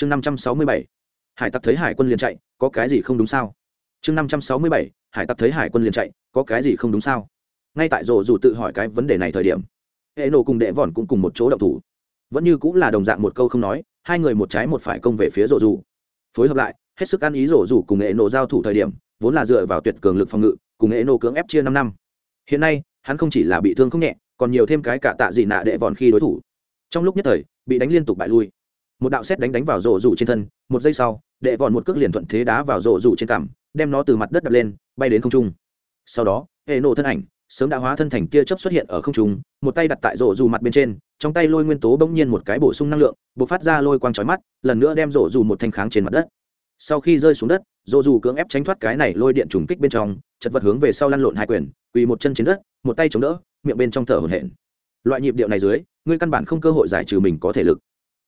chương năm trăm sáu mươi bảy. Hải tặc thấy hải quân liền chạy, có cái gì không đúng sao? Chương năm trăm sáu mươi bảy. Hải tặc thấy hải quân liền chạy, có cái gì không đúng sao? Ngay tại rổ dù tự hỏi cái vấn đề này thời điểm, hệ nổ cùng đệ vòn cũng cùng một chỗ động thủ. Vẫn như cũng là đồng dạng một câu không nói, hai người một trái một phải công về phía rổ dù phối hợp lại, hết sức ăn ý rổ dù cùng hệ nổ giao thủ thời điểm, vốn là dựa vào tuyệt cường lực phòng ngự, cùng hệ nổ cưỡng ép chia năm năm. Hiện nay, hắn không chỉ là bị thương không nhẹ, còn nhiều thêm cái cả tạ gì nạ đệ vòn khi đối thủ. Trong lúc nhất thời, bị đánh liên tục bại lui một đạo xét đánh đánh vào rổ rủ trên thân, một giây sau, đệ vòn một cước liền thuận thế đá vào rổ rủ trên cằm, đem nó từ mặt đất đập lên, bay đến không trung. Sau đó, hệ nổ thân ảnh, sớm đã hóa thân thành tia chớp xuất hiện ở không trung, một tay đặt tại rổ rủ mặt bên trên, trong tay lôi nguyên tố bỗng nhiên một cái bổ sung năng lượng, bộc phát ra lôi quang trói mắt, lần nữa đem rổ rủ một thanh kháng trên mặt đất. Sau khi rơi xuống đất, rổ rủ cưỡng ép tránh thoát cái này lôi điện trùng kích bên trong, chật vật hướng về sau lăn lộn hai quyền, quỳ một chân trên đất, một tay chống đỡ, miệng bên trong thở hổn hển. Loại nhịp điệu này dưới, ngươi căn bản không cơ hội giải trừ mình có thể lực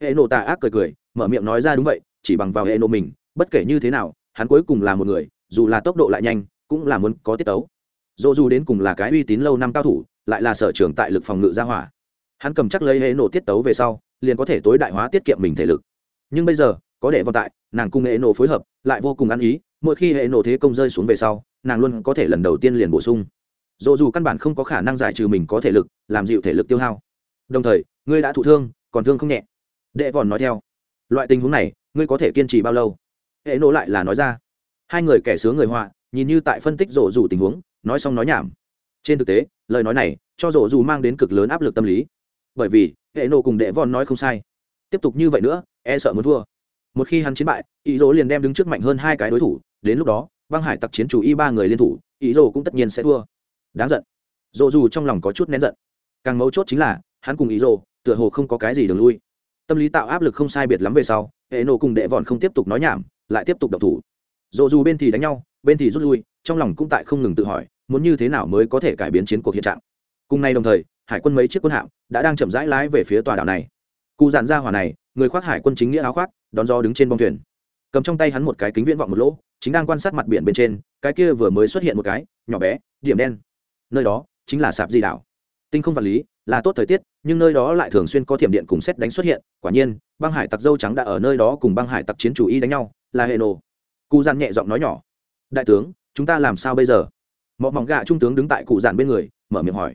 hệ nộ tà ác cười cười, mở miệng nói ra đúng vậy, chỉ bằng vào hệ nộ mình, bất kể như thế nào, hắn cuối cùng là một người, dù là tốc độ lại nhanh, cũng là muốn có tiết tấu. Dỗ dù đến cùng là cái uy tín lâu năm cao thủ, lại là sở trường tại lực phòng ngự gia hỏa. Hắn cầm chắc lấy hệ nộ tiết tấu về sau, liền có thể tối đại hóa tiết kiệm mình thể lực. Nhưng bây giờ, có để vòng tại, nàng cùng hệ nộ phối hợp, lại vô cùng ăn ý, mỗi khi hệ nộ thế công rơi xuống về sau, nàng luôn có thể lần đầu tiên liền bổ sung. Dỗ dù căn bản không có khả năng giải trừ mình có thể lực, làm dịu thể lực tiêu hao. Đồng thời, ngươi đã thụ thương, còn thương không nhẹ đệ vòn nói theo. Loại tình huống này, ngươi có thể kiên trì bao lâu? Hệ nổ lại là nói ra. Hai người kẻ sướng người họa, nhìn như tại phân tích rổ rủ tình huống, nói xong nói nhảm. Trên thực tế, lời nói này cho rổ rủ mang đến cực lớn áp lực tâm lý. Bởi vì, hệ nổ cùng đệ vòn nói không sai. Tiếp tục như vậy nữa e sợ muốn thua. Một khi hắn chiến bại, ý dỗ liền đem đứng trước mạnh hơn hai cái đối thủ, đến lúc đó, băng hải tặc chiến chủ y ba người liên thủ, ý dỗ cũng tất nhiên sẽ thua. Đáng giận. Dỗ dù trong lòng có chút nén giận. Càng mấu chốt chính là, hắn cùng ý dỗ tựa hồ không có cái gì đường lui tâm lý tạo áp lực không sai biệt lắm về sau, hệ nổ cùng đệ vòn không tiếp tục nói nhảm, lại tiếp tục đập thủ. Dỗ dù bên thì đánh nhau, bên thì rút lui, trong lòng cũng tại không ngừng tự hỏi, muốn như thế nào mới có thể cải biến chiến cuộc hiện trạng. Cùng nay đồng thời, hải quân mấy chiếc quân hạm đã đang chậm rãi lái về phía tòa đảo này. Cụ dàn ra hỏa này, người khoác hải quân chính nghĩa áo khoác, đón gió đứng trên bông thuyền. Cầm trong tay hắn một cái kính viễn vọng một lỗ, chính đang quan sát mặt biển bên trên, cái kia vừa mới xuất hiện một cái, nhỏ bé, điểm đen. Nơi đó chính là sạp di đảo. Tinh không vật lý là tốt thời tiết, nhưng nơi đó lại thường xuyên có thiểm điện cùng xét đánh xuất hiện. Quả nhiên, băng hải tặc dâu trắng đã ở nơi đó cùng băng hải tặc chiến chủ y đánh nhau, là hệ nổ. Cụ dàn nhẹ giọng nói nhỏ, đại tướng, chúng ta làm sao bây giờ? Mọi mỏng gạ trung tướng đứng tại cụ dàn bên người, mở miệng hỏi.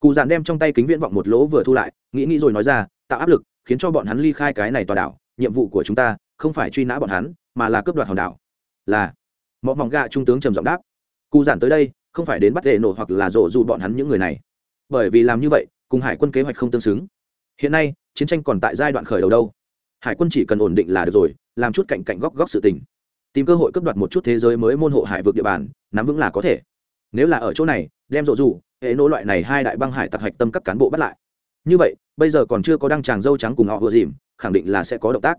Cụ dàn đem trong tay kính viễn vọng một lỗ vừa thu lại, nghĩ nghĩ rồi nói ra, tạo áp lực, khiến cho bọn hắn ly khai cái này tòa đảo, nhiệm vụ của chúng ta không phải truy nã bọn hắn, mà là cướp đoạt hòn đảo. Là. Mọi mỏng gạ trung tướng trầm giọng đáp, cụ dàn tới đây, không phải đến bắt hệ nổ hoặc là rộ dụ bọn hắn những người này. Bởi vì làm như vậy cùng hải quân kế hoạch không tương xứng. Hiện nay, chiến tranh còn tại giai đoạn khởi đầu đâu. Hải quân chỉ cần ổn định là được rồi, làm chút cạnh cạnh góc góc sự tình. Tìm cơ hội cướp đoạt một chút thế giới mới môn hộ hải vực địa bàn, nắm vững là có thể. Nếu là ở chỗ này, đem rộ rủ hệ nỗ loại này hai đại băng hải tặc hạch tâm các cán bộ bắt lại. Như vậy, bây giờ còn chưa có đăng tràng dâu trắng cùng họ vừa dìm, khẳng định là sẽ có động tác.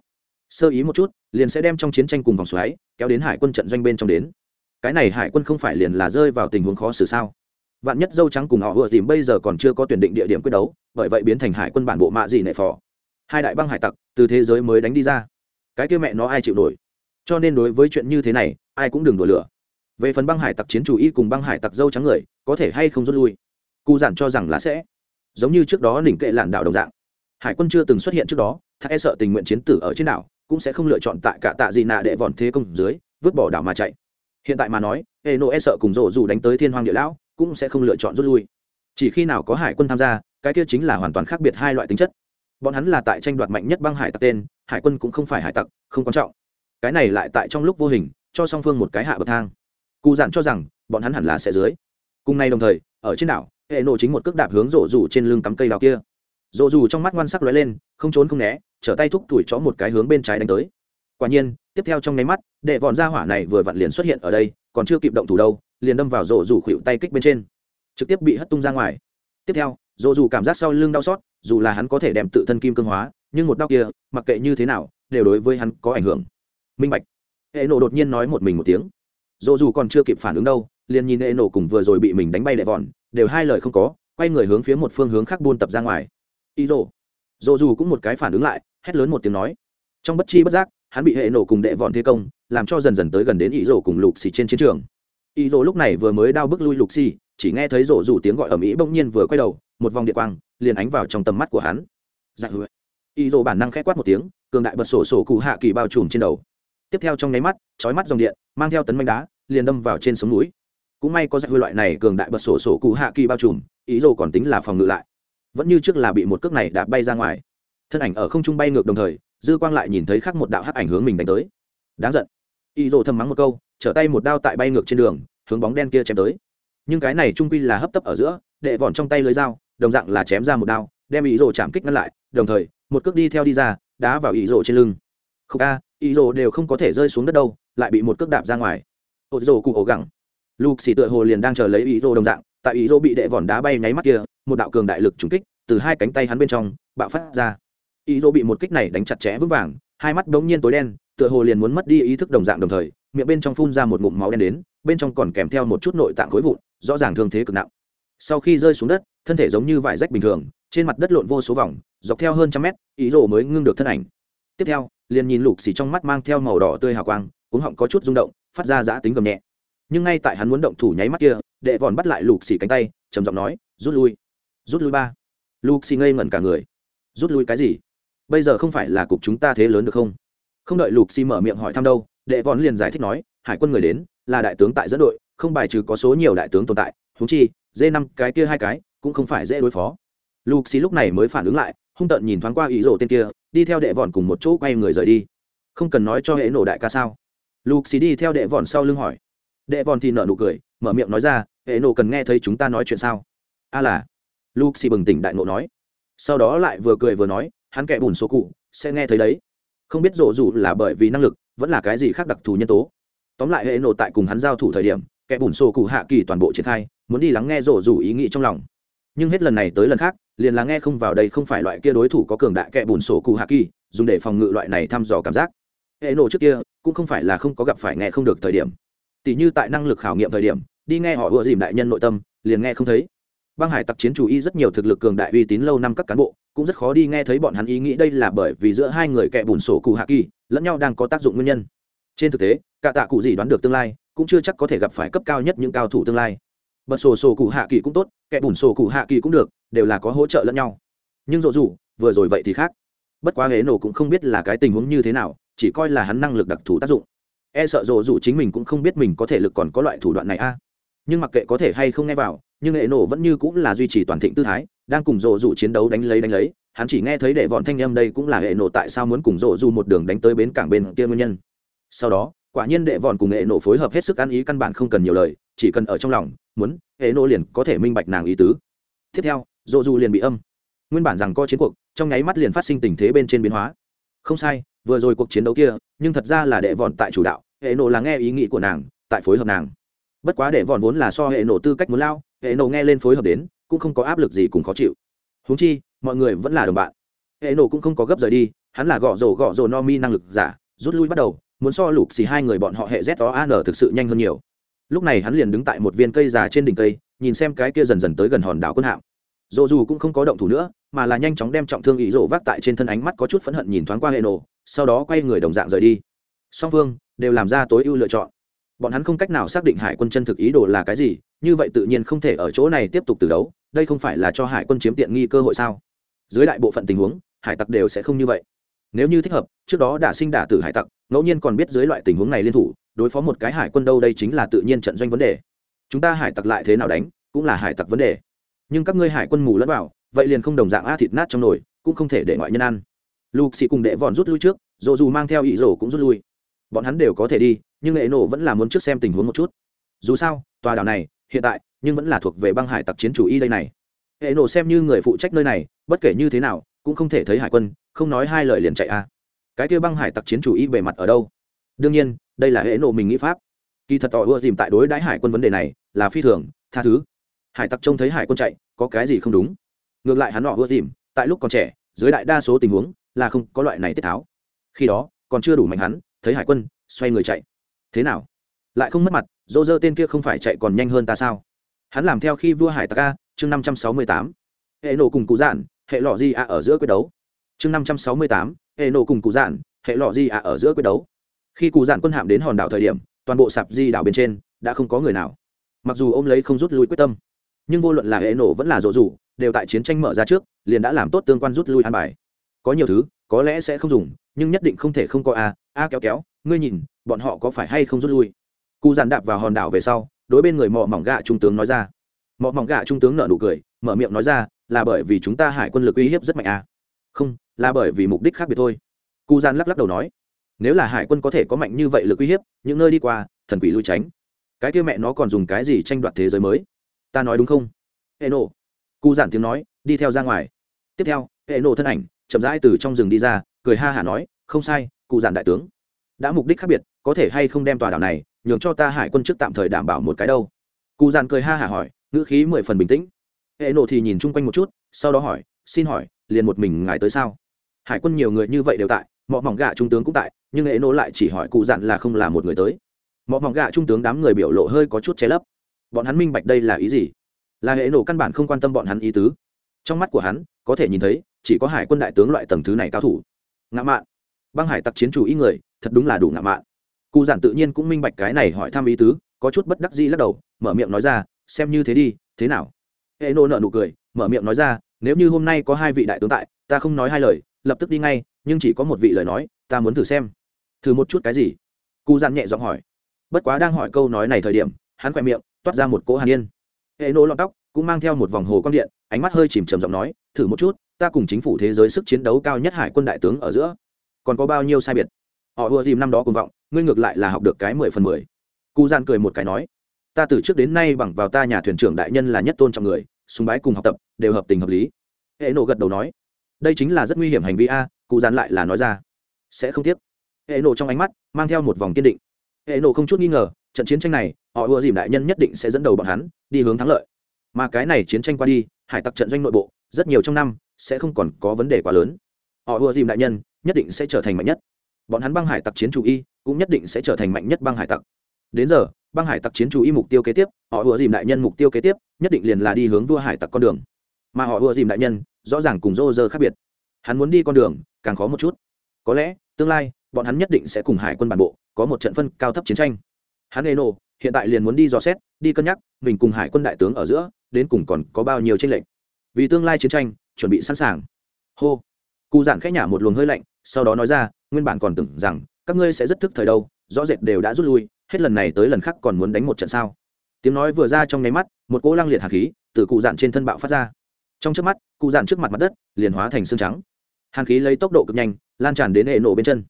Sơ ý một chút, liền sẽ đem trong chiến tranh cùng vòng xoáy, kéo đến hải quân trận doanh bên trong đến. Cái này hải quân không phải liền là rơi vào tình huống khó xử sao? Vạn nhất dâu trắng cùng họ vừa dìm bây giờ còn chưa có tuyển định địa điểm quyết đấu, bởi vậy biến thành hải quân bản bộ mạ gì nệ phò. Hai đại băng hải tặc từ thế giới mới đánh đi ra. Cái kia mẹ nó ai chịu nổi? Cho nên đối với chuyện như thế này, ai cũng đừng đổ lửa. Về phần băng hải tặc chiến chủ y cùng băng hải tặc dâu trắng người, có thể hay không rút lui? Cụ giản cho rằng là sẽ. Giống như trước đó đỉnh kệ lạn đảo đồng dạng. Hải quân chưa từng xuất hiện trước đó thác e sợ tình nguyện chiến tử ở trên đảo cũng sẽ không lựa chọn tại cả tạ gì nạ để vòn thế công dưới, vứt bỏ đảo mà chạy. Hiện tại mà nói e nô e sợ cùng rộ dù đánh tới thiên hoàng địa lão cũng sẽ không lựa chọn rút lui. Chỉ khi nào có hải quân tham gia, cái kia chính là hoàn toàn khác biệt hai loại tính chất. Bọn hắn là tại tranh đoạt mạnh nhất băng hải tặc tên, hải quân cũng không phải hải tặc, không quan trọng. Cái này lại tại trong lúc vô hình, cho song phương một cái hạ bậc thang. Cụ giản cho rằng, bọn hắn hẳn là sẽ dưới. Cùng nay đồng thời, ở trên đảo, hệ nổ chính một cước đạp hướng rổ rủ trên lưng cắm cây đào kia. Rổ rủ trong mắt ngoan sắc lóe lên, không trốn không né, trở tay thúc tuổi chó một cái hướng bên trái đánh tới. Quả nhiên, tiếp theo trong nháy mắt, đệ vòn ra hỏa này vừa vặn liền xuất hiện ở đây, còn chưa kịp động thủ đâu liền đâm vào rổ rủ khuỵu tay kích bên trên, trực tiếp bị hất tung ra ngoài. Tiếp theo, rổ rủ cảm giác sau lưng đau xót, dù là hắn có thể đem tự thân kim cương hóa, nhưng một đau kia, mặc kệ như thế nào, đều đối với hắn có ảnh hưởng. Minh bạch. Hệ nổ đột nhiên nói một mình một tiếng. Rổ rủ còn chưa kịp phản ứng đâu, liền nhìn hệ nổ cùng vừa rồi bị mình đánh bay đệ vòn, đều hai lời không có, quay người hướng phía một phương hướng khác buôn tập ra ngoài. Y rồ rổ rủ cũng một cái phản ứng lại, hét lớn một tiếng nói. Trong bất chi bất giác, hắn bị hệ nổ cùng đệ vòn thế công, làm cho dần dần tới gần đến y Rổ cùng lục xì trên chiến trường y rồ lúc này vừa mới đao bước lui lục xì chỉ nghe thấy rổ rủ tiếng gọi ở mỹ bỗng nhiên vừa quay đầu, một vòng điện quang liền ánh vào trong tầm mắt của hắn. Dạ hứa. Y rồ bản năng khẽ quát một tiếng, cường đại bật sổ sổ cụ hạ kỳ bao trùm trên đầu. Tiếp theo trong nháy mắt, chói mắt dòng điện, mang theo tấn manh đá, liền đâm vào trên sống núi. Cũng may có dạ hứa loại này cường đại bật sổ sổ cụ hạ kỳ bao trùm Y đồ còn tính là phòng ngự lại. Vẫn như trước là bị một cước này đã bay ra ngoài. Thân ảnh ở không trung bay ngược đồng thời, dư quang lại nhìn thấy khác một đạo hắc ảnh hướng mình đánh tới. Đáng giận. Y đồ thầm mắng một câu trở tay một đao tại bay ngược trên đường, hướng bóng đen kia chém tới. Nhưng cái này trung quy là hấp tấp ở giữa, đệ vòn trong tay lưới dao, đồng dạng là chém ra một đao, đem ý rồ chạm kích ngăn lại, đồng thời, một cước đi theo đi ra, đá vào ý rồ trên lưng. Không a, ý rồ đều không có thể rơi xuống đất đâu, lại bị một cước đạp ra ngoài. Ô, rồ cụ ổ gẳng. Lục xì tựa hồ liền đang chờ lấy ý rồ đồng dạng, tại ý rồ bị đệ vòn đá bay nháy mắt kia, một đạo cường đại lực trúng kích, từ hai cánh tay hắn bên trong, bạo phát ra. Ý rồ bị một kích này đánh chặt chẽ vững vàng, hai mắt đống nhiên tối đen, tựa hồ liền muốn mất đi ý thức đồng dạng đồng thời miệng bên trong phun ra một ngụm máu đen đến, bên trong còn kèm theo một chút nội tạng khối vụn, rõ ràng thương thế cực nặng. Sau khi rơi xuống đất, thân thể giống như vải rách bình thường, trên mặt đất lộn vô số vòng, dọc theo hơn trăm mét, ý rồ mới ngưng được thân ảnh. Tiếp theo, liền nhìn lục xì trong mắt mang theo màu đỏ tươi hào quang, cuống họng có chút rung động, phát ra giã tính gầm nhẹ. Nhưng ngay tại hắn muốn động thủ nháy mắt kia, đệ vòn bắt lại lục xì cánh tay, trầm giọng nói, rút lui rút lui ba. Lục xì ngây ngẩn cả người. Rút lui cái gì? Bây giờ không phải là cục chúng ta thế lớn được không? Không đợi lục xì mở miệng hỏi thăm đâu đệ vòn liền giải thích nói, hải quân người đến, là đại tướng tại dẫn đội, không bài trừ có số nhiều đại tướng tồn tại húng chi dê năm cái kia hai cái, cũng không phải dễ đối phó. Lục xì lúc này mới phản ứng lại, hung tợn nhìn thoáng qua ý rổ tên kia, đi theo đệ vòn cùng một chỗ quay người rời đi. Không cần nói cho hệ nổ đại ca sao? Lục xì đi theo đệ vòn sau lưng hỏi. Đệ vòn thì nợ nụ cười, mở miệng nói ra, hệ nổ cần nghe thấy chúng ta nói chuyện sao? A là. Lục xì bừng tỉnh đại nộ nói. Sau đó lại vừa cười vừa nói, hắn kẻ bùn số cụ, sẽ nghe thấy đấy không biết rộ dù là bởi vì năng lực, vẫn là cái gì khác đặc thù nhân tố. Tóm lại hệ nộ tại cùng hắn giao thủ thời điểm, kẻ bùn sổ cụ hạ kỳ toàn bộ triển khai, muốn đi lắng nghe rộ rủ ý nghĩ trong lòng. Nhưng hết lần này tới lần khác, liền là nghe không vào đây không phải loại kia đối thủ có cường đại kẻ bùn sổ cụ hạ kỳ, dùng để phòng ngự loại này thăm dò cảm giác. Hệ nộ trước kia, cũng không phải là không có gặp phải nghe không được thời điểm. Tỉ như tại năng lực khảo nghiệm thời điểm, đi nghe họ ùa dìm đại nhân nội tâm, liền nghe không thấy. Băng hải tặc chiến chủ y rất nhiều thực lực cường đại uy tín lâu năm các cán bộ cũng rất khó đi nghe thấy bọn hắn ý nghĩ đây là bởi vì giữa hai người kẻ bùn sổ cụ hạ kỳ, lẫn nhau đang có tác dụng nguyên nhân. Trên thực tế, cả tạ cụ gì đoán được tương lai, cũng chưa chắc có thể gặp phải cấp cao nhất những cao thủ tương lai. Bật sổ sổ cụ hạ kỳ cũng tốt, kẻ bùn sổ cụ hạ kỳ cũng được, đều là có hỗ trợ lẫn nhau. Nhưng dỗ dù vừa rồi vậy thì khác. Bất quá hế nổ cũng không biết là cái tình huống như thế nào, chỉ coi là hắn năng lực đặc thù tác dụng. E sợ dỗ dù chính mình cũng không biết mình có thể lực còn có loại thủ đoạn này a. Nhưng mặc kệ có thể hay không nghe vào nhưng hệ nổ vẫn như cũng là duy trì toàn thịnh tư thái, đang cùng rộ rủ chiến đấu đánh lấy đánh lấy, hắn chỉ nghe thấy để vọn thanh em đây cũng là hệ nổ tại sao muốn cùng rộ rủ một đường đánh tới bến cảng bên kia nguyên nhân. Sau đó, quả nhiên đệ vọn cùng hệ nổ phối hợp hết sức ăn ý căn bản không cần nhiều lời, chỉ cần ở trong lòng, muốn hệ nổ liền có thể minh bạch nàng ý tứ. Tiếp theo rộ rủ liền bị âm. Nguyên bản rằng có chiến cuộc, trong nháy mắt liền phát sinh tình thế bên trên biến hóa. Không sai, vừa rồi cuộc chiến đấu kia, nhưng thật ra là đệ vọn tại chủ đạo hệ nổ là nghe ý nghĩ của nàng, tại phối hợp nàng. Bất quá đệ vọn vốn là so hệ nổ tư cách muốn lao hệ nổ nghe lên phối hợp đến, cũng không có áp lực gì cùng khó chịu. Húng chi, mọi người vẫn là đồng bạn. Hệ nổ cũng không có gấp rời đi, hắn là gõ rổ gõ rổ no mi năng lực giả, rút lui bắt đầu, muốn so lục xì hai người bọn họ hệ z o an thực sự nhanh hơn nhiều. Lúc này hắn liền đứng tại một viên cây già trên đỉnh cây, nhìn xem cái kia dần dần tới gần hòn đảo quân hạm. Dỗ dù cũng không có động thủ nữa, mà là nhanh chóng đem trọng thương ý rổ vác tại trên thân ánh mắt có chút phẫn hận nhìn thoáng qua hệ nổ, sau đó quay người đồng dạng rời đi. Song phương đều làm ra tối ưu lựa chọn. Bọn hắn không cách nào xác định hải quân chân thực ý đồ là cái gì như vậy tự nhiên không thể ở chỗ này tiếp tục từ đấu, đây không phải là cho hải quân chiếm tiện nghi cơ hội sao? Dưới đại bộ phận tình huống, hải tặc đều sẽ không như vậy. Nếu như thích hợp, trước đó đã sinh đả tử hải tặc, ngẫu nhiên còn biết dưới loại tình huống này liên thủ, đối phó một cái hải quân đâu đây chính là tự nhiên trận doanh vấn đề. Chúng ta hải tặc lại thế nào đánh, cũng là hải tặc vấn đề. Nhưng các ngươi hải quân mù lẫn vào, vậy liền không đồng dạng a thịt nát trong nồi, cũng không thể để ngoại nhân ăn. Lục xị cùng đệ vòn rút lui trước, dù dù mang theo ý rổ cũng rút lui. Bọn hắn đều có thể đi, nhưng nghệ nổ vẫn là muốn trước xem tình huống một chút. Dù sao, tòa đảo này hiện tại, nhưng vẫn là thuộc về băng hải tặc chiến chủ y đây này. Hệ nổ xem như người phụ trách nơi này, bất kể như thế nào, cũng không thể thấy hải quân, không nói hai lời liền chạy a. Cái kia băng hải tặc chiến chủ y bề mặt ở đâu? Đương nhiên, đây là hệ nổ mình nghĩ pháp. Kỳ thật tỏ ưa dìm tại đối đãi hải quân vấn đề này, là phi thường, tha thứ. Hải tặc trông thấy hải quân chạy, có cái gì không đúng? Ngược lại hắn họ ưa dìm tại lúc còn trẻ, dưới đại đa số tình huống, là không có loại này tiết tháo. Khi đó, còn chưa đủ mạnh hắn, thấy hải quân, xoay người chạy. Thế nào? Lại không mất mặt, dô dơ tên kia không phải chạy còn nhanh hơn ta sao? Hắn làm theo khi vua hải tặc a, chương năm trăm sáu mươi tám. Hệ nổ cùng cụ giản hệ lọ di a ở giữa quyết đấu. Chương năm trăm sáu mươi tám, hệ nổ cùng cụ giản hệ lọ di a ở giữa quyết đấu. Khi cụ giản quân hạm đến hòn đảo thời điểm, toàn bộ sạp di đảo bên trên đã không có người nào. Mặc dù ô m lấy không rút lui quyết tâm, nhưng vô luận là hệ nổ vẫn là dỗ dụ đều tại chiến tranh mở ra trước, liền đã làm tốt tương quan rút lui an bài. Có nhiều thứ, có lẽ sẽ không dùng, nhưng nhất định không thể không có a. A kéo kéo, ngươi nhìn, bọn họ có phải hay không rút lui? Cụ dàn đạp vào hòn đảo về sau, đối bên người mọ mỏng gạ trung tướng nói ra. Mọ mỏng gạ trung tướng nợ nụ cười, mở miệng nói ra, là bởi vì chúng ta hải quân lực uy hiếp rất mạnh à? không, là bởi vì mục đích khác biệt thôi. Cụ dàn lắc lắc đầu nói, nếu là hải quân có thể có mạnh như vậy lực uy hiếp, những nơi đi qua, thần quỷ lui tránh. Cái kia mẹ nó còn dùng cái gì tranh đoạt thế giới mới? Ta nói đúng không? Hệ nộ cụ giản tiếng nói, đi theo ra ngoài. Tiếp theo hệ nộ thân ảnh, chậm rãi từ trong rừng đi ra, cười ha hả nói, không sai, cụ giản đại tướng. Đã mục đích khác biệt, có thể hay không đem tòa đảo này nhường cho ta hải quân trước tạm thời đảm bảo một cái đâu. Cụ dàn cười ha hả hỏi, ngữ khí mười phần bình tĩnh. Hệ nổ thì nhìn chung quanh một chút, sau đó hỏi, xin hỏi, liền một mình ngài tới sao? Hải quân nhiều người như vậy đều tại mọi mỏng gạ trung tướng cũng tại, nhưng hệ nổ lại chỉ hỏi cụ dặn là không là một người tới. Mọi mỏng gạ trung tướng đám người biểu lộ hơi có chút che lấp. Bọn hắn minh bạch đây là ý gì? Là hệ nổ căn bản không quan tâm bọn hắn ý tứ. Trong mắt của hắn, có thể nhìn thấy, chỉ có hải quân đại tướng loại tầng thứ này cao thủ. Ngã mạn. Băng hải tặc chiến chủ ý người, thật đúng là đủ ngã mạn cụ giản tự nhiên cũng minh bạch cái này hỏi thăm ý tứ, có chút bất đắc dĩ lắc đầu, mở miệng nói ra, xem như thế đi, thế nào? Hệ nô nợ nụ cười, mở miệng nói ra, nếu như hôm nay có hai vị đại tướng tại, ta không nói hai lời, lập tức đi ngay, nhưng chỉ có một vị lời nói, ta muốn thử xem. Thử một chút cái gì? Cụ giản nhẹ giọng hỏi. Bất quá đang hỏi câu nói này thời điểm, hắn khỏe miệng toát ra một cỗ hàn yên. Hệ nô lọn tóc, cũng mang theo một vòng hồ quang điện, ánh mắt hơi chìm trầm giọng nói, thử một chút, ta cùng chính phủ thế giới sức chiến đấu cao nhất hải quân đại tướng ở giữa, còn có bao nhiêu sai biệt? Họ ùa dìm năm đó cùng vọng ngươi ngược lại là học được cái mười phần mười. Cụ gian cười một cái nói, ta từ trước đến nay bằng vào ta nhà thuyền trưởng đại nhân là nhất tôn trọng người súng bái cùng học tập, đều hợp tình hợp lý. Hệ nổ gật đầu nói, đây chính là rất nguy hiểm hành vi a cụ gian lại là nói ra, sẽ không tiếc. Hệ nổ trong ánh mắt mang theo một vòng kiên định. Hệ nổ không chút nghi ngờ, trận chiến tranh này, họ ưa dìm đại nhân nhất định sẽ dẫn đầu bọn hắn, đi hướng thắng lợi. Mà cái này chiến tranh qua đi, hải tặc trận doanh nội bộ, rất nhiều trong năm sẽ không còn có vấn đề quá lớn. Họ ưa dìm đại nhân nhất định sẽ trở thành mạnh nhất bọn hắn băng hải tặc chiến chủ y cũng nhất định sẽ trở thành mạnh nhất băng hải tặc. Đến giờ, băng hải tặc chiến chủ y mục tiêu kế tiếp, họ ùa dìm đại nhân mục tiêu kế tiếp, nhất định liền là đi hướng vua hải tặc con đường. Mà họ ùa dìm đại nhân, rõ ràng cùng rô rơ khác biệt. Hắn muốn đi con đường, càng khó một chút. Có lẽ, tương lai, bọn hắn nhất định sẽ cùng hải quân bản bộ, có một trận phân cao thấp chiến tranh. Hắn ê nô hiện tại liền muốn đi dò xét, đi cân nhắc, mình cùng hải quân đại tướng ở giữa, đến cùng còn có bao nhiêu tranh lệch. Vì tương lai chiến tranh, chuẩn bị sẵn sàng. Hô cụ giản khẽ nhả một luồng hơi lạnh, sau đó nói ra, nguyên bản còn tưởng rằng các ngươi sẽ rất thức thời đâu, rõ rệt đều đã rút lui, hết lần này tới lần khác còn muốn đánh một trận sao? Tiếng nói vừa ra trong nháy mắt, một cỗ lăng liệt hạt khí từ cụ dạn trên thân bạo phát ra. Trong trước mắt, cụ dạn trước mặt mặt đất liền hóa thành xương trắng. Hàn khí lấy tốc độ cực nhanh, lan tràn đến hệ nổ bên chân.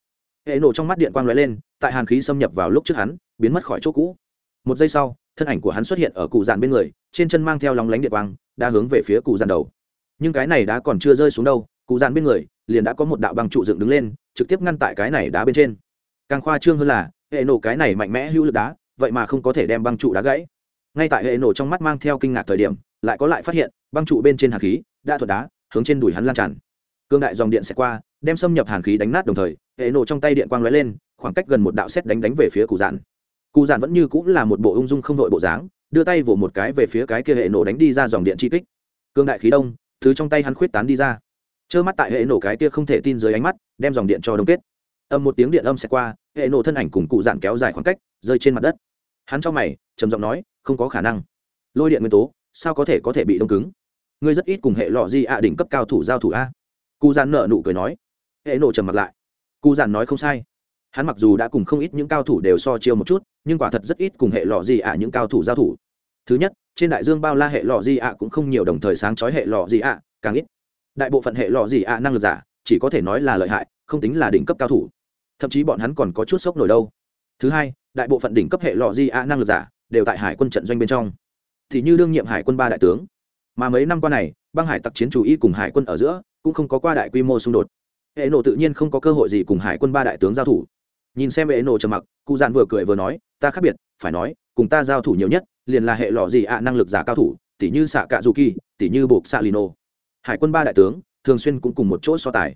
Hệ nổ trong mắt điện quang lóe lên, tại hàn khí xâm nhập vào lúc trước hắn, biến mất khỏi chỗ cũ. Một giây sau, thân ảnh của hắn xuất hiện ở cụ dạn bên người, trên chân mang theo lóng lánh điện quang, đã hướng về phía cụ dạn đầu. Nhưng cái này đã còn chưa rơi xuống đâu, cụ dạn bên người liền đã có một đạo băng trụ dựng đứng lên, trực tiếp ngăn tại cái này đá bên trên. Càng khoa trương hơn là, hệ nổ cái này mạnh mẽ hữu lực đá, vậy mà không có thể đem băng trụ đá gãy. Ngay tại hệ nổ trong mắt mang theo kinh ngạc thời điểm, lại có lại phát hiện, băng trụ bên trên hàn khí đã thuật đá, hướng trên đùi hắn lan tràn. Cương đại dòng điện sẽ qua, đem xâm nhập hàn khí đánh nát đồng thời, hệ nổ trong tay điện quang lóe lên, khoảng cách gần một đạo xét đánh đánh về phía cụ dạn. Cụ dạn vẫn như cũng là một bộ ung dung không đội bộ dáng, đưa tay vỗ một cái về phía cái kia hệ nổ đánh đi ra dòng điện chi kích. Cương đại khí đông, thứ trong tay hắn khuyết tán đi ra trơ mắt tại hệ nổ cái kia không thể tin dưới ánh mắt, đem dòng điện cho đông kết. Âm một tiếng điện âm sẽ qua, hệ nổ thân ảnh cùng cụ dạn kéo dài khoảng cách, rơi trên mặt đất. Hắn cho mày, trầm giọng nói, không có khả năng. Lôi điện nguyên tố, sao có thể có thể bị đông cứng? Ngươi rất ít cùng hệ lọ di ạ đỉnh cấp cao thủ giao thủ a. Cụ dạn nợ nụ cười nói. Hệ nổ trầm mặt lại. Cụ dạn nói không sai. Hắn mặc dù đã cùng không ít những cao thủ đều so chiêu một chút, nhưng quả thật rất ít cùng hệ lọ di ạ những cao thủ giao thủ. Thứ nhất, trên đại dương bao la hệ lọ di ạ cũng không nhiều đồng thời sáng chói hệ lọ di ạ, càng ít đại bộ phận hệ lọ gì ạ, năng lực giả, chỉ có thể nói là lợi hại, không tính là đỉnh cấp cao thủ. Thậm chí bọn hắn còn có chút sốc nổi đâu. Thứ hai, đại bộ phận đỉnh cấp hệ lọ gì ạ, năng lực giả, đều tại hải quân trận doanh bên trong. Thì như đương nhiệm hải quân ba đại tướng. Mà mấy năm qua này, băng hải tặc chiến chủ y cùng hải quân ở giữa, cũng không có qua đại quy mô xung đột. Hệ nộ tự nhiên không có cơ hội gì cùng hải quân ba đại tướng giao thủ. Nhìn xem hệ nộ trầm mặc cụ dạn vừa cười vừa nói, ta khác biệt, phải nói, cùng ta giao thủ nhiều nhất, liền là hệ lọ gì ạ, năng lực giả cao thủ tỷ như xạ cạ dù kỳ tỷ như buộc xạ lino hải quân ba đại tướng thường xuyên cũng cùng một chỗ so tài.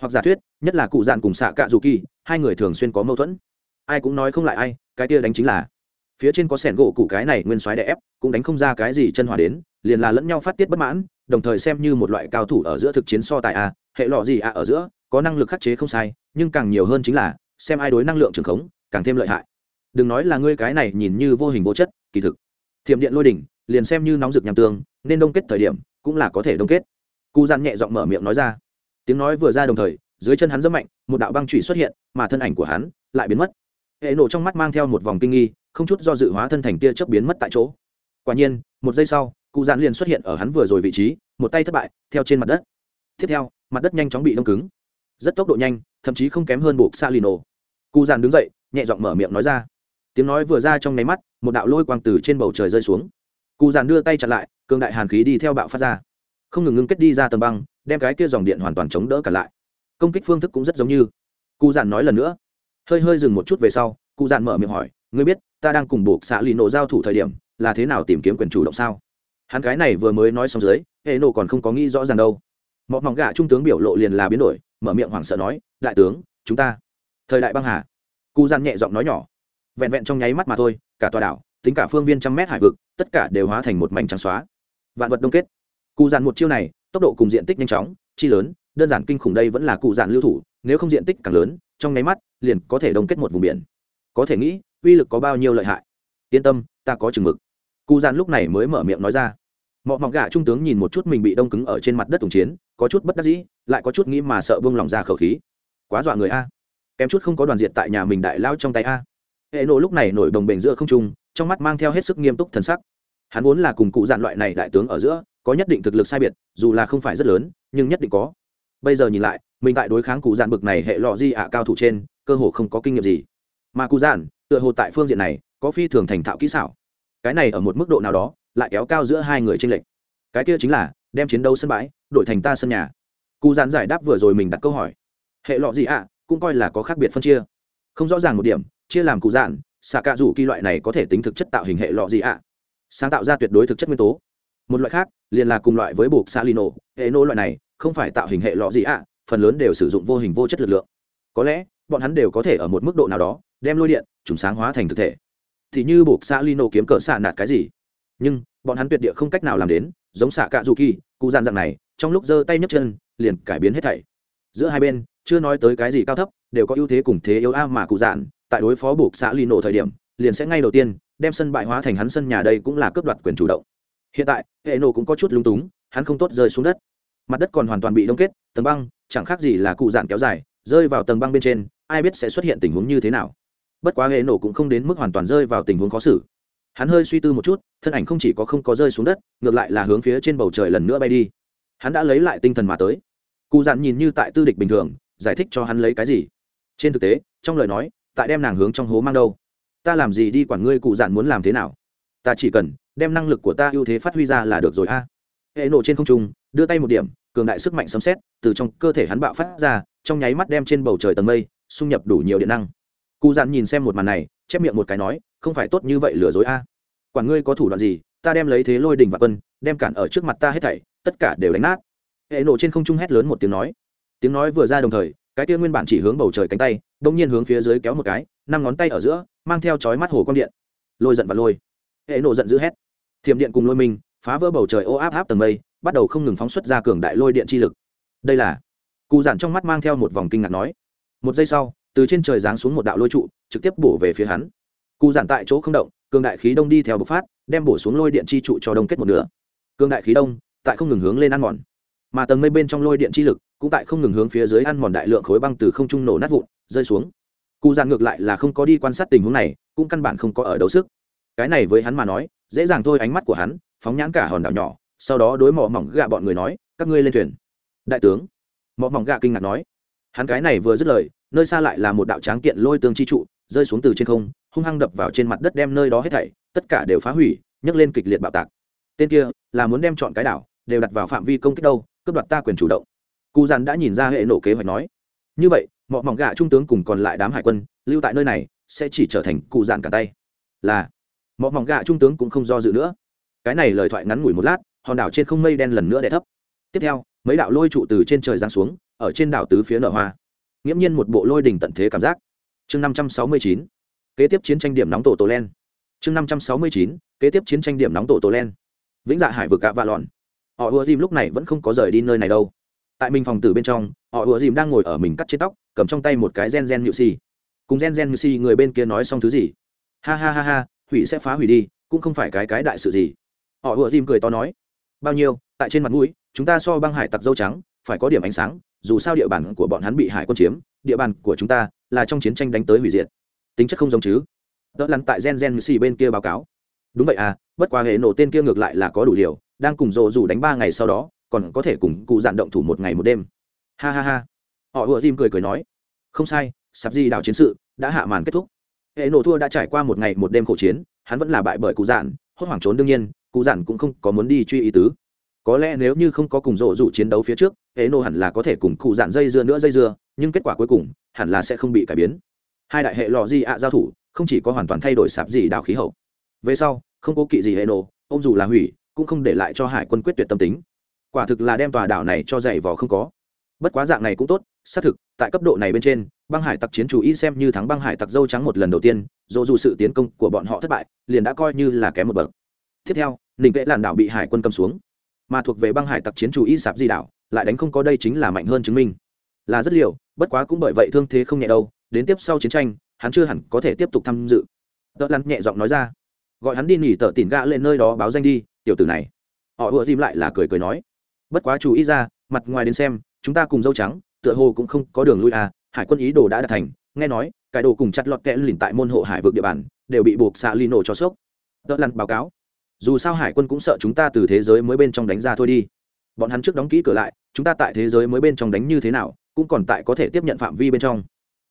Hoặc giả thuyết, nhất là cụ dạn cùng xạ cạ dù kỳ, hai người thường xuyên có mâu thuẫn. Ai cũng nói không lại ai, cái kia đánh chính là. Phía trên có sẻn gỗ cụ cái này nguyên soái đè ép, cũng đánh không ra cái gì chân hòa đến, liền là lẫn nhau phát tiết bất mãn, đồng thời xem như một loại cao thủ ở giữa thực chiến so tài a hệ lọ gì a ở giữa, có năng lực khắc chế không sai, nhưng càng nhiều hơn chính là, xem ai đối năng lượng trường khống, càng thêm lợi hại. Đừng nói là ngươi cái này nhìn như vô hình vô chất, kỳ thực. Thiểm điện lôi đỉnh, liền xem như nóng rực nham tương, nên đông kết thời điểm, cũng là có thể đông kết cụ dặn nhẹ giọng mở miệng nói ra. Tiếng nói vừa ra đồng thời, dưới chân hắn rất mạnh, một đạo băng trụy xuất hiện, mà thân ảnh của hắn lại biến mất. Hệ nổ trong mắt mang theo một vòng kinh nghi, không chút do dự hóa thân thành tia chớp biến mất tại chỗ. Quả nhiên, một giây sau cụ dạn liền xuất hiện ở hắn vừa rồi vị trí, một tay thất bại, theo trên mặt đất. Tiếp theo, mặt đất nhanh chóng bị đông cứng. Rất tốc độ nhanh, thậm chí không kém hơn buộc xa lino cụ dạn đứng dậy, nhẹ giọng mở miệng nói ra. Tiếng nói vừa ra trong nháy mắt, một đạo lôi quang từ trên bầu trời rơi xuống. Cụ dạn đưa tay chặn lại, cường đại hàn khí đi theo bạo phát ra không ngừng ngưng kết đi ra tầng băng, đem cái kia dòng điện hoàn toàn chống đỡ cả lại. Công kích phương thức cũng rất giống như. Cụ dạn nói lần nữa. Hơi hơi dừng một chút về sau, cụ dạn mở miệng hỏi, ngươi biết, ta đang cùng buộc xạ lì nổ giao thủ thời điểm, là thế nào tìm kiếm quyền chủ động sao? Hắn cái này vừa mới nói xong dưới, hệ nổ còn không có nghĩ rõ ràng đâu. Mọi mỏng gạ trung tướng biểu lộ liền là biến đổi, mở miệng hoảng sợ nói, đại tướng, chúng ta. Thời đại băng hà. Cụ gian nhẹ giọng nói nhỏ. Vẹn vẹn trong nháy mắt mà thôi, cả tòa đảo, tính cả phương viên trăm mét hải vực, tất cả đều hóa thành một mảnh trắng xóa. Vạn vật đông kết cụ dàn một chiêu này, tốc độ cùng diện tích nhanh chóng, chi lớn, đơn giản kinh khủng đây vẫn là cụ dàn lưu thủ, nếu không diện tích càng lớn, trong nháy mắt, liền có thể đông kết một vùng biển. Có thể nghĩ, uy lực có bao nhiêu lợi hại. Yên tâm, ta có chừng mực. Cụ dàn lúc này mới mở miệng nói ra. Mọi mọc gà trung tướng nhìn một chút mình bị đông cứng ở trên mặt đất tùng chiến, có chút bất đắc dĩ, lại có chút nghĩ mà sợ bông lòng ra khẩu khí. Quá dọa người a. Kém chút không có đoàn diệt tại nhà mình đại lao trong tay a. Hệ nộ lúc này nổi đồng bền giữa không trung, trong mắt mang theo hết sức nghiêm túc thần sắc. Hắn vốn là cùng cụ dàn loại này đại tướng ở giữa có nhất định thực lực sai biệt, dù là không phải rất lớn, nhưng nhất định có. Bây giờ nhìn lại, mình tại đối kháng cụ dạn bực này hệ lọ di ạ cao thủ trên, cơ hồ không có kinh nghiệm gì. Mà cụ dạn tựa hồ tại phương diện này, có phi thường thành thạo kỹ xảo. Cái này ở một mức độ nào đó, lại kéo cao giữa hai người tranh lệch. Cái kia chính là, đem chiến đấu sân bãi, đổi thành ta sân nhà. Cụ dạn giải đáp vừa rồi mình đặt câu hỏi. Hệ lọ gì ạ, cũng coi là có khác biệt phân chia. Không rõ ràng một điểm, chia làm cụ dạn xạ cạ rủ kỳ loại này có thể tính thực chất tạo hình hệ lọ gì ạ. Sáng tạo ra tuyệt đối thực chất nguyên tố một loại khác, liền là cùng loại với buộc xa lino hệ nô loại này, không phải tạo hình hệ lọ gì ạ, phần lớn đều sử dụng vô hình vô chất lực lượng. Có lẽ, bọn hắn đều có thể ở một mức độ nào đó, đem lôi điện, trùng sáng hóa thành thực thể. Thì như buộc xa lino kiếm cỡ xạ nạt cái gì? Nhưng, bọn hắn tuyệt địa không cách nào làm đến, giống xạ cạ dù kỳ, cụ gian dạng này, trong lúc giơ tay nhấc chân, liền cải biến hết thảy. Giữa hai bên, chưa nói tới cái gì cao thấp, đều có ưu thế cùng thế yếu a mà cụ dạn tại đối phó buộc xã lino thời điểm, liền sẽ ngay đầu tiên, đem sân bại hóa thành hắn sân nhà đây cũng là cướp đoạt quyền chủ động hiện tại hệ nổ cũng có chút lung túng, hắn không tốt rơi xuống đất. Mặt đất còn hoàn toàn bị đông kết, tầng băng, chẳng khác gì là cụ dạn kéo dài, rơi vào tầng băng bên trên, ai biết sẽ xuất hiện tình huống như thế nào. Bất quá hệ nổ cũng không đến mức hoàn toàn rơi vào tình huống khó xử. Hắn hơi suy tư một chút, thân ảnh không chỉ có không có rơi xuống đất, ngược lại là hướng phía trên bầu trời lần nữa bay đi. Hắn đã lấy lại tinh thần mà tới. Cụ dạn nhìn như tại tư địch bình thường, giải thích cho hắn lấy cái gì. Trên thực tế, trong lời nói, tại đem nàng hướng trong hố mang đâu. Ta làm gì đi quản ngươi cụ dạn muốn làm thế nào? Ta chỉ cần đem năng lực của ta ưu thế phát huy ra là được rồi a. Hệ nổ trên không trung, đưa tay một điểm, cường đại sức mạnh sấm xét từ trong cơ thể hắn bạo phát ra, trong nháy mắt đem trên bầu trời tầng mây xung nhập đủ nhiều điện năng. Cụ dặn nhìn xem một màn này, chép miệng một cái nói, không phải tốt như vậy lừa dối a. Quản ngươi có thủ đoạn gì, ta đem lấy thế lôi đình và quân, đem cản ở trước mặt ta hết thảy, tất cả đều đánh nát. Hệ nổ trên không trung hét lớn một tiếng nói. Tiếng nói vừa ra đồng thời, cái kia nguyên bản chỉ hướng bầu trời cánh tay đông nhiên hướng phía dưới kéo một cái, năm ngón tay ở giữa, mang theo chói mắt hồ quang điện. Lôi giận và lôi. Hệ nổ giận dữ hét thiểm điện cùng lôi mình phá vỡ bầu trời ô áp áp tầng mây, bắt đầu không ngừng phóng xuất ra cường đại lôi điện chi lực. Đây là cụ giản trong mắt mang theo một vòng kinh ngạc nói. Một giây sau, từ trên trời giáng xuống một đạo lôi trụ, trực tiếp bổ về phía hắn. Cụ giản tại chỗ không động, cường đại khí đông đi theo bộc phát, đem bổ xuống lôi điện chi trụ cho đông kết một nửa. Cường đại khí đông, tại không ngừng hướng lên ăn mòn. Mà tầng mây bên trong lôi điện chi lực, cũng tại không ngừng hướng phía dưới ăn mòn đại lượng khối băng từ không trung nổ nát vụn, rơi xuống. Cụ giản ngược lại là không có đi quan sát tình huống này, cũng căn bản không có ở đấu sức. Cái này với hắn mà nói dễ dàng thôi ánh mắt của hắn, phóng nhãn cả hòn đảo nhỏ, sau đó đối mỏ mỏng gạ bọn người nói, các ngươi lên thuyền. Đại tướng, mỏ mỏng gạ kinh ngạc nói, hắn cái này vừa dứt lời, nơi xa lại là một đạo tráng kiện lôi tương chi trụ, rơi xuống từ trên không, hung hăng đập vào trên mặt đất đem nơi đó hết thảy, tất cả đều phá hủy, nhấc lên kịch liệt bạo tạc. Tên kia là muốn đem chọn cái đảo, đều đặt vào phạm vi công kích đâu, cướp đoạt ta quyền chủ động. Cụ dàn đã nhìn ra hệ nổ kế hoạch nói, như vậy mọi mỏng gạ trung tướng cùng còn lại đám hải quân lưu tại nơi này, sẽ chỉ trở thành cụ dàn cả tay. Là mọi mỏng gạ trung tướng cũng không do dự nữa. Cái này lời thoại ngắn ngủi một lát, hòn đảo trên không mây đen lần nữa đè thấp. Tiếp theo, mấy đạo lôi trụ từ trên trời giáng xuống, ở trên đảo tứ phía nở hoa. Nghiễm nhiên một bộ lôi đỉnh tận thế cảm giác. Chương năm trăm sáu mươi chín, kế tiếp chiến tranh điểm nóng tổ tổ len. Chương năm trăm sáu mươi chín, kế tiếp chiến tranh điểm nóng tổ tổ len. Vĩnh dạ hải vực gạ và lòn. Họ ùa dìm lúc này vẫn không có rời đi nơi này đâu. Tại mình phòng tử bên trong, họ ùa dìm đang ngồi ở mình cắt trên tóc, cầm trong tay một cái gen gen nhự xì. Cùng gen gen nhự xì người bên kia nói xong thứ gì? Ha ha ha ha hủy sẽ phá hủy đi, cũng không phải cái cái đại sự gì. Họ ùa dìm cười to nói, bao nhiêu, tại trên mặt mũi, chúng ta so băng hải tặc dâu trắng, phải có điểm ánh sáng, dù sao địa bàn của bọn hắn bị hải quân chiếm, địa bàn của chúng ta là trong chiến tranh đánh tới hủy diệt. Tính chất không giống chứ. Đỡ lăn tại gen gen xì bên kia báo cáo. Đúng vậy à bất quá hệ nổ tên kia ngược lại là có đủ liều, đang cùng rộ rủ đánh ba ngày sau đó, còn có thể cùng cụ dạn động thủ một ngày một đêm. Ha ha ha. Họ ùa dìm cười cười nói, không sai sắp di đảo chiến sự đã hạ màn kết thúc hệ nổ thua đã trải qua một ngày một đêm khổ chiến, hắn vẫn là bại bởi cụ dạn hốt hoảng trốn đương nhiên, cụ dạn cũng không có muốn đi truy ý tứ. Có lẽ nếu như không có cùng rộ rủ chiến đấu phía trước, hệ nổ hẳn là có thể cùng cụ dạn dây dưa nữa dây dưa, nhưng kết quả cuối cùng, hẳn là sẽ không bị cải biến. Hai đại hệ lò di ạ giao thủ, không chỉ có hoàn toàn thay đổi sạp gì đảo khí hậu. Về sau, không cố kỵ gì hệ nổ, ông dù là hủy, cũng không để lại cho hải quân quyết tuyệt tâm tính. Quả thực là đem tòa đảo này cho dày vò không có bất quá dạng này cũng tốt, xác thực, tại cấp độ này bên trên, băng hải tặc chiến chủ y xem như thắng băng hải tặc dâu trắng một lần đầu tiên, dù dù sự tiến công của bọn họ thất bại, liền đã coi như là kém một bậc. Tiếp theo nình vệ làn đảo bị hải quân cầm xuống. Mà thuộc về băng hải tặc chiến chủ y sạp di đảo, lại đánh không có đây chính là mạnh hơn chứng minh. Là rất liều, bất quá cũng bởi vậy thương thế không nhẹ đâu, đến tiếp sau chiến tranh, hắn chưa hẳn có thể tiếp tục tham dự. Tợ lắn nhẹ giọng nói ra. Gọi hắn đi nghỉ tợ tỉn gã lên nơi đó báo danh đi, tiểu tử này. Họ ùa dìm lại là cười cười nói. Bất quá chú ý ra, mặt ngoài đến xem chúng ta cùng dâu trắng, tựa hồ cũng không có đường lui à hải quân ý đồ đã đạt thành, nghe nói, cái đồ cùng chặt lọt kẽ lìn tại môn hộ hải vực địa bàn, đều bị buộc xạ ly nổ cho sốc. Tợ lặn báo cáo, dù sao hải quân cũng sợ chúng ta từ thế giới mới bên trong đánh ra thôi đi. Bọn hắn trước đóng kỹ cửa lại, chúng ta tại thế giới mới bên trong đánh như thế nào, cũng còn tại có thể tiếp nhận phạm vi bên trong.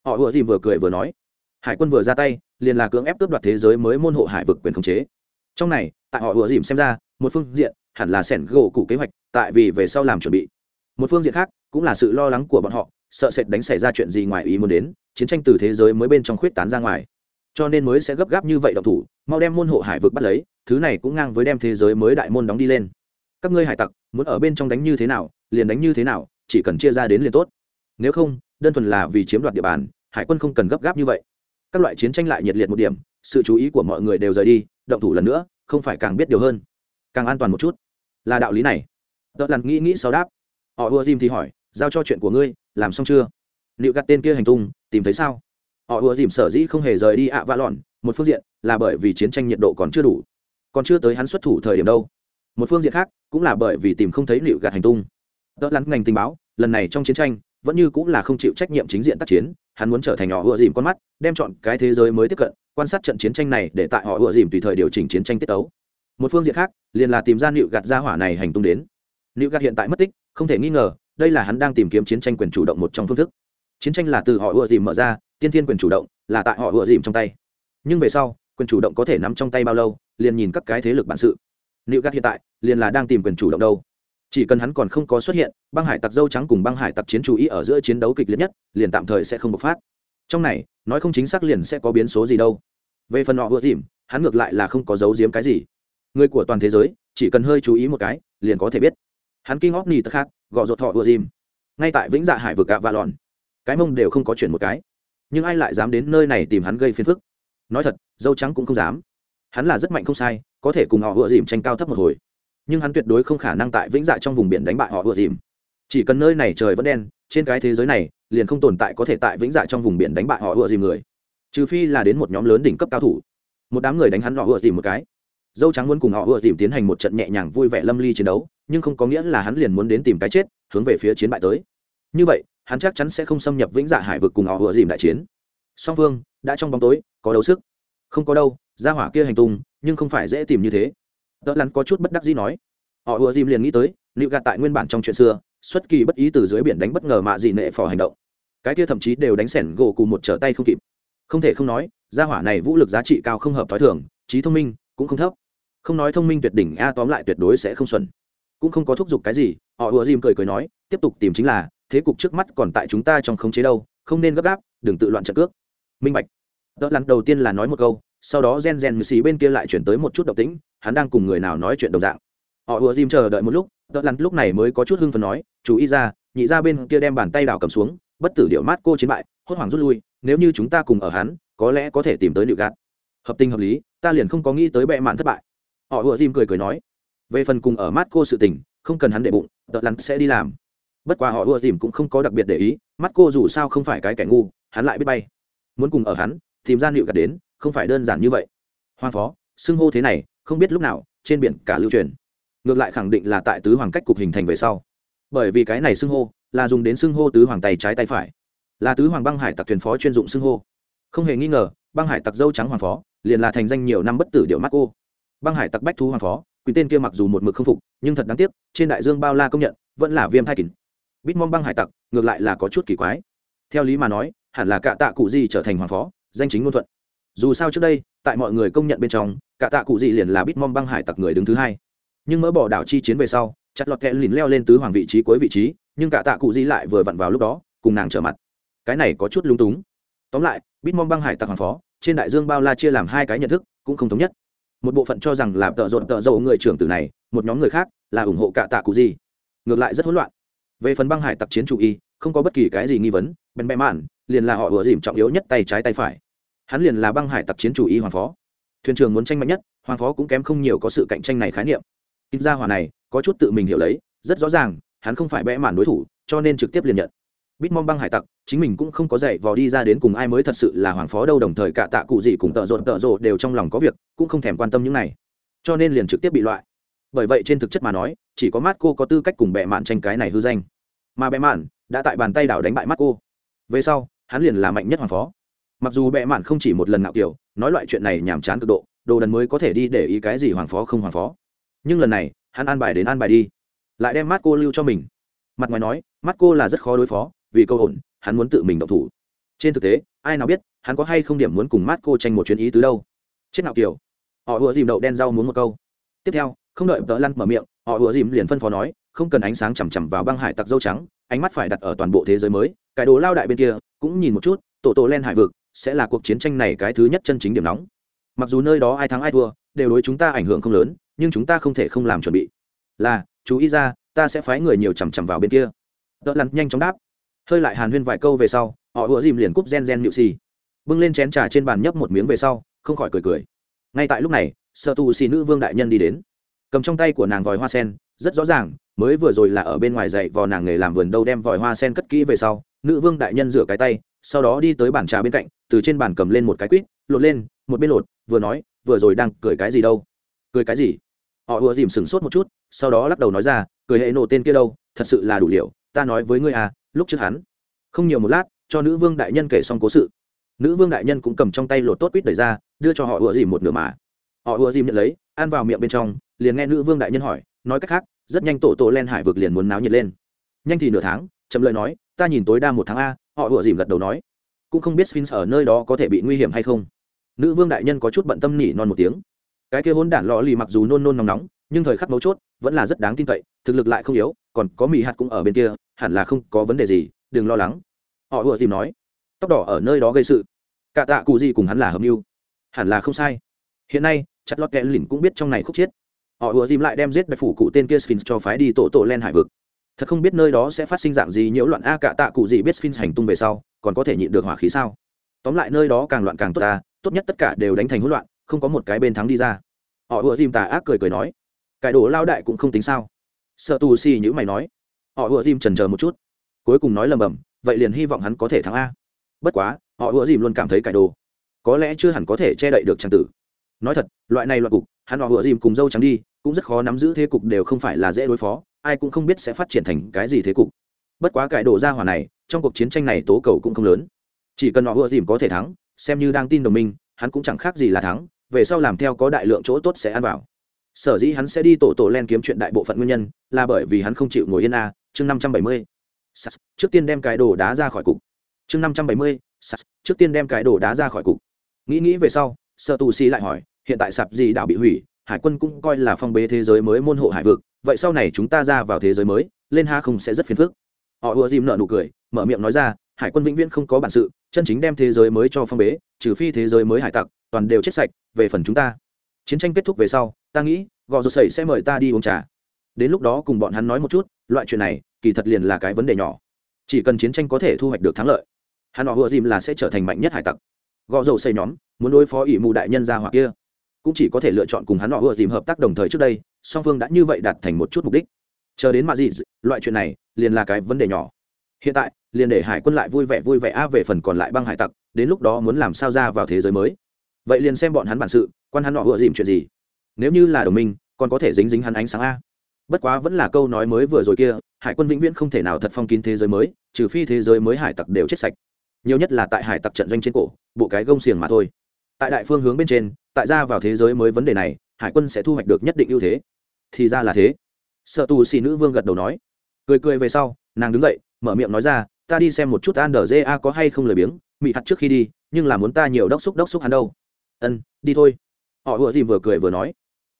Họ vừa dìm vừa cười vừa nói. Hải quân vừa ra tay, liền là cưỡng ép cướp đoạt thế giới mới môn hộ hải vực quyền khống chế. Trong này, tại họ vừa dìm xem ra, một phương diện, hẳn là sẻn gỗ cụ kế hoạch, tại vì về sau làm chuẩn bị một phương diện khác cũng là sự lo lắng của bọn họ, sợ sệt đánh xảy ra chuyện gì ngoài ý muốn đến, chiến tranh từ thế giới mới bên trong khuyết tán ra ngoài. Cho nên mới sẽ gấp gáp như vậy động thủ, mau đem môn hộ hải vực bắt lấy, thứ này cũng ngang với đem thế giới mới đại môn đóng đi lên. Các ngươi hải tặc, muốn ở bên trong đánh như thế nào, liền đánh như thế nào, chỉ cần chia ra đến liền tốt. Nếu không, đơn thuần là vì chiếm đoạt địa bàn, hải quân không cần gấp gáp như vậy. Các loại chiến tranh lại nhiệt liệt một điểm, sự chú ý của mọi người đều rời đi, động thủ lần nữa, không phải càng biết điều hơn. Càng an toàn một chút. Là đạo lý này. Tớ lặn nghĩ nghĩ sau đáp họ ùa dìm thì hỏi, giao cho chuyện của ngươi, làm xong chưa? Liệu gặt tên kia hành tung, tìm thấy sao? Họ ùa dìm sở dĩ không hề rời đi ạ vạ lọn, một phương diện là bởi vì chiến tranh nhiệt độ còn chưa đủ. Còn chưa tới hắn xuất thủ thời điểm đâu. Một phương diện khác cũng là bởi vì tìm không thấy liệu gạt hành tung. Đỡ lặn ngành tình báo, lần này trong chiến tranh, vẫn như cũng là không chịu trách nhiệm chính diện tác chiến, hắn muốn trở thành họ ùa dìm con mắt, đem chọn cái thế giới mới tiếp cận, quan sát trận chiến tranh này để tại họ ùa dìm tùy thời điều chỉnh chiến tranh tiết tấu. Một phương diện khác, liền là tìm ra Liệu gạt ra hỏa này hành tung đến nịu gạt hiện tại mất tích, không thể nghi ngờ, đây là hắn đang tìm kiếm chiến tranh quyền chủ động một trong phương thức. Chiến tranh là từ họ ùa dìm mở ra, tiên thiên quyền chủ động là tại họ ùa dìm trong tay. Nhưng về sau, quyền chủ động có thể nắm trong tay bao lâu, liền nhìn các cái thế lực bản sự. Nịu gạt hiện tại liền là đang tìm quyền chủ động đâu. Chỉ cần hắn còn không có xuất hiện, băng hải tặc dâu trắng cùng băng hải tặc chiến chú ý ở giữa chiến đấu kịch liệt nhất, liền tạm thời sẽ không bộc phát. Trong này, nói không chính xác liền sẽ có biến số gì đâu. Về phần họ ua dìm, hắn ngược lại là không có giấu giếm cái gì. Người của toàn thế giới, chỉ cần hơi chú ý một cái, liền có thể biết hắn kinh óc nỉ tật khác gọ ruột thọ ùa dìm. Ngay tại vĩnh dạ hải vực gạ và lòn cái mông đều không có chuyển một cái. Nhưng ai lại dám đến nơi này tìm hắn gây phiền phức? Nói thật, dâu trắng cũng không dám. Hắn là rất mạnh không sai, có thể cùng họ ùa dìm tranh cao thấp một hồi. Nhưng hắn tuyệt đối không khả năng tại vĩnh dạ trong vùng biển đánh bại họ ùa dìm. Chỉ cần nơi này trời vẫn đen, trên cái thế giới này, liền không tồn tại có thể tại vĩnh dạ trong vùng biển đánh bại họ ùa dìm người. Trừ phi là đến một nhóm lớn đỉnh cấp cao thủ. Một đám người đánh hắn họ ùa dìm một cái. Dâu trắng muốn cùng họ ùa dìm tiến hành một trận nhẹ nhàng vui vẻ lâm ly chiến đấu nhưng không có nghĩa là hắn liền muốn đến tìm cái chết, hướng về phía chiến bại tới. Như vậy, hắn chắc chắn sẽ không xâm nhập vĩnh dạ hải vực cùng họ vừa dìm đại chiến. Song phương đã trong bóng tối, có đấu sức. Không có đâu ra hỏa kia hành tung, nhưng không phải dễ tìm như thế. Tớ lắn có chút bất đắc dĩ nói. Họ ùa dìm liền nghĩ tới, liệu gạt tại nguyên bản trong chuyện xưa, xuất kỳ bất ý từ dưới biển đánh bất ngờ mạ dị nệ phò hành động. Cái kia thậm chí đều đánh sẻn gỗ cùng một trở tay không kịp. Không thể không nói, gia hỏa này vũ lực giá trị cao không hợp t h ó i thường, trí thông minh cũng không thấp. Không nói thông minh tuyệt đỉnh, a tóm lại tuyệt đối sẽ không xuẩn cũng không có thúc giục cái gì, họ ùa dìm cười cười nói, tiếp tục tìm chính là, thế cục trước mắt còn tại chúng ta trong khống chế đâu, không nên gấp gáp, đừng tự loạn trận cước. Minh bạch. Đỡ lắn đầu tiên là nói một câu, sau đó gen gen xì bên kia lại chuyển tới một chút độc tĩnh, hắn đang cùng người nào nói chuyện đồng dạng. Họ ùa dìm chờ đợi một lúc đỡ lắn lúc này mới có chút hưng phần nói, chú ý ra, nhị ra bên kia đem bàn tay đảo cầm xuống, bất tử điệu mát cô chiến bại, hốt hoảng rút lui, nếu như chúng ta cùng ở hắn, có lẽ có thể tìm tới liệu gạt. Hợp tình hợp lý, ta liền không có nghĩ tới bệ mạn thất bại. Họ ùa dìm cười cười nói về phần cùng ở mắt cô sự tình, không cần hắn để bụng, tợ lắn sẽ đi làm. Bất quá họ ưa dìm cũng không có đặc biệt để ý mắt cô dù sao không phải cái kẻ ngu, hắn lại biết bay. Muốn cùng ở hắn, tìm ra nịu gạt đến, không phải đơn giản như vậy. Hoàng phó, xưng hô thế này, không biết lúc nào, trên biển cả lưu truyền. Ngược lại khẳng định là tại tứ hoàng cách cục hình thành về sau. Bởi vì cái này xưng hô, là dùng đến xưng hô tứ hoàng tay trái tay phải. Là tứ hoàng băng hải tặc thuyền phó chuyên dụng xưng hô. Không hề nghi ngờ, băng hải tặc dâu trắng hoàng phó, liền là thành danh nhiều năm bất tử điệu mắt cô băng hải tặc bách thú hoàng phó quý tên kia mặc dù một mực không phục, nhưng thật đáng tiếc, trên đại dương bao la công nhận, vẫn là viêm thai kín. Bít mong băng hải tặc, ngược lại là có chút kỳ quái. Theo lý mà nói, hẳn là cạ tạ cụ gì trở thành hoàng phó, danh chính ngôn thuận. Dù sao trước đây, tại mọi người công nhận bên trong, cạ tạ cụ gì liền là bít mong băng hải tặc người đứng thứ hai. Nhưng mỡ bỏ đảo chi chiến về sau, chặt lọt kẽ lìn leo lên tứ hoàng vị trí cuối vị trí, nhưng cạ tạ cụ gì lại vừa vặn vào lúc đó, cùng nàng trở mặt. Cái này có chút lung túng. Tóm lại, bít mong băng hải tặc hoàng phó, trên đại dương bao la chia làm hai cái nhận thức, cũng không thống nhất một bộ phận cho rằng là tợ rộn tợ dầu người trưởng tử này, một nhóm người khác là ủng hộ cạ tạ cụ gì. Ngược lại rất hỗn loạn. Về phần băng hải tặc chiến chủ y, không có bất kỳ cái gì nghi vấn, bèn bẹ mạn, liền là họ ủa dìm trọng yếu nhất tay trái tay phải. Hắn liền là băng hải tặc chiến chủ y hoàng phó. Thuyền trưởng muốn tranh mạnh nhất, hoàng phó cũng kém không nhiều có sự cạnh tranh này khái niệm. Kinh gia hòa này, có chút tự mình hiểu lấy, rất rõ ràng, hắn không phải bẽ mạn đối thủ, cho nên trực tiếp liền nhận bitmom băng hải tặc, chính mình cũng không có dạy vò đi ra đến cùng ai mới thật sự là hoàng phó đâu, đồng thời cả tạ cụ gì cùng tợ rộn, tợ rộ đều trong lòng có việc, cũng không thèm quan tâm những này. Cho nên liền trực tiếp bị loại. Bởi vậy trên thực chất mà nói, chỉ có mát cô có tư cách cùng bệ mạn tranh cái này hư danh. Mà bệ mạn đã tại bàn tay đảo đánh bại mát cô về sau, hắn liền là mạnh nhất hoàng phó. Mặc dù bệ mạn không chỉ một lần nào kiểu, nói loại chuyện này nhàm chán cực độ, đồ đần mới có thể đi để ý cái gì hoàng phó không hoàng phó. Nhưng lần này, hắn an bài đến an bài đi. Lại đem mắt cô lưu cho mình. Mặt ngoài nói mắt cô là rất khó đối phó vì câu ổn, hắn muốn tự mình động thủ. Trên thực tế, ai nào biết, hắn có hay không điểm muốn cùng mát cô tranh một chuyến ý tứ đâu. Chết nào kiểu. Họ ùa dìm đậu đen rau muốn một câu. Tiếp theo, không đợi vợ lăn mở miệng, họ ùa dìm liền phân phó nói, không cần ánh sáng chằm chằm vào băng hải tặc dâu trắng, ánh mắt phải đặt ở toàn bộ thế giới mới. Cái đồ lao đại bên kia, cũng nhìn một chút, tổ tổ len hải vực, sẽ là cuộc chiến tranh này cái thứ nhất chân chính điểm nóng. Mặc dù nơi đó ai thắng ai thua, đều đối chúng ta ảnh hưởng không lớn, nhưng chúng ta không thể không làm chuẩn bị. Là, chú ý ra, ta sẽ phái người nhiều chằm chằm vào bên kia. Tợ lăn nhanh chóng đáp hơi lại hàn huyên vài câu về sau, họ ùa dìm liền cúp gen gen nhự xì bưng lên chén trà trên bàn nhấp một miếng về sau, không khỏi cười cười. Ngay tại lúc này, sợ tù xì nữ vương đại nhân đi đến. Cầm trong tay của nàng vòi hoa sen, rất rõ ràng, mới vừa rồi là ở bên ngoài dạy vò nàng nghề làm vườn đâu đem vòi hoa sen cất kỹ về sau, nữ vương đại nhân rửa cái tay, sau đó đi tới bàn trà bên cạnh, từ trên bàn cầm lên một cái quýt, lột lên, một bên lột, vừa nói, vừa rồi đang cười cái gì đâu? Cười cái gì? Họ ùa dìm sửng sốt một chút, sau đó lắc đầu nói ra, cười hệ nổ tên kia đâu, thật sự là đủ liệu ta nói với ngươi à lúc trước hắn. Không nhiều một lát, cho nữ vương đại nhân kể xong cố sự. Nữ vương đại nhân cũng cầm trong tay lột tốt quýt đẩy ra, đưa cho họ ùa dìm một nửa mà. Họ ùa dìm nhận lấy, ăn vào miệng bên trong, liền nghe nữ vương đại nhân hỏi, nói cách khác, rất nhanh tổ tổ len hải vực liền muốn náo nhiệt lên. Nhanh thì nửa tháng, chậm lời nói, ta nhìn tối đa một tháng a, họ ùa dìm gật đầu nói. Cũng không biết sphinx ở nơi đó có thể bị nguy hiểm hay không. Nữ vương đại nhân có chút bận tâm nỉ non một tiếng. Cái kia hôn đản lò lì mặc dù nôn nôn nóng nóng, nhưng thời khắc mấu chốt vẫn là rất đáng tin cậy, thực lực lại không yếu còn có mì hạt cũng ở bên kia, hẳn là không có vấn đề gì, đừng lo lắng. Họ ùa tìm nói. Tóc đỏ ở nơi đó gây sự. Cả tạ cụ gì cùng hắn là hợp mưu. Hẳn là không sai. Hiện nay, chặt lọt kẽ lìn cũng biết trong này khúc chiết họ ùa tìm lại đem giết bạch phủ cụ tên kia sphinx cho phái đi tổ tổ len hải vực. Thật không biết nơi đó sẽ phát sinh dạng gì nhiễu loạn a cả tạ cụ gì biết sphinx hành tung về sau, còn có thể nhịn được hỏa khí sao? Tóm lại nơi đó càng loạn càng tốt ta, tốt nhất tất cả đều đánh thành hỗn loạn, không có một cái bên thắng đi ra. Họ ùa tìm tà ác cười cười nói. Cải đồ lao đại cũng không tính sao sợ tù xì nhữ mày nói, họ ùa dìm trần chờ một chút, cuối cùng nói lầm bầm vậy liền hy vọng hắn có thể thắng a. Bất quá, họ ùa dìm luôn cảm thấy cải đồ, có lẽ chưa hẳn có thể che đậy được trang tử. Nói thật, loại này loại cục, hắn họ ùa dìm cùng dâu trắng đi, cũng rất khó nắm giữ thế cục đều không phải là dễ đối phó, ai cũng không biết sẽ phát triển thành cái gì thế cục. Bất quá cải đồ ra hỏa này, trong cuộc chiến tranh này tố cầu cũng không lớn. Chỉ cần họ ùa dìm có thể thắng, xem như đang tin đồng minh, hắn cũng chẳng khác gì là thắng, về sau làm theo có đại lượng chỗ tốt sẽ ăn vào sở dĩ hắn sẽ đi tổ tổ len kiếm chuyện đại bộ phận nguyên nhân là bởi vì hắn không chịu ngồi yên a, chương năm trăm bảy mươi. Trước tiên đem cái đồ đá ra khỏi cục. Chương năm trăm bảy mươi trước tiên đem cái đồ đá ra khỏi cục. Nghĩ nghĩ về sau sợ tù xì lại hỏi, hiện tại sạp gì đảo bị hủy, hải quân cũng coi là phong bế thế giới mới môn hộ hải vực, vậy sau này chúng ta ra vào thế giới mới, lên ha không sẽ rất phiền phức. Họ ùa dìm nợ nụ cười, mở miệng nói ra, hải quân vĩnh viễn không có bản sự, chân chính đem thế giới mới cho phong bế, trừ phi thế giới mới hải tặc, toàn đều chết sạch, về phần chúng ta. Chiến tranh kết thúc về sau ta nghĩ, gò rột sẩy sẽ mời ta đi uống trà. Đến lúc đó cùng bọn hắn nói một chút, loại chuyện này, kỳ thật liền là cái vấn đề nhỏ. Chỉ cần chiến tranh có thể thu hoạch được thắng lợi, hắn họ vừa dìm là sẽ trở thành mạnh nhất hải tặc. Gò dầu sẩy nhóm, muốn đối phó ỷ mù đại nhân ra hoặc kia, cũng chỉ có thể lựa chọn cùng hắn họ vừa dìm hợp tác đồng thời trước đây, song phương đã như vậy đạt thành một chút mục đích. Chờ đến mà gì, loại chuyện này, liền là cái vấn đề nhỏ. Hiện tại, liền để hải quân lại vui vẻ vui vẻ a về phần còn lại băng hải tặc, đến lúc đó muốn làm sao ra vào thế giới mới. Vậy liền xem bọn hắn bản sự, quan hắn họ vừa dìm chuyện gì nếu như là đồng minh, còn có thể dính dính hắn ánh sáng a. Bất quá vẫn là câu nói mới vừa rồi kia, hải quân vĩnh viễn không thể nào thật phong kín thế giới mới, trừ phi thế giới mới hải tặc đều chết sạch. Nhiều nhất là tại hải tặc trận doanh trên cổ, bộ cái gông xiềng mà thôi. Tại đại phương hướng bên trên, tại ra vào thế giới mới vấn đề này, hải quân sẽ thu hoạch được nhất định ưu thế. Thì ra là thế. Sợ tù xì nữ vương gật đầu nói. Cười cười về sau, nàng đứng dậy, mở miệng nói ra, ta đi xem một chút an đờ ja có hay không lười biếng, mị hạt trước khi đi, nhưng là muốn ta nhiều đốc xúc đốc xúc hắn đâu. Ân, đi thôi. Họ vừa gì vừa cười vừa nói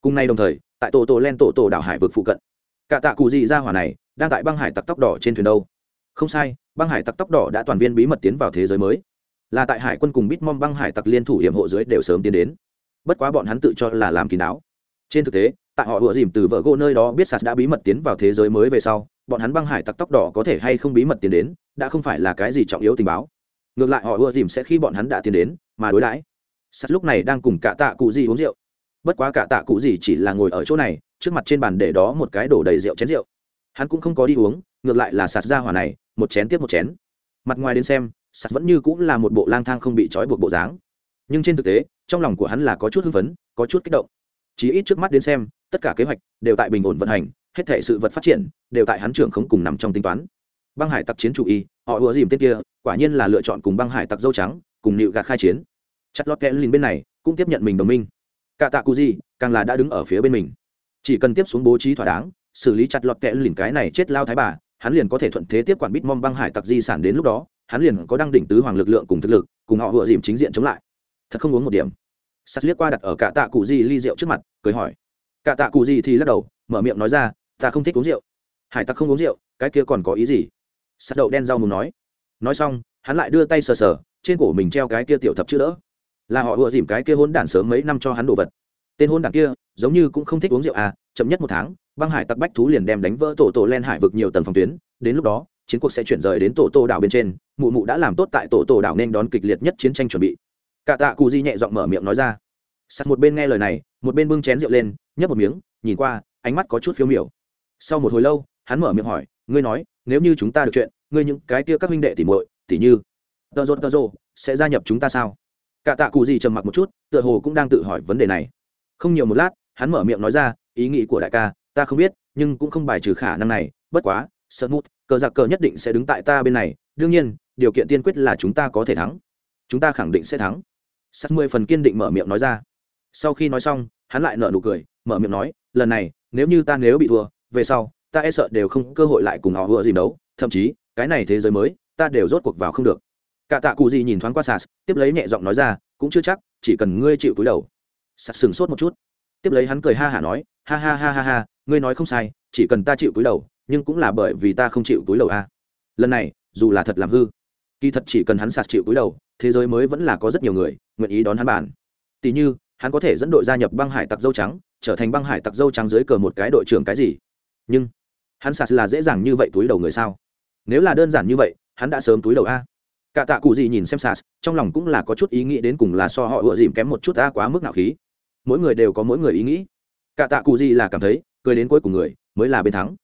cùng nay đồng thời, tại tổ tổ len tổ tổ đảo hải vực phụ cận. Cả tạ cụ gì ra hỏa này, đang tại băng hải tặc tóc đỏ trên thuyền đâu? Không sai, băng hải tặc tóc đỏ đã toàn viên bí mật tiến vào thế giới mới. Là tại hải quân cùng bitmom băng hải tặc liên thủ hiểm hộ dưới đều sớm tiến đến. Bất quá bọn hắn tự cho là làm kín đáo trên thực tế, tại họ vừa dìm từ vợ gỗ nơi đó biết sạt đã bí mật tiến vào thế giới mới về sau, bọn hắn băng hải tặc tóc đỏ có thể hay không bí mật tiến đến, đã không phải là cái gì trọng yếu tình báo. Ngược lại họ ùa dìm sẽ khi bọn hắn đã tiến đến, mà đối đãi. Sạt lúc này đang cùng cả tạ cụ gì uống rượu bất quá cả tạ cụ gì chỉ là ngồi ở chỗ này, trước mặt trên bàn để đó một cái đổ đầy rượu, chén rượu. Hắn cũng không có đi uống, ngược lại là sạt ra hỏa này, một chén tiếp một chén. Mặt ngoài đến xem, sạt vẫn như cũng là một bộ lang thang không bị trói buộc bộ dáng. Nhưng trên thực tế, trong lòng của hắn là có chút hưng phấn, có chút kích động. Chí ít trước mắt đến xem, tất cả kế hoạch đều tại bình ổn vận hành, hết thể sự vật phát triển đều tại hắn trưởng không cùng nằm trong tính toán. Băng hải tặc chiến chủ y, họ ùa dìm tên kia, quả nhiên là lựa chọn cùng băng hải tặc dâu trắng, cùng nịu gạt khai chiến. Chặt lọt kẽ lìn bên này, cũng tiếp nhận mình đồng minh cả tạ cụ gì, càng là đã đứng ở phía bên mình. Chỉ cần tiếp xuống bố trí thỏa đáng, xử lý chặt lọt kẽ lìn cái này chết lao thái bà, hắn liền có thể thuận thế tiếp quản bít mong băng hải tặc di sản đến lúc đó, hắn liền có đăng đỉnh tứ hoàng lực lượng cùng thực lực, cùng họ vừa dìm chính diện chống lại. Thật không uống một điểm. Sắt liếc qua đặt ở cả tạ cụ di ly rượu trước mặt, cười hỏi. Cả tạ cụ di thì lắc đầu, mở miệng nói ra, ta không thích uống rượu. Hải tặc không uống rượu, cái kia còn có ý gì? Sắt đậu đen rau mù nói. Nói xong, hắn lại đưa tay sờ sờ, trên cổ mình treo cái kia tiểu thập chữ đỡ là họ ùa dìm cái kia hôn đản sớm mấy năm cho hắn đồ vật. Tên hôn đản kia, giống như cũng không thích uống rượu à chậm nhất một tháng, băng hải tặc bách thú liền đem đánh vỡ tổ tổ len hải vực nhiều tầng phòng tuyến. Đến lúc đó, chiến cuộc sẽ chuyển rời đến tổ tổ đảo bên trên, mụ mụ đã làm tốt tại tổ tổ đảo nên đón kịch liệt nhất chiến tranh chuẩn bị. Cả tạ cụ di nhẹ giọng mở miệng nói ra. Sắt một bên nghe lời này, một bên bưng chén rượu lên, nhấp một miếng, nhìn qua, ánh mắt có chút phiếu miểu. Sau một hồi lâu, hắn mở miệng hỏi, ngươi nói, nếu như chúng ta được chuyện, ngươi những cái kia các huynh đệ tỉ muội, tỉ như, tờ rô tờ rô sẽ gia nhập chúng ta sao? Cả tạ cụ gì trầm mặc một chút, tựa hồ cũng đang tự hỏi vấn đề này. Không nhiều một lát, hắn mở miệng nói ra, ý nghĩ của đại ca, ta không biết, nhưng cũng không bài trừ khả năng này, bất quá, sợ mút cờ giặc cờ nhất định sẽ đứng tại ta bên này, đương nhiên, điều kiện tiên quyết là chúng ta có thể thắng. Chúng ta khẳng định sẽ thắng. Sắt mười phần kiên định mở miệng nói ra. Sau khi nói xong, hắn lại nở nụ cười, mở miệng nói, lần này, nếu như ta nếu bị thua, về sau, ta e sợ đều không cơ hội lại cùng họ vừa gì đấu thậm chí, cái này thế giới mới, ta đều rốt cuộc vào không được cả tạ cụ gì nhìn thoáng qua sas, tiếp lấy nhẹ giọng nói ra, cũng chưa chắc, chỉ cần ngươi chịu túi đầu. Sas sừng sốt một chút. Tiếp lấy hắn cười ha hả nói, ha ha ha ha ha, ngươi nói không sai, chỉ cần ta chịu túi đầu, nhưng cũng là bởi vì ta không chịu túi đầu a. Lần này, dù là thật làm hư, kỳ thật chỉ cần hắn sạt chịu túi đầu, thế giới mới vẫn là có rất nhiều người nguyện ý đón hắn bản Tỉ như, hắn có thể dẫn đội gia nhập băng hải tặc dâu trắng, trở thành băng hải tặc dâu trắng dưới cờ một cái đội trưởng cái gì. Nhưng, hắn sạt là dễ dàng như vậy túi đầu người sao? Nếu là đơn giản như vậy, hắn đã sớm túi đầu a cả tạ cụ gì nhìn xem sas trong lòng cũng là có chút ý nghĩ đến cùng là so họ ựa dìm kém một chút ta quá mức nạo khí. Mỗi người đều có mỗi người ý nghĩ. Cả tạ cụ gì là cảm thấy, cười đến cuối cùng người, mới là bên thắng.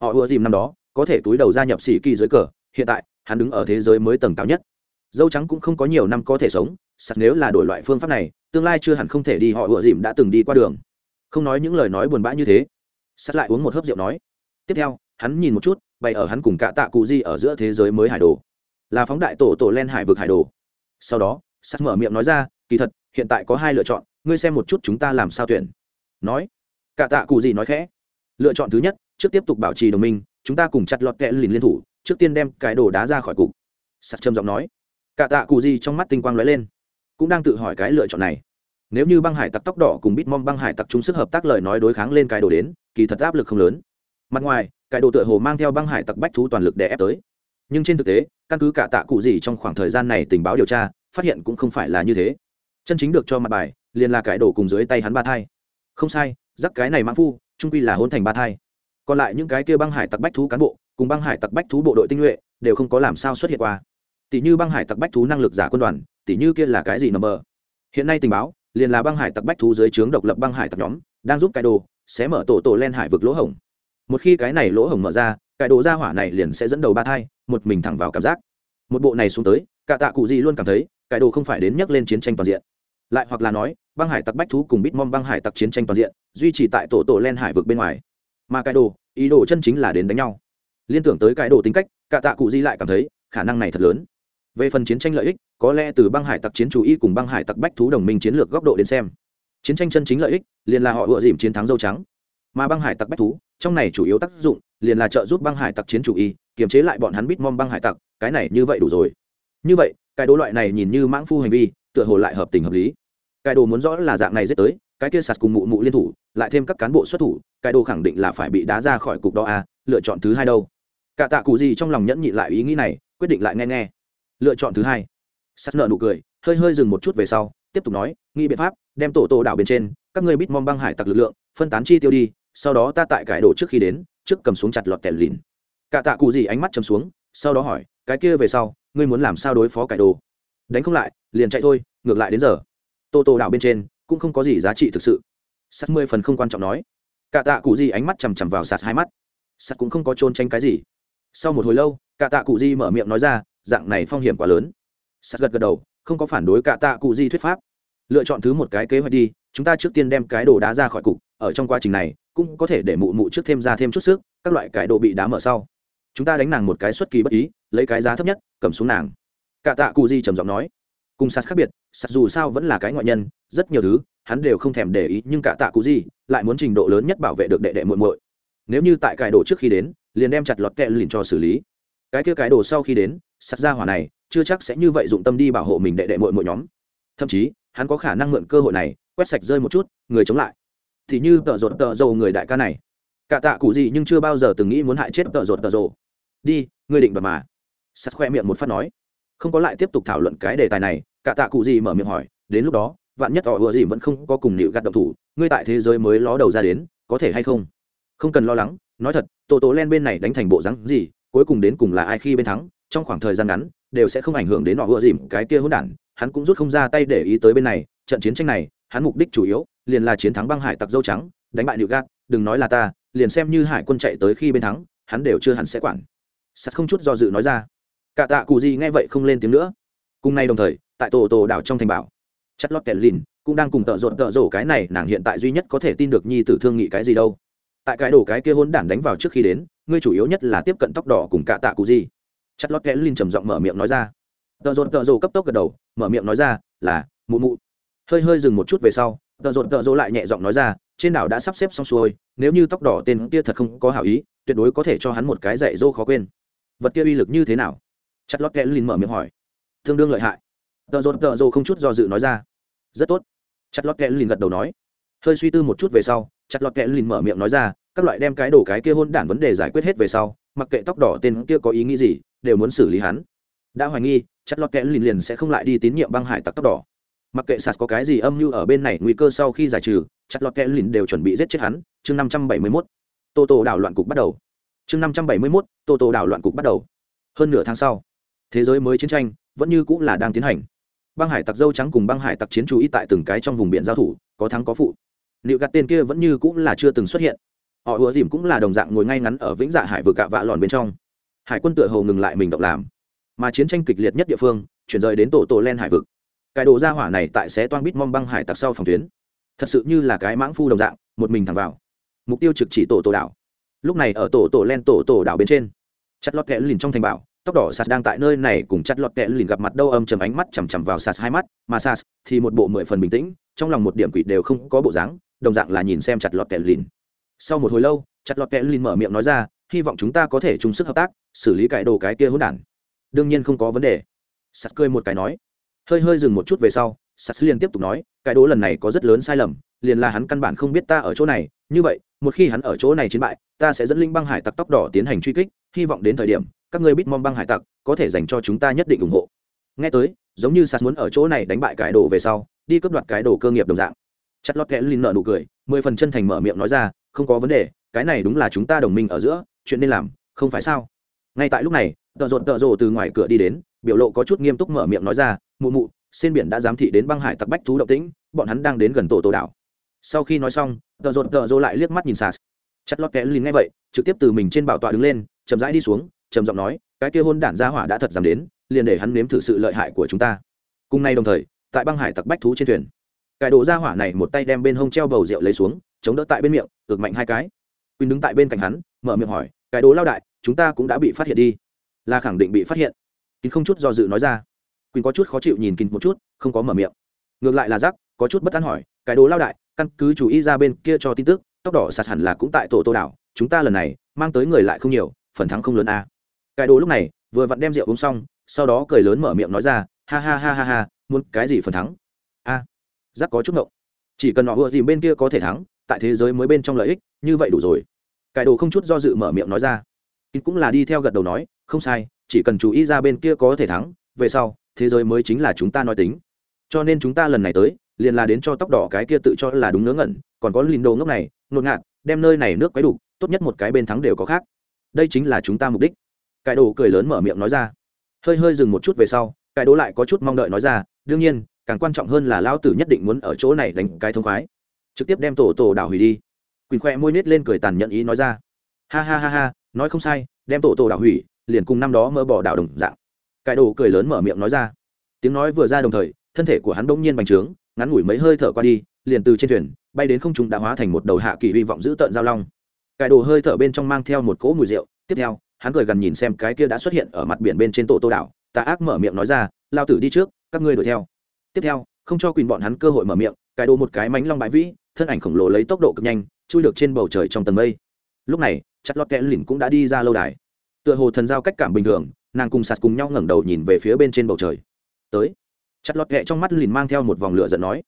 Họ ựa dìm năm đó, có thể túi đầu gia nhập sĩ kỳ dưới cờ, hiện tại, hắn đứng ở thế giới mới tầng cao nhất. Dâu trắng cũng không có nhiều năm có thể sống sặc nếu là đổi loại phương pháp này, tương lai chưa hẳn không thể đi họ ựa dìm đã từng đi qua đường. Không nói những lời nói buồn bã như thế sắt lại uống một hớp rượu nói. Tiếp theo, hắn nhìn một chút, bày ở hắn cùng cả tạ cụ di ở giữa thế giới mới hải đồ là phóng đại tổ tổ len hải vực hải đồ. Sau đó, sắt mở miệng nói ra, kỳ thật, hiện tại có hai lựa chọn, ngươi xem một chút chúng ta làm sao tuyển. Nói, cả tạ cụ gì nói khẽ. Lựa chọn thứ nhất, trước tiếp tục bảo trì đồng minh, chúng ta cùng chặt lọt kẹ lìn liên thủ, trước tiên đem cái đồ đá ra khỏi cục. Sắt trầm giọng nói. Cả tạ cụ gì trong mắt tinh quang lóe lên, cũng đang tự hỏi cái lựa chọn này. Nếu như băng hải tặc tóc đỏ cùng bít mong băng hải tặc chung sức hợp tác lời nói đối kháng lên cái đồ đến, kỳ thật áp lực không lớn. Mặt ngoài, cái đồ tựa hồ mang theo băng hải tặc bách thú toàn lực để ép tới. Nhưng trên thực tế căn cứ cả tạ cụ gì trong khoảng thời gian này tình báo điều tra, phát hiện cũng không phải là như thế. Chân chính được cho mặt bài, liền là cái đồ cùng dưới tay hắn ba thai. Không sai giắc cái này mãn phu, trung quy là hôn thành ba thai. Còn lại những cái kia băng hải tặc bách thú cán bộ, cùng băng hải tặc bách thú bộ đội tinh nhuệ, đều không có làm sao xuất hiện qua. Tỷ như băng hải tặc bách thú năng lực giả quân đoàn, tỷ như kia là cái gì nằm mờ hiện nay tình báo, liền là băng hải tặc bách thú dưới trướng độc lập băng hải tặc nhóm, đang giúp cái đồ, sẽ mở tổ tổ len hải vực lỗ hổng. Một khi cái này lỗ hổng mở ra cái đồ ra hỏa này liền sẽ dẫn đầu ba thai, một mình thẳng vào cảm giác. Một bộ này xuống tới, cả tạ cụ gì luôn cảm thấy, cái đồ không phải đến nhắc lên chiến tranh toàn diện. Lại hoặc là nói, băng hải tặc bách thú cùng bít mom băng hải tặc chiến tranh toàn diện, duy trì tại tổ tổ len hải vực bên ngoài. Mà cái đồ, ý đồ chân chính là đến đánh nhau. Liên tưởng tới cái đồ tính cách, cả tạ cụ di lại cảm thấy, khả năng này thật lớn. Về phần chiến tranh lợi ích, có lẽ từ băng hải tặc chiến chủ y cùng băng hải tặc bách thú đồng minh chiến lược góc độ đến xem. Chiến tranh chân chính lợi ích, liền là họ ựa dìm chiến thắng dâu trắng. Mà băng hải tặc bách thú, trong này chủ yếu tác dụng liền là trợ giúp băng hải tặc chiến chủ y kiềm chế lại bọn hắn bít mom băng hải tặc cái này như vậy đủ rồi. Như vậy cái đồ loại này nhìn như mãng phu hành vi tựa hồ lại hợp tình hợp lý. Cái đồ muốn rõ là dạng này giết tới cái kia sạt cùng mụ mụ liên thủ lại thêm các cán bộ xuất thủ cái đồ khẳng định là phải bị đá ra khỏi cục đó a à, lựa chọn thứ hai đâu. Cả tạ cụ gì trong lòng nhẫn nhị lại ý nghĩ này quyết định lại nghe nghe. Lựa chọn thứ hai. Sắt nợ nụ cười hơi hơi dừng một chút về sau tiếp tục nói nghĩ biện pháp đem tổ tổ đảo bên trên các ngươi bít mong băng hải tặc lực lượng phân tán chi tiêu đi sau đó ta tại cải đồ trước khi đến trước cầm xuống chặt lọt tẻ lìn. Cả tạ cụ gì ánh mắt chầm xuống, sau đó hỏi, cái kia về sau, ngươi muốn làm sao đối phó cải đồ? Đánh không lại, liền chạy thôi, ngược lại đến giờ. Tô tô đảo bên trên, cũng không có gì giá trị thực sự. Sắt mười phần không quan trọng nói. Cả tạ cụ gì ánh mắt chằm chằm vào sạt hai mắt. Sắt cũng không có trôn tranh cái gì. Sau một hồi lâu, cả tạ cụ di mở miệng nói ra, dạng này phong hiểm quá lớn. Sắt gật gật đầu, không có phản đối cả tạ cụ di thuyết pháp. Lựa chọn thứ một cái kế hoạch đi, chúng ta trước tiên đem cái đồ đá ra khỏi cục, ở trong quá trình này cũng có thể để mụ mụ trước thêm ra thêm chút sức, các loại cái đồ bị đá mở sau. Chúng ta đánh nàng một cái xuất kỳ bất ý, lấy cái giá thấp nhất, cầm xuống nàng. Cả tạ cụ di trầm giọng nói. Cùng sạt khác biệt, sạt dù sao vẫn là cái ngoại nhân, rất nhiều thứ, hắn đều không thèm để ý, nhưng cả tạ cụ di lại muốn trình độ lớn nhất bảo vệ được đệ đệ muội muội. Nếu như tại cải đồ trước khi đến, liền đem chặt lọt kẹ lìn cho xử lý. Cái kia cái đồ sau khi đến, sạt ra hỏa này, chưa chắc sẽ như vậy dụng tâm đi bảo hộ mình đệ đệ muội muội nhóm. Thậm chí, hắn có khả năng mượn cơ hội này, quét sạch rơi một chút, người chống lại thì như tợ rột tợ dầu người đại ca này. Cả tạ cụ gì nhưng chưa bao giờ từng nghĩ muốn hại chết tợ rột tợ dầu đi, ngươi định bật mà. Sắt khoe miệng một phát nói. Không có lại tiếp tục thảo luận cái đề tài này, cả tạ cụ gì mở miệng hỏi, đến lúc đó, vạn nhất họ vừa gì vẫn không có cùng nịu gạt động thủ, ngươi tại thế giới mới ló đầu ra đến, có thể hay không? Không cần lo lắng, nói thật tổ tổ len bên này đánh thành bộ rắn gì, cuối cùng đến cùng là ai khi bên thắng, trong khoảng thời gian ngắn, đều sẽ không ảnh hưởng đến họ vừa dìm cái kia hỗn đản, hắn cũng rút không ra tay để ý tới bên này, trận chiến tranh này, hắn mục đích chủ yếu liền là chiến thắng băng hải tặc dâu trắng, đánh bại nịu gạt đừng nói là ta, liền xem như hải quân chạy tới khi bên thắng, hắn đều chưa hẳn sẽ quản. Sắt không chút do dự nói ra. Cả tạ cụ gì nghe vậy không lên tiếng nữa. Cùng nay đồng thời, tại tổ tổ đảo trong thành bảo, chất lót kẹt lìn cũng đang cùng tợ rộn tợ rổ cái này, nàng hiện tại duy nhất có thể tin được nhi tử thương nghị cái gì đâu. Tại cái đổ cái kia hôn đản đánh vào trước khi đến, ngươi chủ yếu nhất là tiếp cận tóc đỏ cùng cả tạ cụ gì. Chất lót kẹt lìn trầm giọng mở miệng nói ra. Tợ rộn tợ rổ cấp tốc gật đầu, mở miệng nói ra là, mụ mụ. Hơi hơi dừng một chút về sau tợ rộn tợ rỗ lại nhẹ giọng nói ra, trên đảo đã sắp xếp xong xuôi, nếu như tóc đỏ tên kia thật không có hảo ý, tuyệt đối có thể cho hắn một cái dạy dỗ khó quên. Vật kia uy lực như thế nào? Chặt lót kẽ lìn mở miệng hỏi. Tương đương lợi hại. Tợ rột tợ rỗ không chút do dự nói ra. Rất tốt. Chặt lót kẽ lìn gật đầu nói. Hơi suy tư một chút về sau, chặt lót kẽ lìn mở miệng nói ra, các loại đem cái đổ cái kia hôn đản vấn đề giải quyết hết về sau, mặc kệ tóc đỏ tên kia có ý nghĩ gì, đều muốn xử lý hắn. Đã hoài nghi, chặt lót kẽ lìn liền sẽ không lại đi tín nhiệm băng hải tặc tóc đỏ mặc kệ sạt có cái gì âm mưu ở bên này, nguy cơ sau khi giải trừ chặt lọt kẽ lìn đều chuẩn bị giết chết hắn. Chương năm trăm bảy mươi mốt. Tô tô đảo loạn cục bắt đầu. Chương năm trăm bảy mươi mốt, tô tô đảo loạn cục bắt đầu. Hơn nửa tháng sau, thế giới mới chiến tranh vẫn như cũng là đang tiến hành. Băng hải tặc dâu trắng cùng băng hải tặc chiến chú ý tại từng cái trong vùng biển giao thủ, có thắng có phụ. Liệu gạt tên kia vẫn như cũng là chưa từng xuất hiện. Họ ùa dìm cũng là đồng dạng ngồi ngay ngắn ở vĩnh dạ hải vừa cạ vạ lòn bên trong. Hải quân tựa hồ ngừng lại mình động làm. Mà chiến tranh kịch liệt nhất địa phương, chuyển rời đến tổ tổ len hải vực cái đồ ra hỏa này tại xé toan bít mong băng hải tặc sau phòng tuyến. Thật sự như là cái mãng phu đồng dạng, một mình thẳng vào. Mục tiêu trực chỉ tổ tổ đảo. Lúc này ở tổ tổ len tổ tổ đảo bên trên, chặt lọt kẽ lìn trong thành bảo, tóc đỏ sas đang tại nơi này cùng chặt lọt kẽ lìn gặp mặt đâu âm chầm ánh mắt chằm chằm vào sas hai mắt, mà sas thì một bộ mười phần bình tĩnh, trong lòng một điểm quỷ đều không có bộ dáng, đồng dạng là nhìn xem chặt lọt kẽ lìn. Sau một hồi lâu, chặt lọt kẽ lìn mở miệng nói ra, hy vọng chúng ta có thể chung sức hợp tác, xử lý cải đồ cái kia hỗn đản. Đương nhiên không có vấn đề. Sas cười một cái nói hơi hơi dừng một chút về sau, sas liền tiếp tục nói, cái đố lần này có rất lớn sai lầm, liền là hắn căn bản không biết ta ở chỗ này. Như vậy, một khi hắn ở chỗ này chiến bại, ta sẽ dẫn linh băng hải tặc tóc đỏ tiến hành truy kích, hy vọng đến thời điểm, các ngươi biết mong băng hải tặc có thể dành cho chúng ta nhất định ủng hộ. Nghe tới, giống như sas muốn ở chỗ này đánh bại cái đồ về sau, đi cướp đoạt cái đồ cơ nghiệp đồng dạng. Chặt lót kẽ linh nợ nụ cười, mười phần chân thành mở miệng nói ra, không có vấn đề, cái này đúng là chúng ta đồng minh ở giữa, chuyện nên làm, không phải sao? Ngay tại lúc này, tợ rộn tợ rộ từ ngoài cửa đi đến biểu lộ có chút nghiêm túc mở miệng nói ra, mụ mụ, trên biển đã giám thị đến băng hải tặc bách thú động tĩnh, bọn hắn đang đến gần tổ tổ đảo. Sau khi nói xong tợ rột tợ rô lại liếc mắt nhìn sas. Chặt lót kẽ lìn ngay vậy, trực tiếp từ mình trên bảo tọa đứng lên, chậm rãi đi xuống, trầm giọng nói, cái kia hôn đản gia hỏa đã thật dám đến, liền để hắn nếm thử sự lợi hại của chúng ta. Cùng nay đồng thời, tại băng hải tặc bách thú trên thuyền cải đồ gia hỏa này một tay đem bên hông treo bầu rượu lấy xuống, chống đỡ tại bên miệng, ực mạnh hai cái. Quỳnh đứng tại bên cạnh hắn, mở miệng hỏi, cái đồ lao đại, chúng ta cũng đã bị phát hiện đi. Là khẳng định bị phát hiện kín không chút do dự nói ra. Quỳnh có chút khó chịu nhìn kín một chút không có mở miệng. Ngược lại là giác có chút bất an hỏi cái đồ lao đại căn cứ chủ ý ra bên kia cho tin tức tóc đỏ sạt hẳn là cũng tại tổ tô đảo chúng ta lần này mang tới người lại không nhiều phần thắng không lớn a à. cái đồ lúc này vừa vặn đem rượu uống xong sau đó cười lớn mở miệng nói ra ha ha ha ha ha muốn cái gì phần thắng? A à, giác có chút ngộng. Chỉ cần họ vừa gì bên kia có thể thắng tại thế giới mới bên trong lợi ích như vậy đủ rồi. Cái đồ không chút do dự mở miệng nói ra. Kín cũng là đi theo gật đầu nói không sai chỉ cần chú ý ra bên kia có thể thắng, về sau, thế giới mới chính là chúng ta nói tính. Cho nên chúng ta lần này tới, liền là đến cho tóc đỏ cái kia tự cho là đúng ngớ ngẩn, còn có lìn đồ ngốc này, ngột ngạt, đem nơi này nước quấy đủ, tốt nhất một cái bên thắng đều có khác. Đây chính là chúng ta mục đích. Cải đồ cười lớn mở miệng nói ra. Hơi hơi dừng một chút về sau cải đồ lại có chút mong đợi nói ra, đương nhiên, càng quan trọng hơn là lao tử nhất định muốn ở chỗ này đánh cái thông khoái. Trực tiếp đem tổ tổ đảo hủy đi. Quỳnh khoe môi nết lên cười tàn nhận ý nói ra. Ha ha ha ha, nói không sai, đem tổ tổ đảo hủy liền cùng năm đó mơ bỏ đảo đồng dạng. Cải đồ cười lớn mở miệng nói ra. Tiếng nói vừa ra đồng thời, thân thể của hắn bỗng nhiên bành trướng, ngắn ngủi mấy hơi thở qua đi, liền từ trên thuyền, bay đến không trung đã hóa thành một đầu hạ kỳ hy vọng giữ tợn giao long. Cải đồ hơi thở bên trong mang theo một cỗ mùi rượu, tiếp theo, hắn cười gần nhìn xem cái kia đã xuất hiện ở mặt biển bên trên tổ tô đảo, tà ác mở miệng nói ra, lao tử đi trước, các ngươi đuổi theo. Tiếp theo, không cho quỳnh bọn hắn cơ hội mở miệng cải đồ một cái mánh long bãi vĩ, thân ảnh khổng lồ lấy tốc độ cực nhanh, chui được trên bầu trời trong tầng mây. Lúc này, chặt lọt kẽ lìn cũng đã đi ra lâu đài tựa hồ thần giao cách cảm bình thường, nàng cùng sạt cùng nhau ngẩng đầu nhìn về phía bên trên bầu trời. Tới. Chặt lọt kẹ trong mắt lìn mang theo một vòng lửa giận nói.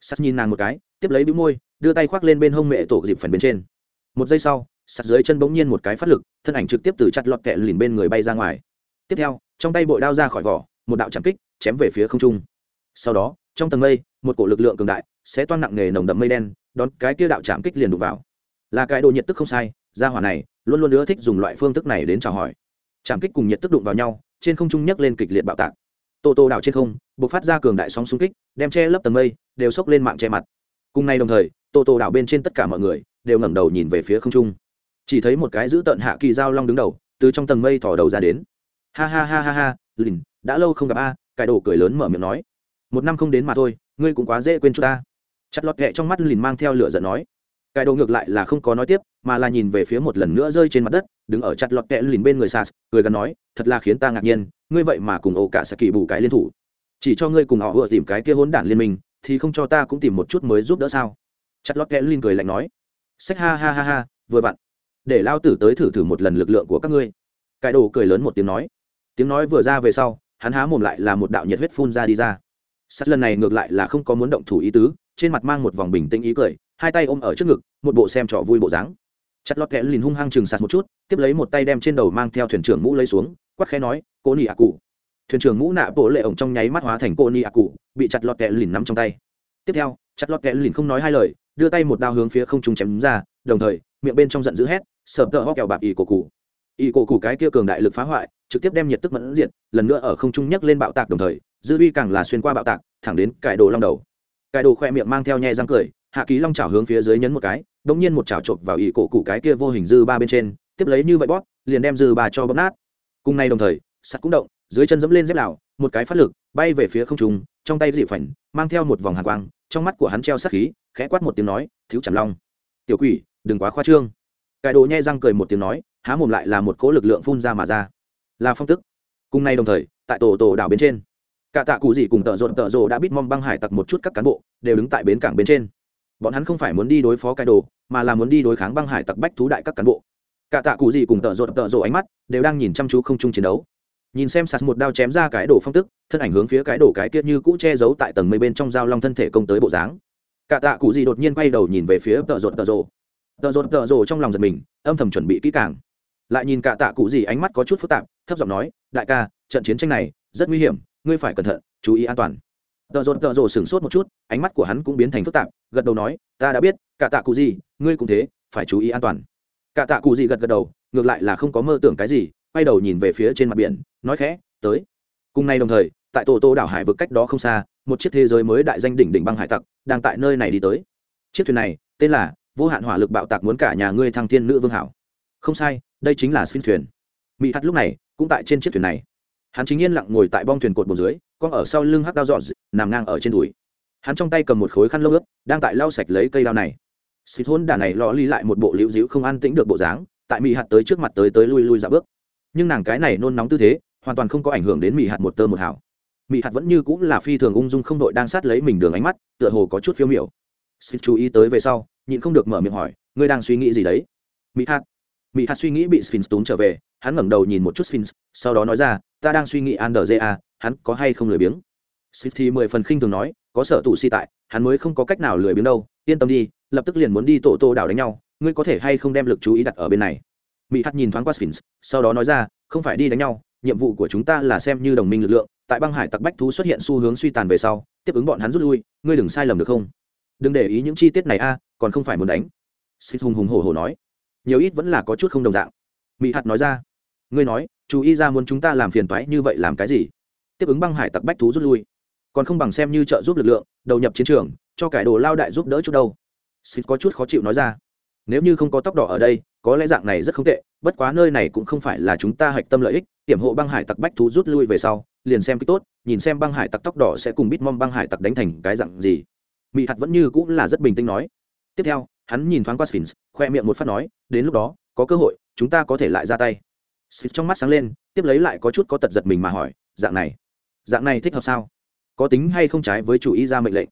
Sạt nhìn nàng một cái, tiếp lấy bĩu môi, đưa tay khoác lên bên hông mẹ tổ dịp phần bên trên. Một giây sau, sạt dưới chân bỗng nhiên một cái phát lực, thân ảnh trực tiếp từ chặt lọt kẹ lìn bên người bay ra ngoài. Tiếp theo, trong tay bội đao ra khỏi vỏ, một đạo chạm kích, chém về phía không trung. Sau đó, trong tầng mây, một cổ lực lượng cường đại sẽ toan nặng nề nồng đậm mây đen, đón cái kia đạo chạm kích liền đục vào. Là cái đồ nhiệt tức không sai gia hỏa này luôn luôn ưa thích dùng loại phương thức này đến chào hỏi. Chạm kích cùng nhiệt tức đụng vào nhau, trên không trung nhấc lên kịch liệt bạo tạc. Tô tô đảo trên không buộc phát ra cường đại sóng xung kích, đem che lấp tầng mây, đều xốc lên mạng che mặt. Cùng nay đồng thời, tô tô đảo bên trên tất cả mọi người đều ngẩng đầu nhìn về phía không trung. Chỉ thấy một cái giữ tận hạ kỳ giao long đứng đầu, từ trong tầng mây thỏ đầu ra đến. Ha ha ha ha ha, lìn, đã lâu không gặp a cải đồ cười lớn mở miệng nói. Một năm không đến mà thôi, ngươi cũng quá dễ quên chúng ta. Chặt lọt ghẹ trong mắt lìn mang theo lửa giận nói cải đồ ngược lại là không có nói tiếp, mà là nhìn về phía một lần nữa rơi trên mặt đất, đứng ở chặt lọt kẹ lìn bên người sas, cười gần nói, thật là khiến ta ngạc nhiên, ngươi vậy mà cùng ổ cả sẽ kỳ bù cái liên thủ. Chỉ cho ngươi cùng họ vừa tìm cái kia hỗn đản liên minh, thì không cho ta cũng tìm một chút mới giúp đỡ sao? Chặt lọt kẹ lìn cười lạnh nói, sách, ha ha ha ha, vừa vặn. Để lao tử tới thử thử một lần lực lượng của các ngươi. Cải đồ cười lớn một tiếng nói. Tiếng nói vừa ra về sau, hắn há mồm lại là một đạo nhiệt huyết phun ra đi ra. Sắt lần này ngược lại là không có muốn động thủ ý tứ, trên mặt mang một vòng bình tĩnh ý cười hai tay ôm ở trước ngực, một bộ xem trò vui bộ dáng. Chặt lọt kẽ lìn hung hăng chừng sạt một chút, tiếp lấy một tay đem trên đầu mang theo thuyền trưởng mũ lấy xuống quắt khẽ nói, cô nị ạ cụ. Thuyền trưởng mũ nạ bộ lệ ổng trong nháy mắt hóa thành cô nị ạ cụ, bị chặt lọt kẽ lìn nắm trong tay. Tiếp theo, chặt lọt kẽ lìn không nói hai lời, đưa tay một đao hướng phía không trung chém ra, đồng thời, miệng bên trong giận dữ hét sợp tợ hóc kẹo bạc ỉ cổ cụ. Ỉ cổ cụ cái kia cường đại lực phá hoại, trực tiếp đem nhiệt tức mẫn diệt, lần nữa ở không trung nhấc lên bạo tạc đồng thời, dư uy càng là xuyên qua bạo tạc, thẳng đến cải đồ long đầu. Cải đồ khoe miệng mang theo nhẹ răng cười hạ ký long chảo hướng phía dưới nhấn một cái đ ỗ n g nhiên một chảo chộp vào ỷ cổ cụ cái kia vô hình dư ba bên trên, tiếp lấy như vậy bóp, liền đem dư ba cho bóp nát. Cùng nay đồng thời, sắt cũng động, dưới chân dẫm lên dép lào một cái phát lực, bay về phía không trùng trong tay dị phảnh, mang theo một vòng hạ quang, trong mắt của hắn treo sắc khí, khẽ quát một tiếng nói, thiếu chảm long, tiểu quỷ, đừng quá khoa trương. Cải đồ nhẹ răng cười một tiếng nói, há mồm lại là một cỗ lực lượng phun ra mà ra. Là phong tức. Cùng nay đồng thời, tại tổ tổ đảo bên trên, cả tạ cụ gì cùng tợ rộn tợ rộ đã bít mong băng hải tặc một chút các cán bộ, đều đứng tại bến cảng bên trên bọn hắn không phải muốn đi đối phó cái đồ, mà là muốn đi đối kháng băng hải tặc bách thú đại các cán bộ. Cả tạ cụ gì cùng tợ rộn, tợ rộ ánh mắt đều đang nhìn chăm chú không chung chiến đấu. Nhìn xem sạt một đao chém ra cái đồ phong tức, thân ảnh hướng phía cái đồ cái tiết như cũ che giấu tại tầng mây bên trong dao long thân thể công tới bộ dáng. Cả tạ cụ gì đột nhiên quay đầu nhìn về phía tợ rộn, tợ rộ tợ rộn, tợ rộ trong lòng giật mình, âm thầm chuẩn bị kỹ càng. Lại nhìn cả tạ cụ gì ánh mắt có chút phức tạp, thấp giọng nói, đại ca, trận chiến tranh này rất nguy hiểm, ngươi phải cẩn thận, chú ý an toàn. Tợ rộn, tợ rộ sửng sốt một chút ánh mắt của hắn cũng biến thành phức tạp, gật đầu nói, ta đã biết, cả tạ cụ gì ngươi cũng thế, phải chú ý an toàn. Cả tạ cụ gì gật gật đầu, ngược lại là không có mơ tưởng cái gì, quay đầu nhìn về phía trên mặt biển, nói khẽ, tới. Cùng nay đồng thời, tại tổ tô đảo hải vực cách đó không xa, một chiếc thế giới mới đại danh đỉnh đỉnh băng hải tặc đang tại nơi này đi tới. Chiếc thuyền này, tên là vô hạn hỏa lực bạo tạc muốn cả nhà ngươi thăng thiên nữ vương hảo. Không sai, đây chính là sphinx thuyền. Mỹ hắt lúc này cũng tại trên chiếc thuyền này. Hắn chính yên lặng ngồi tại bong thuyền cột bồn dưới, con ở sau lưng hắc đao dọn, nằm ngang ở trên đùi hắn trong tay cầm một khối khăn lông ướt, đang tại lau sạch lấy cây đao này. Xịt hôn đả này lò ly lại một bộ liễu dĩu không an tĩnh được bộ dáng, tại mỹ hạt tới trước mặt tới tới lui lui dạo bước. Nhưng nàng cái này nôn nóng tư thế, hoàn toàn không có ảnh hưởng đến mỹ hạt một tơ một hảo mỹ hạt vẫn như cũng là phi thường ung dung không đội đang sát lấy mình đường ánh mắt, tựa hồ có chút phiêu miểu. Xịt chú ý tới về sau, nhịn không được mở miệng hỏi, ngươi đang suy nghĩ gì đấy? Mỹ hạt. Mỹ hạt suy nghĩ bị sphinx túm trở về, hắn ngẩng đầu nhìn một chút sphinx, sau đó nói ra, ta đang suy nghĩ andrja hắn có hay không lười biếng? Sphinx thì mười phần khinh thường nói có sở tụ si tại, hắn mới không có cách nào lười biếng đâu, yên tâm đi, lập tức liền muốn đi tổ tô đảo đánh nhau, ngươi có thể hay không đem lực chú ý đặt ở bên này? Mỹ hạt nhìn thoáng qua sphinx, sau đó nói ra, không phải đi đánh nhau, nhiệm vụ của chúng ta là xem như đồng minh lực lượng, tại băng hải tặc bách thú xuất hiện xu hướng suy tàn về sau, tiếp ứng bọn hắn rút lui, ngươi đừng sai lầm được không? Đừng để ý những chi tiết này a, còn không phải muốn đánh. Sphinx hùng hùng hổ hổ nói. Nhiều ít vẫn là có chút không đồng dạng. Mỹ hạt nói ra. Ngươi nói, chú ý ra muốn chúng ta làm phiền toái như vậy làm cái gì? Tiếp ứng băng hải tặc bách thú rút lui còn không bằng xem như trợ giúp lực lượng, đầu nhập chiến trường, cho cải đồ lao đại giúp đỡ chút đâu. Xích có chút khó chịu nói ra. Nếu như không có tóc đỏ ở đây, có lẽ dạng này rất không tệ, bất quá nơi này cũng không phải là chúng ta hạch tâm lợi ích, hiểm hộ băng hải tặc bách thú rút lui về sau, liền xem cái tốt, nhìn xem băng hải tặc tóc đỏ sẽ cùng bít mong băng hải tặc đánh thành cái dạng gì. Mỹ hạt vẫn như cũng là rất bình tĩnh nói. Tiếp theo, hắn nhìn thoáng qua sphinx, khoe miệng một phát nói, đến lúc đó, có cơ hội, chúng ta có thể lại ra tay. Sphinx trong mắt sáng lên, tiếp lấy lại có chút có tật giật mình mà hỏi, dạng này dạng này thích hợp sao? Có tính hay không trái với chủ ý ra mệnh lệnh.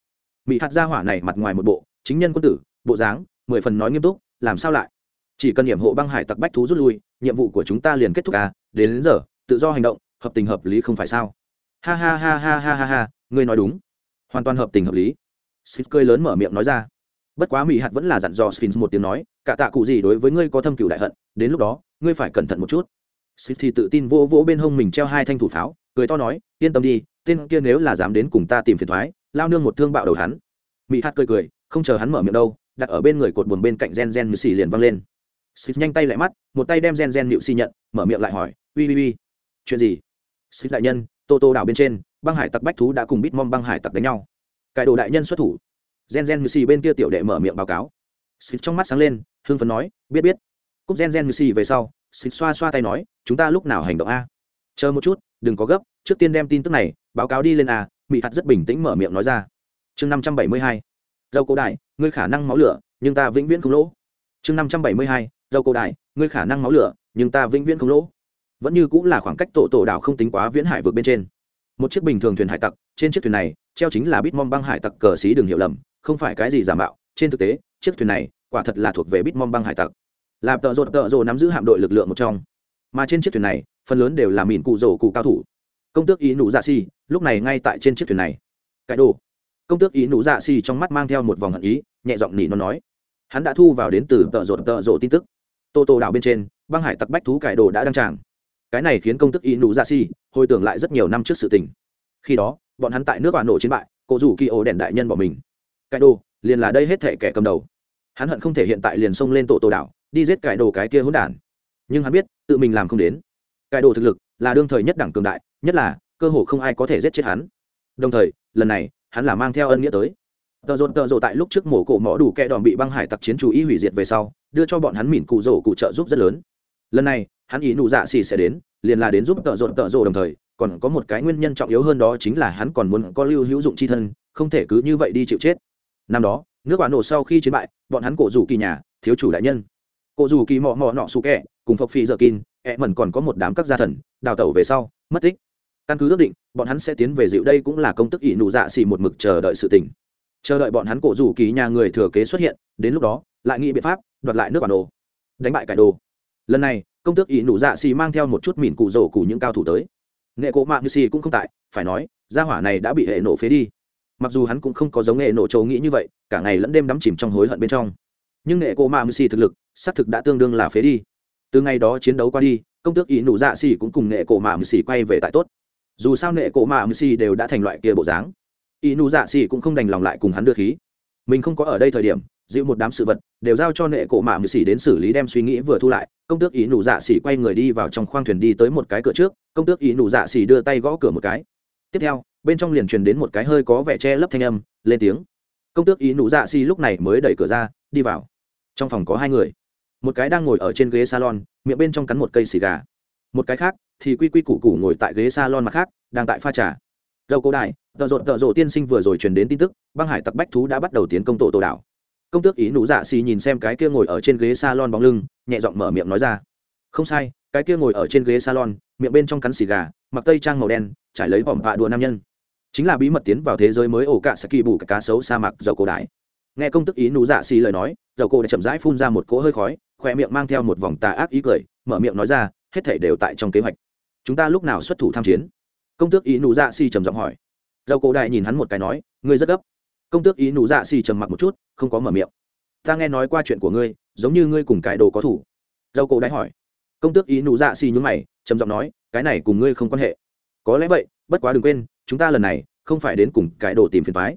Mỹ hạt gia hỏa này mặt ngoài một bộ chính nhân quân tử bộ dáng mười phần nói nghiêm túc làm sao lại? Chỉ cần nhiệm hộ băng hải tặc bách thú rút lui nhiệm vụ của chúng ta liền kết thúc à đến, đến giờ tự do hành động hợp tình hợp lý không phải sao? Ha ha ha ha ha ha ha ngươi nói đúng. Hoàn toàn hợp tình hợp lý. Sphinx cười lớn mở miệng nói ra. Bất quá mỹ hạt vẫn là dặn dò Sphinx một tiếng nói cả tạ cụ gì đối với ngươi có thâm cửu đại hận đến lúc đó ngươi phải cẩn thận một chút. Sphinx thì tự tin vỗ vỗ bên hông mình treo hai thanh thủ pháo cười to nói yên tâm đi tên kia nếu là dám đến cùng ta tìm phiền thoái, lao nương một thương bạo đầu hắn. Mỹ hát cười cười, không chờ hắn mở miệng đâu, đặt ở bên người cột buồn bên cạnh gen gen như xì liền văng lên. Xịt nhanh tay lại mắt, một tay đem gen gen nịu xì nhận, mở miệng lại hỏi ui ui ui chuyện gì? Xịt đại nhân, tô tô đảo bên trên, băng hải tặc bách thú đã cùng bít mong băng hải tặc đánh nhau. Cải đồ đại nhân xuất thủ. Gen gen như xì bên kia tiểu đệ mở miệng báo cáo. Xịt trong mắt sáng lên hương phấn nói, biết biết. Cúp gen gen như xì về sau xịt xoa xoa tay nói, chúng ta lúc nào hành động a? Chờ một chút, đừng có gấp, trước tiên đem tin tức này báo cáo đi lên à? mỹ hạt rất bình tĩnh mở miệng nói ra. Chương năm trăm bảy mươi hai dâu cổ đại, ngươi khả năng máu lửa, nhưng ta vĩnh viễn không lỗ. Chương năm trăm bảy mươi hai dâu cổ đại, ngươi khả năng máu lửa, nhưng ta vĩnh viễn không lỗ. Vẫn như cũng là khoảng cách tổ tổ đảo không tính quá viễn hải vượt bên trên. Một chiếc bình thường thuyền hải tặc, trên chiếc thuyền này, treo chính là bitmom băng hải tặc cờ xí đường hiểu lầm, không phải cái gì giả mạo. Trên thực tế, chiếc thuyền này, quả thật là thuộc về bitmom băng hải tặc. Là tợ rột tợ rồ nắm giữ hạm đội lực lượng một trong. Mà trên chiếc thuyền này, phần lớn đều là mìn cụ rổ cụ cao thủ công tước ý nụ dạ xì, lúc này ngay tại trên chiếc thuyền này. Cái đồ. Công tước ý nụ dạ xì trong mắt mang theo một vòng hận ý, nhẹ giọng nỉ nó nói. Hắn đã thu vào đến từ tợ rột tợ rộ tin tức. Tô tô đảo bên trên, băng hải tặc bách thú cải đồ đã đăng tràng. Cái này khiến công tức ý nụ dạ xì hồi tưởng lại rất nhiều năm trước sự tình. Khi đó, bọn hắn tại nước bà nổ chiến bại cổ rủ kỳ ổ đèn đại nhân bỏ mình. Cái đồ, liền là đây hết thể kẻ cầm đầu. Hắn hận không thể hiện tại liền xông lên tổ tổ đảo, đi giết cải đồ cái kia hỗn đản. Nhưng hắn biết, tự mình làm không đến. Cải đồ thực lực là đương thời nhất đẳng cường đại, nhất là, cơ hồ không ai có thể giết chết hắn. Đồng thời, lần này, hắn là mang theo ân nghĩa tới. Tợ rộn tợ rộ tại lúc trước mổ cổ mỏ đủ kẹ đòn bị băng hải tặc chiến chủ ý hủy diệt về sau, đưa cho bọn hắn mỉn cụ rổ cụ trợ giúp rất lớn. Lần này, hắn ý nụ dạ xì sẽ đến, liền là đến giúp tợ rộn tợ rộ đồng thời, còn có một cái nguyên nhân trọng yếu hơn đó chính là hắn còn muốn có lưu hữu dụng chi thân, không thể cứ như vậy đi chịu chết. Năm đó, nước quả nổ sau khi chiến bại, bọn hắn cổ rủ kỳ nhà, thiếu chủ đại nhân. Cổ rủ kỳ mọ mọ nọ sụ kẹ, cùng phộc phi dợ kin, ẹ mẩn còn có một đám các gia thần đào tẩu về sau, mất tích. Căn cứ ước định, bọn hắn sẽ tiến về dịu đây cũng là công tức ỷ nụ dạ xỉ một mực chờ đợi sự tình. Chờ đợi bọn hắn cổ rủ kỳ nhà người thừa kế xuất hiện, đến lúc đó, lại nghĩ biện pháp, đoạt lại nước bản đồ. Đánh bại cải đồ. Lần này, công tước ỷ nụ dạ xỉ mang theo một chút mìn cụ rổ cụ những cao thủ tới. Nghệ cộ mạng như xì cũng không tại, phải nói, gia hỏa này đã bị hệ nổ phế đi. Mặc dù hắn cũng không có giống nghệ nổ trấu nghĩ như vậy, cả ngày lẫn đêm đắm chìm trong hối hận bên trong. Nhưng nghệ cộ mạng như xì thực lực, xác thực đã tương đương là phế đi. Từ ngày đó chiến đấu qua đi công tước ý nụ dạ xì cũng cùng nệ cổ mạ như xì quay về tại tốt. Dù sao nệ cổ mạ như xì đều đã thành loại kia bộ dáng. Ý nụ dạ xì cũng không đành lòng lại cùng hắn đưa khí. Mình không có ở đây thời điểm dịu một đám sự vật, đều giao cho nệ cổ mạ mười xỉ đến xử lý đem suy nghĩ vừa thu lại. Công tước ý nụ dạ xỉ quay người đi vào trong khoang thuyền đi tới một cái cửa trước, công tước ý nụ dạ xỉ đưa tay gõ cửa một cái. Tiếp theo, bên trong liền truyền đến một cái hơi có vẻ che lấp thanh âm, lên tiếng. Công tước ý nụ dạ xỉ lúc này mới đẩy cửa ra, đi vào. Trong phòng có hai người một cái đang ngồi ở trên ghế salon, miệng bên trong cắn một cây xì gà. Một cái khác, thì quy quy củ củ ngồi tại ghế salon mặt khác, đang tại pha trà. Dầu cổ đại tợ rộn, tợ rộ tiên sinh vừa rồi truyền đến tin tức, băng hải tặc bách thú đã bắt đầu tiến công tổ tổ đảo. Công tước ý nụ dạ xì nhìn xem cái kia ngồi ở trên ghế salon bóng lưng, nhẹ giọng mở miệng nói ra. Không sai, cái kia ngồi ở trên ghế salon, miệng bên trong cắn xì gà, mặc tây trang màu đen, trải lấy vòm vạ đùa nam nhân. Chính là bí mật tiến vào thế giới mới ổ cạ sẽ kỳ bù cả cá sấu sa mạc dầu cổ đại nghe công tức ý nụ dạ xì lời nói, dầu cổ đã chậm rãi phun ra một cỗ hơi khói khoe miệng mang theo một vòng tà ác ý cười, mở miệng nói ra, hết thể đều tại trong kế hoạch. Chúng ta lúc nào xuất thủ tham chiến? Công tước ý nụ dạ si trầm giọng hỏi. Dầu cổ đại nhìn hắn một cái nói, ngươi rất gấp. Công tước ý nụ dạ si trầm mặc một chút, không có mở miệng. Ta nghe nói qua chuyện của ngươi, giống như ngươi cùng cái đồ có thủ. Dầu cổ đại hỏi. Công tước ý nụ dạ si nhún mày, trầm giọng nói, cái này cùng ngươi không quan hệ. Có lẽ vậy, bất quá đừng quên, chúng ta lần này không phải đến cùng cái đồ tìm phiền thoái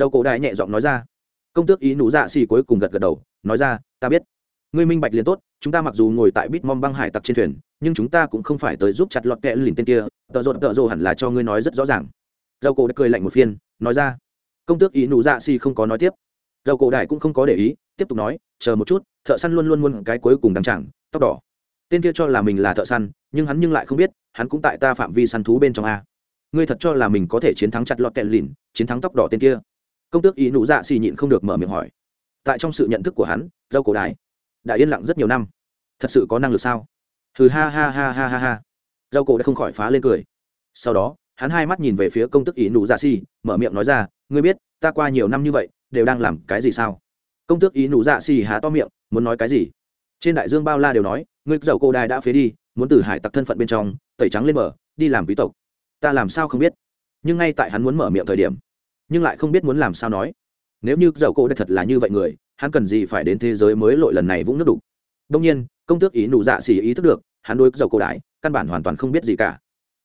dầu cổ đại nhẹ giọng nói ra. Công tước ý nụ dạ si cuối cùng gật gật đầu, nói ra, ta biết ngươi minh bạch liền tốt, chúng ta mặc dù ngồi tại bít mong băng hải tặc trên thuyền, nhưng chúng ta cũng không phải tới giúp chặt lọt kẹ lìn tên kia, tợ rộn tợ rộ hẳn là cho ngươi nói rất rõ ràng. Dầu cổ đã cười lạnh một phiên, nói ra. Công tước ý nụ dạ xì không có nói tiếp. Dầu cổ đại cũng không có để ý, tiếp tục nói, chờ một chút, thợ săn luôn luôn luôn cái cuối cùng đăng chẳng tóc đỏ. Tên kia cho là mình là thợ săn, nhưng hắn nhưng lại không biết, hắn cũng tại ta phạm vi săn thú bên trong a. Ngươi thật cho là mình có thể chiến thắng chặt lọt kẹ lìn, chiến thắng tóc đỏ tên kia? Công tước ý nụ dạ xì nhịn không được mở miệng hỏi. Tại trong sự nhận thức của hắn dâu cổ đài đã yên lặng rất nhiều năm. Thật sự có năng lực sao? Hừ, ha ha ha ha ha ha. Dâu cổ đã không khỏi phá lên cười. Sau đó, hắn hai mắt nhìn về phía công tước ý nụ dạ xì, mở miệng nói ra, ngươi biết, ta qua nhiều năm như vậy, đều đang làm cái gì sao? Công tước ý nụ dạ xì há to miệng, muốn nói cái gì? Trên đại dương bao la đều nói, ngươi dầu cổ đài đã phế đi, muốn từ hải tặc thân phận bên trong, tẩy trắng lên mở đi làm quý tộc. Ta làm sao không biết? Nhưng ngay tại hắn muốn mở miệng thời điểm, nhưng lại không biết muốn làm sao nói. Nếu như dầu cổ đã thật là như vậy người hắn cần gì phải đến thế giới mới lội lần này vũng nước đục? Đông nhiên, công tước ý nụ dạ xỉ ý thức được, hắn đối dầu cổ đại, căn bản hoàn toàn không biết gì cả.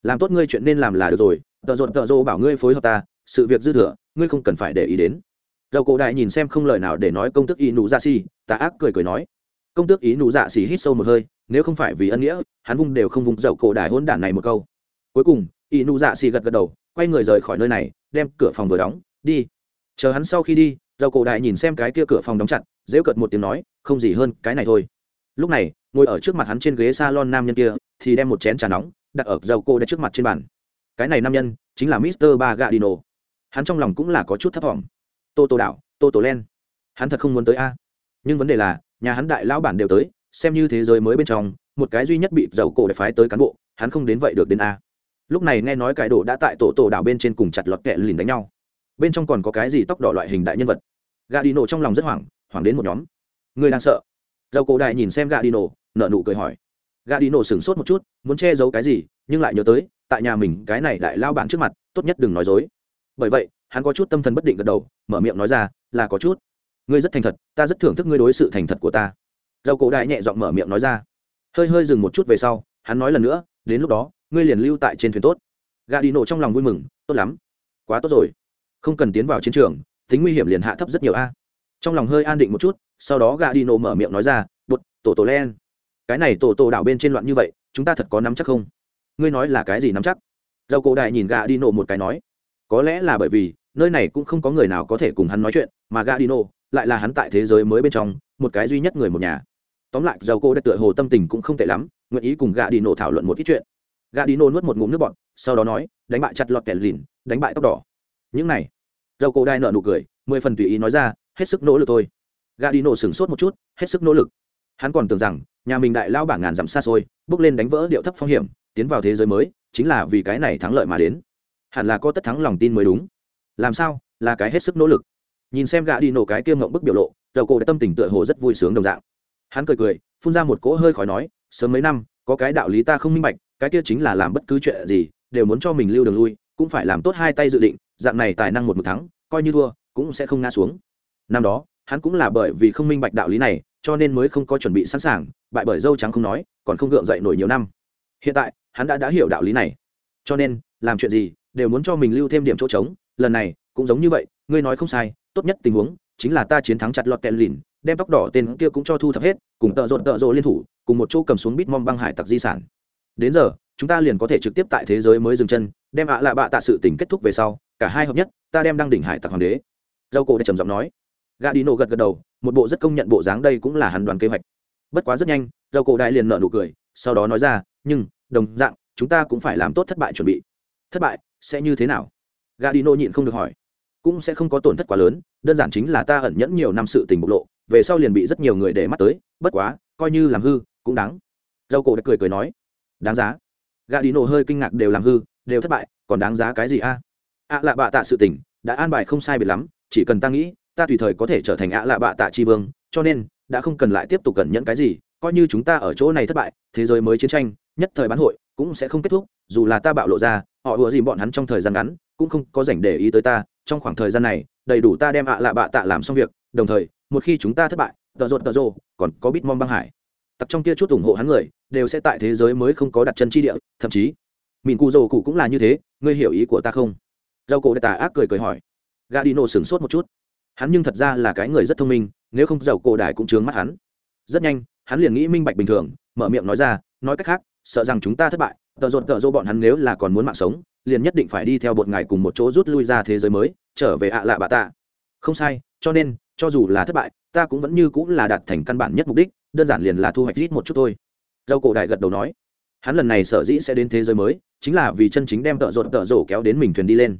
Làm tốt ngươi chuyện nên làm là được rồi, tợ rộn tợ rô bảo ngươi phối hợp ta, sự việc dư thừa, ngươi không cần phải để ý đến. Dầu cổ đại nhìn xem không lời nào để nói công tước ý nụ dạ xỉ ta ác cười cười nói. Công tước ý nụ dạ xỉ hít sâu một hơi, nếu không phải vì ân nghĩa, hắn vung đều không vung dầu cổ đại hôn đản này một câu. Cuối cùng, ý nụ dạ xỉ gật gật đầu, quay người rời khỏi nơi này, đem cửa phòng vừa đóng, đi. Chờ hắn sau khi đi dầu cổ đại nhìn xem cái kia cửa phòng đóng chặt dễu cợt một tiếng nói, không gì hơn cái này thôi. Lúc này, ngồi ở trước mặt hắn trên ghế s a lon nam nhân kia, thì đem một chén trà nóng, đặt ở dầu cổ đại trước mặt trên bàn. Cái này nam nhân, chính là mister bagadino. Hắn trong lòng cũng là có chút thấp t tô tô đảo, tô tô len. Hắn thật không muốn tới a. Nhưng vấn đề là, nhà hắn đại lão bản đều tới, xem như thế giới mới bên trong, một cái duy nhất bị dầu cổ đại phái tới cán bộ, hắn không đến vậy được đến a. Lúc này nghe nói cái đồ đã tại tổ tổ đảo bên trên cùng chặt lọt kẹ lìn đánh nhau. Bên trong còn có cái gì tóc đỏ loại hình đại nhân vật? Gà đi nổ trong lòng rất hoảng hoảng đến một nhóm. Người đang sợ. Dầu cổ đại nhìn xem gà đi nổ nợ nụ cười hỏi. Gà đi nổ sửng sốt một chút, muốn che giấu cái gì, nhưng lại nhớ tới, tại nhà mình, cái này đại lao bản trước mặt, tốt nhất đừng nói dối. Bởi vậy, hắn có chút tâm thần bất định gật đầu, mở miệng nói ra, là có chút. Ngươi rất thành thật, ta rất thưởng thức ngươi đối sự thành thật của ta. Dầu cổ đại nhẹ giọng mở miệng nói ra. Hơi hơi dừng một chút về sau, hắn nói lần nữa, đến lúc đó, ngươi liền lưu tại trên thuyền tốt. Gà đi nổ trong lòng vui mừng, tốt lắm. Quá tốt rồi. Không cần tiến vào chiến trường tính nguy hiểm liền hạ thấp rất nhiều a. Trong lòng hơi an định một chút, sau đó gà đi nổ mở miệng nói ra bột tổ tổ len, cái này tổ tổ đảo bên trên loạn như vậy, chúng ta thật có nắm chắc không? Ngươi nói là cái gì nắm chắc? Dầu cổ đại nhìn gà đi nổ một cái nói, có lẽ là bởi vì, nơi này cũng không có người nào có thể cùng hắn nói chuyện, mà gà đi nổ lại là hắn tại thế giới mới bên trong, một cái duy nhất người một nhà. Tóm lại, dầu cổ đã tựa hồ tâm tình cũng không tệ lắm, nguyện ý cùng gà đi nổ thảo luận một ít chuyện. Gà đi nổ nuốt một ngụm nước bọt, sau đó nói, đánh bại chặt lọt kẻ lìn, đánh bại tóc đỏ. Những này dầu cổ đai nợ nụ cười, mười phần tùy ý nói ra, hết sức nỗ lực thôi. Gà đi nổ sửng sốt một chút, hết sức nỗ lực. Hắn còn tưởng rằng, nhà mình đại lao bảng ngàn dặm xa xôi, bước lên đánh vỡ điệu thấp phong hiểm, tiến vào thế giới mới, chính là vì cái này thắng lợi mà đến. Hẳn là có tất thắng lòng tin mới đúng. Làm sao, là cái hết sức nỗ lực. Nhìn xem gã đi nổ cái kiêm ngộng bức biểu lộ, dầu cổ đã tâm tình tựa hồ rất vui sướng đồng dạng. Hắn cười cười, phun ra một cỗ hơi khỏi nói, sớm mấy năm, có cái đạo lý ta không minh bạch, cái kia chính là làm bất cứ chuyện gì, đều muốn cho mình lưu đường lui cũng phải làm tốt hai tay dự định, dạng này tài năng một một thắng, coi như thua, cũng sẽ không ngã xuống. Năm đó, hắn cũng là bởi vì không minh bạch đạo lý này, cho nên mới không có chuẩn bị sẵn sàng, bại bởi dâu trắng không nói, còn không gượng dậy nổi nhiều năm. Hiện tại, hắn đã đã hiểu đạo lý này. Cho nên, làm chuyện gì, đều muốn cho mình lưu thêm điểm chỗ trống, lần này, cũng giống như vậy, ngươi nói không sai, tốt nhất tình huống, chính là ta chiến thắng chặt lọt kẹn lìn, đem tóc đỏ tên kia cũng cho thu thập hết, cùng tợ rộn tợ rộ liên thủ, cùng một chỗ cầm xuống bít mong băng hải tặc di sản. Đến giờ, chúng ta liền có thể trực tiếp tại thế giới mới dừng chân đem ạ lạ bạ tạ sự tình kết thúc về sau, cả hai hợp nhất, ta đem đăng đỉnh hải tặc hoàng đế. Dâu cổ đã trầm giọng nói. Gà đi nổ gật gật đầu, một bộ rất công nhận bộ dáng đây cũng là hắn đoàn kế hoạch. Bất quá rất nhanh, dâu cổ đại liền nợ nụ cười, sau đó nói ra, nhưng, đồng dạng, chúng ta cũng phải làm tốt thất bại chuẩn bị. Thất bại, sẽ như thế nào? Gà đi nổ nhịn không được hỏi. Cũng sẽ không có tổn thất quá lớn, đơn giản chính là ta ẩn nhẫn nhiều năm sự tình bộc lộ, về sau liền bị rất nhiều người để mắt tới, bất quá, coi như làm hư, cũng đáng. Dâu cổ đã cười cười nói. Đáng giá. Gà đi nổ hơi kinh ngạc đều làm hư đều thất bại, còn đáng giá cái gì a? Ạ lạ bạ tạ sự tình, đã an bài không sai biệt lắm, chỉ cần ta nghĩ, ta tùy thời có thể trở thành ạ lạ bạ tạ tri vương, cho nên, đã không cần lại tiếp tục cẩn nhẫn cái gì, coi như chúng ta ở chỗ này thất bại, thế giới mới chiến tranh, nhất thời bán hội, cũng sẽ không kết thúc, dù là ta bạo lộ ra, họ ùa dìm bọn hắn trong thời gian ngắn, cũng không có dành để ý tới ta, trong khoảng thời gian này, đầy đủ ta đem ạ lạ bạ tạ làm xong việc, đồng thời, một khi chúng ta thất bại, tợ rột tợ rồ, còn có bít mong băng hải. Tặc trong kia chút ủng hộ hắn người, đều sẽ tại thế giới mới không có đặt chân tri địa, thậm chí mìn cụ dầu cụ cũng là như thế, ngươi hiểu ý của ta không? Dầu cổ đại tà ác cười cười hỏi. Gà đi nổ sửng sốt một chút. Hắn nhưng thật ra là cái người rất thông minh, nếu không dầu cổ đại cũng chướng mắt hắn. Rất nhanh, hắn liền nghĩ minh bạch bình thường, mở miệng nói ra, nói cách khác, sợ rằng chúng ta thất bại, tợ rột tợ rô bọn hắn nếu là còn muốn mạng sống, liền nhất định phải đi theo bột ngài cùng một chỗ rút lui ra thế giới mới, trở về ạ lạ bạ tạ. Không sai, cho nên, cho dù là thất bại, ta cũng vẫn như cũng là đạt thành căn bản nhất mục đích, đơn giản liền là thu hoạch ít một chút thôi. Dầu cổ đại gật đầu nói. Hắn lần này sở dĩ sẽ đến thế giới mới chính là vì chân chính đem tợ rột tợ rổ kéo đến mình thuyền đi lên.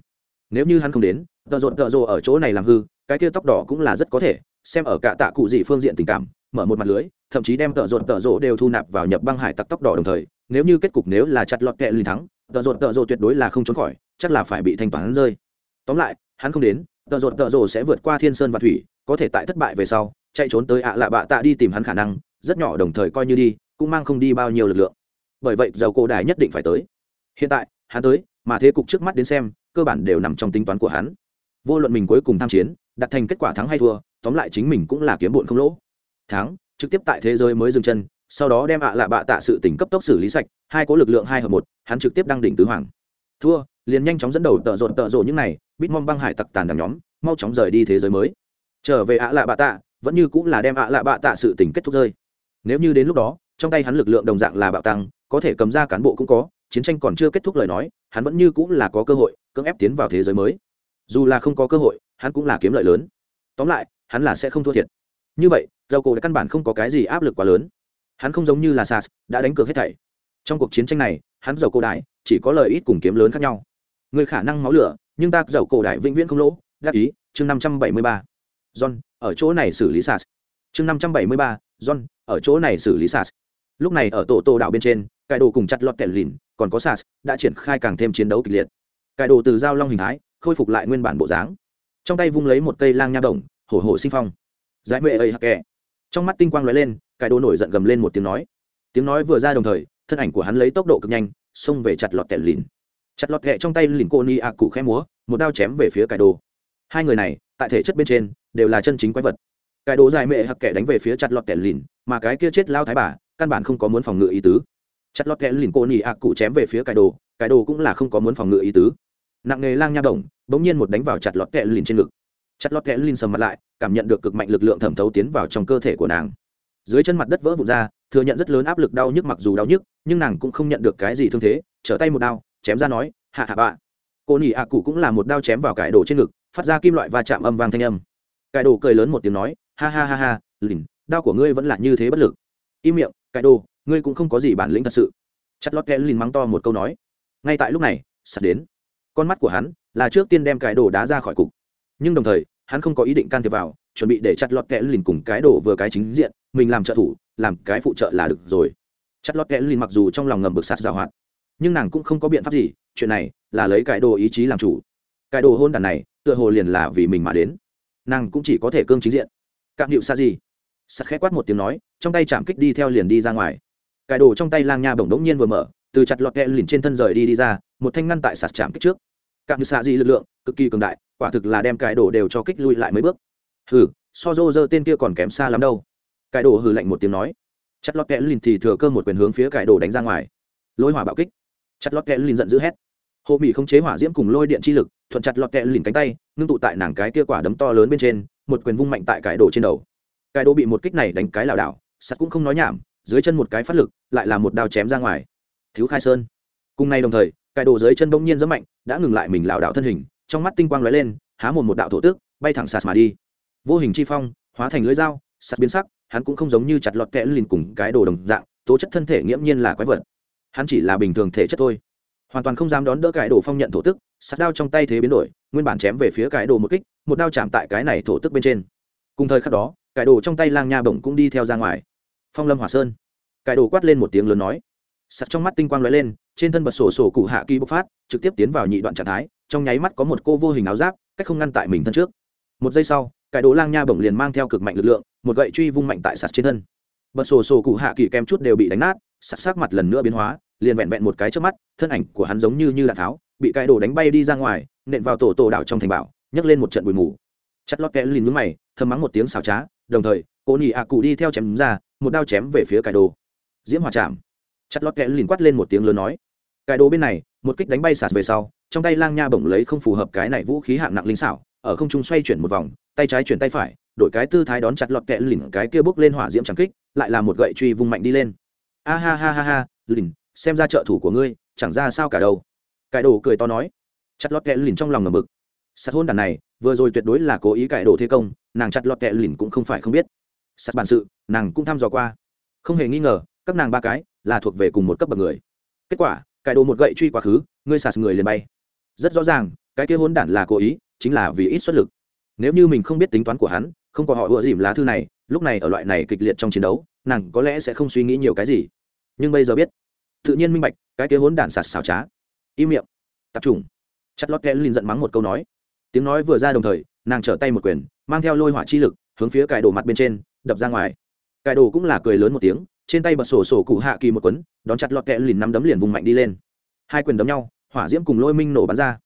Nếu như hắn không đến, tợ rột tợ rổ ở chỗ này làm hư, cái kia tóc đỏ cũng là rất có thể, xem ở cả tạ cụ gì phương diện tình cảm, mở một mặt lưới, thậm chí đem tợ rột tợ rổ đều thu nạp vào nhập băng hải tặc tóc đỏ đồng thời, nếu như kết cục nếu là chặt lọt kẹ lì thắng, tợ rột tợ rổ tuyệt đối là không trốn khỏi, chắc là phải bị thanh toán rơi. Tóm lại, hắn không đến, tợ rột tợ rổ sẽ vượt qua thiên sơn và thủy, có thể tại thất bại về sau, chạy trốn tới ạ lạ bạ tạ đi tìm hắn khả năng, rất nhỏ đồng thời coi như đi, cũng mang không đi bao nhiêu lực lượng. Bởi vậy, dầu cổ đài nhất định phải tới hiện tại, hắn tới, mà thế cục trước mắt đến xem, cơ bản đều nằm trong tính toán của hắn. Vô luận mình cuối cùng tham chiến, đặt thành kết quả thắng hay thua, tóm lại chính mình cũng là kiếm bụn không lỗ. Thắng, trực tiếp tại thế giới mới dừng chân, sau đó đem ạ lạ bạ tạ sự tỉnh cấp tốc xử lý sạch, hai có lực lượng hai hợp một, hắn trực tiếp đăng đỉnh tứ hoàng. Thua, liền nhanh chóng dẫn đầu tợ rộn tợ rộ những này bít mong băng hải tặc tàn đằng nhóm, mau chóng rời đi thế giới mới. Trở về ạ lạ bạ tạ, vẫn như cũng là đem ạ lạ bạ tạ sự tỉnh kết thúc rơi. Nếu như đến lúc đó, trong tay hắn lực lượng đồng dạng là bạo tăng, có thể cầm ra cán bộ cũng có chiến tranh còn chưa kết thúc lời nói, hắn vẫn như cũng là có cơ hội cưỡng ép tiến vào thế giới mới. Dù là không có cơ hội, hắn cũng là kiếm lợi lớn. Tóm lại, hắn là sẽ không thua thiệt. Như vậy, dầu cổ đã căn bản không có cái gì áp lực quá lớn. Hắn không giống như là sas, đã đánh cược hết thảy. Trong cuộc chiến tranh này, hắn dầu cổ đại chỉ có lợi ít cùng kiếm lớn khác nhau. Người khả năng máu lửa, nhưng ta dầu cổ đại vĩnh viễn không lỗ. Đắc ý, chương năm trăm bảy mươi ba. John, ở chỗ này xử lý sas. Chương năm trăm bảy mươi ba, john, ở chỗ này xử lý sas. Lúc này ở tổ tô đảo bên trên cải đồ cùng chặt lọt kẹt lìn còn có sas đã triển khai càng thêm chiến đấu kịch liệt. Cải đồ từ giao long hình thái, khôi phục lại nguyên bản bộ dáng. Trong tay vung lấy một cây lang nha đồng, hổ hổ sinh phong. Giải mệ ây hạc kẹ trong mắt tinh quang lóe lên, cải đồ nổi giận gầm lên một tiếng nói. Tiếng nói vừa ra đồng thời, thân ảnh của hắn lấy tốc độ cực nhanh, xông về chặt lọt tẻ lìn. Chặt lọt kẹ trong tay lìn cô ni ạ cụ khẽ múa, một đao chém về phía cải đồ. Hai người này, tại thể chất bên trên, đều là chân chính quái vật. Cài đồ dài mệ hạc kẻ đánh về phía chặt lọt tẻ lìn, mà cái kia chết lao thái bà, căn bản không có muốn phòng ngự ý tứ chặt lọt kẽ lìn cô nỉ ạc cụ chém về phía Cải đồ Cải đồ cũng là không có muốn phòng ngự ý tứ. Nặng nghề lang nha đồng bỗng nhiên một đánh vào chặt lọt kẽ lìn trên ngực. Chặt lọt kẽ lìn sầm mặt lại, cảm nhận được cực mạnh lực lượng thẩm thấu tiến vào trong cơ thể của nàng. Dưới chân mặt đất vỡ vụn ra, thừa nhận rất lớn áp lực đau nhức mặc dù đau nhức, nhưng nàng cũng không nhận được cái gì thương thế, trở tay một đao, chém ra nói, hạ hạ bạ. Cô nỉ ạc cụ cũng là một đao chém vào cải đồ trên ngực, phát ra kim loại va chạm âm vang thanh âm. Cải đồ cười lớn một tiếng nói, ha ha ha ha, lìn, đao của ngươi vẫn là như thế bất lực. Im miệng cải đồ ngươi cũng không có gì bản lĩnh thật sự. Chặt lót kẽ lìn mắng to một câu nói. Ngay tại lúc này sạt đến. Con mắt của hắn là trước tiên đem cái đồ đá ra khỏi cục. Nhưng đồng thời, hắn không có ý định can thiệp vào, chuẩn bị để chặt lót kẽ lìn cùng cái đồ vừa cái chính diện, mình làm trợ thủ, làm cái phụ trợ là được rồi. Chặt lót kẽ lìn mặc dù trong lòng ngầm bực sạt giảo hoạt, nhưng nàng cũng không có biện pháp gì, chuyện này là lấy cái đồ ý chí làm chủ. Cái đồ hôn đàn này, tựa hồ liền là vì mình mà đến. Nàng cũng chỉ có thể cương chính diện. Cạm hiệu xa gì? Sắt khẽ quát một tiếng nói, trong tay chạm kích đi theo liền đi ra ngoài cải đồ trong tay lang nha bổng đống nhiên vừa mở, từ chặt lọt kẹ lìn trên thân rời đi đi ra, một thanh ngăn tại sạt chạm kích trước. Cạm như xạ gì lực lượng, cực kỳ cường đại, quả thực là đem cải đồ đều cho kích lui lại mấy bước. Hừ, so dô dơ tên kia còn kém xa lắm đâu. Cải đồ hừ lạnh một tiếng nói. Chặt lọt kẹ lìn thì thừa cơ một quyền hướng phía cải đồ đánh ra ngoài. Lôi hỏa bạo kích. Chặt lọt kẹ lìn giận dữ hét. Hộ mỹ không chế hỏa diễm cùng lôi điện chi lực, thuận chặt lọt kẹ lìn cánh tay, ngưng tụ tại nàng cái kia quả đấm to lớn bên trên, một quyền vung mạnh tại cải đồ trên đầu. Cải đồ bị một kích này đánh cái lảo đảo sắt cũng không nói nhảm dưới chân một cái phát lực, lại là một đao chém ra ngoài. Thiếu khai sơn. Cùng nay đồng thời cải đồ dưới chân bỗng nhiên rất mạnh, đã ngừng lại mình lảo đảo thân hình, trong mắt tinh quang lóe lên, há một một đạo thổ tước bay thẳng sạt mà đi. Vô hình chi phong, hóa thành lưỡi dao, sạt biến sắc, hắn cũng không giống như chặt lọt kẽ lìn cùng cái đồ đồng dạng, tố chất thân thể nghiễm nhiên là quái vật. Hắn chỉ là bình thường thể chất thôi. Hoàn toàn không dám đón đỡ cái đồ phong nhận thổ tức, sạt đao trong tay thế biến đổi, nguyên bản chém về phía cái đồ một kích, một đao chạm tại cái này thổ tức bên trên. Cùng thời khắc đó, cái đồ trong tay lang nha bổng cũng đi theo ra ngoài phong lâm hỏa sơn. Cái đồ quát lên một tiếng lớn nói. Sắt trong mắt tinh quang lóe lên, trên thân bật sổ sổ cụ hạ kỳ bộc phát, trực tiếp tiến vào nhị đoạn trạng thái, trong nháy mắt có một cô vô hình áo giáp, cách không ngăn tại mình thân trước. Một giây sau cái đồ lang nha bổng liền mang theo cực mạnh lực lượng, một gậy truy vung mạnh tại sạt trên thân. Bật sổ sổ cụ hạ kỳ kem chút đều bị đánh nát sạt sắc mặt lần nữa biến hóa, liền vẹn vẹn một cái trước mắt, thân ảnh của hắn giống như như đạn tháo, bị cái đồ đánh bay đi ra ngoài, nện vào tổ tổ đảo trong thành bảo, nhấc lên một trận bụi mù. Chặt lót kẽ lìn mày thơm mắng một tiếng xào trá, đồng thời cô nhị ạ cụ đi theo chém ra một đao chém về phía cải đồ. Diễm hòa chạm. Chặt lót kẽ lìn quát lên một tiếng lớn nói. Cải đồ bên này, một kích đánh bay sạt về sau, trong tay lang nha bổng lấy không phù hợp cái này vũ khí hạng nặng linh xảo, ở không trung xoay chuyển một vòng, tay trái chuyển tay phải, đổi cái tư thái đón chặt lọt kẹ lìn cái kia bước lên hỏa diễm trắng kích, lại là một gậy truy vung mạnh đi lên. A ha ha ha ha lìn xem ra trợ thủ của ngươi, chẳng ra sao cả đâu. Cải đồ cười to nói. Chặt lọt kẹ lìn trong lòng ngầm mực sát hôn đàn này, vừa rồi tuyệt đối là cố ý cải đồ thế công, nàng chặt lọt kẹ lìn cũng không phải không biết sát bản sự, nàng cũng thăm dò qua. Không hề nghi ngờ, các nàng ba cái là thuộc về cùng một cấp bậc người. Kết quả cải đồ một gậy truy quá khứ, ngươi sạt người liền bay. Rất rõ ràng, cái kia hôn đản là cố ý, chính là vì ít xuất lực. Nếu như mình không biết tính toán của hắn, không có họ ựa dìm lá thư này, lúc này ở loại này kịch liệt trong chiến đấu, nàng có lẽ sẽ không suy nghĩ nhiều cái gì. Nhưng bây giờ biết, tự nhiên minh bạch, cái kia hốn đản sạt xào trá. Im miệng. Tập trung. Chặt lót kẽ linh giận mắng một câu nói. Tiếng nói vừa ra đồng thời, nàng trở tay một quyền, mang theo lôi hỏa chi lực, hướng phía cài đồ mặt bên trên đập ra ngoài. Cải đồ cũng là cười lớn một tiếng, trên tay bật sổ sổ cụ hạ kỳ một quấn đón chặt lọt kẹ lìn nắm đấm liền vùng mạnh đi lên. Hai quyền đấm nhau, hỏa diễm cùng lôi minh nổ bắn ra.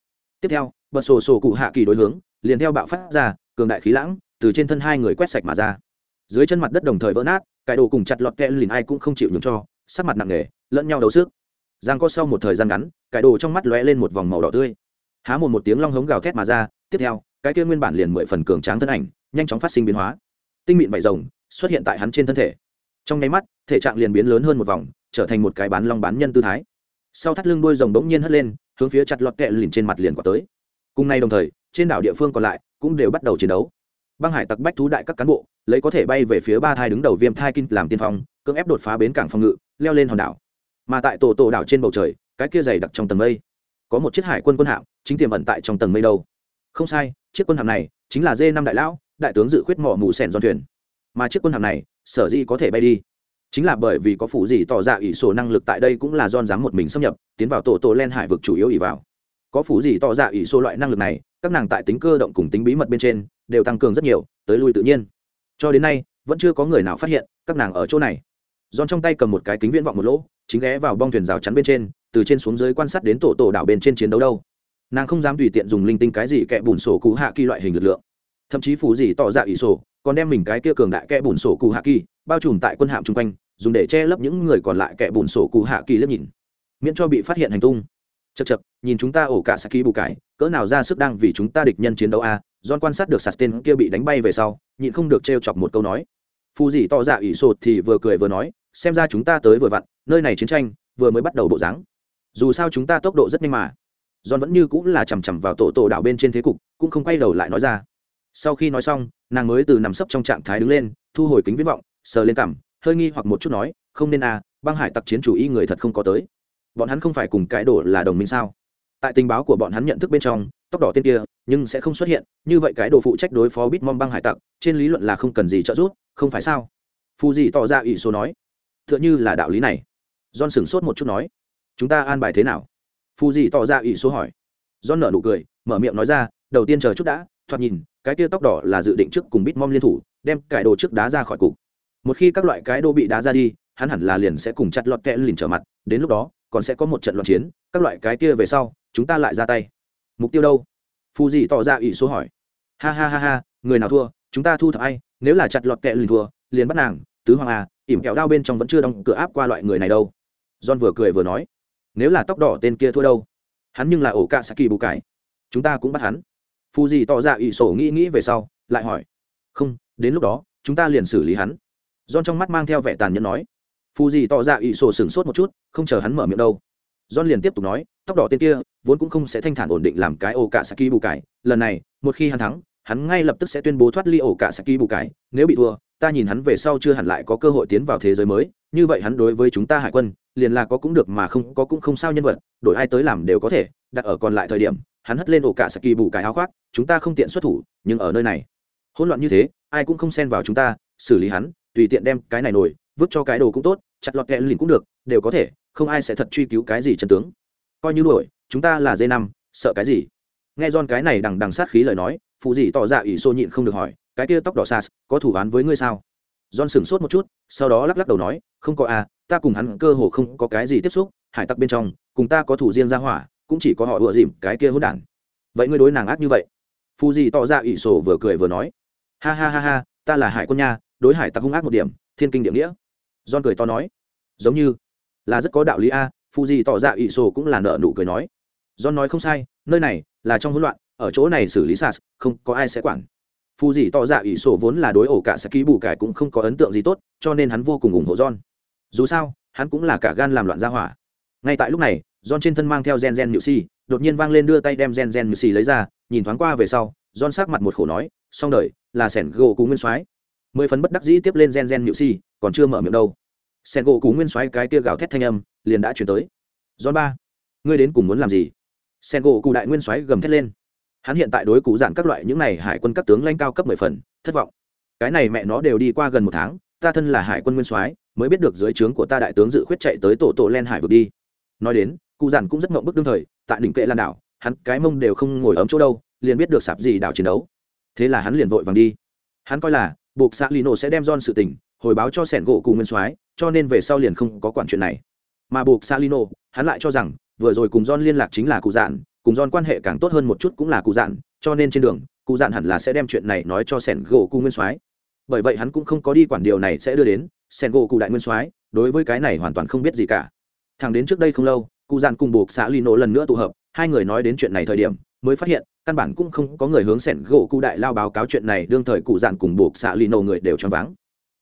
Tiếp theo, bật sổ sổ cụ hạ kỳ đối hướng, liền theo bạo phát ra, cường đại khí lãng, từ trên thân hai người quét sạch mà ra. Dưới chân mặt đất đồng thời vỡ nát cải đồ cùng chặt lọt kẹ lìn ai cũng không chịu nhường cho, sắc mặt nặng nề, lẫn nhau đấu sức. Giang có sau một thời gian ngắn cải đồ trong mắt lóe lên một vòng màu đỏ tươi. Há một một tiếng long hống gào thét mà ra, tiếp theo, cái kia nguyên bản liền mười phần cường tráng thân ảnh, nhanh chóng phát sinh biến hóa tinh mịn vải rồng xuất hiện tại hắn trên thân thể. Trong nháy mắt, thể trạng liền biến lớn hơn một vòng, trở thành một cái bán long bán nhân tư thái. Sau thắt lưng đuôi rồng bỗng nhiên hất lên, hướng phía chặt lọt kẹ lìn trên mặt liền quả tới. Cùng nay đồng thời, trên đảo địa phương còn lại cũng đều bắt đầu chiến đấu. Băng hải tặc bách thú đại các cán bộ, lấy có thể bay về phía ba thai đứng đầu viêm thai kinh làm tiên phong, cưỡng ép đột phá bến cảng phòng ngự, leo lên hòn đảo. Mà tại tổ tổ đảo trên bầu trời, cái kia dày đặc trong tầng mây. Có một chiếc hải quân quân hạm, chính tiềm ẩn tại trong tầng mây đâu. Không sai, chiếc quân hạm này chính là dê năm đại lão đại tướng dự khuyết mỏ mù sẻn giòn thuyền. Mà chiếc quân hạm này, sở dĩ có thể bay đi? Chính là bởi vì có phủ gì tỏ ra ỷ sổ năng lực tại đây cũng là don dám một mình xâm nhập, tiến vào tổ tổ len hải vực chủ yếu ỷ vào. Có phủ gì tỏ ra ỷ sổ loại năng lực này, các nàng tại tính cơ động cùng tính bí mật bên trên, đều tăng cường rất nhiều, tới lui tự nhiên. Cho đến nay, vẫn chưa có người nào phát hiện, các nàng ở chỗ này. Don trong tay cầm một cái kính viễn vọng một lỗ, chính ghé vào bong thuyền rào chắn bên trên, từ trên xuống dưới quan sát đến tổ tổ đảo bên trên chiến đấu đâu. Nàng không dám tùy tiện dùng linh tinh cái gì kẹ bùn sổ cú hạ kỳ loại hình lực lượng thậm chí phù gì tỏ dạ ỷ sổ còn đem mình cái kia cường đại kẽ bùn sổ cụ hạ kỳ bao trùm tại quân hạm chung quanh dùng để che lấp những người còn lại kẻ bùn sổ cụ hạ kỳ liếc nhìn. Miễn cho bị phát hiện hành tung. Chật chật nhìn chúng ta ổ cả saki bù cải cỡ nào ra sức đang vì chúng ta địch nhân chiến đấu a à, don quan sát được sạt tên kia bị đánh bay về sau nhịn không được t chọc một câu nói. Phù dì to dạ ỷ sột thì vừa cười vừa nói xem ra chúng ta tới vừa vặn nơi này chiến tranh vừa mới bắt đầu bộ dáng. Dù sao chúng ta tốc độ rất nhanh mà. Don vẫn như cũng là chằm chằm vào tổ tổ đảo bên trên thế cục cũng không quay đầu lại nói ra sau khi nói xong, nàng mới từ nằm sấp trong trạng thái đứng lên, thu hồi kính viễn vọng, sờ lên cằm, hơi nghi hoặc một chút nói, không nên à băng hải tặc chiến chủ y người thật không có tới. Bọn hắn không phải cùng cái đổ là đồng minh sao? Tại tình báo của bọn hắn nhận thức bên trong, tóc đỏ tên kia, nhưng sẽ không xuất hiện, như vậy cái đồ phụ trách đối phó bitmom băng hải tặc, trên lý luận là không cần gì trợ giúp, không phải sao? Phù gì tỏ ra ủy số nói t h ư ợ n h ư là đạo lý này. John sửng sốt một chút nói, chúng ta an bài thế nào? Phù gì tỏ ra ủy số hỏi. John nở nụ cười, mở miệng nói ra, đầu tiên chờ chút đã thoạt nhìn, cái kia tóc đỏ là dự định trước cùng bitmom liên thủ, đem cải đồ trước đá ra khỏi cục. Một khi các loại cái đô bị đá ra đi, hắn hẳn là liền sẽ cùng chặt lọt kẽ lìn trở mặt, đến lúc đó, còn sẽ có một trận loạn chiến, các loại cái kia về sau, chúng ta lại ra tay. Mục tiêu đâu? Phù dị tỏ ra ỷ số hỏi. Ha ha ha ha, người nào thua? Chúng ta thu thập ai? Nếu là chặt lọt kẹ lìn thua, liền bắt nàng. Tứ hoàng à ỉm kẹo đao bên trong vẫn chưa đóng cửa áp qua loại người này đâu. John vừa cười vừa nói. Nếu là tóc đỏ tên kia thua đâu? Hắn nhưng là ổ cạ saki bù cải. Chúng ta cũng bắt hắn phù gì tỏ ra ỷ sổ nghĩ nghĩ về sau lại hỏi không đến lúc đó chúng ta liền xử lý hắn. Don trong mắt mang theo vẻ tàn nhẫn nói. Phù gì tỏ ra ỷ sổ sửng sốt một chút, không chờ hắn mở miệng đâu. Don liền tiếp tục nói, tóc đỏ tên kia, vốn cũng không sẽ thanh thản ổn định làm cái ổ cả Saki bù cải, lần này, một khi hắn thắng, hắn ngay lập tức sẽ tuyên bố thoát ly ổ cả Saki bù cải, nếu bị thua, ta nhìn hắn về sau chưa hẳn lại có cơ hội tiến vào thế giới mới, như vậy hắn đối với chúng ta hải quân, liền là có cũng được mà không có cũng không sao nhân vật, đổi ai tới làm đều có thể, đặt ở còn lại thời điểm, hắn hất lên ổ cả saki bù cái áo khoác, chúng ta không tiện xuất thủ, nhưng ở nơi này. Hỗn loạn như thế, ai cũng không xen vào chúng ta, xử lý hắn, tùy tiện đem cái này nổi, vứt cho cái đồ cũng tốt, chặt lọt kẹ lìn cũng được, đều có thể, không ai sẽ thật truy cứu cái gì chân tướng. Coi như đuổi, chúng ta là dây năm, sợ cái gì? Nghe don cái này đằng đằng sát khí lời nói, phụ gì tỏ dạ ra ủy xô nhịn không được hỏi, cái kia tóc đỏ sas có thủ án với ngươi sao? Don sửng sốt một chút, sau đó lắc lắc đầu nói, không có à ta cùng hắn cơ hồ không có cái gì tiếp xúc, hải tặc bên trong, cùng ta có thủ riêng ra hỏa cũng chỉ có họ ựa dìm cái kia hốt đản. Vậy ngươi đối nàng ác như vậy? Phu gì tỏ ra ỷ sổ vừa cười vừa nói. Ha ha ha ha, ta là hải quân nha, đối hải tặc hung ác một điểm, thiên kinh địa nghĩa. John cười to nói. Giống như là rất có đạo lý a, phu gì tỏ ra ỷ sổ cũng là nợ nụ cười nói. John nói không sai, nơi này là trong hỗn loạn, ở chỗ này xử lý sas, không có ai sẽ quản. Phu gì tỏ ra ỷ sổ vốn là đối ổ cả sẽ ký bù cải cũng không có ấn tượng gì tốt, cho nên hắn vô cùng ủng hộ john. Dù sao, hắn cũng là cả gan làm loạn ra hỏa ngay tại lúc này John trên thân mang theo gen gen nhự xì, đột nhiên vang lên đưa tay đem gen gen nhự xì lấy ra, nhìn thoáng qua về sau, John sắc mặt một khổ nói, xong đời, là sẻn gỗ cú nguyên soái. Mười phần bất đắc dĩ tiếp lên gen gen nhự xì, còn chưa mở miệng đâu. Sẻn gỗ cú nguyên soái cái kia gào thét thanh âm, liền đã truyền tới. John ba, ngươi đến cùng muốn làm gì? Sẻn gỗ cú đại nguyên soái gầm thét lên. Hắn hiện tại đối cụ giản các loại những này hải quân các tướng lãnh cao cấp mười phần, thất vọng. Cái này mẹ nó đều đi qua gần một tháng, ta thân là hải quân nguyên soái, mới biết được dưới trướng của ta đại tướng dự khuyết chạy tới tổ tổ len hải vực đi. Nói đến, cụ giản cũng rất ngộng bức đương thời tại đỉnh kệ lan đảo hắn cái mông đều không ngồi ấm chỗ đâu liền biết được sạp gì đảo chiến đấu. Thế là hắn liền vội vàng đi. Hắn coi là buộc xã lino sẽ đem don sự tình hồi báo cho sẻn gỗ cùng nguyên soái cho nên về sau liền không có quản chuyện này. Mà buộc xã lino hắn lại cho rằng vừa rồi cùng don liên lạc chính là cụ giản, cùng don quan hệ càng tốt hơn một chút cũng là cụ giản, cho nên trên đường cụ giản hẳn là sẽ đem chuyện này nói cho sẻn gỗ cùng nguyên soái. Bởi vậy hắn cũng không có đi quản điều này sẽ đưa đến sẻn gỗ cụ đại nguyên soái đối với cái này hoàn toàn không biết gì cả thằng đến trước đây không lâu, cụ dạn cùng buộc xã lino lần nữa tụ hợp, hai người nói đến chuyện này thời điểm, mới phát hiện, căn bản cũng không có người hướng sẻn gỗ cụ đại lao báo cáo chuyện này, đương thời cụ dạn cùng buộc xã lino người đều choáng váng.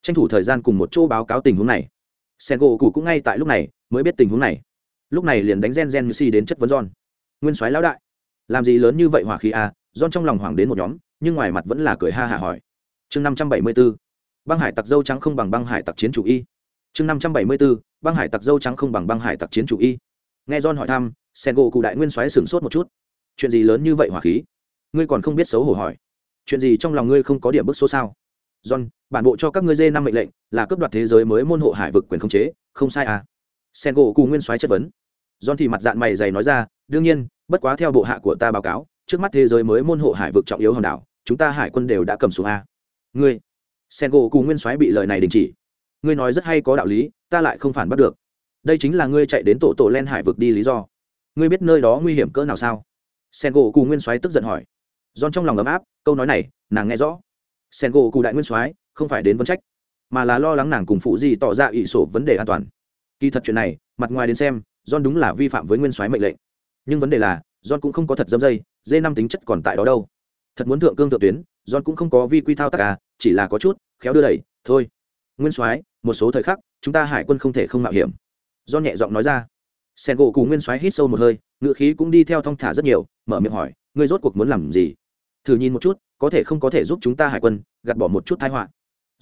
Tranh thủ thời gian cùng một chỗ báo cáo tình huống này. Sẻn gỗ cụ cũng ngay tại lúc này, mới biết tình huống này. Lúc này liền đánh gen gen như si đến chất vấn john. Nguyên soái lão đại, làm gì lớn như vậy hỏa khí a à? john trong lòng hoảng đến một nhóm, nhưng ngoài mặt vẫn là cười ha hả hỏi. Chương năm trăm bảy mươi bốn băng hải tặc dâu trắng không bằng băng hải tặc chiến chủ y chương năm trăm bảy mươi b ố băng hải tặc dâu trắng không bằng băng hải tặc chiến chủ y. Nghe john hỏi thăm, sen gỗ cụ đại nguyên soái sửng sốt một chút. Chuyện gì lớn như vậy hỏa khí? Ngươi còn không biết xấu hổ hỏi. Chuyện gì trong lòng ngươi không có điểm bức số sao? John, bản bộ cho các ngươi dê năm mệnh lệnh, là cướp đoạt thế giới mới môn hộ hải vực quyền khống chế, không sai à? Sen gỗ cụ nguyên soái chất vấn. John thì mặt dạng mày dày nói ra, đương nhiên, bất quá theo bộ hạ của ta báo cáo, trước mắt thế giới mới môn hộ hải vực trọng yếu hòn đảo, chúng ta hải quân đều đã cầm xuống a. Ngươi? Sen gỗ cụ nguyên soái bị lời này đình chỉ ngươi nói rất hay có đạo lý, ta lại không phản bắt được. Đây chính là ngươi chạy đến tổ tổ len hải vực đi lý do. Ngươi biết nơi đó nguy hiểm cỡ nào sao? Sen gỗ cù nguyên soái tức giận hỏi. Giòn trong lòng ấm áp, câu nói này, nàng nghe rõ. Sen gỗ cù đại nguyên soái, không phải đến vấn trách, mà là lo lắng nàng cùng phụ gì tỏ ra ỷ sổ vấn đề an toàn. Kỳ thật chuyện này, mặt ngoài đến xem, giòn đúng là vi phạm với nguyên soái mệnh lệnh. Nhưng vấn đề là, giòn cũng không có thật dâm dây, dê năm tính chất còn tại đó đâu. Thật muốn thượng cương thượng tuyến, giòn cũng không có vi quy thao tác à chỉ là có chút, khéo đưa đẩy, thôi. Nguyên soái một số thời khắc, chúng ta hải quân không thể không mạo hiểm. Do nhẹ giọng nói ra. Sen gỗ cù nguyên xoáy hít sâu một hơi ngựa khí cũng đi theo thong thả rất nhiều, mở miệng hỏi, ngươi rốt cuộc muốn làm gì? Thử nhìn một chút, có thể không có thể giúp chúng ta hải quân, gạt bỏ một chút thái họa.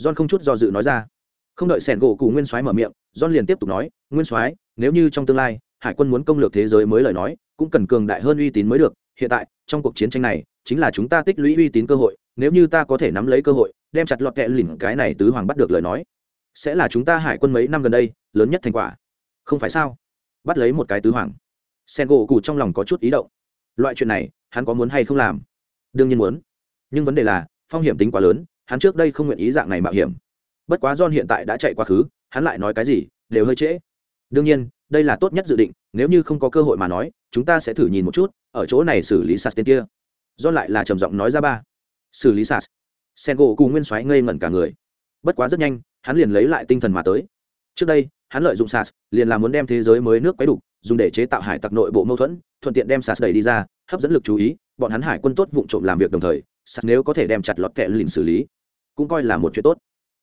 John không chút do dự nói ra. Không đợi sẻn gỗ cù nguyên soái mở miệng, john liền tiếp tục nói, nguyên soái nếu như trong tương lai, hải quân muốn công lược thế giới mới lời nói, cũng cần cường đại hơn uy tín mới được. Hiện tại, trong cuộc chiến tranh này, chính là chúng ta tích lũy uy tín cơ hội, nếu như ta có thể nắm lấy cơ hội, đem chặt lọt kẹ lỉnh cái này tứ hoàng bắt được lời nói sẽ là chúng ta hải quân mấy năm gần đây, lớn nhất thành quả. Không phải sao? Bắt lấy một cái tứ hoàng. Sen gỗ cụ trong lòng có chút ý động. Loại chuyện này, hắn có muốn hay không làm? Đương nhiên muốn. Nhưng vấn đề là, phong hiểm tính quá lớn, hắn trước đây không nguyện ý dạng này mạo hiểm. Bất quá john hiện tại đã chạy quá khứ, hắn lại nói cái gì, đều hơi trễ. Đương nhiên, đây là tốt nhất dự định, nếu như không có cơ hội mà nói, chúng ta sẽ thử nhìn một chút, ở chỗ này xử lý sas tên kia. John lại là trầm giọng nói ra ba. Xử lý sas sen gỗ cụ nguyên soái ngây ngẩn cả người. Bất quá rất nhanh hắn liền lấy lại tinh thần mà tới. Trước đây, hắn lợi dụng sas liền là muốn đem thế giới mới nước quấy đục, dùng để chế tạo hải tặc nội bộ mâu thuẫn, thuận tiện đem sas đẩy đi ra, hấp dẫn lực chú ý, bọn hắn hải quân tốt vụng trộm làm việc đồng thời sas nếu có thể đem chặt lọt kẹ lìn xử lý, cũng coi là một chuyện tốt.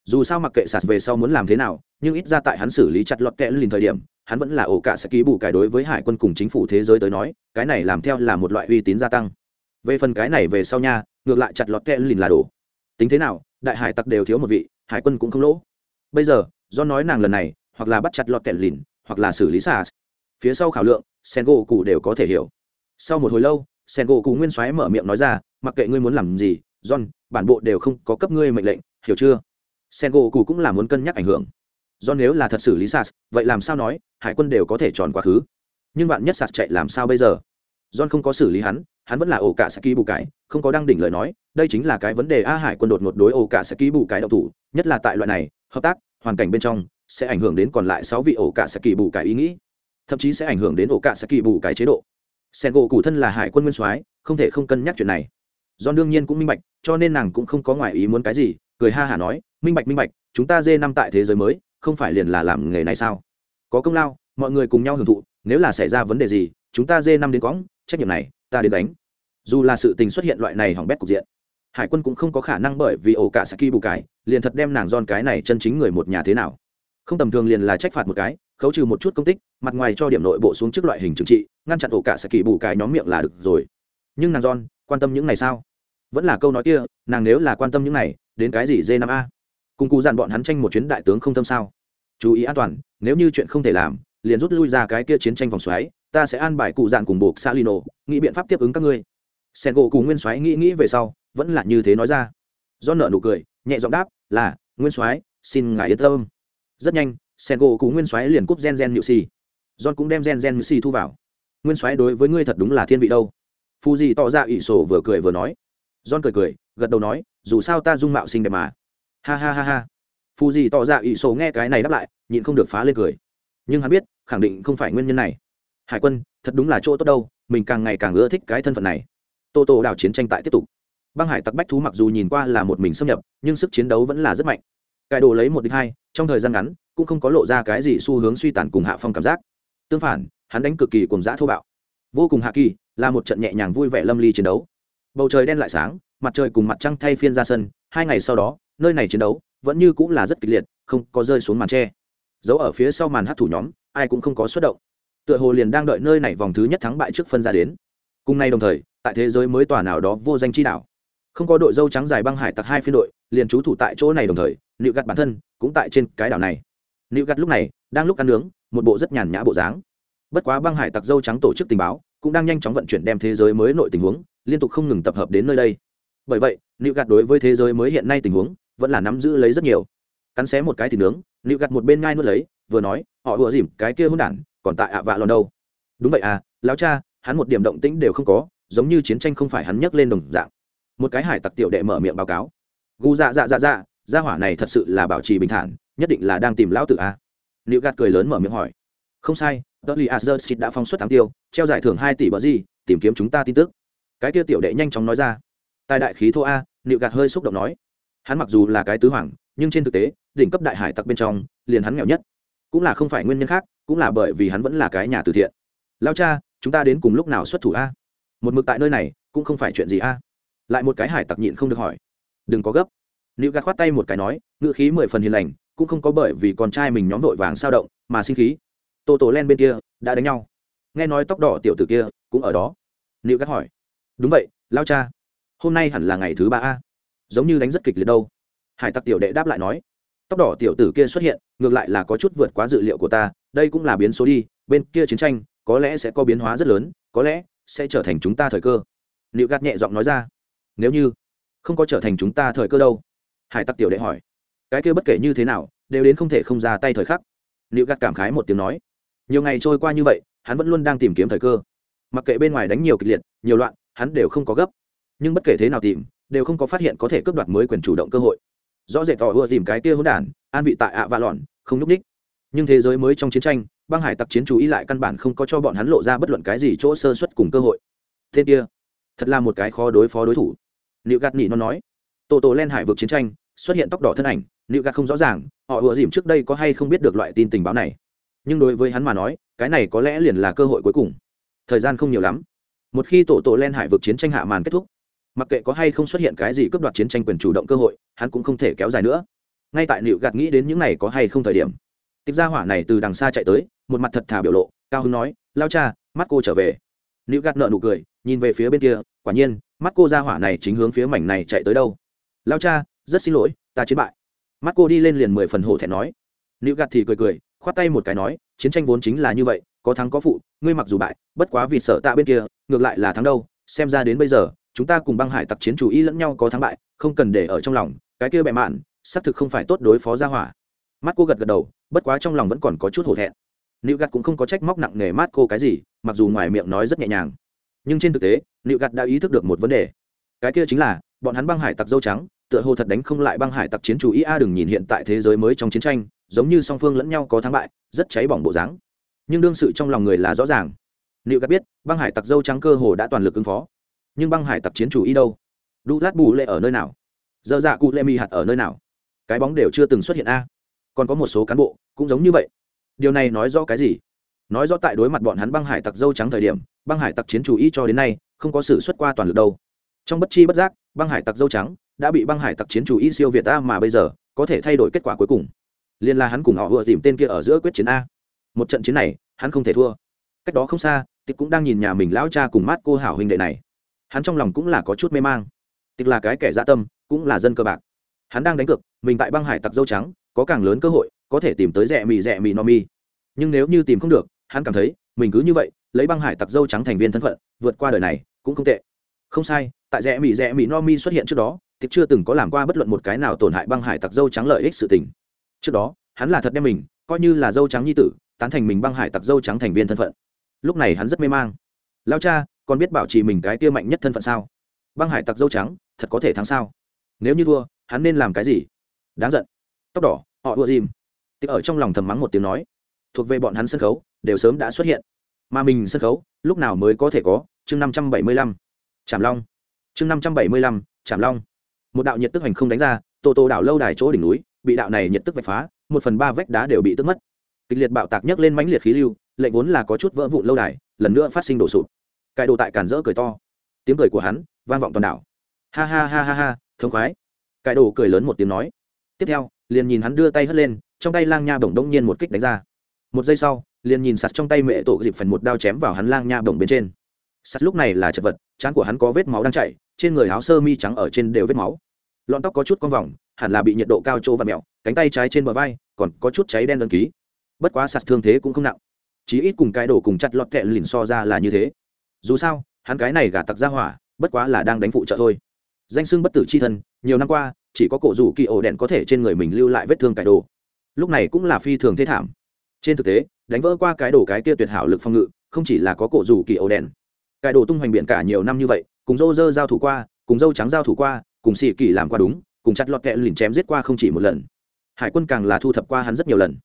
Dù sao mặc kệ sas về sau muốn làm thế nào, nhưng ít ra tại hắn xử lý chặt lọt kẹ lìn thời điểm, hắn vẫn là ổ cả sẽ ký bù cải đối với hải quân cùng chính phủ thế giới tới nói, cái này làm theo là một loại uy tín gia tăng. Về phần cái này về sau nha, ngược lại chặt lọt kẹ lìn là đủ. Tính thế nào, đại hải tặc đều thiếu một vị, hải quân cũng không lỗ bây giờ, do nói nàng lần này, hoặc là bắt chặt lọt kẹt lìn, hoặc là xử lý xả phía sau khảo lượng, sen gỗ cụ đều có thể hiểu. Sau một hồi lâu, sen gỗ cụ nguyên soái mở miệng nói ra, mặc kệ ngươi muốn làm gì, john, bản bộ đều không có cấp ngươi mệnh lệnh, hiểu chưa? Sen gỗ cụ cũng là muốn cân nhắc ảnh hưởng. Do nếu là thật xử lý sas vậy làm sao nói, hải quân đều có thể tròn quá khứ. Nhưng bạn nhất sas chạy làm sao bây giờ? John không có xử lý hắn hắn vẫn là ổ cả sẽ ký bù cái, không có đăng đỉnh lời nói, đây chính là cái vấn đề a hải quân đột ngột đối ổ cả sẽ ký bù cái đậu thủ, nhất là tại loại này, hợp tác, hoàn cảnh bên trong, sẽ ảnh hưởng đến còn lại sáu vị ổ cả sẽ ký bù cái ý nghĩ. Thậm chí sẽ ảnh hưởng đến ổ cả sẽ ký bù cái chế độ. Sen gỗ cụ thân là hải quân nguyên soái, không thể không cân nhắc chuyện này. Do đương nhiên cũng minh bạch, cho nên nàng cũng không có ngoại ý muốn cái gì, cười ha hả nói, minh bạch minh bạch, chúng ta dê năm tại thế giới mới, không phải liền là làm nghề này sao? Có công lao, mọi người cùng nhau hưởng thụ, nếu là xảy ra vấn đề gì, chúng ta dê năm đến quõng trách nhiệm này ta đến đánh. Dù là sự tình xuất hiện loại này hỏng bét cục diện, hải quân cũng không có khả năng bởi vì ổ cả saki bù cái liền thật đem nàng giòn cái này chân chính người một nhà thế nào. Không tầm thường liền là trách phạt một cái, khấu trừ một chút công tích, mặt ngoài cho điểm nội bộ xuống trước loại hình trừng trị, ngăn chặn ổ cả saki bù cái nhóm miệng là được rồi. Nhưng nàng giòn, quan tâm những này sao? Vẫn là câu nói kia, nàng nếu là quan tâm những này, đến cái gì d 5 a? Cùng cụ dặn bọn hắn tranh một chuyến đại tướng không tâm sao? Chú ý an toàn, nếu như chuyện không thể làm, liền rút lui ra cái kia chiến tranh vòng xoáy ta sẽ an bài cụ dạn cùng buộc salino, nghĩ biện pháp tiếp ứng các ngươi. Sen gỗ cùng nguyên soái nghĩ nghĩ về sau, vẫn là như thế nói ra. Do nợ nụ cười, nhẹ giọng đáp, là, nguyên soái, xin ngài yên tâm. Rất nhanh sen gỗ cùng nguyên soái liền cúp gen gen nhự xì john cũng đem gen gen nhự xì thu vào. Nguyên soái, đối với ngươi thật đúng là thiên vị đâu. Phù gì tỏ ra ỷ sổ vừa cười vừa nói. John cười cười, gật đầu nói, dù sao ta dung mạo xinh đẹp mà. Ha ha ha ha. Phù gì tỏ ra ỷ sổ nghe cái này đáp lại, nhịn không được phá lên cười. Nhưng hắn biết, khẳng định không phải nguyên nhân này hải quân, thật đúng là chỗ tốt đâu, mình càng ngày càng ưa thích cái thân phận này. Tô tô đảo chiến tranh tại tiếp tục. Băng hải tặc bách thú mặc dù nhìn qua là một mình xâm nhập, nhưng sức chiến đấu vẫn là rất mạnh. Cải đồ lấy một đích hai, trong thời gian ngắn, cũng không có lộ ra cái gì xu hướng suy tàn cùng hạ phong cảm giác. Tương phản, hắn đánh cực kỳ cùng giã thô bạo. Vô cùng hạ kỳ, là một trận nhẹ nhàng vui vẻ lâm ly chiến đấu. Bầu trời đen lại sáng, mặt trời cùng mặt trăng thay phiên ra sân, hai ngày sau đó, nơi này chiến đấu vẫn như cũng là rất kịch liệt, không có rơi xuống màn tre. Giấu ở phía sau màn hát thủ nhóm, ai cũng không có xuất động tựa hồ liền đang đợi nơi này vòng thứ nhất thắng bại trước phân ra đến. Cùng nay đồng thời, tại thế giới mới tòa nào đó vô danh chi đảo, không có đội dâu trắng dài băng hải tặc hai phiên đội, liền trú thủ tại chỗ này đồng thời liệu gặt bản thân cũng tại trên cái đảo này. Liệu gặt lúc này đang lúc ăn nướng, một bộ rất nhàn nhã bộ dáng. Bất quá băng hải tặc dâu trắng tổ chức tình báo, cũng đang nhanh chóng vận chuyển đem thế giới mới nội tình huống, liên tục không ngừng tập hợp đến nơi đây. Bởi vậy liệu gặt đối với thế giới mới hiện nay tình huống, vẫn là nắm giữ lấy rất nhiều. Cắn xé một cái thì nướng liệu gặt một bên ngai nuốt lấy, vừa nói, họ vừa dìm, cái kia hôn đản còn tại ạ vạ lòn đâu đúng vậy à lão cha hắn một điểm động tĩnh đều không có giống như chiến tranh không phải hắn nhấc lên đồng dạng một cái hải tặc tiểu đệ mở miệng báo cáo gu dạ dạ dạ dạ gia hỏa này thật sự là bảo trì bình thản nhất định là đang tìm lão tử a à? liệu gạt cười lớn mở miệng hỏi không sai Dudley Azerstit đã phóng xuất thắng tiêu, treo giải thưởng hai tỷ bờ gì, tìm kiếm chúng ta tin tức. Cái kia tiểu đệ nhanh chóng nói ra. Tài đại khí thô a, Liệu gạt hơi xúc động nói. Hắn mặc dù là cái tứ hoàng, nhưng trên thực tế, đỉnh cấp đại hải tặc bên trong, liền hắn nghèo nhất. Cũng là không phải nguyên nhân khác, cũng là bởi vì hắn vẫn là cái nhà từ thiện. Lão cha, chúng ta đến cùng lúc nào xuất thủ a? Một mực tại nơi này, cũng không phải chuyện gì a. Lại một cái hải tặc nhịn không được hỏi. Đừng có gấp. nữ gạt khoát tay một cái nói, ngựa khí mười phần hiền lành, cũng không có bởi vì con trai mình nhóm vội vàng sao động, mà sinh khí tô tổ len bên kia đã đánh nhau nghe nói tóc đỏ tiểu tử kia cũng ở đó nữ gạt hỏi đúng vậy lao cha hôm nay hẳn là ngày thứ ba a giống như đánh rất kịch liệt đâu hải tặc tiểu đệ đáp lại nói tóc đỏ tiểu tử kia xuất hiện, ngược lại là có chút vượt quá dự liệu của ta, đây cũng là biến số đi, bên kia chiến tranh, có lẽ sẽ có biến hóa rất lớn, có lẽ sẽ trở thành chúng ta thời cơ. Liệu gạt nhẹ giọng nói ra. Nếu như không có trở thành chúng ta thời cơ đâu? Hải tặc tiểu đệ hỏi. Cái kia bất kể như thế nào, đều đến không thể không ra tay thời khắc. Liệu gạt cảm khái một tiếng nói. Nhiều ngày trôi qua như vậy, hắn vẫn luôn đang tìm kiếm thời cơ. Mặc kệ bên ngoài đánh nhiều kịch liệt, nhiều loạn, hắn đều không có gấp. Nhưng bất kể thế nào tìm, đều không có phát hiện có thể cướp đoạt mới quyền chủ động cơ hội rõ rệt tỏ ưa tìm cái kia hỗn đản, an vị tại ạ và lòn không núp ních nhưng thế giới mới trong chiến tranh, băng hải tặc chiến chú ý lại căn bản không có cho bọn hắn lộ ra bất luận cái gì chỗ sơ xuất cùng cơ hội. Thế kia, thật là một cái khó đối phó đối thủ. Liệu gạt nỉ nó nói. Tổ tổ len hải vượt chiến tranh, xuất hiện tóc đỏ thân ảnh, liệu gạt không rõ ràng, họ ủa dìm trước đây có hay không biết được loại tin tình báo này. Nhưng đối với hắn mà nói, cái này có lẽ liền là cơ hội cuối cùng. Thời gian không nhiều lắm. Một khi tổ tổ len hải vực chiến tranh hạ màn kết thúc mặc kệ có hay không xuất hiện cái gì cướp đoạt chiến tranh quyền chủ động cơ hội, hắn cũng không thể kéo dài nữa. Ngay tại liệu gạt nghĩ đến những này có hay không thời điểm, tịch gia hỏa này từ đằng xa chạy tới, một mặt thật thà biểu lộ, cao hưng nói, lao cha, mắt cô trở về. Liệu gạt nợ nụ cười, nhìn về phía bên kia, quả nhiên, mắt cô gia hỏa này chính hướng phía mảnh này chạy tới đâu. Lao cha, rất xin lỗi, ta chiến bại. Mắt cô đi lên liền mười phần hổ thẹn nói. Liệu gạt thì cười cười, khoát tay một cái nói, chiến tranh vốn chính là như vậy, có thắng có phụ, ngươi mặc dù bại, bất quá vì sợ tạ bên kia, ngược lại là thắng đâu, xem ra đến bây giờ chúng ta cùng băng hải tặc chiến chủ ý lẫn nhau có thắng bại, không cần để ở trong lòng, cái kia bệ mạn, xác thực không phải tốt đối phó ra hỏa. Mắt cô gật gật đầu, bất quá trong lòng vẫn còn có chút hổ thẹn. Nịu gặt cũng không có trách móc nặng nề mát cô cái gì, mặc dù ngoài miệng nói rất nhẹ nhàng. Nhưng trên thực tế nịu gặt đã ý thức được một vấn đề. Cái kia chính là, bọn hắn băng hải tặc dâu trắng, tựa hồ thật đánh không lại băng hải tặc chiến chủ ý a đừng nhìn hiện tại thế giới mới trong chiến tranh, giống như song phương lẫn nhau có thắng bại, rất cháy bỏng bộ dáng. Nhưng đương sự trong lòng người là rõ ràng. Nịu gắt biết, băng hải tặc dâu trắng cơ hồ đã toàn lực ứng phó nhưng băng hải tặc chiến chủ y đâu? Đu lát bù lệ ở nơi nào? Dơ dạ cụ lệ mi hạt ở nơi nào? Cái bóng đều chưa từng xuất hiện a. Còn có một số cán bộ cũng giống như vậy. Điều này nói rõ cái gì? Nói rõ tại đối mặt bọn hắn băng hải tặc dâu trắng thời điểm, băng hải tặc chiến chủ y cho đến nay không có sự xuất qua toàn lực đâu. Trong bất chi bất giác, băng hải tặc dâu trắng đã bị băng hải tặc chiến chủ y siêu việt a mà bây giờ có thể thay đổi kết quả cuối cùng. Liên là hắn cùng họ vừa tìm tên kia ở giữa quyết chiến a. Một trận chiến này, hắn không thể thua. Cách đó không xa, tịch cũng đang nhìn nhà mình lão cha cùng mát cô hảo huynh đệ này hắn trong lòng cũng là có chút mê mang. Tịch là cái kẻ dã tâm, cũng là dân cơ bạc. Hắn đang đánh cược, mình tại băng hải tặc dâu trắng, có càng lớn cơ hội, có thể tìm tới rẻ mì rẻ mì no mi. Nhưng nếu như tìm không được, hắn cảm thấy, mình cứ như vậy, lấy băng hải tặc dâu trắng thành viên thân phận, vượt qua đời này, cũng không tệ. Không sai, tại rẽ mỹ rẽ mỹ no mi xuất hiện trước đó, tịch chưa từng có làm qua bất luận một cái nào tổn hại băng hải tặc dâu trắng lợi ích sự tình. Trước đó, hắn là thật đem mình, coi như là dâu trắng nhi tử, tán thành mình băng hải tặc dâu trắng thành viên thân phận. Lúc này hắn rất mê mang. Lao cha còn biết bảo trì mình cái kia mạnh nhất thân phận sao? Băng hải tặc dâu trắng, thật có thể thắng sao? Nếu như thua, hắn nên làm cái gì? Đáng giận. Tóc đỏ, họ đua dìm. Tịch ở trong lòng thầm mắng một tiếng nói. Thuộc về bọn hắn sân khấu, đều sớm đã xuất hiện. Mà mình sân khấu, lúc nào mới có thể có? Chương năm trăm bảy mươi lăm. Trảm long. Chương năm trăm bảy mươi lăm, trảm long. Một đạo nhiệt tức hành không đánh ra, tô tô đảo lâu đài chỗ đỉnh núi, bị đạo này nhiệt tức vạch phá, một phần ba vách đá đều bị tức mất. Kịch liệt bạo tạc nhấc lên mãnh liệt khí lưu, lệnh vốn là có chút vỡ vụn lâu đài, lần nữa phát sinh đổ sụp cải đồ tại cản rỡ cười to. Tiếng cười của hắn vang vọng toàn đảo. Ha ha ha ha ha, thống khoái. Cải đồ cười lớn một tiếng nói. Tiếp theo, liền nhìn hắn đưa tay hất lên, trong tay lang nha bổng đông nhiên một kích đánh ra. Một giây sau, liền nhìn sạt trong tay mẹ tổ dịp phần một đao chém vào hắn lang nha bổng bên trên. Sạt lúc này là chật vật, trán của hắn có vết máu đang chảy, trên người áo sơ mi trắng ở trên đều vết máu. Lọn tóc có chút con vòng, hẳn là bị nhiệt độ cao trô và mẹo, cánh tay trái trên bờ vai còn có chút cháy đen đơn ký. Bất quá sạt thương thế cũng không nặng. Chí ít cùng cái đồ cùng chặt lọt kẹ lìn so ra là như thế dù sao, hắn cái này gả tặc ra hỏa, bất quá là đang đánh phụ trợ thôi. Danh xưng bất tử c h i thân, nhiều năm qua, chỉ có cổ rủ kỳ ổ đèn có thể trên người mình lưu lại vết thương cải đồ. Lúc này cũng là phi thường thế thảm. Trên thực tế, đánh vỡ qua cái đồ cái kia tuyệt hảo lực phòng ngự, không chỉ là có cổ rủ kỳ ổ đèn. Cải đồ tung hoành biển cả nhiều năm như vậy, cùng dâu dơ giao thủ qua, cùng dâu trắng giao thủ qua, cùng xì kỳ làm qua đúng, cùng chặt lọt kẹ lìn chém giết qua không chỉ một lần. Hải quân càng là thu thập qua hắn rất nhiều lần.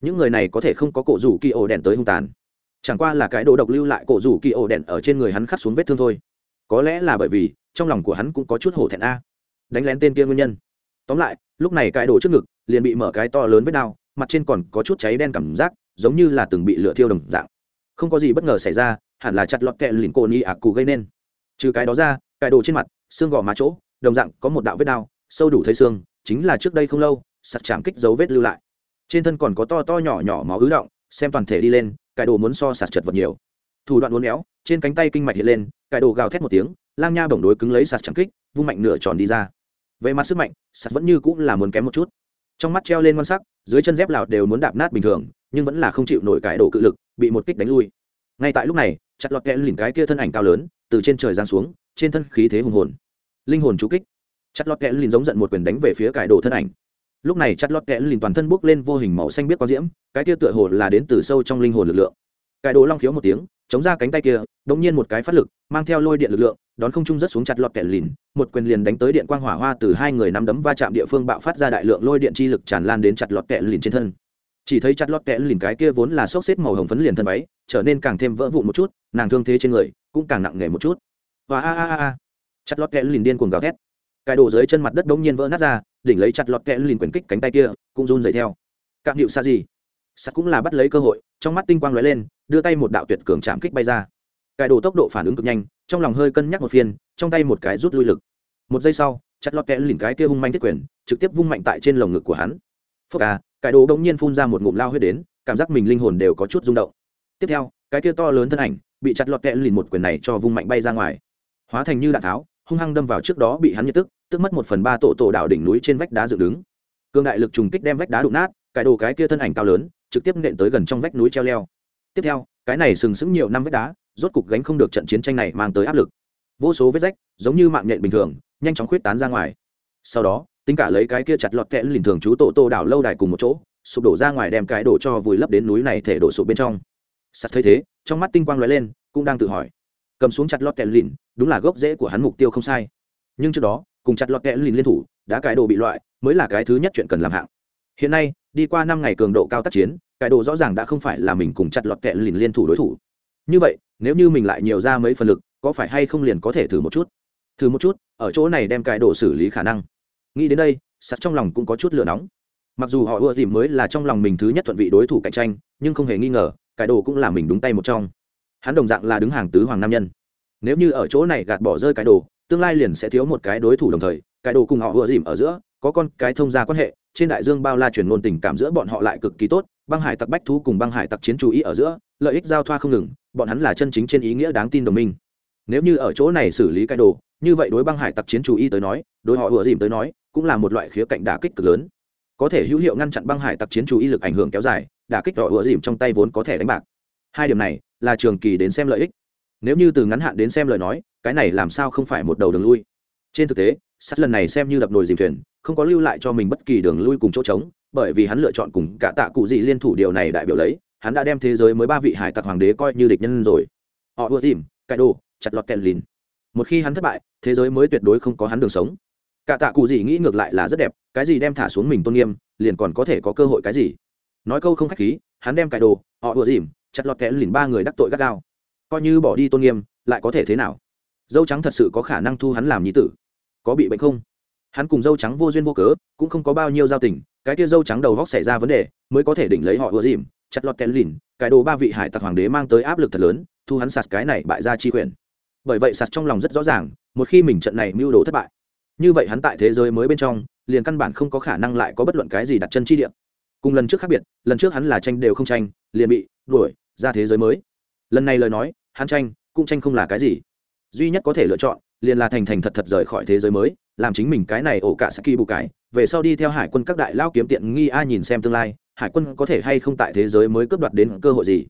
Những người này có thể không có cổ rủ kỳ ổ đèn tới hung tàn chẳng qua là cái đồ độc lưu lại cổ rủ kỳ ổ đèn ở trên người hắn khắc xuống vết thương thôi. Có lẽ là bởi vì, trong lòng của hắn cũng có chút hổ thẹn a. Đánh lén tên kia nguyên nhân. Tóm lại, lúc này cái đồ trước ngực liền bị mở cái to lớn vết đao mặt trên còn có chút cháy đen cảm giác, giống như là từng bị lửa thiêu đồng dạng. Không có gì bất ngờ xảy ra, hẳn là chặt lọt kẹ lìn cổ ni ạc cù gây nên. Trừ cái đó ra, cái đồ trên mặt, xương gò má chỗ, đồng dạng có một đạo vết đao sâu đủ thấy xương, chính là trước đây không lâu sạt chạm kích dấu vết lưu lại. Trên thân còn có to to nhỏ nhỏ máu ứ động, xem toàn thể đi lên cải đồ muốn so sạt chật vật nhiều. Thủ đoạn uốn éo, trên cánh tay kinh mạch hiện lên cải đồ gào thét một tiếng lang nha bổng đối cứng lấy sạt chẳng kích, vung mạnh nửa tròn đi ra. Về mặt sức mạnh, sạt vẫn như cũng là muốn kém một chút. Trong mắt treo lên ngon sắc, dưới chân dép lào đều muốn đạp nát bình thường, nhưng vẫn là không chịu nổi cải đồ cự lực, bị một kích đánh lui. Ngay tại lúc này, chặt lọt kẽ lìn cái kia thân ảnh cao lớn, từ trên trời giáng xuống, trên thân khí thế hùng hồn. Linh hồn chú kích. Chặt lọt kẽ lìn giống giận một quyền đánh về phía cải đồ thân ảnh lúc này chặt lọt kẽ lìn toàn thân bốc lên vô hình màu xanh biết có diễm, cái kia tựa hồ là đến từ sâu trong linh hồn lực lượng. Cái đồ long khiếu một tiếng, chống ra cánh tay kia đống nhiên một cái phát lực, mang theo lôi điện lực lượng, đón không trung rất xuống chặt lọt kẽ lìn, một quyền liền đánh tới điện quang hỏa hoa từ hai người nắm đấm va chạm địa phương bạo phát ra đại lượng lôi điện chi lực tràn lan đến chặt lọt kẽ lìn trên thân. Chỉ thấy chặt lọt kẽ lìn cái kia vốn là xốc xếp màu hồng phấn liền thân váy, trở nên càng thêm vỡ vụn một chút, nàng thương thế trên người cũng càng nặng nề một chút. Và a a a a. Chặt lọt kẽ lìn điên cuồng gào thét cái đồ dưới chân mặt đất bỗng nhiên vỡ nát ra, đỉnh lấy chặt lọt kẽ lìn quyền kích cánh tay kia, cũng run dày theo. Cạm hiệu xa gì? Sắt cũng là bắt lấy cơ hội, trong mắt tinh quang lóe lên, đưa tay một đạo tuyệt cường chạm kích bay ra. Cái đồ tốc độ phản ứng cực nhanh, trong lòng hơi cân nhắc một phiên, trong tay một cái rút lui lực. Một giây sau, chặt lọt kẽ lìn cái kia hung manh thiết quyền, trực tiếp vung mạnh tại trên lồng ngực của hắn. Phúc à cái đồ bỗng nhiên phun ra một ngụm lao huyết đến, cảm giác mình linh hồn đều có chút rung động. Tiếp theo, cái kia to lớn thân ảnh, bị chặt lọt kẽ lìn một quyền này cho vung mạnh bay ra ngoài. Hóa thành như đạn tháo, hung hăng đâm vào trước đó bị hắn nhận tức tức mất một phần ba tổ tổ đảo đỉnh núi trên vách đá dựng đứng. Cương đại lực trùng kích đem vách đá đụng nát, cái đồ cái kia thân ảnh cao lớn, trực tiếp nện tới gần trong vách núi treo leo. Tiếp theo, cái này sừng sững nhiều năm vách đá, rốt cục gánh không được trận chiến tranh này mang tới áp lực. Vô số vết rách, giống như mạng nhện bình thường, nhanh chóng khuyết tán ra ngoài. Sau đó, tính cả lấy cái kia chặt lọt kẽ lìn thường chú tổ tô đảo lâu đài cùng một chỗ, sụp đổ ra ngoài đem cái đổ cho vùi lấp đến núi này thể đổ sụp bên trong. Sắt thấy thế, trong mắt tinh quang lóe lên, cũng đang tự hỏi. Cầm xuống chặt lọt kẽ lìn, đúng là gốc rễ của hắn mục tiêu không sai. Nhưng trước đó cùng chặt lọt kẽ lìn liên thủ đã cải đồ bị loại, mới là cái thứ nhất chuyện cần làm hạng. Hiện nay, đi qua năm ngày cường độ cao tác chiến cải đồ rõ ràng đã không phải là mình cùng chặt lọt kẽ lìn liên thủ đối thủ. Như vậy, nếu như mình lại nhiều ra mấy phần lực, có phải hay không liền có thể thử một chút? Thử một chút, ở chỗ này đem cải đồ xử lý khả năng. Nghĩ đến đây, sắt trong lòng cũng có chút lửa nóng. Mặc dù họ ưa dìm mới là trong lòng mình thứ nhất thuận vị đối thủ cạnh tranh, nhưng không hề nghi ngờ cải đồ cũng là mình đúng tay một trong. Hắn đồng dạng là đứng hàng tứ hoàng nam nhân. Nếu như ở chỗ này gạt bỏ rơi cái đồ tương lai liền sẽ thiếu một cái đối thủ đồng thời, cái đồ cùng họ vừa dìm ở giữa, có con cái thông gia quan hệ, trên đại dương bao la truyền ngôn tình cảm giữa bọn họ lại cực kỳ tốt, băng hải tặc bách thú cùng băng hải tặc chiến chú ý ở giữa, lợi ích giao thoa không ngừng, bọn hắn là chân chính trên ý nghĩa đáng tin đồng minh. Nếu như ở chỗ này xử lý cái đồ, như vậy đối băng hải tặc chiến chú ý tới nói, đối họ vừa dìm tới nói, cũng là một loại khía cạnh đả kích cực lớn. Có thể hữu hiệu ngăn chặn băng hải tặc chiến chú ý lực ảnh hưởng kéo dài, đả kích họ vừa dìm trong tay vốn có thể đánh bạc. Hai điểm này là trường kỳ đến xem lợi ích nếu như từ ngắn hạn đến xem lời nói, cái này làm sao không phải một đầu đường lui? Trên thực tế, sắt lần này xem như đập nồi dìm thuyền, không có lưu lại cho mình bất kỳ đường lui cùng chỗ trống, bởi vì hắn lựa chọn cùng cả tạ cụ gì liên thủ điều này đại biểu lấy, hắn đã đem thế giới mới ba vị hải tặc hoàng đế coi như địch nhân rồi. Họ ưa tìm cải đồ, chặt lọt kèn lìn. Một khi hắn thất bại, thế giới mới tuyệt đối không có hắn đường sống. Cả tạ cụ gì nghĩ ngược lại là rất đẹp, cái gì đem thả xuống mình tôn nghiêm, liền còn có thể có cơ hội cái gì? Nói câu không khách khí, hắn đem cải đồ, họ ưa dìm, chặt lọt kèn lìn ba người đắc tội gắt gao coi như bỏ đi tôn nghiêm, lại có thể thế nào? Dâu trắng thật sự có khả năng thu hắn làm nhi tử. Có bị bệnh không? Hắn cùng dâu trắng vô duyên vô cớ, cũng không có bao nhiêu giao tình, cái kia dâu trắng đầu góc xảy ra vấn đề, mới có thể đỉnh lấy họ ưa dìm, chặt lọt kèn lìn, cái đồ ba vị hải tặc hoàng đế mang tới áp lực thật lớn, thu hắn sạt cái này bại ra chi quyền. Bởi vậy sạt trong lòng rất rõ ràng, một khi mình trận này mưu đồ thất bại, như vậy hắn tại thế giới mới bên trong, liền căn bản không có khả năng lại có bất luận cái gì đặt chân chi điểm cùng lần trước khác biệt, lần trước hắn là tranh đều không tranh, liền bị đuổi ra thế giới mới. Lần này lời nói hắn tranh, cũng tranh không là cái gì. Duy nhất có thể lựa chọn, liền là thành thành thật thật rời khỏi thế giới mới, làm chính mình cái này ổ cả saki bù cái. Về sau đi theo hải quân các đại lao kiếm tiện nghi a nhìn xem tương lai, hải quân có thể hay không tại thế giới mới cướp đoạt đến cơ hội gì?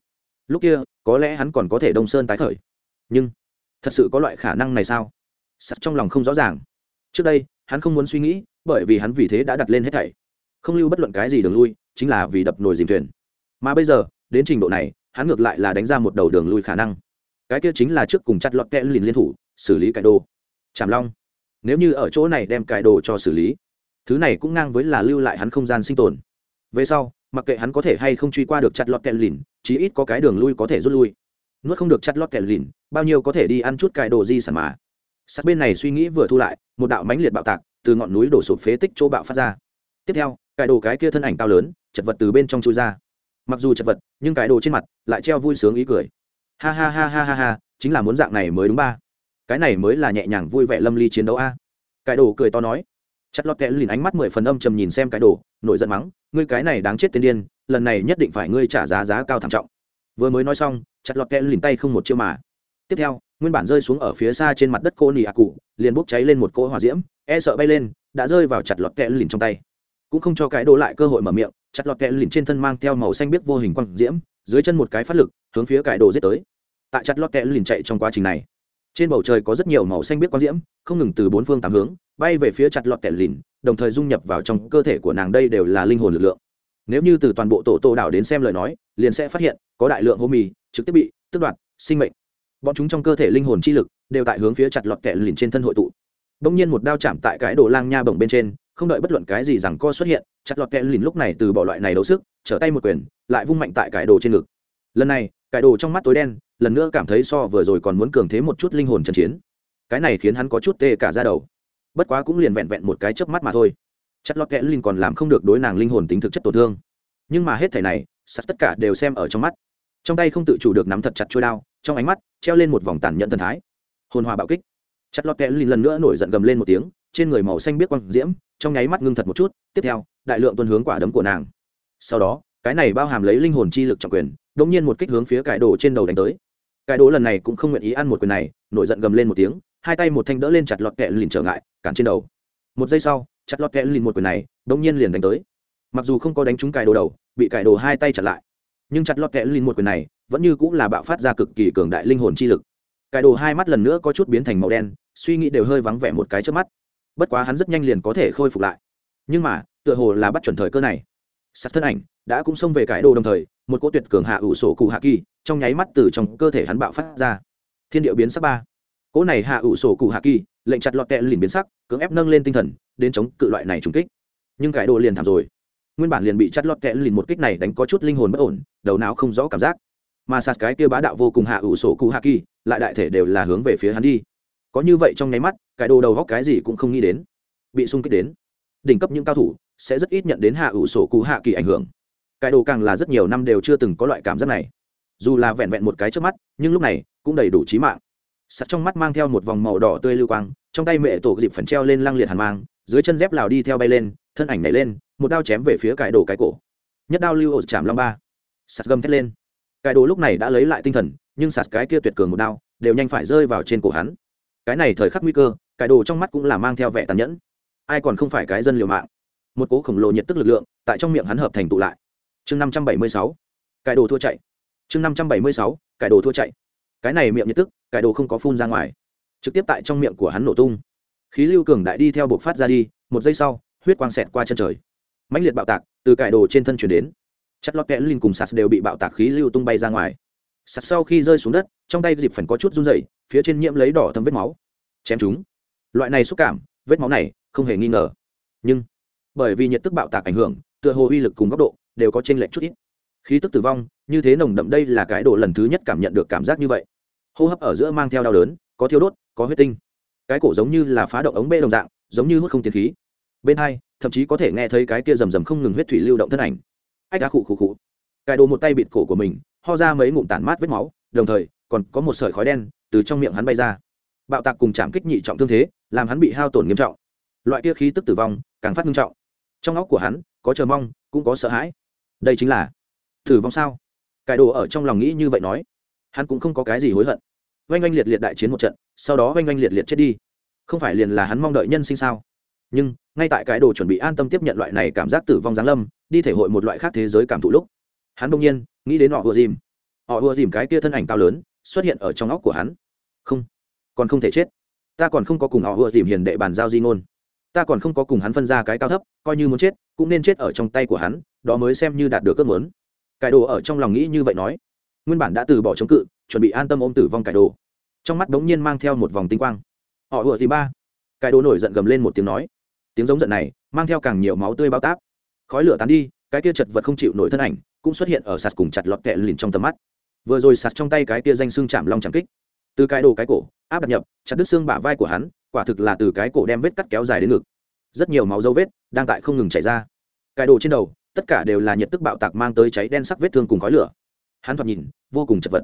Lúc kia, có lẽ hắn còn có thể đông sơn tái khởi. Nhưng, thật sự có loại khả năng này sao? Sắt trong lòng không rõ ràng. Trước đây, hắn không muốn suy nghĩ, bởi vì hắn vì thế đã đặt lên hết thảy. Không lưu bất luận cái gì đường lui, chính là vì đập nồi dìm thuyền. Mà bây giờ, đến trình độ này, hắn ngược lại là đánh ra một đầu đường lui khả năng cái kia chính là trước cùng chặt lọt kẽ lìn liên thủ, xử lý cải đồ. Trảm long, nếu như ở chỗ này đem cải đồ cho xử lý, thứ này cũng ngang với là lưu lại hắn không gian sinh tồn. Về sau, mặc kệ hắn có thể hay không truy qua được chặt lọt kẹt lìn, chí ít có cái đường lui có thể rút lui. Nuốt không được chặt lọt kẹt lìn, bao nhiêu có thể đi ăn chút cải đồ di sản mà. Sát bên này suy nghĩ vừa thu lại, một đạo mãnh liệt bạo tạc từ ngọn núi đổ sụp phế tích chỗ bạo phát ra. Tiếp theo cải đồ cái kia thân ảnh cao lớn, chật vật từ bên trong chui ra. Mặc dù chật vật, nhưng cải đồ trên mặt lại treo vui sướng ý cười ha ha ha ha ha ha, chính là muốn dạng này mới đúng ba. Cái này mới là nhẹ nhàng vui vẻ lâm ly chiến đấu a. Cái đồ cười to nói. Chặt lọt kẽ lìn ánh mắt mười phần âm trầm nhìn xem cái đồ, nổi giận mắng, ngươi cái này đáng chết tiên điên, lần này nhất định phải ngươi trả giá giá cao thảm trọng. Vừa mới nói xong, chặt lọt kẽ lìn tay không một chiêu mà. Tiếp theo, nguyên bản rơi xuống ở phía xa trên mặt đất cô nỉ ạ cụ, liền bốc cháy lên một cỗ hỏa diễm e sợ bay lên, đã rơi vào chặt lọt kẽ lìn trong tay. Cũng không cho cái đồ lại cơ hội mở miệng, chặt lọt kẽ lìn trên thân mang theo màu xanh biết vô hình quang diễm, dưới chân một cái phát lực, hướng phía cái đồ giết tới tại chặt lọt kẽ lìn chạy trong quá trình này. Trên bầu trời có rất nhiều màu xanh biết quang diễm, không ngừng từ bốn phương tám hướng, bay về phía chặt lọt kẻ lìn, đồng thời dung nhập vào trong cơ thể của nàng đây đều là linh hồn lực lượng. Nếu như từ toàn bộ tổ tô đảo đến xem lời nói, liền sẽ phát hiện, có đại lượng hô mì, trực tiếp bị, tước đoạt, sinh mệnh. Bọn chúng trong cơ thể linh hồn chi lực đều tại hướng phía chặt lọt kẻ lìn trên thân hội tụ. Đông nhiên một đao chạm tại cái đồ lang nha bồng bên trên, không đợi bất luận cái gì rằng co xuất hiện, chặt lọt kẻ lìn lúc này từ bỏ loại này đấu sức, trở tay một quyền, lại vung mạnh tại cái đồ trên ngực. Lần này, cái đồ trong mắt tối đen lần nữa cảm thấy so vừa rồi còn muốn cường thế một chút linh hồn trận chiến. Cái này khiến hắn có chút tê cả ra đầu. Bất quá cũng liền vẹn vẹn một cái chớp mắt mà thôi. Chất lót kẽ linh còn làm không được đối nàng linh hồn tính thực chất tổn thương. Nhưng mà hết thảy này, sắt tất cả đều xem ở trong mắt. Trong tay không tự chủ được nắm thật chặt trôi đao, trong ánh mắt treo lên một vòng tàn nhẫn thần thái. Hồn hòa bạo kích. Chất lót kẽ linh lần nữa nổi giận gầm lên một tiếng, trên người màu xanh biết quang diễm, trong nháy mắt ngưng thật một chút, tiếp theo, đại lượng tuân hướng quả đấm của nàng. Sau đó, cái này bao hàm lấy linh hồn chi lực trọng quyền, đột nhiên một kích hướng phía cải đồ trên đầu đánh tới cải đồ lần này cũng không nguyện ý ăn một quyền này, nổi giận gầm lên một tiếng, hai tay một thanh đỡ lên chặt lọt kẹ lìn trở ngại, cản trên đầu. Một giây sau, chặt lọt kẹ lìn một quyền này, đống nhiên liền đánh tới. Mặc dù không có đánh trúng cải đồ đầu, bị cải đồ hai tay chặt lại. Nhưng chặt lọt kẹ lìn một quyền này, vẫn như cũng là bạo phát ra cực kỳ cường đại linh hồn chi lực. Cải đồ hai mắt lần nữa có chút biến thành màu đen, suy nghĩ đều hơi vắng vẻ một cái trước mắt. Bất quá hắn rất nhanh liền có thể khôi phục lại. Nhưng mà, tựa hồ là bắt chuẩn thời cơ này. Sắt thân ảnh, đã cũng xông về cải đồ đồng thời một cỗ tuyệt cường hạ ủ sổ cụ hạ kỳ, trong nháy mắt từ trong cơ thể hắn bạo phát ra. Thiên điệu biến sắc ba. Cỗ này hạ ủ sổ cụ hạ kỳ, lệnh chặt lọt tẹ lìn biến sắc, cưỡng ép nâng lên tinh thần, đến chống cự loại này trùng kích. Nhưng cải đồ liền thảm rồi. Nguyên bản liền bị chặt lọt tẹ lìn một kích này đánh có chút linh hồn bất ổn, đầu não không rõ cảm giác. Mà sạt cái kia bá đạo vô cùng hạ ủ sổ cụ hạ kỳ, lại đại thể đều là hướng về phía hắn đi. Có như vậy trong nháy mắt, cải đồ đầu góc cái gì cũng không nghĩ đến. Bị xung kích đến. Đỉnh cấp những cao thủ sẽ rất ít nhận đến hạ ủ sổ cụ hạ kỳ ảnh hưởng cải đồ càng là rất nhiều năm đều chưa từng có loại cảm giác này. Dù là vẹn vẹn một cái trước mắt, nhưng lúc này cũng đầy đủ trí mạng. Sắt trong mắt mang theo một vòng màu đỏ tươi lưu quang, trong tay mẹ tổ dịp phần treo lên lăng liệt hàn mang, dưới chân dép lào đi theo bay lên, thân ảnh nhảy lên, một đao chém về phía cải đồ cái cổ. Nhất đao lưu ổ chạm long ba. Sắt gầm thét lên. Cải đồ lúc này đã lấy lại tinh thần, nhưng sạt cái kia tuyệt cường một đao đều nhanh phải rơi vào trên cổ hắn. Cái này thời khắc nguy cơ cải đồ trong mắt cũng là mang theo vẻ tàn nhẫn. Ai còn không phải cái dân liều mạng? Một cố khổng lồ nhiệt tức lực lượng tại trong miệng hắn hợp thành tụ lại chương năm trăm bảy mươi sáu, cải đồ thua chạy. Chương năm trăm bảy mươi sáu, cải đồ thua chạy. Cái này miệng nhiệt tức, cải đồ không có phun ra ngoài. Trực tiếp tại trong miệng của hắn nổ tung. Khí lưu cường đại đi theo buộc phát ra đi, một giây sau, huyết quang xẹt qua chân trời. Mãnh liệt bạo tạc, từ cải đồ trên thân chuyển đến. Chất lót kẽ linh cùng sạt đều bị bạo tạc khí lưu tung bay ra ngoài. Sạt sau khi rơi xuống đất, trong tay dịp phần có chút run dày phía trên nhiễm lấy đỏ thâm vết máu. Chém chúng. Loại này xúc cảm, vết máu này, không hề nghi ngờ. Nhưng, bởi vì nhiệt tức bạo tạc ảnh hưởng, tựa hồ uy lực cùng góc độ đều có t r ê n lệch chút ít. Khí tức tử vong, như thế nồng đậm đây là cái độ lần thứ nhất cảm nhận được cảm giác như vậy. Hô hấp ở giữa mang theo đau đớn, có thiêu đốt, có huyết tinh. Cái cổ giống như là phá động ống bê đồng dạng, giống như hút không tiền khí. Bên hai, thậm chí có thể nghe thấy cái kia rầm rầm không ngừng huyết thủy lưu động thân ảnh. Ách đá khụ khụ khụ. Cài đồ một tay bịt cổ của mình, ho ra mấy ngụm tản mát vết máu, đồng thời, còn có một sợi khói đen từ trong miệng hắn bay ra. Bạo tạc cùng chạm kích nhị trọng thương thế, làm hắn bị hao tổn nghiêm trọng. Loại kia khí tức tử vong, càng phát nghiêm trọng. Trong óc của hắn, có chờ mong, cũng có sợ hãi đây chính là tử vong sao? Cải đồ ở trong lòng nghĩ như vậy nói. Hắn cũng không có cái gì hối hận. Oanh oanh liệt liệt đại chiến một trận, sau đó oanh oanh liệt liệt chết đi. Không phải liền là hắn mong đợi nhân sinh sao? Nhưng, ngay tại cái đồ chuẩn bị an tâm tiếp nhận loại này cảm giác tử vong giáng lâm, đi thể hội một loại khác thế giới cảm thụ lúc, hắn đông nhiên nghĩ đến họ ùa dìm. Họ ùa dìm cái kia thân ảnh cao lớn, xuất hiện ở trong óc của hắn. Không, còn không thể chết. Ta còn không có cùng họ ùa dìm hiền đệ bàn giao di ngôn. Ta còn không có cùng hắn phân ra cái cao thấp, coi như muốn chết cũng nên chết ở trong tay của hắn, đó mới xem như đạt được ước muốn. Cải đồ ở trong lòng nghĩ như vậy nói. Nguyên bản đã từ bỏ chống cự, chuẩn bị an tâm ôm tử vong cải đồ. Trong mắt bỗng nhiên mang theo một vòng tinh quang. Họ ủa gì ba. Cải đồ nổi giận gầm lên một tiếng nói. Tiếng giống giận này mang theo càng nhiều máu tươi bao táp khói lửa tán đi, cái kia chật vật không chịu nổi thân ảnh cũng xuất hiện ở sạt cùng chặt lọt kẹ lìn trong tầm mắt. Vừa rồi sạt trong tay cái kia danh xương chạm long chạm kích. Từ cái đồ cái cổ, áp đặt nhập, chặt đứt xương bả vai của hắn, quả thực là từ cái cổ đem vết cắt kéo dài đến ngực. Rất nhiều máu dấu vết đang tại không ngừng chảy ra cái đồ trên đầu, tất cả đều là nhiệt tức bạo tạc mang tới cháy đen sắc vết thương cùng khói lửa. Hắn thoạt nhìn, vô cùng chật vật.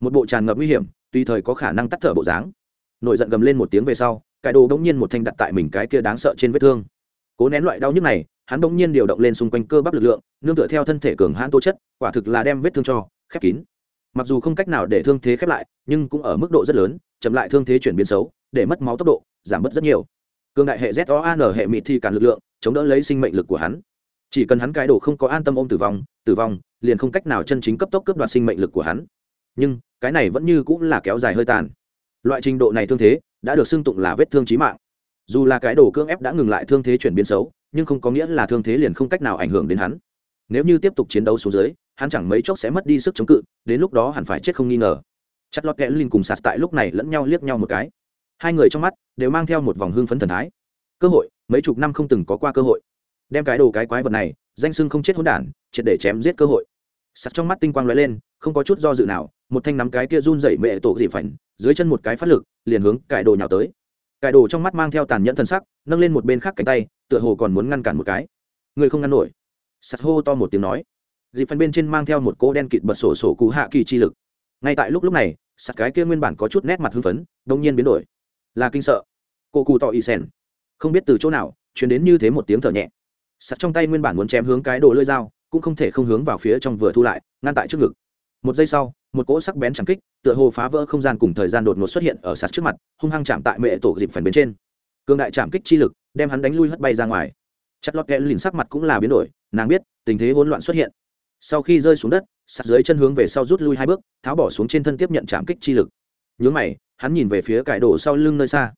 Một bộ tràn ngập nguy hiểm, tùy thời có khả năng tắt thở bộ dáng. Nổi giận gầm lên một tiếng về sau, cái đồ bỗng nhiên một thanh đặt tại mình cái kia đáng sợ trên vết thương. Cố nén loại đau nhức này, hắn bỗng nhiên điều động lên xung quanh cơ bắp lực lượng, nương tựa theo thân thể cường hãn tố chất, quả thực là đem vết thương cho, khép kín. Mặc dù không cách nào để thương thế khép lại, nhưng cũng ở mức độ rất lớn, chậm lại thương thế chuyển biến xấu, để mất máu tốc độ, giảm bớt rất nhiều. Cường đại hệ z o an hệ mịt thi cản lực lượng, chống đỡ lấy sinh mệnh lực của hắn chỉ cần hắn cái đồ không có an tâm ôm tử vong tử vong, liền không cách nào chân chính cấp tốc cướp đoạt sinh mệnh lực của hắn. Nhưng, cái này vẫn như cũng là kéo dài hơi tàn. Loại trình độ này thương thế, đã được xưng tụng là vết thương trí mạng. Dù là cái đồ cưỡng ép đã ngừng lại thương thế chuyển biến xấu, nhưng không có nghĩa là thương thế liền không cách nào ảnh hưởng đến hắn. Nếu như tiếp tục chiến đấu xuống dưới, hắn chẳng mấy chốc sẽ mất đi sức chống cự, đến lúc đó hẳn phải chết không nghi ngờ. Chất lót kẽ linh cùng sạt tại lúc này lẫn nhau liếc nhau một cái. Hai người trong mắt đều mang theo một vòng hương phấn thần thái. Cơ hội, mấy chục năm không từng có qua cơ hội đem cái đồ cái quái vật này, danh sưng không chết hỗn đản, triệt để chém giết cơ hội. Sắt trong mắt tinh quang lóe lên, không có chút do dự nào, một thanh nắm cái kia run dậy mẹ tổ dị phảnh, dưới chân một cái phát lực, liền hướng cải đồ nhào tới. Cải đồ trong mắt mang theo tàn nhẫn thân sắc, nâng lên một bên khác cánh tay, tựa hồ còn muốn ngăn cản một cái. Người không ngăn nổi. Sắt hô to một tiếng nói. Dị phần bên trên mang theo một cỗ đen kịt bật sổ sổ cú hạ kỳ chi lực. Ngay tại lúc lúc này, sắt cái kia nguyên bản có chút nét mặt hưng phấn đông nhiên biến đổi. Là kinh sợ. Cô cụ tỏ y sen không biết từ chỗ nào chuyển đến như thế một tiếng thở nhẹ sắt trong tay nguyên bản muốn chém hướng cái đồ lưỡi dao, cũng không thể không hướng vào phía trong vừa thu lại, ngăn tại trước ngực. Một giây sau, một cỗ sắc bén chẳng kích, tựa hồ phá vỡ không gian cùng thời gian đột ngột xuất hiện ở sạt trước mặt, hung hăng chạm tại mệ tổ dịp phần bên trên. Cương đại chạm kích chi lực, đem hắn đánh lui hất bay ra ngoài. Chất lót kẽ lìn sắc mặt cũng là biến đổi, nàng biết, tình thế hỗn loạn xuất hiện. Sau khi rơi xuống đất sạt dưới chân hướng về sau rút lui hai bước, tháo bỏ xuống trên thân tiếp nhận chạm kích chi lực. Nhướng mày, hắn nhìn về phía cải đổ sau lưng nơi xa.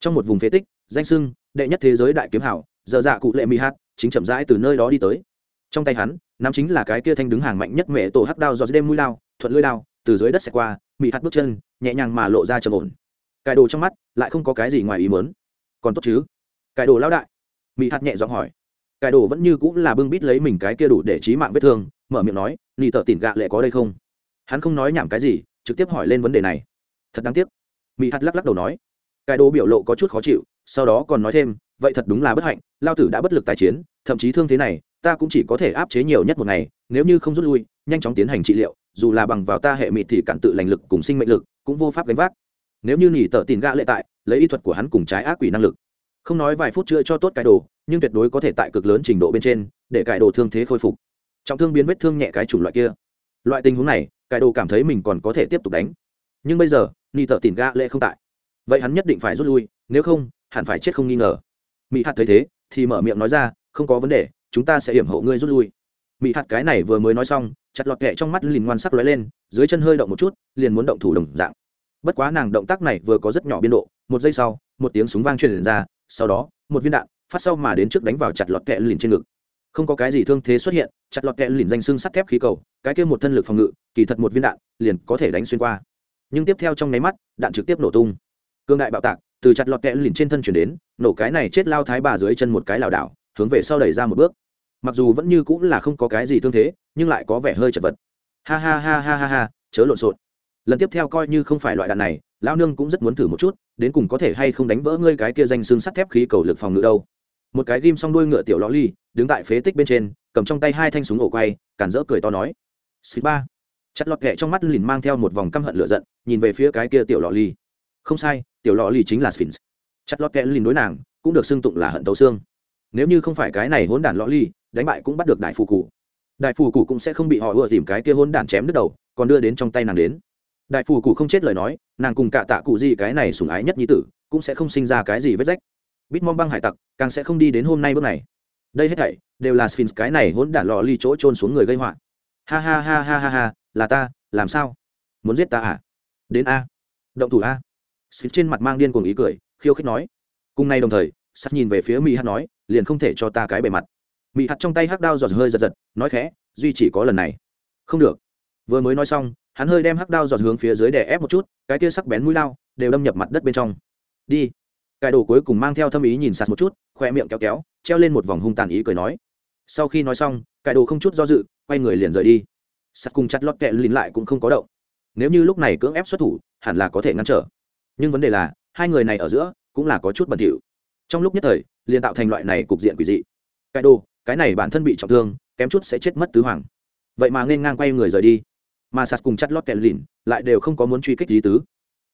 Trong một vùng phế tích, danh sưng đệ nhất thế giới đại kiếm hảo giờ dạ cụ lệ mỹ hát chính chậm rãi từ nơi đó đi tới. Trong tay hắn, nắm chính là cái kia thanh đứng hàng mạnh nhất mẹ tổ hắc đao do đêm mũi lao, thuận lưỡi đao từ dưới đất xẹt qua, mị hắt bước chân, nhẹ nhàng mà lộ ra trầm ổn. Cải đồ trong mắt lại không có cái gì ngoài ý mớn còn tốt chứ? Cải đồ lao đại? Mị hắt nhẹ giọng hỏi. Cải đồ vẫn như cũng là bưng bít lấy mình cái kia đủ để trí mạng vết thương, mở miệng nói, nị tợ tỉn gạ lệ có đây không? Hắn không nói nhảm cái gì, trực tiếp hỏi lên vấn đề này. Thật đáng tiếc. Mỹ hắt lắc lắc đầu nói. Cải đồ biểu lộ có chút khó chịu, sau đó còn nói thêm vậy thật đúng là bất hạnh, lao tử đã bất lực tài chiến, thậm chí thương thế này, ta cũng chỉ có thể áp chế nhiều nhất một ngày, nếu như không rút lui, nhanh chóng tiến hành trị liệu, dù là bằng vào ta hệ mịt thì cản tự lành lực cùng sinh mệnh lực, cũng vô pháp gánh vác. Nếu như nỉ tờ tìm gã lệ tại, lấy y thuật của hắn cùng trái ác quỷ năng lực. Không nói vài phút chữa cho tốt cải đồ, nhưng tuyệt đối có thể tại cực lớn trình độ bên trên, để cải đồ thương thế khôi phục. Trọng thương biến vết thương nhẹ cái chủng loại kia. Loại tình huống này, cải đồ cảm thấy mình còn có thể tiếp tục đánh. Nhưng bây giờ, nỉ tờ tìm gã lệ không tại. Vậy hắn nhất định phải rút lui, nếu không, hẳn phải chết không nghi ngờ mỹ hạt thấy thế, thì mở miệng nói ra, không có vấn đề, chúng ta sẽ hiểm hộ ngươi rút lui. Mỹ hạt cái này vừa mới nói xong, chặt lọt kẹ trong mắt lìn ngoan sắc lóe lên, dưới chân hơi động một chút, liền muốn động thủ đồng dạng. Bất quá nàng động tác này vừa có rất nhỏ biên độ, một giây sau, một tiếng súng vang truyền ra, sau đó, một viên đạn, phát sau mà đến trước đánh vào chặt lọt kẹ lìn trên ngực. Không có cái gì thương thế xuất hiện, chặt lọt kẹ lìn danh xương sắt thép khí cầu, cái kia một thân lực phòng ngự, kỳ thật một viên đạn liền có thể đánh xuyên qua. Nhưng tiếp theo trong nháy mắt, đạn trực tiếp nổ tung. Cương đại bạo tạc từ chặt lọt kẽ lìn trên thân chuyển đến, nổ cái này chết lao thái bà dưới chân một cái lảo đảo, hướng về sau đẩy ra một bước. Mặc dù vẫn như cũng là không có cái gì thương thế, nhưng lại có vẻ hơi chật vật. Ha ha ha ha ha ha, chớ lộn xộn. Lần tiếp theo coi như không phải loại đạn này lao nương cũng rất muốn thử một chút, đến cùng có thể hay không đánh vỡ ngươi cái kia danh xương sắt thép khí cầu lực phòng ngự đâu. Một cái ghim xong đuôi ngựa tiểu ló ly, đứng tại phế tích bên trên, cầm trong tay hai thanh súng ổ quay, cản rỡ cười to nói. Xịt ba. Chặt lọt kẹ trong mắt lìn mang theo một vòng căm hận lửa giận, nhìn về phía cái kia tiểu lọ ly không sai tiểu lọ lì chính là sphinx. Chặt lọt kẽ lìn đối nàng cũng được xưng tụng là hận tấu xương. Nếu như không phải cái này hỗn đản lọ lì, đánh bại cũng bắt được đại phù cụ đại phù cụ cũng sẽ không bị họ ưa tìm cái kia hỗn đản chém đứt đầu còn đưa đến trong tay nàng đến. Đại phù cụ không chết lời nói nàng cùng cả tạ cụ gì cái này sủng ái nhất nhi tử cũng sẽ không sinh ra cái gì vết rách. Bít mong băng hải tặc càng sẽ không đi đến hôm nay bước này. Đây hết thảy đều là sphinx cái này hỗn đản lọ ly chỗ trôn xuống người gây họa. Ha ha ha ha ha ha là ta làm sao? Muốn giết ta à? Đến a. Động thủ a sphinx trên mặt mang điên cuồng ý cười, khiêu khích nói. Cùng nay đồng thời, sắt nhìn về phía mỹ hát nói, liền không thể cho ta cái bề mặt. Mỹ hạt trong tay hắc đao giọt hơi giật giật, nói khẽ, duy chỉ có lần này. Không được. Vừa mới nói xong, hắn hơi đem hắc đao giọt hướng phía dưới để ép một chút, cái tia sắc bén mũi lao đều đâm nhập mặt đất bên trong. Đi. Cải đồ cuối cùng mang theo thâm ý nhìn sạt một chút, khoe miệng kéo kéo, treo lên một vòng hung tàn ý cười nói. Sau khi nói xong cải đồ không chút do dự, quay người liền rời đi. Sát cùng chặt lót kẹ lìn lại cũng không có động. Nếu như lúc này cưỡng ép xuất thủ, hẳn là có thể ngăn trở nhưng vấn đề là, hai người này ở giữa cũng là có chút bẩn thỉu. Trong lúc nhất thời, liền tạo thành loại này cục diện quỷ dị. Cái đồ, cái này bản thân bị trọng thương, kém chút sẽ chết mất tứ hoàng. Vậy mà nên ngang quay người rời đi. Mà sạt cùng chặt lót kẹt lìn, lại đều không có muốn truy kích gì tứ.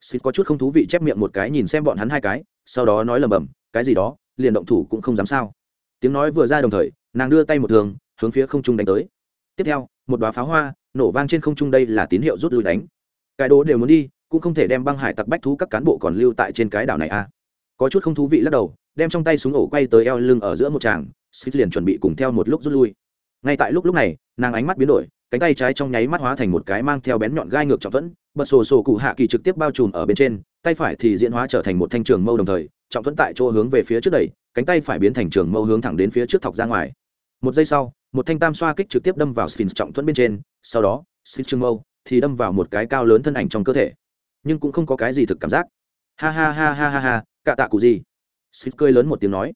Xịt có chút không thú vị chép miệng một cái nhìn xem bọn hắn hai cái, sau đó nói lầm bầm, cái gì đó, liền động thủ cũng không dám sao. Tiếng nói vừa ra đồng thời, nàng đưa tay một thường hướng phía không trung đánh tới. Tiếp theo, một đoá pháo hoa nổ vang trên không trung, đây là tín hiệu rút lui đánh. Cái đồ đều muốn đi cũng không thể đem băng hải tặc bách thú các cán bộ còn lưu tại trên cái đảo này a à. có chút không thú vị lắc đầu, đem trong tay súng ổ quay tới eo lưng ở giữa một tràng xích liền chuẩn bị cùng theo một lúc rút lui. Ngay tại lúc lúc này, nàng ánh mắt biến đổi, cánh tay trái trong nháy mắt hóa thành một cái mang theo bén nhọn gai ngược trọng thuẫn, bật sổ sổ cụ hạ kỳ trực tiếp bao trùm ở bên trên, tay phải thì diễn hóa trở thành một thanh trường mâu đồng thời, trọng thuẫn tại chỗ hướng về phía trước đẩy, cánh tay phải biến thành trường mâu hướng thẳng đến phía trước thọc ra ngoài. Một giây sau, một thanh tam xoa kích trực tiếp đâm vào sphinx trọng thuẫn bên trên, sau đó, sphinx trường mâu thì đâm vào một cái cao lớn thân ảnh trong cơ thể nhưng cũng không có cái gì thực cảm giác. Ha ha ha ha ha ha cạ tạ cụ gì? Sphinx cười lớn một tiếng nói.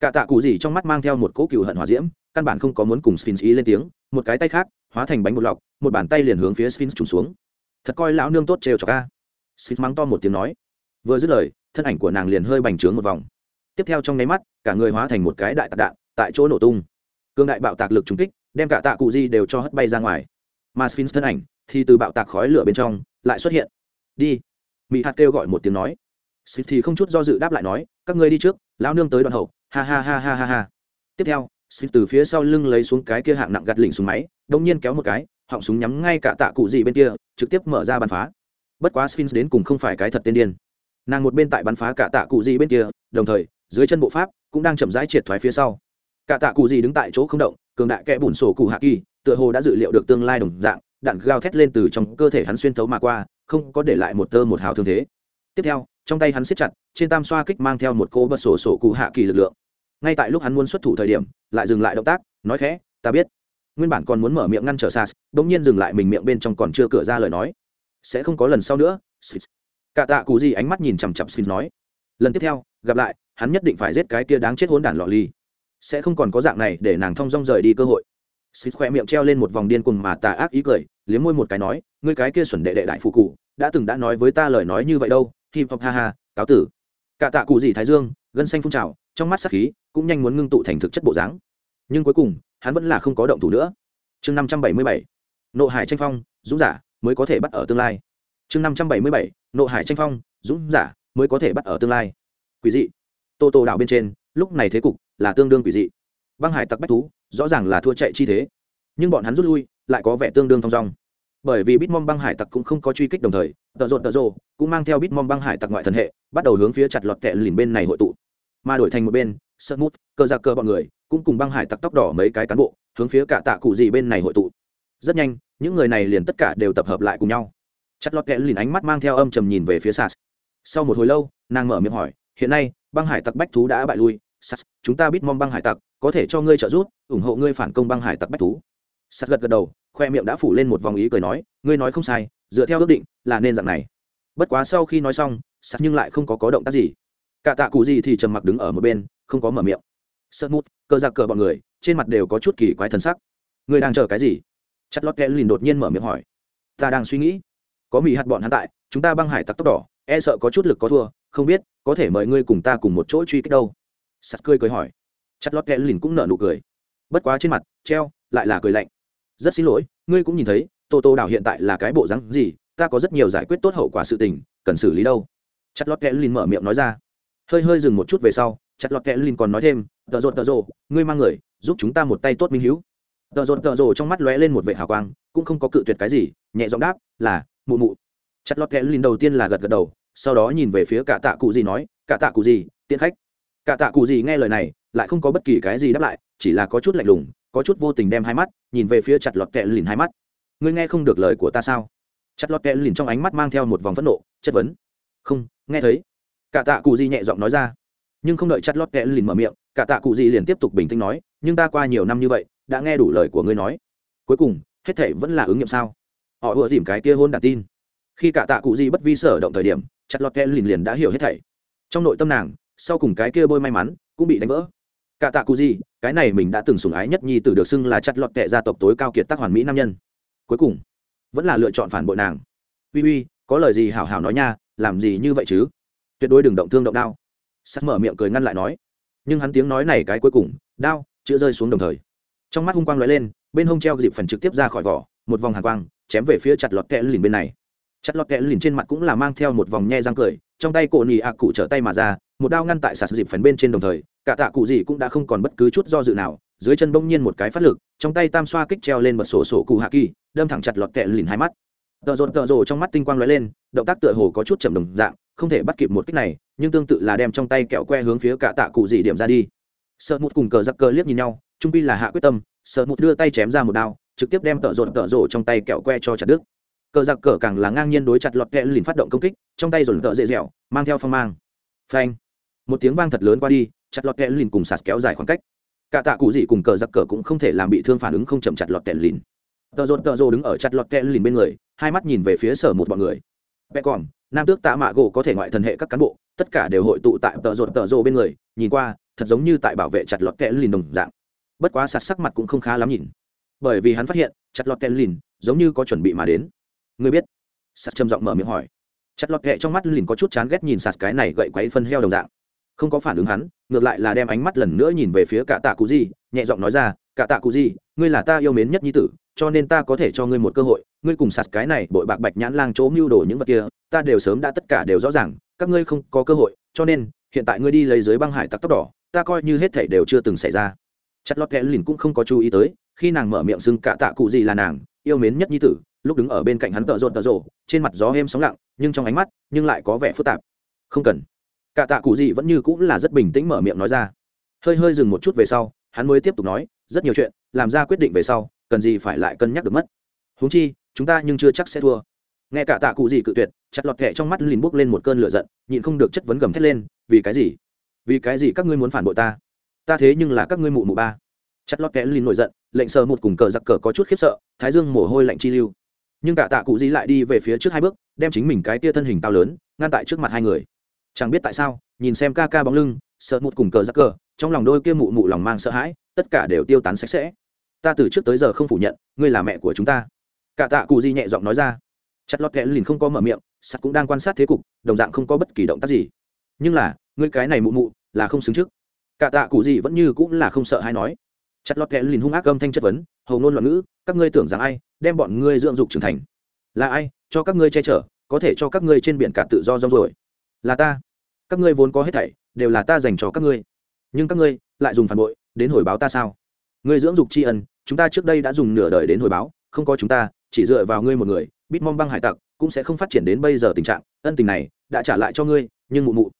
Cạ tạ cụ gì trong mắt mang theo một cỗ cựu hận hỏa diễm, căn bản không có muốn cùng sphinx ý lên tiếng, một cái tay khác, hóa thành bánh bột lọc, một bàn tay liền hướng phía sphinx trùng xuống. Thật coi lão nương tốt trêu cho ca sphinx mắng to một tiếng nói. Vừa dứt lời, thân ảnh của nàng liền hơi bành trướng một vòng. Tiếp theo trong nháy mắt, cả người hóa thành một cái đại tạc đạn, tại chỗ nổ tung. Cương đại bạo tạc lực trúng kích, đem cả tạ cụ di đều cho hất bay ra ngoài. Mà sphinx thân ảnh, thì từ bạo tạc khói lửa bên trong, lại xuất hiện đi. Mỹ hạt kêu gọi một tiếng nói. Xịt thì không chút do dự đáp lại nói, các ngươi đi trước, lão nương tới đoạn hậu, ha ha ha ha ha ha. Tiếp theo, xịt từ phía sau lưng lấy xuống cái kia hạng nặng gạt lỉnh súng máy đông nhiên kéo một cái, họng súng nhắm ngay cả tạ cụ gì bên kia, trực tiếp mở ra bắn phá. Bất quá sphinx đến cùng không phải cái thật tiên điên. Nàng một bên tại bắn phá cả tạ cụ gì bên kia, đồng thời, dưới chân bộ pháp cũng đang chậm rãi triệt thoái phía sau. Cả tạ cụ gì đứng tại chỗ không động, cường đại kẽ bùn sổ cụ hạ kỳ, tựa hồ đã dự liệu được tương lai đồng dạng đạn gào thét lên từ trong cơ thể hắn xuyên thấu mà qua không có để lại một tơ một hào thương thế. Tiếp theo trong tay hắn siết chặt trên tam xoa kích mang theo một cô bật sổ sổ cụ hạ kỳ lực lượng. Ngay tại lúc hắn muốn xuất thủ thời điểm lại dừng lại động tác nói khẽ ta biết. Nguyên bản còn muốn mở miệng ngăn trở sas bỗng nhiên dừng lại mình miệng bên trong còn chưa cửa ra lời nói. Sẽ không có lần sau nữa. Cả tạ cụ gì ánh mắt nhìn chằm chằm, xin nói. Lần tiếp theo gặp lại hắn nhất định phải giết cái kia đáng chết hỗn đản lọ ly sẽ không còn có dạng này để nàng thong dong rời đi cơ hội xịt khoe miệng treo lên một vòng điên cuồng mà tà ác ý cười, liếm môi một cái nói, ngươi cái kia xuẩn đệ đệ đại phụ cụ đã từng đã nói với ta lời nói như vậy đâu, hip hop ha ha, cáo tử. Cả tạ cụ gì thái dương, gân xanh phun trào, trong mắt sắc khí cũng nhanh muốn ngưng tụ thành thực chất bộ dáng. Nhưng cuối cùng, hắn vẫn là không có động thủ nữa. Chương năm trăm bảy mươi bảy, nộ hải tranh phong, dũng giả mới có thể bắt ở tương lai. Chương năm trăm bảy mươi bảy, nộ hải tranh phong, dũng giả mới có thể bắt ở tương lai. Quỷ dị. Tô tô đảo bên trên, lúc này thế cục là tương đương quỷ dị băng hải tặc bách thú, rõ ràng là thua chạy chi thế. Nhưng bọn hắn rút lui, lại có vẻ tương đương thong dong. Bởi vì bitmom băng hải tặc cũng không có truy kích đồng thời tợ rộn tợ rộ cũng mang theo bitmom băng hải tặc ngoại thần hệ, bắt đầu hướng phía chặt lọt tệ lìn bên này hội tụ. Mà đổi thành một bên sợ mút cơ ra cơ bọn người cũng cùng băng hải tặc tóc đỏ mấy cái cán bộ, hướng phía cả tạ cụ gì bên này hội tụ. Rất nhanh, những người này liền tất cả đều tập hợp lại cùng nhau. Chặt lọt kẹ lìn ánh mắt mang theo âm trầm nhìn về phía sas. Sau một hồi lâu, nàng mở miệng hỏi, hiện nay, băng hải tặc bách thú đã bại lui. Sas, chúng ta biết mong băng hải tặc có thể cho ngươi trợ giúp, ủng hộ ngươi phản công băng hải tặc bách thú. Sắt gật gật đầu, khoe miệng đã phủ lên một vòng ý cười nói, ngươi nói không sai, dựa theo ước định, là nên dạng này. Bất quá sau khi nói xong, sắt nhưng lại không có có động tác gì. Cả tạ cụ gì thì trầm mặc đứng ở một bên, không có mở miệng. Sợt mút, cờ giặc cờ bọn người, trên mặt đều có chút kỳ quái thân sắc. Ngươi đang chờ cái gì? Chất lót kẽ lìn đột nhiên mở miệng hỏi. Ta đang suy nghĩ. Có mỹ hạt bọn hắn tại, chúng ta băng hải tặc tốc đỏ e sợ có chút lực có thua, không biết, có thể mời ngươi cùng ta cùng một chỗ truy kích đâu. Sắt cười cười hỏi. Chặt lót kẽ lìn cũng nở nụ cười. Bất quá trên mặt, treo, lại là cười lạnh. Rất xin lỗi, ngươi cũng nhìn thấy, tô tô đảo hiện tại là cái bộ rắn gì, ta có rất nhiều giải quyết tốt hậu quả sự tình, cần xử lý đâu. Chặt lót kẽ lìn mở miệng nói ra. Hơi hơi dừng một chút về sau, chặt lọt kẽ lìn còn nói thêm, tợ rột, tợ rồ, ngươi mang người, giúp chúng ta một tay tốt minh hữu. Tợ rột, tợ rồ trong mắt lóe lên một vệ hào quang, cũng không có cự tuyệt cái gì, nhẹ giọng đáp, là, mụ mụ. Chặt lọt kẽ lìn đầu tiên là gật gật đầu, sau đó nhìn về phía cả tạ cụ gì nói, cả tạ cụ gì tiện khách. Cả tạ cụ gì nghe lời này lại không có bất kỳ cái gì đáp lại, chỉ là có chút lạnh lùng, có chút vô tình đem hai mắt nhìn về phía chặt lọt kẹ lìn hai mắt. Ngươi nghe không được lời của ta sao? Chặt lọt kẹ lìn trong ánh mắt mang theo một vòng phẫn nộ, chất vấn. Không, nghe thấy. Cả tạ cụ Di nhẹ giọng nói ra. Nhưng không đợi chặt lót kẹ lìn mở miệng, cả tạ cụ Di liền tiếp tục bình tĩnh nói, nhưng ta qua nhiều năm như vậy, đã nghe đủ lời của ngươi nói. Cuối cùng, hết thể vẫn là ứng nghiệm sao? Họ ùa dìm cái kia hôn đản tin. Khi cả tạ cụ Di bất vi sở động thời điểm, chặt lót kẹ lìn liền đã hiểu hết thảy. Trong nội tâm nàng, sau cùng cái kia bôi may mắn cũng bị đánh vỡ cả tạ cụ gì cái này mình đã từng sủng ái nhất nhi tử được xưng là chặt lọt kệ gia tộc tối cao kiệt tác hoàn mỹ nam nhân. Cuối cùng, vẫn là lựa chọn phản bội nàng. Uy uy, có lời gì hảo hảo nói nha, làm gì như vậy chứ? Tuyệt đối đừng động thương động đao sắt mở miệng cười ngăn lại nói. Nhưng hắn tiếng nói này cái cuối cùng đao chữa rơi xuống đồng thời. Trong mắt hung quang lóe lên, bên hông treo dịp phần trực tiếp ra khỏi vỏ, một vòng hàng quang, chém về phía chặt lọt kẽ lìn bên này chặt lọt kẽ lìn trên mặt cũng là mang theo một vòng nhe răng cười, trong tay cổ nỉ ạ cụ trở tay mà ra, một đao ngăn tại sạt dịp phần bên trên đồng thời, cả tạ cụ gì cũng đã không còn bất cứ chút do dự nào, dưới chân bỗng nhiên một cái phát lực, trong tay tam xoa kích treo lên bật sổ sổ cụ hạ kỳ, đâm thẳng chặt lọt kẹ lìn hai mắt. Tợ rột tợ rồ trong mắt tinh quang lóe lên, động tác tựa hồ có chút chậm đồng dạng, không thể bắt kịp một kích này, nhưng tương tự là đem trong tay kẹo que hướng phía cả tạ cụ dị điểm ra đi. Sợ mụt cùng cờ giặc cờ liếc nhìn nhau, trung pi là hạ quyết tâm, sợ mụt đưa tay chém ra một đao, trực tiếp đem tợ rột tợ rộ trong tay kẹo que cho chặt đứt cờ giặc cờ càng là ngang nhiên đối chặt lọt kẹ lìn phát động công kích, trong tay dồn cờ dễ dẻo, mang theo phong mang. Phanh. Một tiếng vang thật lớn qua đi, chặt lọt kẹ lìn cùng sạt kéo dài khoảng cách. Cả tạ cụ dị cùng cờ giặc cờ cũng không thể làm bị thương phản ứng không chậm chặt lọt kẹ lìn. Tờ rột tờ rộ đứng ở chặt lọt kẹ lìn bên người, hai mắt nhìn về phía sở một bọn người. Bé còn nam tước tạ mạ gỗ có thể ngoại thần hệ các cán bộ, tất cả đều hội tụ tại tờ rột tờ rộ bên người, nhìn qua, thật giống như tại bảo vệ chặt lọt kẽ lìn đồng dạng. Bất quá sạt sắc mặt cũng không khá lắm nhìn. Bởi vì hắn phát hiện, chặt lọt kẽ lìn giống như có chuẩn bị mà đến. Ngươi biết? Sạt trầm giọng mở miệng hỏi. Chặt lọt kệ trong mắt lìn có chút chán ghét nhìn sạt cái này gậy quấy phân heo đồng dạng. Không có phản ứng hắn, ngược lại là đem ánh mắt lần nữa nhìn về phía cả tạ cụ di, nhẹ giọng nói ra, cả tạ cụ di, ngươi là ta yêu mến nhất nhi tử, cho nên ta có thể cho ngươi một cơ hội, ngươi cùng sạt cái này bội bạc bạch nhãn lang chỗ mưu đồ những vật kia, ta đều sớm đã tất cả đều rõ ràng, các ngươi không có cơ hội, cho nên, hiện tại ngươi đi lấy dưới băng hải tặc tóc đỏ, ta coi như hết thảy đều chưa từng xảy ra. Chặt lọt kẽ lìn cũng không có chú ý tới, khi nàng mở miệng xưng cả tạ cụ gì là nàng, yêu mến nhất nhi tử lúc đứng ở bên cạnh hắn tợ rộn tợ rộ trên mặt gió êm sóng lặng, nhưng trong ánh mắt, nhưng lại có vẻ phức tạp. Không cần. Cả tạ cụ gì vẫn như cũng là rất bình tĩnh mở miệng nói ra. Hơi hơi dừng một chút về sau, hắn mới tiếp tục nói, rất nhiều chuyện, làm ra quyết định về sau, cần gì phải lại cân nhắc được mất. Huống chi, chúng ta nhưng chưa chắc sẽ thua. Nghe cả tạ cụ gì cự tuyệt, chặt lọt kẹ trong mắt lìn bốc lên một cơn lửa giận, nhịn không được chất vấn gầm thét lên, vì cái gì? Vì cái gì các ngươi muốn phản bội ta? Ta thế nhưng là các ngươi mụ mụ ba. Chặt lọt kẹ lìn nổi giận, lệnh sờ một cùng cờ giặc cờ có chút khiếp sợ, thái dương mồ hôi lạnh chi lưu nhưng cả tạ cụ gì lại đi về phía trước hai bước, đem chính mình cái tia thân hình cao lớn, ngăn tại trước mặt hai người. Chẳng biết tại sao, nhìn xem ca ca bóng lưng, sợ mụt cùng cờ giắc cờ, trong lòng đôi kia mụ mụ lòng mang sợ hãi, tất cả đều tiêu tán sạch sẽ. Ta từ trước tới giờ không phủ nhận, ngươi là mẹ của chúng ta. Cả tạ cụ di nhẹ giọng nói ra. Chặt lọt kẽ lìn không có mở miệng sắt cũng đang quan sát thế cục, đồng dạng không có bất kỳ động tác gì. Nhưng là, ngươi cái này mụ mụ, là không xứng trước. Cả tạ cụ gì vẫn như cũng là không sợ hay nói chặt lọt kẽ lìn hung ác âm thanh chất vấn, hầu ngôn loạn ngữ, các ngươi tưởng rằng ai đem bọn ngươi dưỡng dục trưởng thành? Là ai, cho các ngươi che chở, có thể cho các ngươi trên biển cả tự do rong rồi là ta. Các ngươi vốn có hết thảy, đều là ta dành cho các ngươi. Nhưng các ngươi lại dùng phản bội đến hồi báo ta sao? Ngươi dưỡng dục tri ân, chúng ta trước đây đã dùng nửa đời đến hồi báo, không có chúng ta, chỉ dựa vào ngươi một người, bít mong băng hải tặc cũng sẽ không phát triển đến bây giờ tình trạng, ân tình này đã trả lại cho ngươi, nhưng mụ mụ,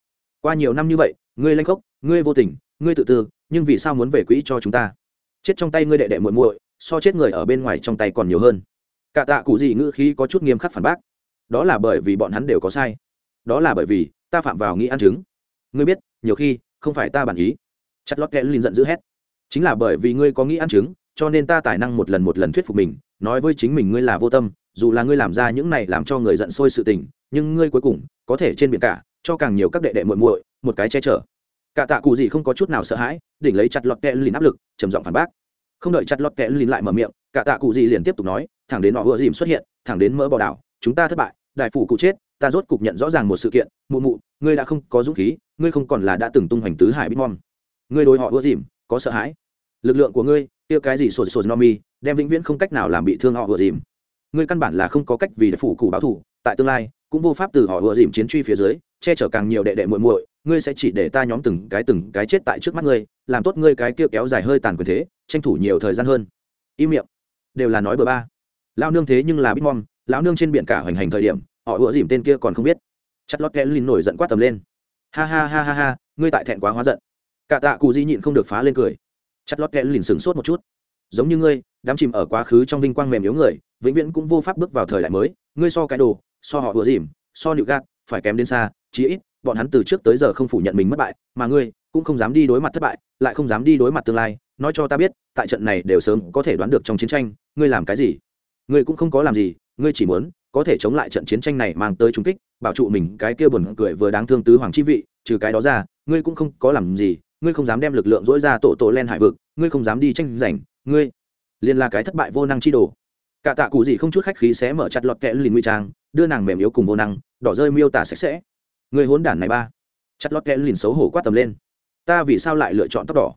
qua nhiều năm như vậy, ngươi lanh khốc, ngươi vô tình, ngươi tự tư, nhưng vì sao muốn về quỹ cho chúng ta? Chết trong tay ngươi đệ đệ muội muội, so chết người ở bên ngoài trong tay còn nhiều hơn. Cả tạ cụ gì ngữ khí có chút nghiêm khắc phản bác. Đó là bởi vì bọn hắn đều có sai. Đó là bởi vì, ta phạm vào nghĩ ăn chứng ngươi biết, nhiều khi, không phải ta bản ý. Chặt lót kẽ linh giận dữ hét. Chính là bởi vì ngươi có nghĩ ăn chứng cho nên ta tài năng một lần một lần thuyết phục mình, nói với chính mình ngươi là vô tâm, dù là ngươi làm ra những này làm cho người giận sôi sự tình, nhưng ngươi cuối cùng, có thể trên biển cả, cho càng nhiều các đệ đệ muội muội một cái che chở cả tạ cụ gì không có chút nào sợ hãi, đỉnh lấy chặt lọt kẹ lìn áp lực, trầm giọng phản bác. Không đợi chặt lọt kẹ lìn lại mở miệng, cả tạ cụ gì liền tiếp tục nói thẳng đến họ vừa dìm xuất hiện thẳng đến mỡ bò đảo, chúng ta thất bại, đại phủ cụ chết, ta rốt cục nhận rõ ràng một sự kiện, mụ mụ, ngươi đã không có dũng khí, ngươi không còn là đã từng tung hoành tứ hải bitmom ngươi đối họ ưa dìm, có sợ hãi. Lực lượng của ngươi, kia cái gì sột sột nomi đem vĩnh viễn không cách nào làm bị thương họ ưa dìm. Ngươi căn bản là không có cách vì phủ cụ báo thù, tại tương lai cũng vô pháp từ họ ùa dìm chiến truy phía dưới, che chở càng nhiều đệ đệ muội muội, ngươi sẽ chỉ để ta nhóm từng cái từng cái chết tại trước mắt ngươi, làm tốt ngươi cái kia kéo dài hơi tàn quyền thế, tranh thủ nhiều thời gian hơn. Im miệng. Đều là nói bừa ba. Lao nương thế nhưng là bitmom lão nương trên biển cả hoành hành thời điểm, họ ùa dìm tên kia còn không biết. Chặt lót kẽ lìn nổi giận quát tầm lên. Ha ha ha ha ha, ngươi tại thẹn quá hóa giận. Cả tạ cụ di nhịn không được phá lên cười. Chặt lót kẽ lìn sừng sốt một chút. Giống như ngươi, đám chìm ở quá khứ trong vinh quang mềm yếu người, vĩnh viễn cũng vô pháp bước vào thời đại mới, ngươi so cái đồ so họ ủa dìm, so nịu gạt phải kém đến xa, chí ít, bọn hắn từ trước tới giờ không phủ nhận mình mất bại, mà ngươi cũng không dám đi đối mặt thất bại, lại không dám đi đối mặt tương lai. Nói cho ta biết, tại trận này đều sớm có thể đoán được trong chiến tranh, ngươi làm cái gì? Ngươi cũng không có làm gì, ngươi chỉ muốn có thể chống lại trận chiến tranh này mang tới trung kích, bảo trụ mình. Cái kia buồn cười vừa đáng thương tứ hoàng chi vị, trừ cái đó ra, ngươi cũng không có làm gì, ngươi không dám đem lực lượng dỗi ra tổ tổ len hải vực, ngươi không dám đi tranh giành, ngươi liền là cái thất bại vô năng chi đồ cả tạ cụ gì không chút khách khí xé mở chặt lọt kẽ lìn nguy trang, đưa nàng mềm yếu cùng vô năng, đỏ rơi miêu tả sạch sẽ. Người hốn đản này ba. Chặt lọt kẽ lìn xấu hổ quát tầm lên. Ta vì sao lại lựa chọn tóc đỏ?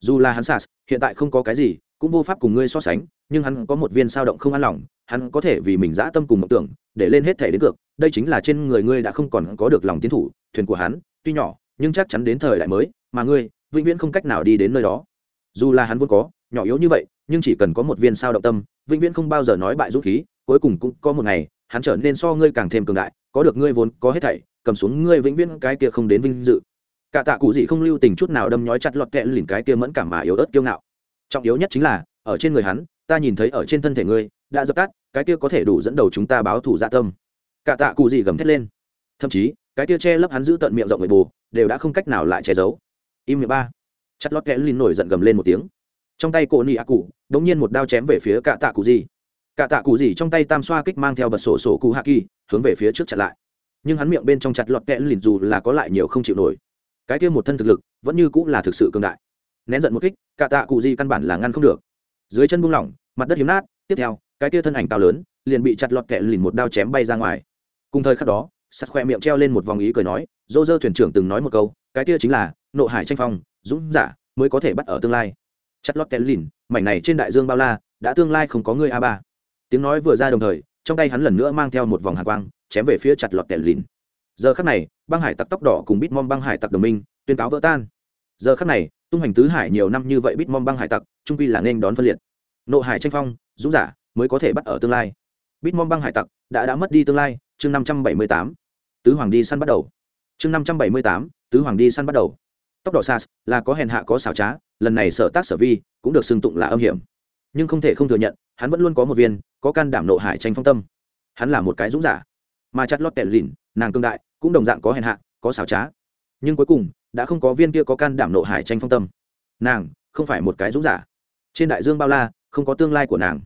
Dù là hắn sas hiện tại không có cái gì, cũng vô pháp cùng ngươi so sánh, nhưng hắn có một viên sao động không an lòng, hắn có thể vì mình dã tâm cùng mộng tưởng, để lên hết thể đến cược. Đây chính là trên người ngươi đã không còn có được lòng tiến thủ, thuyền của hắn, tuy nhỏ, nhưng chắc chắn đến thời đại mới, mà ngươi vĩnh viễn không cách nào đi đến nơi đó. Dù là hắn vốn có, nhỏ yếu như vậy nhưng chỉ cần có một viên sao động tâm, vĩnh viễn không bao giờ nói bại dũng khí, cuối cùng cũng có một ngày, hắn trở nên so ngươi càng thêm cường đại, có được ngươi vốn có hết thảy, cầm xuống ngươi vĩnh viễn cái kia không đến vinh dự. Cả tạ cụ gì không lưu tình chút nào đâm nhói chặt lọt kẹ lìn cái kia mẫn cảm mà yếu ớt kiêu ngạo. Trọng yếu nhất chính là, ở trên người hắn, ta nhìn thấy ở trên thân thể ngươi, đã dập tắt, cái kia có thể đủ dẫn đầu chúng ta báo thủ dạ tâm. Cả tạ cụ gì gầm thét lên. Thậm chí, cái kia che lấp hắn giữ tận miệng rộng người bù, đều đã không cách nào lại che giấu. Im miệng ba. Chặt lót kẽ lìn nổi giận gầm lên một tiếng trong tay cổ nị ạ cụ, đống nhiên một đao chém về phía cả tạ cụ gì. Cả tạ cụ gì trong tay tam xoa kích mang theo bật sổ sổ cụ hạ kỳ, hướng về phía trước chặn lại. Nhưng hắn miệng bên trong chặt lọt kẽ lìn dù là có lại nhiều không chịu nổi. Cái kia một thân thực lực, vẫn như cũng là thực sự cường đại. Nén giận một kích, cả tạ cụ gì căn bản là ngăn không được. Dưới chân buông lỏng, mặt đất hiếm nát, tiếp theo, cái kia thân ảnh cao lớn, liền bị chặt lọt kẹ lìn một đao chém bay ra ngoài. Cùng thời khắc đó, sắt khoe miệng treo lên một vòng ý cười nói, dô dơ thuyền trưởng từng nói một câu, cái kia chính là nộ hải tranh phong, dũng giả, mới có thể bắt ở tương lai chặt lót kén lìn, mảnh này trên đại dương bao la, đã tương lai không có người a ba. Tiếng nói vừa ra đồng thời, trong tay hắn lần nữa mang theo một vòng hạ quang, chém về phía chặt lọt kén lìn. Giờ khắc này, băng hải tặc tóc đỏ cùng bít mom băng hải tặc đồng minh, tuyên cáo vỡ tan. Giờ khắc này, tung hành tứ hải nhiều năm như vậy bít mom băng hải tặc, trung quy là nên đón phân liệt. Nộ hải tranh phong, dũng giả, mới có thể bắt ở tương lai. Bitmom băng hải tặc, đã đã mất đi tương lai, chương năm trăm bảy mươi tám. Tứ hoàng đi săn bắt đầu. Chương năm trăm bảy mươi tám, tứ hoàng đi săn bắt đầu tốc độ sas, là có hèn hạ có xảo trá, lần này sở tác sở vi cũng được xưng tụng là âm hiểm. Nhưng không thể không thừa nhận, hắn vẫn luôn có một viên, có can đảm nộ hải tranh phong tâm. Hắn là một cái dũng giả. Mà chặt lót kẹt lìn nàng cương đại, cũng đồng dạng có hèn hạ, có xảo trá. Nhưng cuối cùng, đã không có viên kia có can đảm nộ hải tranh phong tâm. Nàng, không phải một cái dũng giả. Trên đại dương bao la, không có tương lai của nàng.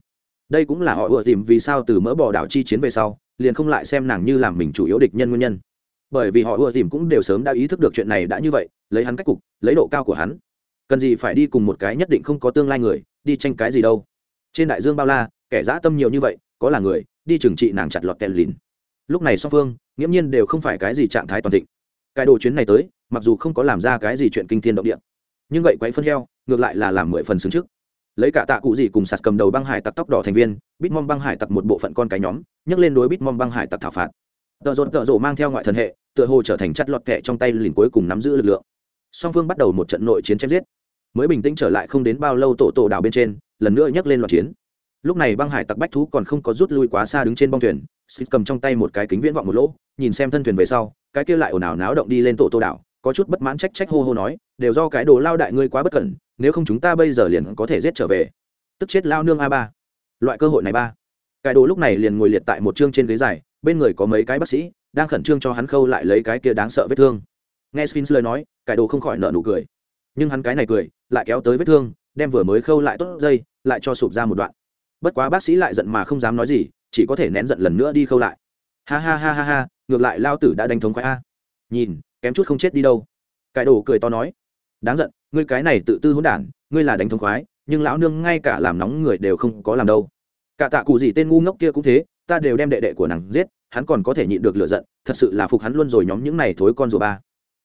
Đây cũng là họ ủa tìm vì sao từ mỡ bỏ đảo chi chiến về sau, liền không lại xem nàng như làm mình chủ yếu địch nhân nguyên nhân bởi vì họ ưa tìm cũng đều sớm đã ý thức được chuyện này đã như vậy, lấy hắn cách cục, lấy độ cao của hắn. Cần gì phải đi cùng một cái nhất định không có tương lai người, đi tranh cái gì đâu. Trên đại dương bao la, kẻ dã tâm nhiều như vậy, có là người, đi trừng trị nàng chặt lọt tên lìn. Lúc này song phương, nghiễm nhiên đều không phải cái gì trạng thái toàn thịnh. Cái đồ chuyến này tới, mặc dù không có làm ra cái gì chuyện kinh thiên động địa, nhưng vậy quấy phân heo, ngược lại là làm mười phần xứng trước. Lấy cả tạ cụ gì cùng sạt cầm đầu băng hải tặc tóc đỏ thành viên bít mong băng hải tặc một bộ phận con cái nhóm, nhấc lên đối bít mong băng hải tặc thảo phạt tợ rột tợ rộ mang theo ngoại thần hệ, tựa hồ trở thành chặt lọt kẹ trong tay lìn cuối cùng nắm giữ lực lượng. Song phương bắt đầu một trận nội chiến chém giết. Mới bình tĩnh trở lại không đến bao lâu tổ tổ đảo bên trên, lần nữa nhấc lên loạt chiến. Lúc này băng hải tặc bách thú còn không có rút lui quá xa đứng trên bong thuyền xịt cầm trong tay một cái kính viễn vọng một lỗ, nhìn xem thân thuyền về sau, cái kia lại ồn ào náo động đi lên tổ tô đảo, có chút bất mãn trách trách hô hô nói, đều do cái đồ lao đại ngươi quá bất cẩn, nếu không chúng ta bây giờ liền có thể giết trở về. Tức chết lao nương a ba. Loại cơ hội này ba. Cái đồ lúc này liền ngồi liệt tại một chương trên ghế dài bên người có mấy cái bác sĩ, đang khẩn trương cho hắn khâu lại lấy cái kia đáng sợ vết thương. Nghe sphinx lời nói cải đồ không khỏi nợ nụ cười. Nhưng hắn cái này cười, lại kéo tới vết thương, đem vừa mới khâu lại tốt dây, lại cho sụp ra một đoạn. Bất quá bác sĩ lại giận mà không dám nói gì, chỉ có thể nén giận lần nữa đi khâu lại. Ha ha ha ha ha, ngược lại lao tử đã đánh thống khoái a. Nhìn, kém chút không chết đi đâu. Cải đồ cười to nói. Đáng giận, ngươi cái này tự tư hỗn đản, ngươi là đánh thống khoái, nhưng lão nương ngay cả làm nóng người đều không có làm đâu. Cả tạ cụ gì tên ngu ngốc kia cũng thế ta đều đem đệ đệ của nàng giết, hắn còn có thể nhịn được lựa giận, thật sự là phục hắn luôn rồi nhóm những này thối con rùa ba.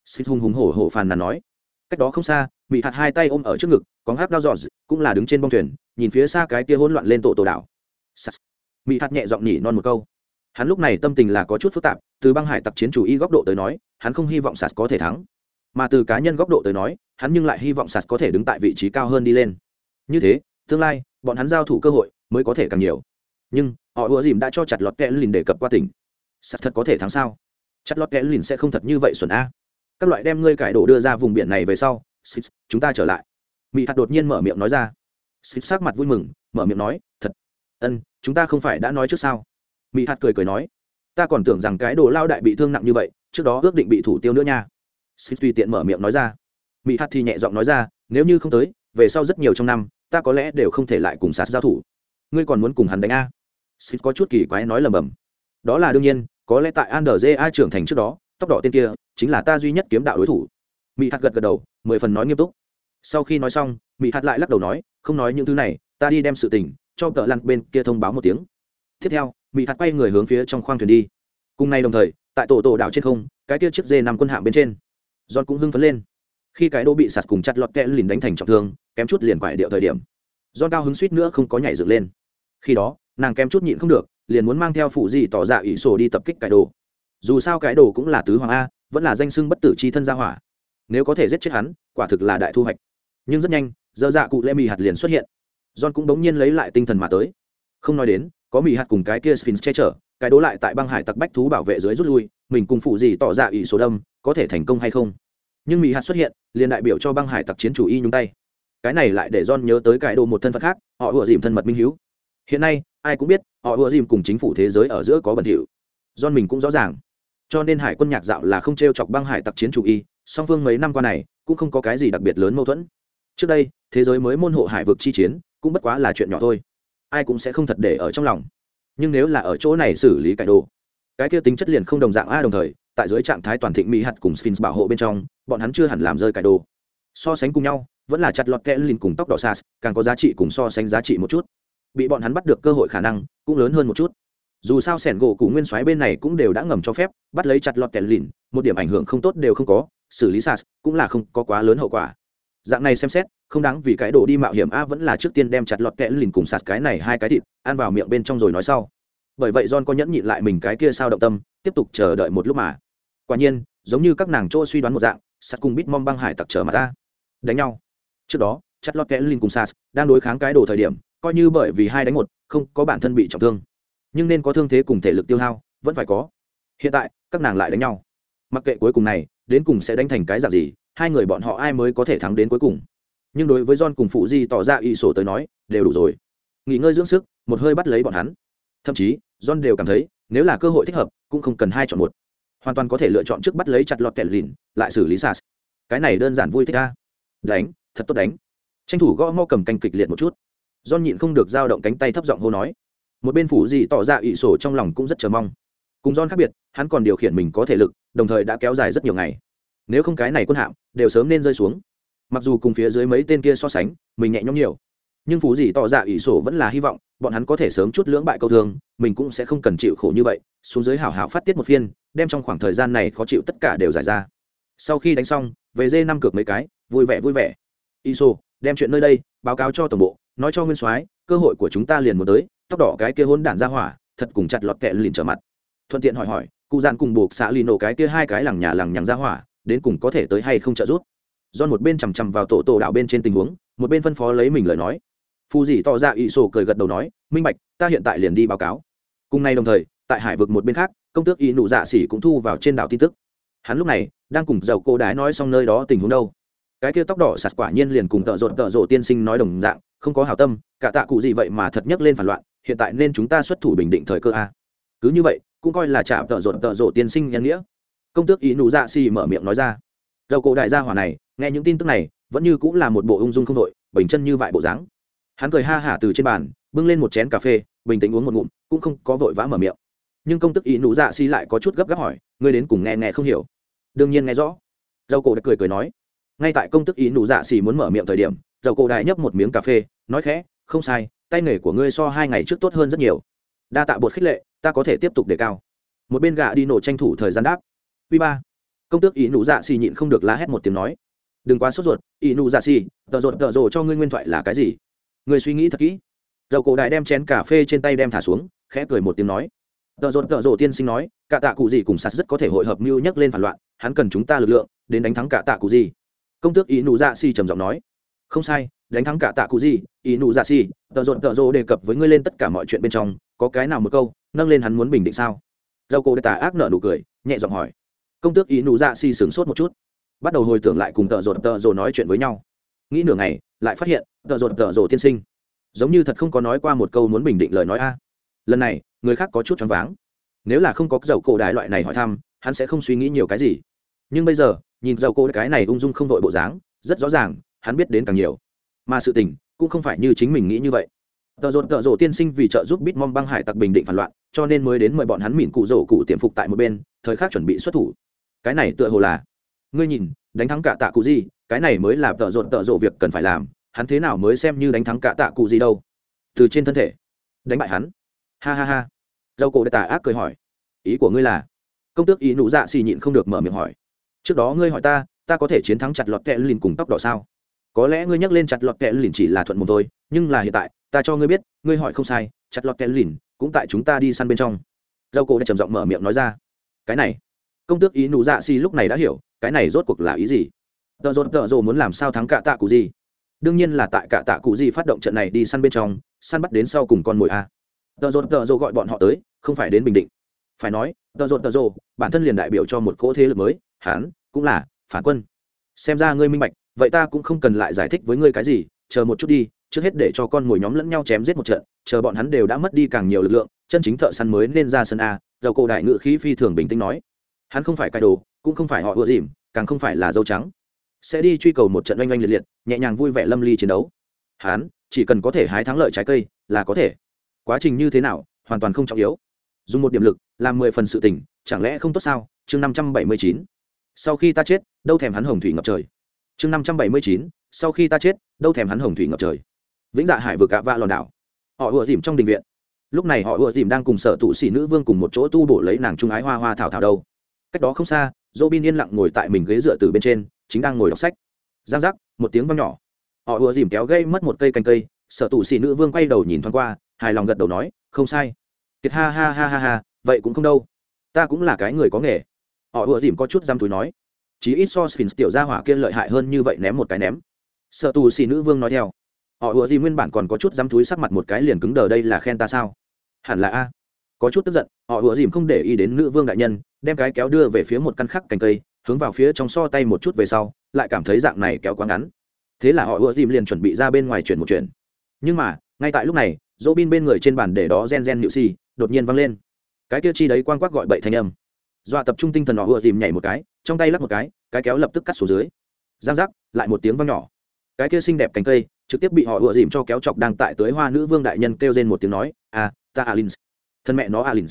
Xích hùng hùng hổ hổ phàn nàn nói. Cách đó không xa bị hạt hai tay ôm ở trước ngực, có hát đao dọn cũng là đứng trên bông thuyền, nhìn phía xa cái kia hỗn loạn lên tổ tổ đảo. Mị hạt nhẹ giọng nhỉ non một câu. Hắn lúc này tâm tình là có chút phức tạp, từ băng hải tặc chiến chủ y góc độ tới nói, hắn không hy vọng sạt có thể thắng. Mà từ cá nhân góc độ tới nói, hắn nhưng lại hy vọng sạt có thể đứng tại vị trí cao hơn đi lên. Như thế, tương lai, bọn hắn giao thủ cơ hội mới có thể càng nhiều. Nhưng họ ùa dìm đã cho chặt lọt kẽ lìn đề cập qua tỉnh. Sắt thật có thể thắng sao? Chặt lọt kẽ lìn sẽ không thật như vậy xuẩn a. Các loại đem ngươi cải đổ đưa ra vùng biển này về sau chúng ta trở lại. Mỹ hạt đột nhiên mở miệng nói ra. Xịt sắc mặt vui mừng, mở miệng nói, thật. Ân, chúng ta không phải đã nói trước sao? Mỹ hạt cười cười nói, ta còn tưởng rằng cái đồ lao đại bị thương nặng như vậy, trước đó ước định bị thủ tiêu nữa nha. Xịt tùy tiện mở miệng nói ra. Mỹ hạt thì nhẹ giọng nói ra, nếu như không tới, về sau rất nhiều trong năm, ta có lẽ đều không thể lại cùng sạt giao thủ. Ngươi còn muốn cùng hắn đánh a? Sith có chút kỳ quái nói lầm bầm. Đó là đương nhiên, có lẽ tại an trưởng thành trước đó, tóc đỏ tên kia chính là ta duy nhất kiếm đạo đối thủ. Mị hạt gật gật đầu, mười phần nói nghiêm túc. Sau khi nói xong, mị hạt lại lắc đầu nói, không nói những thứ này, ta đi đem sự tình cho tợ lăn bên kia thông báo một tiếng. Tiếp theo, mị hạt quay người hướng phía trong khoang thuyền đi. Cùng nay đồng thời, tại tổ tổ đảo trên không, cái kia chiếc dê nằm quân hạng bên trên, john cũng hưng phấn lên. Khi cái đô bị sạt cùng chặt lọt kẽ lìn đánh thành trọng thương, kém chút liền quải điệu thời điểm. John cao hứng suýt nữa không có nhảy dựng lên. Khi đó nàng kém chút nhịn không được, liền muốn mang theo phụ gì tỏ dạ ra ủy sổ đi tập kích cải đồ. Dù sao cải đồ cũng là tứ hoàng a, vẫn là danh sưng bất tử c h i thân gia hỏa. Nếu có thể giết chết hắn, quả thực là đại thu hoạch. Nhưng rất nhanh dơ dạ cụ lệ mì hạt liền xuất hiện. John cũng bỗng nhiên lấy lại tinh thần mà tới. Không nói đến, có mì hạt cùng cái kia sphinx che chở, cái đố lại tại băng hải tặc bách thú bảo vệ dưới rút lui, mình cùng phụ gì tỏ ra ủy số đâm, có thể thành công hay không? Nhưng mì hạt xuất hiện, liền đại biểu cho băng hải tặc chiến chủ y nhung tay. Cái này lại để john nhớ tới cái đồ một thân phận khác, họ vừa dìm thân mật minh hiếu. Hiện nay ai cũng biết, họ ùa dìm cùng chính phủ thế giới ở giữa có bẩn thỉu. John mình cũng rõ ràng. Cho nên hải quân nhạc dạo là không t r e o chọc băng hải tặc chiến chủ y, song phương mấy năm qua này, cũng không có cái gì đặc biệt lớn mâu thuẫn. Trước đây, thế giới mới môn hộ hải vực chi chiến, cũng bất quá là chuyện nhỏ thôi. Ai cũng sẽ không thật để ở trong lòng. Nhưng nếu là ở chỗ này xử lý cải đồ, cái kia tính chất liền không đồng dạng a đồng thời, tại dưới trạng thái toàn thịnh mỹ hạt cùng sphinx bảo hộ bên trong, bọn hắn chưa hẳn làm rơi cải đồ. So sánh cùng nhau, vẫn là chặt lọt kẽ lìn cùng tóc đỏ sas, càng có giá trị cùng so sánh giá trị một chút bị bọn hắn bắt được cơ hội khả năng cũng lớn hơn một chút. Dù sao sẻn gỗ cụ nguyên soái bên này cũng đều đã ngầm cho phép, bắt lấy chặt lọt kẽ lìn, một điểm ảnh hưởng không tốt đều không có, xử lý sas cũng là không có quá lớn hậu quả. Dạng này xem xét, không đáng vì cái đồ đi mạo hiểm a vẫn là trước tiên đem chặt lọt kẽ lìn cùng sạt cái này hai cái thịt, ăn vào miệng bên trong rồi nói sau. Bởi vậy john có nhẫn nhịn lại mình cái kia sao động tâm, tiếp tục chờ đợi một lúc mà. Quả nhiên, giống như các nàng chỗ suy đoán một dạng, sạt cùng bít mong băng hải tặc trở mà ta đánh nhau. Trước đó, chặt lọt kẽ lìn cùng sạt đang đối kháng cái đồ thời điểm coi như bởi vì hai đánh một, không có bản thân bị trọng thương. Nhưng nên có thương thế cùng thể lực tiêu hao, vẫn phải có. Hiện tại, các nàng lại đánh nhau. Mặc kệ cuối cùng này, đến cùng sẽ đánh thành cái dạng gì, hai người bọn họ ai mới có thể thắng đến cuối cùng. Nhưng đối với john cùng phụ di tỏ ra y sổ tới nói, đều đủ rồi. Nghỉ ngơi dưỡng sức, một hơi bắt lấy bọn hắn. Thậm chí, john đều cảm thấy, nếu là cơ hội thích hợp, cũng không cần hai chọn một. Hoàn toàn có thể lựa chọn trước bắt lấy chặt lọt kẹt lìn, lại xử lý sas cái này đơn giản vui thích ca đánh, thật tốt đánh. Tranh thủ gõ mo cầm canh kịch liệt một chút don nhịn không được dao động cánh tay thấp giọng hô nói. Một bên phủ gì tỏ ra ỵ sổ trong lòng cũng rất chờ mong. Cùng don khác biệt, hắn còn điều khiển mình có thể lực, đồng thời đã kéo dài rất nhiều ngày. Nếu không cái này quân hạm, đều sớm nên rơi xuống. Mặc dù cùng phía dưới mấy tên kia so sánh, mình nhẹ nhõm nhiều. Nhưng phú gì tỏ ra ỷ sổ vẫn là hy vọng, bọn hắn có thể sớm chút lưỡng bại câu thương, mình cũng sẽ không cần chịu khổ như vậy, xuống dưới hảo hảo phát tiết một phiên, đem trong khoảng thời gian này khó chịu tất cả đều giải ra. Sau khi đánh xong, về dê năm cược mấy cái, vui vẻ vui vẻ. Iso đem chuyện nơi đây báo cáo cho tổng bộ, nói cho nguyên soái, cơ hội của chúng ta liền muốn tới, tóc đỏ cái kia hôn đản ra hỏa, thật cùng chặt lọt kẹ liền trở mặt. Thuận tiện hỏi hỏi, cụ dàn cùng buộc xã lì nổ cái kia hai cái lằng nhà lằng nhằng ra hỏa, đến cùng có thể tới hay không trợ giúp? Do một bên chằm chằm vào tổ tổ đạo bên trên tình huống, một bên phân phó lấy mình lời nói. Phù dì tỏ ra ỵ sổ cười gật đầu nói, minh bạch, ta hiện tại liền đi báo cáo. Cùng ngày đồng thời, tại hải vực một bên khác, công tước y nụ dạ xỉ cũng thu vào trên đảo tin tức. Hắn lúc này đang cùng dầu cô đái nói xong nơi đó tình huống đâu cái kia tóc đỏ sạt quả nhiên liền cùng tợ rộn tợ rộ tiên sinh nói đồng dạng, không có hảo tâm, cả tạ cụ gì vậy mà thật nhấc lên phản loạn, hiện tại nên chúng ta xuất thủ bình định thời cơ a. Cứ như vậy, cũng coi là trả tợ rộn tợ rộ tiên sinh nhân nghĩa. Công tước ý nụ dạ xì mở miệng nói ra. Dầu cổ đại gia hỏa này, nghe những tin tức này, vẫn như cũng là một bộ ung dung không đội bình chân như vại bộ dáng. Hắn cười ha hả từ trên bàn, bưng lên một chén cà phê, bình tĩnh uống một ngụm, cũng không có vội vã mở miệng. Nhưng công tức ý nụ dạ xì lại có chút gấp gáp hỏi, ngươi đến cùng nghe nghe không hiểu? Đương nhiên nghe rõ. Dầu cổ đã cười cười nói ngay tại công tức ý nụ dạ xì muốn mở miệng thời điểm, dầu cổ đại nhấp một miếng cà phê, nói khẽ, không sai, tay nghề của ngươi so hai ngày trước tốt hơn rất nhiều. Đa tạ bột khích lệ, ta có thể tiếp tục đề cao. Một bên gạ đi nổ tranh thủ thời gian đáp Quy ba. Công tước ý nụ dạ xì nhịn không được la hét một tiếng nói, đừng quá sốt ruột, ý nụ dạ xì, tợ rột tợ rồ cho ngươi nguyên thoại là cái gì? Người suy nghĩ thật kỹ. Dầu cổ đại đem chén cà phê trên tay đem thả xuống, khẽ cười một tiếng nói, tợ rột tợ rồ tiên sinh nói, cả tạ cụ gì cùng sạt rất có thể hội hợp mưu nhắc lên phản loạn, hắn cần chúng ta lực lượng, đến đánh thắng cả tạ cụ gì? Công tước ý nụ dạ xì trầm giọng nói. Không sai, đánh thắng cả tạ cụ gì, ý nụ dạ xì, tợ rộn tợ rộ đề cập với ngươi lên tất cả mọi chuyện bên trong, có cái nào một câu, nâng lên hắn muốn bình định sao? Dầu cổ đại tà ác nợ nụ cười, nhẹ giọng hỏi. Công tước ý nụ dạ xì sửng sốt một chút. Bắt đầu hồi tưởng lại cùng tợ rộn tợ rộ nói chuyện với nhau. Nghĩ nửa ngày, lại phát hiện, tợ rộn tợ rộ tiên sinh. Giống như thật không có nói qua một câu muốn bình định lời nói a. Lần này, người khác có chút choáng váng. Nếu là không có dầu cổ đại loại này hỏi thăm, hắn sẽ không suy nghĩ nhiều cái gì. Nhưng bây giờ nhìn dầu cô cái này ung dung không vội bộ dáng, rất rõ ràng, hắn biết đến càng nhiều. Mà sự tình, cũng không phải như chính mình nghĩ như vậy. Tợ rột, tợ rồ tiên sinh vì trợ giúp bitmom băng hải tặc bình định phản loạn, cho nên mới đến mời bọn hắn mỉn cụ rổ cụ tiềm phục tại một bên, thời khắc chuẩn bị xuất thủ. Cái này tựa hồ là, ngươi nhìn, đánh thắng cả tạ cụ gì, cái này mới là tợ rột, tợ rộ việc cần phải làm, hắn thế nào mới xem như đánh thắng cả tạ cụ gì đâu. Từ trên thân thể, đánh bại hắn. Ha ha ha. Dầu cổ đại tà ác cười hỏi. Ý của ngươi là, công tước ý nụ dạ xì nhịn không được mở miệng hỏi trước đó ngươi hỏi ta ta có thể chiến thắng chặt lọt kẹ lìn cùng tóc đỏ sao? Có lẽ ngươi nhắc lên chặt lọt kẹ lìn chỉ là thuận mồm thôi, nhưng là hiện tại, ta cho ngươi biết, ngươi hỏi không sai, chặt lọt kẹ lìn cũng tại chúng ta đi săn bên trong. Dâu cổ đã trầm giọng mở miệng nói ra. Cái này, công tước ý nụ dạ si lúc này đã hiểu, cái này rốt cuộc là ý gì? Tợ rột tợ rồ muốn làm sao thắng cả tạ cụ gì? Đương nhiên là tại cả tạ cụ gì phát động trận này đi săn bên trong, săn bắt đến sau cùng con mồi a. Tợ rột tợ rồ gọi bọn họ tới, không phải đến bình định. Phải nói, tợ rột tợ rồ, bản thân liền đại biểu cho một cỗ thế lực mới hán cũng là phản quân. Xem ra ngươi minh bạch, vậy ta cũng không cần lại giải thích với ngươi cái gì, chờ một chút đi, trước hết để cho con mồi nhóm lẫn nhau chém giết một trận, chờ bọn hắn đều đã mất đi càng nhiều lực lượng, chân chính thợ săn mới nên ra sân a, dầu cổ đại ngự khí phi thường bình tĩnh nói. Hắn không phải cai đồ, cũng không phải họ ưa dìm, càng không phải là dâu trắng. Sẽ đi truy cầu một trận oanh oanh liệt liệt, nhẹ nhàng vui vẻ lâm ly chiến đấu. Hắn, chỉ cần có thể hái thắng lợi trái cây, là có thể. Quá trình như thế nào, hoàn toàn không trọng yếu. Dùng một điểm lực, làm mười phần sự tình, chẳng lẽ không tốt sao? Chương năm trăm bảy mươi chín sau khi ta chết, đâu thèm hắn hồng thủy ngập trời. Chương năm trăm bảy mươi chín, sau khi ta chết, đâu thèm hắn hồng thủy ngập trời. Vĩnh dạ hải vừa cạ vạ lòn đảo. Họ ùa dìm trong đình viện. Lúc này họ ùa dìm đang cùng sở tụ sĩ nữ vương cùng một chỗ tu bổ lấy nàng trung ái hoa hoa thảo thảo đâu. Cách đó không xa dỗ bin yên lặng ngồi tại mình ghế dựa từ bên trên, chính đang ngồi đọc sách. Giang giác, một tiếng văng nhỏ. Họ ùa dìm kéo gây mất một cây cành cây, sở tụ sĩ nữ vương quay đầu nhìn thoáng qua, hài lòng gật đầu nói, không sai. Kiệt ha ha ha ha ha, vậy cũng không đâu. Ta cũng là cái người có nghề họ ùa dìm có chút răm túi nói, chí ít so sphinx tiểu gia hỏa kia lợi hại hơn như vậy ném một cái ném. Sở tù xì nữ vương nói theo, họ ùa dìm nguyên bản còn có chút răm túi sắc mặt một cái liền cứng đờ đây là khen ta sao? Hẳn là a. Có chút tức giận, họ ùa dìm không để ý đến nữ vương đại nhân, đem cái kéo đưa về phía một căn khắc cành cây, hướng vào phía trong so tay một chút về sau, lại cảm thấy dạng này kéo quá ngắn. Thế là họ ùa dìm liền chuẩn bị ra bên ngoài chuyển một chuyển. Nhưng mà, ngay tại lúc này dỗ bin bên người trên bàn để đó gen gen nhự xì đột nhiên văng lên. Cái kia chi đấy quang quắc gọi bậy thanh âm dọa tập trung tinh thần họ vừa dìm nhảy một cái, trong tay lắc một cái cái kéo lập tức cắt xuống dưới. Giang giác, lại một tiếng vang nhỏ. Cái kia xinh đẹp cánh cây, trực tiếp bị họ ựa dìm cho kéo chọc đang tại tới hoa nữ vương đại nhân kêu lên một tiếng nói à ta alin thân mẹ nó alin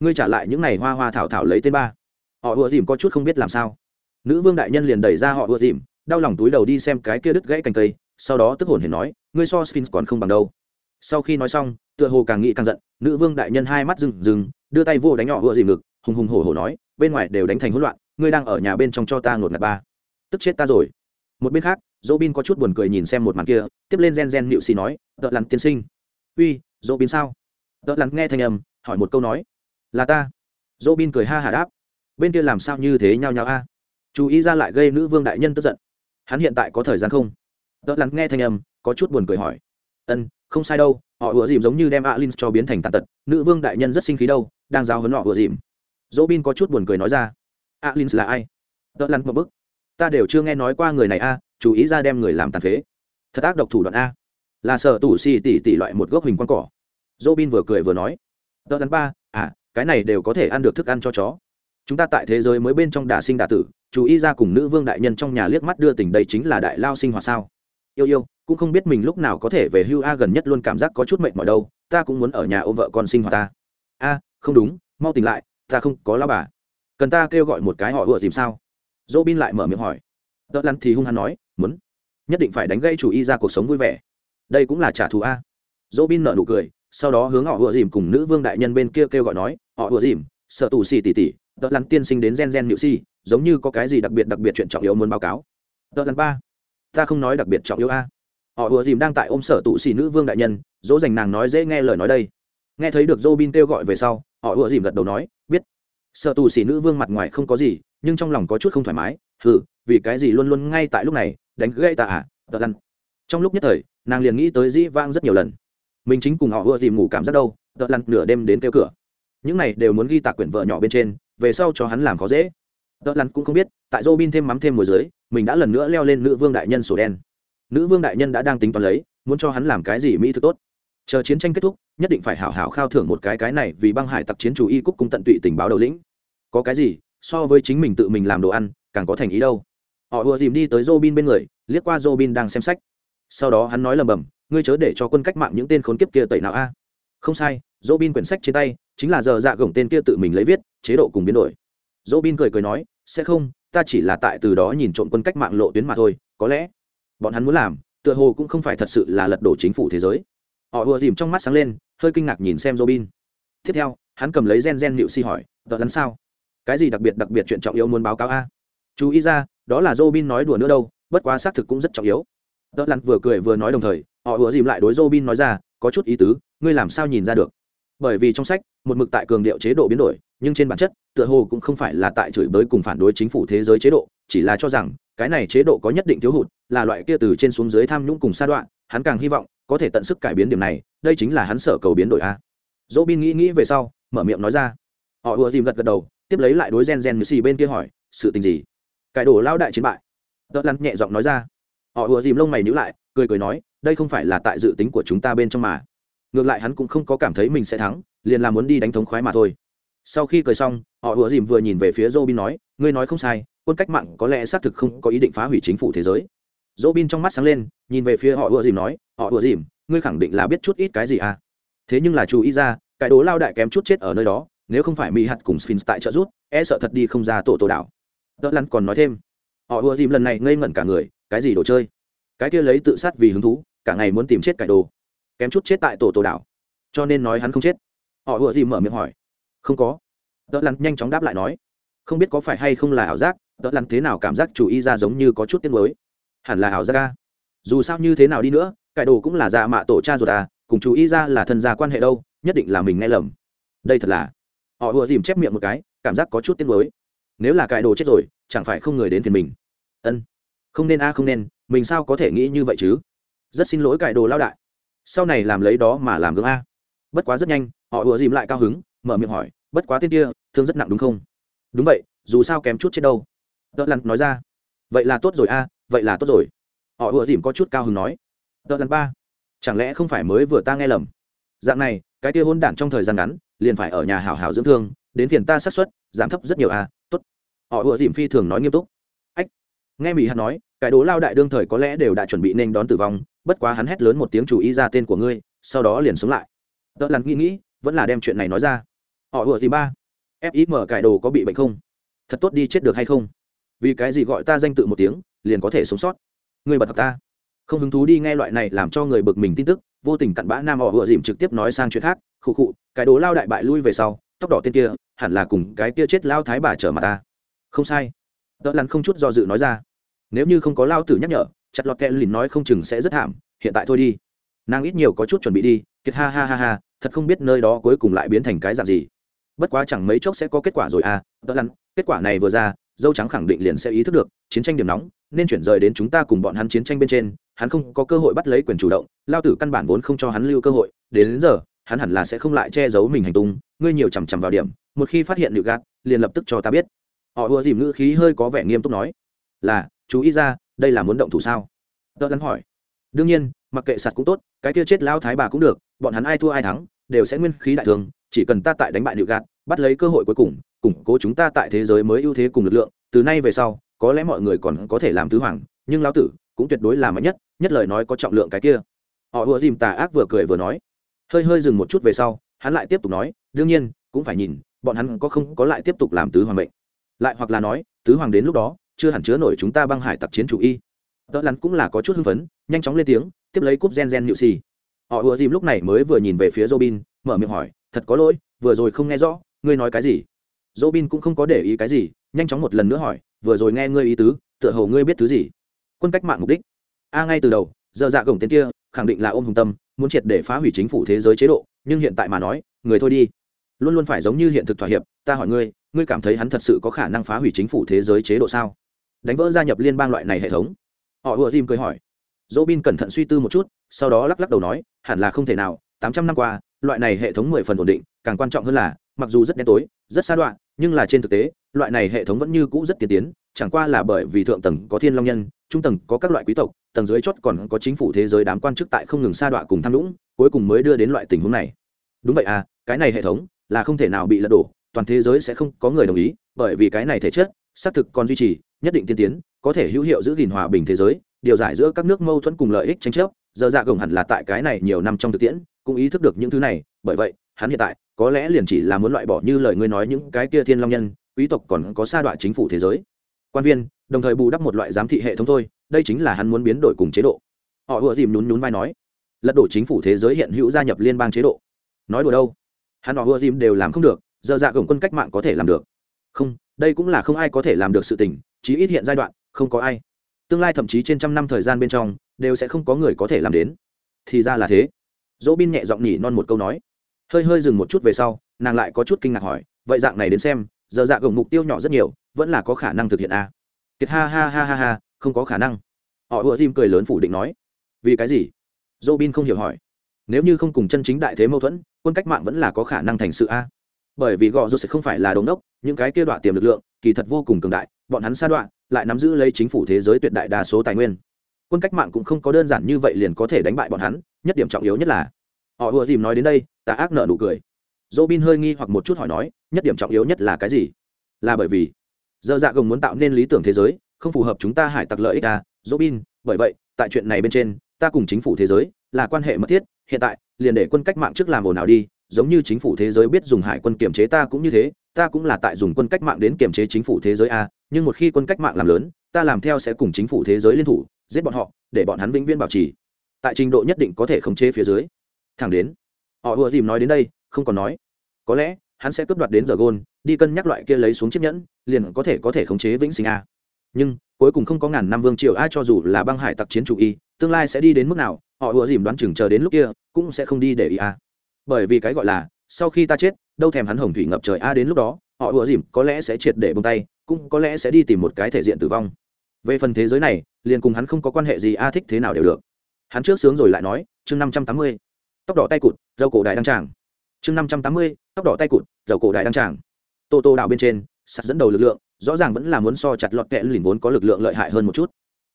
ngươi trả lại những này hoa hoa thảo thảo lấy tên ba. Họ ựa dìm có chút không biết làm sao. Nữ vương đại nhân liền đẩy ra họ ựa dìm, đau lòng túi đầu đi xem cái kia đứt gãy cành cây, sau đó tức hồn hển nói, ngươi so sphinx còn không bằng đâu. Sau khi nói xong, tựa hồ càng nghĩ càng giận, nữ vương đại nhân hai mắt rừng rừng, đưa tay vô đánh nhỏ ựa dìm ngực hùng hùng hổ hổ nói, bên ngoài đều đánh thành hỗn loạn, ngươi đang ở nhà bên trong cho ta ngột ngạt ba. Tức chết ta rồi. Một bên khác dỗ bin có chút buồn cười nhìn xem một màn kia, tiếp lên gen gen nịu xì nói, tợ lặn tiên sinh. Uy dỗ bin sao? Tợ lặn nghe thanh âm, hỏi một câu nói, là ta. Dỗ bin cười ha hà đáp, bên kia làm sao như thế nhau nhau a? Chú ý ra lại gây nữ vương đại nhân tức giận. Hắn hiện tại có thời gian không? Tợ lặn nghe thanh âm, có chút buồn cười hỏi, ân, không sai đâu, họ ủa dìm giống như đem alin cho biến thành tàn tật, nữ vương đại nhân rất sinh khí đâu, đang giao hấn họ ủa dìm dỗ bin có chút buồn cười nói ra. Alin là ai? Tớ lăn một bức. Ta đều chưa nghe nói qua người này a, chú ý ra đem người làm tàn phế. Thật ác độc thủ đoạn a. Là sở tủ xì tỉ tỉ loại một gốc hình quang cỏ. Dỗ bin vừa cười vừa nói. Tớ lăn ba à cái này đều có thể ăn được thức ăn cho chó. Chúng ta tại thế giới mới bên trong đà sinh đà tử, chú ý ra cùng nữ vương đại nhân trong nhà liếc mắt đưa tình đây chính là đại lao sinh hoạt sao. Yêu yêu, cũng không biết mình lúc nào có thể về hưu a, gần nhất luôn cảm giác có chút mệt mỏi đâu, ta cũng muốn ở nhà ôm vợ con sinh hoạt ta a, không đúng, mau tỉnh lại ta không có lao bà. Cần ta kêu gọi một cái họ vừa tìm sao? Dỗ bin lại mở miệng hỏi. Tợ lăn thì hung hăng nói, muốn. Nhất định phải đánh gây chủ y ra cuộc sống vui vẻ. Đây cũng là trả thù a. Dỗ bin nợ nụ cười, sau đó hướng họ vừa dìm cùng nữ vương đại nhân bên kia kêu gọi nói, họ vừa dìm, sợ tù xì tỉ tỉ tợ lăn tiên sinh đến gen gen nhự si, giống như có cái gì đặc biệt đặc biệt chuyện trọng yếu muốn báo cáo. Tợ lăn ba, ta không nói đặc biệt trọng yếu a. Họ vừa dìm đang tại ôm sở tụ xì nữ vương đại nhân, dỗ dành nàng nói dễ nghe lời nói đây. Nghe thấy được dô bin kêu gọi về sau họ ùa dìm gật đầu nói, biết. Sở tù xỉ nữ vương mặt ngoài không có gì, nhưng trong lòng có chút không thoải mái. Hừ, vì cái gì luôn luôn ngay tại lúc này, đánh gãy ta à? Tờ lăn trong lúc nhất thời, nàng liền nghĩ tới dĩ vang rất nhiều lần. Mình chính cùng họ ùa dìm ngủ cảm giác đâu tờ lăn nửa đêm đến kêu cửa. Những này đều muốn ghi tạc quyển vợ nhỏ bên trên, về sau cho hắn làm khó dễ. Tờ lăn cũng không biết, tại dô bin thêm mắm thêm mùa dưới, mình đã lần nữa leo lên nữ vương đại nhân sổ đen. Nữ vương đại nhân đã đang tính toán lấy, muốn cho hắn làm cái gì mỹ thực tốt chờ chiến tranh kết thúc, nhất định phải hảo hảo khao thưởng một cái cái này vì băng hải tặc chiến chủ y cúc cung tận tụy tình báo đầu lĩnh. Có cái gì, so với chính mình tự mình làm đồ ăn, càng có thành ý đâu. Họ ùa dìm đi tới robin bên người, liếc qua robin đang xem sách. Sau đó hắn nói lầm bầm ngươi chớ để cho quân cách mạng những tên khốn kiếp kia tẩy nào a. Không sai, robin quyển sách trên tay, chính là giờ dạ gồng tên kia tự mình lấy viết, chế độ cùng biến đổi. Robin cười cười nói, sẽ không, ta chỉ là tại từ đó nhìn trộm quân cách mạng lộ tuyến mà thôi, có lẽ bọn hắn muốn làm, tựa hồ cũng không phải thật sự là lật đổ chính phủ thế giới họ ùa dìm trong mắt sáng lên hơi kinh ngạc nhìn xem robin tiếp theo hắn cầm lấy gen gen nịu si hỏi tờ lắn sao cái gì đặc biệt đặc biệt chuyện trọng yếu muốn báo cáo a chú ý ra đó là Robin nói đùa nữa đâu, bất quá xác thực cũng rất trọng yếu. Đỡ lắn vừa cười vừa nói đồng thời, họ ùa dìm lại đối Robin nói ra, có chút ý tứ, ngươi làm sao nhìn ra được? Bởi vì trong sách, một mực tại cường điệu chế độ biến đổi, nhưng trên bản chất, tựa hồ cũng không phải là tại chửi bới cùng phản đối chính phủ thế giới chế độ, chỉ là cho rằng cái này chế độ có nhất định thiếu hụt, là loại kia từ trên xuống dưới tham nhũng cùng sa đoạn, hắn càng hy vọng có thể tận sức cải biến điểm này, đây chính là hắn sở cầu biến đổi a. Robin nghĩ nghĩ về sau, mở miệng nói ra. Họ ùa dìm gật gật đầu, tiếp lấy lại đối gen gen như xì bên kia hỏi, sự tình gì? cải đổ lao đại chiến bại đỡ lăn nhẹ giọng nói ra họ ùa dìm lông mày nhữ lại cười cười nói đây không phải là tại dự tính của chúng ta bên trong mà ngược lại hắn cũng không có cảm thấy mình sẽ thắng liền là muốn đi đánh thống khoái mà thôi sau khi cười xong họ ùa dìm vừa nhìn về phía robin nói ngươi nói không sai quân cách mạng có lẽ xác thực không có ý định phá hủy chính phủ thế giới robin trong mắt sáng lên nhìn về phía họ ùa dìm nói họ đùa dìm, ngươi khẳng định là biết chút ít cái gì à? Thế nhưng là chú ý ra, cái đố lao đại kém chút chết ở nơi đó, nếu không phải mỹ hạt cùng sphinx tại trợ rút e sợ thật đi không ra tổ tổ đảo đỡ lăn còn nói thêm, họ ùa dìm lần này ngây ngẩn cả người, cái gì đồ chơi? Cái kia lấy tự sát vì hứng thú, cả ngày muốn tìm chết cải đồ, kém chút chết tại tổ tổ đảo cho nên nói hắn không chết. Họ ùa dìm mở miệng hỏi, không có. Đỡ lăn nhanh chóng đáp lại nói, không biết có phải hay không là ảo giác đỡ lăn thế nào cảm giác chủ y ra giống như có chút tiếng mới hẳn là ảo giác ca dù sao như thế nào đi nữa cải đồ cũng là dạ mạ tổ cha ruột à cùng chú y ra là thân gia quan hệ đâu, nhất định là mình nghe lầm. Đây thật là, họ ùa dìm chép miệng một cái, cảm giác có chút tiếc nuối. nếu là cải đồ chết rồi, chẳng phải không người đến phiền mình. Ân, không nên a, không nên, mình sao có thể nghĩ như vậy chứ? Rất xin lỗi cải đồ lao đại. Sau này làm lấy đó mà làm gương a. Bất quá rất nhanh, họ ùa dìm lại cao hứng, mở miệng hỏi, bất quá tên kia, thương rất nặng đúng không? Đúng vậy, dù sao kém chút chết đâu. Tớ lặn nói ra, vậy là tốt rồi a, vậy là tốt rồi. Họ ùa dìm có chút cao hứng nói tợ lần ba. Chẳng lẽ không phải mới vừa ta nghe lầm? Dạng này, cái kia hôn đản trong thời gian ngắn, liền phải ở nhà hảo hảo dưỡng thương, đến phiền ta sát suất, giảm thấp rất nhiều à tốt. Họ ủa dìm phi thường nói nghiêm túc. Ách. Nghe mỹ hắn nói, cái đố lao đại đương thời có lẽ đều đã chuẩn bị nên đón tử vong, bất quá hắn hét lớn một tiếng chủ ý ra tên của ngươi, sau đó liền sống lại. Đỡ lắn nghĩ nghĩ, vẫn là đem chuyện này nói ra. Họ ủa gì ba. Fim cải đồ có bị bệnh không? Thật tốt đi chết được hay không? Vì cái gì gọi ta danh tự một tiếng, liền có thể sống sót? Người bật thật ta không hứng thú đi nghe loại này làm cho người bực mình tin tức, vô tình cặn bã nam họ vừa dìm trực tiếp nói sang chuyện khác, khụ khụ, cái đố lao đại bại lui về sau, tóc đỏ tên kia, hẳn là cùng cái kia chết lao thái bà trở mặt ta. Không sai. Đỡ lăn không chút do dự nói ra. Nếu như không có lao tử nhắc nhở, chặt lọt kẹ lìn nói không chừng sẽ rất thảm, hiện tại thôi đi. Nàng ít nhiều có chút chuẩn bị đi, kiệt ha ha ha ha, thật không biết nơi đó cuối cùng lại biến thành cái dạng gì. Bất quá chẳng mấy chốc sẽ có kết quả rồi à đỡ lăn, kết quả này vừa ra, dâu trắng khẳng định liền sẽ ý thức được, chiến tranh điểm nóng, nên chuyển rời đến chúng ta cùng bọn hắn chiến tranh bên trên hắn không có cơ hội bắt lấy quyền chủ động lao tử căn bản vốn không cho hắn lưu cơ hội đến, đến giờ hắn hẳn là sẽ không lại che giấu mình hành tung ngươi nhiều chằm chằm vào điểm một khi phát hiện nịu gạt liền lập tức cho ta biết. Họ ùa dìm ngữ khí hơi có vẻ nghiêm túc nói. Là chú ý ra đây là muốn động thủ sao? Tớ gắn hỏi. Đương nhiên mặc kệ sạt cũng tốt cái kia chết lao thái bà cũng được bọn hắn ai thua ai thắng đều sẽ nguyên khí đại thường chỉ cần ta tại đánh bại nịu gạt bắt lấy cơ hội cuối cùng củng cố chúng ta tại thế giới mới ưu thế cùng lực lượng từ nay về sau có lẽ mọi người còn có thể làm tứ hoàng nhưng lão tử cũng tuyệt đối là mạnh nhất nhất lời nói có trọng lượng cái kia. Họ ùa dìm tà ác vừa cười vừa nói. Hơi hơi dừng một chút về sau, hắn lại tiếp tục nói, đương nhiên, cũng phải nhìn, bọn hắn có không có lại tiếp tục làm tứ hoàng mệnh. Lại hoặc là nói, tứ hoàng đến lúc đó, chưa hẳn chứa nổi chúng ta băng hải tặc chiến chủ y. Tớ lắn cũng là có chút hưng phấn, nhanh chóng lên tiếng, tiếp lấy cúp gen gen nhự xì. Họ ùa dìm lúc này mới vừa nhìn về phía robin, mở miệng hỏi, thật có lỗi, vừa rồi không nghe rõ, ngươi nói cái gì? Robin cũng không có để ý cái gì, nhanh chóng một lần nữa hỏi, vừa rồi nghe ngươi ý tứ, tựa hồ ngươi biết thứ gì? Quân cách mạng mục đích. A ngay từ đầu, giờ dạ gồng tên kia, khẳng định là ôm hùng tâm, muốn triệt để phá hủy chính phủ thế giới chế độ, nhưng hiện tại mà nói, người thôi đi. Luôn luôn phải giống như hiện thực thỏa hiệp, ta hỏi ngươi ngươi cảm thấy hắn thật sự có khả năng phá hủy chính phủ thế giới chế độ sao? Đánh vỡ gia nhập liên bang loại này hệ thống. Họ ùa dìm cười hỏi. Dỗ bin cẩn thận suy tư một chút, sau đó lắc lắc đầu nói, hẳn là không thể nào, tám trăm năm qua, loại này hệ thống mười phần ổn định, càng quan trọng hơn là, mặc dù rất đen tối, rất xa đoạn, nhưng là trên thực tế, loại này hệ thống vẫn như cũ rất tiên tiến, chẳng qua là bởi vì thượng tầng có thiên long nhân trung tầng có các loại quý tộc, tầng dưới chót còn có chính phủ thế giới đám quan chức tại không ngừng sa đọa cùng tham lũng cuối cùng mới đưa đến loại tình huống này. Đúng vậy à cái này hệ thống là không thể nào bị lật đổ, toàn thế giới sẽ không có người đồng ý, bởi vì cái này thể chất, xác thực còn duy trì, nhất định tiên tiến, có thể hữu hiệu giữ gìn hòa bình thế giới, điều giải giữa các nước mâu thuẫn cùng lợi ích tranh chấp, giờ dạ gồng hẳn là tại cái này nhiều năm trong thực tiễn, cũng ý thức được những thứ này, bởi vậy, hắn hiện tại, có lẽ liền chỉ là muốn loại bỏ như lời ngươi nói những cái kia thiên long nhân, quý tộc còn có sa đoạn chính phủ thế giới. Quan viên đồng thời bù đắp một loại giám thị hệ thống thôi, đây chính là hắn muốn biến đổi cùng chế độ. Họ ùa dìm nhún nhún vai nói, lật đổ chính phủ thế giới hiện hữu gia nhập liên bang chế độ. Nói đùa đâu? Hắn họ ùa dìm đều làm không được, giờ dạ gồng quân cách mạng có thể làm được. Không, đây cũng là không ai có thể làm được sự tình, chí ít hiện giai đoạn, không có ai. Tương lai thậm chí trên trăm năm thời gian bên trong, đều sẽ không có người có thể làm đến. Thì ra là thế. Dỗ bin nhẹ giọng nhỉ non một câu nói. Hơi hơi dừng một chút về sau, nàng lại có chút kinh ngạc hỏi, vậy dạng này đến xem, giờ dạ gồng mục tiêu nhỏ rất nhiều, vẫn là có khả năng thực hiện a? à? Kiệt ha ha ha ha ha, không có khả năng. Họ ùa dìm cười lớn phủ định nói. Vì cái gì? Dô bin không hiểu hỏi. Nếu như không cùng chân chính đại thế mâu thuẫn, quân cách mạng vẫn là có khả năng thành sự a. Bởi vì gò dô sẽ không phải là đống đốc, những cái kia đoạn tiềm lực lượng, kỳ thật vô cùng cường đại, bọn hắn sa đoạn lại nắm giữ lấy chính phủ thế giới tuyệt đại đa số tài nguyên. Quân cách mạng cũng không có đơn giản như vậy liền có thể đánh bại bọn hắn, nhất điểm trọng yếu nhất là. Họ ùa dìm nói đến đây, tà ác nợ nụ cười. Dô bin hơi nghi hoặc một chút hỏi nói, nhất điểm trọng yếu nhất là cái gì? Là bởi vì giờ dạ gồng muốn tạo nên lý tưởng thế giới, không phù hợp chúng ta hải tặc lợi ích à? Dỗ bin bởi vậy, tại chuyện này bên trên, ta cùng chính phủ thế giới là quan hệ mật thiết. Hiện tại, liền để quân cách mạng trước làm ồn nào đi, giống như chính phủ thế giới biết dùng hải quân kiểm chế ta cũng như thế, ta cũng là tại dùng quân cách mạng đến kiểm chế chính phủ thế giới a nhưng một khi quân cách mạng làm lớn, ta làm theo sẽ cùng chính phủ thế giới liên thủ, giết bọn họ, để bọn hắn vĩnh viễn bảo trì. Tại trình độ nhất định có thể khống chế phía dưới. Thẳng đến, họ ùa dìm nói đến đây, không còn nói. Có lẽ, hắn sẽ cướp đoạt đến giờ gôn đi cân nhắc loại kia lấy xuống chiếc nhẫn liền có thể có thể khống chế vĩnh sinh a. Nhưng, cuối cùng không có ngàn năm vương triều ai cho dù là băng hải tặc chiến chủ y, tương lai sẽ đi đến mức nào, họ ùa dìm đoán chừng chờ đến lúc kia, cũng sẽ không đi để ý a. Bởi vì cái gọi là, sau khi ta chết, đâu thèm hắn hồng thủy ngập trời a đến lúc đó, họ ùa dìm có lẽ sẽ triệt để bông tay, cũng có lẽ sẽ đi tìm một cái thể diện tử vong. Về phần thế giới này, liền cùng hắn không có quan hệ gì a thích thế nào đều được. Hắn trước sướng rồi lại nói, chương năm trăm tám mươi, tóc đỏ tay cụt, dầu cổ đại đăng tràng. Chương năm trăm tám mươi, tóc đỏ tay cụt, dầu cổ đại đăng tràng. Tô tô đạo bên trên sạt dẫn đầu lực lượng, rõ ràng vẫn là muốn so chặt lọt kẽ lìn vốn có lực lượng lợi hại hơn một chút.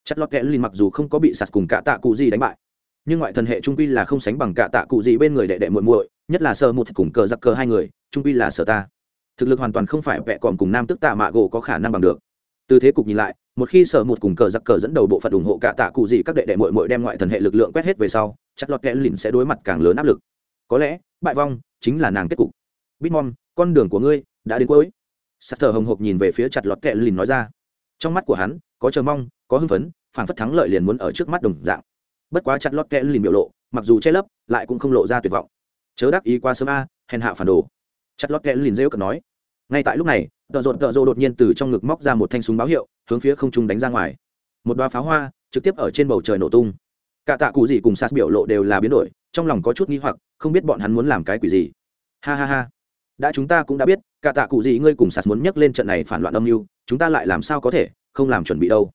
Chặt lọt kẽ lìn mặc dù không có bị sạt cùng cả tạ cụ gì đánh bại, nhưng ngoại thần hệ trung quy là không sánh bằng cả tạ cụ gì bên người đệ đệ muội muội, nhất là sơ một cùng cờ giặc cờ hai người, trung quy là sở ta. Thực lực hoàn toàn không phải vẹ còn cùng nam tức tạ mạ gỗ có khả năng bằng được. Từ thế cục nhìn lại, một khi sở một cùng cờ giặc cờ dẫn đầu bộ phận ủng hộ cả tạ cụ gì các đệ đệ muội muội đem ngoại thần hệ lực lượng quét hết về sau chắc lọt kẽ lìn sẽ đối mặt càng lớn áp lực. Có lẽ, bại vong chính là nàng kết cục. Bitmom con đường của ngươi đã đến cuối sắc thở hồng hộc nhìn về phía chặt lọt kẹ lìn nói ra. Trong mắt của hắn, có chờ mong, có hưng phấn phản phất thắng lợi liền muốn ở trước mắt đồng dạng. Bất quá chặt lọt kẹ lìn biểu lộ, mặc dù che lấp, lại cũng không lộ ra tuyệt vọng. Chớ đắc ý qua sớm a, hèn hạ phản đồ. Chặt lọt kẹ lìn rêu cợt nói. Ngay tại lúc này, tợ rộn tợ rộ đột nhiên từ trong ngực móc ra một thanh súng báo hiệu, hướng phía không trung đánh ra ngoài. Một đoá pháo hoa, trực tiếp ở trên bầu trời nổ tung. Cả tạ cụ gì cùng sas biểu lộ đều là biến đổi, trong lòng có chút nghi hoặc, không biết bọn hắn muốn làm cái quỷ gì. Ha ha ha đã chúng ta cũng đã biết cả tạ cụ gì ngươi cùng sạt muốn nhắc lên trận này phản loạn âm mưu chúng ta lại làm sao có thể không làm chuẩn bị đâu.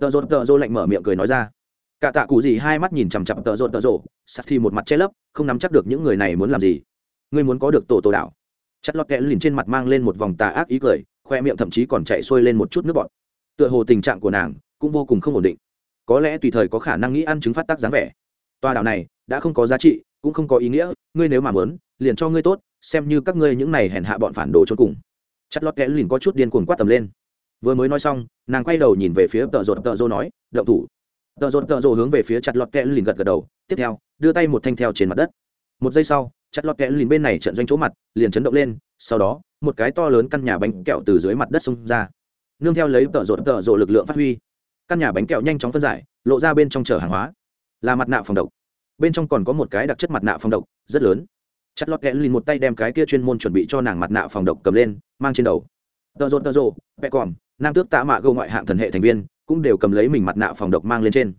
Tợ rột tợ rô lạnh mở miệng cười nói ra. Cả tạ cụ gì hai mắt nhìn chằm chằm tợ rột tợ rộ sạt thì một mặt che lấp không nắm chắc được những người này muốn làm gì. Ngươi muốn có được tổ tổ đạo. Chất lót kẽ lìn trên mặt mang lên một vòng tà ác ý cười khoe miệng thậm chí còn chạy xuôi lên một chút nước bọt. Tựa hồ tình trạng của nàng cũng vô cùng không ổn định. Có lẽ tùy thời có khả năng nghĩ ăn chứng phát tác dáng vẻ. Tòa đảo này đã không có giá trị cũng không có ý nghĩa ngươi nếu mà muốn, liền cho ngươi tốt xem như các ngươi những này hèn hạ bọn phản đồ cho cùng. Chất lót kẽ lìn có chút điên cuồng quát tầm lên. Vừa mới nói xong, nàng quay đầu nhìn về phía tợ rột, tợ rô nói, động thủ. Tợ rột, tợ rô hướng về phía chặt lọt kẽ lìn gật gật đầu, tiếp theo, đưa tay một thanh theo trên mặt đất. Một giây sau, chặt lọt kẽ lìn bên này trận doanh chỗ mặt, liền chấn động lên, sau đó, một cái to lớn căn nhà bánh kẹo từ dưới mặt đất xông ra. Nương theo lấy tợ rột, tợ rô lực lượng phát huy, căn nhà bánh kẹo nhanh chóng phân giải, lộ ra bên trong chở hàng hóa, là mặt nạ phòng độc. Bên trong còn có một cái đặc chất mặt nạ phòng độc, rất lớn chặt lọt kẽ lìn một tay đem cái kia chuyên môn chuẩn bị cho nàng mặt nạ phòng độc cầm lên, mang trên đầu. Tợ rột tợ rộ vẹ còm, nam tước tạ mạ gâu ngoại hạng thần hệ thành viên, cũng đều cầm lấy mình mặt nạ phòng độc mang lên trên.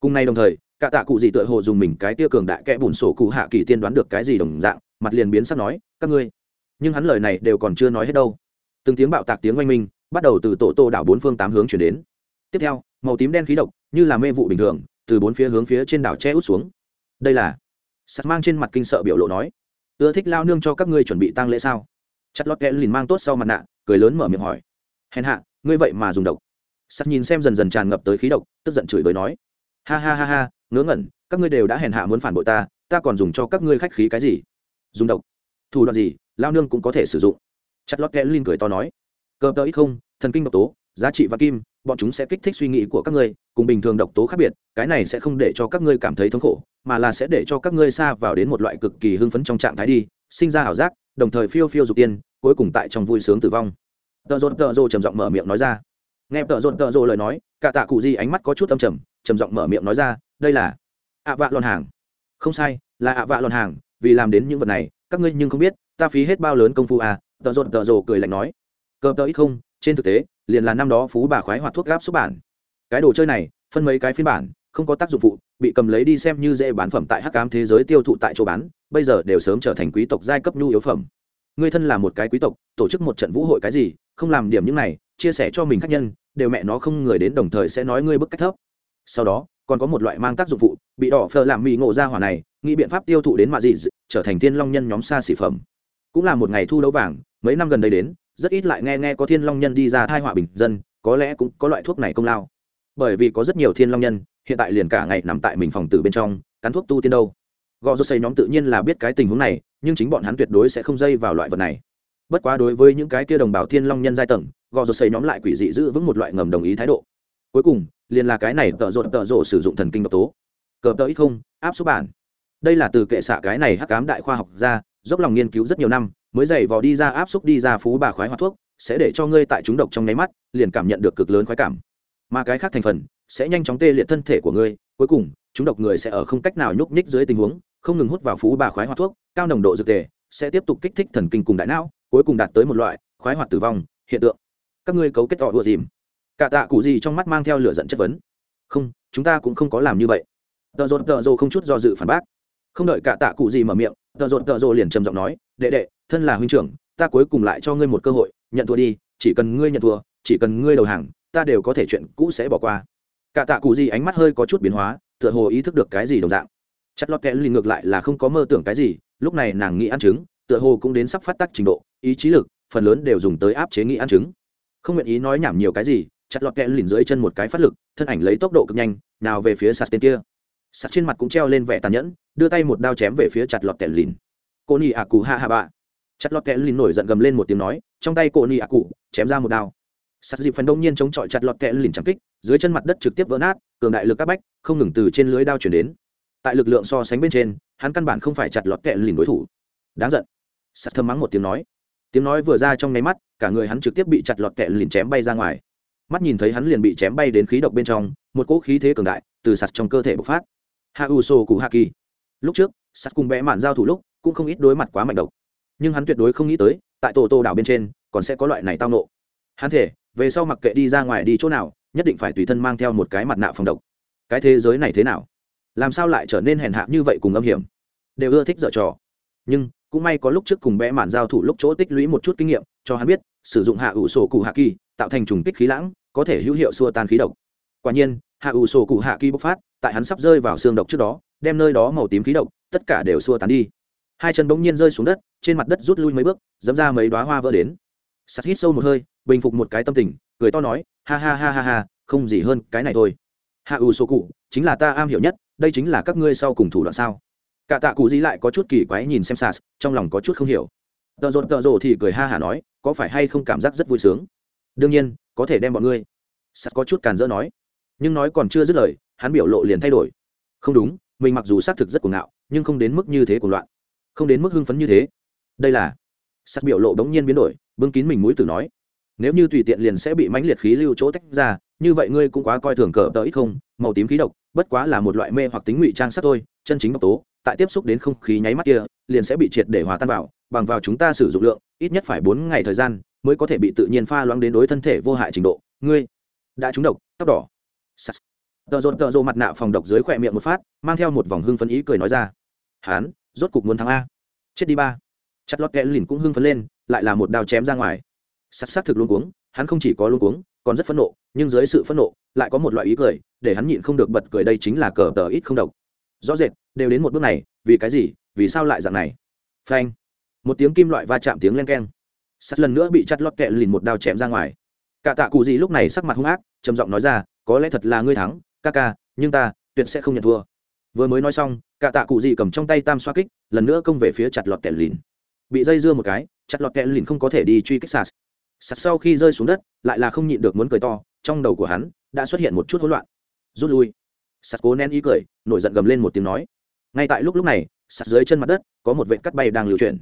Cùng nay đồng thời, cả tạ cụ gì tựa hồ dùng mình cái tia cường đại kẽ bùn sổ cụ hạ kỳ tiên đoán được cái gì đồng dạng, mặt liền biến sắc nói, các ngươi. Nhưng hắn lời này đều còn chưa nói hết đâu. Từng tiếng bạo tạc tiếng oanh minh, bắt đầu từ tổ tô đảo bốn phương tám hướng chuyển đến. Tiếp theo, màu tím đen khí độc, như là mê vụ bình thường, từ bốn phía hướng phía trên đảo che út xuống. Đây là sắt mang trên mặt kinh sợ biểu lộ nói ưa thích lao nương cho các ngươi chuẩn bị tăng lễ sao? Chặt lót kẽ lìn mang tốt sau mặt nạ, cười lớn mở miệng hỏi. Hèn hạ, ngươi vậy mà dùng độc. Sắt nhìn xem dần dần tràn ngập tới khí độc, tức giận chửi bới nói. Ha ha ha ha, ngớ ngẩn, các ngươi đều đã hèn hạ muốn phản bội ta ta còn dùng cho các ngươi khách khí cái gì? Dùng độc. Thủ đoạn gì, lao nương cũng có thể sử dụng. Chặt lót kẽ lìn cười to nói. Cờ tờ ít không, thần kinh độc tố giá trị và kim, bọn chúng sẽ kích thích suy nghĩ của các ngươi, cùng bình thường độc tố khác biệt, cái này sẽ không để cho các ngươi cảm thấy thống khổ, mà là sẽ để cho các ngươi xa vào đến một loại cực kỳ hưng phấn trong trạng thái đi, sinh ra ảo giác, đồng thời phiêu phiêu dục tiên, cuối cùng tại trong vui sướng tử vong. Tợ rộn tợ rồ trầm giọng mở miệng nói ra. Nghe tợ rộn tợ rồ lời nói, cả tạ cụ di ánh mắt có chút âm trầm trầm giọng mở miệng nói ra, đây là ạ vạ lòn hàng. Không sai, là ạ vạ lòn hàng, vì làm đến những vật này, các ngươi nhưng không biết, ta phí hết bao lớn công phu à tợ rộn tợ rồ cười lạnh nói. Cờ tợ ít không, trên thực tế liền là năm đó phú bà khoái hoạt thuốc gáp xuất bản. Cái đồ chơi này, phân mấy cái phiên bản, không có tác dụng phụ, bị cầm lấy đi xem như dễ bán phẩm tại hắc cám thế giới tiêu thụ tại chỗ bán, bây giờ đều sớm trở thành quý tộc giai cấp nhu yếu phẩm. Người thân là một cái quý tộc, tổ chức một trận vũ hội cái gì, không làm điểm những này, chia sẻ cho mình khách nhân, đều mẹ nó không người đến đồng thời sẽ nói ngươi bức cách thấp. Sau đó, còn có một loại mang tác dụng phụ, bị đỏ phờ làm mì ngộ ra hỏa này, nghĩ biện pháp tiêu thụ đến mạ dị, trở thành thiên long nhân nhóm xa xỉ phẩm. Cũng là một ngày thu đấu vàng, mấy năm gần đây đến rất ít lại nghe nghe có thiên long nhân đi ra thai họa bình dân, có lẽ cũng có loại thuốc này công lao. Bởi vì có rất nhiều thiên long nhân, hiện tại liền cả ngày nằm tại mình phòng tử bên trong, cắn thuốc tu tiên đâu. Gò rô xây nhóm tự nhiên là biết cái tình huống này, nhưng chính bọn hắn tuyệt đối sẽ không dây vào loại vật này. Bất quá đối với những cái kia đồng bào thiên long nhân giai tầng, gò rô xây nhóm lại quỷ dị giữ vững một loại ngầm đồng ý thái độ. Cuối cùng, liền là cái này tợ rộn tợ rộ sử dụng thần kinh độc tố. Cờ tợ ít không, áp số bản. Đây là từ kệ xạ cái này hắc cám đại khoa học ra, dốc lòng nghiên cứu rất nhiều năm mới dày vò đi ra áp xúc đi ra phú bà khoái hoạt thuốc, sẽ để cho ngươi tại chúng độc trong nháy mắt, liền cảm nhận được cực lớn khoái cảm. Mà cái khác thành phần, sẽ nhanh chóng tê liệt thân thể của ngươi, cuối cùng, chúng độc người sẽ ở không cách nào nhúc nhích dưới tình huống, không ngừng hút vào phú bà khoái hoạt thuốc, cao nồng độ dược tề, sẽ tiếp tục kích thích thần kinh cùng đại não, cuối cùng đạt tới một loại khoái hoạt tử vong, hiện tượng. Các ngươi cấu kết tỏ đùa dìm cả tạ cụ gì trong mắt mang theo lửa giận chất vấn. Không, chúng ta cũng không có làm như vậy. Tợ rột tợ rồ không chút do dự phản bác. Không đợi cả tạ cụ gì mở miệng tợ rột tợ rồ liền trầm giọng nói, đệ đệ thân là huynh trưởng, ta cuối cùng lại cho ngươi một cơ hội, nhận thua đi, chỉ cần ngươi nhận thua, chỉ cần ngươi đầu hàng, ta đều có thể chuyện cũ sẽ bỏ qua. Cả tạ cụ gì ánh mắt hơi có chút biến hóa, tựa hồ ý thức được cái gì đồng dạng. Chất lót kẽ lì ngược lại là không có mơ tưởng cái gì, lúc này nàng nghĩ ăn trứng, tựa hồ cũng đến sắp phát tác trình độ, ý chí lực, phần lớn đều dùng tới áp chế nghĩ ăn trứng. Không nguyện ý nói nhảm nhiều cái gì, chặt lọt kẽ lìn dưới chân một cái phát lực, thân ảnh lấy tốc độ cực nhanh, nào về phía sạt tên kia. Sạt trên mặt cũng treo lên vẻ tàn nhẫn, đưa tay một đao chém về phía chặt lọt kẽ lìn. Cô nhỉ ạ cụ hạ hạ bạ chặt lọt kẽ lìn nổi giận gầm lên một tiếng nói, trong tay cô nị ạ cụ, chém ra một đao. Sắt dịp phần đông nhiên chống chọi chặt lọt kẽ lìn chẳng kích, dưới chân mặt đất trực tiếp vỡ nát, cường đại lực các bách, không ngừng từ trên lưới đao chuyển đến. Tại lực lượng so sánh bên trên, hắn căn bản không phải chặt lọt kẽ lìn đối thủ. Đáng giận. Sắt thơm mắng một tiếng nói. Tiếng nói vừa ra trong nháy mắt, cả người hắn trực tiếp bị chặt lọt kẽ lìn chém bay ra ngoài. Mắt nhìn thấy hắn liền bị chém bay đến khí độc bên trong, một cỗ khí thế cường đại từ sạt trong cơ thể bộc phát. Hạ u sô cụ hạ kỳ. Lúc trước sạt cùng bẽ mạn giao thủ lúc, cũng không ít đối mặt quá mạnh độc nhưng hắn tuyệt đối không nghĩ tới, tại tổ tô đảo bên trên, còn sẽ có loại này tao nộ. Hắn thể, về sau mặc kệ đi ra ngoài đi chỗ nào, nhất định phải tùy thân mang theo một cái mặt nạ phòng độc. Cái thế giới này thế nào? Làm sao lại trở nên hèn hạ như vậy cùng âm hiểm? Đều ưa thích dở trò. Nhưng, cũng may có lúc trước cùng bẽ mạn giao thủ lúc chỗ tích lũy một chút kinh nghiệm, cho hắn biết, sử dụng hạ ủ sổ cụ hạ kỳ, tạo thành trùng kích khí lãng, có thể hữu hiệu xua tan khí độc. Quả nhiên, hạ ủ sổ cụ hạ kỳ bộc phát, tại hắn sắp rơi vào xương độc trước đó, đem nơi đó màu tím khí độc, tất cả đều xua tán đi. Hai chân bỗng nhiên rơi xuống đất trên mặt đất rút lui mấy bước, dẫm ra mấy đoá hoa vỡ đến. Sắt hít sâu một hơi, bình phục một cái tâm tình, cười to nói, ha ha ha ha ha, không gì hơn cái này thôi. Hạ ủ sổ cụ, chính là ta am hiểu nhất, đây chính là các ngươi sau cùng thủ đoạn sao? Cả tạ cụ dĩ lại có chút kỳ quái nhìn xem sas, trong lòng có chút không hiểu. Tợ rộn tợ rộ thì cười ha hả nói, có phải hay không cảm giác rất vui sướng? Đương nhiên, có thể đem bọn ngươi. Sas có chút càn dỡ nói. Nhưng nói còn chưa dứt lời, hắn biểu lộ liền thay đổi. Không đúng, mình mặc dù xác thực rất cuồng ngạo, nhưng không đến mức như thế cuồng loạn. Không đến mức hưng phấn như thế đây là sắc biểu lộ đống nhiên biến đổi, bưng kín mình mũi tử nói, nếu như tùy tiện liền sẽ bị mãnh liệt khí lưu chỗ tách ra, như vậy ngươi cũng quá coi thường cờ tờ ít không, màu tím khí độc, bất quá là một loại mê hoặc tính ngụy trang sắc thôi, chân chính độc tố, tại tiếp xúc đến không khí nháy mắt kia, liền sẽ bị triệt để hòa tan vào, bằng vào chúng ta sử dụng lượng, ít nhất phải bốn ngày thời gian mới có thể bị tự nhiên pha loãng đến đối thân thể vô hại trình độ. Ngươi đã trúng độc, tóc đỏ. Tợ rộn tợ rộ mặt nạ phòng độc dưới khỏe miệng một phát, mang theo một vòng hưng phấn ý cười nói ra. Hán, rốt cục muốn thắng a. Chết đi ba chặt lót kẽ lìn cũng hưng phấn lên, lại là một đao chém ra ngoài. Sắc sắc thực luôn cuống, hắn không chỉ có luôn cuống, còn rất phẫn nộ, nhưng dưới sự phẫn nộ, lại có một loại ý cười, để hắn nhịn không được bật cười đây chính là cờ tờ ít không độc. Rõ rệt, đều đến một bước này, vì cái gì, vì sao lại dạng này? Phanh. Một tiếng kim loại va chạm tiếng len keng. Sắt lần nữa bị chặt lót kẹ lìn một đao chém ra ngoài. Cả tạ cụ gì lúc này sắc mặt hung ác, trầm giọng nói ra, có lẽ thật là ngươi thắng, ca ca, nhưng ta tuyệt sẽ không nhận thua. Vừa mới nói xong, cả tạ cụ gì cầm trong tay tam xoa kích, lần nữa công về phía chặt lọt kẹ lìn bị dây dưa một cái, chặt lọt kẹ lìn không có thể đi truy kích sạt sạt sau khi rơi xuống đất, lại là không nhịn được muốn cười to, trong đầu của hắn đã xuất hiện một chút hỗn loạn. Rút lui. Sạt cố nén ý cười, nổi giận gầm lên một tiếng nói. Ngay tại lúc lúc này sạt dưới chân mặt đất, có một vệ cắt bay đang lưu chuyển.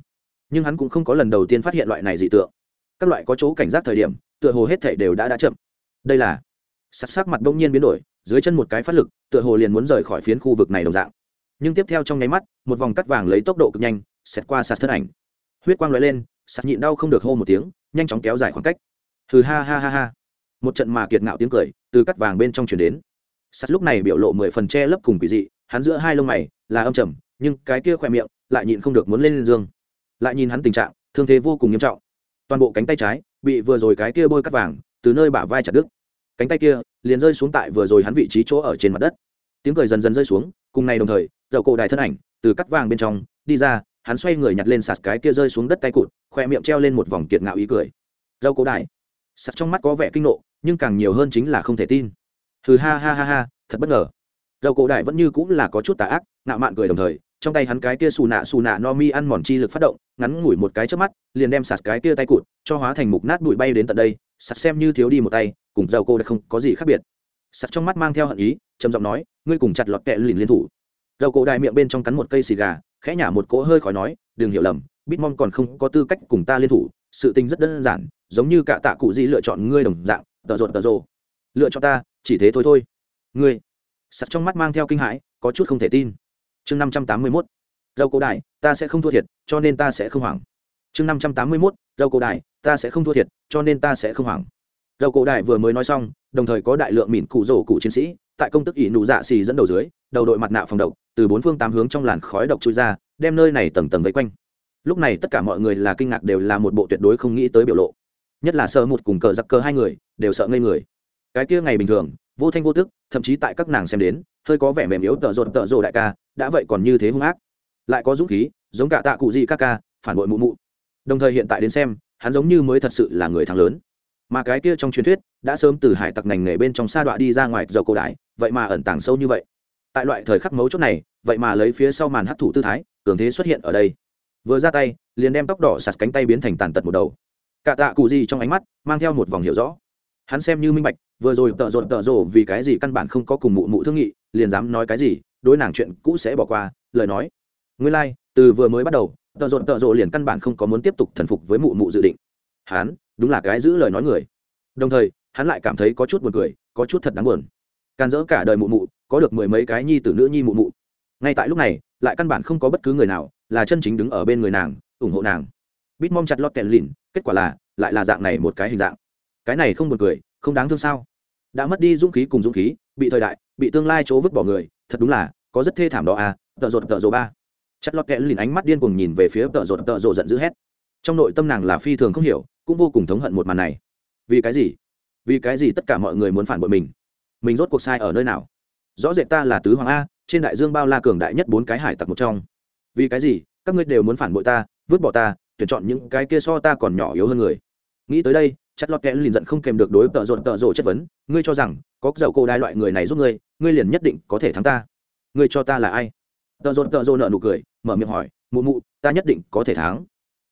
Nhưng hắn cũng không có lần đầu tiên phát hiện loại này dị tượng. Các loại có chỗ cảnh giác thời điểm, tựa hồ hết thể đều đã đã chậm. Đây là sạt sắc mặt bỗng nhiên biến đổi, dưới chân một cái phát lực, tựa hồ liền muốn rời khỏi phiến khu vực này đồng dạng. Nhưng tiếp theo trong nháy mắt, một vòng cắt vàng lấy tốc độ cực nhanh, xẹt qua sạt thân ảnh huyết quang lóe lên sạt nhịn đau không được hô một tiếng, nhanh chóng kéo dài khoảng cách. Hừ ha ha ha ha. Một trận mà kiệt ngạo tiếng cười từ cắt vàng bên trong chuyển đến. Sạt lúc này biểu lộ mười phần che lấp cùng quỷ dị, hắn giữa hai lông mày là âm trầm, nhưng cái kia khỏe miệng lại nhịn không được muốn lên dương. Lại nhìn hắn tình trạng, thương thế vô cùng nghiêm trọng. Toàn bộ cánh tay trái bị vừa rồi cái kia bôi cắt vàng từ nơi bả vai chặt đứt. Cánh tay kia liền rơi xuống tại vừa rồi hắn vị trí chỗ ở trên mặt đất. Tiếng cười dần dần rơi xuống, cùng ngày đồng thời dậu cổ đài thân ảnh từ cắt vàng bên trong đi ra hắn xoay người nhặt lên sạt cái kia rơi xuống đất tay cụt khoe miệng treo lên một vòng kiệt ngạo ý cười. Dâu cổ đại, sạt trong mắt có vẻ kinh nộ nhưng càng nhiều hơn chính là không thể tin. Hừ ha ha ha ha thật bất ngờ. Dâu cổ đại vẫn như cũng là có chút tà ác ngạo mạn cười đồng thời trong tay hắn cái kia xù nạ xù nạ no mi ăn mòn chi lực phát động ngắn ngủi một cái trước mắt liền đem sạt cái kia tay cụt cho hóa thành mục nát bụi bay đến tận đây sạt xem như thiếu đi một tay cùng dâu cổ đã không có gì khác biệt. Sạt trong mắt mang theo hận ý trầm giọng nói ngươi cùng chặt lọt kẹ lìn liên thủ. Dâu cổ đại miệng bên trong cắn một cây xì gà khẽ nhả một cỗ hơi khói nói, đừng hiểu lầm bitmon còn không có tư cách cùng ta liên thủ, sự tình rất đơn giản, giống như cả tạ cụ di lựa chọn ngươi đồng dạng, tợ rột tợ rồ. Lựa chọn ta, chỉ thế thôi thôi. Ngươi, sặc trong mắt mang theo kinh hãi, có chút không thể tin. Chương năm trăm tám mươi mốt, dâu cổ đại ta sẽ không thua thiệt, cho nên ta sẽ không hoảng. Chương năm trăm tám mươi mốt, dâu cổ đại ta sẽ không thua thiệt, cho nên ta sẽ không hoảng. Dâu cổ đại vừa mới nói xong, đồng thời có đại lượng mìn cụ rổ cụ chiến sĩ tại công tức ỷ nụ dạ xì dẫn đầu dưới, đầu đội mặt nạ phòng độc, từ bốn phương tám hướng trong làn khói độc trôi ra, đem nơi này tầng tầng vây quanh. Lúc này tất cả mọi người là kinh ngạc đều là một bộ tuyệt đối không nghĩ tới biểu lộ. Nhất là sợ một cùng cờ giặc cờ hai người, đều sợ ngây người. Cái kia ngày bình thường, vô thanh vô tức, thậm chí tại các nàng xem đến, hơi có vẻ mềm yếu tợ rột tợ rồ đại ca, đã vậy còn như thế hung ác. Lại có dũng khí, giống cả tạ cụ gì các ca, phản bội mụ mụ. Đồng thời hiện tại đến xem, hắn giống như mới thật sự là người thắng lớn. Mà cái kia trong truyền thuyết, đã sớm từ hải tặc ngành nghề bên trong sa đọa đi ra ngoài dầu cổ đại vậy mà ẩn tàng sâu như vậy. Tại loại thời khắc mấu chốt này vậy mà lấy phía sau màn hấp thụ tư thái cường thế xuất hiện ở đây. Vừa ra tay liền đem tóc đỏ sạt cánh tay biến thành tàn tật một đầu. Cả tạ cụ gì trong ánh mắt mang theo một vòng hiểu rõ. Hắn xem như minh bạch vừa rồi tợ rộn tợ rộ vì cái gì căn bản không có cùng mụ mụ thương nghị liền dám nói cái gì đối nàng chuyện cũ sẽ bỏ qua lời nói. Nguyên lai、like, từ vừa mới bắt đầu tợ rộn tợ rộ liền căn bản không có muốn tiếp tục thần phục với mụ mụ dự định. Hắn đúng là cái giữ lời nói người. Đồng thời hắn lại cảm thấy có chút buồn cười có chút thật đáng buồn can dỡ cả đời mụ mụ, có được mười mấy cái nhi tử nữ nhi mụ mụ. Ngay tại lúc này, lại căn bản không có bất cứ người nào, là chân chính đứng ở bên người nàng, ủng hộ nàng. Bít mong chặt lọt kèn lìn kết quả là, lại là dạng này một cái hình dạng. Cái này không buồn cười, không đáng thương sao? Đã mất đi dũng khí cùng dũng khí, bị thời đại, bị tương lai chỗ vứt bỏ người, thật đúng là, có rất thê thảm đó à tợ rột tợ rộ ba. Chặt lọt kẽ lìn ánh mắt điên cuồng nhìn về phía tợ rột tợ rộ giận dữ hét. Trong nội tâm nàng là phi thường không hiểu, cũng vô cùng thống hận một màn này. Vì cái gì? Vì cái gì tất cả mọi người muốn phản bội mình? Mình rốt cuộc sai ở nơi nào? Rõ rệt ta là tứ hoàng a, trên đại dương bao la cường đại nhất bốn cái hải tặc một trong. Vì cái gì? Các ngươi đều muốn phản bội ta, vứt bỏ ta, tuyển chọn những cái kia so ta còn nhỏ yếu hơn người. Nghĩ tới đây, chặt lọt kẽ liền giận không kèm được đối tợ rộn tợ rộ chất vấn, ngươi cho rằng, có dầu cô đai loại người này giúp ngươi ngươi liền nhất định có thể thắng ta. Ngươi cho ta là ai? Tợ rộn tợ rộ nợ nụ cười, mở miệng hỏi, mụ mụ, ta nhất định có thể thắng.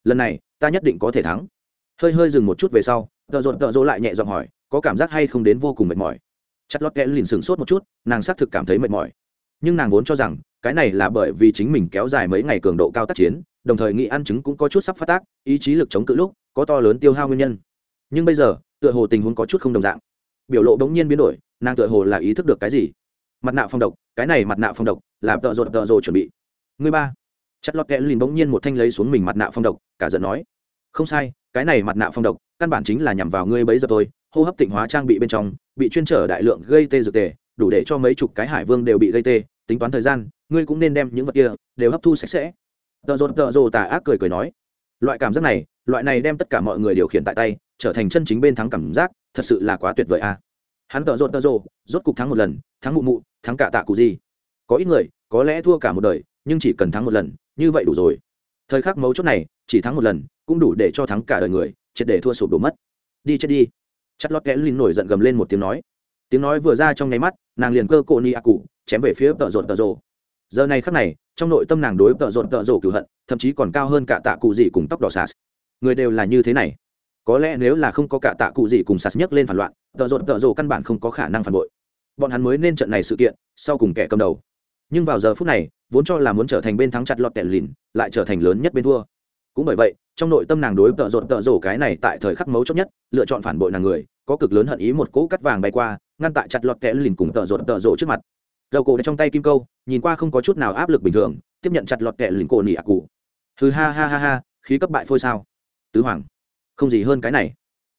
Lần này, ta nhất định có thể thắng. Hơi hơi dừng một chút về sau, tợ rộn tợ rộ lại nhẹ giọng hỏi, có cảm giác hay không đến vô cùng mệt mỏi? Chặt lót kẽ liền sửng sốt một chút, nàng xác thực cảm thấy mệt mỏi. Nhưng nàng vốn cho rằng, cái này là bởi vì chính mình kéo dài mấy ngày cường độ cao tác chiến, đồng thời nghị ăn chứng cũng có chút sắp phát tác, ý chí lực chống cự lúc, có to lớn tiêu hao nguyên nhân. Nhưng bây giờ, tựa hồ tình huống có chút không đồng dạng. Biểu lộ bỗng nhiên biến đổi, nàng tựa hồ là ý thức được cái gì. Mặt nạ phong độc, cái này mặt nạ phong độc, là tợ rột tợ rồ chuẩn bị. Người ba. Chất lót kẽ lìn bỗng nhiên một thanh lấy xuống mình mặt nạ phong độc, cả giận nói. Không sai, cái này mặt nạ phong độc, căn bản chính là nhằm vào ngươi bấy giờ tôi hô hấp tịnh hóa trang bị bên trong, bị chuyên trở đại lượng gây tê dược tề, đủ để cho mấy chục cái hải vương đều bị gây tê, tính toán thời gian, ngươi cũng nên đem những vật kia đều hấp thu sạch sẽ. Tợ rột tợ rồ tà ác cười cười nói, loại cảm giác này, loại này đem tất cả mọi người điều khiển tại tay, trở thành chân chính bên thắng cảm giác, thật sự là quá tuyệt vời a. Hắn tợ rột tợ rồ, rốt cục thắng một lần, thắng mụ mụ, thắng cả tạ cụ gì. Có ít người, có lẽ thua cả một đời, nhưng chỉ cần thắng một lần, như vậy đủ rồi. Thời khắc mấu chốt này, chỉ thắng một lần, cũng đủ để cho thắng cả đời người, triệt để thua sụp đổ mất. Đi chết đi chất lót kẽ lìn nổi giận gầm lên một tiếng nói. Tiếng nói vừa ra trong nháy mắt, nàng liền cơ cộ ni a cụ chém về phía tợ rột tợ rồ. Giờ này khắc này, trong nội tâm nàng đối tợ rột tợ rồ cửu hận, thậm chí còn cao hơn cả tạ cụ gì cùng tóc đỏ sạt. Người đều là như thế này. Có lẽ nếu là không có cả tạ cụ gì cùng sạt nhấc lên phản loạn, tợ rột tợ rồ căn bản không có khả năng phản bội. Bọn hắn mới nên trận này sự kiện, sau cùng kẻ cầm đầu. Nhưng vào giờ phút này, vốn cho là muốn trở thành bên thắng chặt lọt tẻ lìn, lại trở thành lớn nhất bên thua cũng bởi vậy, trong nội tâm nàng đối tợ rột tợ rổ cái này tại thời khắc mấu chốt nhất, lựa chọn phản bội nàng người, có cực lớn hận ý một cỗ cắt vàng bay qua, ngăn tại chặt lọt kẽ lìn cùng tợ rột tợ rổ trước mặt. Dầu cổ trong tay kim câu, nhìn qua không có chút nào áp lực bình thường, tiếp nhận chặt lọt kẹ lìn cổ nỉ ạc cụ. Thứ ha ha ha ha, khí cấp bại phôi sao. Tứ hoàng, không gì hơn cái này.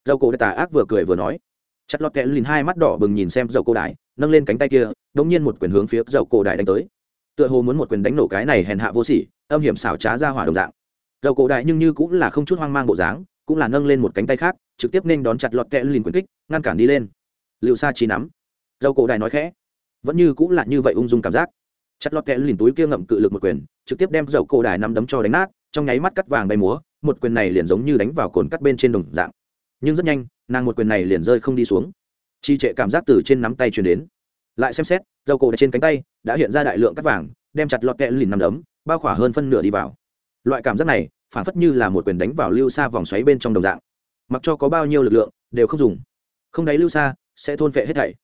Dầu cổ tà ác vừa cười vừa nói. Chặt lọt kẹ lìn hai mắt đỏ bừng nhìn xem dầu cổ đại nâng lên cánh tay kia, đống nhiên một quyền hướng phía dầu cổ đại đánh tới. Tựa hồ muốn một quyền đánh nổ cái này hèn hạ vô sỉ, âm hiểm xảo trá ra hỏa đồng dạng dầu cổ đại nhưng như cũng là không chút hoang mang bộ dáng, cũng là nâng lên một cánh tay khác, trực tiếp nên đón chặt lọt kẹ lìn quyền kích, ngăn cản đi lên. Liệu sa chi nắm. Dầu cổ đại nói khẽ. Vẫn như cũng là như vậy ung dung cảm giác. Chặt lọt kẽ lìn túi kia ngậm cự lực một quyền, trực tiếp đem dầu cổ đại nắm đấm cho đánh nát, trong nháy mắt cắt vàng bay múa, một quyền này liền giống như đánh vào cồn cắt bên trên đồng dạng. Nhưng rất nhanh, nàng một quyền này liền rơi không đi xuống. Chi trệ cảm giác từ trên nắm tay truyền đến. Lại xem xét, dầu cổ trên cánh tay đã hiện ra đại lượng cắt vàng, đem chặt lọt kẽ lìn nắm đấm, bao khỏa hơn phân nửa đi vào. Loại cảm giác này phản phất như là một quyền đánh vào lưu xa vòng xoáy bên trong đồng dạng. Mặc cho có bao nhiêu lực lượng, đều không dùng. Không đáy lưu xa sẽ thôn vệ hết thảy.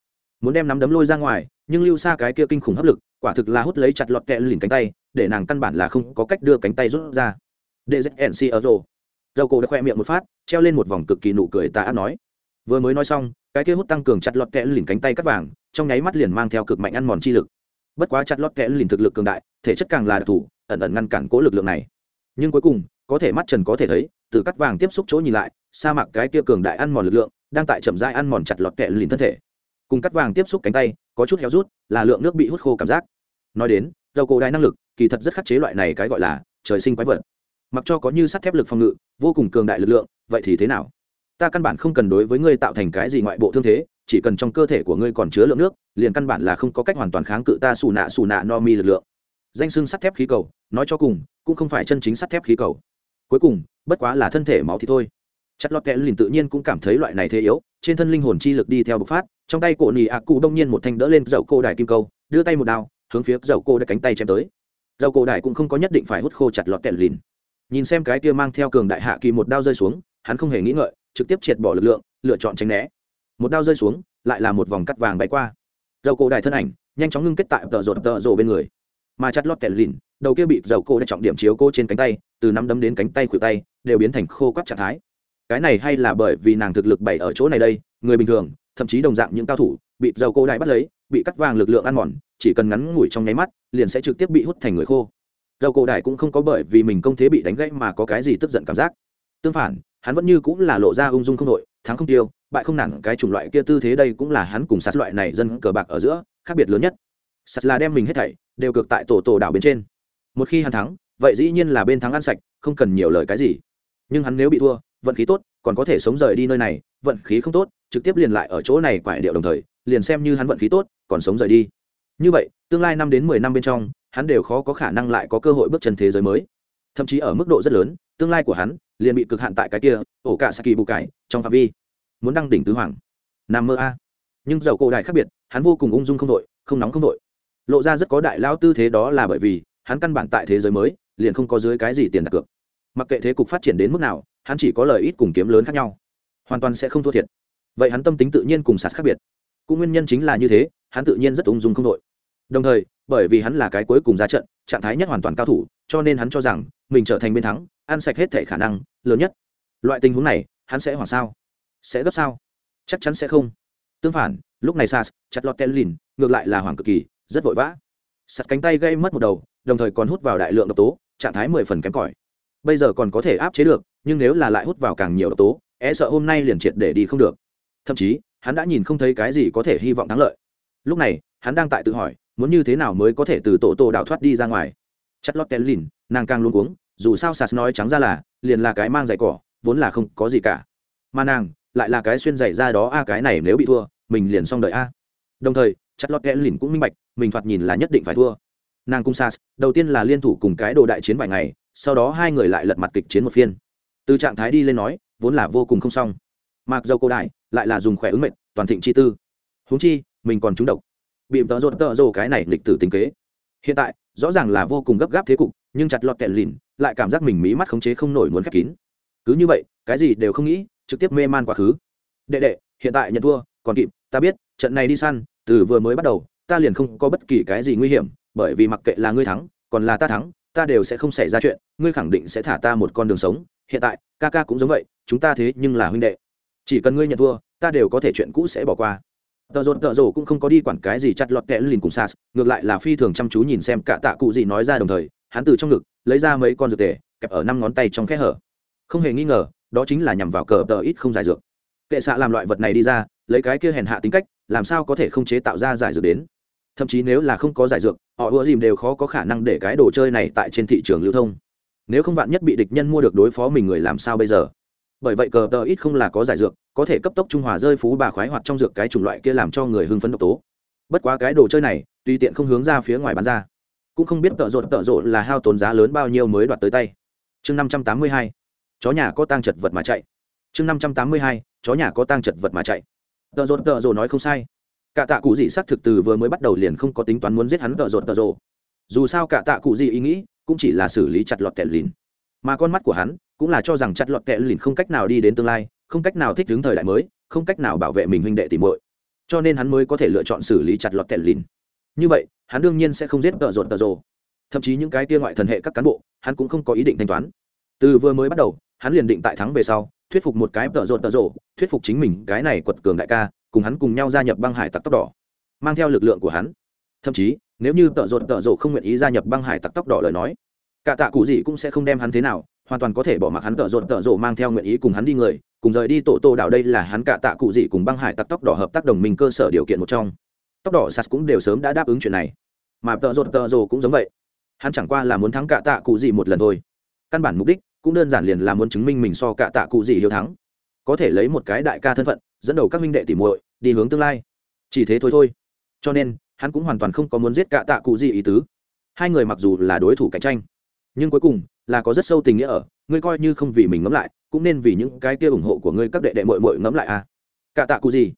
Muốn đem nắm đấm lôi ra ngoài, nhưng lưu xa cái kia kinh khủng hấp lực, quả thực là hút lấy chặt lọt kẹ lìn cánh tay, để nàng căn bản là không có cách đưa cánh tay rút ra. Dznc ở rồ. Dầu cổ đã khoe miệng một phát, treo lên một vòng cực kỳ nụ cười tà ác nói. Vừa mới nói xong, cái kia hút tăng cường chặt lọt kẹ lìn cánh tay cắt vàng, trong nháy mắt liền mang theo cực mạnh ăn mòn chi lực. Bất quá chặt lọt kẹ lìn thực lực cường đại, thể chất càng là đặc thù, ẩn ẩn ngăn cản cố lực lượng này nhưng cuối cùng, có thể mắt trần có thể thấy, từ cắt vàng tiếp xúc chỗ nhìn lại, sa mạc cái kia cường đại ăn mòn lực lượng, đang tại chậm rãi ăn mòn chặt lọt kẹ lìn thân thể. Cùng cắt vàng tiếp xúc cánh tay, có chút héo rút, là lượng nước bị hút khô cảm giác. Nói đến, dầu cổ đài năng lực, kỳ thật rất khắc chế loại này cái gọi là trời sinh quái vật. Mặc cho có như sắt thép lực phòng ngự, vô cùng cường đại lực lượng, vậy thì thế nào? Ta căn bản không cần đối với ngươi tạo thành cái gì ngoại bộ thương thế, chỉ cần trong cơ thể của ngươi còn chứa lượng nước, liền căn bản là không có cách hoàn toàn kháng cự ta xù nạ xù nạ no mi lực lượng danh xưng sắt thép khí cầu, nói cho cùng, cũng không phải chân chính sắt thép khí cầu. Cuối cùng, bất quá là thân thể máu thì thôi. Chất lót kẽ lìn tự nhiên cũng cảm thấy loại này thế yếu, trên thân linh hồn chi lực đi theo bộc phát, trong tay cổ nỉ ạ cụ đông nhiên một thanh đỡ lên dậu cô đài kim câu, đưa tay một đao, hướng phía dậu cô đã cánh tay chém tới. Dậu cô đài cũng không có nhất định phải hút khô chặt lọt kẹt lìn. Nhìn xem cái kia mang theo cường đại hạ kỳ một đao rơi xuống, hắn không hề nghĩ ngợi, trực tiếp triệt bỏ lực lượng, lựa chọn tránh né. Một đao rơi xuống, lại là một vòng cắt vàng bay qua. Dậu cô đài thân ảnh, nhanh chóng ngưng kết tại tợ rột tợ rồ bên người mà chặt lót kẹt lìn, đầu kia bị dầu cô đã trọng điểm chiếu cô trên cánh tay, từ nắm đấm đến cánh tay khuỷu tay, đều biến thành khô quắt trạng thái. Cái này hay là bởi vì nàng thực lực bảy ở chỗ này đây, người bình thường, thậm chí đồng dạng những cao thủ, bị dầu cô đại bắt lấy, bị cắt vàng lực lượng ăn mòn, chỉ cần ngắn ngủi trong nháy mắt, liền sẽ trực tiếp bị hút thành người khô. Dầu cổ đại cũng không có bởi vì mình công thế bị đánh gãy mà có cái gì tức giận cảm giác. Tương phản, hắn vẫn như cũng là lộ ra ung dung không đội, thắng không tiêu, bại không nản, cái chủng loại kia tư thế đây cũng là hắn cùng sát loại này dân cờ bạc ở giữa, khác biệt lớn nhất sắt là đem mình hết thảy, đều cực tại tổ tổ đảo bên trên. Một khi hắn thắng, vậy dĩ nhiên là bên thắng ăn sạch, không cần nhiều lời cái gì. Nhưng hắn nếu bị thua, vận khí tốt, còn có thể sống rời đi nơi này, vận khí không tốt, trực tiếp liền lại ở chỗ này quải điệu đồng thời, liền xem như hắn vận khí tốt, còn sống rời đi. Như vậy, tương lai năm đến mười năm bên trong, hắn đều khó có khả năng lại có cơ hội bước chân thế giới mới. Thậm chí ở mức độ rất lớn, tương lai của hắn, liền bị cực hạn tại cái kia, ổ cả saki bù cải, trong phạm vi. Muốn đăng đỉnh tứ hoàng. Nam mơ a. Nhưng dầu cổ đại khác biệt, hắn vô cùng ung dung không đội, không nóng không đội lộ ra rất có đại lao tư thế đó là bởi vì hắn căn bản tại thế giới mới, liền không có dưới cái gì tiền đặt cược. Mặc kệ thế cục phát triển đến mức nào, hắn chỉ có lợi ít cùng kiếm lớn khác nhau. Hoàn toàn sẽ không thua thiệt. Vậy hắn tâm tính tự nhiên cùng sạt khác biệt. Cũng nguyên nhân chính là như thế, hắn tự nhiên rất ung dung không đội. Đồng thời, bởi vì hắn là cái cuối cùng ra trận, trạng thái nhất hoàn toàn cao thủ, cho nên hắn cho rằng mình trở thành bên thắng, ăn sạch hết thể khả năng, lớn nhất. Loại tình huống này, hắn sẽ hoảng sao? Sẽ gấp sao? Chắc chắn sẽ không. Tương phản, lúc này sas, chặt lọt tên lìn ngược lại là hoảng cực kỳ rất vội vã. Sắt cánh tay gây mất một đầu, đồng thời còn hút vào đại lượng độc tố, trạng thái mười phần kém cỏi. Bây giờ còn có thể áp chế được, nhưng nếu là lại hút vào càng nhiều độc tố e sợ hôm nay liền triệt để đi không được. Thậm chí, hắn đã nhìn không thấy cái gì có thể hy vọng thắng lợi. Lúc này, hắn đang tại tự hỏi, muốn như thế nào mới có thể từ tổ tổ đào thoát đi ra ngoài. Chất lót tên lìn, nàng càng luôn uống dù sao sạt nói trắng ra là, liền là cái mang giày cỏ, vốn là không có gì cả. Mà nàng, lại là cái xuyên giày ra đó, a, cái này nếu bị thua, mình liền xong đợi, a. Đồng thời Chặt lót kẽ lìn cũng minh bạch, mình thoạt nhìn là nhất định phải thua. Nàng cung sas, đầu tiên là liên thủ cùng cái đồ đại chiến vài ngày, sau đó hai người lại lật mặt kịch chiến một phiên. Từ trạng thái đi lên nói, vốn là vô cùng không xong. Mặc dầu cô đại, lại là dùng khỏe ứng mệnh, toàn thịnh chi tư. Huống chi, mình còn trúng độc. Bị tợ rột tợ rồ cái này lịch tử tính kế. Hiện tại, rõ ràng là vô cùng gấp gáp thế cục, nhưng chặt lọt kẹt lìn lại cảm giác mình mí mắt khống chế không nổi muốn khép kín. Cứ như vậy, cái gì đều không nghĩ, trực tiếp mê man quá khứ. Đệ đệ, hiện tại nhận thua, còn kịp, ta biết, trận này đi săn từ vừa mới bắt đầu, ta liền không có bất kỳ cái gì nguy hiểm, bởi vì mặc kệ là ngươi thắng, còn là ta thắng, ta đều sẽ không xảy ra chuyện, ngươi khẳng định sẽ thả ta một con đường sống. Hiện tại, ca ca cũng giống vậy, chúng ta thế nhưng là huynh đệ. Chỉ cần ngươi nhận thua, ta đều có thể chuyện cũ sẽ bỏ qua. Tợ rột tợ rổ cũng không có đi quản cái gì chặt lọt kẽ lìn cùng sas, ngược lại là phi thường chăm chú nhìn xem cả tạ cụ gì nói ra đồng thời, hắn từ trong ngực, lấy ra mấy con dược tề, kẹp ở năm ngón tay trong kẽ hở. Không hề nghi ngờ, đó chính là nhằm vào cờ tờ ít không giải dược. Kệ xạ làm loại vật này đi ra, lấy cái kia hèn hạ tính cách làm sao có thể không chế tạo ra giải dược đến? Thậm chí nếu là không có giải dược, họ ưa dìm đều khó có khả năng để cái đồ chơi này tại trên thị trường lưu thông. Nếu không vạn nhất bị địch nhân mua được đối phó mình người làm sao bây giờ? Bởi vậy cờ tờ ít không là có giải dược, có thể cấp tốc trung hòa rơi phú bà khoái hoặc trong dược cái chủng loại kia làm cho người hưng phấn độc tố. Bất quá cái đồ chơi này, tùy tiện không hướng ra phía ngoài bán ra. Cũng không biết tợ rộn tợ rộn là hao tốn giá lớn bao nhiêu mới đoạt tới tay. Chương năm trăm tám mươi hai, chó nhà có tang chật vật mà chạy. Chương năm trăm tám mươi hai, chó nhà có tang chật vật mà chạy tợ rột tợ rồ nói không sai. Cả tạ cụ dị xác thực từ vừa mới bắt đầu liền không có tính toán muốn giết hắn tợ rột tợ rồ. Dù sao cả tạ cụ dị ý nghĩ cũng chỉ là xử lý chặt lọt kẹt lìn. Mà con mắt của hắn cũng là cho rằng chặt lọt kẹt lìn không cách nào đi đến tương lai, không cách nào thích ứng thời đại mới, không cách nào bảo vệ mình huynh đệ tìm muội. Cho nên hắn mới có thể lựa chọn xử lý chặt lọt kẹt lìn. Như vậy, hắn đương nhiên sẽ không giết tợ rột tợ rồ. Thậm chí những cái kia ngoại thần hệ các cán bộ, hắn cũng không có ý định thanh toán. Từ vừa mới bắt đầu hắn liền định tại thắng về sau, thuyết phục một cái tợ rộn tợ rộ thuyết phục chính mình cái này quật cường đại ca, cùng hắn cùng nhau gia nhập băng hải tặc tóc đỏ mang theo lực lượng của hắn. Thậm chí, nếu như tợ rộn tợ rộ không nguyện ý gia nhập băng hải tặc tóc đỏ lời nói, cả tạ cụ gì cũng sẽ không đem hắn thế nào, hoàn toàn có thể bỏ mặc hắn tợ rộn tợ rộ mang theo nguyện ý cùng hắn đi người, cùng rời đi tổ tô đảo đây là hắn cả tạ cụ gì cùng băng hải tặc tóc đỏ hợp tác đồng minh cơ sở điều kiện một trong. Tóc đỏ sas cũng đều sớm đã đáp ứng chuyện này. Mà tợ rộn tợ rộ cũng giống vậy. Hắn chẳng qua là muốn thắng cả tạ cụ gì một lần thôi. Căn bản mục đích cũng đơn giản liền là muốn chứng minh mình so cả tạ cụ gì hiếu thắng. Có thể lấy một cái đại ca thân phận, dẫn đầu các minh đệ tỉ muội, đi hướng tương lai. Chỉ thế thôi thôi. Cho nên, hắn cũng hoàn toàn không có muốn giết cả tạ cụ gì ý tứ. Hai người mặc dù là đối thủ cạnh tranh, nhưng cuối cùng là có rất sâu tình nghĩa ở. Ngươi coi như không vì mình ngẫm lại, cũng nên vì những cái kia ủng hộ của ngươi các đệ đệ muội muội ngẫm lại à. Cả tạ cụ gì?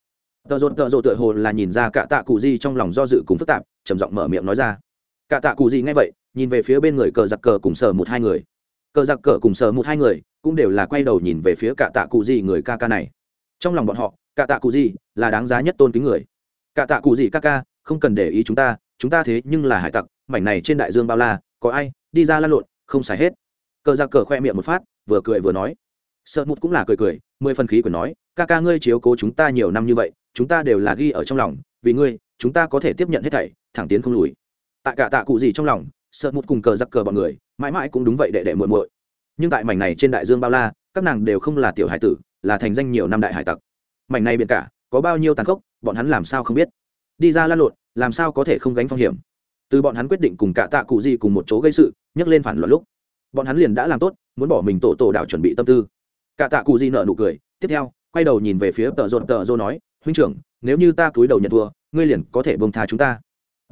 Tợ rộn tợ rộn tựa hồ là nhìn ra cả tạ cụ gì trong lòng do dự cùng phức tạp, trầm giọng mở miệng nói ra. Cả tạ cụ gì nghe vậy, nhìn về phía bên người cờ giặc cờ cùng sờ một hai người cờ giặc cờ cùng sờ một hai người cũng đều là quay đầu nhìn về phía cả tạ cụ gì người ca ca này. Trong lòng bọn họ cả tạ cụ gì là đáng giá nhất tôn kính người. Cả tạ cụ gì ca ca, không cần để ý chúng ta chúng ta thế nhưng là hải tặc, mảnh này trên đại dương bao la, có ai đi ra lăn lộn, không xài hết. Cờ giặc cờ khoe miệng một phát, vừa cười vừa nói. Sợ một cũng là cười cười, mười phần khí của nói, ca ca ngươi chiếu cố chúng ta nhiều năm như vậy, chúng ta đều là ghi ở trong lòng, vì ngươi, chúng ta có thể tiếp nhận hết thảy, thẳng tiến không lùi. Tại cả tạ cụ gì trong lòng sợ một cùng cờ giặc cờ bọn người, mãi mãi cũng đúng vậy đệ đệ muội muội. Nhưng tại mảnh này trên đại dương bao la, các nàng đều không là tiểu hải tử, là thành danh nhiều năm đại hải tặc. Mảnh này biển cả, có bao nhiêu tàn khốc, bọn hắn làm sao không biết? Đi ra lan lộn, làm sao có thể không gánh phong hiểm? Từ bọn hắn quyết định cùng cả tạ cụ gì cùng một chỗ gây sự nhấc lên phản loạn lúc, bọn hắn liền đã làm tốt, muốn bỏ mình tổ tổ đạo chuẩn bị tâm tư. Cả tạ cụ gì nợ nụ cười, tiếp theo, quay đầu nhìn về phía tờ rột tờ rô nói, huynh trưởng, nếu như ta cúi đầu nhận thua, ngươi liền có thể bông tha chúng ta.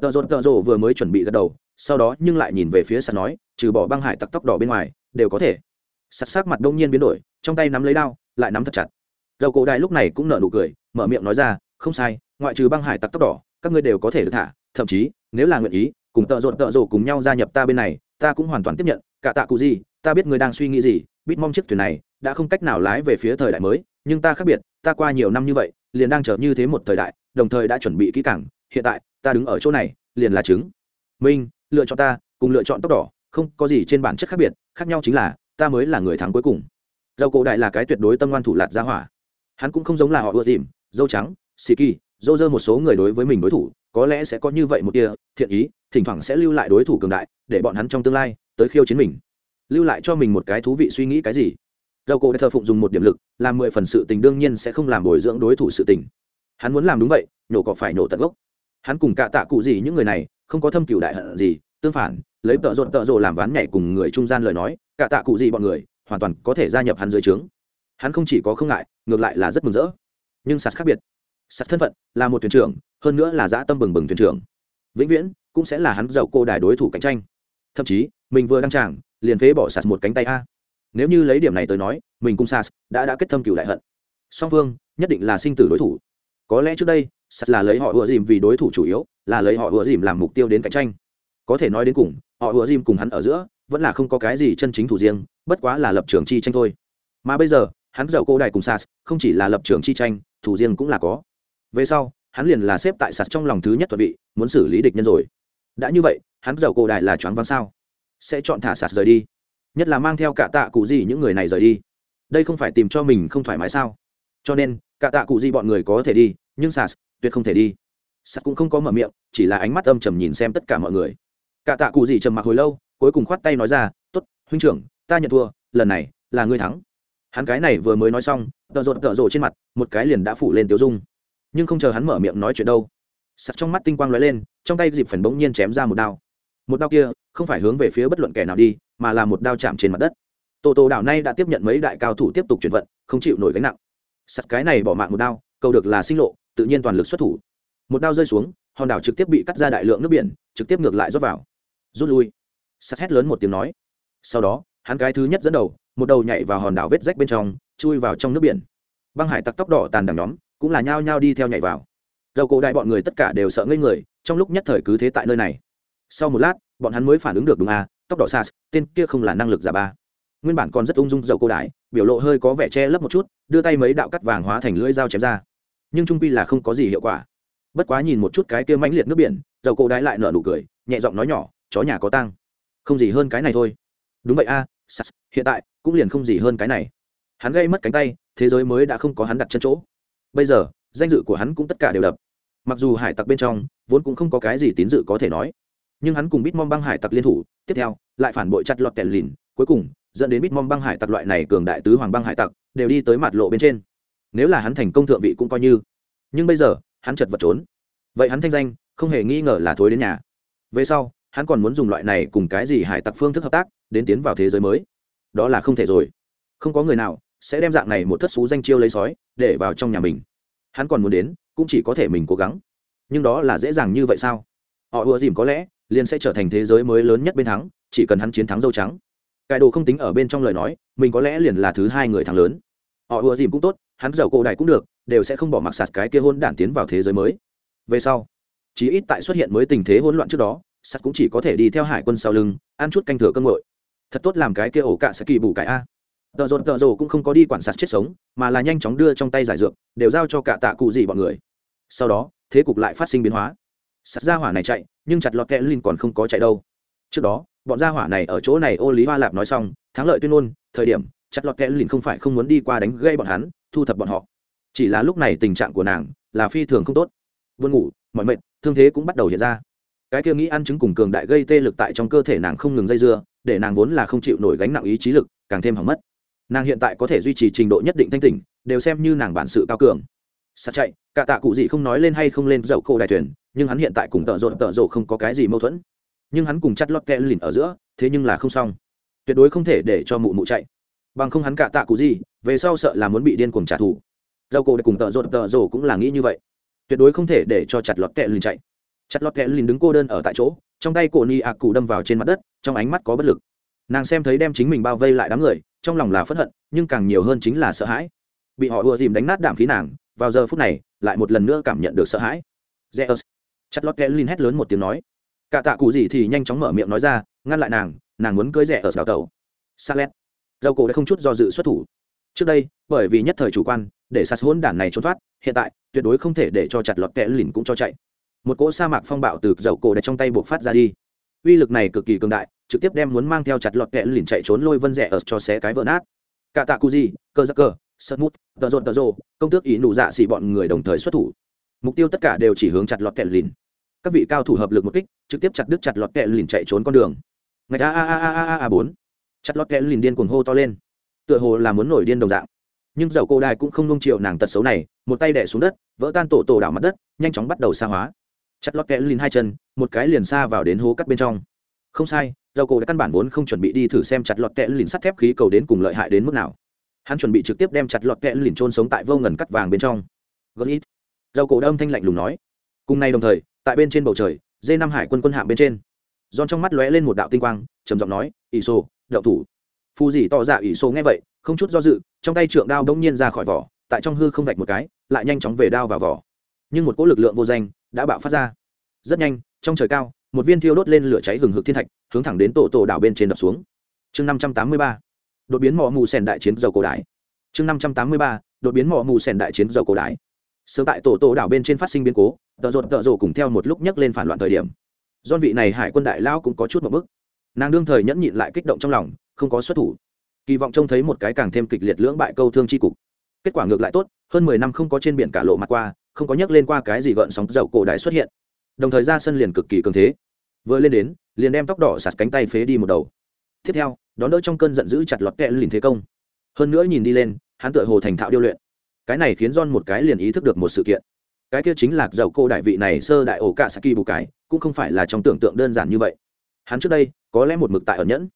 Tờ rột tờ rô vừa mới chuẩn bị gật đầu sau đó nhưng lại nhìn về phía sạt nói, trừ bỏ băng hải tặc tóc đỏ bên ngoài, đều có thể. Sạt sắc mặt đông nhiên biến đổi, trong tay nắm lấy đao, lại nắm thật chặt. Dầu cổ đại lúc này cũng nở nụ cười, mở miệng nói ra, không sai, ngoại trừ băng hải tặc tóc đỏ, các ngươi đều có thể được thả, thậm chí, nếu là nguyện ý, cùng tợ rộn tợ rộ cùng nhau gia nhập ta bên này, ta cũng hoàn toàn tiếp nhận, cả tạ cụ gì, ta biết ngươi đang suy nghĩ gì, biết mong chiếc thuyền này đã không cách nào lái về phía thời đại mới, nhưng ta khác biệt, ta qua nhiều năm như vậy, liền đang chờ như thế một thời đại, đồng thời đã chuẩn bị kỹ càng, hiện tại, ta đứng ở chỗ này, liền là chứng minh lựa chọn ta, cùng lựa chọn tóc đỏ, không có gì trên bản chất khác biệt, khác nhau chính là, ta mới là người thắng cuối cùng. Dầu cổ đại là cái tuyệt đối tâm ngoan thủ lạt ra hỏa. Hắn cũng không giống là họ ưa tìm dâu trắng, xì kỳ, dâu dơ một số người đối với mình đối thủ, có lẽ sẽ có như vậy một tia thiện ý, thỉnh thoảng sẽ lưu lại đối thủ cường đại, để bọn hắn trong tương lai tới khiêu chiến mình. Lưu lại cho mình một cái thú vị suy nghĩ cái gì? Dầu cổ đại thờ phụng dùng một điểm lực, làm mười phần sự tình đương nhiên sẽ không làm bồi dưỡng đối thủ sự tình. Hắn muốn làm đúng vậy, nhổ cỏ phải nhổ tận gốc hắn cùng cả tạ cụ gì những người này, không có thâm cựu đại hận gì, tương phản, lấy tợ rộn tợ rộ làm ván nhảy cùng người trung gian lời nói, cả tạ cụ gì bọn người, hoàn toàn có thể gia nhập hắn dưới trướng. Hắn không chỉ có không ngại, ngược lại là rất mừng rỡ. Nhưng sạt khác biệt, sạt thân phận là một thuyền trưởng, hơn nữa là dã tâm bừng bừng thuyền trưởng. Vĩnh viễn, cũng sẽ là hắn giàu cô đài đối thủ cạnh tranh. Thậm chí, mình vừa đăng tràng, liền phế bỏ sạt một cánh tay a. Nếu như lấy điểm này tới nói, mình cùng sạt đã đã kết thâm cựu đại hận. Song phương, nhất định là sinh tử đối thủ. Có lẽ trước đây Sắt là lấy họ ùa dìm vì đối thủ chủ yếu, là lấy họ ùa dìm làm mục tiêu đến cạnh tranh. Có thể nói đến cùng, họ ùa dìm cùng hắn ở giữa, vẫn là không có cái gì chân chính thủ riêng, bất quá là lập trường chi tranh thôi. Mà bây giờ, hắn dậu cô đài cùng sas không chỉ là lập trường chi tranh, thủ riêng cũng là có. Về sau, hắn liền là xếp tại sas trong lòng thứ nhất thuận vị, muốn xử lý địch nhân rồi. Đã như vậy, hắn dậu cô đài là choáng váng sao? Sẽ chọn thả sas rời đi. Nhất là mang theo cả tạ cụ gì những người này rời đi. Đây không phải tìm cho mình không thoải mái sao? Cho nên, cả tạ cụ gì bọn người có thể đi, nhưng sas tuyệt không thể đi. Sắt cũng không có mở miệng, chỉ là ánh mắt âm trầm nhìn xem tất cả mọi người. Cả tạ cụ gì trầm mặc hồi lâu, cuối cùng khoát tay nói ra t ố t huynh trưởng, ta nhận thua, lần này là ngươi thắng. Hắn cái này vừa mới nói xong, tợ rộn tợ rộ trên mặt, một cái liền đã phủ lên tiêu dung. Nhưng không chờ hắn mở miệng nói chuyện đâu sặc trong mắt tinh quang lóe lên, trong tay dịp phần bỗng nhiên chém ra một đao. Một đao kia, không phải hướng về phía bất luận kẻ nào đi, mà là một đao chạm trên mặt đất. Tổ tổ đảo nay đã tiếp nhận mấy đại cao thủ tiếp tục chuyển vận, không chịu nổi gánh nặng. Sặc cái này bỏ mạng một đao câu được là sinh lộ tự nhiên toàn lực xuất thủ. Một đao rơi xuống, hòn đảo trực tiếp bị cắt ra đại lượng nước biển, trực tiếp ngược lại rót vào. Rút lui. Sắt hét lớn một tiếng nói. Sau đó, hắn cái thứ nhất dẫn đầu, một đầu nhảy vào hòn đảo vết rách bên trong, chui vào trong nước biển. Băng hải tặc tóc đỏ tàn đằng nhóm, cũng là nhao nhao đi theo nhảy vào. Dầu cổ đại bọn người tất cả đều sợ ngây người, trong lúc nhất thời cứ thế tại nơi này. Sau một lát, bọn hắn mới phản ứng được đúng à tóc đỏ sas tên kia không là năng lực giả ba. Nguyên bản còn rất ung dung dầu cổ đại, biểu lộ hơi có vẻ che lấp một chút, đưa tay mấy đạo cắt vàng hóa thành lưỡi dao chém ra nhưng trung quy là không có gì hiệu quả. Bất quá nhìn một chút cái kia mãnh liệt nước biển dầu cổ đái lại nở nụ cười nhẹ giọng nói nhỏ chó nhà có tăng không gì hơn cái này thôi. Đúng vậy a à, hiện tại cũng liền không gì hơn cái này. Hắn gây mất cánh tay thế giới mới đã không có hắn đặt chân chỗ. Bây giờ danh dự của hắn cũng tất cả đều đập. Mặc dù hải tặc bên trong vốn cũng không có cái gì tín dự có thể nói. Nhưng hắn cùng bitmom băng hải tặc liên thủ tiếp theo lại phản bội chặt lọt kèn lìn cuối cùng dẫn đến bitmom băng hải tặc loại này cường đại tứ hoàng băng hải tặc đều đi tới mặt lộ bên trên nếu là hắn thành công thượng vị cũng coi như. Nhưng bây giờ, hắn chật vật trốn. Vậy hắn thanh danh, không hề nghi ngờ là thối đến nhà. Về sau, hắn còn muốn dùng loại này cùng cái gì hải tặc phương thức hợp tác, đến tiến vào thế giới mới. Đó là không thể rồi. Không có người nào sẽ đem dạng này một thất xú danh chiêu lấy sói để vào trong nhà mình. Hắn còn muốn đến, cũng chỉ có thể mình cố gắng. Nhưng đó là dễ dàng như vậy sao? Họ ùa dìm có lẽ liền sẽ trở thành thế giới mới lớn nhất bên thắng, chỉ cần hắn chiến thắng dâu trắng. Cải đồ không tính ở bên trong lời nói, mình có lẽ liền là thứ hai người thắng lớn. Họ ùa dìm cũng tốt hắn giàu cổ đại cũng được, đều sẽ không bỏ mặc sạt cái kia hôn đản tiến vào thế giới mới. Về sau, chí ít tại xuất hiện mới tình thế hỗn loạn trước đó sắt cũng chỉ có thể đi theo hải quân sau lưng, ăn chút canh thừa cơm ngội thật tốt làm cái kia ổ cạ sẽ kỳ bù cải a. Tợ rột tợ rồ cũng không có đi quản sạt chết sống, mà là nhanh chóng đưa trong tay giải dược, đều giao cho cả tạ cụ gì bọn người. Sau đó, thế cục lại phát sinh biến hóa. Sạt ra hỏa này chạy, nhưng chặt lọt kẽ linh còn không có chạy đâu. Trước đó, bọn gia hỏa này ở chỗ này ô lý hoa lạp nói xong, thắng lợi tuyên ngôn, thời điểm, chặt lọt kẽ linh không phải không muốn đi qua đánh gây bọn hắn thu thập bọn họ. Chỉ là lúc này tình trạng của nàng là phi thường không tốt. Buồn ngủ mọi mệt, thương thế cũng bắt đầu hiện ra. Cái kia nghĩ ăn chứng cùng cường đại gây tê lực tại trong cơ thể nàng không ngừng dây dưa, để nàng vốn là không chịu nổi gánh nặng ý chí lực, càng thêm hỏng mất. Nàng hiện tại có thể duy trì trình độ nhất định thanh tỉnh, đều xem như nàng bản sự cao cường. Sạt chạy, cả tạ cụ gì không nói lên hay không lên dậu cổ đại thuyền, nhưng hắn hiện tại cùng tợ rộn tợ rộ không có cái gì mâu thuẫn. Nhưng hắn cùng chắt lót kẽ lìn ở giữa, thế nhưng là không xong. Tuyệt đối không thể để cho mụ mụ chạy bằng không hắn cả tạ cụ gì, về sau sợ là muốn bị điên cuồng trả thù. Dầu cổ để cùng tợ rộn tợ rổ cũng là nghĩ như vậy. Tuyệt đối không thể để cho chặt lọt kẽ lìn chạy. Chặt lọt kẽ lìn đứng cô đơn ở tại chỗ, trong tay cổ ni ạc cụ đâm vào trên mặt đất, trong ánh mắt có bất lực. Nàng xem thấy đem chính mình bao vây lại đám người, trong lòng là phẫn hận, nhưng càng nhiều hơn chính là sợ hãi. Bị họ ùa dìm đánh nát đảm khí nàng, vào giờ phút này, lại một lần nữa cảm nhận được sợ hãi. Zeus chặt lót kẽ lin hét lớn một tiếng nói. Cả tạ cụ gì thì nhanh chóng mở miệng nói ra, ngăn lại nàng nàng muốn cưới rẻ ở đào tàu salet dầu cổ đã không chút do dự xuất thủ. Trước đây, bởi vì nhất thời chủ quan, để sạt hỗn đản này trốn thoát, hiện tại, tuyệt đối không thể để cho chặt lọt kẽ lìn cũng cho chạy. Một cỗ sa mạc phong bạo từ dầu cổ đã trong tay buộc phát ra đi. Uy lực này cực kỳ cường đại, trực tiếp đem muốn mang theo chặt lọt kẽ lìn chạy trốn lôi vân rẻ ở cho xé cái vỡ nát. Cả tạ cu di cơ giặc cơ sật mút tợ rộn tợ rô công tước ý nụ dạ xỉ bọn người đồng thời xuất thủ. Mục tiêu tất cả đều chỉ hướng chặt lọt kẹ lìn. Các vị cao thủ hợp lực một kích, trực tiếp chặt đứt chặt lọt kẹ lìn chạy trốn con đường. Ngày a a a a a a bốn chặt lót kẽ lìn điên cuồng hô to lên. Tựa hồ là muốn nổi điên đồng dạng. Nhưng dầu cô đài cũng không nung chiều nàng tật xấu này, một tay đẻ xuống đất, vỡ tan tổ tổ đảo mặt đất, nhanh chóng bắt đầu xa hóa. Chặt lót kẽ lìn hai chân, một cái liền xa vào đến hố cắt bên trong. Không sai, dầu cổ đã căn bản vốn không chuẩn bị đi thử xem chặt lọt kẽ lìn sắt thép khí cầu đến cùng lợi hại đến mức nào. Hắn chuẩn bị trực tiếp đem chặt lọt kẽ lìn trôn sống tại vô ngần cắt vàng bên trong. Gót ít. Dầu cổ đâm thanh lạnh lùng nói. Cùng nay đồng thời, tại bên trên bầu trời, dê năm hải quân quân hạm bên trên. Giòn trong mắt lóe lên một đạo tinh quang, trầm giọng nói ỷ sô đậu thủ. Phù dì tỏ ra ỷ số nghe vậy, không chút do dự, trong tay trượng đao đông nhiên ra khỏi vỏ, tại trong hư không vạch một cái, lại nhanh chóng về đao vào vỏ. Nhưng một cỗ lực lượng vô danh đã bạo phát ra. Rất nhanh, trong trời cao, một viên thiêu đốt lên lửa cháy hừng hực thiên thạch, hướng thẳng đến tổ tổ đảo bên trên đập xuống. Chương năm trăm tám mươi ba, đột biến mỏ mù sèn đại chiến dầu cổ đái chương năm trăm tám mươi ba, đột biến mỏ mù sèn đại chiến dầu cổ đái sớm tại tổ tổ đảo bên trên phát sinh biến cố, tợ rột tợ rồ cùng theo một lúc nhấc lên phản loạn thời điểm. Don vị này hải quân đại lao cũng có chút một bức nàng đương thời nhẫn nhịn lại kích động trong lòng, không có xuất thủ. Kỳ vọng trông thấy một cái càng thêm kịch liệt lưỡng bại câu thương c h i cục. Kết quả ngược lại tốt, hơn mười năm không có trên biển cả lộ mặt qua, không có nhấc lên qua cái gì gợn sóng dầu cổ đại xuất hiện. Đồng thời ra sân liền cực kỳ cường thế. Vừa lên đến, liền đem tóc đỏ sạt cánh tay phế đi một đầu. Tiếp theo, đón đỡ trong cơn giận dữ chặt lọt kẹ lìn thế công. Hơn nữa nhìn đi lên, hắn tựa hồ thành thạo điêu luyện. Cái này khiến john một cái liền ý thức được một sự kiện. Cái kia chính là dầu cô đại vị này sơ đại ổ cả saki bù cái cũng không phải là trong tưởng tượng đơn giản như vậy. Hắn trước đây có lẽ một mực tại ẩn nhẫn.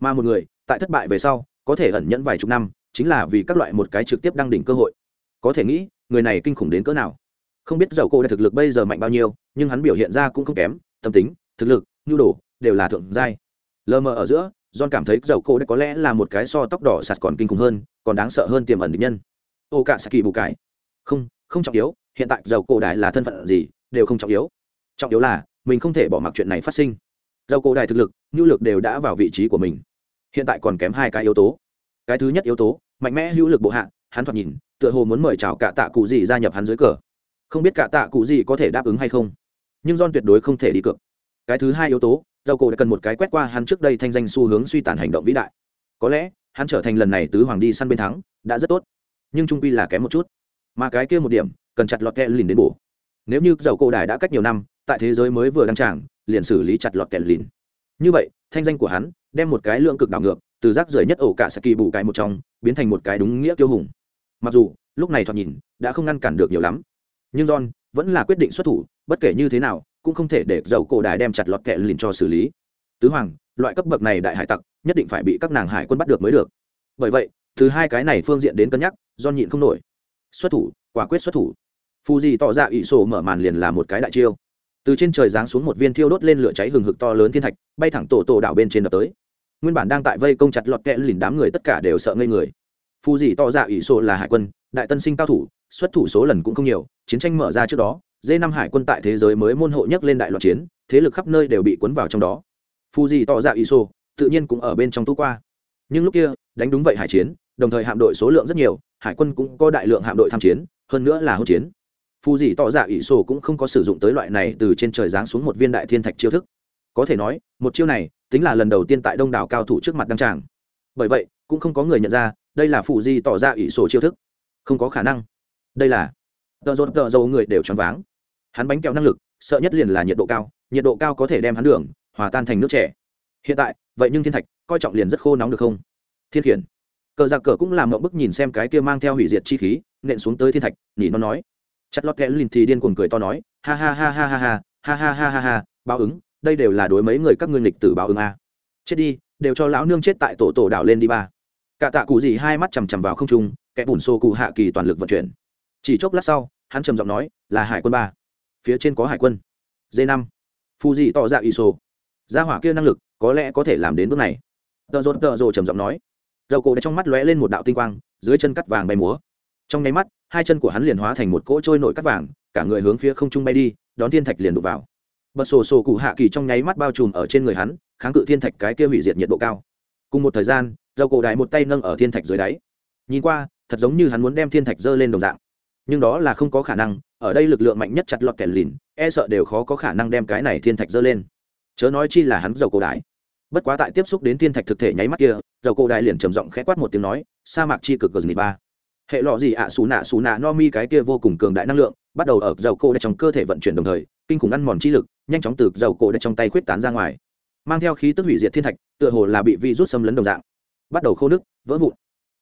Mà một người, tại thất bại về sau, có thể ẩn nhẫn vài chục năm, chính là vì các loại một cái trực tiếp đăng đỉnh cơ hội. Có thể nghĩ, người này kinh khủng đến cỡ nào. Không biết dầu cô đại thực lực bây giờ mạnh bao nhiêu, nhưng hắn biểu hiện ra cũng không kém, tâm tính, thực lực, nhu đồ, đều là thượng giai. Lờ mờ ở giữa, john cảm thấy dầu cô đã có lẽ là một cái so tóc đỏ sạt còn kinh khủng hơn, còn đáng sợ hơn tiềm ẩn định nhân. Ô cả saki bù cái không không trọng yếu, hiện tại dầu cổ đại là thân phận gì, đều không trọng yếu. Trọng yếu là, mình không thể bỏ mặc chuyện này phát sinh dầu cổ đại thực lực nhu lực đều đã vào vị trí của mình. Hiện tại còn kém hai cái yếu tố. Cái thứ nhất yếu tố, mạnh mẽ hữu lực bộ hạ, hắn thoạt nhìn, tựa hồ muốn mời chào cả tạ cụ gì gia nhập hắn dưới cờ. Không biết cả tạ cụ gì có thể đáp ứng hay không. Nhưng don tuyệt đối không thể đi cược. Cái thứ hai yếu tố, dầu cổ đã cần một cái quét qua hắn trước đây thanh danh xu hướng suy tàn hành động vĩ đại. Có lẽ, hắn trở thành lần này tứ hoàng đi săn bên thắng, đã rất tốt. Nhưng trung quy là kém một chút. Mà cái kia một điểm, cần chặt lọt kẹ lìn đến bổ. Nếu như dầu cổ đài đã cách nhiều năm, tại thế giới mới vừa đăng tràng liền xử lý chặt lọt kẹ lìn. Như vậy, thanh danh của hắn đem một cái lượng cực đảo ngược, từ rác rưởi nhất ổ cả saki bù cái một trong, biến thành một cái đúng nghĩa tiêu hùng. Mặc dù, lúc này thoạt nhìn, đã không ngăn cản được nhiều lắm. Nhưng john vẫn là quyết định xuất thủ, bất kể như thế nào, cũng không thể để dầu cổ đài đem chặt lọt kẹ lìn cho xử lý. Tứ hoàng, loại cấp bậc này đại hải tặc, nhất định phải bị các nàng hải quân bắt được mới được. Bởi vậy thứ hai cái này phương diện đến cân nhắc do nhịn không nổi. Xuất thủ, quả quyết xuất thủ. Fuji tỏ ra ỷ sổ mở màn liền là một cái đại chiêu từ trên trời giáng xuống một viên thiêu đốt lên lửa cháy hừng hực to lớn thiên thạch bay thẳng tổ tổ đảo bên trên đập tới. Nguyên bản đang tại vây công chặt lọt kẹ lìn đám người tất cả đều sợ ngây người. Phù dì tỏ dạ ỷ Sô là hải quân đại tân sinh cao thủ xuất thủ số lần cũng không nhiều chiến tranh mở ra trước đó d năm hải quân tại thế giới mới môn hộ nhất lên đại loạt chiến thế lực khắp nơi đều bị cuốn vào trong đó. Phù dì tỏ dạ ỷ Sô, tự nhiên cũng ở bên trong tú qua. Nhưng lúc kia đánh đúng vậy hải chiến đồng thời hạm đội số lượng rất nhiều hải quân cũng có đại lượng hạm đội tham chiến hơn nữa là hỗn chiến phù dị tỏ dạ ỷ sổ cũng không có sử dụng tới loại này từ trên trời giáng xuống một viên đại thiên thạch chiêu thức. Có thể nói, một chiêu này tính là lần đầu tiên tại đông đảo cao thủ trước mặt đăng tràng. Bởi vậy, cũng không có người nhận ra, đây là phù dị tỏ dạ ỷ sổ chiêu thức. Không có khả năng. Đây là tợ rột tợ dầu người đều choáng váng. Hắn bánh kẹo năng lực, sợ nhất liền là nhiệt độ cao, nhiệt độ cao có thể đem hắn đường, hòa tan thành nước trẻ hiện tại, vậy nhưng thiên thạch, coi trọng liền rất khô nóng được không? Thiên khiển. Cờ giặc cờ cũng làm mộng bức nhìn xem cái kia mang theo hủy diệt chi khí, nện xuống tới thiên thạch, nhỉ nó nói chặt lót kẽ lìn thì điên cuồng cười to nói, ha ha ha ha ha ha ha ha ha ha ha, báo ứng, đây đều là đối mấy người các ngươi lịch tử báo ứng a. Chết đi, đều cho lão nương chết tại tổ tổ đảo lên đi ba. Cả tạ cụ gì hai mắt chằm chằm vào không trung kẻ bùn xô cụ hạ kỳ toàn lực vận chuyển. Chỉ chốc lát sau, hắn trầm giọng nói, là hải quân ba. Phía trên có hải quân. D năm. Phù dị tỏ ra iso gia hỏa kia năng lực, có lẽ có thể làm đến bước này. Tợ rột tợ rồ trầm giọng nói. Dầu cổ đã trong mắt lóe lên một đạo tinh quang, dưới chân cắt vàng bay múa. Trong nháy mắt hai chân của hắn liền hóa thành một cỗ trôi nổi cắt vàng, cả người hướng phía không trung bay đi, đón thiên thạch liền đụng vào. Bật sổ sổ cụ hạ kỳ trong nháy mắt bao trùm ở trên người hắn, kháng cự thiên thạch cái kia hủy diệt nhiệt độ cao. Cùng một thời gian, dầu cổ đại một tay nâng ở thiên thạch dưới đáy. Nhìn qua, thật giống như hắn muốn đem thiên thạch dơ lên đồng dạng. Nhưng đó là không có khả năng, ở đây lực lượng mạnh nhất chặt lọt kẻ lìn e sợ đều khó có khả năng đem cái này thiên thạch dơ lên. Chớ nói chi là hắn dầu cổ đại. Bất quá tại tiếp xúc đến thiên thạch thực thể nháy mắt kia, dầu cổ đại liền trầm giọng khẽ quát một tiếng nói, sa mạc chi cực gờ ba hệ lọ gì ạ, xù nạ xù nạ no mi cái kia vô cùng cường đại năng lượng, bắt đầu ở dầu cổ đại trong cơ thể vận chuyển đồng thời, kinh khủng ăn mòn chi lực, nhanh chóng từ dầu cổ đại trong tay khuyết tán ra ngoài. Mang theo khí tức hủy diệt thiên thạch, tựa hồ là bị vi rút xâm lấn đồng dạng. Bắt đầu khô nước vỡ vụn.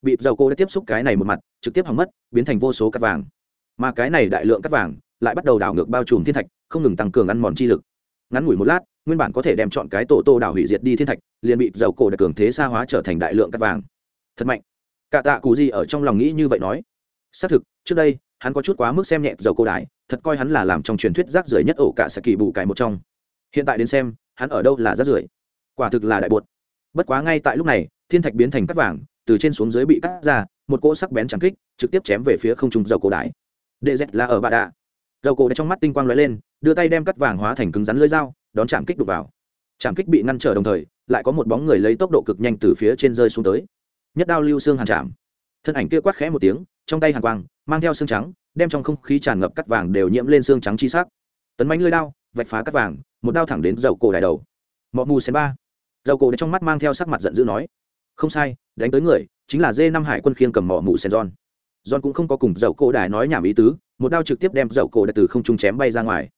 Bị dầu cổ đã tiếp xúc cái này một mặt, trực tiếp hỏng mất, biến thành vô số cắt vàng. Mà cái này đại lượng cắt vàng, lại bắt đầu đảo ngược bao trùm thiên thạch, không ngừng tăng cường ăn mòn chi lực. Ngắn ngủi một lát, nguyên bản có thể đem chọn cái tổ tô đảo hủy diệt đi thiên thạch, liền bị dầu cổ đã cường thế xa hóa trở thành đại lượng cắt vàng. Thật mạnh cả tạ cụ gì ở trong lòng nghĩ như vậy nói. Xác thực, trước đây, hắn có chút quá mức xem nhẹ dầu cô đái, thật coi hắn là làm trong truyền thuyết rác rưởi nhất ổ cả sẽ kỳ bù cải một trong. Hiện tại đến xem, hắn ở đâu là rác rưởi? Quả thực là đại bột. Bất quá ngay tại lúc này, thiên thạch biến thành cắt vàng, từ trên xuống dưới bị cắt ra, một cỗ sắc bén trắng kích, trực tiếp chém về phía không trung dầu cổ đái. Đệ dẹt là ở bạ đạ. Dầu cổ đã trong mắt tinh quang lóe lên, đưa tay đem cắt vàng hóa thành cứng rắn lưỡi dao, đón chạm kích đục vào. Chạm kích bị ngăn trở đồng thời, lại có một bóng người lấy tốc độ cực nhanh từ phía trên rơi xuống tới nhất đao lưu xương hàn chạm thân ảnh kia quát khẽ một tiếng, trong tay hàn quang, mang theo xương trắng, đem trong không khí tràn ngập cắt vàng đều nhiễm lên xương trắng chi sắc. Tấn bánh lưỡi đao, vạch phá cắt vàng, một đao thẳng đến dầu cổ đại đầu. Mọ mù sen ba. Dầu cổ trong mắt mang theo sắc mặt giận dữ nói, không sai, đánh tới người, chính là dê năm hải quân khiêng cầm mỏ mù sen giòn giòn cũng không có cùng dầu cổ đại nói nhảm ý tứ, một đao trực tiếp đem dầu cổ đại từ không trung chém bay ra ngoài.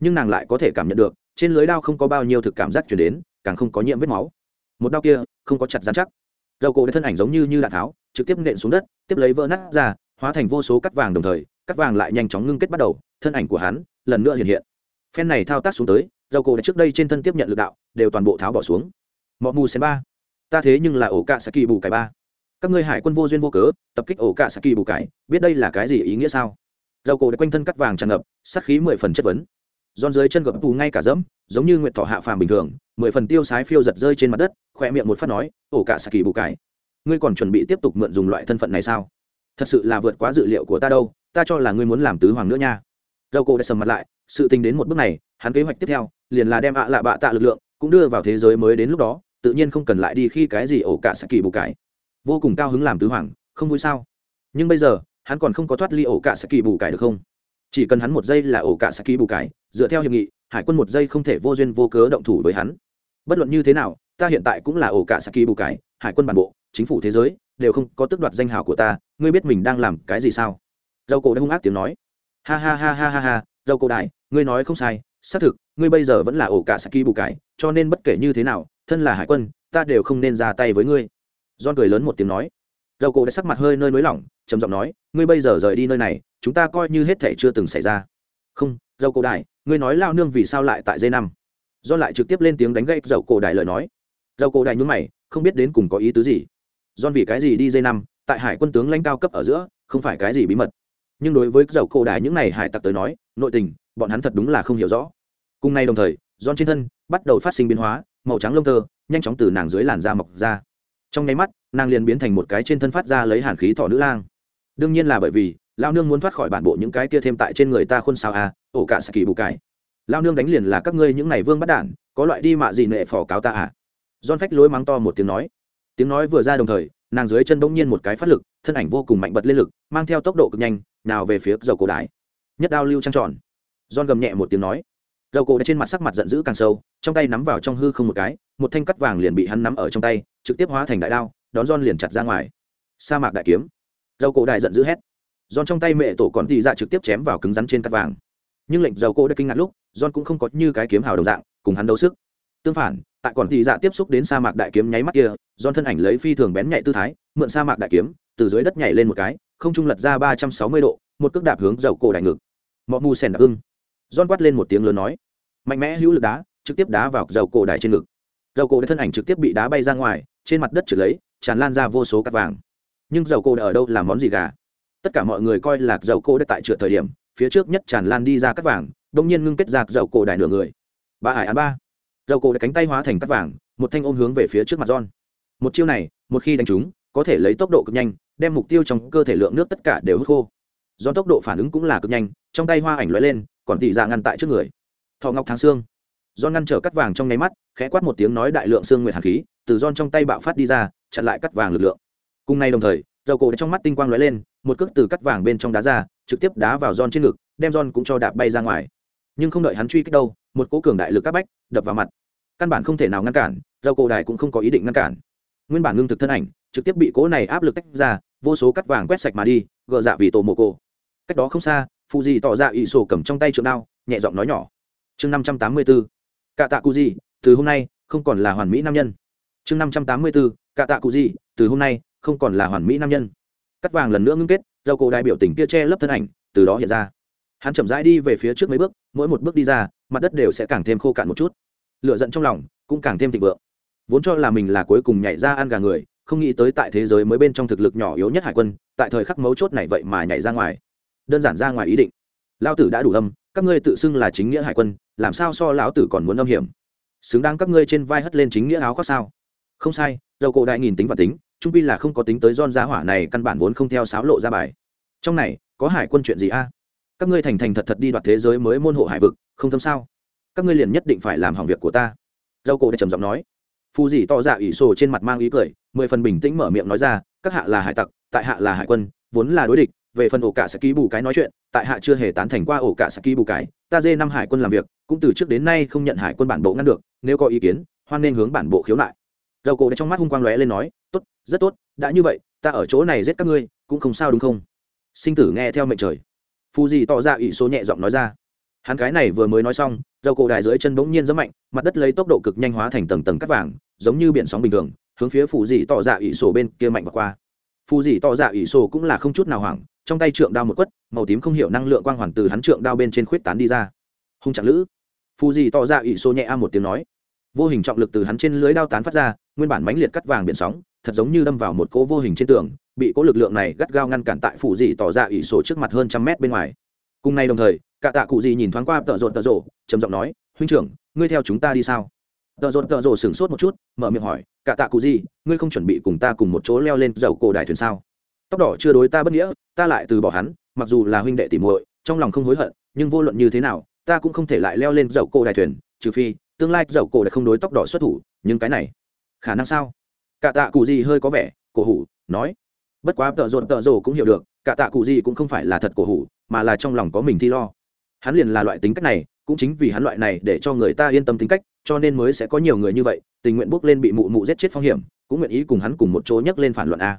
Nhưng nàng lại có thể cảm nhận được, trên lưới đao không có bao nhiêu thực cảm giác chuyển đến, càng không có nhiễm vết máu. Một đao kia, không có chặt dán chắc dầu cổ đã thân ảnh giống như như đạn tháo, trực tiếp nện xuống đất, tiếp lấy vỡ nát ra, hóa thành vô số cắt vàng đồng thời, cắt vàng lại nhanh chóng ngưng kết bắt đầu, thân ảnh của hắn lần nữa hiện hiện. Phen này thao tác xuống tới dầu cổ đã trước đây trên thân tiếp nhận lực đạo, đều toàn bộ tháo bỏ xuống. Mọ mù sen ba. Ta thế nhưng là ổ cạ saki bù cải ba. Các ngươi hải quân vô duyên vô cớ, tập kích ổ cạ saki bù cải, biết đây là cái gì ý nghĩa sao? Dầu cổ đã quanh thân cắt vàng tràn ngập, sát khí mười phần chất vấn. Giòn dưới chân gập bù ngay cả dẫm, giống như nguyện thọ hạ phàm bình thường, mười phần tiêu sái phiêu giật rơi trên mặt đất khỏe miệng một phát nói, ổ cả saki bù cải ngươi còn chuẩn bị tiếp tục mượn dùng loại thân phận này sao? Thật sự là vượt quá dự liệu của ta đâu, ta cho là ngươi muốn làm tứ hoàng nữa nha. Dầu cổ đã sầm mặt lại, sự tình đến một bước này, hắn kế hoạch tiếp theo, liền là đem ạ lạ bạ tạ lực lượng cũng đưa vào thế giới mới đến lúc đó, tự nhiên không cần lại đi khi cái gì ổ cả saki bù cải vô cùng cao hứng làm tứ hoàng, không vui sao? Nhưng bây giờ, hắn còn không có thoát ly ổ cả saki bù cải được không? Chỉ cần hắn một giây là ổ cả saki bù cải dựa theo hiệp nghị, hải quân một giây không thể vô duyên vô cớ động thủ với hắn. Bất luận như thế nào ta hiện tại cũng là ổ cả saki bù cải hải quân bản bộ, chính phủ thế giới, đều không có tước đoạt danh hào của ta, ngươi biết mình đang làm cái gì sao? Dâu cổ đã hung ác tiếng nói. Ha ha ha ha ha ha dâu cổ đại, ngươi nói không sai, xác thực, ngươi bây giờ vẫn là ổ cả saki bù cải cho nên bất kể như thế nào, thân là hải quân, ta đều không nên ra tay với ngươi. Don cười lớn một tiếng nói. Dầu cổ đã sắc mặt hơi nơi nới lỏng, trầm giọng nói, ngươi bây giờ rời đi nơi này, chúng ta coi như hết thể chưa từng xảy ra. Không, dầu cổ đại, ngươi nói lao nương vì sao lại tại dây năm? Do lại trực tiếp lên tiếng đánh gậy dầu cổ đại lời nói dầu cổ đại nhún mày, không biết đến cùng có ý tứ gì. John vì cái gì đi dây năm, tại hải quân tướng lãnh cao cấp ở giữa, không phải cái gì bí mật. Nhưng đối với dầu cổ đại những này hải tặc tới nói, nội tình, bọn hắn thật đúng là không hiểu rõ. Cùng nay đồng thời don trên thân bắt đầu phát sinh biến hóa, màu trắng lông tơ, nhanh chóng từ nàng dưới làn da mọc ra. Trong nháy mắt, nàng liền biến thành một cái trên thân phát ra lấy hàn khí thỏ nữ lang. Đương nhiên là bởi vì lao nương muốn thoát khỏi bản bộ những cái kia thêm tại trên người ta khuôn sao à ổ cả saki bù cải. lao nương đánh liền là các ngươi những này vương bắt đản, có loại đi mạ gì nệ phò cáo ta à. John phách lối mắng to một tiếng nói. Tiếng nói vừa ra đồng thời, nàng dưới chân bỗng nhiên một cái phát lực, thân ảnh vô cùng mạnh bật lên lực, mang theo tốc độ cực nhanh, nào về phía dầu cổ đái nhất đao lưu trăng tròn. John gầm nhẹ một tiếng nói. Dầu cổ đã trên mặt sắc mặt giận dữ càng sâu, trong tay nắm vào trong hư không một cái, một thanh cắt vàng liền bị hắn nắm ở trong tay, trực tiếp hóa thành đại đao, đón John liền chặt ra ngoài. Sa mạc đại kiếm. Dầu cổ đài giận dữ hét. John trong tay mẹ tổ còn tì dạ trực tiếp chém vào cứng rắn trên cắt vàng. Nhưng lệnh dầu cổ đã kinh ngạc lúc, John cũng không có như cái kiếm hào đồng dạng, cùng hắn đấu sức. Tương phản tại còn tì dạ tiếp xúc đến sa mạc đại kiếm nháy mắt kia don thân ảnh lấy phi thường bén nhạy tư thái, mượn sa mạc đại kiếm, từ dưới đất nhảy lên một cái, không trung lật ra ba trăm sáu mươi độ, một cước đạp hướng dầu cổ đại ngực. Mọ mù sèn đặc ưng. Don quát lên một tiếng lớn nói, mạnh mẽ hữu lực đá, trực tiếp đá vào dầu cổ đại trên ngực. Dầu cổ đại thân ảnh trực tiếp bị đá bay ra ngoài, trên mặt đất trượt lấy, tràn lan ra vô số cắt vàng. Nhưng dầu cổ đã ở đâu làm món gì gà? Tất cả mọi người coi là dầu cổ đã tại trượt thời điểm, phía trước nhất tràn lan đi ra cắt vàng đông nhiên ngưng kết ra dầu cổ đại nửa người. Ba hải án ba dầu cổ đã cánh tay hóa thành cắt vàng, một thanh ôm hướng về phía trước mặt John. một chiêu này, một khi đánh trúng, có thể lấy tốc độ cực nhanh, đem mục tiêu trong cơ thể lượng nước tất cả đều hút khô. Do tốc độ phản ứng cũng là cực nhanh, trong tay hoa ảnh lóe lên, còn tỉ ra ngăn tại trước người. Thọ ngọc tháng xương do ngăn trở cắt vàng trong nháy mắt, khẽ quát một tiếng nói đại lượng xương nguyệt hàn khí, từ don trong tay bạo phát đi ra, chặn lại cắt vàng lực lượng. Cùng nay đồng thời, dầu cổ trong mắt tinh quang lóe lên, một cước từ cắt vàng bên trong đá ra, trực tiếp đá vào don trên ngực, đem don cũng cho đạp bay ra ngoài. Nhưng không đợi hắn truy kích đâu, một cỗ cường đại lực các bách đập vào mặt căn bản không thể nào ngăn cản dầu cổ đài cũng không có ý định ngăn cản. Nguyên bản ngưng thực thân ảnh, trực tiếp bị cố này áp lực tách ra, vô số cắt vàng quét sạch mà đi gỡ dạ vì tổ mồ cổ. Cách đó không xa phụ dì tỏ ra ỵ sổ cầm trong tay trượng đao, nhẹ giọng nói nhỏ. Chương năm trăm tám mươi bốn cạ tạ cụ gì từ hôm nay, không còn là hoàn mỹ nam nhân. Chương năm trăm tám mươi bốn cạ tạ cụ gì từ hôm nay, không còn là hoàn mỹ nam nhân. Cắt vàng lần nữa ngưng kết dầu cổ đại biểu tình kia che lấp thân ảnh, từ đó hiện ra. Hắn chậm rãi đi về phía trước mấy bước, mỗi một bước đi ra, mặt đất đều sẽ càng thêm khô cạn một chút lựa giận trong lòng, cũng càng thêm thịnh vượng. Vốn cho là mình là cuối cùng nhảy ra ăn gà người, không nghĩ tới tại thế giới mới bên trong thực lực nhỏ yếu nhất hải quân, tại thời khắc mấu chốt này vậy mà nhảy ra ngoài. Đơn giản ra ngoài ý định. Lao tử đã đủ âm, các ngươi tự xưng là chính nghĩa hải quân, làm sao so lão tử còn muốn âm hiểm? Xứng đáng các ngươi trên vai hất lên chính nghĩa áo khoác sao? Không sai, dầu cổ đại nghìn tính và tính, trung pi là không có tính tới don giá hỏa này, căn bản vốn không theo sáo lộ ra bài. Trong này, có hải quân chuyện gì a? Các ngươi thành thành thật thật đi đoạt thế giới mới môn hộ hải vực, không thâm sao? Các ngươi liền nhất định phải làm hỏng việc của ta. Dâu cổ đã trầm giọng nói. Phù dì to dạ ỷ sổ trên mặt mang ý cười, mười phần bình tĩnh mở miệng nói ra, các hạ là hải tặc, tại hạ là hải quân, vốn là đối địch, về phần ổ cả sẽ ký bù cái nói chuyện, tại hạ chưa hề tán thành qua ổ cả sẽ ký bù cái, ta dê năm hải quân làm việc, cũng từ trước đến nay không nhận hải quân bản bộ ngăn được, nếu có ý kiến, hoan nên hướng bản bộ khiếu nại. Dầu cổ trong mắt hung quang lóe lên nói, tốt, rất tốt, đã như vậy, ta ở chỗ này giết các ngươi, cũng không sao đúng không? Sinh tử nghe theo mệnh trời. Phù dì tỏ ra dạ ỷ số nhẹ giọng nói ra. Hắn cái này vừa mới nói xong dầu cổ đài dưới chân bỗng nhiên rất mạnh, mặt đất lấy tốc độ cực nhanh hóa thành tầng tầng cắt vàng, giống như biển sóng bình thường, hướng phía phù dị tỏ dạ ỷ sổ bên kia mạnh và qua. Phù dị tỏ dạ ỷ sổ cũng là không chút nào hoảng, trong tay trượng đao một quất, màu tím không hiểu năng lượng quang hoàn từ hắn trượng đao bên trên khuyết tán đi ra. Hung trạng lữ. Phù dị tỏ dạ ỷ sổ nhẹ a một tiếng nói. Vô hình trọng lực từ hắn trên lưới đao tán phát ra, nguyên bản mãnh liệt cắt vàng biển sóng, thật giống như đâm vào một cỗ vô hình trên tường, bị cỗ lực lượng này gắt gao ngăn cản tại phù dị tỏ dạ ỷ sổ trước mặt hơn trăm mét bên ngoài. Cùng nay đồng thời cả tạ cụ gì nhìn thoáng qua tợ rộn tợ rộ trầm giọng nói, huynh trưởng, ngươi theo chúng ta đi sao? Tợ rộn tợ rộ sửng sốt một chút, mở miệng hỏi, cả tạ cụ gì, ngươi không chuẩn bị cùng ta cùng một chỗ leo lên dầu cổ đại thuyền sao? Tóc đỏ chưa đối ta bất nghĩa, ta lại từ bỏ hắn, mặc dù là huynh đệ tỉ muội, trong lòng không hối hận, nhưng vô luận như thế nào, ta cũng không thể lại leo lên dầu cổ đại thuyền, trừ phi, tương lai dầu cổ đại không đối tóc đỏ xuất thủ, nhưng cái này, khả năng sao? Cả tạ cụ gì hơi có vẻ, cổ hủ, nói, bất quá tợ rộn tợ rộ cũng hiểu được, cả tạ cụ gì cũng không phải là thật cổ hủ, mà là trong lòng có mình thi lo hắn liền là loại tính cách này, cũng chính vì hắn loại này để cho người ta yên tâm tính cách, cho nên mới sẽ có nhiều người như vậy, tình nguyện bước lên bị mụ mụ giết chết phong hiểm, cũng nguyện ý cùng hắn cùng một chỗ nhấc lên phản luận a.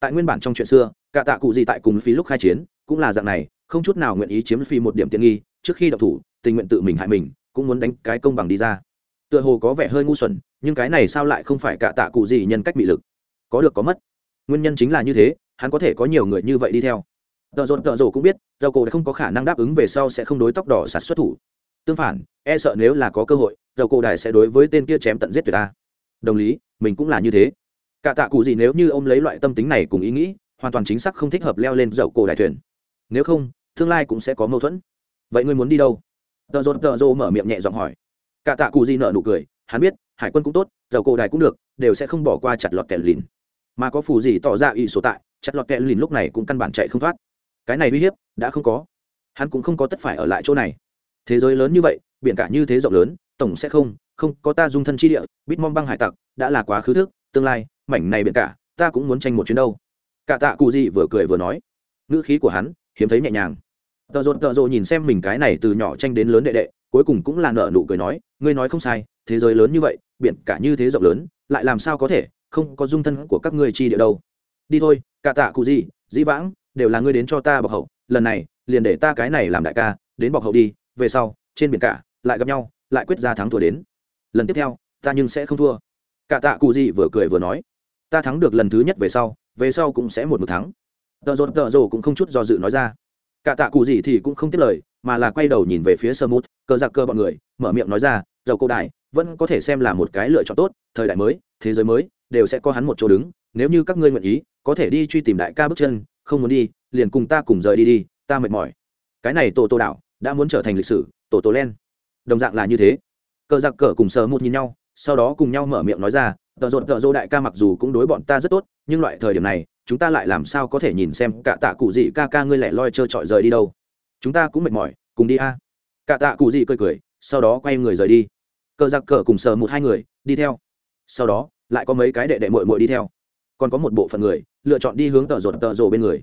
Tại nguyên bản trong chuyện xưa, cả tạ cụ gì tại cùng phí lúc khai chiến, cũng là dạng này, không chút nào nguyện ý chiếm phi một điểm tiện nghi, trước khi đọc thủ, tình nguyện tự mình hại mình, cũng muốn đánh cái công bằng đi ra. Tựa hồ có vẻ hơi ngu xuẩn, nhưng cái này sao lại không phải cả tạ cụ gì nhân cách bị lực? Có được có mất. Nguyên nhân chính là như thế, hắn có thể có nhiều người như vậy đi theo tợ dồn tợ rồ cũng biết dầu cổ không có khả năng đáp ứng về sau sẽ không đối tóc đỏ sạt xuất thủ. Tương phản e sợ nếu là có cơ hội dầu cổ đài sẽ đối với tên kia chém tận giết tuyệt ta đồng lý, mình cũng là như thế. Cả tạ cụ gì nếu như ông lấy loại tâm tính này cùng ý nghĩ, hoàn toàn chính xác không thích hợp leo lên dầu cổ đài thuyền. Nếu không, tương lai cũng sẽ có mâu thuẫn. Vậy ngươi muốn đi đâu? Tợ dồn tợ rồ mở miệng nhẹ giọng hỏi. Cả tạ cụ gì nợ nụ cười, hắn biết, hải quân cũng tốt dầu cổ đài cũng được, đều sẽ không bỏ qua chặt lọt kẹt lìn. Mà có phù gì tỏ ra ý số tại, chặt lọt kẹt lìn lúc này cũng căn bản chạy không thoát cái này uy hiếp đã không có. Hắn cũng không có tất phải ở lại chỗ này. Thế giới lớn như vậy, biển cả như thế rộng lớn, tổng sẽ không không có ta dung thân chi địa, bít mong băng hải tặc đã là quá khứ thức, tương lai, mảnh này biển cả, ta cũng muốn tranh một chuyến đâu. Cả tạ cụ gì vừa cười vừa nói. Ngữ khí của hắn, hiếm thấy nhẹ nhàng. Tợ rộn tợ rộ nhìn xem mình cái này từ nhỏ tranh đến lớn đệ đệ, cuối cùng cũng là nợ nụ cười nói, ngươi nói không sai, thế giới lớn như vậy, biển cả như thế rộng lớn, lại làm sao có thể không có dung thân của các ngươi chi địa đâu? Đi thôi, cả tạ cụ gì, dĩ vãng đều là ngươi đến cho ta bọc hậu, lần này, liền để ta cái này làm đại ca, đến bọc hậu đi, về sau, trên biển cả, lại gặp nhau, lại quyết ra thắng thua đến. Lần tiếp theo, ta nhưng sẽ không thua. Cả tạ cụ gì vừa cười vừa nói. Ta thắng được lần thứ nhất về sau về sau cũng sẽ một một thắng. Tợ rột tợ rồ cũng không chút do dự nói ra. Cả tạ cụ gì thì cũng không tiếp lời, mà là quay đầu nhìn về phía sơ mút, cờ giặc cơ bọn người, mở miệng nói ra, dầu câu đại, vẫn có thể xem là một cái lựa chọn tốt, thời đại mới, thế giới mới, đều sẽ có hắn một chỗ đứng, nếu như các ngươi nguyện ý, có thể đi truy tìm đại ca bước chân không muốn đi, liền cùng ta cùng rời đi đi, ta mệt mỏi. Cái này tổ tổ đảo đã muốn trở thành lịch sử tổ tổ len. Đồng dạng là như thế. Cờ giặc cờ cùng sờ một nhìn nhau, sau đó cùng nhau mở miệng nói ra, tợ rộn, tợ rô đại ca mặc dù cũng đối bọn ta rất tốt, nhưng loại thời điểm này, chúng ta lại làm sao có thể nhìn xem cả tạ cụ gì ca ca ngươi lẻ loi trơ trọi rời đi đâu? Chúng ta cũng mệt mỏi, cùng đi a. Cả tạ cụ gì cười cười, sau đó quay người rời đi. Cờ giặc cờ cùng sờ một hai người, đi theo. Sau đó, lại có mấy cái đệ đệ mội mội đi theo. Còn có một bộ phận người lựa chọn đi hướng tợ rột tợ rồ bên người.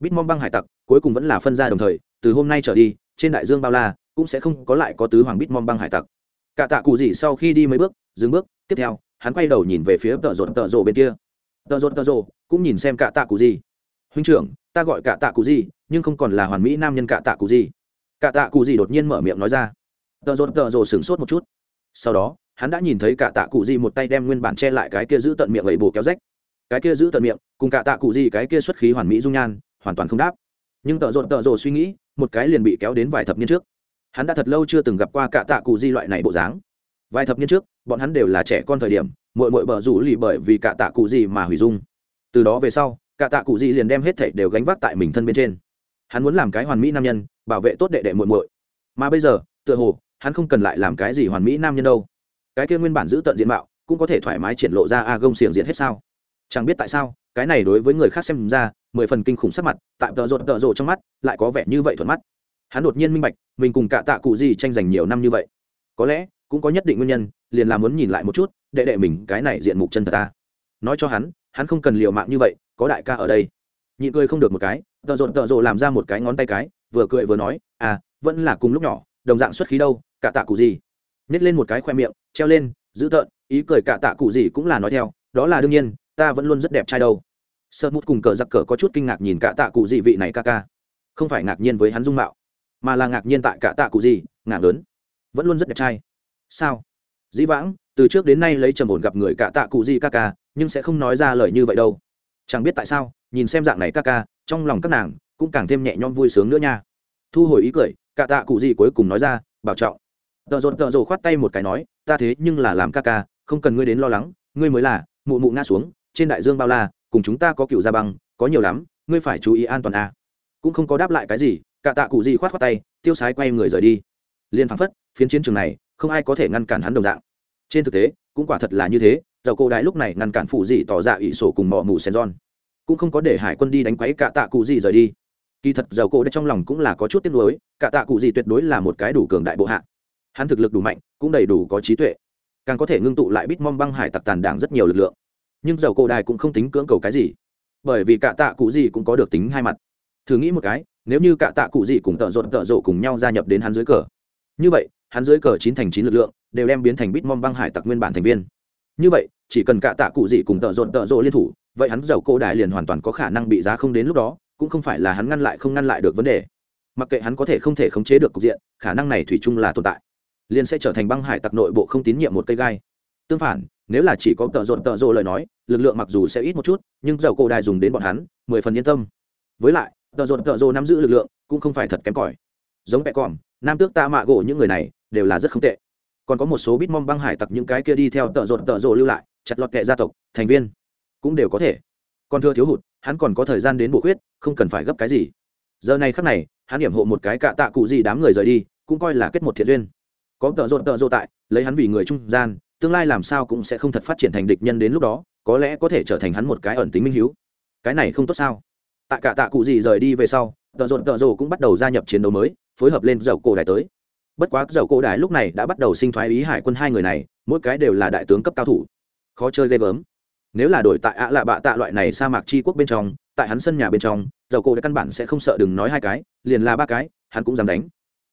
Bít mong băng hải tặc, cuối cùng vẫn là phân ra đồng thời, từ hôm nay trở đi, trên đại dương bao la, cũng sẽ không có lại có tứ hoàng bít mong băng hải tặc. Cả tạ cụ gì sau khi đi mấy bước, dừng bước, tiếp theo, hắn quay đầu nhìn về phía tợ rột tợ rồ bên kia. Tợ rột tợ rồ cũng nhìn xem cả tạ cụ gì. Huynh trưởng, ta gọi cả tạ cụ gì, nhưng không còn là hoàn mỹ nam nhân cả tạ cụ gì. Cả tạ cụ gì đột nhiên mở miệng nói ra. Tợ rột tợ rồ sửng sốt một chút. Sau đó, hắn đã nhìn thấy cả tạ cụ gì một tay đem nguyên bản che lại cái kia giữ tận miệng gậy bù kéo rách cái kia giữ tận miệng, cùng cả tạ cụ gì cái kia xuất khí hoàn mỹ dung nhan, hoàn toàn không đáp. Nhưng tợ rộn tợ rộ suy nghĩ, một cái liền bị kéo đến vài thập niên trước. Hắn đã thật lâu chưa từng gặp qua cả tạ cụ di loại này bộ dáng. Vài thập niên trước, bọn hắn đều là trẻ con thời điểm mội mội bờ rủ lì bởi vì cả tạ cụ di mà hủy dung. Từ đó về sau, cả tạ cụ di liền đem hết thảy đều gánh vác tại mình thân bên trên. Hắn muốn làm cái hoàn mỹ nam nhân, bảo vệ tốt đệ đệ muội muội. Mà bây giờ, tựa hồ, hắn không cần lại làm cái gì hoàn mỹ nam nhân đâu. Cái kia nguyên bản giữ tận diện mạo, cũng có thể thoải mái triển lộ ra a gông xiềng diện hết sao chẳng biết tại sao, cái này đối với người khác xem ra, mười phần kinh khủng sắc mặt, tại tợ rột tợ rộ trong mắt, lại có vẻ như vậy thuận mắt. Hắn đột nhiên minh bạch, mình cùng cả tạ cụ gì tranh giành nhiều năm như vậy. Có lẽ, cũng có nhất định nguyên nhân, liền là muốn nhìn lại một chút, đệ đệ mình, cái này diện mục chân thật ta. Nói cho hắn hắn không cần liều mạng như vậy, có đại ca ở đây. Nhịn cười không được một cái, tợ rộn tợ rộ làm ra một cái ngón tay cái, vừa cười vừa nói à vẫn là cùng lúc nhỏ, đồng dạng xuất khí đâu, cả tạ cụ gì? Nhét lên một cái khoe miệng, treo lên giữ tợn, ý cười cả tạ cụ gì cũng là nói theo, đó là đương nhiên ta vẫn luôn rất đẹp trai đâu. Sợ mút cùng cờ giặc cờ có chút kinh ngạc nhìn cả tạ cụ gì vị này ca ca. Không phải ngạc nhiên với hắn dung mạo, mà là ngạc nhiên tại cả tạ cụ gì ngạc lớn. Vẫn luôn rất đẹp trai. Sao? Dĩ vãng, từ trước đến nay lấy trầm ổn gặp người cả tạ cụ gì ca ca, nhưng sẽ không nói ra lời như vậy đâu. Chẳng biết tại sao, nhìn xem dạng này ca ca, trong lòng các nàng cũng càng thêm nhẹ nhõm vui sướng nữa nha. Thu hồi ý cười, cả tạ cụ gì cuối cùng nói ra, bảo trọng. Tợ rột tợ rồ khoát tay một cái nói, ta thế nhưng là làm ca ca, không cần ngươi đến lo lắng, ngươi mới là mụ mụ ngã xuống trên đại dương bao la, cùng chúng ta có cựu gia băng, có nhiều lắm, ngươi phải chú ý an toàn a à. cũng không có đáp lại cái gì, cả tạ cụ gì khoát khoát tay, tiêu sái quay người rời đi. Liên phăng phất, phiến chiến trường này, không ai có thể ngăn cản hắn đồng dạng. Trên thực tế, cũng quả thật là như thế, dầu cô đại lúc này ngăn cản phụ gì tỏ ra ỷ sổ cùng mọ mù sen giòn. Cũng không có để hải quân đi đánh quấy cả tạ cụ gì rời đi. Kỳ thật, dầu cô đã trong lòng cũng là có chút tiếc nuối, cả tạ cụ gì tuyệt đối là một cái đủ cường đại bộ hạ. Hắn thực lực đủ mạnh, cũng đầy đủ có trí tuệ. Càng có thể ngưng tụ lại bít mong băng hải tặc tàn đảng rất nhiều lực lượng nhưng dầu cổ đài cũng không tính cưỡng cầu cái gì. Bởi vì cả tạ cụ gì cũng có được tính hai mặt. Thử nghĩ một cái, nếu như cả tạ cụ gì cùng tợ rộn tợ rộ cùng nhau gia nhập đến hắn dưới cờ. Như vậy, hắn dưới cờ chín thành chín lực lượng, đều đem biến thành bít mong băng hải tặc nguyên bản thành viên. Như vậy, chỉ cần cả tạ cụ gì cùng tợ rộn tợ rộ liên thủ, vậy hắn dầu cổ đài liền hoàn toàn có khả năng bị giá không đến lúc đó, cũng không phải là hắn ngăn lại không ngăn lại được vấn đề. Mặc kệ hắn có thể không thể khống chế được cục diện, khả năng này thủy chung là tồn tại, liền sẽ trở thành băng hải tặc nội bộ không tín nhiệm một cây gai. Tương phản nếu là chỉ có tợ rộn tợ rộ lời nói, lực lượng mặc dù sẽ ít một chút, nhưng dầu cổ đài dùng đến bọn hắn, mười phần yên tâm. Với lại, tợ rộn tợ rộ nắm giữ lực lượng cũng không phải thật kém cỏi. Giống bẹ còm, nam tước ta mạ gỗ những người này đều là rất không tệ. Còn có một số bít mong băng hải tặc những cái kia đi theo tợ rộn tợ rộ lưu lại, chặt lọt kệ gia tộc, thành viên, cũng đều có thể. Còn thưa thiếu hụt, hắn còn có thời gian đến bổ khuyết, không cần phải gấp cái gì. Giờ này khắc này, hắn điểm hộ một cái cạ tạ cụ gì đám người rời đi, cũng coi là kết một thiện duyên. Có tợ rộn tợ rộ tại, lấy hắn vì người trung gian tương lai làm sao cũng sẽ không thật phát triển thành địch nhân đến lúc đó, có lẽ có thể trở thành hắn một cái ẩn tính minh hiếu. Cái này không tốt sao? Tại cả tạ cụ gì rời đi về sau, tợ rộn tợ rộ cũng bắt đầu gia nhập chiến đấu mới, phối hợp lên dầu cổ đài tới. Bất quá dầu cổ đại lúc này đã bắt đầu sinh thoái ý hải quân hai người này, mỗi cái đều là đại tướng cấp cao thủ. Khó chơi ghê gớm. Nếu là đổi tại ạ lạ bạ tạ loại này sa mạc chi quốc bên trong, tại hắn sân nhà bên trong, dầu cổ đã căn bản sẽ không sợ đừng nói hai cái, liền là ba cái, hắn cũng dám đánh.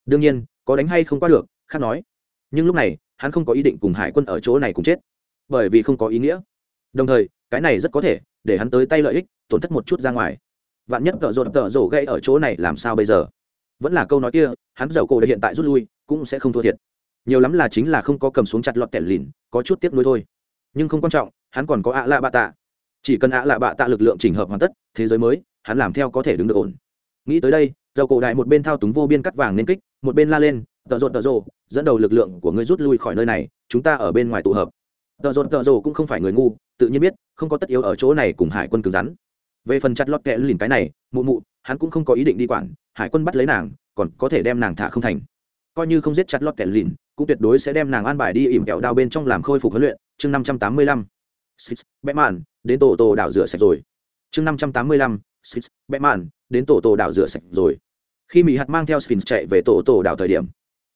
Đương nhiên, có đánh hay không qua được, khác nói. Nhưng lúc này hắn không có ý định cùng hải quân ở chỗ này cùng chết, bởi vì không có ý nghĩa. Đồng thời, cái này rất có thể, để hắn tới tay lợi ích, tổn thất một chút ra ngoài. Vạn nhất tợ rột, tợ rổ gây ở chỗ này làm sao bây giờ? Vẫn là câu nói kia, hắn giàu cổ hiện tại rút lui, cũng sẽ không thua thiệt. Nhiều lắm là chính là không có cầm xuống chặt lọt kẹt lìn, có chút tiếp nối thôi. Nhưng không quan trọng, hắn còn có ạ lạ bạ tạ. Chỉ cần ạ lạ bạ tạ lực lượng chỉnh hợp hoàn tất, thế giới mới, hắn làm theo có thể đứng được ổn. Nghĩ tới đây dầu cổ đại một bên thao túng vô biên cắt vàng nên kích, một bên la lên tợ rột tợ rồ, dẫn đầu lực lượng của ngươi rút lui khỏi nơi này, chúng ta ở bên ngoài tụ hợp. Tợ rột tợ rồ cũng không phải người ngu, tự nhiên biết, không có tất yếu ở chỗ này cùng hải quân cứng rắn. Về phần chặt Lót kẹ lìn cái này, mụ mụ, hắn cũng không có ý định đi quản, hải quân bắt lấy nàng, còn có thể đem nàng thả không thành. Coi như không giết chặt Lót kẹ lìn, cũng tuyệt đối sẽ đem nàng an bài đi ỉm kẹo đao bên trong làm khôi phục huấn luyện. Chương năm trăm tám mươi lăm, six bẽ mạn, đến tổ tổ đảo rửa sạch rồi. Chương năm trăm tám mươi lăm, six bẽ mạn, đến tổ tổ đảo rửa sạch rồi. Khi mỹ hạt mang theo sphinx chạy về tổ tổ đảo thời điểm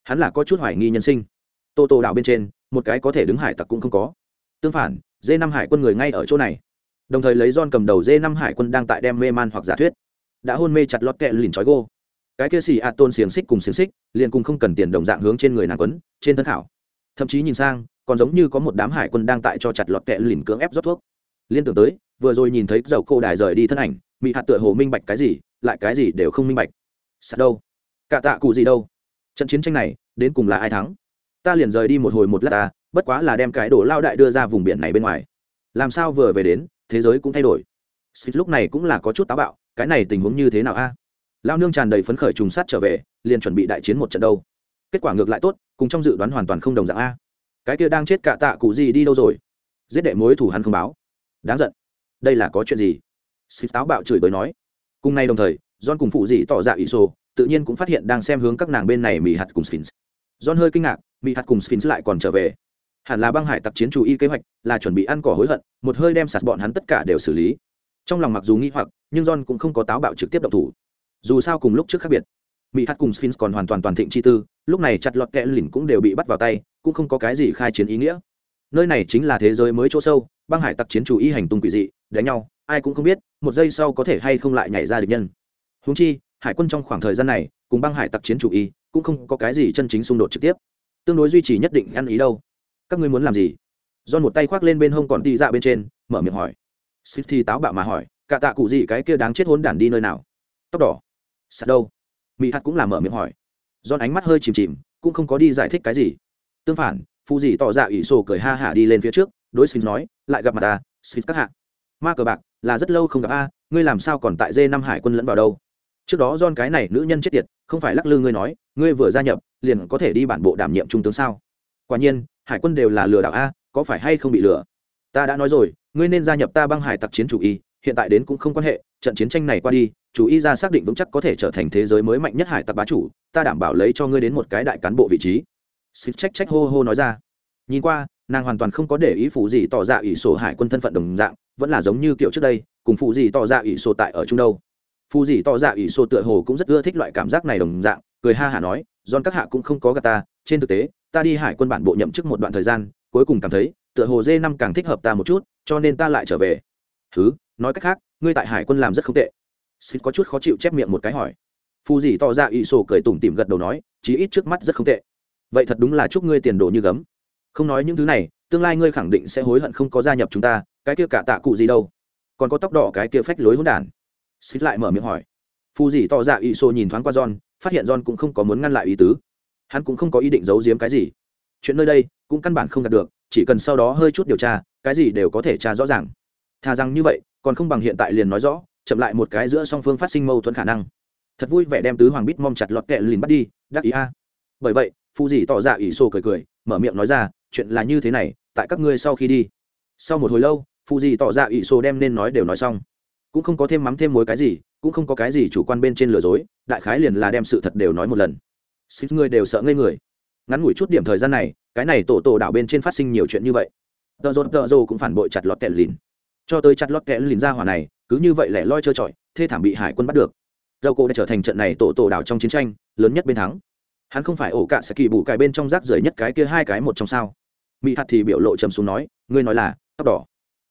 hắn là có chút hoài nghi nhân sinh. Tô tô đảo bên trên, một cái có thể đứng hải tặc cũng không có. Tương phản d năm hải quân người ngay ở chỗ này. Đồng thời lấy don cầm đầu d năm hải quân đang tại đem mê man hoặc giả thuyết. Đã hôn mê chặt lót kẹ lìn trói gô. Cái kia xì ạt tôn xiềng xích cùng xiềng xích, liền cùng không cần tiền đồng dạng hướng trên người nàng quấn, trên thân thảo. Thậm chí nhìn sang, còn giống như có một đám hải quân đang tại cho chặt lọt kẹ lìn cưỡng ép rót thuốc. Liên tưởng tới, vừa rồi nhìn thấy dầu cô đài rời đi thân ảnh bị hạt tựa hồ minh bạch cái gì, lại cái gì đều không minh bạch. Sạt đâu? Cả tạ cụ gì đâu? Trận chiến tranh này, đến cùng là ai thắng? Ta liền rời đi một hồi một lát ta, bất quá là đem cái đổ lao đại đưa ra vùng biển này bên ngoài. Làm sao vừa về đến, thế giới cũng thay đổi. Smith lúc này cũng là có chút táo bạo, cái này tình huống như thế nào a? Lao nương tràn đầy phấn khởi trùng sát trở về, liền chuẩn bị đại chiến một trận đâu. Kết quả ngược lại tốt, cùng trong dự đoán hoàn toàn không đồng dạng a. Cái kia đang chết cạ tạ cụ gì đi đâu rồi? Giết đệ mối thủ hắn không báo. Đáng giận. Đây là có chuyện gì? Smith táo bạo chửi bới nói. Cùng nay đồng thời don cùng phụ dị tỏ dạ ỷ sô tự nhiên cũng phát hiện đang xem hướng các nàng bên này mỹ hạt cùng sphinx. John hơi kinh ngạc mỹ hạt cùng sphinx lại còn trở về. Hẳn là băng hải tặc chiến chủ y kế hoạch, là chuẩn bị ăn cỏ hối hận, một hơi đem sạt bọn hắn tất cả đều xử lý. Trong lòng mặc dù nghi hoặc, nhưng john cũng không có táo bạo trực tiếp động thủ. Dù sao cùng lúc trước khác biệt mỹ hát cùng sphinx còn hoàn toàn toàn thịnh chi tư, lúc này chặt lọt kẽ lỉnh cũng đều bị bắt vào tay, cũng không có cái gì khai chiến ý nghĩa. Nơi này chính là thế giới mới chỗ sâu, băng hải tặc chiến chủ y hành tung quỷ dị, đánh nhau, ai cũng không biết, một giây sau có thể hay không lại nhảy ra địch nhân. Húng chi hải quân trong khoảng thời gian này, cùng băng hải tặc chiến chủ y, cũng không có cái gì chân chính xung đột trực tiếp. Tương đối duy trì nhất định ăn ý đâu. Các ngươi muốn làm gì? Do một tay khoác lên bên hông còn đi ra bên trên, mở miệng hỏi. Xích thì táo bạo mà hỏi, cả tạ cụ gì cái kia đáng chết hốn đản đi nơi nào? Tóc đỏ. Sạt đâu? Mỹ hạt cũng là mở miệng hỏi. Do ánh mắt hơi chìm chìm, cũng không có đi giải thích cái gì. Tương phản phụ gì tỏ dạ ra ủy sổ cười ha hả đi lên phía trước, đối xin nói, lại gặp mặt ta xin các hạ. Ma cờ bạc, là rất lâu không gặp a, ngươi làm sao còn tại dê năm hải quân lẫn vào đâu? Trước đó don cái này nữ nhân chết tiệt, không phải lắc lư ngươi nói, ngươi vừa gia nhập, liền có thể đi bản bộ đảm nhiệm trung tướng sao? Quả nhiên, hải quân đều là lừa đảo a, có phải hay không bị lừa? Ta đã nói rồi, ngươi nên gia nhập ta băng hải tặc chiến chủ y, hiện tại đến cũng không quan hệ, trận chiến tranh này qua đi, chủ y ra xác định vững chắc có thể trở thành thế giới mới mạnh nhất hải tặc bá chủ, ta đảm bảo lấy cho ngươi đến một cái đại cán bộ vị trí. Xích trách trách hô hô nói ra. Nhìn qua, nàng hoàn toàn không có để ý phụ gì tỏ ra ủy sổ hải quân thân phận đồng dạng, vẫn là giống như kiểu trước đây, cùng phụ gì tỏ ra ủy sổ tại ở trung đâu phù gì tỏ dạ ủy sổ tựa hồ cũng rất ưa thích loại cảm giác này đồng dạng, cười ha hả nói don các hạ cũng không có gà ta, trên thực tế, ta đi hải quân bản bộ nhậm chức một đoạn thời gian, cuối cùng cảm thấy, tựa hồ dê năm càng thích hợp ta một chút, cho nên ta lại trở về. Thứ nói cách khác, ngươi tại hải quân làm rất không tệ. Xịt có chút khó chịu chép miệng một cái hỏi. Phù dì tỏ ra dạ ỷ sổ cười tủm tỉm gật đầu nói, chí ít trước mắt rất không tệ. Vậy thật đúng là chúc ngươi tiền đồ như gấm. Không nói những thứ này, tương lai ngươi khẳng định sẽ hối hận không có gia nhập chúng ta, cái kia cả tạ cụ gì đâu. Còn có tóc đỏ cái kia phách lối hỗn đản xịt lại mở miệng hỏi. Phù dì tỏ ra ỵ sô nhìn thoáng qua john, phát hiện john cũng không có muốn ngăn lại ý tứ. Hắn cũng không có ý định giấu giếm cái gì. Chuyện nơi đây cũng căn bản không đạt được, chỉ cần sau đó hơi chút điều tra, cái gì đều có thể tra rõ ràng. Thà rằng như vậy, còn không bằng hiện tại liền nói rõ, chậm lại một cái giữa song phương phát sinh mâu thuẫn khả năng. Thật vui vẻ đem tứ hoàng bít mong chặt lọt kẹ lìn bắt đi, đắc ý a. Bởi vậy, phu dì tỏ ra ỷ sô cười cười, mở miệng nói ra, chuyện là như thế này, tại các ngươi sau khi đi. Sau một hồi lâu phụ dì tỏ ra ỷ sô đem nên nói đều nói xong cũng không có thêm mắm thêm mối cái gì, cũng không có cái gì chủ quan bên trên lừa dối, đại khái liền là đem sự thật đều nói một lần. Xích người đều sợ ngây người. Ngắn ngủi chút điểm thời gian này, cái này tổ tổ đảo bên trên phát sinh nhiều chuyện như vậy. Tợ rột tợ rồ cũng phản bội chặt lọt kẹt lìn. Cho tới chặt lọt kẹt lìn ra hỏa này, cứ như vậy lẻ loi trơ trọi, thê thảm bị hải quân bắt được. Dầu cổ đã trở thành trận này tổ tổ đảo trong chiến tranh, lớn nhất bên thắng. Hắn không phải ổ cạ sẽ kỳ bù cài bên trong rác rưởi nhất cái kia hai cái một trong sao. Mỹ hạt thì biểu lộ trầm xuống nói, ngươi nói là tóc đỏ.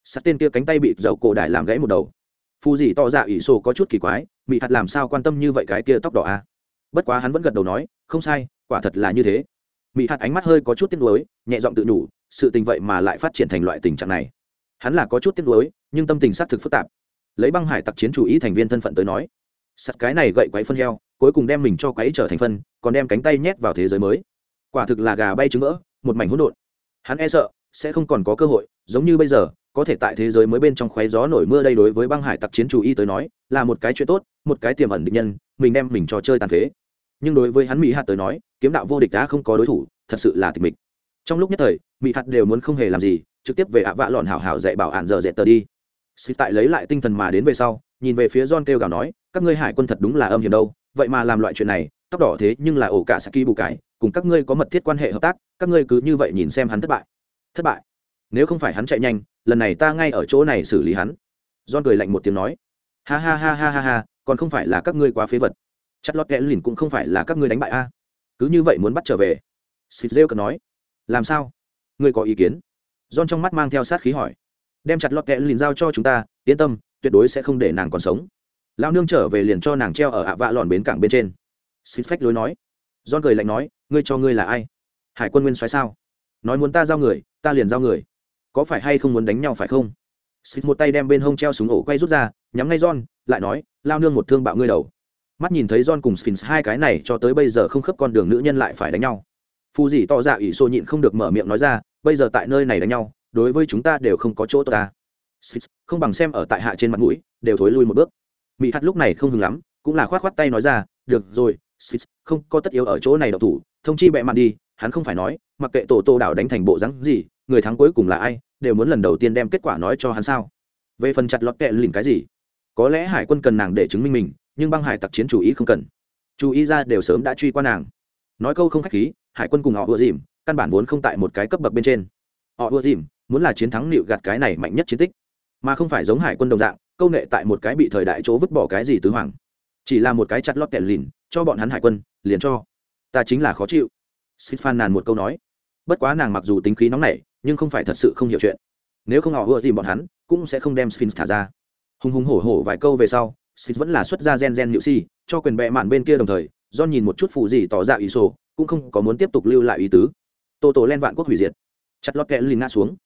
Sắt tên kia cánh tay bị dầu cổ đại làm gãy một đầu phù gì tỏ ra dạ ỷ sổ có chút kỳ quái Mị hạt làm sao quan tâm như vậy cái kia tóc đỏ à? bất quá hắn vẫn gật đầu nói không sai quả thật là như thế. Mị hạt ánh mắt hơi có chút tiếc nuối nhẹ giọng tự nhủ, sự tình vậy mà lại phát triển thành loại tình trạng này. Hắn là có chút tiếc nuối nhưng tâm tình xác thực phức tạp. Lấy băng hải tặc chiến chủ ý thành viên thân phận tới nói sắt cái này gậy quấy phân heo cuối cùng đem mình cho quấy trở thành phân còn đem cánh tay nhét vào thế giới mới. Quả thực là gà bay trứng vỡ một mảnh hỗn độn. Hắn e sợ sẽ không còn có cơ hội giống như bây giờ có thể tại thế giới mới bên trong khoé gió nổi mưa đây đối với băng hải tặc chiến chủ y tới nói, là một cái chuyện tốt, một cái tiềm ẩn định nhân, mình đem mình cho chơi tàn phế. Nhưng đối với hắn mỹ hạt tới nói, kiếm đạo vô địch đã không có đối thủ, thật sự là tịch mịch. Trong lúc nhất thời, mỹ hạt đều muốn không hề làm gì, trực tiếp về ạ vạ lọn hảo hảo dạy bảo hạn giờ dạy tờ đi. Xịt tại lấy lại tinh thần mà đến về sau, nhìn về phía john kêu gào nói, các ngươi hải quân thật đúng là âm hiểm đâu, vậy mà làm loại chuyện này, tóc đỏ thế nhưng là ổ cả saki bù cải, cùng các ngươi có mật thiết quan hệ hợp tác, các ngươi cứ như vậy nhìn xem hắn thất bại. Thất bại. Nếu không phải hắn chạy nhanh lần này ta ngay ở chỗ này xử lý hắn. John cười lạnh một tiếng nói. Ha ha ha ha ha ha, còn không phải là các ngươi quá phế vật. Chất lót kẽ lìn cũng không phải là các ngươi đánh bại a. Cứ như vậy muốn bắt trở về. Xịt rêu cần nói. Làm sao? Ngươi có ý kiến? John trong mắt mang theo sát khí hỏi. Đem chặt lọt kẽ lìn giao cho chúng ta, yên tâm, tuyệt đối sẽ không để nàng còn sống. Lao nương trở về liền cho nàng treo ở ạ vạ lòn bến cảng bên trên. Xịt phách lối nói. John cười lạnh nói, ngươi cho ngươi là ai? Hải quân nguyên xoáy sao? Nói muốn ta giao người, ta liền giao người có phải hay không muốn đánh nhau phải không? Xịt một tay đem bên hông treo súng ổ quay rút ra, nhắm ngay john, lại nói, lao nương một thương bạo ngươi đầu. Mắt nhìn thấy john cùng sphinx hai cái này cho tới bây giờ không khớp con đường nữ nhân lại phải đánh nhau. Phù dì tỏ dạ ỷ xô nhịn không được mở miệng nói ra, bây giờ tại nơi này đánh nhau, đối với chúng ta đều không có chỗ tốt ta. Sphinx không bằng xem ở tại hạ trên mặt mũi, đều thối lui một bước. Mỹ hắt lúc này không hừng lắm, cũng là khoát khoát tay nói ra, được rồi, sphinx, không có tất yếu ở chỗ này đậu thủ, thông chi bệ mặt đi. Hắn không phải nói, mặc kệ tổ tô đảo đánh thành bộ rắn gì người thắng cuối cùng là ai, đều muốn lần đầu tiên đem kết quả nói cho hắn sao? Về phần chặt lọt kẹ lìn cái gì? Có lẽ hải quân cần nàng để chứng minh mình, nhưng băng hải tặc chiến chủ ý không cần. Chú ý ra đều sớm đã truy qua nàng. Nói câu không khách khí, hải quân cùng họ ưa dìm, căn bản vốn không tại một cái cấp bậc bên trên. Họ ưa dìm, muốn là chiến thắng nịu gạt cái này mạnh nhất chiến tích, mà không phải giống hải quân đồng dạng, câu nệ tại một cái bị thời đại chỗ vứt bỏ cái gì tứ hoàng. Chỉ là một cái chặt lót kẹt lìn, cho bọn hắn hải quân, liền cho. Ta chính là khó chịu. Xích phan nàn một câu nói. Bất quá nàng mặc dù tính khí nóng nảy nhưng không phải thật sự không hiểu chuyện. Nếu không họ ưa dìm bọn hắn, cũng sẽ không đem sphinx thả ra. Hùng hùng hổ hổ vài câu về sau, sphinx vẫn là xuất ra gen gen nhự si cho quyền bệ mạn bên kia đồng thời, do nhìn một chút phụ gì tỏ ra ý sổ, cũng không có muốn tiếp tục lưu lại ý tứ. Tô tổ len vạn quốc hủy diệt. Chặt lót kẽ lìn ngã xuống.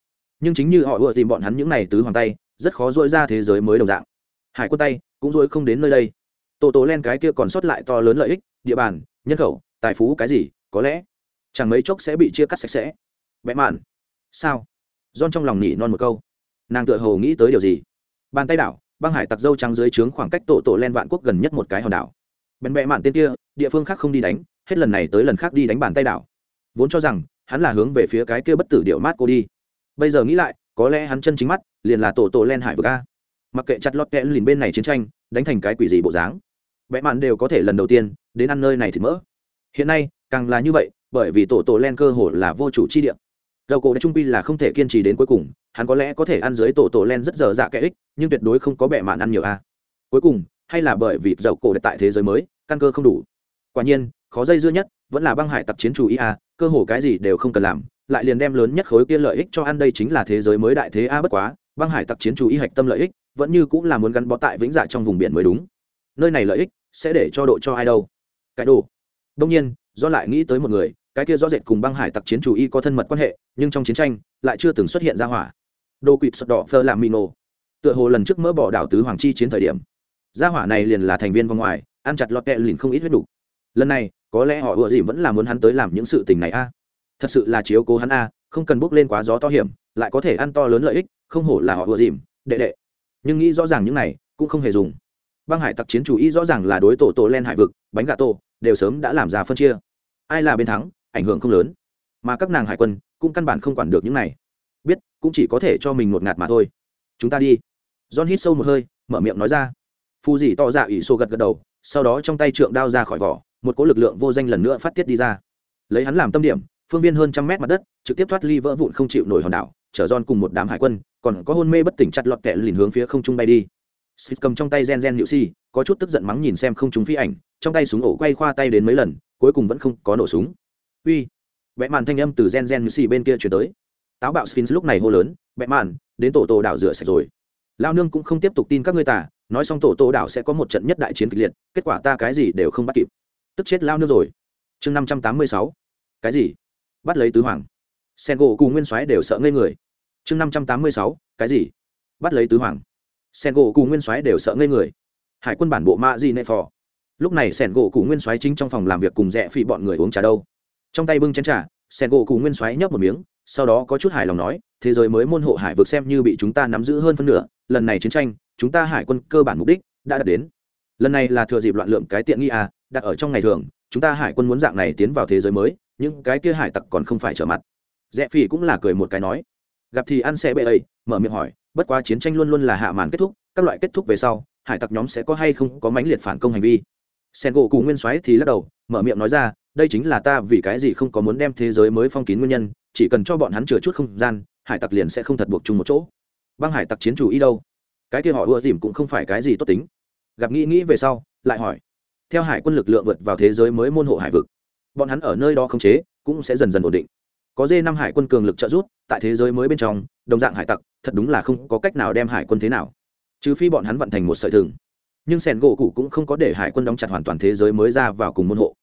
Nhưng chính như họ ưa tìm bọn hắn những này tứ hoàng tay, rất khó dỗi ra thế giới mới đồng dạng. Hải quân tay, cũng dỗi không đến nơi đây. Tô tổ len cái kia còn sót lại to lớn lợi ích, địa bàn, nhân khẩu, tài phú cái gì, có lẽ chẳng mấy chốc sẽ bị chia cắt sạch sẽ. Bẽ mạn sao? Don trong lòng nỉ non một câu. Nàng tựa hồ nghĩ tới điều gì? Bàn tay đảo, băng hải tặc dâu trắng dưới trướng khoảng cách tổ tổ len vạn quốc gần nhất một cái hòn đảo. Bèn bẹ mạn tên kia, địa phương khác không đi đánh, hết lần này tới lần khác đi đánh bàn tay đảo. Vốn cho rằng, hắn là hướng về phía cái kia bất tử điệu mát cô đi. Bây giờ nghĩ lại, có lẽ hắn chân chính mắt, liền là tổ tổ len hải vực a. Mặc kệ chặt lọt kẽ lìn bên này chiến tranh, đánh thành cái quỷ gì bộ dáng vẽ mạn đều có thể lần đầu tiên đến ăn nơi này thì mỡ. Hiện nay, càng là như vậy, bởi vì tổ tổ len cơ hồ là vô chủ chi địa dầu cổ trung pi là không thể kiên trì đến cuối cùng, hắn có lẽ có thể ăn dưới tổ tổ len rất dở dạ kẻ ích, nhưng tuyệt đối không có bệ mạn ăn nhiều a. Cuối cùng, hay là bởi vì dầu cổ tại thế giới mới, căn cơ không đủ. Quả nhiên, khó dây dưa nhất vẫn là băng hải tặc chiến chủ ý a, cơ hồ cái gì đều không cần làm, lại liền đem lớn nhất khối kia lợi ích cho ăn đây chính là thế giới mới đại thế a bất quá, băng hải tặc chiến chủ ý hạch tâm lợi ích, vẫn như cũng là muốn gắn bó tại vĩnh dạ trong vùng biển mới đúng. Nơi này lợi ích sẽ để cho độ cho ai đâu? Cái đồ. Đông nhiên, do lại nghĩ tới một người cái kia rõ rệt cùng băng hải tặc chiến chủ y có thân mật quan hệ, nhưng trong chiến tranh, lại chưa từng xuất hiện ra hỏa. Đô quỵt sọt đỏ phơ làm mino tựa hồ lần trước mỡ bỏ đảo tứ hoàng chi chiến thời điểm, gia hỏa này liền là thành viên vòng ngoài, ăn chặt lọt kẹ lìn không ít huyết đủ. Lần này, có lẽ họ ủa gì vẫn là muốn hắn tới làm những sự tình này a. Thật sự là chiếu cố hắn a, không cần bước lên quá gió to hiểm, lại có thể ăn to lớn lợi ích, không hổ là họ ủa dìm đệ đệ. Nhưng nghĩ rõ ràng những này, cũng không hề dùng. Băng hải tặc chiến chủ ý rõ ràng là đối tổ tổ len hải vực, bánh gà tổ, đều sớm đã làm ra phân chia. Ai là bên thắng ảnh hưởng không lớn. Mà các nàng hải quân cũng căn bản không quản được những này. Biết, cũng chỉ có thể cho mình một ngạt mà thôi. Chúng ta đi. John hít sâu một hơi, mở miệng nói ra. Phù dì to dạ ủy xô gật gật đầu, sau đó trong tay trượng đao ra khỏi vỏ, một cỗ lực lượng vô danh lần nữa phát tiết đi ra. Lấy hắn làm tâm điểm, phương viên hơn trăm mét mặt đất, trực tiếp thoát ly vỡ vụn không chịu nổi hòn đảo, chở giòn cùng một đám hải quân, còn có hôn mê bất tỉnh chặt lọt kẹ lìn hướng phía không trung bay đi. Smith cầm trong tay gen gen nhự si, có chút tức giận mắng nhìn xem không trúng phi ảnh, trong tay súng ổ quay khoa tay đến mấy lần, cuối cùng vẫn không có nổ súng uy. Vẽ màn thanh âm từ gen gen như xì bên kia chuyển tới. Táo bạo sphinx lúc này hô lớn vẽ màn đến tổ tổ đảo rửa sạch rồi. Lao nương cũng không tiếp tục tin các ngươi tả nói xong tổ tổ đảo sẽ có một trận nhất đại chiến kịch liệt, kết quả ta cái gì đều không bắt kịp. Tức chết lao nương rồi. Chương năm trăm tám mươi sáu. Cái gì? Bắt lấy tứ hoàng. Sen gỗ cùng nguyên soái đều sợ ngây người. Chương năm trăm tám mươi sáu. Cái gì? Bắt lấy tứ hoàng. Sen gỗ cùng nguyên soái đều sợ ngây người. Hải quân bản bộ ma di nệ phò lúc này sen gỗ cùng nguyên soái chính trong phòng làm việc cùng rẽ phi bọn người uống trà đâu trong tay bưng chén trà, sen gỗ cùng nguyên xoáy nhấp một miếng, sau đó có chút hài lòng nói, thế giới mới môn hộ hải vực xem như bị chúng ta nắm giữ hơn phân nửa, lần này chiến tranh, chúng ta hải quân cơ bản mục đích đã đạt đến. Lần này là thừa dịp loạn lượng cái tiện nghi à đặt ở trong ngày thường, chúng ta hải quân muốn dạng này tiến vào thế giới mới, những cái kia hải tặc còn không phải trở mặt. Rẽ phi cũng là cười một cái nói. Gặp thì ăn xe bê ấy, mở miệng hỏi, bất quá chiến tranh luôn luôn là hạ màn kết thúc, các loại kết thúc về sau, hải tặc nhóm sẽ có hay không có mãnh liệt phản công hành vi? Sen gỗ cùng nguyên soái thì lắc đầu, mở miệng nói ra đây chính là ta vì cái gì không có muốn đem thế giới mới phong kín nguyên nhân, chỉ cần cho bọn hắn chừa chút không gian, hải tặc liền sẽ không thật buộc chung một chỗ. Băng hải tặc chiến chủ y đâu? Cái kia họ ưa dìm cũng không phải cái gì tốt tính. Gặp nghĩ nghĩ về sau, lại hỏi. Theo hải quân lực lượng vượt vào thế giới mới môn hộ hải vực, bọn hắn ở nơi đó không chế cũng sẽ dần dần ổn định. Có dê năm hải quân cường lực trợ giúp, tại thế giới mới bên trong, đồng dạng hải tặc, thật đúng là không có cách nào đem hải quân thế nào. Trừ phi bọn hắn vận thành một sợi thừng. Nhưng sẻn gỗ cụ cũng không có để hải quân đóng chặt hoàn toàn thế giới mới ra vào cùng môn hộ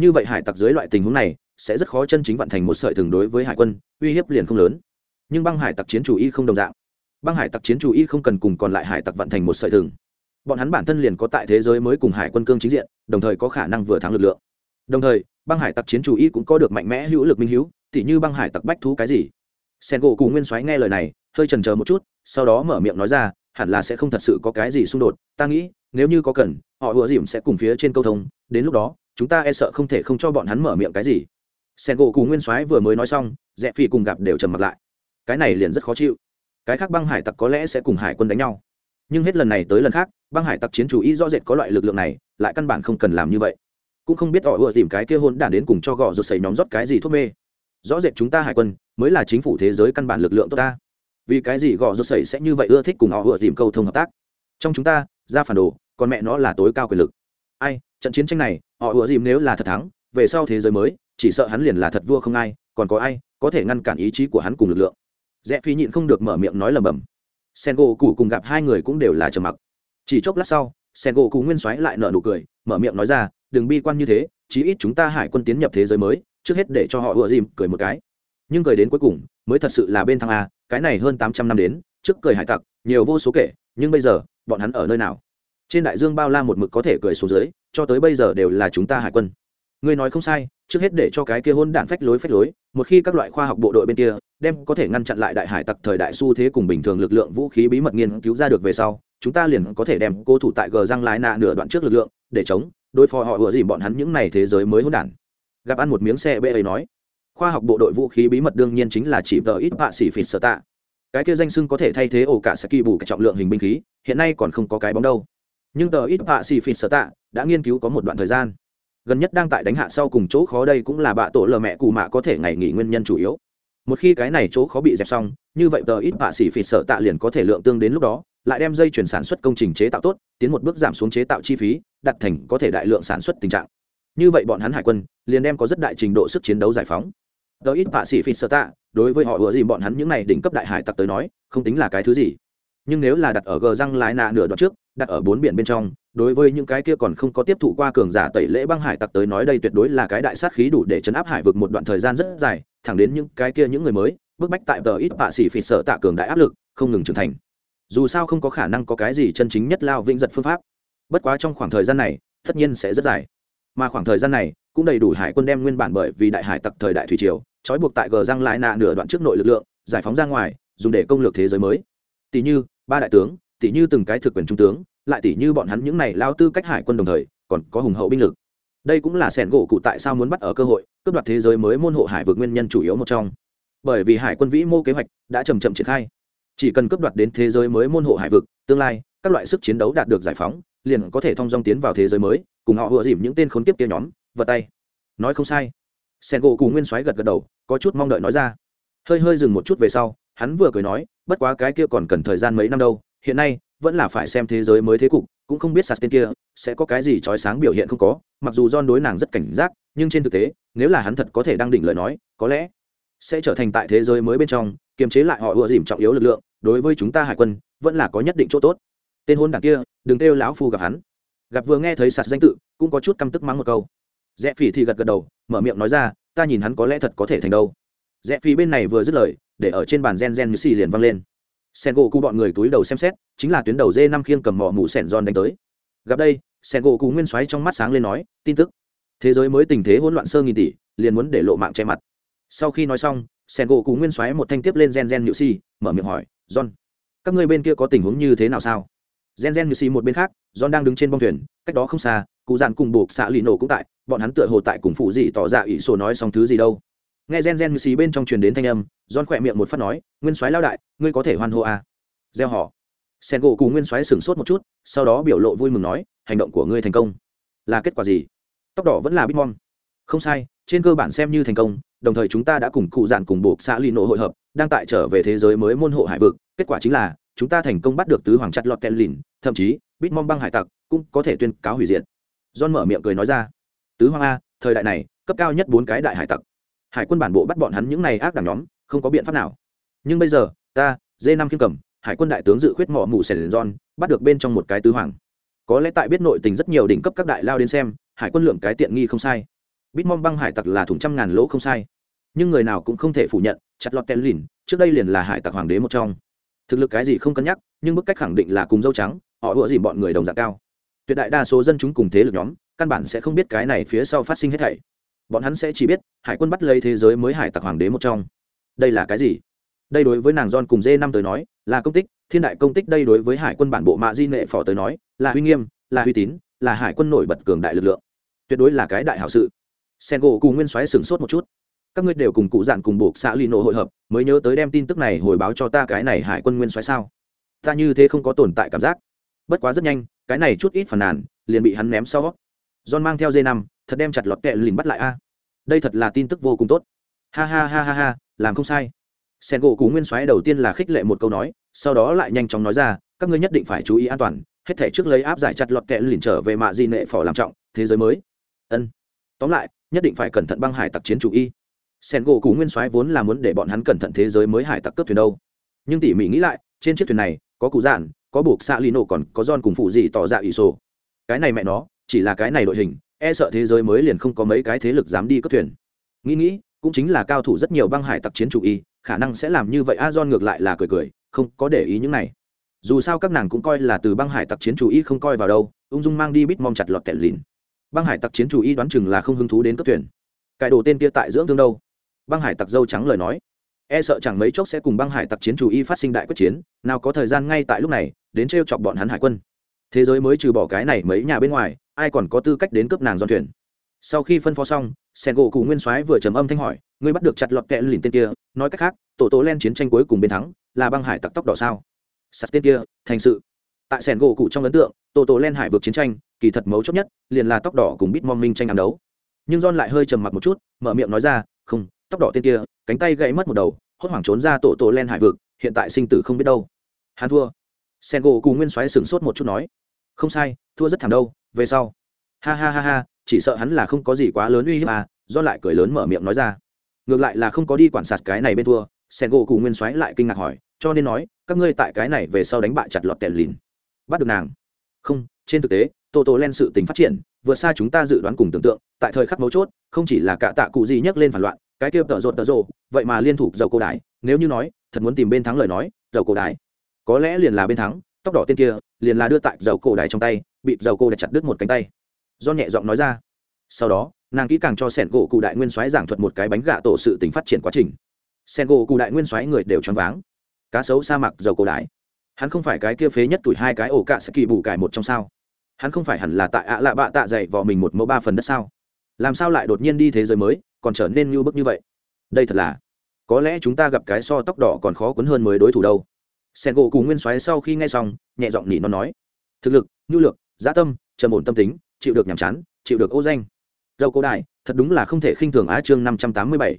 như vậy hải tặc dưới loại tình huống này, sẽ rất khó chân chính vận thành một sợi thường đối với hải quân, uy hiếp liền không lớn. Nhưng băng hải tặc chiến chủ y không đồng dạng. Băng hải tặc chiến chủ y không cần cùng còn lại hải tặc vận thành một sợi thường. Bọn hắn bản thân liền có tại thế giới mới cùng hải quân cương chính diện, đồng thời có khả năng vừa thắng lực lượng. Đồng thời, băng hải tặc chiến chủ y cũng có được mạnh mẽ hữu lực minh hữu, tỉ như băng hải tặc bách thú cái gì. Sen gỗ cùng nguyên soái nghe lời này, hơi trần chờ một chút, sau đó mở miệng nói ra, hẳn là sẽ không thật sự có cái gì xung đột, ta nghĩ, nếu như có cần, họ ủa dìm sẽ cùng phía trên câu thông, đến lúc đó chúng ta e sợ không thể không cho bọn hắn mở miệng cái gì. Sen gỗ Cù nguyên soái vừa mới nói xong rẽ phi cùng gặp đều trầm mặt lại. Cái này liền rất khó chịu. Cái khác băng hải tặc có lẽ sẽ cùng hải quân đánh nhau. Nhưng hết lần này tới lần khác, băng hải tặc chiến chủ ý rõ rệt có loại lực lượng này, lại căn bản không cần làm như vậy. Cũng không biết họ ưa tìm cái kia hôn đản đến cùng cho gõ rồi xảy nhóm rót cái gì thuốc mê. Rõ rệt chúng ta hải quân, mới là chính phủ thế giới căn bản lực lượng tốt ta. Vì cái gì gõ rồi xảy sẽ như vậy ưa thích cùng họ ưa tìm câu thông hợp tác? Trong chúng ta, ra phản đồ, còn mẹ nó là tối cao quyền lực ai, trận chiến tranh này, họ ủa dìm nếu là thật thắng, về sau thế giới mới, chỉ sợ hắn liền là thật vua không ai, còn có ai có thể ngăn cản ý chí của hắn cùng lực lượng. Rẽ phi nhịn không được mở miệng nói lầm bầm sen gỗ cụ cùng gặp hai người cũng đều là trầm mặc. Chỉ chốc lát sau, sen gỗ cụ nguyên soái lại nở nụ cười, mở miệng nói ra, đừng bi quan như thế, chí ít chúng ta hải quân tiến nhập thế giới mới, trước hết để cho họ ủa dìm cười một cái. Nhưng cười đến cuối cùng, mới thật sự là bên thằng a, cái này hơn tám trăm năm đến, trước cười hải tặc, nhiều vô số kể, nhưng bây giờ, bọn hắn ở nơi nào? Trên đại dương bao la một mực có thể cười xuống dưới, cho tới bây giờ đều là chúng ta hải quân. Ngươi nói không sai, trước hết để cho cái kia hôn đạn phách lối phách lối, một khi các loại khoa học bộ đội bên kia, đem có thể ngăn chặn lại đại hải tặc thời đại xu thế cùng bình thường lực lượng vũ khí bí mật nghiên cứu ra được về sau, chúng ta liền có thể đem cố thủ tại gờ răng lái nạ nửa đoạn trước lực lượng, để chống, đối phó họ vừa dìm bọn hắn những này thế giới mới hôn đản. Gặp ăn một miếng xe bê ấy nói, khoa học bộ đội vũ khí bí mật đương nhiên chính là chỉ vợ ít bạ xỉ phịt sở tạ. Cái kia danh sưng có thể thay thế ổ cả saki bù cả trọng lượng hình binh khí, hiện nay còn không có cái bóng đâu nhưng tờ ít bạ xì phịt sở tạ đã nghiên cứu có một đoạn thời gian. Gần nhất đang tại đánh hạ sau cùng chỗ khó đây cũng là bạ tổ lờ mẹ cù mạ có thể ngày nghỉ nguyên nhân chủ yếu. Một khi cái này chỗ khó bị dẹp xong, như vậy tờ ít bạ xì phịt sở tạ liền có thể lượng tương đến lúc đó, lại đem dây chuyển sản xuất công trình chế tạo tốt, tiến một bước giảm xuống chế tạo chi phí, đặt thành có thể đại lượng sản xuất tình trạng. Như vậy bọn hắn hải quân liền đem có rất đại trình độ sức chiến đấu giải phóng. Tờ ít bạ xì phịt sở tạ, đối với họ ủa gì bọn hắn những này đỉnh cấp đại hải tặc tới nói, không tính là cái thứ gì nhưng nếu là đặt ở gờ răng lái nạ nửa đoạn trước, đặt ở bốn biển bên trong, đối với những cái kia còn không có tiếp thụ qua cường giả tẩy lễ băng hải tặc tới nói đây tuyệt đối là cái đại sát khí đủ để chấn áp hải vực một đoạn thời gian rất dài, thẳng đến những cái kia những người mới, bức bách tại tờ ít bạ xỉ phịt sợ tạ cường đại áp lực, không ngừng trưởng thành. Dù sao không có khả năng có cái gì chân chính nhất lao vĩnh giật phương pháp. Bất quá trong khoảng thời gian này, tất nhiên sẽ rất dài. Mà khoảng thời gian này, cũng đầy đủ hải quân đem nguyên bản bởi vì đại hải tặc thời đại thủy triều, trói buộc tại gờ răng lại nạ nửa đoạn trước nội lực lượng, giải phóng ra ngoài, dùng để công lược thế giới mới. Tỷ như ba đại tướng tỷ như từng cái thực quyền trung tướng, lại tỷ như bọn hắn những này lao tư cách hải quân đồng thời, còn có hùng hậu binh lực. Đây cũng là sẻn gỗ cụ tại sao muốn bắt ở cơ hội, cướp đoạt thế giới mới môn hộ hải vực nguyên nhân chủ yếu một trong. Bởi vì hải quân vĩ mô kế hoạch đã chầm chậm triển khai. Chỉ cần cướp đoạt đến thế giới mới môn hộ hải vực, tương lai, các loại sức chiến đấu đạt được giải phóng, liền có thể thông dong tiến vào thế giới mới, cùng họ vừa dìm những tên khốn kiếp kia nhóm, vật tay. Nói không sai. Sen gỗ cùng nguyên soái gật gật đầu, có chút mong đợi nói ra. Hơi hơi dừng một chút về sau hắn vừa cười nói, bất quá cái kia còn cần thời gian mấy năm đâu, hiện nay vẫn là phải xem thế giới mới thế cục, cũng không biết sạt tên kia sẽ có cái gì trói sáng biểu hiện không có, mặc dù don đối nàng rất cảnh giác, nhưng trên thực tế, nếu là hắn thật có thể đang đỉnh lời nói, có lẽ sẽ trở thành tại thế giới mới bên trong, kiềm chế lại họ ùa dìm trọng yếu lực lượng, đối với chúng ta hải quân, vẫn là có nhất định chỗ tốt. Tên hôn đảng kia, đừng kêu lão phu gặp hắn. Gặp vừa nghe thấy sạt danh tự, cũng có chút căm tức mắng một câu. Rẽ phỉ thì gật gật đầu, mở miệng nói ra, ta nhìn hắn có lẽ thật có thể thành đâu. Rẽ phỉ bên này vừa dứt lời để ở trên bàn gen gen như xì liền văng lên. Sen gỗ cụ bọn người túi đầu xem xét, chính là tuyến đầu dê năm khiêng cầm mỏ mũ sẻn giòn đánh tới. Gặp đây sen gỗ cụ nguyên xoáy trong mắt sáng lên nói, tin tức. Thế giới mới tình thế hỗn loạn sơ nghìn tỷ, liền muốn để lộ mạng che mặt. Sau khi nói xong sen gỗ cụ nguyên xoáy một thanh tiếp lên gen gen nhự si mở miệng hỏi, john, các ngươi bên kia có tình huống như thế nào sao? Gen gen nhự si một bên khác, john đang đứng trên bông thuyền, cách đó không xa, cụ dàn cùng buộc xạ lì nổ cũng tại, bọn hắn tựa hồ tại cùng phụ dị tỏ ra ỷ sổ nói xong thứ gì đâu nghe gen gen như xì bên trong truyền đến thanh âm don khỏe miệng một phát nói, nguyên soái lao đại, ngươi có thể hoan hô à. gieo họ. Sen gỗ cùng nguyên soái sửng sốt một chút, sau đó biểu lộ vui mừng nói, hành động của ngươi thành công. Là kết quả gì? Tóc đỏ vẫn là bitmon không sai, trên cơ bản xem như thành công, đồng thời chúng ta đã cùng cụ dạn cùng buộc xã lì nộ hội hợp, đang tại trở về thế giới mới môn hộ hải vực. Kết quả chính là, chúng ta thành công bắt được tứ hoàng chặt lọt tên lìn, thậm chí bitmon băng hải tặc cũng có thể tuyên cáo hủy diệt. John mở miệng cười nói ra, tứ hoàng a, thời đại này, cấp cao nhất bốn cái đại hải tặc hải quân bản bộ bắt bọn hắn những này ác đảng nhóm, không có biện pháp nào. Nhưng bây giờ, ta d năm kiên cầm, hải quân đại tướng dự khuyết mỏ mù sèn john bắt được bên trong một cái tứ hoàng. Có lẽ tại biết nội tình rất nhiều đỉnh cấp các đại lao đến xem, hải quân lượng cái tiện nghi không sai. Bitmom băng hải tặc là thùng trăm ngàn lỗ không sai. Nhưng người nào cũng không thể phủ nhận, chặt lọt tên lìn, trước đây liền là hải tặc hoàng đế một trong. Thực lực cái gì không cân nhắc, nhưng bức cách khẳng định là cùng dâu trắng, họ ủa dìm bọn người đồng dạng cao. Tuyệt đại đa số dân chúng cùng thế lực nhóm, căn bản sẽ không biết cái này phía sau phát sinh hết thảy bọn hắn sẽ chỉ biết, hải quân bắt lấy thế giới mới hải tặc hoàng đế một trong. Đây là cái gì? Đây đối với nàng john cùng dê năm tới nói, là công tích, thiên đại công tích đây đối với hải quân bản bộ mạ di nệ phò tới nói, là uy nghiêm, là uy tín, là hải quân nổi bật cường đại lực lượng. Tuyệt đối là cái đại hảo sự. Sen gỗ cùng nguyên soái sửng sốt một chút. Các ngươi đều cùng cụ dạn cùng buộc xã lino hội hợp, mới nhớ tới đem tin tức này hồi báo cho ta cái này hải quân nguyên soái sao? Ta như thế không có tồn tại cảm giác. Bất quá rất nhanh, cái này chút ít phản nàn, liền bị hắn ném sau. John mang theo dê năm thật đem chặt lọt kẹ lìn bắt lại a. Đây thật là tin tức vô cùng tốt. Ha ha ha ha ha, làm không sai. Sen gỗ cú nguyên soái đầu tiên là khích lệ một câu nói, sau đó lại nhanh chóng nói ra, các ngươi nhất định phải chú ý an toàn, hết thể trước lấy áp giải chặt lọt kẹ lìn trở về mạ di nệ phò làm trọng, thế giới mới. Ân. Tóm lại, nhất định phải cẩn thận băng hải tặc chiến chủ y. Sen gỗ cú nguyên soái vốn là muốn để bọn hắn cẩn thận thế giới mới hải tặc cướp thuyền đâu. Nhưng tỉ mỉ nghĩ lại, trên chiếc thuyền này, có cụ giản, có buộc xạ lino còn có don cùng phụ gì tỏ ra ỷ sổ. Cái này mẹ nó, chỉ là cái này đội hình e sợ thế giới mới liền không có mấy cái thế lực dám đi cướp thuyền. Nghĩ nghĩ, cũng chính là cao thủ rất nhiều băng hải tặc chiến chủ y, khả năng sẽ làm như vậy. A don ngược lại là cười cười, không có để ý những này. Dù sao các nàng cũng coi là từ băng hải tặc chiến chủ y không coi vào đâu, ung dung mang đi bít mong chặt lọt tẹt lìn. Băng hải tặc chiến chủ y đoán chừng là không hứng thú đến cướp thuyền. Cải đồ tên kia tại dưỡng thương đâu? Băng hải tặc dâu trắng lời nói. E sợ chẳng mấy chốc sẽ cùng băng hải tặc chiến chủ y phát sinh đại quyết chiến, nào có thời gian ngay tại lúc này, đến t chọc bọn hắn hải quân. Thế giới mới trừ bỏ cái này mấy nhà bên ngoài ai còn có tư cách đến cướp nàng dọn thuyền. Sau khi phân phó xong sen gỗ cụ nguyên soái vừa trầm âm thanh hỏi, ngươi bắt được chặt lọt kẹ lìn tên kia, nói cách khác, tổ tố len chiến tranh cuối cùng bên thắng, là băng hải tặc tóc đỏ sao? Sắt tên kia, thành sự. Tại sen gỗ cụ trong ấn tượng, tổ tố len hải vượt chiến tranh, kỳ thật mấu chốt nhất, liền là tóc đỏ cùng bít mong minh tranh ám đấu. Nhưng john lại hơi trầm mặc một chút, mở miệng nói ra, không, tóc đỏ tên kia, cánh tay gãy mất một đầu, hốt hoảng trốn ra tổ tổ len hải vực, hiện tại sinh tử không biết đâu. Hắn thua. Sen gỗ cụ nguyên soái sửng sốt một chút nói, không sai, thua rất thảm đâu về sau. Ha ha ha ha, chỉ sợ hắn là không có gì quá lớn uy hiếp à do lại cười lớn mở miệng nói ra. Ngược lại là không có đi quản sạt cái này bên thua sen gỗ cụ nguyên soái lại kinh ngạc hỏi, cho nên nói, các ngươi tại cái này về sau đánh bại chặt lọt tèn lìn. Bắt được nàng. Không, trên thực tế, tô tô len sự tình phát triển, vượt xa chúng ta dự đoán cùng tưởng tượng, tại thời khắc mấu chốt, không chỉ là cả tạ cụ gì nhắc lên phản loạn, cái kia tợ rột tợ rồ, vậy mà liên thủ dầu cổ đái nếu như nói, thật muốn tìm bên thắng lời nói, dầu cổ đái có lẽ liền là bên thắng, tóc đỏ tên kia, liền là đưa tại dầu cổ đái trong tay bị dầu cô đã chặt đứt một cánh tay. Do nhẹ giọng nói ra. Sau đó, nàng kỹ càng cho sẻn gỗ cụ đại nguyên soái giảng thuật một cái bánh gạ tổ sự tính phát triển quá trình. Sẻn gỗ cụ đại nguyên soái người đều choáng váng. Cá sấu sa mạc dầu cổ đái. Hắn không phải cái kia phế nhất tuổi hai cái ổ cạ sẽ kỳ bù cải một trong sao. Hắn không phải hẳn là tại ạ lạ bạ tạ dày vò mình một mẫu ba phần đất sao. Làm sao lại đột nhiên đi thế giới mới, còn trở nên như bức như vậy? Đây thật là, có lẽ chúng ta gặp cái so tóc đỏ còn khó quấn hơn mới đối thủ đâu. Sen gỗ cùng nguyên soái sau khi nghe xong, nhẹ giọng nỉ nó nói. Thực lực, nhu lược dã tâm, trầm ổn tâm tính, chịu được nhàm chán, chịu được ô danh. Dầu cổ đại thật đúng là không thể khinh thường á chương năm trăm tám mươi bảy.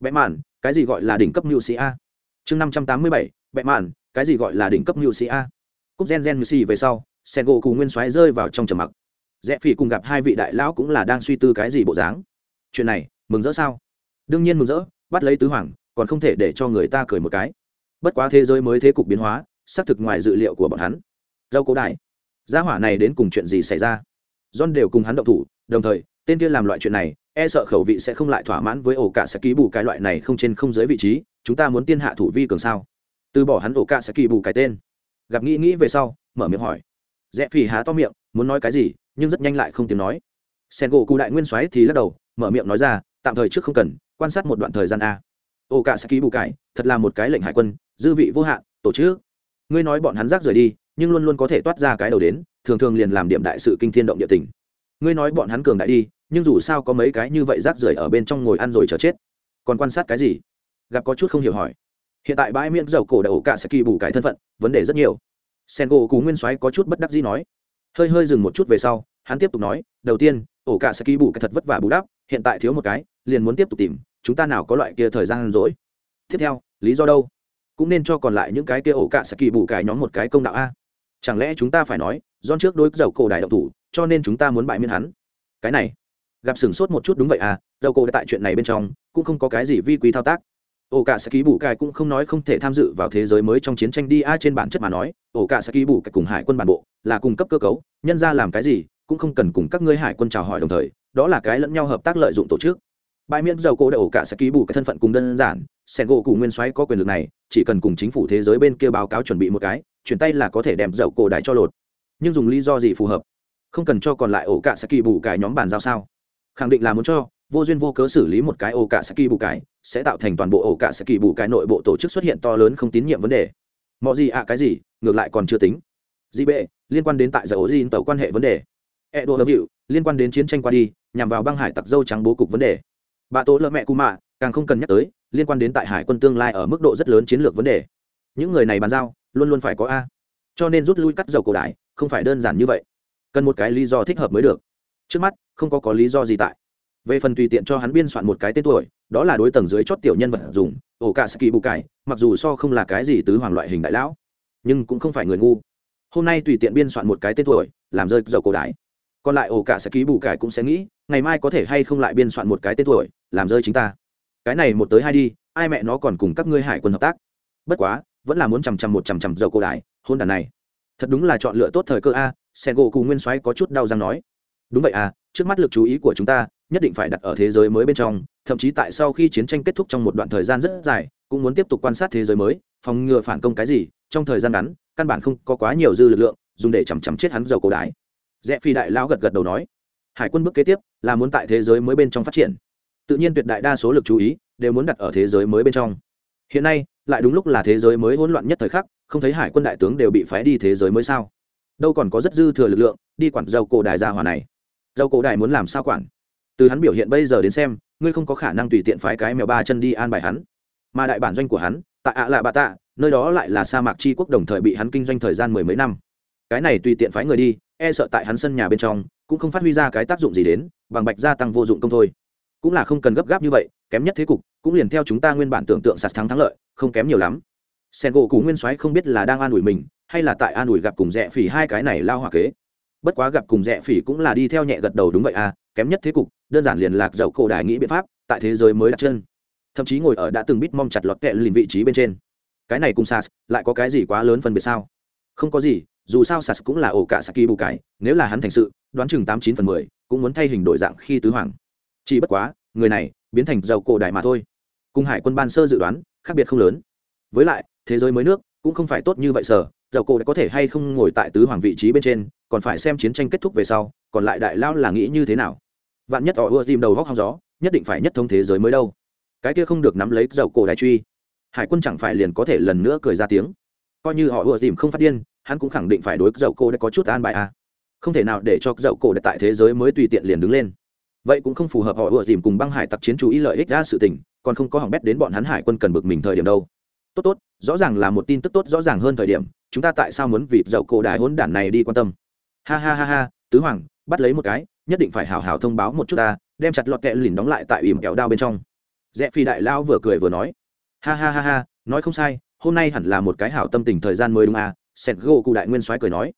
Bẽ mạn, cái gì gọi là đỉnh cấp mưu sĩ a? Chương năm trăm tám mươi bảy bẽ mạn, cái gì gọi là đỉnh cấp mưu sĩ a? Cúp gen gen mưu sĩ về sau sen gỗ cùng nguyên soái rơi vào trong trầm mặc. Rẽ phi cùng gặp hai vị đại lão cũng là đang suy tư cái gì bộ dáng. Chuyện này, mừng rỡ sao? Đương nhiên mừng rỡ, bắt lấy tứ hoàng, còn không thể để cho người ta cười một cái. Bất quá thế giới mới thế cục biến hóa, xác thực ngoài dự liệu của bọn hắn. Dâu cổ đại gia hỏa này đến cùng chuyện gì xảy ra? John đều cùng hắn động thủ, đồng thời, tên kia làm loại chuyện này e sợ khẩu vị sẽ không lại thỏa mãn với ổ cả sẽ ký bù cái loại này không trên không dưới vị trí, chúng ta muốn tiên hạ thủ vi cường sao? Từ bỏ hắn ổ cả sẽ kỳ bù cái tên. Gặp nghĩ nghĩ về sau, mở miệng hỏi. Rẽ phì há to miệng, muốn nói cái gì, nhưng rất nhanh lại không tiếng nói. Sen gỗ cụ đại nguyên soái thì lắc đầu, mở miệng nói ra, tạm thời trước không cần, quan sát một đoạn thời gian a. Ổ cả sẽ ký bù cải thật là một cái lệnh hải quân, dư vị vô hạn, tổ chức. Ngươi nói bọn hắn rác rời đi nhưng luôn luôn có thể toát ra cái đầu đến, thường thường liền làm điểm đại sự kinh thiên động địa tình. Ngươi nói bọn hắn cường đại đi, nhưng dù sao có mấy cái như vậy rác rưởi ở bên trong ngồi ăn rồi chờ chết. Còn quan sát cái gì? Gặp có chút không hiểu hỏi. Hiện tại bãi miễn dầu cổ đầu cả sẽ kỳ bù cái thân phận, vấn đề rất nhiều. Sen gỗ cú nguyên soái có chút bất đắc dĩ nói. Hơi hơi dừng một chút về sau, hắn tiếp tục nói, đầu tiên, ổ cả sẽ kỳ bù cái thật vất vả bù đắp, hiện tại thiếu một cái, liền muốn tiếp tục tìm, chúng ta nào có loại kia thời gian rỗi. Tiếp theo, lý do đâu? Cũng nên cho còn lại những cái kia ổ cả sẽ kỳ bù cái nhóm một cái công đạo a chẳng lẽ chúng ta phải nói don trước đối dầu cổ đại động thủ, cho nên chúng ta muốn bại miễn hắn? Cái này, gặp sửng sốt một chút đúng vậy à dầu cổ tại chuyện này bên trong, cũng không có cái gì vi quý thao tác. Ổ cả sẽ ký bù cài cũng không nói không thể tham dự vào thế giới mới trong chiến tranh đi a trên bản chất mà nói, ổ cả sẽ ký bù cài cùng hải quân bản bộ, là cung cấp cơ cấu, nhân ra làm cái gì, cũng không cần cùng các ngươi hải quân chào hỏi đồng thời, đó là cái lẫn nhau hợp tác lợi dụng tổ chức. Bãi miễn dầu cổ đại ổ cả sẽ ký bù cái thân phận cùng đơn giản sen gỗ cụ nguyên soái có quyền lực này chỉ cần cùng chính phủ thế giới bên kia báo cáo chuẩn bị một cái, chuyển tay là có thể đem dầu cổ đại cho lột. Nhưng dùng lý do gì phù hợp? Không cần cho còn lại ổ cả sẽ kỳ bù cái nhóm bàn giao sao? Khẳng định là muốn cho, vô duyên vô cớ xử lý một cái ổ cả sẽ kỳ bù cái sẽ tạo thành toàn bộ ổ cả sẽ kỳ bù cái nội bộ tổ chức xuất hiện to lớn không tín nhiệm vấn đề. Mọi gì ạ, cái gì? Ngược lại còn chưa tính. Gì bệ, liên quan đến tại giải ổ gì tàu quan hệ vấn đề. E đồ hợp hiệu liên quan đến chiến tranh qua đi, nhằm vào băng hải tặc dâu trắng bố cục vấn đề. Bà tố lợ mẹ cù mạ, càng không cần nhắc tới liên quan đến tại hải quân tương lai ở mức độ rất lớn chiến lược vấn đề. Những người này bàn giao, luôn luôn phải có a. Cho nên rút lui cắt dầu cổ đại, không phải đơn giản như vậy. Cần một cái lý do thích hợp mới được. Trước mắt, không có có lý do gì tại. Về phần tùy tiện cho hắn biên soạn một cái tên tuổi, đó là đối tầng dưới chót tiểu nhân vật dùng, ổ cả ski bù cải, mặc dù so không là cái gì tứ hoàng loại hình đại lão, nhưng cũng không phải người ngu. Hôm nay tùy tiện biên soạn một cái tên tuổi, làm rơi dầu cổ đại. Còn lại ổ cả sẽ ký bù cải cũng sẽ nghĩ, ngày mai có thể hay không lại biên soạn một cái tên tuổi, làm rơi chính ta cái này một tới hai đi, ai mẹ nó còn cùng các ngươi hải quân hợp tác. Bất quá, vẫn là muốn chằm chằm một chằm chằm dầu cổ đại, hôn đàn này. Thật đúng là chọn lựa tốt thời cơ a, sen gỗ cùng nguyên soái có chút đau răng nói. Đúng vậy à trước mắt lực chú ý của chúng ta, nhất định phải đặt ở thế giới mới bên trong, thậm chí tại sau khi chiến tranh kết thúc trong một đoạn thời gian rất dài, cũng muốn tiếp tục quan sát thế giới mới, phòng ngừa phản công cái gì, trong thời gian ngắn, căn bản không có quá nhiều dư lực lượng, dùng để chằm chằm chết hắn dầu cổ đại. Rẽ phi đại lão gật gật đầu nói. Hải quân bước kế tiếp, là muốn tại thế giới mới bên trong phát triển tự nhiên tuyệt đại đa số lực chú ý đều muốn đặt ở thế giới mới bên trong. Hiện nay, lại đúng lúc là thế giới mới hỗn loạn nhất thời khắc, không thấy hải quân đại tướng đều bị phái đi thế giới mới sao? Đâu còn có rất dư thừa lực lượng đi quản dầu cổ đại gia hỏa này. Dầu cổ đại muốn làm sao quản? Từ hắn biểu hiện bây giờ đến xem, ngươi không có khả năng tùy tiện phái cái mèo ba chân đi an bài hắn. Mà đại bản doanh của hắn, tại ạ lạ bạ tạ, nơi đó lại là sa mạc tri quốc đồng thời bị hắn kinh doanh thời gian mười mấy năm. Cái này tùy tiện phái người đi e sợ tại hắn sân nhà bên trong, cũng không phát huy ra cái tác dụng gì đến, bằng bạch gia tăng vô dụng công thôi cũng là không cần gấp gáp như vậy, kém nhất thế cục, cũng liền theo chúng ta nguyên bản tưởng tượng sạt thắng thắng lợi, không kém nhiều lắm. Sen gỗ cú nguyên soái không biết là đang an ủi mình, hay là tại an ủi gặp cùng rẽ phỉ hai cái này lao hòa kế. Bất quá gặp cùng rẽ phỉ cũng là đi theo nhẹ gật đầu đúng vậy à kém nhất thế cục, đơn giản liền lạc dầu cổ đại nghĩ biện pháp, tại thế giới mới đặt chân. Thậm chí ngồi ở đã từng bít mong chặt lọt kẹ lìn vị trí bên trên. Cái này cùng sas, lại có cái gì quá lớn phân biệt sao? Không có gì, dù sao sas cũng là ổ cả saki bù cái nếu là hắn thành sự, đoán chừng tám chín phần mười, cũng muốn thay hình đổi dạng khi tứ hoàng chỉ bất quá, người này biến thành dầu cổ đại mà thôi. Cùng hải quân ban sơ dự đoán khác biệt không lớn. Với lại, thế giới mới nước cũng không phải tốt như vậy sở dầu cổ đã có thể hay không ngồi tại tứ hoàng vị trí bên trên, còn phải xem chiến tranh kết thúc về sau, còn lại đại lao là nghĩ như thế nào. Vạn nhất họ ưa tìm đầu góc hóng gió, nhất định phải nhất thống thế giới mới đâu. Cái kia không được nắm lấy dầu cổ đại truy. Hải quân chẳng phải liền có thể lần nữa cười ra tiếng. Coi như họ ưa tìm không phát điên, hắn cũng khẳng định phải đối dầu cổ đã có chút an bài à. không thể nào để cho dầu cổ đã tại thế giới mới tùy tiện liền đứng lên vậy cũng không phù hợp họ ủa dìm cùng băng hải tặc chiến chú ý lợi ích ra sự tình, còn không có hỏng bét đến bọn hắn hải quân cần bực mình thời điểm đâu. Tốt tốt, rõ ràng là một tin tức tốt rõ ràng hơn thời điểm, chúng ta tại sao muốn vịt dậu cổ đại hỗn đản này đi quan tâm? Ha ha ha ha, tứ hoàng, bắt lấy một cái, nhất định phải hào hào thông báo một chút ta, đem chặt lọt kẹ lìn đóng lại tại ìm kẹo đao bên trong. Rẽ phi đại lao vừa cười vừa nói. Ha ha ha ha, nói không sai, hôm nay hẳn là một cái hảo tâm tình thời gian mới đúng à sẹt gô cụ đại nguyên soái cười nói.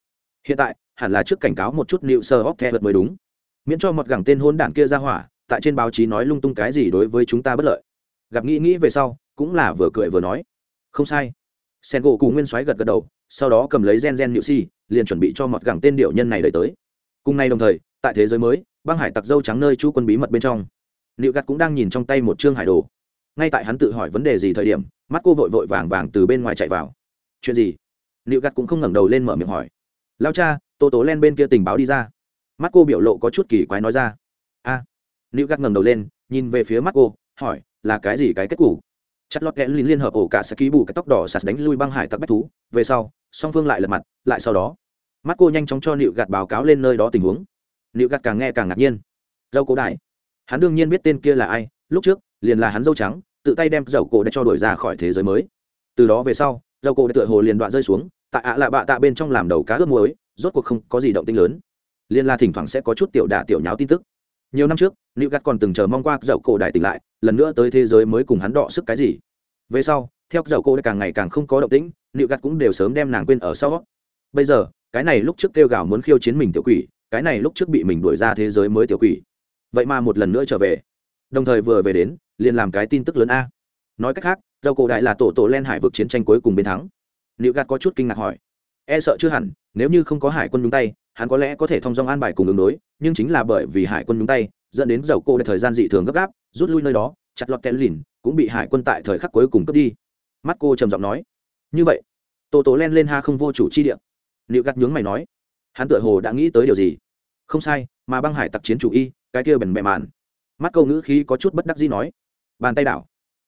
Hiện tại, hẳn là trước cảnh cáo một chút nịu sơ óc the vật mới đúng miễn cho một gẳng tên hôn đảng kia ra hỏa, tại trên báo chí nói lung tung cái gì đối với chúng ta bất lợi. Gặp nghĩ nghĩ về sau, cũng là vừa cười vừa nói. Không sai. Sen gỗ cụ nguyên soái gật gật đầu, sau đó cầm lấy gen gen nhự si, liền chuẩn bị cho một gẳng tên điệu nhân này đợi tới. Cùng nay đồng thời, tại thế giới mới, băng hải tặc dâu trắng nơi chú quân bí mật bên trong, liệu gặt cũng đang nhìn trong tay một chương hải đồ. Ngay tại hắn tự hỏi vấn đề gì thời điểm, mắt cô vội vội vàng vàng từ bên ngoài chạy vào. Chuyện gì? Liệu gặt cũng không ngẩng đầu lên mở miệng hỏi. Lao cha, tô tố len bên kia tình báo đi ra mắt cô biểu lộ có chút kỳ quái nói ra. A. À. liệu gặt ngẩng đầu lên, nhìn về phía mắt cô, hỏi, là cái gì cái kết cục chặt lót kẽ liên liên hợp ổ cả sẽ ký bù cái tóc đỏ sạt đánh lui băng hải tặc bách thú. Về sau, song phương lại lật mặt, lại sau đó. Mắt cô nhanh chóng cho nịu gạt báo cáo lên nơi đó tình huống. Nịu gạt càng nghe càng ngạc nhiên. Dâu cổ đại. Hắn đương nhiên biết tên kia là ai, lúc trước, liền là hắn dâu trắng, tự tay đem dầu cổ đã cho đuổi ra khỏi thế giới mới. Từ đó về sau dầu cổ đã tựa hồ liền đoạn rơi xuống, tại ạ lạ bạ tạ bên trong làm đầu cá ướp muối, rốt cuộc không có gì động tinh lớn liên la thỉnh thoảng sẽ có chút tiểu đả tiểu nháo tin tức. Nhiều năm trước nữ gắt còn từng chờ mong qua dậu cổ đại tỉnh lại, lần nữa tới thế giới mới cùng hắn đọ sức cái gì. Về sau, theo dậu cổ càng ngày càng không có động tĩnh nữ gắt cũng đều sớm đem nàng quên ở sau bây giờ, cái này lúc trước kêu gào muốn khiêu chiến mình tiểu quỷ, cái này lúc trước bị mình đuổi ra thế giới mới tiểu quỷ. Vậy mà một lần nữa trở về. Đồng thời vừa về đến, liền làm cái tin tức lớn a. Nói cách khác dầu cổ đại là tổ tổ len hải vực chiến tranh cuối cùng bên thắng. Nữ gắt có chút kinh ngạc hỏi. E sợ chưa hẳn, nếu như không có hải quân nhúng tay hắn có lẽ có thể thông dong an bài cùng ứng đối, nhưng chính là bởi vì hải quân nhúng tay, dẫn đến dầu cô đến thời gian dị thường gấp gáp, rút lui nơi đó, chặt lọt kẹt lìn, cũng bị hải quân tại thời khắc cuối cùng cướp đi. Mắt cô trầm giọng nói, như vậy, tô tố len lên ha không vô chủ chi địa. Liệu gắt nhướng mày nói, hắn tựa hồ đã nghĩ tới điều gì? Không sai, mà băng hải tặc chiến chủ y, cái kia bẩn mẹ màn mắt câu ngữ khí có chút bất đắc dĩ nói, bàn tay đảo.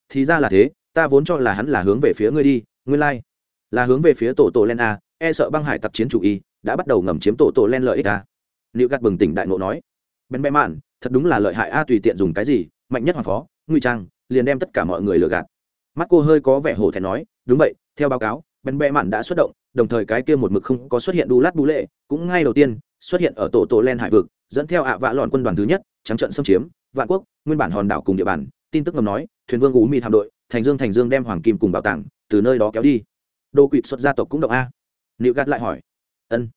Thì ra là thế, ta vốn cho là hắn là hướng về phía ngươi đi nguyên lai、like. là hướng về phía tổ tổ len a e sợ băng hải tặc chiến chủ y đã bắt đầu ngầm chiếm tổ tổ len lợi ích à? a liệu gạt bừng tỉnh đại ngộ nói. Bèn bẹ mạn thật đúng là lợi hại a, tùy tiện dùng cái gì, mạnh nhất hoàng phó nguy trang, liền đem tất cả mọi người lừa gạt. Mắt cô hơi có vẻ hổ thẹn nói, đúng vậy, theo báo cáo bèn bẹ mạn đã xuất động, đồng thời cái kia một mực không có xuất hiện đu lát bú lệ, cũng ngay đầu tiên xuất hiện ở tổ tổ len hải vực, dẫn theo ạ vạ lọn quân đoàn thứ nhất, trắng trận xâm chiếm, vạn quốc, nguyên bản hòn đảo cùng địa bàn, tin tức ngầm nói, thuyền vương ú mi tham đội, thành dương thành dương đem hoàng kim cùng bảo tàng từ nơi đó kéo đi. Đô quỵt xuất gia tộc cũng động a. Liệu gạt lại hỏi ân.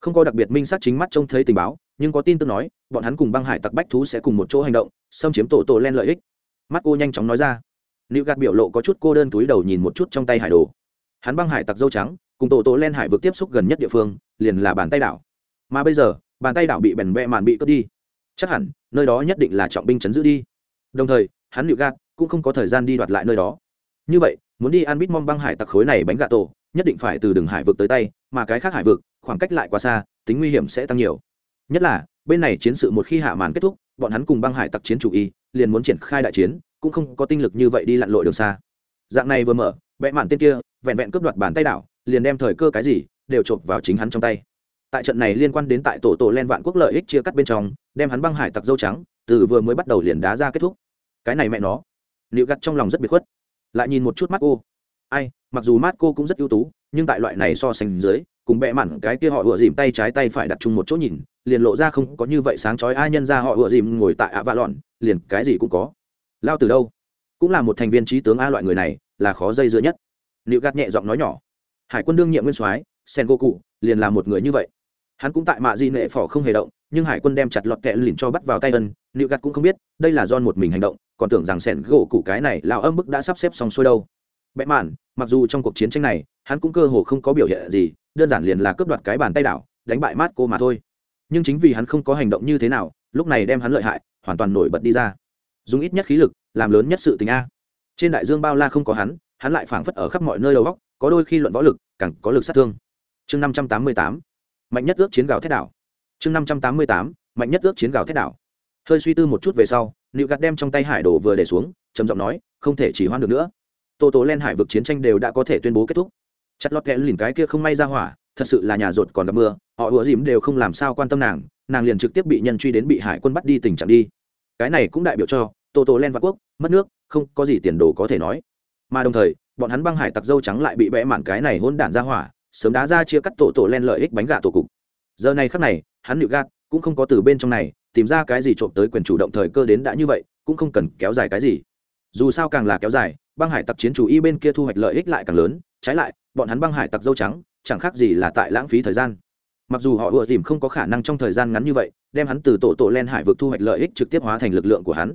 Không có đặc biệt minh sát chính mắt trông thấy tình báo, nhưng có tin tức nói, bọn hắn cùng băng hải tặc bách thú sẽ cùng một chỗ hành động, xâm chiếm tổ tổ len lợi ích. Mắt cô nhanh chóng nói ra. Liệu gạt biểu lộ có chút cô đơn túi đầu nhìn một chút trong tay hải đồ. Hắn băng hải tặc dâu trắng, cùng tổ tổ len hải vực tiếp xúc gần nhất địa phương, liền là bàn tay đảo. Mà bây giờ, bàn tay đảo bị bèn bẹ màn bị cướp đi. Chắc hẳn, nơi đó nhất định là trọng binh chấn giữ đi. Đồng thời, hắn liệu gạt cũng không có thời gian đi đoạt lại nơi đó. Như vậy, muốn đi ăn bít mong băng hải tặc khối này bánh gà tổ, nhất định phải từ đường hải vực tới tay mà cái khác hải vực, khoảng cách lại quá xa, tính nguy hiểm sẽ tăng nhiều. Nhất là, bên này chiến sự một khi hạ màn kết thúc, bọn hắn cùng băng hải tặc chiến chủ y, liền muốn triển khai đại chiến, cũng không có tinh lực như vậy đi lặn lội đường xa. Dạng này vừa mở vẽ mạn tên kia, vẹn vẹn cướp đoạt bàn tay đảo, liền đem thời cơ cái gì, đều chộp vào chính hắn trong tay. Tại trận này liên quan đến tại tổ tổ len vạn quốc lợi ích chia cắt bên trong, đem hắn băng hải tặc dâu trắng, từ vừa mới bắt đầu liền đá ra kết thúc. Cái này mẹ nó. Liệu gặt trong lòng rất biệt khuất, lại nhìn một chút mắt ô ai, mặc dù mát cô cũng rất ưu tú, nhưng tại loại này so sánh dưới, cùng bẽ mặn cái kia họ ựa dìm tay trái tay phải đặt chung một chỗ nhìn, liền lộ ra không có như vậy sáng chói. Ai nhân ra họ ựa dìm ngồi tại ạ vạ lọn, liền cái gì cũng có. Lao từ đâu? Cũng là một thành viên trí tướng a loại người này, là khó dây dưa nhất. Liệu gạt nhẹ giọng nói nhỏ. Hải quân đương nhiệm nguyên soái sen go cụ liền là một người như vậy. Hắn cũng tại mạ di nệ phỏ không hề động, nhưng hải quân đem chặt lọt kẹ lìn cho bắt vào tay ân, liệu gạt cũng không biết, đây là do một mình hành động, còn tưởng rằng sen gỗ cụ cái này lao âm bức đã sắp xếp xong xuôi đâu bẽ mạn, mặc dù trong cuộc chiến tranh này, hắn cũng cơ hồ không có biểu hiện gì, đơn giản liền là cướp đoạt cái bàn tay đảo, đánh bại mát cô mà thôi. Nhưng chính vì hắn không có hành động như thế nào, lúc này đem hắn lợi hại, hoàn toàn nổi bật đi ra. Dùng ít nhất khí lực, làm lớn nhất sự tình a. Trên đại dương bao la không có hắn hắn lại phảng phất ở khắp mọi nơi đầu góc có đôi khi luận võ lực, càng có lực sát thương. Chương năm trăm tám mươi tám. Mạnh nhất ước chiến gạo thét đảo. Chương năm trăm tám mươi tám. Mạnh nhất ước chiến gạo thét đảo. Hơi suy tư một chút về sau, nịu gạt đem trong tay hải đồ vừa để xuống, trầm giọng nói, không thể chỉ hoãn được nữa tô tố len hải vực chiến tranh đều đã có thể tuyên bố kết thúc. Chặt lọt kẽ lìn cái kia không may ra hỏa, thật sự là nhà rột còn gặp mưa, họ ủa dìm đều không làm sao quan tâm nàng nàng liền trực tiếp bị nhân truy đến bị hải quân bắt đi tình trạng đi. Cái này cũng đại biểu cho, tô tô len vạn quốc, mất nước, không có gì tiền đồ có thể nói. Mà đồng thời, bọn hắn băng hải tặc dâu trắng lại bị bẽ mạn cái này hôn đản ra hỏa, sớm đá ra chia cắt tổ tổ len lợi ích bánh gà tổ cục. Giờ này khắc này, hắn nịu gạt, cũng không có từ bên trong này, tìm ra cái gì trộm tới quyền chủ động thời cơ đến đã như vậy, cũng không cần kéo dài cái gì. Dù sao càng là kéo dài băng hải tặc chiến chủ y bên kia thu hoạch lợi ích lại càng lớn, trái lại, bọn hắn băng hải tặc dâu trắng, chẳng khác gì là tại lãng phí thời gian. Mặc dù họ ùa dìm không có khả năng trong thời gian ngắn như vậy, đem hắn từ tổ tổ len hải vực thu hoạch lợi ích trực tiếp hóa thành lực lượng của hắn.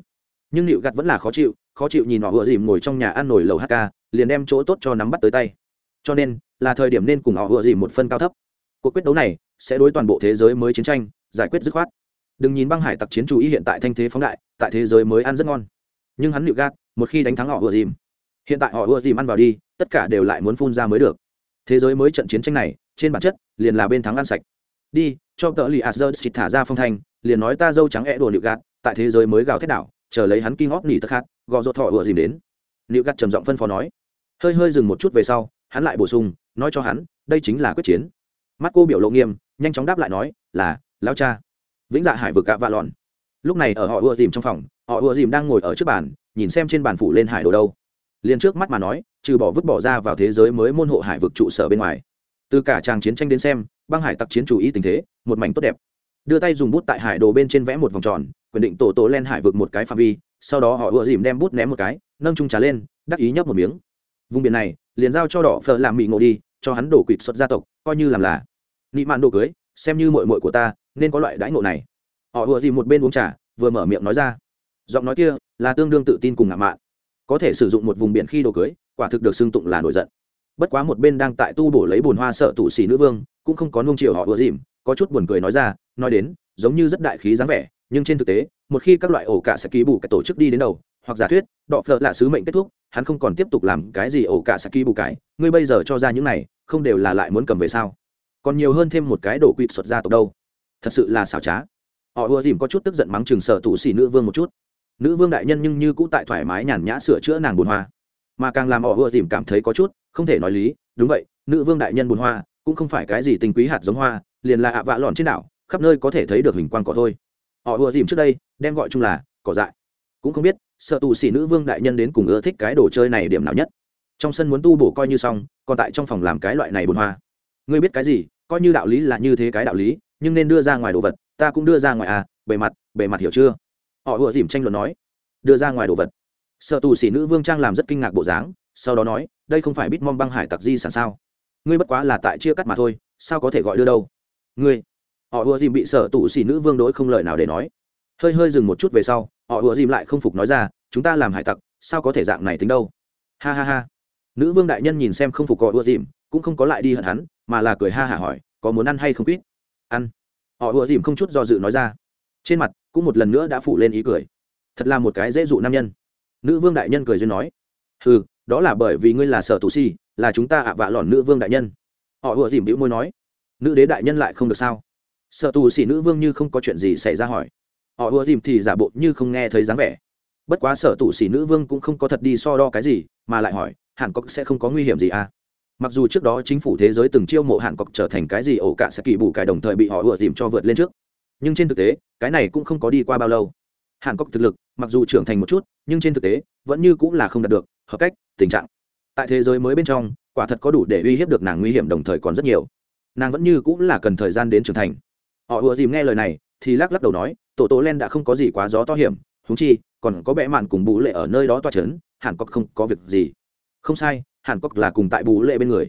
Nhưng nịu gặt vẫn là khó chịu khó chịu nhìn họ ùa dìm ngồi trong nhà ăn nổi lầu hk liền đem chỗ tốt cho nắm bắt tới tay. Cho nên, là thời điểm nên cùng họ ùa dìm một phân cao thấp. Cuộc quyết đấu này sẽ đối toàn bộ thế giới mới chiến tranh giải quyết dứt khoát. Đừng nhìn băng hải tặc chiến chủ ý hiện tại thanh thế phóng đại, tại thế giới mới ăn rất ngon. Nhưng hắn nịu gạt, một khi đánh thắng họ ùa dìm hiện tại họ ưa dìm ăn vào đi, tất cả đều lại muốn phun ra mới được. Thế giới mới trận chiến tranh này, trên bản chất, liền là bên thắng ăn sạch. Đi, cho tờ lì asher xịt thả ra phong thanh, liền nói ta dâu trắng e đồ nịu gạt tại thế giới mới gào thét đảo, chờ lấy hắn kinh hót nỉ tất khát, gò rột thọ ùa dìm đến. Nịu gạt trầm giọng phân phó nói. Hơi hơi dừng một chút về sau, hắn lại bổ sung, nói cho hắn, đây chính là quyết chiến. Mắt cô biểu lộ nghiêm, nhanh chóng đáp lại nói, là lao cha. Vĩnh dạ hải vực cạ vạ lòn lúc này ở họ ưa dìm trong phòng, họ ưa dìm đang ngồi ở trước bàn, nhìn xem trên bàn phủ lên hải đồ đâu liền trước mắt mà nói, trừ bỏ vứt bỏ ra vào thế giới mới môn hộ hải vực trụ sở bên ngoài. Từ cả tràng chiến tranh đến xem, băng hải tặc chiến chủ ý tình thế, một mảnh tốt đẹp. Đưa tay dùng bút tại hải đồ bên trên vẽ một vòng tròn, quyền định tổ tổ lên hải vực một cái phạm vi, sau đó họ ựa dìm đem bút ném một cái, nâng trung trà lên, đắc ý nhấp một miếng. Vùng biển này, liền giao cho đỏ phở làm mị ngộ đi, cho hắn đổ quỵt xuất gia tộc, coi như làm là. Nị mạn đồ cưới, xem như mội mội của ta, nên có loại đãi ngộ này. Họ ựa dìm một bên uống trà, vừa mở miệng nói ra. Giọng nói kia là tương đương tự tin cùng ngạo mạn có thể sử dụng một vùng biển khi đồ cưới, quả thực được xưng tụng là nổi giận. Bất quá một bên đang tại tu bổ lấy bùn hoa sợ tụ xì nữ vương, cũng không có nung chiều họ ùa dìm, có chút buồn cười nói ra, nói đến, giống như rất đại khí dáng vẻ, nhưng trên thực tế, một khi các loại ổ cả sẽ ký bù cái tổ chức đi đến đầu, hoặc giả thuyết, đọ phợ là sứ mệnh kết thúc, hắn không còn tiếp tục làm cái gì ổ cả sẽ ký bù cái, ngươi bây giờ cho ra những này, không đều là lại muốn cầm về sao? Còn nhiều hơn thêm một cái đổ quỵt xuất ra tộc đâu. Thật sự là xảo trá. Họ ùa dìm có chút tức giận mắng chừng sợ tụ xì nữ vương một chút nữ vương đại nhân nhưng như cũng tại thoải mái nhàn nhã sửa chữa nàng bùn hoa. Mà càng làm họ vừa dìm cảm thấy có chút, không thể nói lý, đúng vậy, nữ vương đại nhân bùn hoa, cũng không phải cái gì tình quý hạt giống hoa, liền là ạ vạ lòn trên đảo, khắp nơi có thể thấy được hình quang cỏ thôi. Họ vừa dìm trước đây, đem gọi chung là cỏ dại. Cũng không biết, sợ tù xỉ nữ vương đại nhân đến cùng ưa thích cái đồ chơi này điểm nào nhất. Trong sân muốn tu bổ coi như xong, còn tại trong phòng làm cái loại này bùn hoa. Ngươi biết cái gì, coi như đạo lý là như thế cái đạo lý, nhưng nên đưa ra ngoài đồ vật, ta cũng đưa ra ngoài à bề mặt bề mặt hiểu chưa? Họ ùa dìm tranh luận nói, đưa ra ngoài đồ vật. Sợ tù xỉ nữ vương trang làm rất kinh ngạc bộ dáng, sau đó nói, đây không phải bít mong băng hải tặc di sản sao? Ngươi bất quá là tại chia cắt mà thôi, sao có thể gọi đưa đâu? Ngươi, họ ùa dìm bị sợ tù xỉ nữ vương đối không lời nào để nói. Hơi hơi dừng một chút về sau, họ ùa dìm lại không phục nói ra, chúng ta làm hải tặc, sao có thể dạng này tính đâu? Ha ha ha. Nữ vương đại nhân nhìn xem không phục họ ùa dìm, cũng không có lại đi hận hắn, mà là cười ha hả hỏi, có muốn ăn hay không quýt ăn. Họ ùa dìm không chút do dự nói ra. Trên mặt cũng một lần nữa đã phụ lên ý cười. Thật là một cái dễ dụ nam nhân. Nữ vương đại nhân cười duyên nói. Ừ đó là bởi vì ngươi là sở tù si, là chúng ta ạ vạ lòn nữ vương đại nhân. Họ ùa dìm đĩu môi nói. Nữ đế đại nhân lại không được sao? Sở tù si nữ vương như không có chuyện gì xảy ra hỏi. Họ ùa dìm thì giả bộ như không nghe thấy dáng vẻ. Bất quá sở tù si nữ vương cũng không có thật đi so đo cái gì, mà lại hỏi hàn cốc sẽ không có nguy hiểm gì à? Mặc dù trước đó chính phủ thế giới từng chiêu mộ hàn cốc trở thành cái gì ổ cả sẽ kỳ bù cải đồng thời bị họ ùa dìm cho vượt lên trước nhưng trên thực tế, cái này cũng không có đi qua bao lâu. Hàn cốc thực lực, mặc dù trưởng thành một chút, nhưng trên thực tế, vẫn như cũng là không đạt được, hợp cách, tình trạng. Tại thế giới mới bên trong, quả thật có đủ để uy hiếp được nàng nguy hiểm đồng thời còn rất nhiều. Nàng vẫn như cũng là cần thời gian đến trưởng thành. Họ ùa dìm nghe lời này, thì lắc lắc đầu nói, tổ tố len đã không có gì quá gió to hiểm húng chi, còn có bẽ mạn cùng bú lệ ở nơi đó toa c h ấ n hàn cốc không có việc gì. Không sai, hàn cốc là cùng tại bú lệ bên người.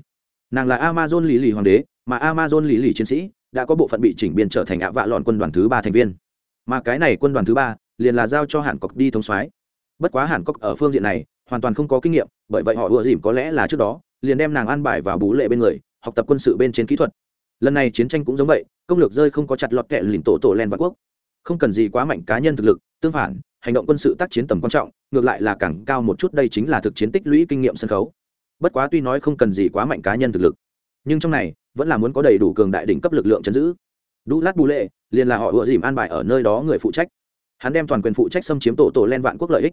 Nàng là amazon lì lì hoàng đế, mà amazon lì lì chiến sĩ đã có bộ phận bị chỉnh biên trở thành ạ vạ lọn quân đoàn thứ ba thành viên. Mà cái này quân đoàn thứ ba liền là giao cho hàn cốc đi thống soái. Bất quá hàn cốc ở phương diện này hoàn toàn không có kinh nghiệm, bởi vậy họ ùa dìm có lẽ là trước đó, liền đem nàng an bài vào bú lệ bên người, học tập quân sự bên trên kỹ thuật. Lần này chiến tranh cũng giống vậy, công lược rơi không có chặt lọt kẹ lìn tổ tổ len vạn quốc. Không cần gì quá mạnh cá nhân thực lực, tương phản, hành động quân sự tác chiến tầm quan trọng, ngược lại là càng cao một chút đây chính là thực chiến tích lũy kinh nghiệm sân khấu. Bất quá tuy nói không cần gì quá mạnh cá nhân thực lực, nhưng trong này vẫn là muốn có đầy đủ cường đại đỉnh cấp lực lượng chấn giữ. Đu lát bù lệ liền là họ ựa dìm an bài ở nơi đó người phụ trách. Hắn đem toàn quyền phụ trách xâm chiếm tổ tổ len vạn quốc lợi ích.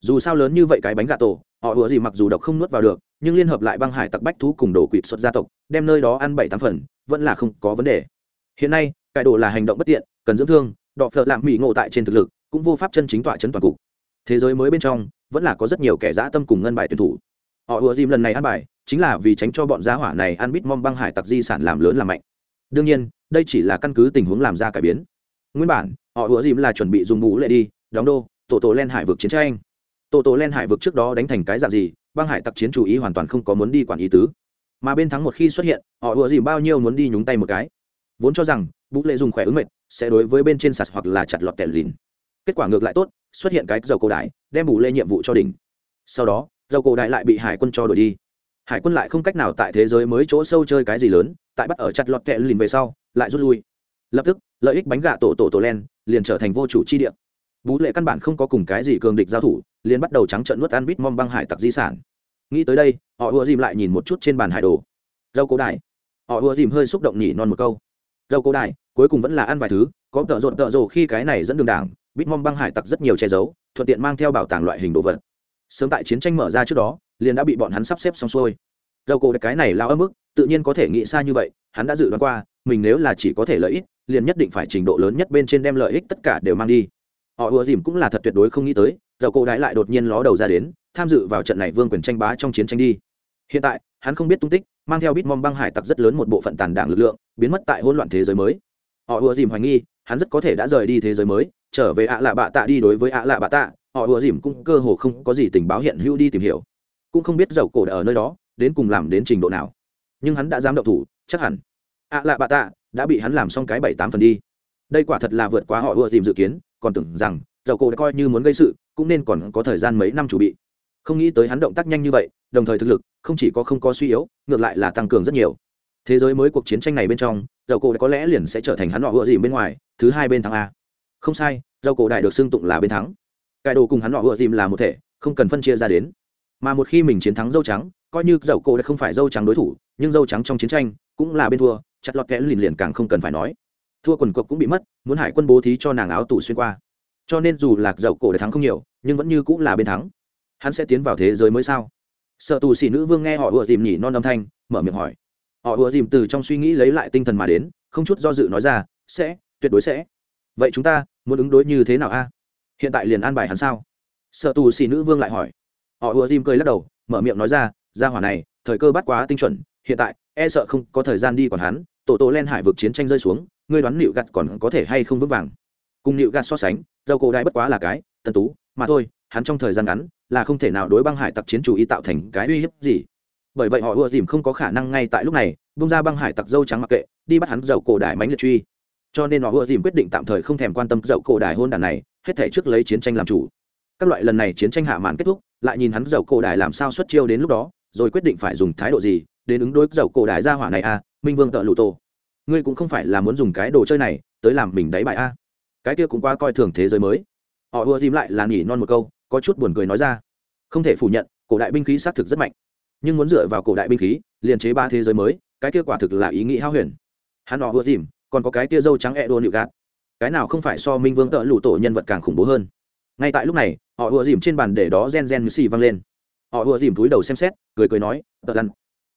Dù sao lớn như vậy cái bánh gà tổ, họ ựa dìm mặc dù độc không nuốt vào được, nhưng liên hợp lại băng hải tặc bách thú cùng đổ quỵt xuất gia tộc, đem nơi đó ăn bảy tám phần, vẫn là không có vấn đề. Hiện nay, cải đồ là hành động bất tiện, cần dưỡng thương, đọ phợ lạm mỹ ngộ tại trên thực lực, cũng vô pháp chân chính tọa chấn toàn cục. Thế giới mới bên trong, vẫn là có rất nhiều kẻ dã tâm cùng ngân bài tuyển thủ. Họ ùa dìm lần này ăn bài chính là vì tránh cho bọn giá hỏa này ăn bít mong băng hải tặc di sản làm lớn làm mạnh. Đương nhiên, đây chỉ là căn cứ tình huống làm ra cải biến. Nguyên bản, họ ủa dìm là chuẩn bị dùng mũ lệ đi, đóng đô, tổ tổ len hải vực chiến tranh. Tổ tổ len hải vực trước đó đánh thành cái dạng gì, băng hải tặc chiến chủ ý hoàn toàn không có muốn đi quản ý tứ. Mà bên thắng một khi xuất hiện, họ ủa dìm bao nhiêu muốn đi nhúng tay một cái. Vốn cho rằng vũ lệ dùng khỏe ứng mệt sẽ đối với bên trên sạt hoặc là chặt lọt tẻ lìn. Kết quả ngược lại tốt, xuất hiện cái dầu cổ đại, đem bù lê nhiệm vụ cho đỉnh. Sau đó, dầu cổ đại lại bị hải quân cho đổi đi hải quân lại không cách nào tại thế giới mới chỗ sâu chơi cái gì lớn, tại bắt ở chặt lọt kẹt lìn về sau, lại rút lui. Lập tức, lợi ích bánh gà tổ tổ tổ len, liền trở thành vô chủ chi địa. Bú lệ căn bản không có cùng cái gì cường địch giao thủ, liền bắt đầu trắng trợn nuốt ăn bít mong băng hải tặc di sản. Nghĩ tới đây, họ ùa dìm lại nhìn một chút trên bàn hải đồ. Dâu cố đại họ ùa dìm hơi xúc động nhỉ non một câu. Dâu cố đại cuối cùng vẫn là ăn vài thứ, có tợ rộn tợ rồ khi cái này dẫn đường đảng, bít mong băng hải tặc rất nhiều che giấu, thuận tiện mang theo bảo tàng loại hình đồ vật sớm tại chiến tranh mở ra trước đó, liền đã bị bọn hắn sắp xếp xong xuôi. Dầu cổ cái này lao ấm ức, tự nhiên có thể nghĩ xa như vậy, hắn đã dự đoán qua, mình nếu là chỉ có thể lợi ích, liền nhất định phải trình độ lớn nhất bên trên đem lợi ích tất cả đều mang đi. Họ ùa dìm cũng là thật tuyệt đối không nghĩ tới, dầu cổ đái lại đột nhiên ló đầu ra đến, tham dự vào trận này vương quyền tranh bá trong chiến tranh đi. Hiện tại, hắn không biết tung tích, mang theo bít mong băng hải tặc rất lớn một bộ phận tàn đảng lực lượng, biến mất tại hỗn loạn thế giới mới. Họ ùa dìm hoài nghi, hắn rất có thể đã rời đi thế giới mới trở về ạ lạ bạ tạ đi đối với ạ lạ bạ tạ, họ ùa dìm cũng cơ hồ không có gì tình báo hiện hữu đi tìm hiểu. Cũng không biết dầu cổ đã ở nơi đó, đến cùng làm đến trình độ nào. Nhưng hắn đã dám động thủ, chắc hẳn ạ lạ bạ tạ đã bị hắn làm xong cái bảy tám phần đi. Đây quả thật là vượt quá họ ùa dìm dự kiến, còn tưởng rằng dầu cổ đã coi như muốn gây sự, cũng nên còn có thời gian mấy năm chuẩn bị. Không nghĩ tới hắn động tác nhanh như vậy, đồng thời thực lực không chỉ có không có suy yếu, ngược lại là tăng cường rất nhiều. Thế giới mới cuộc chiến tranh này bên trong, dầu cổ có lẽ liền sẽ trở thành hắn họ ùa dìm bên ngoài, thứ hai bên thắng a không sai, rau cổ đại được xưng tụng là bên thắng. Cải đồ cùng hắn họ vừa dìm là một thể, không cần phân chia ra đến. Mà một khi mình chiến thắng dâu trắng, coi như dầu cổ đã không phải dâu trắng đối thủ, nhưng dâu trắng trong chiến tranh cũng là bên thua, chặt lọt kẽ liền liền càng không cần phải nói. Thua quần cộc cũng bị mất, muốn hải quân bố thí cho nàng áo tủ xuyên qua. Cho nên dù lạc dậu cổ để thắng không nhiều, nhưng vẫn như cũng là bên thắng. Hắn sẽ tiến vào thế giới mới sao? Sợ tù xỉ nữ vương nghe họ ùa dìm nhỉ non âm thanh, mở miệng hỏi. Họ ùa dìm từ trong suy nghĩ lấy lại tinh thần mà đến, không chút do dự nói ra, sẽ, tuyệt đối sẽ vậy chúng ta muốn ứng đối như thế nào a? Hiện tại liền an bài hắn sao? Sợ tù xì nữ vương lại hỏi. Họ ùa dìm cười lắc đầu, mở miệng nói ra ra hỏa này, thời cơ bắt quá tinh chuẩn, hiện tại e sợ không có thời gian đi còn hắn, tổ tổ len hải vực chiến tranh rơi xuống, ngươi đoán nịu gặt còn có thể hay không vững vàng? Cùng nịu gặt so sánh, dầu cổ đại bất quá là cái tân tú, mà thôi, hắn trong thời gian ngắn, là không thể nào đối băng hải tặc chiến chủ y tạo thành cái uy hiếp gì. Bởi vậy họ ùa dìm không có khả năng ngay tại lúc này, bung ra băng hải tặc dâu trắng mặc kệ, đi bắt hắn dầu cổ đại mánh liệt truy cho nên họ ưa dìm quyết định tạm thời không thèm quan tâm dầu cổ đại hôn đàn này hết thể trước lấy chiến tranh làm chủ. Các loại lần này chiến tranh hạ màn kết thúc lại nhìn hắn dầu cổ đại làm sao xuất chiêu đến lúc đó rồi quyết định phải dùng thái độ gì đến ứng đối dầu cổ đại ra hỏa này a à, minh vương tợ lụ tổ. Ngươi cũng không phải là muốn dùng cái đồ chơi này tới làm mình đáy bại a cái kia cũng qua coi thường thế giới mới. Họ ưa dìm lại là nghỉ non một câu có chút buồn cười nói ra. Không thể phủ nhận cổ đại binh khí xác thực rất mạnh. Nhưng muốn dựa vào cổ đại binh khí liền chế ba thế giới mới cái kia quả thực là ý nghĩ hao huyền. Hắn họ ưa dìm còn có cái tia dâu trắng e đua nịu gạt. Cái nào không phải so minh vương tợ lụ tổ nhân vật càng khủng bố hơn. Ngay tại lúc này, họ ùa dìm trên bàn để đó gen gen xì văng lên. Họ ùa dìm túi đầu xem xét, cười cười nói, tợ lăn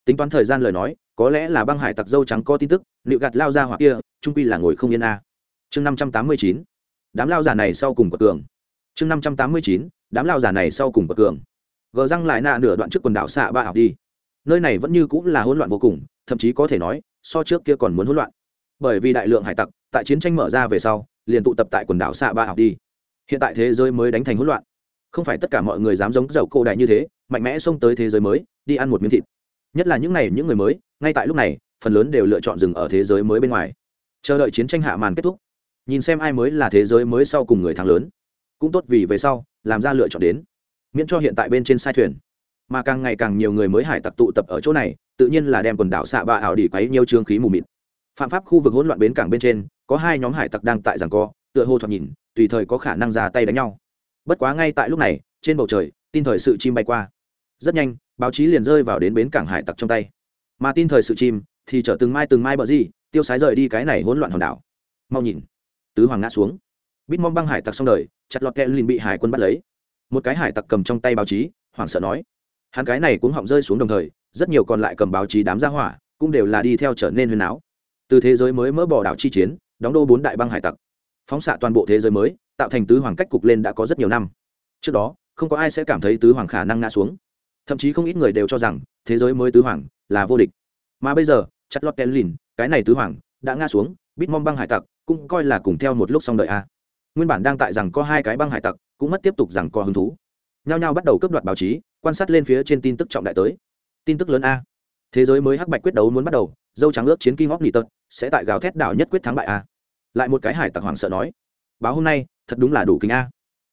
tính toán thời gian lời nói, có lẽ là băng hải tặc dâu trắng có tin tức, nịu gạt lao ra hoặc kia, trung quy là ngồi không yên a. Chương năm trăm tám mươi chín, đám lao giả này sau cùng bậc cường chương năm trăm tám mươi chín, đám lao giả này sau cùng bậc cường gờ răng lại nạ nửa đoạn trước quần đảo xạ ba học đi. Nơi này vẫn như cũng là hỗn loạn vô cùng, thậm chí có thể nói, so trước kia còn muốn hỗn loạn bởi vì đại lượng hải tặc tại chiến tranh mở ra về sau liền tụ tập tại quần đảo xạ ba học đi. Hiện tại thế giới mới đánh thành hỗn loạn. Không phải tất cả mọi người dám giống dầu cô đại như thế, mạnh mẽ xông tới thế giới mới, đi ăn một miếng thịt. Nhất là những này, những người mới, ngay tại lúc này, phần lớn đều lựa chọn dừng ở thế giới mới bên ngoài. Chờ đợi chiến tranh hạ màn kết thúc, nhìn xem ai mới là thế giới mới sau cùng người thắng lớn. Cũng tốt vì về sau, làm ra lựa chọn đến. Miễn cho hiện tại bên trên sai thuyền. Mà càng ngày càng nhiều người mới hải tặc tụ tập ở chỗ này, tự nhiên là đem quần đảo xạ ba ảo đi quấy nhiều trương khí mù mịt phạm pháp khu vực hỗn loạn bến cảng bên trên, có hai nhóm hải tặc đang tại giảng co, tựa hồ thoạt nhìn, tùy thời có khả năng ra tay đánh nhau. Bất quá ngay tại lúc này, trên bầu trời, tin thời sự chim bay qua. Rất nhanh, báo chí liền rơi vào đến bến cảng hải tặc trong tay. Mà tin thời sự chim, thì chở từng mai từng mai bờ gì, tiêu sái rời đi cái này hỗn loạn hòn đảo. Mau nhìn. Tứ hoàng ngã xuống. Bít mong băng hải tặc xong đời, chặt lọt kẹ liền bị hải quân bắt lấy. Một cái hải tặc cầm trong tay báo chí, hoảng sợ nói. Hắn cái này cũng họng rơi xuống đồng thời, rất nhiều còn lại cầm báo chí đám ra hỏa, cũng đều là đi theo trở nên huyền áo từ thế giới mới mỡ bỏ đảo chi chiến, đóng đô bốn đại băng hải tặc. Phóng xạ toàn bộ thế giới mới, tạo thành tứ hoàng cách cục lên đã có rất nhiều năm. Trước đó, không có ai sẽ cảm thấy tứ hoàng khả năng ngã xuống. Thậm chí không ít người đều cho rằng, thế giới mới tứ hoàng là vô địch. Mà bây giờ chặt lọt kẹ lìn cái này tứ hoàng, đã ngã xuống bít mong băng hải tặc cũng coi là cùng theo một lúc xong đợi a. Nguyên bản đang tại rằng có hai cái băng hải tặc, cũng mất tiếp tục rằng có hứng thú. Nhao nhao bắt đầu cướp đoạt báo chí, quan sát lên phía trên tin tức trọng đại tới. Tin tức lớn a. Thế giới mới hắc bạch quyết đấu muốn bắt đầu dâu trắng ước chiến kinh hóc nỉ tật sẽ tại gào thét đảo nhất quyết thắng bại a lại một cái hải tặc hoàng sợ nói báo hôm nay thật đúng là đủ kính a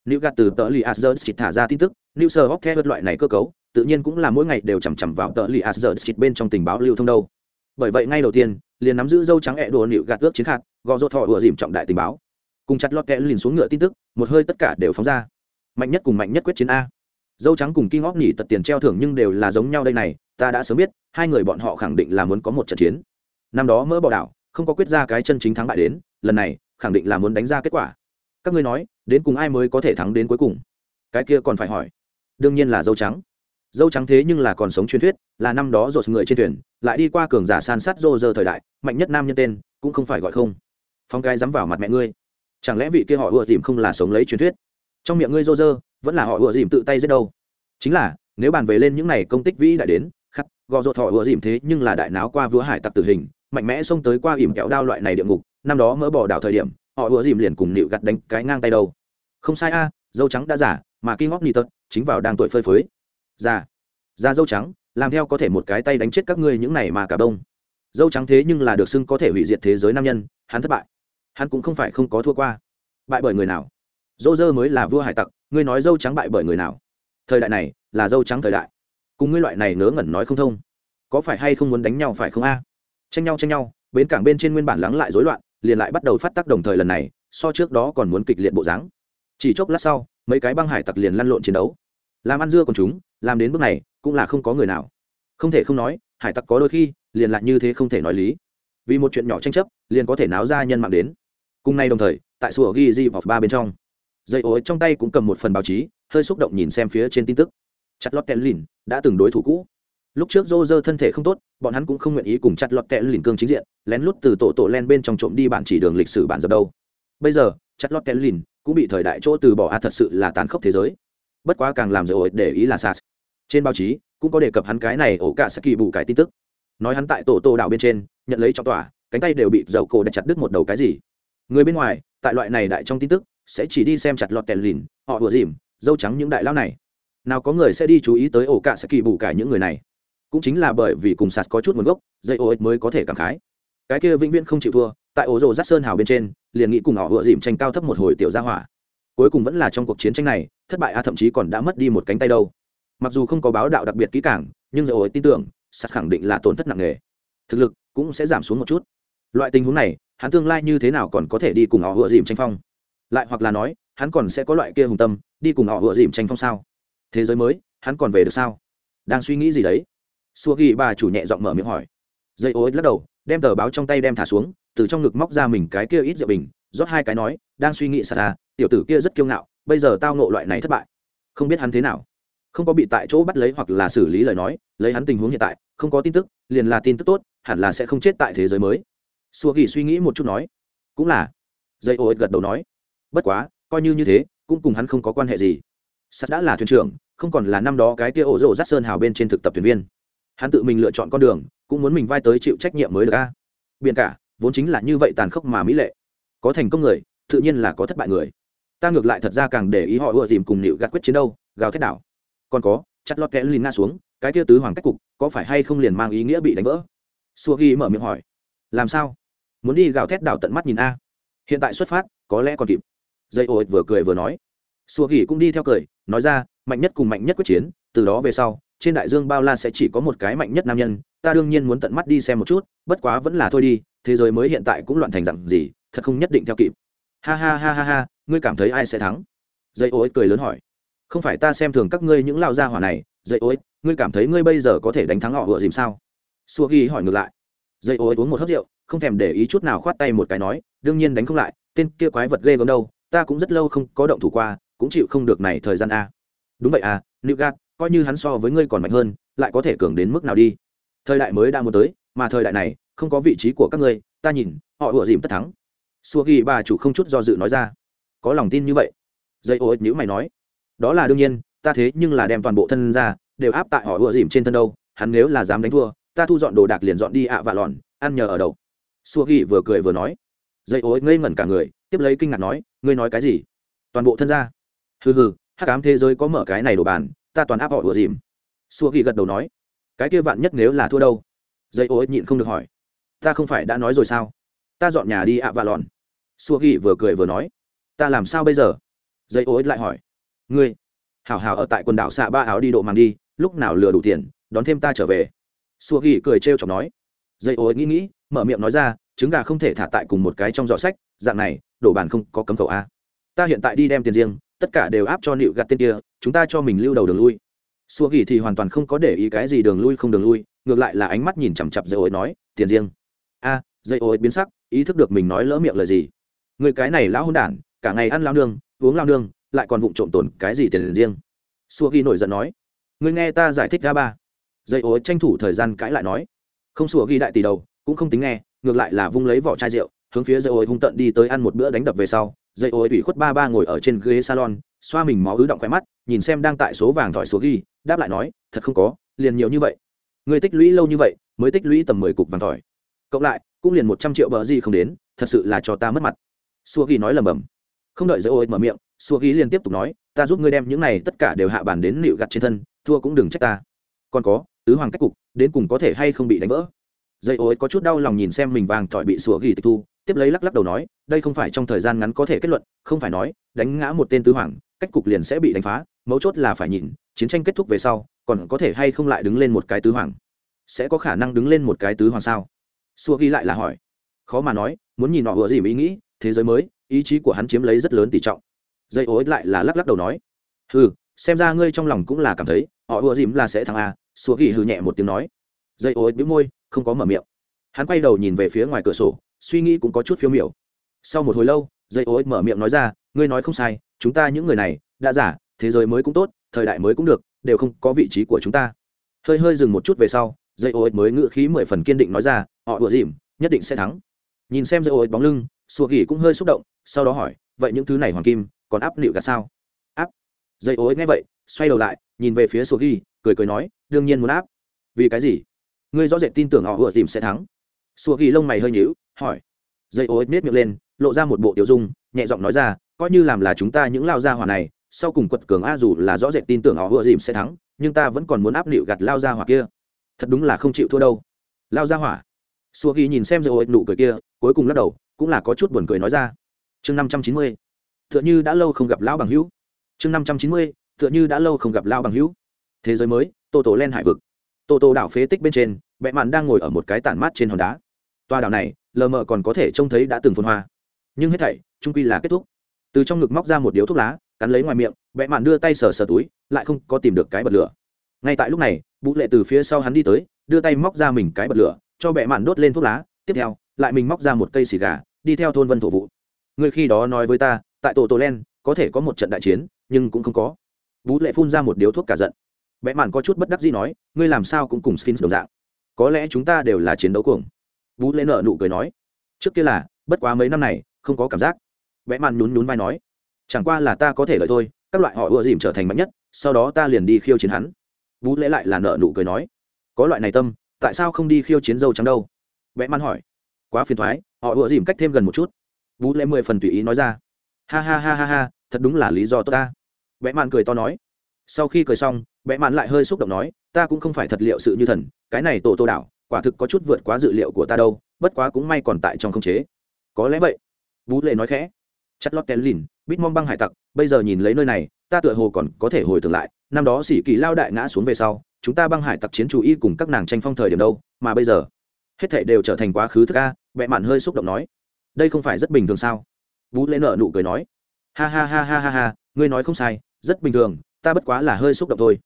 New gạt từ tờ li Asgard chỉ thả ra tin tức, New Sir Hawk loại này cơ cấu, tự nhiên cũng là mỗi ngày đều chằm chằm vào tờ li Asgard chỉ bên trong tình báo lưu thông đâu. Bởi vậy ngay đầu tiên, liền nắm giữ dâu trắng ẹ đồ nịu gạt ước chiến khát, gò rốt thọ vừa dìm trọng đại tình báo. Cùng chặt lọt kẽ liền xuống ngựa tin tức, một hơi tất cả đều phóng ra. Mạnh nhất cùng mạnh nhất quyết chiến a. Dâu trắng cùng King of nhỉ tật tiền treo thưởng nhưng đều là giống nhau đây này, ta đã sớm biết, hai người bọn họ khẳng định là muốn có một trận chiến. Năm đó mỡ bỏ đảo, không có quyết ra cái chân chính thắng bại đến, lần này, khẳng định là muốn đánh ra kết quả. Các ngươi nói đến cùng ai mới có thể thắng đến cuối cùng? Cái kia còn phải hỏi. Đương nhiên là dâu trắng. Dâu trắng thế nhưng là còn sống truyền thuyết là năm đó rột người trên thuyền lại đi qua cường giả san sát rô rơ thời đại mạnh nhất nam nhân tên cũng không phải gọi không. Phong cái dám vào mặt mẹ ngươi. Chẳng lẽ vị kia họ ùa dìm không là sống lấy truyền thuyết? Trong miệng ngươi rô rơ vẫn là họ ùa dìm tự tay giết đâu? Chính là nếu bàn về lên những này công tích vĩ đại đến gò rột họ ùa dìm thế nhưng là đại náo qua vứa hải tặc tử hình, mạnh mẽ xông tới qua ỉm kẹo đao loại này địa ngục, năm đó mỡ bỏ đảo thời điểm, họ ùa dìm liền cùng nịu gặt đánh cái ngang tay đâu. Không sai a, dâu trắng đã giả mà kinh ngóc nị tật chính vào đang tuổi phơi phới. Già già dâu trắng, làm theo có thể một cái tay đánh chết các ngươi những này mà cả đông dâu trắng thế nhưng là được xưng có thể hủy diệt thế giới nam nhân, hắn thất bại. Hắn cũng không phải không có thua qua. Bại bởi người nào? Dâu dơ mới là vua hải tặc, ngươi nói dâu trắng bại bởi người nào? Thời đại này là dâu trắng thời đại cùng ngươi loại này ngớ ngẩn nói không thông. Có phải hay không muốn đánh nhau phải không a? Tranh nhau tranh nhau, bến cảng bên trên nguyên bản lắng lại rối loạn, liền lại bắt đầu phát tác đồng thời lần này, so trước đó còn muốn kịch liệt bộ dáng. Chỉ chốc lát sau, mấy cái băng hải tặc liền lăn lộn chiến đấu. Làm ăn dưa còn chúng, làm đến bước này, cũng là không có người nào. Không thể không nói, hải tặc có đôi khi, liền lại như thế không thể nói lý. Vì một chuyện nhỏ tranh chấp, liền có thể náo ra nhân mạng đến. Cùng nay đồng thời, tại sùa ghi di vào ba bên trong. Dây ối trong tay cũng cầm một phần báo chí, hơi xúc động nhìn xem phía trên tin tức chặt lót kẹn lìn đã từng đối thủ cũ. Lúc trước dô dơ thân thể không tốt, bọn hắn cũng không nguyện ý cùng chặt lọt kẹ lìn cương chính diện, lén lút từ tổ tổ len bên trong trộm đi bản chỉ đường lịch sử bản dập đâu. Bây giờ, chặt lọt kẹ lìn cũng bị thời đại chỗ từ bỏ a thật sự là tàn khốc thế giới. Bất quá càng làm rồi để ý là sas. Trên báo chí cũng có đề cập hắn cái này ổ cả sẽ kỳ bù cái tin tức. Nói hắn tại tổ tổ đảo bên trên, nhận lấy trong tòa cánh tay đều bị dầu cổ đã chặt đứt một đầu cái gì. Người bên ngoài, tại loại này đại trong tin tức, sẽ chỉ đi xem chặt lọt kẹ lìn, họ vừa dìm, dâu trắng những đại lao này nào có người sẽ đi chú ý tới ổ cả sẽ kỳ bù cả những người này. Cũng chính là bởi vì cùng sạt có chút nguồn gốc, dây ô mới có thể cảm khái. Cái kia vĩnh viễn không chịu thua, tại ổ rồ rát sơn hào bên trên, liền nghĩ cùng họ vựa dìm tranh cao thấp một hồi tiểu gia hỏa. Cuối cùng vẫn là trong cuộc chiến tranh này, thất bại a thậm chí còn đã mất đi một cánh tay đâu. Mặc dù không có báo đạo đặc biệt kỹ càng, nhưng dây ô tin tưởng, sạt khẳng định là tổn thất nặng nề. Thực lực cũng sẽ giảm xuống một chút. Loại tình huống này, hắn tương lai như thế nào còn có thể đi cùng họ vựa dìm tranh phong? Lại hoặc là nói, hắn còn sẽ có loại kia hùng tâm, đi cùng họ vựa dìm tranh phong sao? Thế giới mới, hắn còn về được sao? Đang suy nghĩ gì đấy? Xua ghi bà chủ nhẹ giọng mở miệng hỏi. Dây ô lắc đầu, đem tờ báo trong tay đem thả xuống, từ trong ngực móc ra mình cái kia ít rượu bình, rót hai cái nói, đang suy nghĩ xa xa tiểu tử kia rất kiêu ngạo, bây giờ tao nộ loại này thất bại. Không biết hắn thế nào. Không có bị tại chỗ bắt lấy hoặc là xử lý lời nói, lấy hắn tình huống hiện tại, không có tin tức, liền là tin tức tốt, hẳn là sẽ không chết tại thế giới mới. Xua ghi suy nghĩ một chút nói. Cũng là. Dây ô gật đầu nói. Bất quá, coi như như thế, cũng cùng hắn không có quan hệ gì sắt đã là thuyền trưởng, không còn là năm đó cái kia ổ rộ rát sơn hào bên trên thực tập thuyền viên. Hắn tự mình lựa chọn con đường, cũng muốn mình vai tới chịu trách nhiệm mới được a. Biển cả, vốn chính là như vậy tàn khốc mà mỹ lệ. Có thành công người, tự nhiên là có thất bại người. Ta ngược lại thật ra càng để ý họ ưa tìm cùng nịu gạt quyết chiến đâu, gào thét đảo. Còn có, chặt lọt kẽ lìn nga xuống, cái kia tứ hoàng cách cục, có phải hay không liền mang ý nghĩa bị đánh vỡ? Xua ghi mở miệng hỏi. Làm sao? Muốn đi gào thét đảo tận mắt nhìn a. Hiện tại xuất phát, có lẽ còn kịp. Dây ô vừa cười vừa nói xua gỉ cũng đi theo cười, nói ra, mạnh nhất cùng mạnh nhất quyết chiến, từ đó về sau, trên đại dương bao la sẽ chỉ có một cái mạnh nhất nam nhân, ta đương nhiên muốn tận mắt đi xem một chút, bất quá vẫn là thôi đi, thế giới mới hiện tại cũng loạn thành dặn gì, thật không nhất định theo kịp. Ha ha ha ha ha, ngươi cảm thấy ai sẽ thắng? Dây ô cười lớn hỏi. Không phải ta xem thường các ngươi những lao gia hỏa này dây ô ngươi cảm thấy ngươi bây giờ có thể đánh thắng họ vừa dìm sao? Xua ghi hỏi ngược lại. Dây ô uống một hớp rượu, không thèm để ý chút nào khoát tay một cái nói, đương nhiên đánh không lại, tên kia quái vật ghê gớm đâu, ta cũng rất lâu không có động thủ qua cũng chịu không được này thời gian a. Đúng vậy à nữ gạt coi như hắn so với ngươi còn mạnh hơn, lại có thể cường đến mức nào đi? Thời đại mới đã muốn tới, mà thời đại này, không có vị trí của các ngươi, ta nhìn, họ ủa dìm tất thắng. Xua ghi bà chủ không chút do dự nói ra. Có lòng tin như vậy? Dây ô ích nhữ mày nói. Đó là đương nhiên, ta thế nhưng là đem toàn bộ thân ra, đều áp tại họ ủa dìm trên thân đâu, hắn nếu là dám đánh thua, ta thu dọn đồ đạc liền dọn đi ạ và lòn, ăn nhờ ở đâu? Xua ghi vừa cười vừa nói. Dây ô ích ngây ngẩn cả người, tiếp lấy kinh ngạc nói, ngươi nói cái gì? Toàn bộ thân ra hừ hừ hát cám thế giới có mở cái này đồ bàn, ta toàn áp họ ủa dìm. Xua ghi gật đầu nói, cái kia vạn nhất nếu là thua đâu? Dây ô ích nhịn không được hỏi, ta không phải đã nói rồi sao? Ta dọn nhà đi ạ và lòn xua ghi vừa cười vừa nói, ta làm sao bây giờ? Dây ô ích lại hỏi, ngươi, hảo hảo ở tại quần đảo xạ ba áo đi độ màng đi, lúc nào lừa đủ tiền, đón thêm ta trở về. Xua ghi cười trêu chọc nói, dây ô ích nghĩ nghĩ, mở miệng nói ra, trứng gà không thể thả tại cùng một cái trong giỏ sách, dạng này đổ bàn không có cấm cầu a. Ta hiện tại đi đem tiền riêng tất cả đều áp cho nịu gạt tên kia, chúng ta cho mình lưu đầu đường lui. Xua ghi thì hoàn toàn không có để ý cái gì đường lui không đường lui, ngược lại là ánh mắt nhìn chằm chặp dây ô nói, tiền riêng. A dây ô biến sắc, ý thức được mình nói lỡ miệng lời gì? Người cái này lão hôn đản, cả ngày ăn lao nương, uống lao nương, lại còn vụng trộm tổn cái gì tiền riêng. Xua ghi nổi giận nói người nghe ta giải thích ra ba. Dây ô tranh thủ thời gian cãi lại nói, không, xua ghi đại tỷ đầu, cũng không tính nghe, ngược lại là vung lấy vỏ chai rượu hướng phía dây ôi hung tận đi tới ăn một bữa đánh đập về sau, dây ôi bị ủy khuất ba ba ngồi ở trên ghế salon, xoa mình máu ứ động khỏe mắt, nhìn xem đang tại số vàng thỏi số ghi, đáp lại nói, thật không có, liền nhiều như vậy. Người tích lũy lâu như vậy, mới tích lũy tầm mười cục vàng thỏi. Cộng lại, cũng liền một trăm triệu bờ gì không đến, thật sự là cho ta mất mặt. Xua ghi nói lầm bầm không đợi dây ôi mở miệng xua ghi liền tiếp tục nói, ta giúp ngươi đem những này tất cả đều hạ bàn đến nịu gặt trên thân, thua cũng đừng trách ta. Còn có, tứ hoàng cách cục, đến cùng có thể hay không bị đánh vỡ? Dây ôi có chút đau lòng nhìn xem mình vàng thỏi bị xua ghi tịch thu tiếp lấy lắc lắc đầu nói, đây không phải trong thời gian ngắn có thể kết luận, không phải nói, đánh ngã một tên tứ hoàng, cách cục liền sẽ bị đánh phá, mấu chốt là phải nhìn, chiến tranh kết thúc về sau, còn có thể hay không lại đứng lên một cái tứ hoàng? Sẽ có khả năng đứng lên một cái tứ hoàng sao? Xua ghi lại là hỏi. Khó mà nói, muốn nhìn họ vừa gì ý nghĩ, thế giới mới, ý chí của hắn chiếm lấy rất lớn tỷ trọng. Dây ối lại là lắc lắc đầu nói, hừ, xem ra ngươi trong lòng cũng là cảm thấy, họ ùa dìm là sẽ thắng à? a xua ghi hừ nhẹ một tiếng nói. Dây ối bĩu môi, không có mở miệng. Hắn quay đầu nhìn về phía ngoài cửa sổ suy nghĩ cũng có chút phiêu miểu. Sau một hồi lâu dây ô mở miệng nói ra, ngươi nói không sai, chúng ta những người này, đã giả, thế giới mới cũng tốt, thời đại mới cũng được, đều không có vị trí của chúng ta. Hơi hơi dừng một chút về sau dây ô mới ngự khí mười phần kiên định nói ra, họ ủa dìm, nhất định sẽ thắng. Nhìn xem dây ô bóng lưng sùa ghi cũng hơi xúc động, sau đó hỏi, vậy những thứ này hoàng kim, còn áp liệu cả sao? Áp? Dây ô nghe vậy, xoay đầu lại, nhìn về phía sùa ghi cười cười nói, đương nhiên muốn áp. Vì cái gì? Ngươi rõ rệt tin tưởng họ ủa dìm sẽ thắng sùa ghi lông mày hơi nhíu, hỏi. Dây ô miết miệng lên, lộ ra một bộ tiểu dung, nhẹ giọng nói ra, coi như làm là chúng ta những lao gia hỏa này, sau cùng quật cường a dù là rõ rệt tin tưởng họ ùa dìm sẽ thắng, nhưng ta vẫn còn muốn áp liệu gạt lao gia hỏa kia. Thật đúng là không chịu thua đâu. Lao gia hỏa. Xua ghi nhìn xem dây ô nụ cười kia, cuối cùng lắc đầu, cũng là có chút buồn cười nói ra. Chương năm trăm chín mươi. Tựa như đã lâu không gặp lão bằng hữu. Chương năm trăm chín mươi, tựa như đã lâu không gặp lão bằng hữu. Thế giới mới, tô tổ len hải vực. Tô tô đảo phế tích bên trên vẽ mạn đang ngồi ở một cái tản mát trên hòn đá toa đảo này, lờ mờ còn có thể trông thấy đã từng phun hoa. Nhưng hết thảy trung quy là kết thúc. Từ trong ngực móc ra một điếu thuốc lá, cắn lấy ngoài miệng vẽ mạn đưa tay sờ sờ túi, lại không có tìm được cái bật lửa. Ngay tại lúc này bụ lệ từ phía sau hắn đi tới, đưa tay móc ra mình cái bật lửa, cho bẹ mạn đốt lên thuốc lá. Tiếp theo, lại mình móc ra một cây xì gà, đi theo thôn vân thổ vụ người khi đó nói với ta, tại tổ tổ len, có thể có một trận đại chiến, nhưng cũng không có. Vũ lệ phun ra một điếu thuốc cả giận. Bẽ mạn có chút bất đắc gì nói, ngươi làm sao cũng cùng sphinx đồng dạng. Có lẽ chúng ta đều là chiến đấu cuồng vũ lê nợ nụ cười nói, trước kia là, bất quá mấy năm này, không có cảm giác. Bẽ màn nhún nhún vai nói, chẳng qua là ta có thể lợi thôi, các loại họ ưa dìm trở thành mạnh nhất, sau đó ta liền đi khiêu chiến hắn. Vũ lễ lại là nợ nụ cười nói, có loại này tâm, tại sao không đi khiêu chiến dâu trắng đâu? Vẽ màn hỏi, quá phiền thoái, họ ưa dìm cách thêm gần một chút. Vũ lễ mười phần tùy ý nói ra, ha ha ha ha ha, thật đúng là lý do tốt ta. Vẽ màn cười to nói, sau khi cười xong, vẽ màn lại hơi xúc động nói, ta cũng không phải thật liệu sự như thần, cái này tổ tô đảo quả thực có chút vượt quá dự liệu của ta đâu, bất quá cũng may còn tại trong không chế. Có lẽ vậy. Vũ lệ nói khẽ. Chất lót kén lìn, bít mong băng hải tặc, bây giờ nhìn lấy nơi này, ta tựa hồ còn có thể hồi tưởng lại, năm đó sĩ kỳ lao đại ngã xuống về sau, chúng ta băng hải tặc chiến chủ y cùng các nàng tranh phong thời điểm đâu, mà bây giờ, hết thảy đều trở thành quá khứ thức a vẽ mạn hơi xúc động nói. Đây không phải rất bình thường sao? Vũ lễ nợ nụ cười nói. Ha ha ha ha ha ha, ngươi nói không sai, rất bình thường, ta bất quá là hơi xúc động thôi.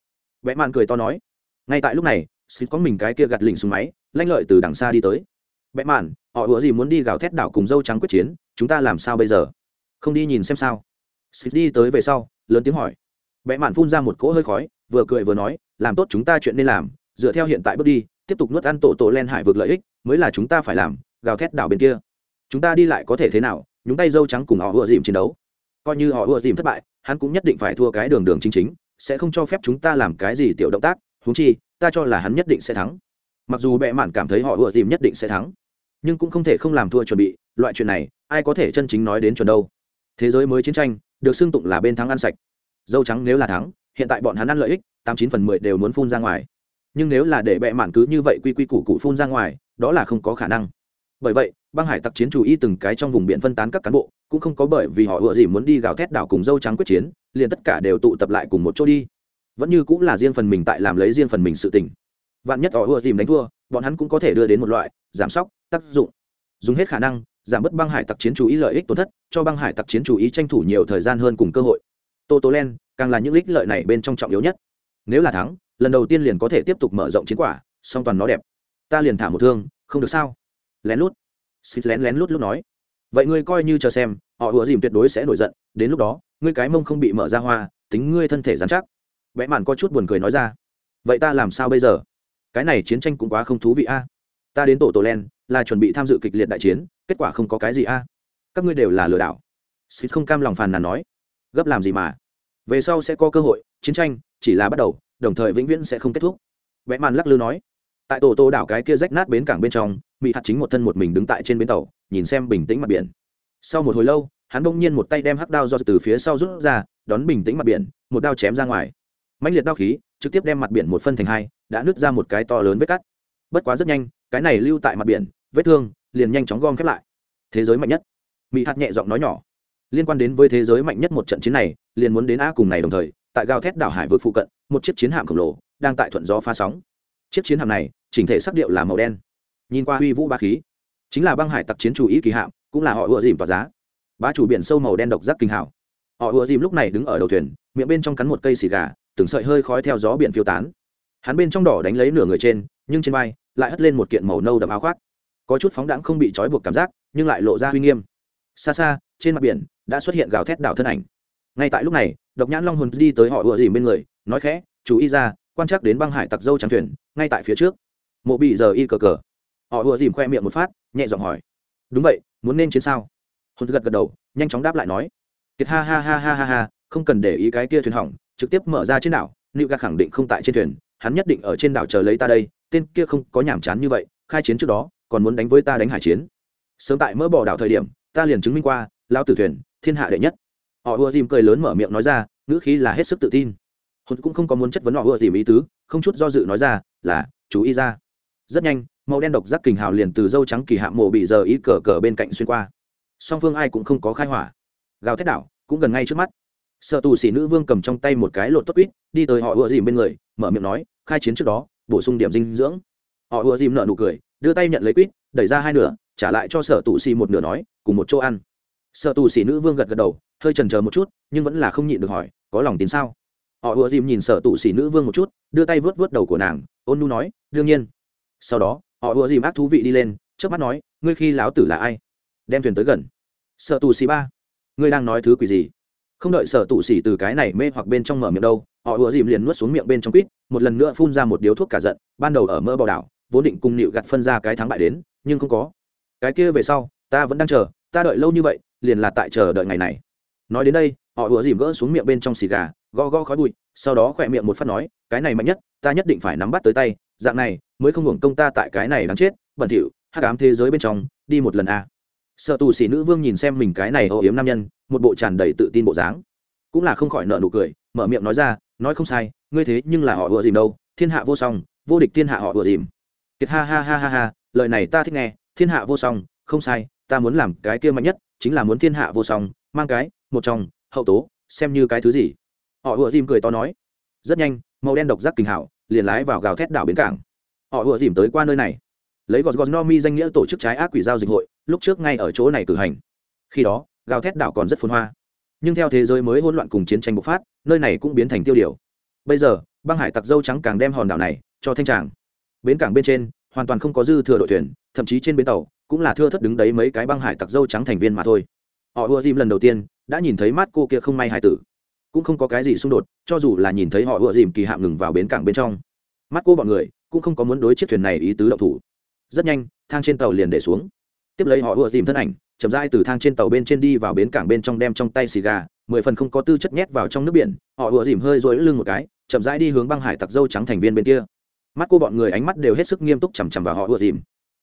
Vẽ mạn cười to nói. Ngay tại lúc này xịt có mình cái kia gạt lỉnh xuống máy, lanh lợi từ đằng xa đi tới. Bẽ mạn, họ ủa gì muốn đi gào thét đảo cùng dâu trắng quyết chiến, chúng ta làm sao bây giờ? Không đi nhìn xem sao. Xịt đi tới về sau, lớn tiếng hỏi. Bẽ mạn phun ra một cỗ hơi khói, vừa cười vừa nói, làm tốt chúng ta chuyện nên làm, dựa theo hiện tại bước đi, tiếp tục nuốt ăn tổ tổ len hải vượt lợi ích, mới là chúng ta phải làm, gào thét đảo bên kia. Chúng ta đi lại có thể thế nào, nhúng tay dâu trắng cùng họ ủa dìm chiến đấu. Coi như họ ủa dìm thất bại, hắn cũng nhất định phải thua cái đường đường chính chính, sẽ không cho phép chúng ta làm cái gì tiểu động tác, huống chi ta cho là hắn nhất định sẽ thắng. Mặc dù bệ mạn cảm thấy họ ùa dìm nhất định sẽ thắng, nhưng cũng không thể không làm thua chuẩn bị, loại chuyện này, ai có thể chân chính nói đến chuẩn đâu. Thế giới mới chiến tranh, được xưng tụng là bên thắng ăn sạch. Dâu trắng nếu là thắng, hiện tại bọn hắn ăn lợi ích, tám chín phần mười đều muốn phun ra ngoài. Nhưng nếu là để bệ mạn cứ như vậy quy quy củ cụ phun ra ngoài, đó là không có khả năng. Bởi vậy, băng hải tặc chiến chủ y từng cái trong vùng biển phân tán các cán bộ, cũng không có bởi vì họ ựa gì muốn đi gào thét đảo cùng dâu trắng quyết chiến, liền tất cả đều tụ tập lại cùng một chỗ đi vẫn như cũng là riêng phần mình tại làm lấy riêng phần mình sự tình. Vạn nhất họ ưa dìm đánh thua, bọn hắn cũng có thể đưa đến một loại giảm sóc, tác dụng. Dùng hết khả năng, giảm bớt băng hải tặc chiến chủ ý lợi ích tổn thất, cho băng hải tặc chiến chủ ý tranh thủ nhiều thời gian hơn cùng cơ hội. Tô tô len càng là những ích lợi này bên trong trọng yếu nhất. Nếu là thắng, lần đầu tiên liền có thể tiếp tục mở rộng chiến quả, song toàn nó đẹp. Ta liền thả một thương, không được sao? Lén lút. Xịt lén lén lút lút nói. Vậy ngươi coi như chờ xem, họ ùa dìm tuyệt đối sẽ nổi giận, đến lúc đó, ngươi cái mông không bị mở ra hoa, tính ngươi thân thể dán chắc vẽ mạn có chút buồn cười nói ra. Vậy ta làm sao bây giờ? Cái này chiến tranh cũng quá không thú vị a. Ta đến tổ tổ len, là chuẩn bị tham dự kịch liệt đại chiến, kết quả không có cái gì a. Các ngươi đều là lừa đảo. Xịt không cam lòng phàn nàn nói. Gấp làm gì mà? Về sau sẽ có cơ hội, chiến tranh chỉ là bắt đầu, đồng thời vĩnh viễn sẽ không kết thúc. Vẽ màn lắc lư nói. Tại tổ tô đảo cái kia rách nát bến cảng bên trong mỹ hạt chính một thân một mình đứng tại trên bến tàu, nhìn xem bình tĩnh mặt biển. Sau một hồi lâu, hắn bỗng nhiên một tay đem hắc đao do từ phía sau rút ra, đón bình tĩnh mặt biển, một đao chém ra ngoài mãnh liệt đao khí, trực tiếp đem mặt biển một phân thành hai, đã nứt ra một cái to lớn vết cắt. Bất quá rất nhanh, cái này lưu tại mặt biển, vết thương liền nhanh chóng gom khép lại. Thế giới mạnh nhất. Mỹ hạt nhẹ giọng nói nhỏ. Liên quan đến với thế giới mạnh nhất một trận chiến này, liền muốn đến a cùng này đồng thời, tại gào thét đảo hải vực phụ cận, một chiếc chiến hạm khổng lồ đang tại thuận gió phá sóng. Chiếc chiến hạm này, chỉnh thể sắc điệu là màu đen. Nhìn qua huy vũ ba khí, chính là băng hải tặc chiến chủ ý kỳ hạm, cũng là họ ựa dìm tỏa giá. Bá chủ biển sâu màu đen độc giác kinh hào họ ựa dìm lúc này đứng ở đầu thuyền, miệng bên trong cắn một cây xì gà từng sợi hơi khói theo gió biển phiêu tán. Hắn bên trong đỏ đánh lấy nửa người trên, nhưng trên vai lại hất lên một kiện màu nâu đậm áo khoác. Có chút phóng đãng không bị trói buộc cảm giác, nhưng lại lộ ra uy nghiêm. Xa xa, trên mặt biển đã xuất hiện gào thét đảo thân ảnh. Ngay tại lúc này, độc nhãn long hồn đi tới họ ùa dìm bên người, nói khẽ, chú ý ra, quan trắc đến băng hải tặc dâu trắng thuyền, ngay tại phía trước. Mộ bị giờ y cờ cờ. Họ ùa dìm khoe miệng một phát, nhẹ giọng hỏi, đúng vậy, muốn nên chiến sao? Hồn gật gật đầu, nhanh chóng đáp lại nói, kiệt ha ha ha ha ha ha, không cần để ý cái kia thuyền hỏng trực tiếp mở ra trên đảo nữ gà khẳng định không tại trên thuyền, hắn nhất định ở trên đảo chờ lấy ta đây, tên kia không có nhàm chán như vậy, khai chiến trước đó, còn muốn đánh với ta đánh hải chiến. Sớm tại mỡ bỏ đảo thời điểm, ta liền chứng minh qua lao tử thuyền, thiên hạ đệ nhất. Họ ùa dìm cười lớn mở miệng nói ra, ngữ khí là hết sức tự tin. Hồn cũng không có muốn chất vấn họ ùa dìm ý tứ, không chút do dự nói ra, là, chú ý ra. Rất nhanh, màu đen độc giác kình hào liền từ dâu trắng kỳ hạ mộ bị giờ ý cờ cờ bên cạnh xuyên qua. Song phương ai cũng không có khai hỏa. Gào thét đảo, cũng gần ngay trước mắt sợ tù sĩ nữ vương cầm trong tay một cái lột tốt quýt, đi tới họ ùa dìm bên người, mở miệng nói, khai chiến trước đó, bổ sung điểm dinh dưỡng. Họ ùa dìm nợ nụ cười, đưa tay nhận lấy quýt, đẩy ra hai nửa, trả lại cho sở tù xỉ một nửa nói, cùng một chỗ ăn. Sợ tù xỉ nữ vương gật gật đầu, hơi trần chờ một chút, nhưng vẫn là không nhịn được hỏi, có lòng tin sao? Họ ùa dìm nhìn sở tù xỉ nữ vương một chút, đưa tay vớt vớt đầu của nàng, ôn nu nói, đương nhiên. Sau đó, họ ùa dìm ác thú vị đi lên trước mắt nói, ngươi khi láo tử là ai? Đem thuyền tới gần. Sợ tù xì ba, ngươi đang nói thứ quỷ gì? Không đợi sở tụ xỉ từ cái này mê hoặc bên trong mở miệng đâu, họ ùa dìm liền nuốt xuống miệng bên trong quýt, một lần nữa phun ra một điếu thuốc cả giận, ban đầu ở mơ bò đảo, vốn định cùng nịu gặt phân ra cái thắng bại đến, nhưng không có cái kia về sau, ta vẫn đang chờ, ta đợi lâu như vậy, liền là tại chờ đợi ngày này nói đến đây, họ ùa dìm gỡ xuống miệng bên trong xì gà go go khói bụi, sau đó khỏe miệng một phát nói, cái này mạnh nhất, ta nhất định phải nắm bắt tới tay, dạng này, mới không hưởng công ta tại cái này đáng chết, bẩn thỉu, hắc ám thế giới bên trong, đi một lần a à sợ tù xỉ nữ vương nhìn xem mình cái này âu yếm nam nhân, một bộ tràn đầy tự tin bộ dáng. Cũng là không khỏi nợ nụ cười, mở miệng nói ra, nói không sai, ngươi thế nhưng là họ ùa dìm đâu, thiên hạ vô song, vô địch thiên hạ họ ùa dìm. Kiệt ha ha ha ha ha, lời này ta thích nghe, thiên hạ vô song, không sai, ta muốn làm cái kia mạnh nhất, chính là muốn thiên hạ vô song, mang cái, một trong, hậu tố, xem như cái thứ gì. Họ ùa dìm cười to nói, rất nhanh, màu đen độc giác kinh hảo, liền lái vào gào thét đảo bến cảng. Họ ùa dìm tới qua nơi này. Lấy gosgosnomi no mi danh nghĩa tổ chức trái ác quỷ giao dịch hội lúc trước ngay ở chỗ này cử hành. Khi đó, gào thét đảo còn rất phồn hoa. Nhưng theo thế giới mới hỗn loạn cùng chiến tranh bộc phát, nơi này cũng biến thành tiêu điều. Bây giờ, băng hải tặc dâu trắng càng đem hòn đảo này cho thanh tràng. Bến cảng bên trên, hoàn toàn không có dư thừa đội thuyền, thậm chí trên bến tàu, cũng là thưa thất đứng đấy mấy cái băng hải tặc dâu trắng thành viên mà thôi. Họ ùa dìm lần đầu tiên, đã nhìn thấy mắt cô kia không may hải tử. Cũng không có cái gì xung đột, cho dù là nhìn thấy họ ùa dìm kỳ hạm ngừng vào bến cảng bên trong. Mắt cô bọn người, cũng không có muốn đối chiếc thuyền này ý tứ động thủ. Rất nhanh, thang trên tàu liền để xuống tiếp lấy họ ùa dìm thân ảnh, chậm rãi từ thang trên tàu bên trên đi vào bến cảng bên trong đem trong tay xì gà, mười phần không có tư chất nhét vào trong nước biển, họ ùa dìm hơi rối lưng một cái, chậm rãi đi hướng băng hải tặc dâu trắng thành viên bên kia. Mắt cô bọn người ánh mắt đều hết sức nghiêm túc chằm chằm vào họ ùa dìm.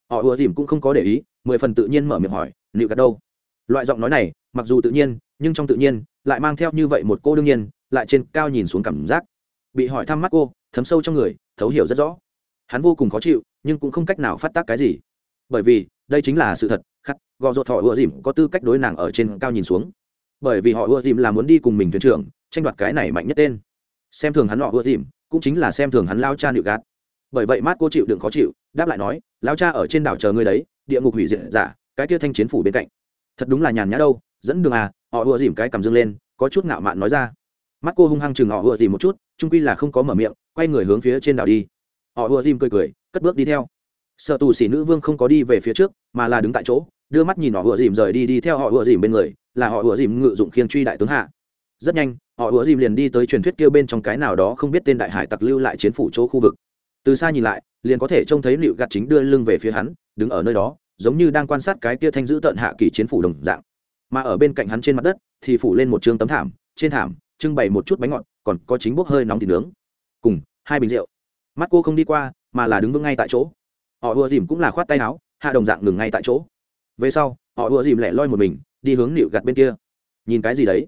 Họ ùa dìm cũng không có để ý, mười phần tự nhiên mở miệng hỏi liệu gạt đâu? Loại giọng nói này, mặc dù tự nhiên, nhưng trong tự nhiên lại mang theo như vậy một cô đương nhiên, lại trên cao nhìn xuống cảm giác. Bị hỏi thăm mắt cô, thấm sâu trong người, thấu hiểu rất rõ. Hắn vô cùng khó chịu, nhưng cũng không cách nào phát tác cái gì bởi vì đây chính là sự thật, khắc, gò rột họ ưa dìm có tư cách đối nàng ở trên cao nhìn xuống. Bởi vì họ ưa dìm là muốn đi cùng mình thuyền trưởng, tranh đoạt cái này mạnh nhất tên. Xem thường hắn họ ưa dìm, cũng chính là xem thường hắn lao cha nịu gạt. Bởi vậy mát cô chịu đựng khó chịu, đáp lại nói, lao cha ở trên đảo chờ ngươi đấy, địa ngục hủy diệt giả, cái kia thanh chiến phủ bên cạnh. Thật đúng là nhàn nhã đâu, dẫn đường à họ ưa dìm cái cầm dương lên, có chút ngạo mạn nói ra. Mắt cô hung hăng chừng họ ưa dìm một chút, trung quy là không có mở miệng, quay người hướng phía trên đảo đi. Họ ưa dìm cười cười, cất bước đi theo sợ tù xỉ nữ vương không có đi về phía trước, mà là đứng tại chỗ, đưa mắt nhìn họ ùa dìm rời đi đi theo họ ùa dìm bên người, là họ ùa dìm ngự dụng khiêng truy đại tướng hạ. Rất nhanh, họ ùa dìm liền đi tới truyền thuyết kia bên trong cái nào đó không biết tên đại hải tặc lưu lại chiến phủ chỗ khu vực. Từ xa nhìn lại, liền có thể trông thấy liệu gạt chính đưa lưng về phía hắn, đứng ở nơi đó, giống như đang quan sát cái kia thanh giữ tận hạ kỳ chiến phủ đồng dạng. Mà ở bên cạnh hắn trên mặt đất, thì phủ lên một t tấm thảm, trên thảm, trưng bày một chút bánh ngọt, còn có chính bốc hơi nóng thịt nướng. Cùng, hai bình rượu. Mắt cô không đi qua, mà là đứng vững ngay tại chỗ họ ùa dìm cũng là khoát tay áo, hạ đồng dạng ngừng ngay tại chỗ. Về sau, họ ùa dìm lẻ loi một mình, đi hướng nịu gặt bên kia. Nhìn cái gì đấy?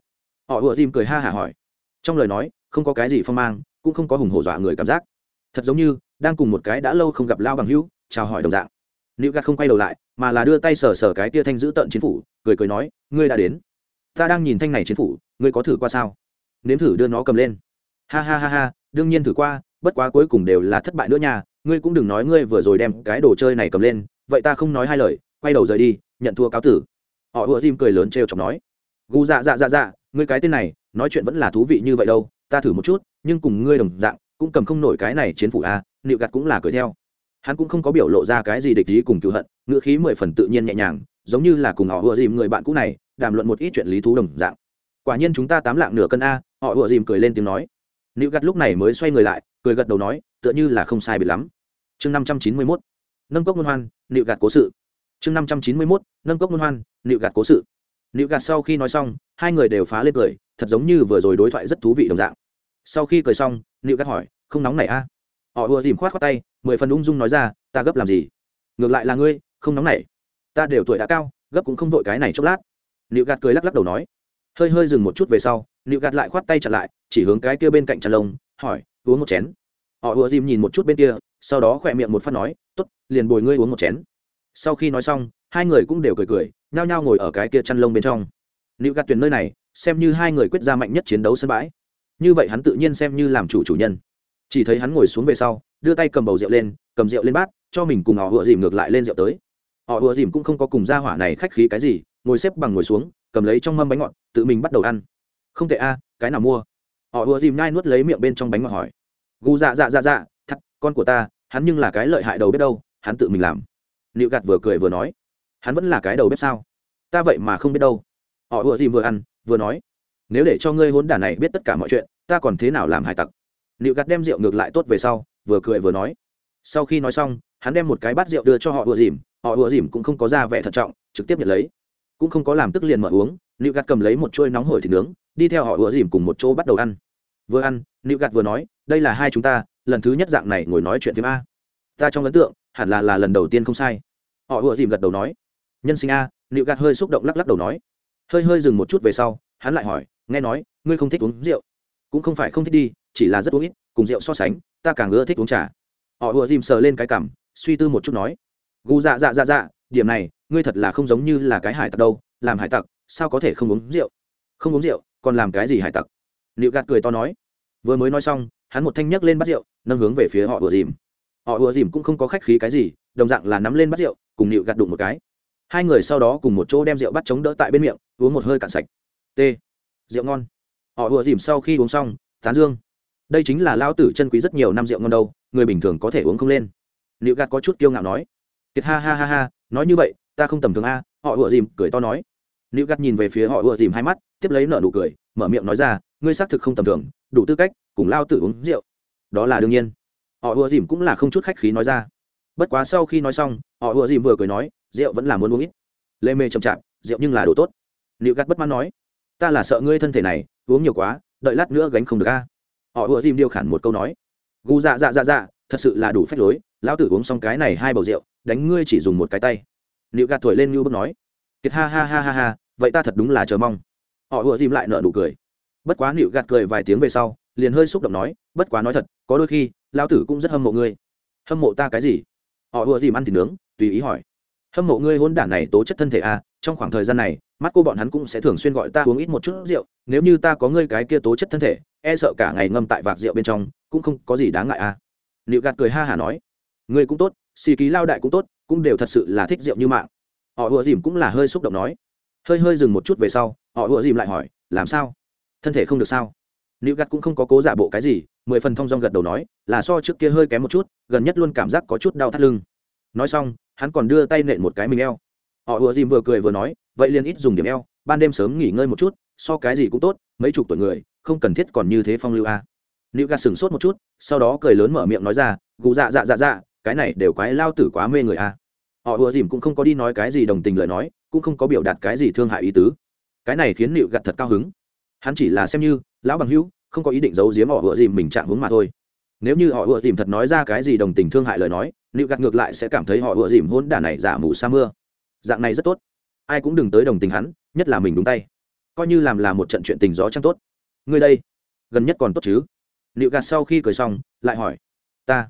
Họ ùa dìm cười ha hả hỏi. Trong lời nói, không có cái gì phong mang, cũng không có hùng hổ dọa người cảm giác. Thật giống như, đang cùng một cái đã lâu không gặp lao bằng hữu, chào hỏi đồng dạng. Nịu gặt không quay đầu lại, mà là đưa tay sờ sờ cái tia thanh giữ tận chiến phủ, cười cười nói, ngươi đã đến. Ta đang nhìn thanh này chiến phủ, ngươi có thử qua sao? Nếm thử đưa nó cầm lên. Ha ha ha ha, đương nhiên thử qua, bất quá cuối cùng đều là thất bại nữa nha ngươi cũng đừng nói ngươi vừa rồi đem cái đồ chơi này cầm lên vậy ta không nói hai lời quay đầu rời đi nhận thua cáo tử. Họ ùa dìm cười lớn trêu chọc nói. Gu dạ dạ dạ dạ ngươi cái tên này nói chuyện vẫn là thú vị như vậy đâu ta thử một chút nhưng cùng ngươi đồng dạng cũng cầm không nổi cái này chiến phủ a à, nịu cũng là cười theo. Hắn cũng không có biểu lộ ra cái gì địch ý cùng cựu hận ngữ khí mười phần tự nhiên nhẹ nhàng giống như là cùng họ ùa dìm người bạn cũ này đàm luận một ít chuyện lý thú đồng dạng. Quả nhiên chúng ta tám lạng nửa cân a họ ùa dìm cười lên tiếng nói. Nịu Gạt lúc này mới xoay người lại cười gật đầu nói tựa như là không sai biệt lắm. Chương năm trăm chín mươi mốt, nâng cốc ngôn hoan, nịu gạt cố sự. Chương năm trăm chín mươi mốt, nâng cốc ngôn hoan, nịu gạt cố sự. Nịu gạt sau khi nói xong, hai người đều phá lên cười, thật giống như vừa rồi đối thoại rất thú vị đồng dạng. Sau khi cười xong, nịu gạt hỏi, không nóng này a? Họ ùa dìm khoát khoát tay, mười phần ung dung nói ra, ta gấp làm gì? Ngược lại là ngươi, không nóng này ta đều tuổi đã cao, gấp cũng không vội cái này chốc lát. Nịu gạt cười lắc lắc đầu nói. Hơi hơi dừng một chút về sau, nịu gạt lại khoát tay chặt lại, chỉ hướng cái kia bên cạnh trà lông, hỏi, uống một chén họ ùa dìm nhìn một chút bên kia, sau đó khỏe miệng một phát nói t ố t liền bồi ngươi uống một chén. Sau khi nói xong, hai người cũng đều cười cười, nhao nhao ngồi ở cái kia chăn lông bên trong. Nữ gạt tuyển nơi này, xem như hai người quyết ra mạnh nhất chiến đấu sân bãi. Như vậy hắn tự nhiên xem như làm chủ chủ nhân. Chỉ thấy hắn ngồi xuống về sau, đưa tay cầm bầu rượu lên, cầm rượu lên bát, cho mình cùng họ ùa dìm ngược lại lên rượu tới. Họ ùa dìm cũng không có cùng ra hỏa này khách khí cái gì, ngồi xếp bằng ngồi xuống, cầm lấy trong mâm bánh ngọt, tự mình bắt đầu ăn. Không thể a, cái nào mua? Họ ùa dìm nhai nuốt lấy miệng bên trong bánh ngọt hỏi gu dạ dạ dạ dạ thắt con của ta, hắn nhưng là cái lợi hại đầu bếp đâu, hắn tự mình làm. Liệu gạt vừa cười vừa nói. Hắn vẫn là cái đầu bếp sao? Ta vậy mà không biết đâu. Họ ùa dìm vừa ăn, vừa nói. Nếu để cho ngươi hôn đả này biết tất cả mọi chuyện, ta còn thế nào làm hải tặc? Liệu gạt đem rượu ngược lại tốt về sau, vừa cười vừa nói. Sau khi nói xong, hắn đem một cái bát rượu đưa cho họ ùa dìm. Họ ùa dìm cũng không có ra vẻ thận trọng, trực tiếp nhận lấy. Cũng không có làm tức liền mở uống liệu gạt cầm lấy một chuôi nóng hổi thịt nướng, đi theo họ ùa dìm cùng một chỗ bắt đầu ăn. Vừa ăn liệu gạt vừa nói đây là hai chúng ta, lần thứ nhất dạng này ngồi nói chuyện phim a. Ta trong ấn tượng, hẳn là là lần đầu tiên không sai. Họ ùa dìm gật đầu nói. Nhân sinh a, nịu gạt hơi xúc động lắc lắc đầu nói. Hơi hơi dừng một chút về sau, hắn lại hỏi, nghe nói, ngươi không thích uống rượu. Cũng không phải không thích đi, chỉ là rất uống ít, cùng rượu so sánh, ta càng ưa thích uống trà. Họ ùa dìm sờ lên cái cảm, suy tư một chút nói. Gu dạ dạ dạ dạ điểm này, ngươi thật là không giống như là cái hải tặc đâu, làm hải tặc, sao có thể không uống rượu? Không uống rượu, còn làm cái gì hải tặc? Liệu gạt cười to nói. Vừa mới nói xong hắn một thanh nhấc lên bát rượu, nâng hướng về phía họ ùa dìm. Họ ùa dìm cũng không có khách khí cái gì, đồng dạng là nắm lên bát rượu, cùng nịu gạt đụng một cái. Hai người sau đó cùng một chỗ đem rượu bắt chống đỡ tại bên miệng, uống một hơi cạn sạch. T. Rượu ngon. Họ ùa dìm sau khi uống xong, tán dương. Đây chính là lao tử chân quý rất nhiều năm rượu ngon đâu, người bình thường có thể uống không lên. Nịu gạt có chút kiêu ngạo nói. Kiệt ha ha ha ha, nói như vậy, ta không tầm thường a, họ ùa dìm cười to nói. Nịu gạt nhìn về phía họ ùa dìm hai mắt, tiếp lấy nợ nụ cười, mở miệng nói ra ngươi xác thực không tầm thường, đủ tư cách, cùng lao tử uống rượu. Đó là đương nhiên. Họ ùa dìm cũng là không chút khách khí nói ra. Bất quá sau khi nói xong, họ ùa dìm vừa cười nói, rượu vẫn là muốn uống ít. Lê mê chậm chạp, rượu nhưng là đồ tốt. Liệu gắt bất mãn nói, ta là sợ ngươi thân thể này, uống nhiều quá, đợi lát nữa gánh không được a. Họ ùa dìm điều khản một câu nói, gu dạ dạ dạ dạ thật sự là đủ phép lối lão tử uống xong cái này hai bầu rượu, đánh ngươi chỉ dùng một cái tay. Liệu gạt thổi lên như bước nói, kiệt ha ha ha ha ha, vậy ta thật đúng là chờ mong. Họ ùa dìm lại nợ nụ cười bất quá nịu gạt cười vài tiếng về sau, liền hơi xúc động nói, bất quá nói thật, có đôi khi lao tử cũng rất hâm mộ ngươi. Hâm mộ ta cái gì? Họ ùa dìm ăn thịt nướng, tùy ý hỏi. Hâm mộ ngươi hôn đản này tố chất thân thể à? trong khoảng thời gian này, mắt cô bọn hắn cũng sẽ thường xuyên gọi ta uống ít một chút rượu, nếu như ta có ngươi cái kia tố chất thân thể e sợ cả ngày ngâm tại vạc rượu bên trong, cũng không có gì đáng ngại à nịu gạt cười ha hả nói. Ngươi cũng tốt, xì ký lao đại cũng tốt, cũng đều thật sự là thích rượu như mạng. Họ ùa dìm cũng là hơi xúc động nói. Hơi hơi dừng một chút về sau, họ ùa dìm lại hỏi, làm sao? Thân thể không được sao? Nữ gắt cũng không có cố giả bộ cái gì, mười phần thong dong gật đầu nói, là so trước kia hơi kém một chút, gần nhất luôn cảm giác có chút đau thắt lưng. Nói xong, hắn còn đưa tay nện một cái mình eo. Họ ùa dìm vừa cười vừa nói, vậy liền ít dùng điểm eo, ban đêm sớm nghỉ ngơi một chút, so cái gì cũng tốt, mấy chục tuổi người, không cần thiết còn như thế phong lưu a. À. nữ gắt sửng sốt một chút, sau đó cười lớn mở miệng nói ra, gù dạ dạ dạ dạ cái này đều quái lao tử quá mê người a. Họ ùa dìm cũng không có đi nói cái gì đồng tình lời nói, cũng không có biểu đạt cái gì thương hại ý tứ. Cái này khiến nịu gặt thật cao hứng hắn chỉ là xem như lão bằng hữu, không có ý định giấu giếm họ vừa dìm mình chạm hướng mà thôi. Nếu như họ vừa dìm thật nói ra cái gì đồng tình thương hại lời nói liệu gạt ngược lại sẽ cảm thấy họ vừa dìm hôn đả này giả mù sa mưa. Dạng này rất tốt. Ai cũng đừng tới đồng tình hắn, nhất là mình đúng tay. Coi như làm là một trận chuyện tình gió chẳng tốt. Người đây, gần nhất còn tốt chứ? Liệu gạt sau khi cười xong, lại hỏi. Ta,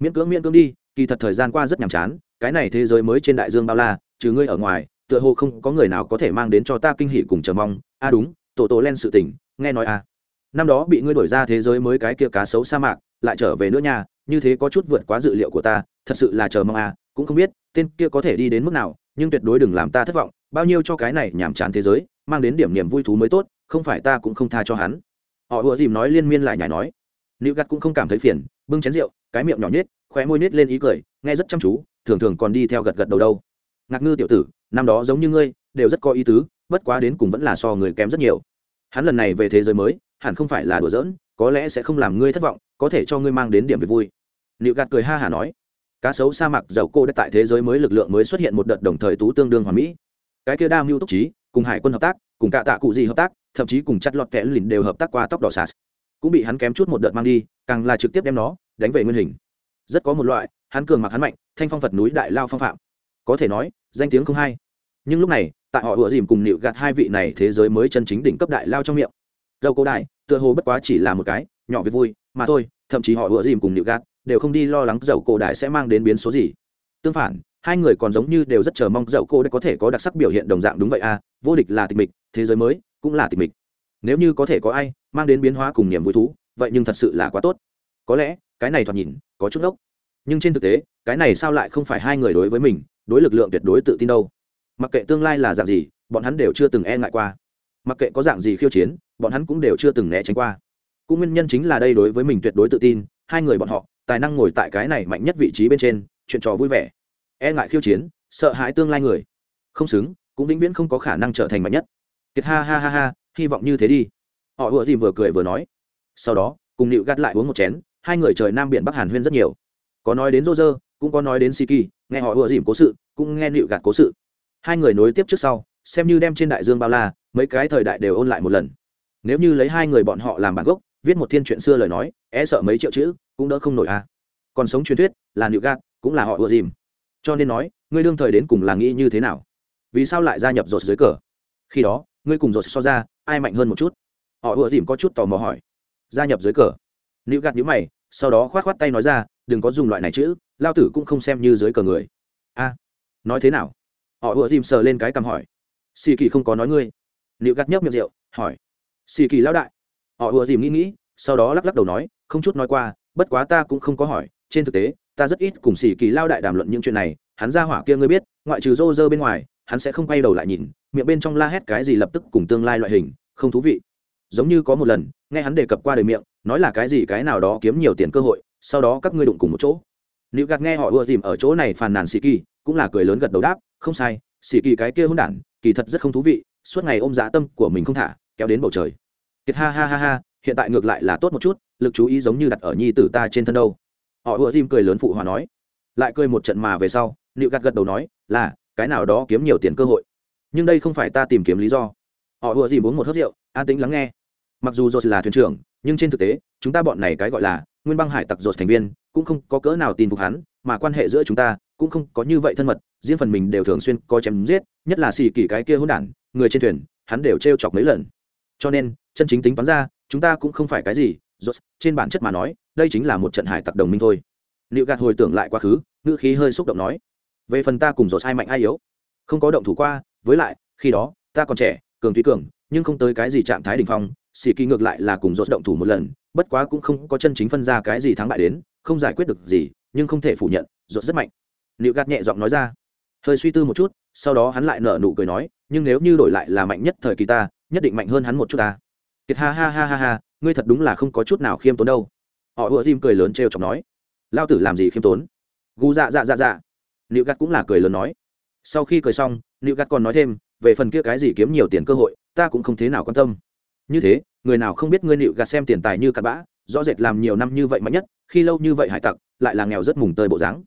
miễn cưỡng miễn cưỡng đi, kỳ thật thời gian qua rất nhàm chán, cái này thế giới mới trên đại dương bao la, trừ ngươi ở ngoài, tựa hồ không có người nào có thể mang đến cho ta kinh hỉ cùng chờ mong. A đúng tổ tổ len sự tình nghe nói à. năm đó bị ngươi đổi ra thế giới mới cái kia cá sấu sa mạc lại trở về nữa nha như thế có chút vượt quá dự liệu của ta thật sự là chờ mong à, cũng không biết tên kia có thể đi đến mức nào nhưng tuyệt đối đừng làm ta thất vọng bao nhiêu cho cái này nhàm chán thế giới mang đến điểm niềm vui thú mới tốt không phải ta cũng không tha cho hắn. Họ ùa dìm nói liên miên lại nhảy nói. Nữ gắt cũng không cảm thấy phiền bưng chén rượu cái miệng nhỏ nhết khóe môi nết lên ý cười nghe rất chăm chú thường thường còn đi theo gật gật đầu đâu. Ngạc ngư tiểu tử năm đó giống như ngươi đều rất có ý tứ bất quá đến cùng vẫn là so người kém rất nhiều. Hắn lần này về thế giới mới, hẳn không phải là đùa giỡn, có lẽ sẽ không làm ngươi thất vọng, có thể cho ngươi mang đến điểm về vui. Liệu gạt cười ha hả nói, cá sấu sa mạc dầu cô đã tại thế giới mới lực lượng mới xuất hiện một đợt đồng thời tú tương đương hoàn mỹ. Cái kia đa mưu túc trí, cùng hải quân hợp tác, cùng cả tạ cụ gì hợp tác, thậm chí cùng chặt lọt kẽ lìn đều hợp tác qua tóc đỏ sạt cũng bị hắn kém chút một đợt mang đi, càng là trực tiếp đem nó đánh về nguyên hình. Rất có một loại, hắn cường mặc hắn mạnh, thanh phong phật núi đại lao phong phạm. Có thể nói, danh tiếng không hay nhưng lúc này, tại họ ủa dìm cùng nịu gạt hai vị này thế giới mới chân chính đỉnh cấp đại lao trong miệng. Dâu cổ đại tựa hồ bất quá chỉ là một cái, nhỏ việc vui, mà thôi, thậm chí họ ủa dìm cùng nịu gạt đều không đi lo lắng dầu cổ đại sẽ mang đến biến số gì. Tương phản, hai người còn giống như đều rất chờ mong dậu cô đã có thể có đặc sắc biểu hiện đồng dạng đúng vậy à vô địch là tịch mịch, thế giới mới cũng là tịch mịch. Nếu như có thể có ai mang đến biến hóa cùng niềm vui thú, vậy nhưng thật sự là quá tốt. Có lẽ, cái này thoạt nhìn có chút ốc nhưng trên thực tế, cái này sao lại không phải hai người đối với mình, đối lực lượng tuyệt đối tự tin đâu? Mặc kệ tương lai là dạng gì, bọn hắn đều chưa từng e ngại qua. Mặc kệ có dạng gì khiêu chiến, bọn hắn cũng đều chưa từng né tránh qua. Cũng nguyên nhân chính là đây đối với mình tuyệt đối tự tin, hai người bọn họ, tài năng ngồi tại cái này mạnh nhất vị trí bên trên, chuyện trò vui vẻ. E ngại khiêu chiến, sợ hãi tương lai người. Không xứng, cũng vĩnh viễn không có khả năng trở thành mạnh nhất. Kiệt ha ha ha ha, hy vọng như thế đi. Họ vừa dìm vừa cười vừa nói. Sau đó, cùng nịu gắt lại uống một chén, hai người trời nam biển bắc hàn huyên rất nhiều. Có nói đến rô rơ cũng có nói đến siki, nghe họ vừa dìm cố sự, cũng nghe nịu gạt cố sự hai người nối tiếp trước sau, xem như đem trên đại dương bao la, mấy cái thời đại đều ôn lại một lần. Nếu như lấy hai người bọn họ làm bản gốc, viết một thiên chuyện xưa lời nói e sợ mấy triệu chữ cũng đỡ không nổi a. À. còn sống truyền thuyết là nữ gạt cũng là họ ùa dìm. Cho nên nói, ngươi đương thời đến cùng là nghĩ như thế nào? Vì sao lại gia nhập rột dưới cờ? Khi đó, ngươi cùng rột so ra, ai mạnh hơn một chút? Họ ùa dìm có chút tò mò hỏi. Gia nhập dưới cờ. Nữ gạt nhữ mày, sau đó khoát khoát tay nói ra, đừng có dùng loại này chữ, lao tử cũng không xem như dưới cờ người. A, nói thế nào? Họ ùa dìm sờ lên cái cằm hỏi. Xì kỳ không có nói ngươi. Liệu gắt nhấp miệng rượu, hỏi. Xì kỳ lao đại. Họ ùa dìm nghĩ nghĩ, sau đó lắc lắc đầu nói, không chút nói qua, bất quá ta cũng không có hỏi. Trên thực tế, ta rất ít cùng xì kỳ lao đại đàm luận những chuyện này. Hắn ra hỏa kia ngươi biết, ngoại trừ rô rơ bên ngoài, hắn sẽ không quay đầu lại nhìn. Miệng bên trong la hét cái gì lập tức cùng tương lai loại hình, không thú vị. Giống như có một lần, nghe hắn đề cập qua đời miệng, nói là cái gì cái nào đó kiếm nhiều tiền cơ hội, sau đó các ngươi đụng cùng một chỗ nữ gạt nghe họ ưa dìm ở chỗ này phàn nàn xì kỳ, cũng là cười lớn gật đầu đáp, không sai xì kỳ cái kia hôn đản, kỳ thật rất không thú vị, suốt ngày ôm dã tâm của mình không thả, kéo đến bầu trời. Kiệt ha ha ha ha, hiện tại ngược lại là tốt một chút, lực chú ý giống như đặt ở nhi tử ta trên thân đâu. Họ ưa dìm cười lớn phụ hòa nói. Lại cười một trận mà về sau nữ gạt gật đầu nói, là, cái nào đó kiếm nhiều tiền cơ hội, nhưng đây không phải ta tìm kiếm lý do. Họ ưa dìm uống một hớt rượu, an tĩnh lắng nghe mặc dù dột là thuyền trưởng, nhưng trên thực tế, chúng ta bọn này cái gọi là nguyên băng hải tặc dột thành viên, cũng không có cỡ nào tin phục hắn, mà quan hệ giữa chúng ta cũng không có như vậy thân mật, riêng phần mình đều thường xuyên có chém giết, nhất là xì kỳ cái kia hôn đản, người trên thuyền, hắn đều t chọc mấy lần. Cho nên, chân chính tính toán ra, chúng ta cũng không phải cái gì dột trên bản chất mà nói, đây chính là một trận hải tặc đồng minh thôi. Liệu gạt hồi tưởng lại quá khứ, ngữ khí hơi xúc động nói, về phần ta cùng dột ai mạnh ai yếu, không có động thủ qua, với lại, khi đó, ta còn trẻ, cường tuy cường, nhưng không tới cái gì trạng thái đ ỉ n h phong xì kỳ ngược lại là cùng dốt động thủ một lần, bất quá cũng không có chân chính phân ra cái gì thắng bại đến, không giải quyết được gì, nhưng không thể phủ nhận dốt rất mạnh. Liệu gạt nhẹ giọng nói ra. Hơi suy tư một chút, sau đó hắn lại nở nụ cười nói, nhưng nếu như đổi lại là mạnh nhất thời kỳ ta, nhất định mạnh hơn hắn một chút ta. Kiệt ha ha ha ha ha, ngươi thật đúng là không có chút nào khiêm tốn đâu. Họ ùa dìm cười lớn trêu chọc nói. Lao tử làm gì khiêm tốn? Gu dạ dạ dạ dạ. Liệu Gạt cũng là cười lớn nói. Sau khi cười xong, liệu Gạt còn nói thêm, về phần kia cái gì kiếm nhiều tiền cơ hội, ta cũng không thế nào quan tâm như thế, người nào không biết ngươi liệu gạt xem tiền tài như cặn bã, rõ rệt làm nhiều năm như vậy mạnh nhất, khi lâu như vậy hải tặc, lại là nghèo rất mùng tơi bộ dáng.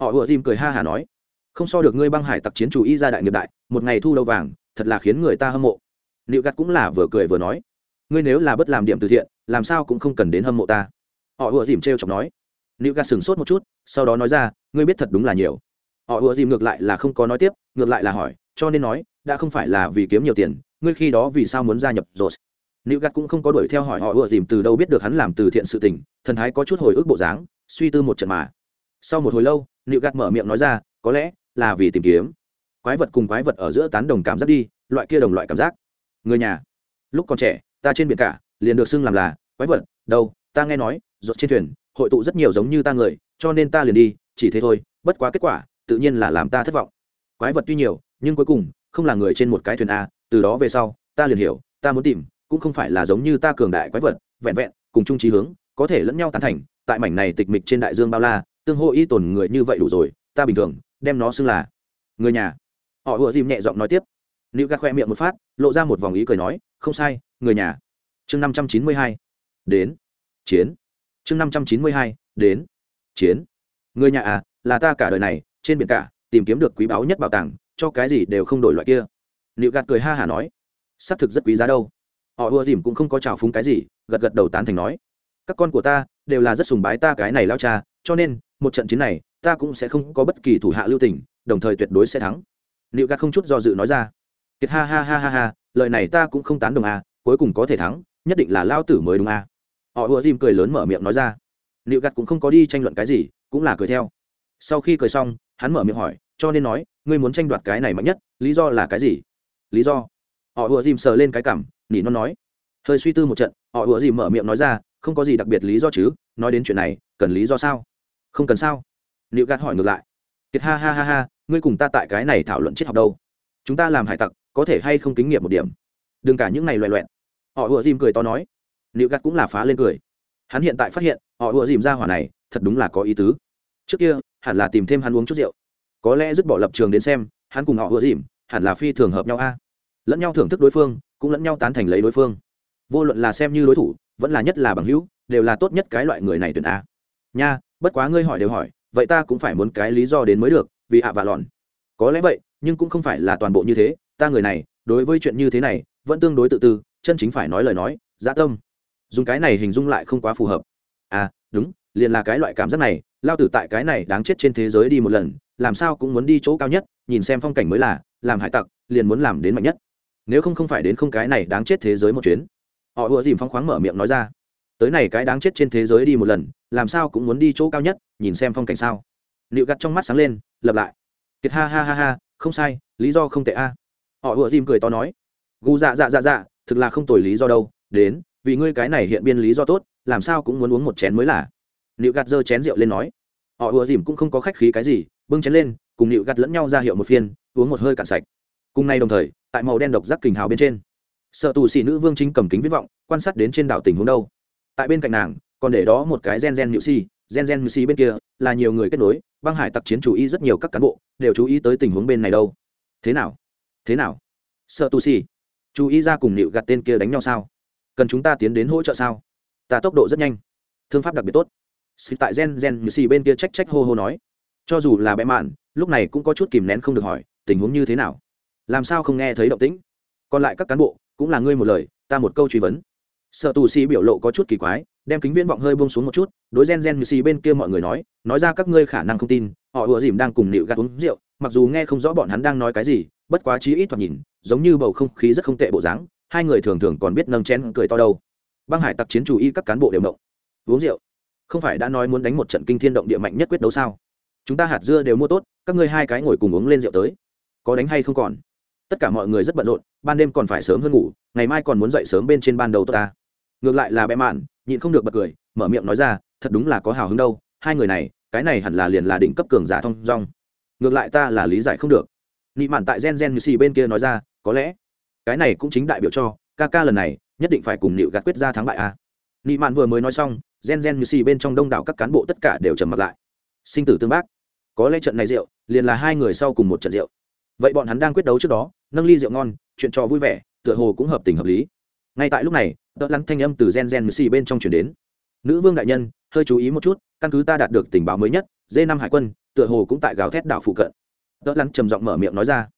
Họ ùa dìm cười ha hả nói, không so được ngươi băng hải tặc chiến chủ y ra đại nghiệp đại, một ngày thu lâu vàng, thật là khiến người ta hâm mộ. Liệu gạt cũng là vừa cười vừa nói, ngươi nếu là bất làm điểm từ thiện, làm sao cũng không cần đến hâm mộ ta. Họ ùa dìm trêu chọc nói liệu gạt sửng sốt một chút, sau đó nói ra, ngươi biết thật đúng là nhiều. Họ ùa dìm ngược lại là không có nói tiếp, ngược lại là hỏi, cho nên nói, đã không phải là vì kiếm nhiều tiền, ngươi khi đó vì sao muốn gia nhập rồi liệu gạt cũng không có đuổi theo hỏi họ ùa dìm từ đâu biết được hắn làm từ thiện sự tình, thần thái có chút hồi ức bộ dáng, suy tư một trận mà. Sau một hồi lâu liệu gạt mở miệng nói ra, có lẽ là vì tìm kiếm. Quái vật cùng quái vật ở giữa tán đồng cảm giác đi, loại kia đồng loại cảm giác. Người nhà, lúc còn trẻ, ta trên biển cả, liền được xưng làm là quái vật. Đâu, ta nghe nói rột trên thuyền, hội tụ rất nhiều giống như ta người, cho nên ta liền đi, chỉ thế thôi, bất quá kết quả, tự nhiên là làm ta thất vọng. Quái vật tuy nhiều, nhưng cuối cùng, không là người trên một cái thuyền a, từ đó về sau, ta liền hiểu, ta muốn tìm cũng không phải là giống như ta cường đại quái vật, vẹn vẹn, cùng chung trí hướng, có thể lẫn nhau tán thành, tại mảnh này tịch mịch trên đại dương bao la, tương hô y tồn người như vậy đủ rồi, ta bình thường, đem nó xưng là người nhà. Họ ùa dìm nhẹ giọng nói tiếp. Nữ gạt khoe miệng một phát, lộ ra một vòng ý cười nói, không sai, người nhà. Chương năm trăm chín mươi hai, đến. Chiến. Chương năm trăm chín mươi hai, đến. Chiến. Người nhà à là ta cả đời này, trên biển cả, tìm kiếm được quý báu nhất bảo tàng, cho cái gì đều không đổi loại kia. Liệu gạt cười ha hả nói xác thực rất quý giá đâu họ ùa dìm cũng không có trào phúng cái gì, gật gật đầu tán thành nói. Các con của ta đều là rất sùng bái ta cái này lao cha, cho nên, một trận chiến này, ta cũng sẽ không có bất kỳ thủ hạ lưu tình, đồng thời tuyệt đối sẽ thắng. Liệu gạt không chút do dự nói ra. Kiệt ha ha ha ha ha, lời này ta cũng không tán đồng à cuối cùng có thể thắng, nhất định là lao tử mới đúng à. Họ ùa dìm cười lớn mở miệng nói ra. Liệu gạt cũng không có đi tranh luận cái gì, cũng là cười theo. Sau khi cười xong, hắn mở miệng hỏi, cho nên nói, ngươi muốn tranh đoạt cái này mạnh nhất, lý do là cái gì? Lý do. Họ ùa dìm sờ lên cái cảm nỉ non nói. Hơi suy tư một trận, họ ủa gì mở miệng nói ra, không có gì đặc biệt lý do chứ, nói đến chuyện này, cần lý do sao? Không cần sao? Liệu gạt hỏi ngược lại. Kiệt ha ha ha ha, ngươi cùng ta tại cái này thảo luận triết học đâu? Chúng ta làm hải tặc, có thể hay không kính nghiệm một điểm? Đừng cả những này loẹ loẹn họ ủa dìm cười to nói. Liệu gạt cũng là phá lên cười. Hắn hiện tại phát hiện, họ ủa dìm ra hỏa này, thật đúng là có ý tứ. Trước kia, hẳn là tìm thêm hắn uống chút rượu. Có lẽ dứt bỏ lập trường đến xem, hắn cùng họ ủa dìm hẳn là phi thường hợp nhau a. Lẫn nhau thưởng thức đối phương cũng lẫn nhau tán thành lấy đối phương. Vô luận là xem như đối thủ, vẫn là nhất là bằng hữu, đều là tốt nhất cái loại người này tuyển a. Nha, bất quá ngươi hỏi đều hỏi, vậy ta cũng phải muốn cái lý do đến mới được, vì ạ và lòn có lẽ vậy, nhưng cũng không phải là toàn bộ như thế, ta người này, đối với chuyện như thế này, vẫn tương đối tự tư, chân chính phải nói lời nói dã tâm. Dùng cái này hình dung lại không quá phù hợp. À đúng, liền là cái loại cảm giác này, lao tử tại cái này đáng chết trên thế giới đi một lần, làm sao cũng muốn đi chỗ cao nhất, nhìn xem phong cảnh mới là, làm hải tặc, liền muốn làm đến mạnh nhất nếu không không phải đến không cái này đáng chết thế giới một chuyến. Họ ùa dìm phong khoáng mở miệng nói ra. Tới này cái đáng chết trên thế giới đi một lần, làm sao cũng muốn đi chỗ cao nhất, nhìn xem phong cảnh sao. Liệu gặt trong mắt sáng lên lập lại. Kiệt ha ha ha ha, không sai, lý do không tệ a. Họ ùa dìm cười to nói. Gu dạ dạ dạ dạ thực là không tồi lý do đâu, đến, vì ngươi cái này hiện biên lý do tốt, làm sao cũng muốn uống một chén mới là. Liệu gạt giơ chén rượu lên nói. Họ ùa dìm cũng không có khách khí cái gì, bưng chén lên, cùng liệu gạt lẫn nhau ra hiệu một phiên, uống một hơi cạn sạch. Cùng nay đồng thời tại màu đen độc giác kình hào bên trên. Sợ tù xì nữ vương chính cầm kính viết vọng, quan sát đến trên đảo tình huống đâu. Tại bên cạnh nàng, còn để đó một cái gen gen nhự si, gen gen nhự si bên kia, là nhiều người kết nối, băng hải tặc chiến chú ý rất nhiều các cán bộ, đều chú ý tới tình huống bên này đâu. Thế nào? Thế nào? Sợ tù xì chú ý ra cùng nịu gạt tên kia đánh nhau sao? Cần chúng ta tiến đến hỗ trợ sao? Ta tốc độ rất nhanh. Thương pháp đặc biệt tốt. Xịt tại gen gen như xì bên kia trách trách hô hô nói. Cho dù là bẽ mạn, lúc này cũng có chút kìm nén không được hỏi, tình huống như thế nào? Làm sao không nghe thấy động tĩnh? Còn lại các cán bộ, cũng là ngươi một lời, ta một câu truy vấn. Sợ tù sĩ biểu lộ có chút kỳ quái, đem kính viễn vọng hơi bông xuống một chút, đối gen gen như xì bên kia mọi người nói nói ra các ngươi khả năng không tin, họ ùa dìm đang cùng nịu gạt uống rượu, mặc dù nghe không rõ bọn hắn đang nói cái gì, bất quá chí ít thoạt nhìn, giống như bầu không khí rất không tệ bộ dáng, hai người thường thường còn biết nâng chén cười to đâu. Băng hải tặc chiến chủ y các cán bộ đều động. Uống rượu? Không phải đã nói muốn đánh một trận kinh thiên động địa mạnh nhất quyết đấu sao? Chúng ta hạt dưa đều mua tốt, các ngươi hai cái ngồi cùng uống lên rượu tới. Có đánh hay không còn? Tất cả mọi người rất bận rộn, ban đêm còn phải sớm hơn ngủ, ngày mai còn muốn dậy sớm bên trên ban đầu tôi ta. Ngược lại là bẽ mạn, nhịn không được bật cười, mở miệng nói ra, thật đúng là có hào hứng đâu, hai người này, cái này hẳn là liền là đỉnh cấp cường giả thông rong. ngược lại ta là lý giải không được. Nị mạn tại gen gen như xì bên kia nói ra, có lẽ, cái này cũng chính đại biểu cho, ca ca lần này, nhất định phải cùng nịu gạt quyết ra thắng bại a nị mạn vừa mới nói xong, gen gen như xì bên trong đông đảo các cán bộ tất cả đều trầm mặt lại. Sinh tử tương bác. Có lẽ trận này rượu, liền là hai người sau cùng một trận rượu. Vậy bọn hắn đang quyết đấu trước đó nâng ly rượu ngon, chuyện trò vui vẻ, tựa hồ cũng hợp tình hợp lý. Ngay tại lúc này đỡ lắn thanh âm từ gen gen mười xì bên trong chuyển đến. Nữ vương đại nhân, hơi chú ý một chút, căn cứ ta đạt được tình báo mới nhất, d năm hải quân, tựa hồ cũng tại gào thét đảo phụ cận. Đỡ lắn trầm giọng mở miệng nói ra.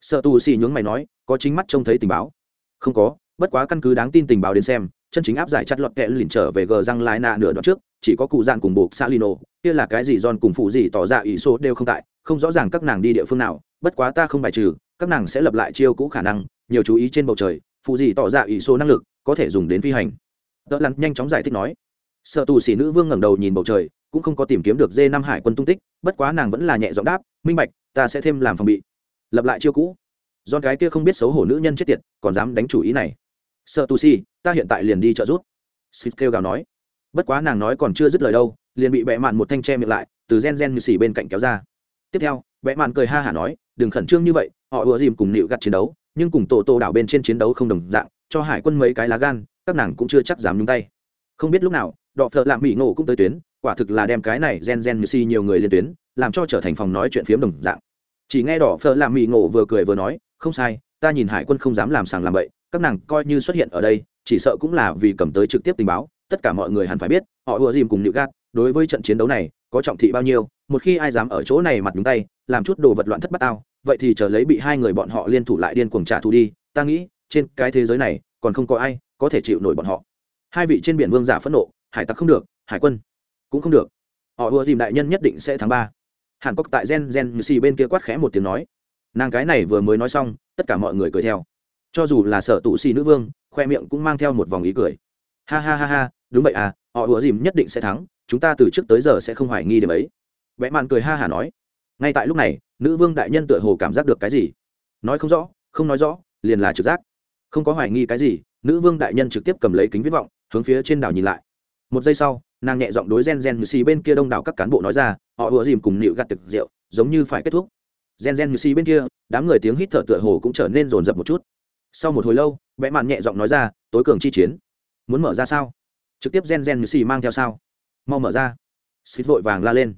Sợ tù xì nhướng mày nói, có chính mắt trông thấy tình báo? Không có, bất quá căn cứ đáng tin tình báo đến xem, chân chính áp giải chặt lọt kẹ lìn trở về gờ răng lái nạ nửa đoạn trước, chỉ có cụ dạn cùng buộc xa lino kia là cái gì giòn cùng phụ gì tỏ ra ý số đều không tại không rõ ràng các nàng đi địa phương nào, bất quá ta không bài trừ, các nàng sẽ lập lại chiêu cũ khả năng, nhiều chú ý trên bầu trời, phụ gì tỏ ra ý số năng lực, có thể dùng đến phi hành. Đỡ lặn nhanh chóng giải thích nói. Sợ tù xỉ nữ vương ngẩng đầu nhìn bầu trời, cũng không có tìm kiếm được dê năm hải quân tung tích, bất quá nàng vẫn là nhẹ giọng đáp, minh bạch, ta sẽ thêm làm phòng bị, lập lại chiêu cũ. Do cái kia không biết xấu hổ nữ nhân chết tiệt, còn dám đánh chủ ý này. Sợ tù xỉ ta hiện tại liền đi trợ giúp. xịt kêu gào nói. Bất quá nàng nói còn chưa dứt lời đâu, liền bị bẽ mạn một thanh tre miệng lại, từ gen gen như xỉ bên cạnh kéo ra tiếp theo bẽ mạn cười ha hả nói, đừng khẩn trương như vậy, họ ùa dìm cùng nịu gặt chiến đấu, nhưng cùng tổ tổ đảo bên trên chiến đấu không đồng dạng, cho hải quân mấy cái lá gan, các nàng cũng chưa chắc dám nhúng tay. Không biết lúc nào, đọ thợ lạm mỹ ngộ cũng tới tuyến, quả thực là đem cái này gen gen như si nhiều người lên tuyến, làm cho trở thành phòng nói chuyện phiếm đồng dạng. Chỉ nghe đỏ phở làm mì ngộ vừa cười vừa nói, không sai, ta nhìn hải quân không dám làm sàng làm bậy, các nàng coi như xuất hiện ở đây, chỉ sợ cũng là vì cầm tới trực tiếp tình báo, tất cả mọi người hẳn phải biết, họ ùa dìm cùng nhự gạt, đối với trận chiến đấu này, có trọng thị bao nhiêu một khi ai dám ở chỗ này mặt nhúng tay, làm chút đồ vật loạn thất bát tao, vậy thì chờ lấy bị hai người bọn họ liên thủ lại điên cuồng trả thù đi. Ta nghĩ, trên cái thế giới này, còn không có ai có thể chịu nổi bọn họ. Hai vị trên biển vương giả phẫn nộ, hải tặc không được, hải quân cũng không được. Họ ùa dìm đại nhân nhất định sẽ thắng ba. Hàn cốc tại gen gen như xì bên kia quát khẽ một tiếng nói. Nàng cái này vừa mới nói xong, tất cả mọi người cười theo. Cho dù là sở tụ xì nữ vương, khoe miệng cũng mang theo một vòng ý cười. Ha ha ha ha, đúng vậy à họ ùa dìm nhất định sẽ thắng, chúng ta từ trước tới giờ sẽ không hoài nghi điểm ấy vẽ mạn cười ha hả nói, ngay tại lúc này, nữ vương đại nhân tựa hồ cảm giác được cái gì? Nói không rõ, không nói rõ, liền là trực giác. Không có hoài nghi cái gì, nữ vương đại nhân trực tiếp cầm lấy kính viết vọng, hướng phía trên đảo nhìn lại. Một giây sau, nàng nhẹ giọng đối gen gen như xì bên kia đông đảo các cán bộ nói ra, họ vừa dìm cùng nịu gạt thực rượu, giống như phải kết thúc. Gen gen như xì bên kia, đám người tiếng hít thở tựa hồ cũng trở nên rồn rập một chút. Sau một hồi lâu vẽ mạn nhẹ giọng nói ra, tối cường chi chiến. Muốn mở ra sao? Trực tiếp gen gen như xì mang theo sao? Mau mở ra. Xịt vội vàng la lên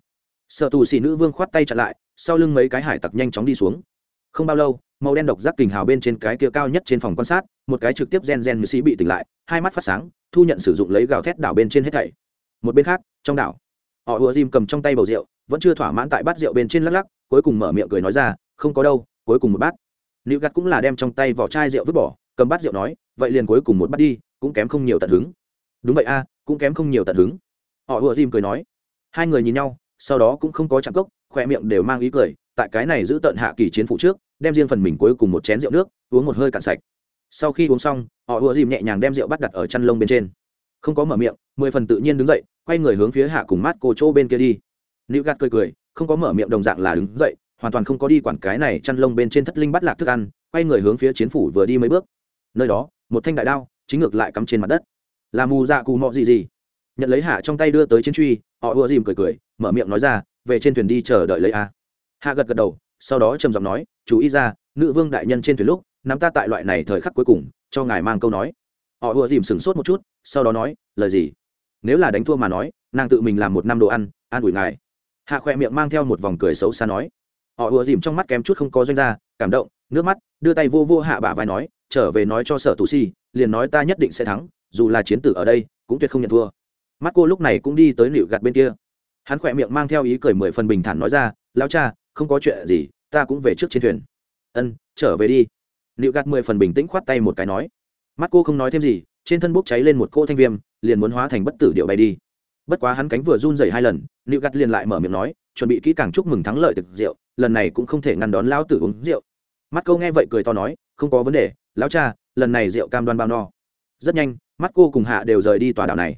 sợ tù xì nữ vương khoát tay chặn lại, sau lưng mấy cái hải tặc nhanh chóng đi xuống. Không bao lâu, màu đen độc giác kình hào bên trên cái kia cao nhất trên phòng quan sát, một cái trực tiếp gen gen như sĩ bị tỉnh lại, hai mắt phát sáng, thu nhận sử dụng lấy gào thét đảo bên trên hết thảy. Một bên khác, trong đảo, họ ùa dìm cầm trong tay bầu rượu, vẫn chưa thỏa mãn tại bát rượu bên trên lắc lắc, cuối cùng mở miệng cười nói ra, không có đâu, cuối cùng một bát. Nữ gắt cũng là đem trong tay vỏ chai rượu vứt bỏ, cầm bát rượu nói, vậy liền cuối cùng một bát đi, cũng kém không nhiều tận hứng. Đúng vậy a, cũng kém không nhiều tận hứng. Họ ùa dìm cười nói. Hai người nhìn nhau sau đó cũng không có chạm cốc khoe miệng đều mang ý cười, tại cái này giữ tận hạ kỳ chiến phụ trước, đem riêng phần mình cuối cùng một chén rượu nước, uống một hơi cạn sạch. Sau khi uống xong, họ ùa dìm nhẹ nhàng đem rượu bắt đặt ở chăn lông bên trên. Không có mở miệng, mười phần tự nhiên đứng dậy, quay người hướng phía hạ cùng mát cô chỗ bên kia đi. Nữ gạt cười cười, không có mở miệng đồng dạng là đứng dậy, hoàn toàn không có đi quản cái này chăn lông bên trên thất linh bắt lạc thức ăn, quay người hướng phía chiến phủ vừa đi mấy bước. Nơi đó, một thanh đại đao, chính ngược lại cắm trên mặt đất. Là mù dạ cù mọ gì gì. Nhận lấy hạ trong tay đưa tới chiến truy, họ ùa dìm cười cười mở miệng nói ra, về trên thuyền đi chờ đợi lấy a. Hạ gật gật đầu, sau đó trầm giọng nói, chú ý ra, nữ vương đại nhân trên thuyền lúc, nắm ta tại loại này thời khắc cuối cùng, cho ngài mang câu nói. Họ ùa dìm sửng sốt một chút, sau đó nói, lời gì? Nếu là đánh thua mà nói, nàng tự mình làm một năm đồ ăn, an ủi ngài. Hạ khỏe miệng mang theo một vòng cười xấu xa nói. Họ ùa dìm trong mắt kém chút không có doanh ra cảm động, nước mắt, đưa tay vô vô hạ bả vai nói, trở về nói cho sở tù si, liền nói ta nhất định sẽ thắng, dù là chiến tử ở đây, cũng tuyệt không nhận thua. Mắt cô lúc này cũng đi tới nịu gạt bên kia hắn khỏe miệng mang theo ý cười mười phần bình thản nói ra lao cha, không có chuyện gì, ta cũng về trước trên thuyền. Ân, trở về đi. Liệu gạt mười phần bình tĩnh khoát tay một cái nói. Mắt cô không nói thêm gì, trên thân bốc cháy lên một cô thanh viêm, liền muốn hóa thành bất tử điệu bay đi. Bất quá hắn cánh vừa run dày hai lần liệu gạt liền lại mở miệng nói, chuẩn bị kỹ càng chúc mừng thắng lợi thực rượu, lần này cũng không thể ngăn đón lão tử uống rượu. Mắt cô nghe vậy cười to nói, không có vấn đề, lão cha, lần này rượu cam đoan bao no. Rất nhanh, mắt cô cùng hạ đều rời đi tòa đảo này.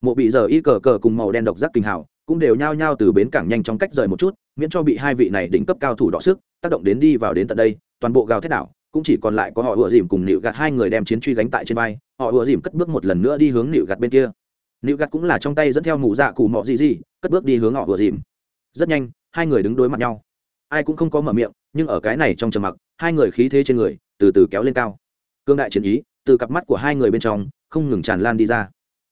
Mộ bị giờ y cờ cờ cùng màu đen độc giác kinh hào cũng đều nhao nhao từ bến cảng nhanh chóng cách rời một chút, miễn cho bị hai vị này đỉnh cấp cao thủ đọ sức, tác động đến đi vào đến tận đây, toàn bộ gào thét đảo, cũng chỉ còn lại có họ ùa dìm cùng nịu gạt hai người đem chiến truy gánh tại trên vai, họ ùa dìm cất bước một lần nữa đi hướng nịu gạt bên kia. Nịu gạt cũng là trong tay dẫn theo mụ dạ cụ mọ gì gì cất bước đi hướng họ ùa dìm. Rất nhanh, hai người đứng đối mặt nhau. Ai cũng không có mở miệng, nhưng ở cái này trong trầm mặc, hai người khí thế trên người từ từ kéo lên cao. Cương đại chiến ý, từ cặp mắt của hai người bên trong, không ngừng tràn lan đi ra.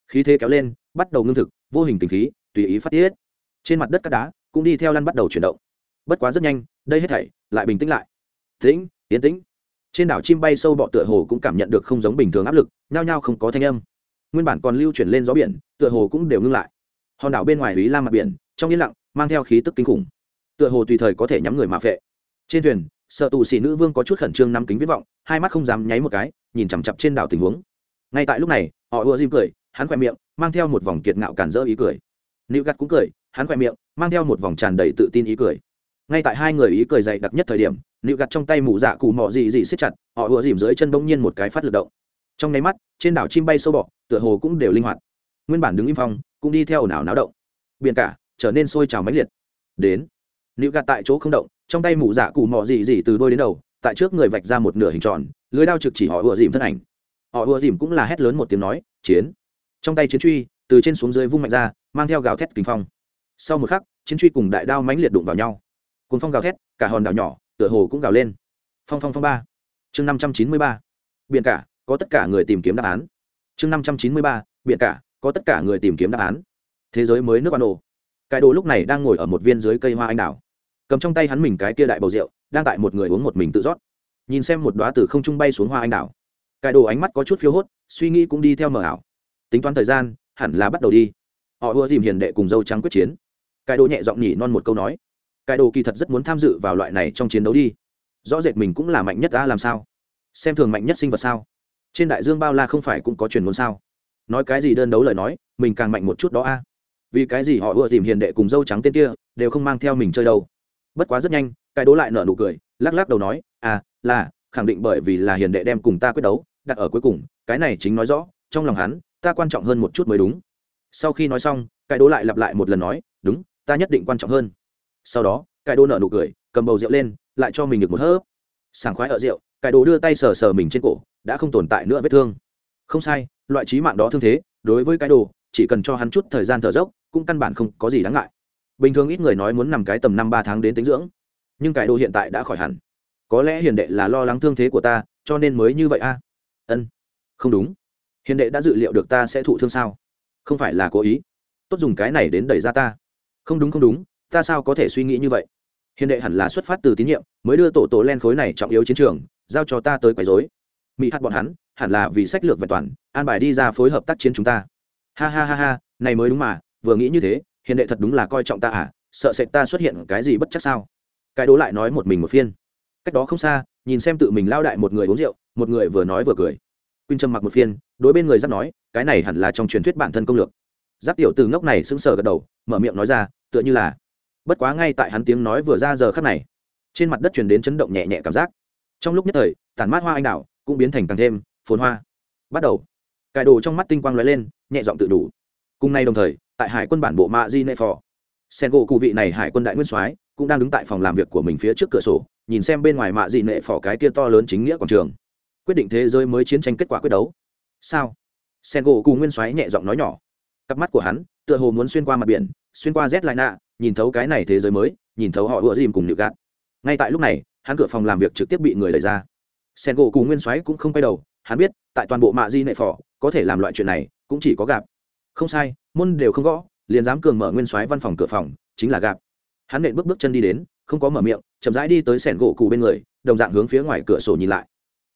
Khí thế kéo lên, bắt đầu ngưng thực, vô hình tình khí tùy ý phát tiết. Trên mặt đất cát đá cũng đi theo lăn bắt đầu chuyển động. Bất quá rất nhanh, đây hết thảy lại bình tĩnh lại. Tĩnh tiến tĩnh. Trên đảo chim bay sâu bọ tựa hồ cũng cảm nhận được không giống bình thường áp lực, nhao nhao không có thanh âm. Nguyên bản còn lưu chuyển lên gió biển, tựa hồ cũng đều ngưng lại. Hòn đảo bên ngoài ý la mặt biển, trong yên lặng, mang theo khí tức kinh khủng. Tựa hồ tùy thời có thể nhắm người mà phệ. Trên thuyền, sợ tù xỉ nữ vương có chút khẩn trương nắm kính viết vọng, hai mắt không dám nháy một cái, nhìn chằm chặp trên đảo tình huống. Ngay tại lúc này, họ ùa dìm cười, hắn khoe miệng, mang theo một vòng kiệt ngạo cản rỡ ý cười nữ gắt cũng cười, hắn khoe miệng, mang theo một vòng tràn đầy tự tin ý cười. Ngay tại hai người ý cười dày đặc nhất thời điểm nữ gắt trong tay mụ dạ cụ mọ gì gì siết chặt, họ ùa dìm dưới chân bỗng nhiên một cái phát lực động. Trong nháy mắt, trên đảo chim bay sâu bọ, tựa hồ cũng đều linh hoạt. Nguyên bản đứng im phong, cũng đi theo ồn ào náo động. Biển cả trở nên sôi trào mãnh liệt. Đến nữ gạt tại chỗ không động, trong tay mụ dạ cụ mọ gì gì từ đôi đến đầu, tại trước người vạch ra một nửa hình tròn, lưới đao trực chỉ họ ùa dìm thân ảnh. Họ ùa dìm cũng là hét lớn một tiếng nói, chiến! Trong tay chiến truy, từ trên xuống dưới vung mạnh ra mang theo gào thét kinh phong. Sau một khắc, chiến truy cùng đại đao mãnh liệt đụng vào nhau. Cùng phong gào thét, cả hòn đảo nhỏ, tựa hồ cũng gào lên. Phong phong phong ba. Chương năm trăm chín mươi ba. Biển cả, có tất cả người tìm kiếm đáp án. Chương năm trăm chín mươi ba. Biển cả, có tất cả người tìm kiếm đáp án. Thế giới mới nước ban đồ cái đồ lúc này đang ngồi ở một viên dưới cây hoa anh đào. Cầm trong tay hắn mình cái kia đại bầu rượu, đang tại một người uống một mình tự rót. Nhìn xem một đoá từ không trung bay xuống hoa anh đào. Cái đồ ánh mắt có chút phiêu hốt, suy nghĩ cũng đi theo mờ ảo. Tính toán thời gian, hẳn là bắt đầu đi họ ưa dìm hiền đệ cùng dâu trắng quyết chiến. Cái đồ nhẹ giọng nhỉ non một câu nói. Cái đồ kỳ thật rất muốn tham dự vào loại này trong chiến đấu đi. Rõ rệt mình cũng là mạnh nhất đã làm sao? Xem thường mạnh nhất sinh vật sao? Trên đại dương bao la không phải cũng có truyền ngôn sao? Nói cái gì đơn đấu lời nói, mình càng mạnh một chút đó a. Vì cái gì họ ưa tìm hiền đệ cùng dâu trắng tên kia, đều không mang theo mình chơi đâu. Bất quá rất nhanh, cái đố lại nở nụ cười, lắc lắc đầu nói à là, khẳng định bởi vì là hiền đệ đem cùng ta quyết đấu, đặt ở cuối cùng, cái này chính nói rõ, trong lòng hắn, ta quan trọng hơn một chút mới đúng sau khi nói xong cái đố lại lặp lại một lần nói, đúng, ta nhất định quan trọng hơn. Sau đó cái đố nở nụ cười, cầm bầu rượu lên, lại cho mình được một hớp. Sảng khoái ở rượu cái đố đưa tay sờ sờ mình trên cổ, đã không tồn tại nữa vết thương. Không sai, loại trí mạng đó thương thế, đối với cái đồ chỉ cần cho hắn chút thời gian thở dốc, cũng căn bản không có gì đáng ngại. Bình thường ít người nói muốn nằm cái tầm năm ba tháng đến tính dưỡng, nhưng cái đồ hiện tại đã khỏi hẳn. Có lẽ hiền đệ là lo lắng thương thế của ta, cho nên mới như vậy a. Ân, không đúng. Hiền đệ đã dự liệu được ta sẽ thụ thương sao? Không phải là cố ý. Tốt dùng cái này đến đẩy ra ta. Không đúng không đúng, ta sao có thể suy nghĩ như vậy? Hiền đệ hẳn là xuất phát từ tín nhiệm, mới đưa tổ tổ len khối này trọng yếu chiến trường, giao cho ta tới quấy dối mỹ hát bọn hắn, hẳn là vì sách lược vẹn toàn, an bài đi ra phối hợp tác chiến chúng ta. Ha ha ha ha, này mới đúng mà, vừa nghĩ như thế, hiền đệ thật đúng là coi trọng ta à sợ sệt ta xuất hiện cái gì bất chắc sao? Cái đố lại nói một mình một phiên. Cách đó không xa, nhìn xem tự mình lao đại một người uống rượu, một người vừa nói vừa cười quyên trầm mặc một phiên, đối bên người giáp nói, cái này hẳn là trong truyền thuyết bản thân công lược. Giáp tiểu từ ngốc này sững sờ gật đầu, mở miệng nói ra, tựa như là. Bất quá ngay tại hắn tiếng nói vừa ra giờ khắc này, trên mặt đất truyền đến chấn động nhẹ nhẹ cảm giác. Trong lúc nhất thời tản mát hoa anh đào cũng biến thành càng thêm phồn hoa. Bắt đầu cải đồ trong mắt tinh quang lóe lên, nhẹ giọng tự đủ. Cùng nay đồng thời, tại hải quân bản bộ mạ di nệ phò sen gỗ cụ vị này hải quân đại nguyên soái cũng đang đứng tại phòng làm việc của mình phía trước cửa sổ, nhìn xem bên ngoài mạ di nệ phò cái kia to lớn chính nghĩa quảng trường quyết định thế giới mới chiến tranh kết quả quyết đấu. Sao? Sen gỗ cù nguyên xoáy nhẹ giọng nói nhỏ. Cặp mắt của hắn tựa hồ muốn xuyên qua mặt biển, xuyên qua z lại nạ, nhìn thấu cái này thế giới mới, nhìn thấu họ ựa dìm cùng nhự gạt ngay tại lúc này, hắn cửa phòng làm việc trực tiếp bị người đẩy ra. Sen gỗ cù nguyên xoáy cũng không quay đầu, hắn biết, tại toàn bộ mạ di nệ phò, có thể làm loại chuyện này, cũng chỉ có gặp. Không sai, môn đều không gõ, liền dám cường mở nguyên soái văn phòng cửa phòng, chính là gặp. Hắn nện bước bước chân đi đến, không có mở miệng, chậm rãi đi tới sẻn gỗ cụ bên người, đồng dạng hướng phía ngoài cửa sổ nhìn lại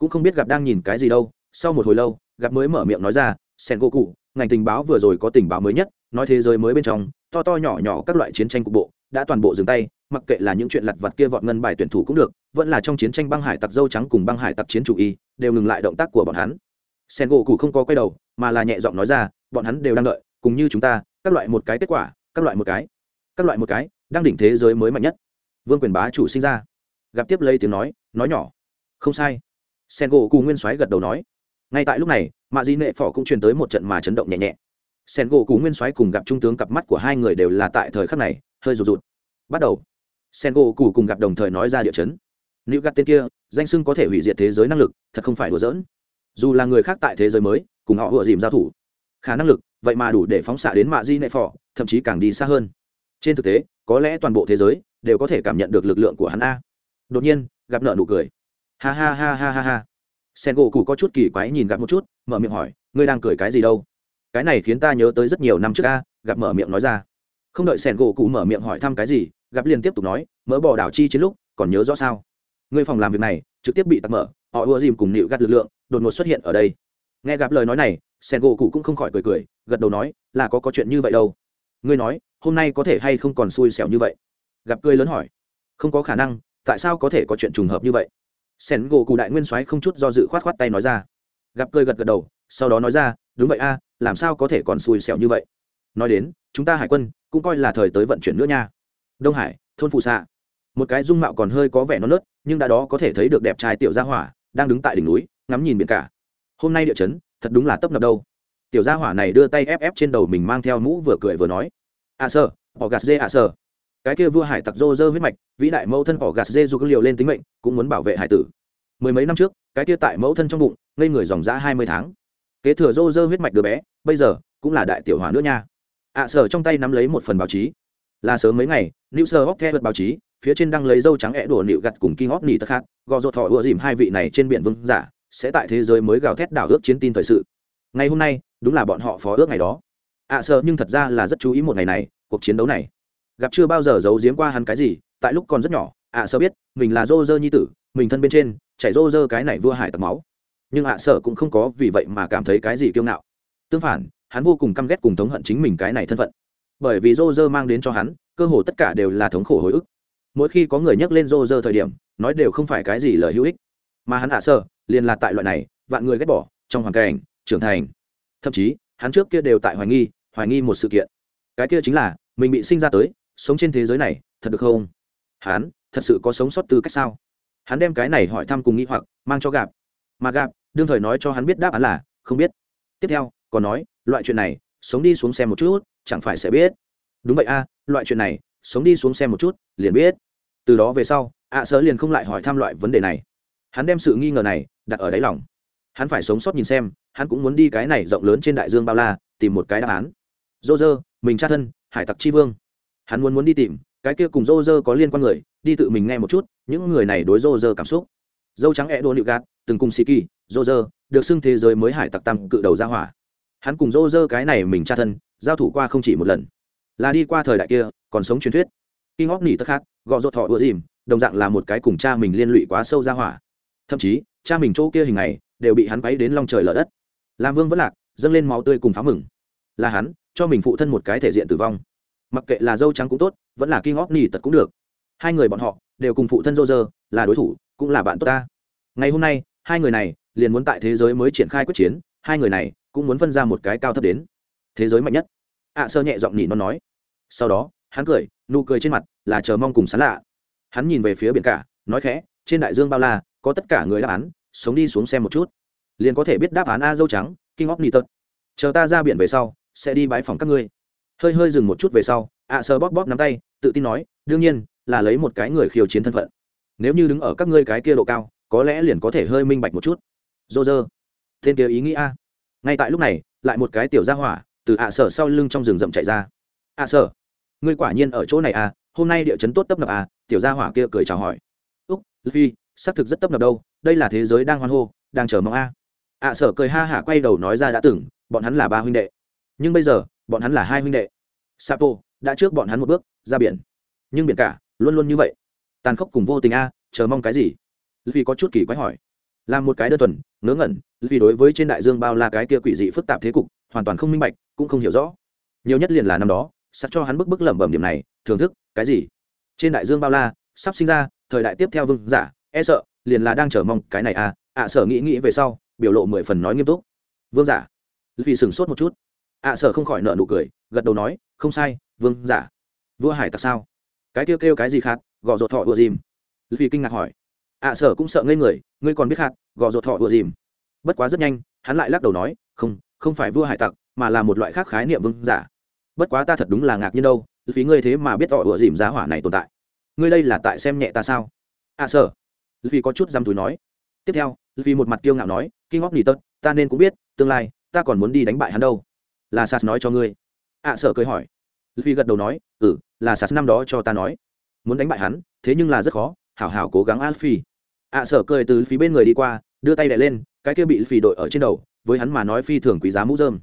cũng không biết gặp đang nhìn cái gì đâu, sau một hồi lâu, gặp mới mở miệng nói ra, sen gỗ cụ ngành tình báo vừa rồi có tình báo mới nhất, nói thế giới mới bên trong, to to nhỏ nhỏ các loại chiến tranh cục bộ, đã toàn bộ dừng tay, mặc kệ là những chuyện lặt vặt kia vọt ngân bài tuyển thủ cũng được, vẫn là trong chiến tranh băng hải tặc dâu trắng cùng băng hải tặc chiến chủ y, đều ngừng lại động tác của bọn hắn. Sen gỗ cụ không có quay đầu, mà là nhẹ giọng nói ra, bọn hắn đều đang đợi, cùng như chúng ta, các loại một cái kết quả, các loại một cái, các loại một cái, đang đỉnh thế giới mới mạnh nhất. Vương quyền bá chủ sinh ra, gặp tiếp lấy tiếng nói nói nhỏ. Không sai sen gỗ cù nguyên soái gật đầu nói, ngay tại lúc này, mạ di nệ phỏ cũng truyền tới một trận mà chấn động nhẹ nhẹ. Sen gỗ cù nguyên soái cùng gặp trung tướng cặp mắt của hai người đều là tại thời khắc này, hơi rụt rụt. Bắt đầu. Sen gỗ cù cùng gặp đồng thời nói ra địa chấn. Nữ gạt tên kia, danh sưng có thể hủy diệt thế giới năng lực, thật không phải đùa giỡn. Dù là người khác tại thế giới mới, cùng họ vừa dìm giao thủ, khả năng lực, vậy mà đủ để phóng xạ đến mạ di nệ phỏ, thậm chí càng đi xa hơn. Trên thực tế, có lẽ toàn bộ thế giới đều có thể cảm nhận được lực lượng của hắn a. Đột nhiên, gặp nợ nụ cười ha ha ha ha ha ha. Sen gỗ cụ có chút kỳ quái nhìn gặp một chút, mở miệng hỏi, ngươi đang cười cái gì đâu? Cái này khiến ta nhớ tới rất nhiều năm trước ca gặp mở miệng nói ra. Không đợi sen gỗ cụ mở miệng hỏi thăm cái gì gặp liền tiếp tục nói, mỡ bỏ đảo chi chiến lúc, còn nhớ rõ sao? Ngươi phòng làm việc này, trực tiếp bị tắt mở, họ ưa dìm cùng nịu gắt lực lượng, đột ngột xuất hiện ở đây. Nghe gặp lời nói này, sen gỗ cụ cũng không khỏi cười cười, gật đầu nói, là có có chuyện như vậy đâu. Ngươi nói, hôm nay có thể hay không còn xui xẻo như vậy? Gặp cười lớn hỏi, không có khả năng, tại sao có thể có chuyện trùng hợp như vậy? Sen gỗ cụ đại nguyên soái không chút do dự khoát khoát tay nói ra. Gặp cười gật gật đầu, sau đó nói ra, đúng vậy a, làm sao có thể còn xui xẻo như vậy? Nói đến, chúng ta hải quân cũng coi là thời tới vận chuyển nữa nha. Đông hải, thôn phụ xạ một cái dung mạo còn hơi có vẻ non nớt, nhưng đã đó có thể thấy được đẹp trai tiểu gia hỏa, đang đứng tại đỉnh núi, ngắm nhìn biển cả. Hôm nay địa chấn, thật đúng là tấp nập đâu. Tiểu gia hỏa này đưa tay ép ép trên đầu mình mang theo mũ vừa cười vừa nói. A à sơ, họ gạt dê a sơ cái kia vua hải tặc rô rơ huyết mạch vĩ đại mẫu thân bỏ gạt dê dục liều lên tính mệnh cũng muốn bảo vệ hải tử. Mười mấy năm trước cái kia tại mẫu thân trong bụng ngây người dòng dã hai mươi tháng. Kế thừa rô rơ huyết mạch đứa bé bây giờ cũng là đại tiểu hòa nữa nha. Ạ sở trong tay nắm lấy một phần báo chí. Là sớm mấy ngày nữ sơ hóc theo báo chí phía trên đăng lấy dâu trắng ẹ đổ nịu gặt cùng kinh óc nỉ tất khác gò rột thọ ựa dìm hai vị này trên biển vương giả sẽ tại thế giới mới gào thét đảo ước chiến tin thời sự. Ngày hôm nay đúng là bọn họ phó ước ngày đó. Ạ à, sợ nhưng thật ra là rất chú ý một ngày này cuộc chiến đấu này gặp chưa bao giờ giấu giếm qua hắn cái gì tại lúc còn rất nhỏ ạ à, sợ biết mình là dô dơ nhi tử mình thân bên trên chảy dô dơ cái này vua hải tặc máu. Nhưng ạ à, sợ cũng không có vì vậy mà cảm thấy cái gì kiêu ngạo. Tương phản hắn vô cùng căm ghét cùng thống hận chính mình cái này thân phận. Bởi vì dô dơ mang đến cho hắn cơ hồ tất cả đều là thống khổ hồi ức. Mỗi khi có người nhắc lên dô dơ thời điểm nói đều không phải cái gì lời hữu ích. Mà hắn ạ sợ liền là tại loại này vạn người ghét bỏ trong hoàn cảnh trưởng thành. Thậm chí hắn trước kia đều tại hoài nghi hoài nghi một sự kiện. Cái kia chính là mình bị sinh ra tới sống trên thế giới này, thật được không? Hắn thật sự có sống sót tư cách sao? Hắn đem cái này hỏi thăm cùng nghĩ hoặc, mang cho gạp. Mà gạp, đương thời nói cho hắn biết đáp án là, không biết. Tiếp theo, còn nói, loại chuyện này, sống đi xuống xem một chút, chẳng phải sẽ biết. Đúng vậy a, loại chuyện này, sống đi xuống xem một chút, liền biết. Từ đó về sau ạ à sớ liền không lại hỏi thăm loại vấn đề này. Hắn đem sự nghi ngờ này, đặt ở đáy lòng. Hắn phải sống sót nhìn xem, hắn cũng muốn đi cái này rộng lớn trên đại dương bao la, tìm một cái đáp án. Dô dơ mình cha thân, hải tặc tri vương hắn muốn muốn đi tìm, cái kia cùng rô rơ có liên quan người, đi tự mình nghe một chút, những người này đối rô rơ cảm xúc. Dâu trắng e đô nịu gạt từng cùng sĩ kỳ rô rơ được xưng thế giới mới hải tặc tăng cự đầu ra hỏa. Hắn cùng rô rơ cái này mình cha thân, giao thủ qua không chỉ một lần. Là đi qua thời đại kia, còn sống truyền thuyết. Kinh óc nỉ tất khát, gọ rột thọ ùa dìm, đồng dạng là một cái cùng cha mình liên lụy quá sâu ra hỏa. Thậm chí, cha mình chỗ kia hình này đều bị hắn quấy đến long trời lở đất. Làm vương vẫn lạc, dâng lên máu tươi cùng phá mừng. Là hắn, cho mình phụ thân một cái thể diện tử vong mặc kệ là dâu trắng cũng tốt, vẫn là kinh óc nỉ tật cũng được. Hai người bọn họ đều cùng phụ thân dô dơ là đối thủ, cũng là bạn tốt ta. Ngày hôm nay, hai người này liền muốn tại thế giới mới triển khai quyết chiến, hai người này cũng muốn phân ra một cái cao thấp đến. Thế giới mạnh nhất. Ạ sơ nhẹ giọng nhỉ nó nói. Sau đó, hắn cười, nụ cười trên mặt là chờ mong cùng sán lạ. Hắn nhìn về phía biển cả, nói khẽ, trên đại dương bao la, có tất cả người đáp án, sống đi xuống xem một chút. Liền có thể biết đáp án a dâu trắng kinh óc nỉ tật. Chờ ta ra biển về sau, sẽ đi bãi phòng các ngươi hơi hơi dừng một chút về sau, ạ sơ bóp bóp nắm tay, tự tin nói, đương nhiên, là lấy một cái người khiêu chiến thân phận. Nếu như đứng ở các ngươi cái kia độ cao, có lẽ liền có thể hơi minh bạch một chút. Dô dơ tên kia ý nghĩ a. Ngay tại lúc này, lại một cái tiểu gia hỏa, từ ạ sở sau lưng trong rừng rậm chạy ra. Ạ sở ngươi quả nhiên ở chỗ này à hôm nay địa chấn tốt tấp nập à tiểu gia hỏa kia cười chào hỏi. Úc phi xác thực rất tấp nập đâu, đây là thế giới đang hoan hô, đang chờ mong a. ạ sở cười ha hả quay đầu nói ra đã từng, bọn hắn là ba huynh đệ. Nhưng bây giờ bọn hắn là hai huynh đệ. Sapo, đã trước bọn hắn một bước, ra biển. Nhưng biển cả, luôn luôn như vậy. Tàn khốc cùng vô tình a, chờ mong cái gì? Vì có chút kỳ quái hỏi. Là một cái đơn thuần, ngớ ngẩn vì đối với trên đại dương bao la cái kia quỷ dị phức tạp thế cục, hoàn toàn không minh bạch, cũng không hiểu rõ. Nhiều nhất liền là năm đó, sắp cho hắn bức bức lẩm bẩm điểm này, thưởng thức, cái gì? Trên đại dương bao la, sắp sinh ra, thời đại tiếp theo vương giả e sợ, liền là đang chờ mong cái này à ạ sở nghĩ nghĩ về sau, biểu lộ mười phần nói nghiêm túc. Vương giả. Vì sửng sốt một chút ạ sở không khỏi nợ nụ cười, gật đầu nói, không sai, vương giả. Vua hải tặc sao? Cái kêu kêu cái gì khát gò ruột thọ ùa dìm. Vì kinh ngạc hỏi. Ạ sở cũng sợ ngây người, ngươi còn biết khát gò ruột thọ ùa dìm. Bất quá rất nhanh, hắn lại lắc đầu nói, không không phải vua hải tặc, mà là một loại khác khái niệm vương giả. Bất quá ta thật đúng là ngạc nhiên đâu, vì ngươi thế mà biết họ ủa dìm giá hỏa này tồn tại. Ngươi đây là tại xem nhẹ ta sao? À sở vì có chút dăm túi nói. Tiếp theo vì một mặt kiêu ngạo nói kinh ngóc nỉ tật ta nên cũng biết, tương lai, ta còn muốn đi đánh bại hắn đâu là sas nói cho ngươi. Ạ à, cười hỏi. Vì gật đầu nói ừ là sas năm đó cho ta nói. Muốn đánh bại hắn thế nhưng là rất khó hảo hảo cố gắng alfie ạ à, sợ cười từ phía bên người đi qua đưa tay đẻ lên cái kia bị phi đội ở trên đầu với hắn mà nói phi thường quý giá mũ dơm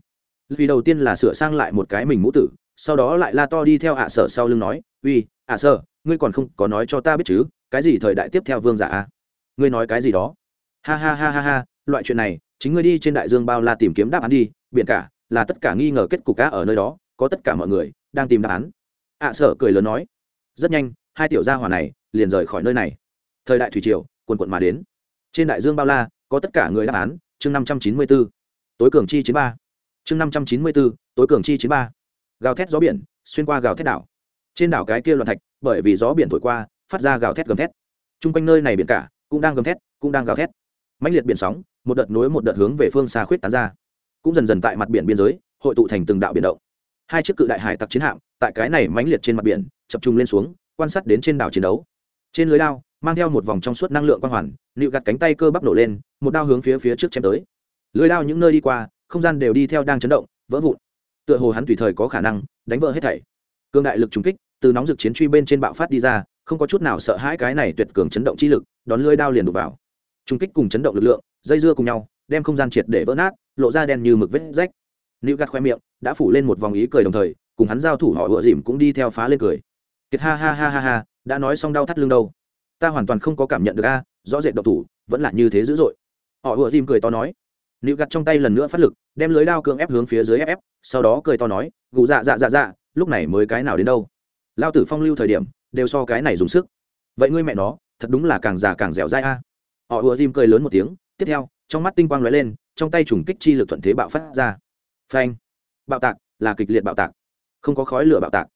vì đầu tiên là sửa sang lại một cái mình mũ tử sau đó lại la to đi theo ạ sở sau lưng nói uy ạ sở ngươi còn không có nói cho ta biết chứ cái gì thời đại tiếp theo vương giả a? Ngươi nói cái gì đó? Ha ha ha ha ha loại chuyện này chính ngươi đi trên đại dương bao la tìm kiếm đáp án đi biển cả là tất cả nghi ngờ kết cục cá ở nơi đó, có tất cả mọi người đang tìm đáp án. Ạ sở cười lớn nói, rất nhanh, hai tiểu gia hỏa này liền rời khỏi nơi này. Thời đại thủy triều quần quận mà đến. Trên đại dương bao la, có tất cả người đáp án, chương năm trăm chín mươi b ố tối cường chi chiến ba. Chương năm trăm chín mươi b ố tối cường chi chiến ba. Gào thét gió biển, xuyên qua gào thét đảo. Trên đảo cái kia loạn thạch, bởi vì gió biển thổi qua, phát ra gào thét gầm thét. T r u n g quanh nơi này biển cả cũng đang gầm thét, cũng đang gào thét. Mãnh liệt biển sóng, một đợt nối một đợt hướng về phương xa khuyết tán ra cũng dần dần tại mặt biển biên giới, hội tụ thành từng đạo biển động. Hai chiếc cự đại hải tặc chiến hạm tại cái này mãnh liệt trên mặt biển, chập trung lên xuống, quan sát đến trên đảo chiến đấu. Trên lưới lao mang theo một vòng trong suốt năng lượng quang hoàn, nịu gặt cánh tay cơ bắp nổ lên, một đao hướng phía phía trước chém tới. Lưới lao những nơi đi qua, không gian đều đi theo đang chấn động, vỡ vụn. Tựa hồ hắn tùy thời có khả năng đánh vỡ hết thảy. Cương đại lực trùng kích từ nóng rực chiến truy bên trên bạo phát đi ra, không có chút nào sợ hãi cái này tuyệt cường chấn động chi lực, đón lưới đao liền đục vào. Trùng kích cùng chấn động lực lượng, dây dưa cùng nhau, đem không gian triệt để vỡ nát lộ ra đen như mực vết rách. Nữ gạt khoe miệng, đã phủ lên một vòng ý cười đồng thời, cùng hắn giao thủ họ ựa dìm cũng đi theo phá lên cười. Kiệt ha ha ha ha ha, đã nói xong đau thắt lưng đâu. Ta hoàn toàn không có cảm nhận được a, rõ rệt độc thủ, vẫn là như thế dữ dội. Họ ựa dìm cười to nói. Nữ gạt trong tay lần nữa phát lực, đem lưới đao cưỡng ép hướng phía dưới ép ép, sau đó cười to nói, gù dạ dạ dạ dạ lúc này mới cái nào đến đâu? Lao tử phong lưu thời điểm, đều so cái này dùng sức. Vậy ngươi mẹ nó, thật đúng là càng già càng dẻo dai a. Họ ùa dìm cười lớn một tiếng, tiếp theo, trong mắt tinh quang lóe lên trong tay trùng kích chi lực thuận thế bạo phát ra. Phanh. Bạo tạc, là kịch liệt bạo tạc. Không có khói lửa bạo tạc,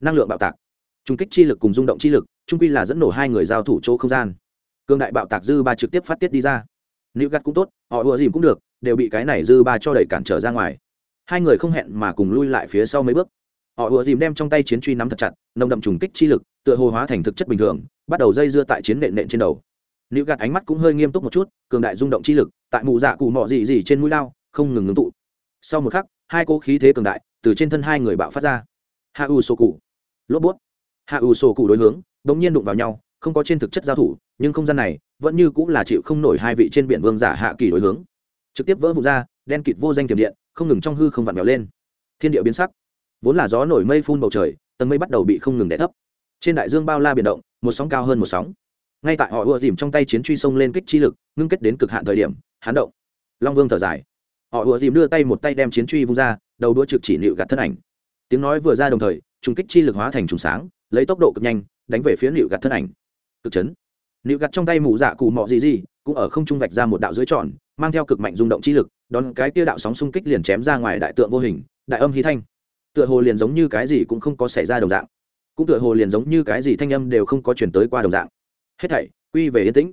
năng lượng bạo tạc. Trùng kích chi lực cùng rung động chi lực trung quy là dẫn nổ hai người giao thủ chỗ không gian. Cương đại bạo tạc dư ba trực tiếp phát tiết đi ra. Nữ gắt cũng tốt, họ ùa dìm cũng được, đều bị cái này dư ba cho đẩy cản trở ra ngoài. Hai người không hẹn mà cùng lui lại phía sau mấy bước. Họ ùa dìm đem trong tay chiến truy nắm thật chặt, nồng đậm trùng kích chi lực, tựa hồ hóa thành thực chất bình thường, bắt đầu dây dưa tại chiến nện nện trên đầu nữ gạt ánh mắt cũng hơi nghiêm túc một chút, cường đại rung động chi lực, tại mụ dạ cụ mọ dị dị trên mũi lao, không ngừng ngưng tụ. Sau một khắc, hai cô khí thế cường đại từ trên thân hai người bạo phát ra. Hạ u sổ cụ. Lốp bút. Hạ u sổ cụ đối hướng đ ỗ n g nhiên đụng vào nhau, không có trên thực chất giao thủ, nhưng không gian này vẫn như cũng là chịu không nổi hai vị trên biển vương giả hạ kỳ đối hướng. Trực tiếp vỡ vụn ra, đen kịt vô danh tiềm điện, không ngừng trong hư không vặn vẹo lên. Thiên địa biến sắc. Vốn là gió nổi mây phun bầu trời, tầng mây bắt đầu bị không ngừng đẻ thấp. Trên đại dương bao la biển động, một sóng cao hơn một sóng ngay tại họ ùa dìm trong tay chiến truy sông lên kích chi lực, ngưng kết đến cực hạn thời điểm hán động. Long vương thở dài. Họ ùa dìm đưa tay một tay đem chiến truy vung ra, đầu đũa trực chỉ nịu gạt thân ảnh. Tiếng nói vừa ra đồng thời, trùng kích chi lực hóa thành trùng sáng, lấy tốc độ cực nhanh, đánh về phía nịu gạt thân ảnh. Cực chấn. Nịu gạt trong tay mù dạ cù mọ gì gì, cũng ở không trung vạch ra một đạo dưới tròn, mang theo cực mạnh rung động chi lực, đón cái tia đạo sóng xung kích liền chém ra ngoài đại tượng vô hình, đại âm hí thanh. Tựa hồ liền giống như cái gì cũng không có xảy ra đồng dạng. Cũng tựa hồ liền giống như cái gì thanh âm đều không có chuyển tới qua đồng dạng hết thảy, quy về yên tĩnh.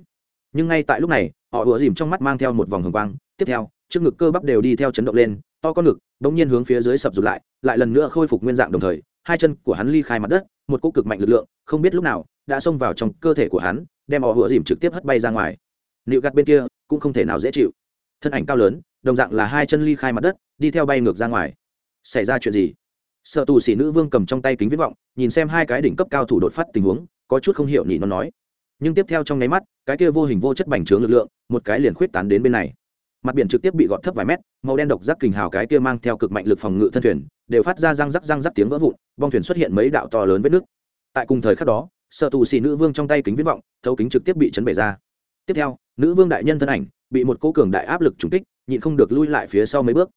Nhưng ngay tại lúc này, họ ùa dìm trong mắt mang theo một vòng hồng quang. Tiếp theo, trước ngực cơ bắp đều đi theo chấn động lên, to con ngực bỗng nhiên hướng phía dưới sập rụt lại lại lần nữa khôi phục nguyên dạng đồng thời, hai chân của hắn ly khai mặt đất, một cỗ cực mạnh lực lượng, không biết lúc nào, đã xông vào trong cơ thể của hắn, đem họ ùa dìm trực tiếp hất bay ra ngoài. Nịu gặt bên kia, cũng không thể nào dễ chịu. Thân ảnh cao lớn, đồng dạng là hai chân ly khai mặt đất, đi theo bay ngược ra ngoài. Xảy ra chuyện gì? Sợ tù xỉ nữ vương cầm trong tay kính viết vọng, nhìn xem hai cái đỉnh cấp cao thủ đột phát tình huống, có chút không hiểu nhị nó nói nhưng tiếp theo trong nháy mắt, cái kia vô hình vô chất bành trướng lực lượng, một cái liền khuyết tán đến bên này. Mặt biển trực tiếp bị gọt thấp vài mét, màu đen độc giác kình hào cái kia mang theo cực mạnh lực phòng ngự thân thuyền, đều phát ra răng rắc răng rắc tiếng vỡ vụn, bong thuyền xuất hiện mấy đạo to lớn vết nước. Tại cùng thời khắc đó, sợ tù xì nữ vương trong tay kính viết vọng, thấu kính trực tiếp bị chấn bể ra. Tiếp theo, nữ vương đại nhân thân ảnh, bị một cố cường đại áp lực trúng kích, nhịn không được lui lại phía sau mấy bước.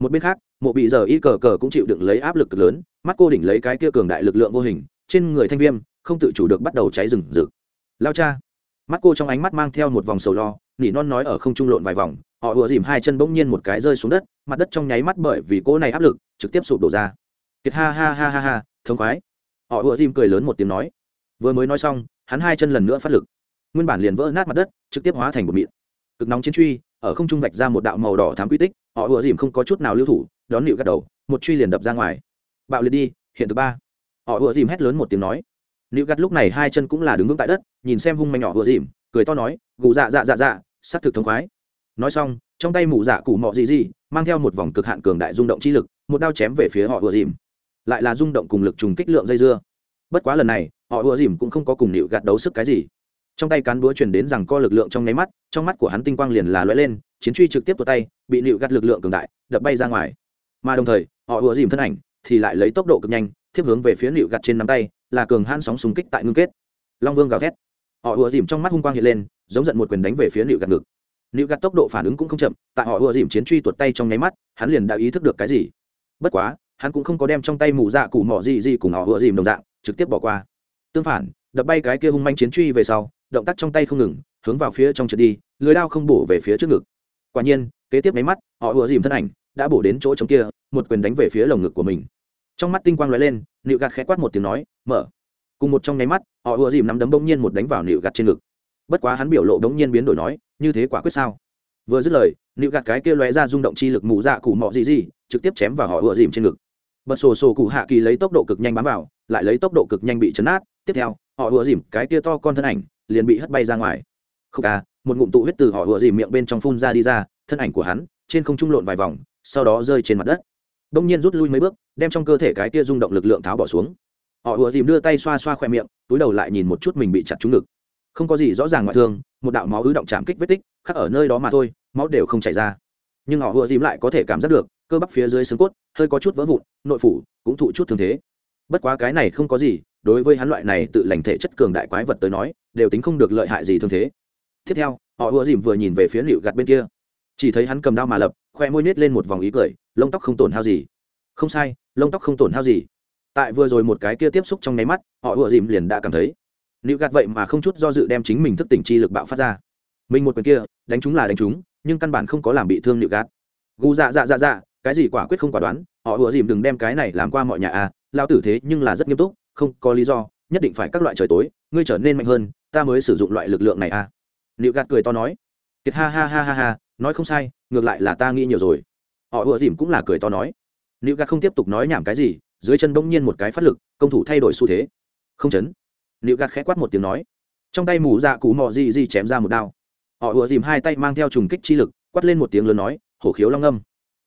Một bên khác, mộ bị giờ y cờ cờ cũng chịu đựng lấy áp lực cực lớn, mắt cô đỉnh lấy cái kia cường đại lực lượng vô hình, trên người thanh viêm, không tự chủ được bắt đầu cháy rừng rực lao cha. Mắt cô trong ánh mắt mang theo một vòng sầu lo, nỉ non nói ở không trung lộn vài vòng, họ ùa dìm hai chân bỗng nhiên một cái rơi xuống đất, mặt đất trong nháy mắt bởi vì cô này áp lực, trực tiếp sụp đổ ra. Kiệt ha ha ha ha ha, thống khoái. Họ ùa dìm cười lớn một tiếng nói. Vừa mới nói xong, hắn hai chân lần nữa phát lực. Nguyên bản liền vỡ nát mặt đất, trực tiếp hóa thành một mịn. Cực nóng chiến truy, ở không trung vạch ra một đạo màu đỏ thám quy tích, họ ùa dìm không có chút nào lưu thủ, đón nịu gắt đầu, một truy liền đập ra ngoài. Bạo liệt đi, hiện thứ ba. Họ ùa dìm hét lớn một tiếng nói nữ gạt lúc này hai chân cũng là đứng vững tại đất, nhìn xem hung manh nhỏ vừa dìm, cười to nói, gù dạ dạ dạ dạ s á c thực thống khoái. Nói xong, trong tay mụ dạ cụ mọ gì gì mang theo một vòng cực hạn cường đại rung động chi lực, một đao chém về phía họ vừa dìm. Lại là rung động cùng lực trùng kích lượng dây dưa. Bất quá lần này, họ vừa dìm cũng không có cùng nịu gạt đấu sức cái gì. Trong tay cán búa truyền đến rằng co lực lượng trong nháy mắt, trong mắt của hắn tinh quang liền là lóe lên, chiến truy trực tiếp tuột tay, bị nịu gạt lực lượng cường đại, đập bay ra ngoài. Mà đồng thời, họ vừa dìm thân ảnh thì lại lấy tốc độ cực nhanh tiếp hướng về phía nịu gạt trên nắm tay là cường hãn sóng súng kích tại ngưng kết. Long vương gào thét. Họ ùa dìm trong mắt hung quang hiện lên, giống giận một quyền đánh về phía nịu gạt ngực. Nịu gạt tốc độ phản ứng cũng không chậm, tại họ ùa dìm chiến truy tuột tay trong nháy mắt, hắn liền đã ý thức được cái gì. Bất quá, hắn cũng không có đem trong tay mù dạ cụ mỏ gì gì cùng họ ùa dìm đồng dạng, trực tiếp bỏ qua. Tương phản, đập bay cái kia hung manh chiến truy về sau, động tác trong tay không ngừng, hướng vào phía trong trượt đi, lưới đao không bổ về phía trước ngực. Quả nhiên, kế tiếp máy mắt, họ ùa dìm thân ảnh đã bổ đến chỗ trống kia, một quyền đánh về phía lồng ngực của mình trong mắt tinh quang lóe lên, nịu gạt khẽ quát một tiếng nói, mở. Cùng một trong nháy mắt, họ ùa dìm nắm đấm bỗng nhiên một đánh vào nịu gạt trên ngực. Bất quá hắn biểu lộ bỗng nhiên biến đổi nói, như thế quả quyết sao? Vừa dứt lời, nịu gạt cái kia lóe ra rung động chi lực mù dạ cụ mọ gì gì trực tiếp chém vào họ ùa dìm trên ngực. Bật sổ sổ cụ hạ kỳ lấy tốc độ cực nhanh bám vào, lại lấy tốc độ cực nhanh bị chấn át. Tiếp theo, họ ùa dìm cái kia to con thân ảnh liền bị hất bay ra ngoài. Không à một ngụm tụ huyết từ họ ùa dìm miệng bên trong phun ra đi ra, thân ảnh của hắn, trên không trung lộn vài vòng, sau đó rơi trên mặt đất đông nhiên rút lui mấy bước, đem trong cơ thể cái kia rung động lực lượng tháo bỏ xuống. Họ ùa dìm đưa tay xoa xoa khoe miệng, túi đầu lại nhìn một chút mình bị chặt trúng ngực. Không có gì rõ ràng ngoại thương, một đạo máu ứ động chạm kích vết tích, khắc ở nơi đó mà thôi, máu đều không chảy ra. Nhưng họ ùa dìm lại có thể cảm giác được, cơ bắp phía dưới xương cốt, hơi có chút vỡ vụn, nội phủ cũng thụ chút thương thế. Bất quá cái này không có gì, đối với hắn loại này tự lành thể chất cường đại quái vật tới nói, đều tính không được lợi hại gì thương thế. Tiếp theo, họ ùa dìm vừa nhìn về phía liệu gạt bên kia chỉ thấy hắn cầm đao mà lập, khoe môi nết lên một vòng ý cười, lông tóc không tổn hao gì. Không sai, lông tóc không tổn hao gì. Tại vừa rồi một cái kia tiếp xúc trong nháy mắt, họ ùa dìm liền đã cảm thấy. Nịu gạt vậy mà không chút do dự đem chính mình thức tỉnh chi lực bạo phát ra. Mình một quyền kia, đánh chúng là đánh chúng, nhưng căn bản không có làm bị thương nịu gạt. Gu dạ dạ dạ dạ cái gì quả quyết không quả đoán, họ ùa dìm đừng đem cái này làm qua mọi nhà à lao tử thế nhưng là rất nghiêm túc, không có lý do, nhất định phải các loại trời tối, ngươi trở nên mạnh hơn, ta mới sử dụng loại lực lượng này à. Nịu gạt cười to nói. Kiệt ha ha ha ha ha nói không sai, ngược lại là ta nghĩ nhiều rồi. Họ ùa dìm cũng là cười to nói. Nữ gạt không tiếp tục nói nhảm cái gì, dưới chân bỗng nhiên một cái phát lực, công thủ thay đổi xu thế. Không chấn. Nữ gạt khẽ quát một tiếng nói. Trong tay mù dạ cụ mò gì gì chém ra một đao. Họ ùa dìm hai tay mang theo trùng kích chi lực, quát lên một tiếng lớn nói, hổ khiếu long âm.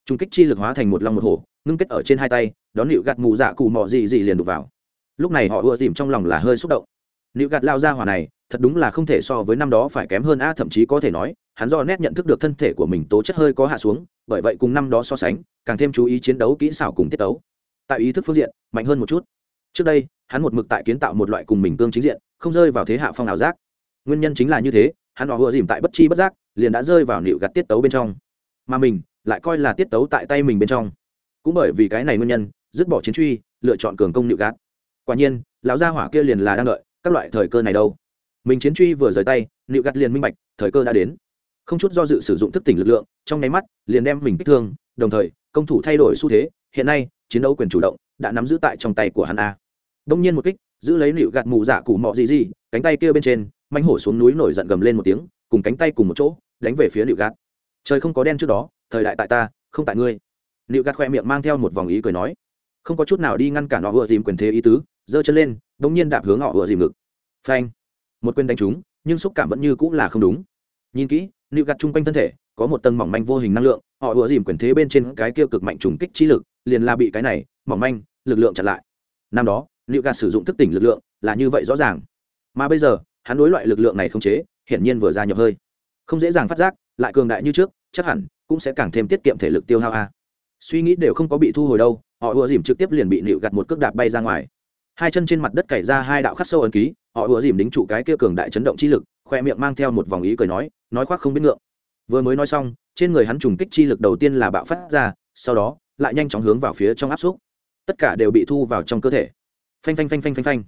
Trùng kích chi lực hóa thành một long một hổ, ngưng kết ở trên hai tay, đón liệu gạt mù dạ cụ mò gì gì liền đục vào. Lúc này họ ùa dìm trong lòng là hơi xúc động. Liệu gạt lao ra hỏa này, thật đúng là không thể so với năm đó phải kém hơn a, thậm chí có thể nói hắn do nét nhận thức được thân thể của mình tố chất hơi có hạ xuống, bởi vậy cùng năm đó so sánh, càng thêm chú ý chiến đấu kỹ xảo cùng tiết tấu. Tại ý thức phương diện, mạnh hơn một chút. Trước đây, hắn một mực tại kiến tạo một loại cùng mình cương chính diện, không rơi vào thế hạ phong nào giác. Nguyên nhân chính là như thế, hắn họ vừa dìm tại bất chi bất giác, liền đã rơi vào nịu gặt tiết tấu bên trong. Mà mình, lại coi là tiết tấu tại tay mình bên trong. Cũng bởi vì cái này nguyên nhân, dứt bỏ chiến truy, lựa chọn cường công nịu gạt. Quả nhiên, lão gia hỏa kia liền là đang đợi, các loại thời cơ này đâu. Mình chiến truy vừa rời tay, nịu gạt liền minh bạch, thời cơ đã đến không chút do dự sử dụng thức tỉnh lực lượng, trong nháy mắt, liền đem mình kích thương, đồng thời, công thủ thay đổi xu thế, hiện nay, chiến đấu quyền chủ động, đã nắm giữ tại trong tay của hắn a. Đông nhiên một kích, giữ lấy Liệu gạt mù giả cụ mọ gì gì cánh tay kia bên trên manh hổ xuống núi nổi giận gầm lên một tiếng, cùng cánh tay cùng một chỗ, đánh về phía Liệu gạt. Trời không có đen trước đó, thời đại tại ta, không tại ngươi. Liệu gạt khoe miệng mang theo một vòng ý cười nói. Không có chút nào đi ngăn cản họ vừa dìm quyền thế ý tứ, giơ chân lên, đông nhiên đạp hướng họ vừa dìm ngực. Phanh. Một quyền đánh trúng, nhưng xúc cảm vẫn như cũng là không đúng. Nhìn kỹ nịu gạt chung quanh thân thể, có một tầng mỏng manh vô hình năng lượng, họ ùa dìm quyền thế bên trên cái kia cực mạnh trùng kích trí lực, liền là bị cái này mỏng manh lực lượng chặn lại. Năm đó, nịu gạt sử dụng thức tỉnh lực lượng là như vậy rõ ràng. Mà bây giờ, hắn đối loại lực lượng này không chế, hiển nhiên vừa ra nhập hơi. Không dễ dàng phát giác, lại cường đại như trước, chắc hẳn cũng sẽ càng thêm tiết kiệm thể lực tiêu hao a. Suy nghĩ đều không có bị thu hồi đâu, họ ùa dìm trực tiếp liền bị nịu gạt một cước đạp bay ra ngoài. Hai chân trên mặt đất cày ra hai đạo khắc sâu ấn ký, họ ùa dìm đính trụ cái kia cường đại chấn động chi lực, khoe miệng mang theo một vòng ý cười nói nói khoác không biết ngượng. Vừa mới nói xong, trên người hắn trùng kích chi lực đầu tiên là bạo phát ra, sau đó, lại nhanh chóng hướng vào phía trong áp xúc. Tất cả đều bị thu vào trong cơ thể. Phanh phanh phanh phanh phanh phanh.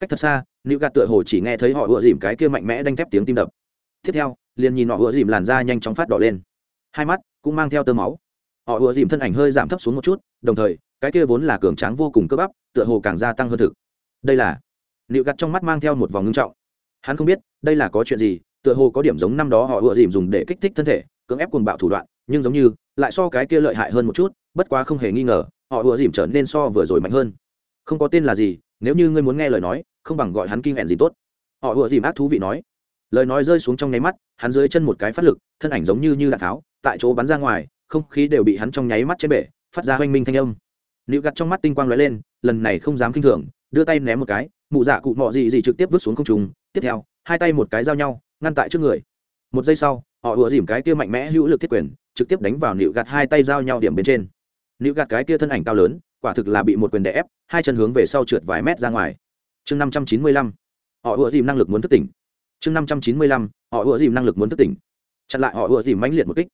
Cách thật xa nữ gạt tựa hồ chỉ nghe thấy họ ựa dìm cái kia mạnh mẽ đanh thép tiếng tim đập. Tiếp theo, liền nhìn họ ựa dìm làn da nhanh chóng phát đỏ lên. Hai mắt cũng mang theo tơ máu. Họ ựa dìm thân ảnh hơi giảm thấp xuống một chút, đồng thời, cái kia vốn là cường tráng vô cùng cơ bắp, tựa hồ càng gia tăng hơn thực. Đây là nữ gạt trong mắt mang theo một vòng ngưng trọng. Hắn không biết, đây là có chuyện gì tựa hồ có điểm giống năm đó họ ựa dìm dùng để kích thích thân thể, cưỡng ép cuồng bạo thủ đoạn, nhưng giống như, lại so cái kia lợi hại hơn một chút, bất quá không hề nghi ngờ, họ ựa dìm trở nên so vừa rồi mạnh hơn. Không có tên là gì, nếu như ngươi muốn nghe lời nói, không bằng gọi hắn kinh hẹn gì tốt. Họ ựa dìm ác thú vị nói. Lời nói rơi xuống trong nháy mắt, hắn dưới chân một cái phát lực, thân ảnh giống như như đạn tháo, tại chỗ bắn ra ngoài, không khí đều bị hắn trong nháy mắt trên bể, phát ra hoanh minh thanh âm. Nịu gặt trong mắt tinh quang lóe lên, lần này không dám kinh thường, đưa tay ném một cái, mụ dạ cụ mọ gì gì trực tiếp vứt xuống không trùng tiếp theo, hai tay một cái giao nhau ngăn tại trước người. Một giây sau, họ ùa dìm cái kia mạnh mẽ hữu lực thiết quyền, trực tiếp đánh vào nịu gạt hai tay giao nhau điểm bên trên. Nịu gạt cái kia thân ảnh cao lớn, quả thực là bị một quyền đè ép, hai chân hướng về sau trượt vài mét ra ngoài. Chương năm trăm chín mươi lăm, họ ùa dìm năng lực muốn thức tỉnh. Chương năm trăm chín mươi lăm, họ ùa dìm năng lực muốn thức tỉnh. Chặn lại họ ùa dìm mãnh liệt một kích.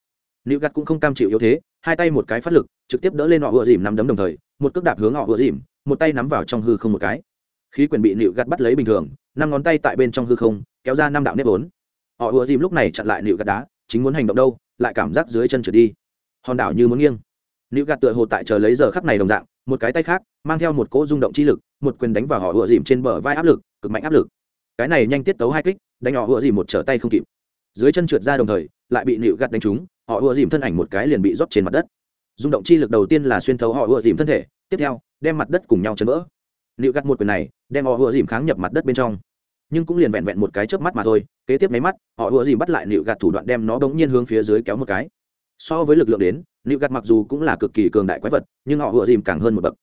Nịu gạt cũng không cam chịu yếu thế, hai tay một cái phát lực, trực tiếp đỡ lên họ ùa dìm nắm đấm đồng thời, một cước đạp hướng họ ùa dìm, một tay nắm vào trong hư không một cái. Khí quyền bị nịu gạt bắt lấy bình thường, năm ngón tay tại bên trong hư không kéo ra năm đạo nếp vốn. Họ ùa dìm lúc này chặn lại nịu gạt đá, chính muốn hành động đâu, lại cảm giác dưới chân trượt đi. Hòn đảo như muốn nghiêng. Nịu gạt tựa hồ tại chờ lấy giờ khắc này đồng dạng, một cái tay khác, mang theo một cỗ rung động chi lực, một quyền đánh vào họ ùa dìm trên bờ vai áp lực, cực mạnh áp lực. Cái này nhanh tiết tấu hai kích, đánh họ ùa dìm một trở tay không kịp. Dưới chân trượt ra đồng thời, lại bị nịu gạt đánh trúng, họ ùa dìm thân ảnh một cái liền bị rót trên mặt đất. Rung động chi lực đầu tiên là xuyên thấu họ ùa dìm thân thể, tiếp theo, đem mặt đất cùng nhau chấn vỡ. Nịu gạt một quyền này, đem họ ùa dìm kháng nhập mặt đất bên trong nhưng cũng liền vẹn vẹn một cái chớp mắt mà thôi, kế tiếp mấy mắt, họ ùa dìm bắt lại nịu gạt thủ đoạn đem nó bỗng nhiên hướng phía dưới kéo một cái. So với lực lượng đến, nịu gạt mặc dù cũng là cực kỳ cường đại quái vật, nhưng họ ùa dìm càng hơn một bậc.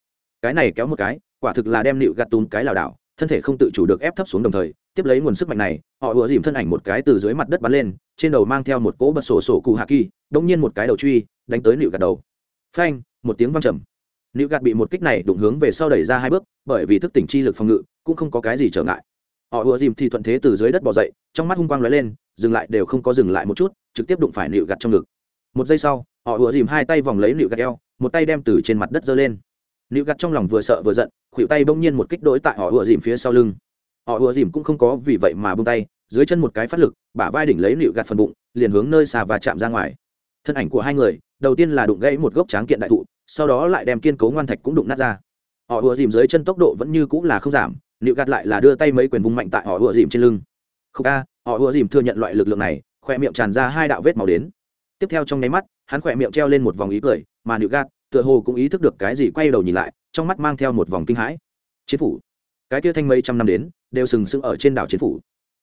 Cái này kéo một cái, quả thực là đem nịu gạt tùm cái lảo đảo, thân thể không tự chủ được ép thấp xuống đồng thời, tiếp lấy nguồn sức mạnh này, họ ùa dìm thân ảnh một cái từ dưới mặt đất bắn lên, trên đầu mang theo một cỗ bật sổ sổ cụ hạ kỳ bỗng nhiên một cái đầu truy, đánh tới nịu gạt đầu. Phanh, một tiếng văng trầm. Nịu gạt bị một kích này đụng hướng về sau đẩy ra hai bước, bởi vì thức tỉnh chi lực phòng ngự, cũng không có cái gì trở ngại họ ùa dìm thì thuận thế từ dưới đất bỏ dậy, trong mắt hung quang lóe lên, dừng lại đều không có dừng lại một chút, trực tiếp đụng phải nịu gạt trong ngực. Một giây sau, họ ùa dìm hai tay vòng lấy nịu gạt eo, một tay đem từ trên mặt đất giơ lên. Nịu gạt trong lòng vừa sợ vừa giận khuỵu tay bỗng nhiên một kích đối tại họ ùa dìm phía sau lưng. Họ ùa dìm cũng không có vì vậy mà bung tay, dưới chân một cái phát lực, bả vai đỉnh lấy nịu gạt phần bụng, liền hướng nơi xà và chạm ra ngoài. Thân ảnh của hai người, đầu tiên là đụng gãy một gốc tráng kiện đại thụ, sau đó lại đem kiên cố ngoan thạch cũng đụng nát ra. Họ ùa dìm dưới chân tốc độ vẫn như cũng là không giảm nịu gạt lại là đưa tay mấy quyền vung mạnh tại họ ùa dìm trên lưng. Không a, họ ùa dìm thừa nhận loại lực lượng này khoe miệng tràn ra hai đạo vết màu đến. Tiếp theo trong nháy mắt hắn khoe miệng treo lên một vòng ý cười mà nịu gạt tựa hồ cũng ý thức được cái gì quay đầu nhìn lại trong mắt mang theo một vòng kinh hãi. Chiến phủ. Cái tia thanh mấy trăm năm đến đều sừng sững ở trên đảo chiến phủ.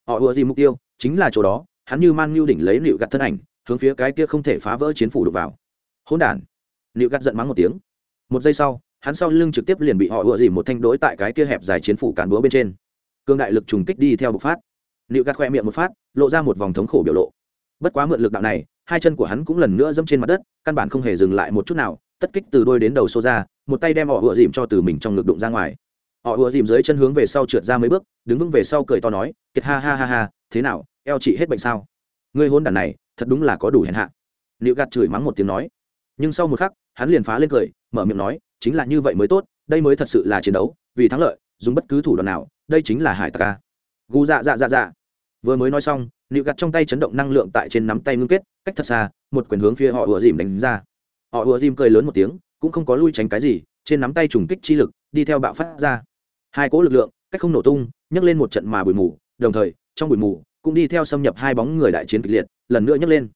Họ ùa dìm mục tiêu chính là chỗ đó hắn như man nhu đỉnh lấy liệu gạt thân ảnh hướng phía cái kia không thể phá vỡ chiến phủ đục vào. Hỗn đản. Liệu gạt giận mắng một tiếng. Một giây sau hắn sau lưng trực tiếp liền bị họ ùa dìm một thanh đối tại cái kia hẹp dài chiến phủ cán búa bên trên. Cương đại lực trùng kích đi theo bộc phát. Liệu gạt khoe miệng một phát, lộ ra một vòng thống khổ biểu lộ. Bất quá mượn lực đạo này, hai chân của hắn cũng lần nữa dẫm trên mặt đất, căn bản không hề dừng lại một chút nào, tất kích từ đôi đến đầu xô ra, một tay đem họ ùa dìm cho từ mình trong ngực đụng ra ngoài. Họ ùa dìm dưới chân hướng về sau trượt ra mấy bước, đứng vững về sau cười to nói, kiệt ha ha ha ha, thế nào, eo chị hết bệnh sao? Ngươi hôn đàn này, thật đúng là có đủ hèn hạ. Liệu gạt chửi mắng một tiếng nói. Nhưng sau một khắc, hắn liền phá lên cười, mở miệng nói chính là như vậy mới tốt, đây mới thật sự là chiến đấu, vì thắng lợi, dùng bất cứ thủ đoạn nào, đây chính là hải tặc ca gu dạ dạ dạ dạ. Vừa mới nói xong, nịu gạt trong tay chấn động năng lượng tại trên nắm tay ngưng kết, cách thật xa, một quyền hướng phía họ ùa dìm đánh ra. Họ ùa dìm cười lớn một tiếng, cũng không có lui tránh cái gì, trên nắm tay trùng kích chi lực, đi theo bạo phát ra. Hai cỗ lực lượng, cách không nổ tung, nhấc lên một trận mà bụi mù, đồng thời, trong bụi mù, cũng đi theo xâm nhập hai bóng người đại chiến kịch liệt, lần nữa nhấc lên.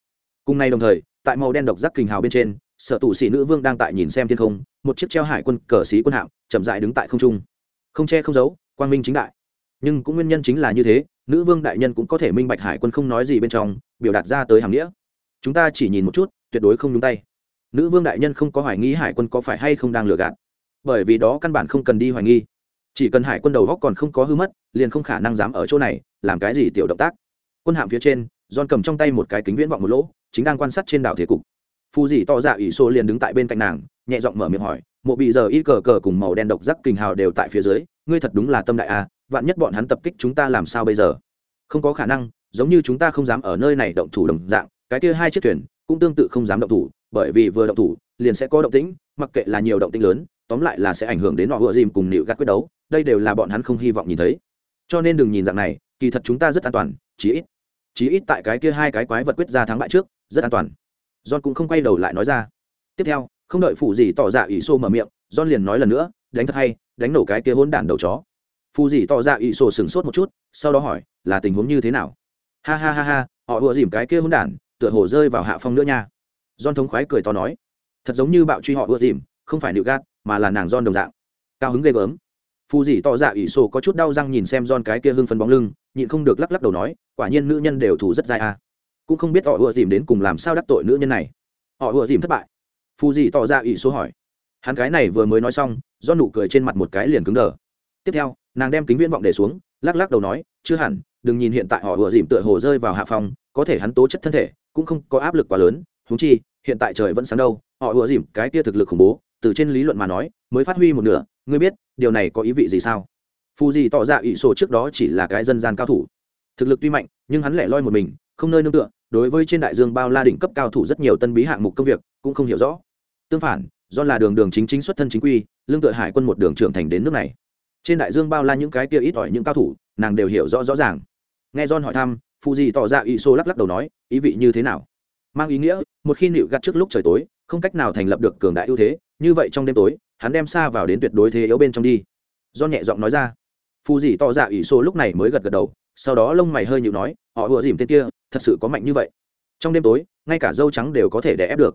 Cùng ngày đồng thời, tại màu đen độc giác kình hào bên trên sở tủ sĩ nữ vương đang tại nhìn xem thiên không, một chiếc treo hải quân cờ sĩ quân hạm chậm dại đứng tại không trung. Không che không giấu, quang minh chính đại. Nhưng cũng nguyên nhân chính là như thế, nữ vương đại nhân cũng có thể minh bạch hải quân không nói gì bên trong, biểu đạt ra tới hàm nghĩa. Chúng ta chỉ nhìn một chút, tuyệt đối không nhúng tay. Nữ vương đại nhân không có hoài nghi hải quân có phải hay không đang lừa gạt. Bởi vì đó căn bản không cần đi hoài nghi. Chỉ cần hải quân đầu góc còn không có hư mất, liền không khả năng dám ở chỗ này, làm cái gì tiểu động tác. Quân hạm phía trên, john cầm trong tay một cái kính viễn vọng một lỗ, chính đang quan sát trên đảo thế cục phù dì to dạ ỷ xô liền đứng tại bên cạnh nàng nhẹ giọng mở miệng hỏi mộ bị giờ y cờ cờ cùng màu đen độc giác kình hào đều tại phía dưới ngươi thật đúng là tâm đại a à, vạn nhất bọn hắn tập kích chúng ta làm sao bây giờ? Không có khả năng giống như chúng ta không dám ở nơi này động thủ đồng dạng cái kia hai chiếc thuyền cũng tương tự không dám động thủ bởi vì vừa động thủ liền sẽ có động tĩnh mặc kệ là nhiều động tĩnh lớn tóm lại là sẽ ảnh hưởng đến họ vừa dìm cùng nịu gắt quyết đấu đây đều là bọn hắn không hy vọng nhìn thấy. Cho nên đừng nhìn dạng này kỳ thật chúng ta rất an toàn chí ít chí ít tại cái kia hai cái quái vật quyết ra thắng bại trước rất an toàn john cũng không quay đầu lại nói ra. Tiếp theo, không đợi phụ gì tỏ dạ ỷ xô mở miệng, john liền nói lần nữa, đánh thật hay, đánh nổ cái kia hỗn đản đầu chó. Phụ gì tỏ dạ ỷ xô sửng sốt một chút, sau đó hỏi, là tình huống như thế nào? Ha ha ha ha, họ ùa dìm cái kia hỗn đản, tựa hồ rơi vào hạ phong nữa nha. John thống khoái cười to nói, thật giống như bạo truy họ ùa dìm, không phải nịu gạt, mà là nàng john đồng dạng. Cao hứng ghê gớm. Phù dì tỏ dạ ỷ sổ có chút đau răng nhìn xem don cái kia hưng phấn bóng lưng, nhịn không được lắc lắc đầu nói, quả nhiên nữ nhân đều thủ rất dai à cũng không biết họ ùa dìm đến cùng làm sao đắc tội nữ nhân này. Họ ùa dìm thất bại. Phù dì tỏ ra ỷ số hỏi. Hắn cái này vừa mới nói xong, do nụ cười trên mặt một cái liền cứng đờ. Tiếp theo, nàng đem kính viễn vọng để xuống, lắc lắc đầu nói, chưa hẳn, đừng nhìn hiện tại họ ùa dìm tựa hồ rơi vào hạ phòng có thể hắn tố chất thân thể, cũng không có áp lực quá lớn húng chi, hiện tại trời vẫn sáng đâu, họ ùa dìm, cái kia thực lực khủng bố, từ trên lý luận mà nói, mới phát huy một nửa, ngươi biết, điều này có ý vị gì sao? Phù gì tỏ ra ỷ sổ trước đó chỉ là cái dân gian cao thủ. Thực lực tuy mạnh, nhưng hắn lẻ loi một mình, không nơi nương tựa đối với trên đại dương bao la đỉnh cấp cao thủ rất nhiều tân bí hạng mục công việc, cũng không hiểu rõ. Tương phản, do là đường đường chính chính xuất thân chính quy, lương tự hải quân một đường trưởng thành đến nước này. Trên đại dương bao la những cái kia ít ỏi những cao thủ, nàng đều hiểu rõ rõ ràng. Nghe john hỏi thăm phù gì tỏ ra ý xô lắc lắc đầu nói, ý vị như thế nào? Mang ý nghĩa, một khi nịu gắt trước lúc trời tối, không cách nào thành lập được cường đại ưu thế, như vậy trong đêm tối, hắn đem xa vào đến tuyệt đối thế yếu bên trong đi. Do nhẹ giọng nói ra. Phù dì tỏ dạ ủy xô lúc này mới gật gật đầu sau đó lông mày hơi nhịu nói, họ ùa dìm tên kia, thật sự có mạnh như vậy. Trong đêm tối, ngay cả dâu trắng đều có thể đè ép được.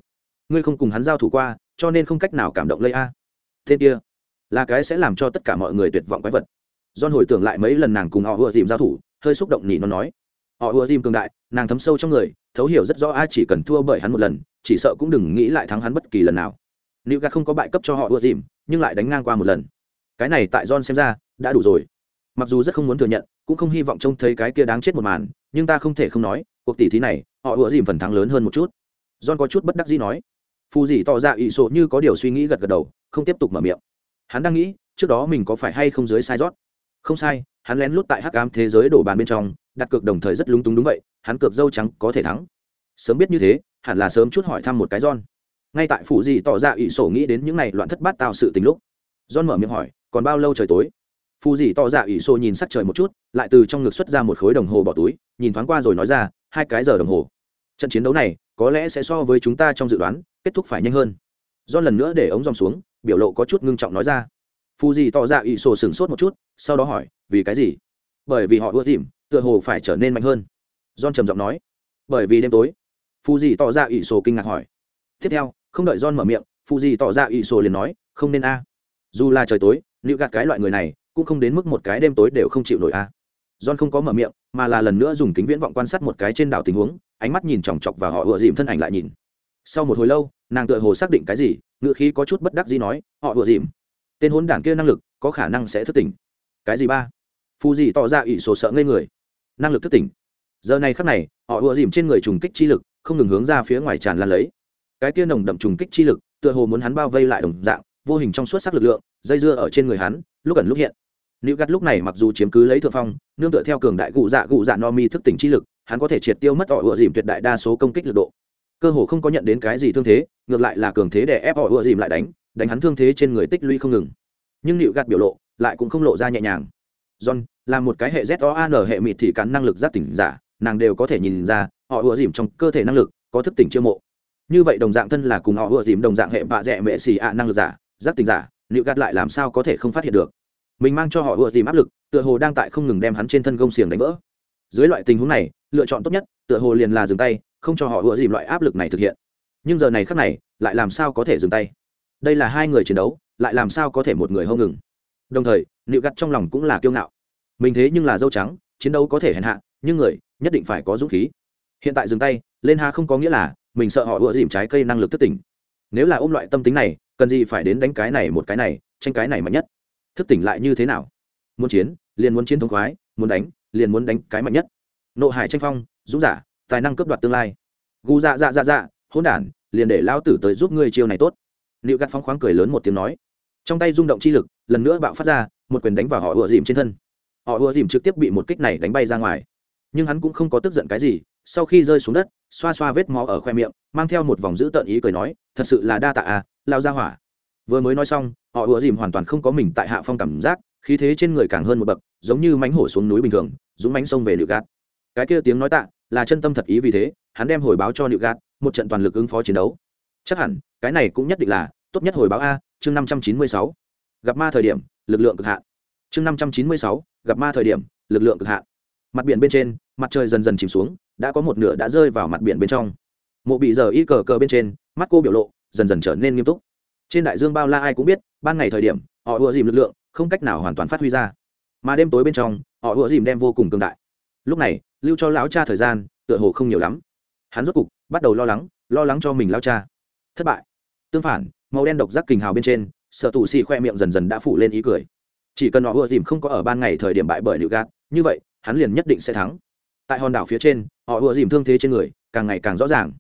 Ngươi không cùng hắn giao thủ qua, cho nên không cách nào cảm động lây a tên kia là cái sẽ làm cho tất cả mọi người tuyệt vọng quái vật. John hồi tưởng lại mấy lần nàng cùng họ ùa dìm giao thủ, hơi xúc động nhỉ nó nói, họ ùa dìm cường đại, nàng thấm sâu trong người, thấu hiểu rất rõ ai chỉ cần thua bởi hắn một lần, chỉ sợ cũng đừng nghĩ lại thắng hắn bất kỳ lần nào. Nữ ga không có bại cấp cho họ ùa dìm, nhưng lại đánh ngang qua một lần. Cái này tại john xem ra, đã đủ rồi mặc dù rất không muốn thừa nhận cũng không hy vọng trông thấy cái kia đáng chết một màn nhưng ta không thể không nói cuộc tỷ thí này họ ủa dìm phần thắng lớn hơn một chút john có chút bất đắc dĩ nói phù dì tỏ ra ỵ sộ như có điều suy nghĩ gật gật đầu không tiếp tục mở miệng hắn đang nghĩ trước đó mình có phải hay không dưới sai rót không sai hắn lén lút tại hắc ám thế giới đổ bàn bên trong đặt cược đồng thời rất lúng túng đúng vậy hắn cược dâu trắng có thể thắng sớm biết như thế hẳn là sớm chút hỏi thăm một cái John. Ngay tại phủ dì tỏ ra ủy sổ nghĩ đến những này loạn thất bát tạo sự tình lúc. John mở miệng hỏi, còn bao lâu trời tối? Phù gì to dạ ỷ xô nhìn sắc trời một chút, lại từ trong ngực xuất ra một khối đồng hồ bỏ túi, nhìn thoáng qua rồi nói ra, hai cái giờ đồng hồ. Trận chiến đấu này có lẽ sẽ so với chúng ta trong dự đoán, kết thúc phải nhanh hơn. do lần nữa để ống dòng xuống, biểu lộ có chút ngưng trọng nói ra. Phù gì tỏ ra ủy sổ sửng sốt một chút, sau đó hỏi, vì cái gì? Bởi vì họ ưa tìm, tựa hồ phải trở nên mạnh hơn. John trầm giọng nói, bởi vì đêm tối phù gì tỏ ra ỷ sổ kinh ngạc hỏi tiếp theo không đợi john mở miệng phù gì tỏ ra ỷ sổ liền nói không nên a dù là trời tối liệu gạt cái loại người này cũng không đến mức một cái đêm tối đều không chịu nổi a. John không có mở miệng, mà là lần nữa dùng kính viễn vọng quan sát một cái trên đảo tình huống, ánh mắt nhìn chòng chọc và họ ựa dìm thân ảnh lại nhìn. Sau một hồi lâu, nàng tựa hồ xác định cái gì ngựa khí có chút bất đắc gì nói, họ ựa dìm, tên hôn đảng kia năng lực có khả năng sẽ thức tỉnh. Cái gì ba? Phù gì tỏ ra ỷ sổ sợ ngây người. Năng lực thức tỉnh. Giờ này khắc này, họ ùa dìm trên người trùng kích chi lực không ngừng hướng ra phía ngoài tràn lan lấy. Cái tia nồng đậm trùng kích chi lực tựa hồ muốn hắn bao vây lại đồng dạng, vô hình trong suốt sắc lực lượng, dây dưa ở trên người hắn, lúc ẩn lúc hiện nữ gắt lúc này mặc dù chiếm cứ lấy thượng phong, nương tựa theo cường đại cụ dạ cụ dạ no mi thức tỉnh chi lực, hắn có thể triệt tiêu mất họ ựa dìm tuyệt đại đa số công kích lực độ. Cơ hồ không có nhận đến cái gì thương thế, ngược lại là cường thế để ép họ ựa dìm lại đánh đánh hắn thương thế trên người tích lũy không ngừng. Nhưng nịu gạt biểu lộ lại cũng không lộ ra nhẹ nhàng. John, là một cái hệ z o an hệ mịt thì cắn năng lực giác tỉnh giả, nàng đều có thể nhìn ra họ ựa dìm trong cơ thể năng lực có thức tỉnh chiêu mộ. Như vậy đồng dạng thân là cùng họ ựa dìm đồng dạng hệ bạ rẽ mệ xì ạ năng lực giả, giác tình giả liệu gạt lại làm sao có thể không phát hiện được? Mình mang cho họ ùa dìm áp lực, tựa hồ đang tại không ngừng đem hắn trên thân gông xiềng đánh vỡ. Dưới loại tình huống này, lựa chọn tốt nhất, tựa hồ liền là dừng tay, không cho họ ùa dìm loại áp lực này thực hiện. Nhưng giờ này khác này, lại làm sao có thể dừng tay? Đây là hai người chiến đấu, lại làm sao có thể một người hông ngừng? Đồng thời, nịu gặt trong lòng cũng là kiêu ngạo. Mình thế nhưng là dâu trắng, chiến đấu có thể hèn hạ, nhưng người, nhất định phải có dũng khí. Hiện tại dừng tay, lên ha không có nghĩa là, mình sợ họ ùa dìm trái cây năng lực thất tỉnh. Nếu là ôm loại tâm tính này, cần gì phải đến đánh cái này một cái này, tranh cái này mạnh nhất? Thức tỉnh lại như thế nào? Muốn chiến, liền muốn chiến thống khoái, muốn đánh, liền muốn đánh cái mạnh nhất. Nộ hải tranh phong, dũng giả, tài năng cướp đoạt tương lai. Gu dạ dạ dạ dạ hôn đản, liền để lao tử tới giúp ngươi chiêu này tốt. Liệu gạt phong khoáng cười lớn một tiếng nói. Trong tay rung động chi lực, lần nữa bạo phát ra, một quyền đánh vào họ ùa dìm trên thân. Họ ùa dìm trực tiếp bị một kích này đánh bay ra ngoài. Nhưng hắn cũng không có tức giận cái gì, sau khi rơi xuống đất, xoa xoa vết máu ở khoe miệng, mang theo một vòng dữ tợn ý cười nói, thật sự là đa tạ à lao ra hỏa vừa mới nói xong, họ ùa dìm hoàn toàn không có mình tại hạ phong cảm giác, khí thế trên người càng hơn một bậc, giống như mánh hổ xuống núi bình thường, dũng mánh sông về liệu gạt. Cái kia tiếng nói tạ, là chân tâm thật ý vì thế, hắn đem hồi báo cho liệu gạt, một trận toàn lực ứng phó chiến đấu. Chắc hẳn, cái này cũng nhất định là, tốt nhất hồi báo a, chương năm trăm chín mươi sáu. Gặp ma thời điểm, lực lượng cực hạn. Chương năm trăm chín mươi sáu, gặp ma thời điểm, lực lượng cực hạn. Mặt biển bên trên, mặt trời dần dần chìm xuống, đã có một nửa đã rơi vào mặt biển bên trong. Mộ bị giờ y cờ cờ bên trên, mắt cô biểu lộ, dần dần trở nên nghiêm túc trên đại dương bao la ai cũng biết, ban ngày thời điểm, họ ùa dìm lực lượng, không cách nào hoàn toàn phát huy ra. Mà đêm tối bên trong, họ ùa dìm đem vô cùng cường đại. Lúc này, lưu cho lão cha thời gian, tựa hồ không nhiều lắm. Hắn rốt cục, bắt đầu lo lắng lo lắng cho mình lao cha. Thất bại. Tương phản, màu đen độc giác kình hào bên trên, sợ tù xì khoe miệng dần dần đã phủ lên ý cười. Chỉ cần họ ùa dìm không có ở ban ngày thời điểm bại bởi liệu gạt, như vậy, hắn liền nhất định sẽ thắng. Tại hòn đảo phía trên, họ ùa dìm thương thế trên người, càng ngày càng rõ ràng.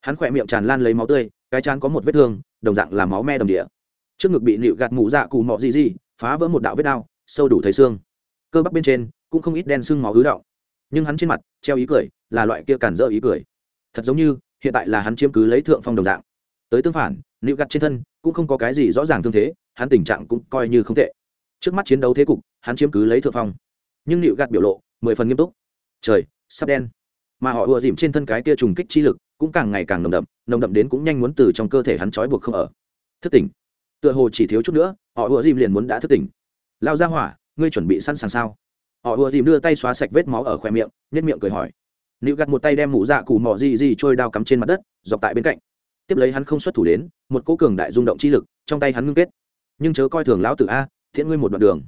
Hắn khỏe miệng tràn lan lấy máu tươi cái chán có một vết thương, đồng dạng là máu me đồng địa. Trước ngực bị nịu gạt mũ dạ cù mọ gì gì phá vỡ một đạo vết đao sâu đủ thấy xương. Cơ bắp bên trên cũng không ít đen sưng máu ứ đạo nhưng hắn trên mặt, treo ý cười, là loại kia cản dỡ ý cười. Thật giống như, hiện tại là hắn chiếm cứ lấy thượng phong đồng dạng. Tới tương phản, nịu gạt trên thân cũng không có cái gì rõ ràng thương thế, hắn tình trạng cũng coi như không tệ. Trước mắt chiến đấu thế cục, hắn chiếm cứ lấy thượng phong. Nhưng nịu gạt biểu lộ, mười phần nghiêm túc. Trời, sắp đen. Mà họ ùa dìm trên thân cái kia trùng kích chi lực cũng càng ngày càng nồng đậm nồng đậm đến cũng nhanh muốn từ trong cơ thể hắn trói buộc không ở. Thức tỉnh. Tựa hồ chỉ thiếu chút nữa, họ ùa dìm liền muốn đã thức tỉnh. Lao ra hỏa, ngươi chuẩn bị sẵn sàng sao? Họ ùa dìm đưa tay xóa sạch vết máu ở khoe miệng nhất miệng cười hỏi. Nịu gặt một tay đem mũ dạ cù mò Dì Dì trôi đao cắm trên mặt đất, dọc tại bên cạnh. Tiếp lấy hắn không xuất thủ đến, một cỗ cường đại rung động chi lực, trong tay hắn ngưng kết. Nhưng chớ coi thường lão tử a, thiện ngươi một đoạn đường.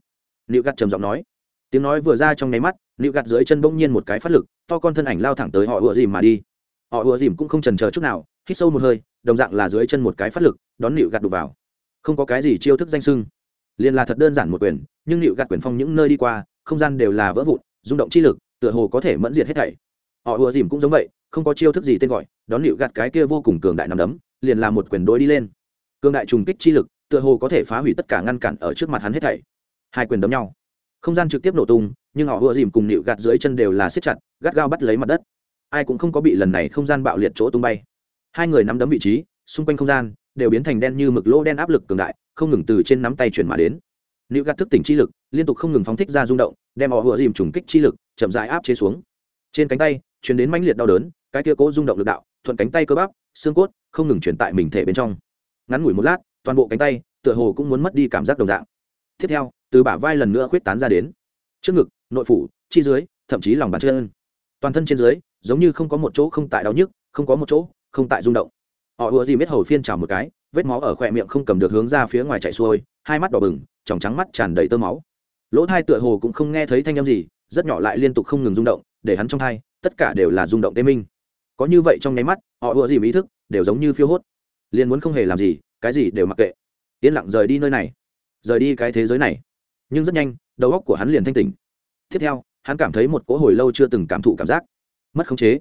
Nịu gặt trầm giọng nói. Tiếng nói vừa ra trong nháy mắt nịu gặt dưới chân bỗng nhiên một cái phát lực, to con thân ảnh lao thẳng tới họ ùa dìm mà đi. Họ ùa dìm cũng không trần chờ chút nào hít sâu một hơi, đồng dạng là dưới chân một cái phát lực, đón nịu gạt đục vào. Không có cái gì chiêu thức danh sưng. Liền là thật đơn giản một quyền, nhưng nịu gạt quyền phong những nơi đi qua, không gian đều là vỡ vụn, rung động chi lực, tựa hồ có thể mẫn diệt hết thảy. Họ ùa dìm cũng giống vậy, không có chiêu thức gì tên gọi, đón nịu gạt cái kia vô cùng cường đại nằm đấm, liền là một quyền đối đi lên. Cường đại trùng kích chi lực, tựa hồ có thể phá hủy tất cả ngăn cản ở trước mặt hắn hết thảy. Hai quyền đấm nhau. Không gian trực tiếp nổ tung, nhưng họ ùa dìm cùng nịu gạt dưới chân đều là siết chặt, gắt gao bắt lấy mặt đất. Ai cũng không có bị lần này không gian bạo liệt chỗ tung bay hai người nắm đấm vị trí, xung quanh không gian, đều biến thành đen như mực lỗ đen áp lực cường đại, không ngừng từ trên nắm tay chuyển mà đến. Nữ gạt thức tỉnh chi lực, liên tục không ngừng phóng thích ra rung động, đem họ ùa dìm trùng kích chi lực, chậm rãi áp chế xuống. Trên cánh tay chuyển đến mãnh liệt đau đớn, cái kia cố rung động lực đạo, thuận cánh tay cơ bắp, xương cốt, không ngừng chuyển tại mình thể bên trong. Ngắn ngủi một lát, toàn bộ cánh tay, tựa hồ cũng muốn mất đi cảm giác đồng dạng. Tiếp theo, từ bả vai lần nữa khuyết tán ra đến. Trước ngực, nội phủ, chi dưới, thậm chí lòng bàn chân. Toàn thân trên dưới, giống như không có một chỗ không tại đau nhức, không có một chỗ không tại rung động. Họ ùa gì biết hầu phiên trào một cái, vết máu ở khỏe miệng không cầm được hướng ra phía ngoài chạy xuôi, hai mắt đỏ bừng, tròng trắng mắt tràn đầy tơ máu. Lỗ thai tựa hồ cũng không nghe thấy thanh âm gì, rất nhỏ lại liên tục không ngừng rung động, để hắn trong thai tất cả đều là rung động tê minh. Có như vậy trong nháy mắt, họ ùa gì ý thức đều giống như phiêu hốt. Liền muốn không hề làm gì, cái gì đều mặc kệ. Yên lặng rời đi nơi này. Rời đi cái thế giới này. Nhưng rất nhanh, đầu óc của hắn liền thanh tỉnh. Tiếp theo, hắn cảm thấy một cỗ hồi lâu chưa từng cảm thụ cảm giác. Mất khống chế.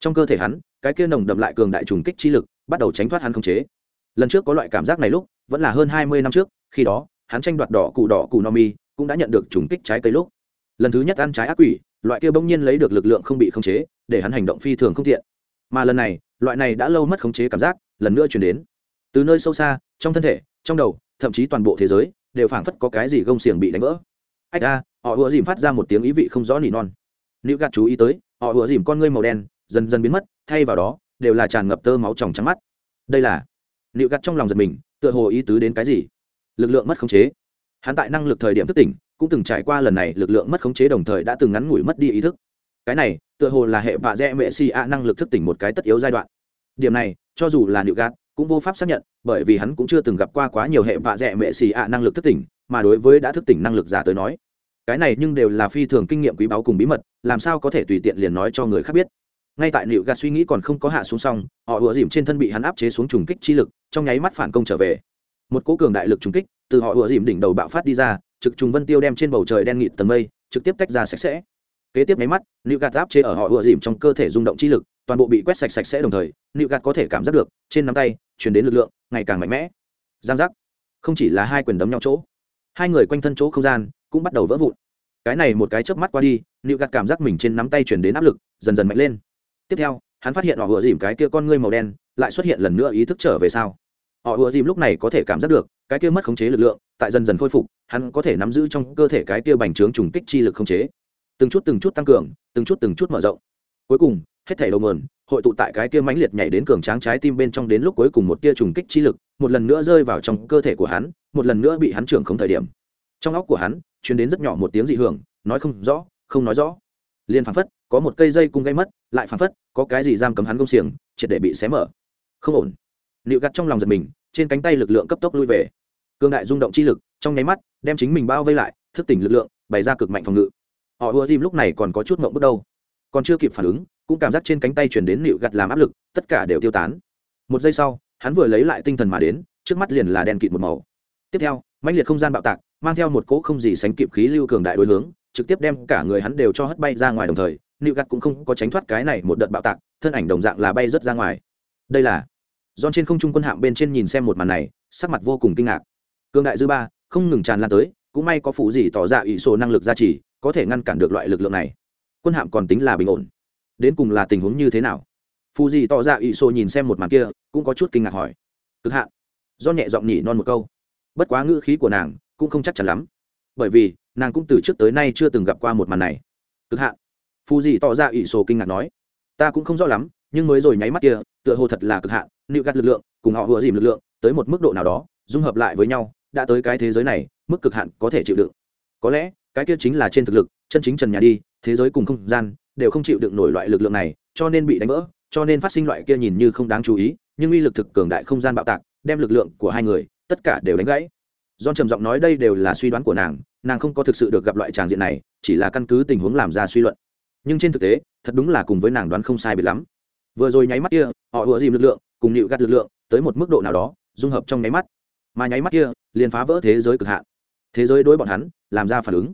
Trong cơ thể hắn cái kia nồng đậm lại cường đại trùng kích chi lực, bắt đầu tránh thoát hắn không chế. Lần trước có loại cảm giác này lúc, vẫn là hơn hai mươi năm trước, khi đó, hắn tranh đoạt đỏ cụ đỏ cụ no mi cũng đã nhận được trùng kích trái cây lúc. Lần thứ nhất ăn trái ác quỷ, loại kia bỗng nhiên lấy được lực lượng không bị khống chế, để hắn hành động phi thường không thiện mà lần này, loại này đã lâu mất khống chế cảm giác, lần nữa chuyển đến. Từ nơi sâu xa, trong thân thể, trong đầu, thậm chí toàn bộ thế giới, đều phảng phất có cái gì gông xiềng bị đánh vỡ. Ách a họ ùa dìm phát ra một tiếng ý vị không rõ nỉ non. Nữ gạt chú ý tới, họ ùa dìm con ngươi màu đen, dần dần biến mất thay vào đó, đều là tràn ngập tơ máu tròng trắng mắt. Đây là liệu gắt trong lòng giật mình, tựa hồ ý tứ đến cái gì? Lực lượng mất khống chế. Hắn tại năng lực thời điểm thức tỉnh, cũng từng trải qua lần này lực lượng mất khống chế đồng thời đã từng ngắn ngủi mất đi ý thức. Cái này, tựa hồ là hệ vạ dẹ mệ si a năng lực thức tỉnh một cái tất yếu giai đoạn. Điểm này, cho dù là liệu gạt, cũng vô pháp xác nhận, bởi vì hắn cũng chưa từng gặp qua quá nhiều hệ vạ dẹ mệ xì ạ năng lực thức tỉnh, mà đối với đã thức tỉnh năng lực giả tới nói, cái này nhưng đều là phi thường kinh nghiệm quý báu cùng bí mật, làm sao có thể tùy tiện liền nói cho người khác biết? Ngay tại liệu gạt suy nghĩ còn không có hạ xuống xong, họ ùa dìm trên thân bị hắn áp chế xuống trùng kích chi lực, trong nháy mắt phản công trở về. Một cố cường đại lực trùng kích, từ họ ùa dìm đỉnh đầu bạo phát đi ra, trực trùng vân tiêu đem trên bầu trời đen nghịt tầng mây, trực tiếp tách ra sạch sẽ. Kế tiếp nháy mắt liệu gạt áp chế ở họ ùa dìm trong cơ thể rung động chi lực, toàn bộ bị quét sạch sạch sẽ đồng thời liệu gạt có thể cảm giác được, trên nắm tay chuyển đến lực lượng ngày càng mạnh mẽ. Giang giác. Không chỉ là hai quyền đấm nhau chỗ, hai người quanh thân chỗ không gian cũng bắt đầu vỡ vụn. Cái này một cái chớp mắt qua đi liệu gạt cảm giác mình trên nắm tay chuyển đến áp lực, dần dần mạnh lên tiếp theo, hắn phát hiện họ vừa dìm cái kia con ngươi màu đen, lại xuất hiện lần nữa ý thức trở về sau. Họ vừa dìm lúc này có thể cảm giác được, cái kia mất khống chế lực lượng, tại dần dần khôi phục, hắn có thể nắm giữ trong cơ thể cái kia bành trướng trùng kích chi lực khống chế. Từng chút từng chút tăng cường, từng chút từng chút mở rộng. Cuối cùng, hết thảy đầu nguồn, hội tụ tại cái kia mãnh liệt nhảy đến cường tráng trái tim bên trong đến lúc cuối cùng một tia trùng kích chi lực, một lần nữa rơi vào trong cơ thể của hắn, một lần nữa bị hắn trưởng không thời điểm. Trong óc của hắn, truyền đến rất nhỏ một tiếng dị hưởng, nói không rõ, không nói rõ liền phảng phất, có một cây dây cung gây mất, lại phảng phất, có cái gì giam cấm hắn công xiềng, triệt để bị xé mở. Không ổn. Liệu gặt trong lòng giật mình, trên cánh tay lực lượng cấp tốc lui về. Cương đại rung động chi lực, trong nháy mắt, đem chính mình bao vây lại, thức tỉnh lực lượng, bày ra cực mạnh phòng ngự. Họ ùa dìm lúc này còn có chút mộng bước đâu. Còn chưa kịp phản ứng, cũng cảm giác trên cánh tay chuyển đến liệu gặt làm áp lực, tất cả đều tiêu tán. Một giây sau, hắn vừa lấy lại tinh thần mà đến, trước mắt liền là đèn kịt một màu. Tiếp theo, mãnh liệt không gian bạo tạc, mang theo một cỗ không gì sánh kịp khí lưu cường đại đối hướng trực tiếp đem cả người hắn đều cho hất bay ra ngoài đồng thời, nịu gặt cũng không có tránh thoát cái này một đợt bạo tạc, thân ảnh đồng dạng là bay rớt ra ngoài. Đây là don trên không trung quân hạm bên trên nhìn xem một màn này, sắc mặt vô cùng kinh ngạc. Cường đại dư ba, không ngừng tràn lan tới, cũng may có phụ gì tỏ ra ỷ sổ năng lực gia trì, có thể ngăn cản được loại lực lượng này. Quân hạm còn tính là bình ổn. Đến cùng là tình huống như thế nào? Phù gì tỏ ra ỷ sổ nhìn xem một màn kia, cũng có chút kinh ngạc hỏi. Cực hạn. Do nhẹ giọng nhỉ non một câu. Bất quá ngữ khí của nàng cũng không chắc chắn lắm bởi vì nàng cũng từ trước tới nay chưa từng gặp qua một màn này. Cực hạn. Phù gì tỏ ra ỷ sổ kinh ngạc nói, ta cũng không rõ lắm, nhưng mới rồi nháy mắt kia, tựa hồ thật là cực hạn, nịu gắt lực lượng, cùng họ vừa dìm lực lượng, tới một mức độ nào đó, dung hợp lại với nhau, đã tới cái thế giới này, mức cực hạn có thể chịu đựng. Có lẽ, cái kia chính là trên thực lực, chân chính trần nhà đi, thế giới cùng không gian, đều không chịu đựng nổi loại lực lượng này, cho nên bị đánh vỡ, cho nên phát sinh loại kia nhìn như không đáng chú ý, nhưng uy lực thực cường đại không gian bạo tạc, đem lực lượng của hai người, tất cả đều đánh gãy. John trầm giọng nói đây đều là suy đoán của nàng, nàng không có thực sự được gặp loại tràng diện này, chỉ là căn cứ tình huống làm ra suy luận. Nhưng trên thực tế, thật đúng là cùng với nàng đoán không sai biệt lắm. Vừa rồi nháy mắt kia, họ vừa dìm lực lượng, cùng nịu gạt lực lượng, tới một mức độ nào đó, dung hợp trong nháy mắt. Mà nháy mắt kia, liền phá vỡ thế giới cực hạn. Thế giới đối bọn hắn, làm ra phản ứng.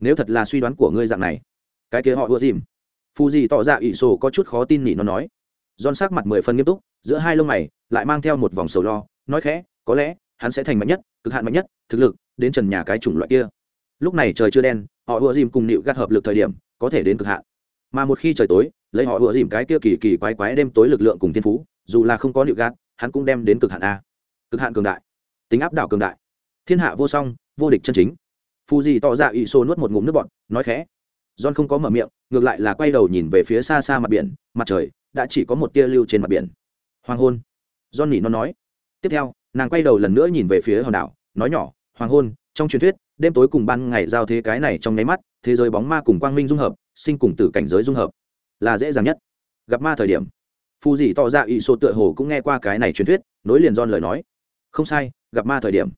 Nếu thật là suy đoán của ngươi dạng này, cái kia họ vừa dìm. Fuji gì tỏ ra ỷ sổ có chút khó tin nhỉ nó nói. John sắc mặt mười phần nghiêm túc, giữa hai lông mày lại mang theo một vòng sầu lo, nói khẽ, có lẽ hắn sẽ thành mạnh nhất, cực hạn mạnh nhất thực lực đến trần nhà cái chủng loại kia. Lúc này trời chưa đen họ ùa dìm cùng nịu gạt hợp lực thời điểm có thể đến cực hạn. Mà một khi trời tối lấy họ ùa dìm cái kia kỳ kỳ quái quái đêm tối lực lượng cùng thiên phú dù là không có nịu gạt hắn cũng đem đến cực hạn a. Cực hạn cường đại. Tính áp đảo cường đại. Thiên hạ vô song vô địch chân chính. Phù dì tỏ ra ỵ xô nuốt một ngụm nước bọt nói khẽ. John không có mở miệng ngược lại là quay đầu nhìn về phía xa xa mặt biển mặt trời đã chỉ có một tia lưu trên mặt biển. Hoàng hôn. John nỉ nó nói tiếp theo, nàng quay đầu lần nữa nhìn về phía hòn đảo, nói nhỏ, hoàng hôn, trong truyền thuyết, đêm tối cùng ban ngày giao thế cái này trong nháy mắt, thế giới bóng ma cùng quang minh dung hợp, sinh cùng tử cảnh giới dung hợp. Là dễ dàng nhất. Gặp ma thời điểm phù dì tỏ ra ỵ sô tựa hồ cũng nghe qua cái này truyền thuyết, nối liền don lời nói. Không sai, gặp ma thời điểm.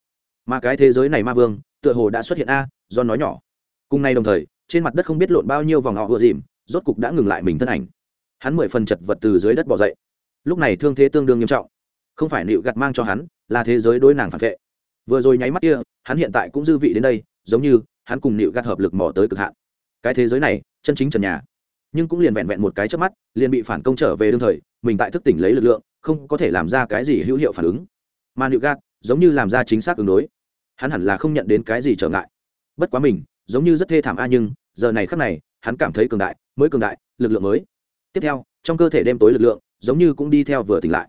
Mà cái thế giới này ma vương, tựa hồ đã xuất hiện a do nói nhỏ. Cùng nay đồng thời, trên mặt đất không biết lộn bao nhiêu vòng họ vừa dìm, rốt cục đã ngừng lại mình thân ảnh. Hắn mười phần chật vật từ dưới đất bỏ dậy. Lúc này thương thế tương đương nghiêm trọng không phải nịu gặt mang cho hắn, là thế giới đối nàng phản vệ. Vừa rồi nháy mắt kia, hắn hiện tại cũng dư vị đến đây, giống như hắn cùng nịu gạt hợp lực mò tới cực hạn. Cái thế giới này, chân chính trần nhà. Nhưng cũng liền vẹn vẹn một cái trước mắt, liền bị phản công trở về đương thời, mình tại thức tỉnh lấy lực lượng, không có thể làm ra cái gì hữu hiệu phản ứng. Mà nịu gạt giống như làm ra chính xác ứng đối. Hắn hẳn là không nhận đến cái gì trở ngại. Bất quá mình, giống như rất thê thảm a, nhưng giờ này khắc này, hắn cảm thấy cường đại, mới cường đại, lực lượng mới. Tiếp theo, trong cơ thể đêm tối lực lượng, giống như cũng đi theo vừa tỉnh lại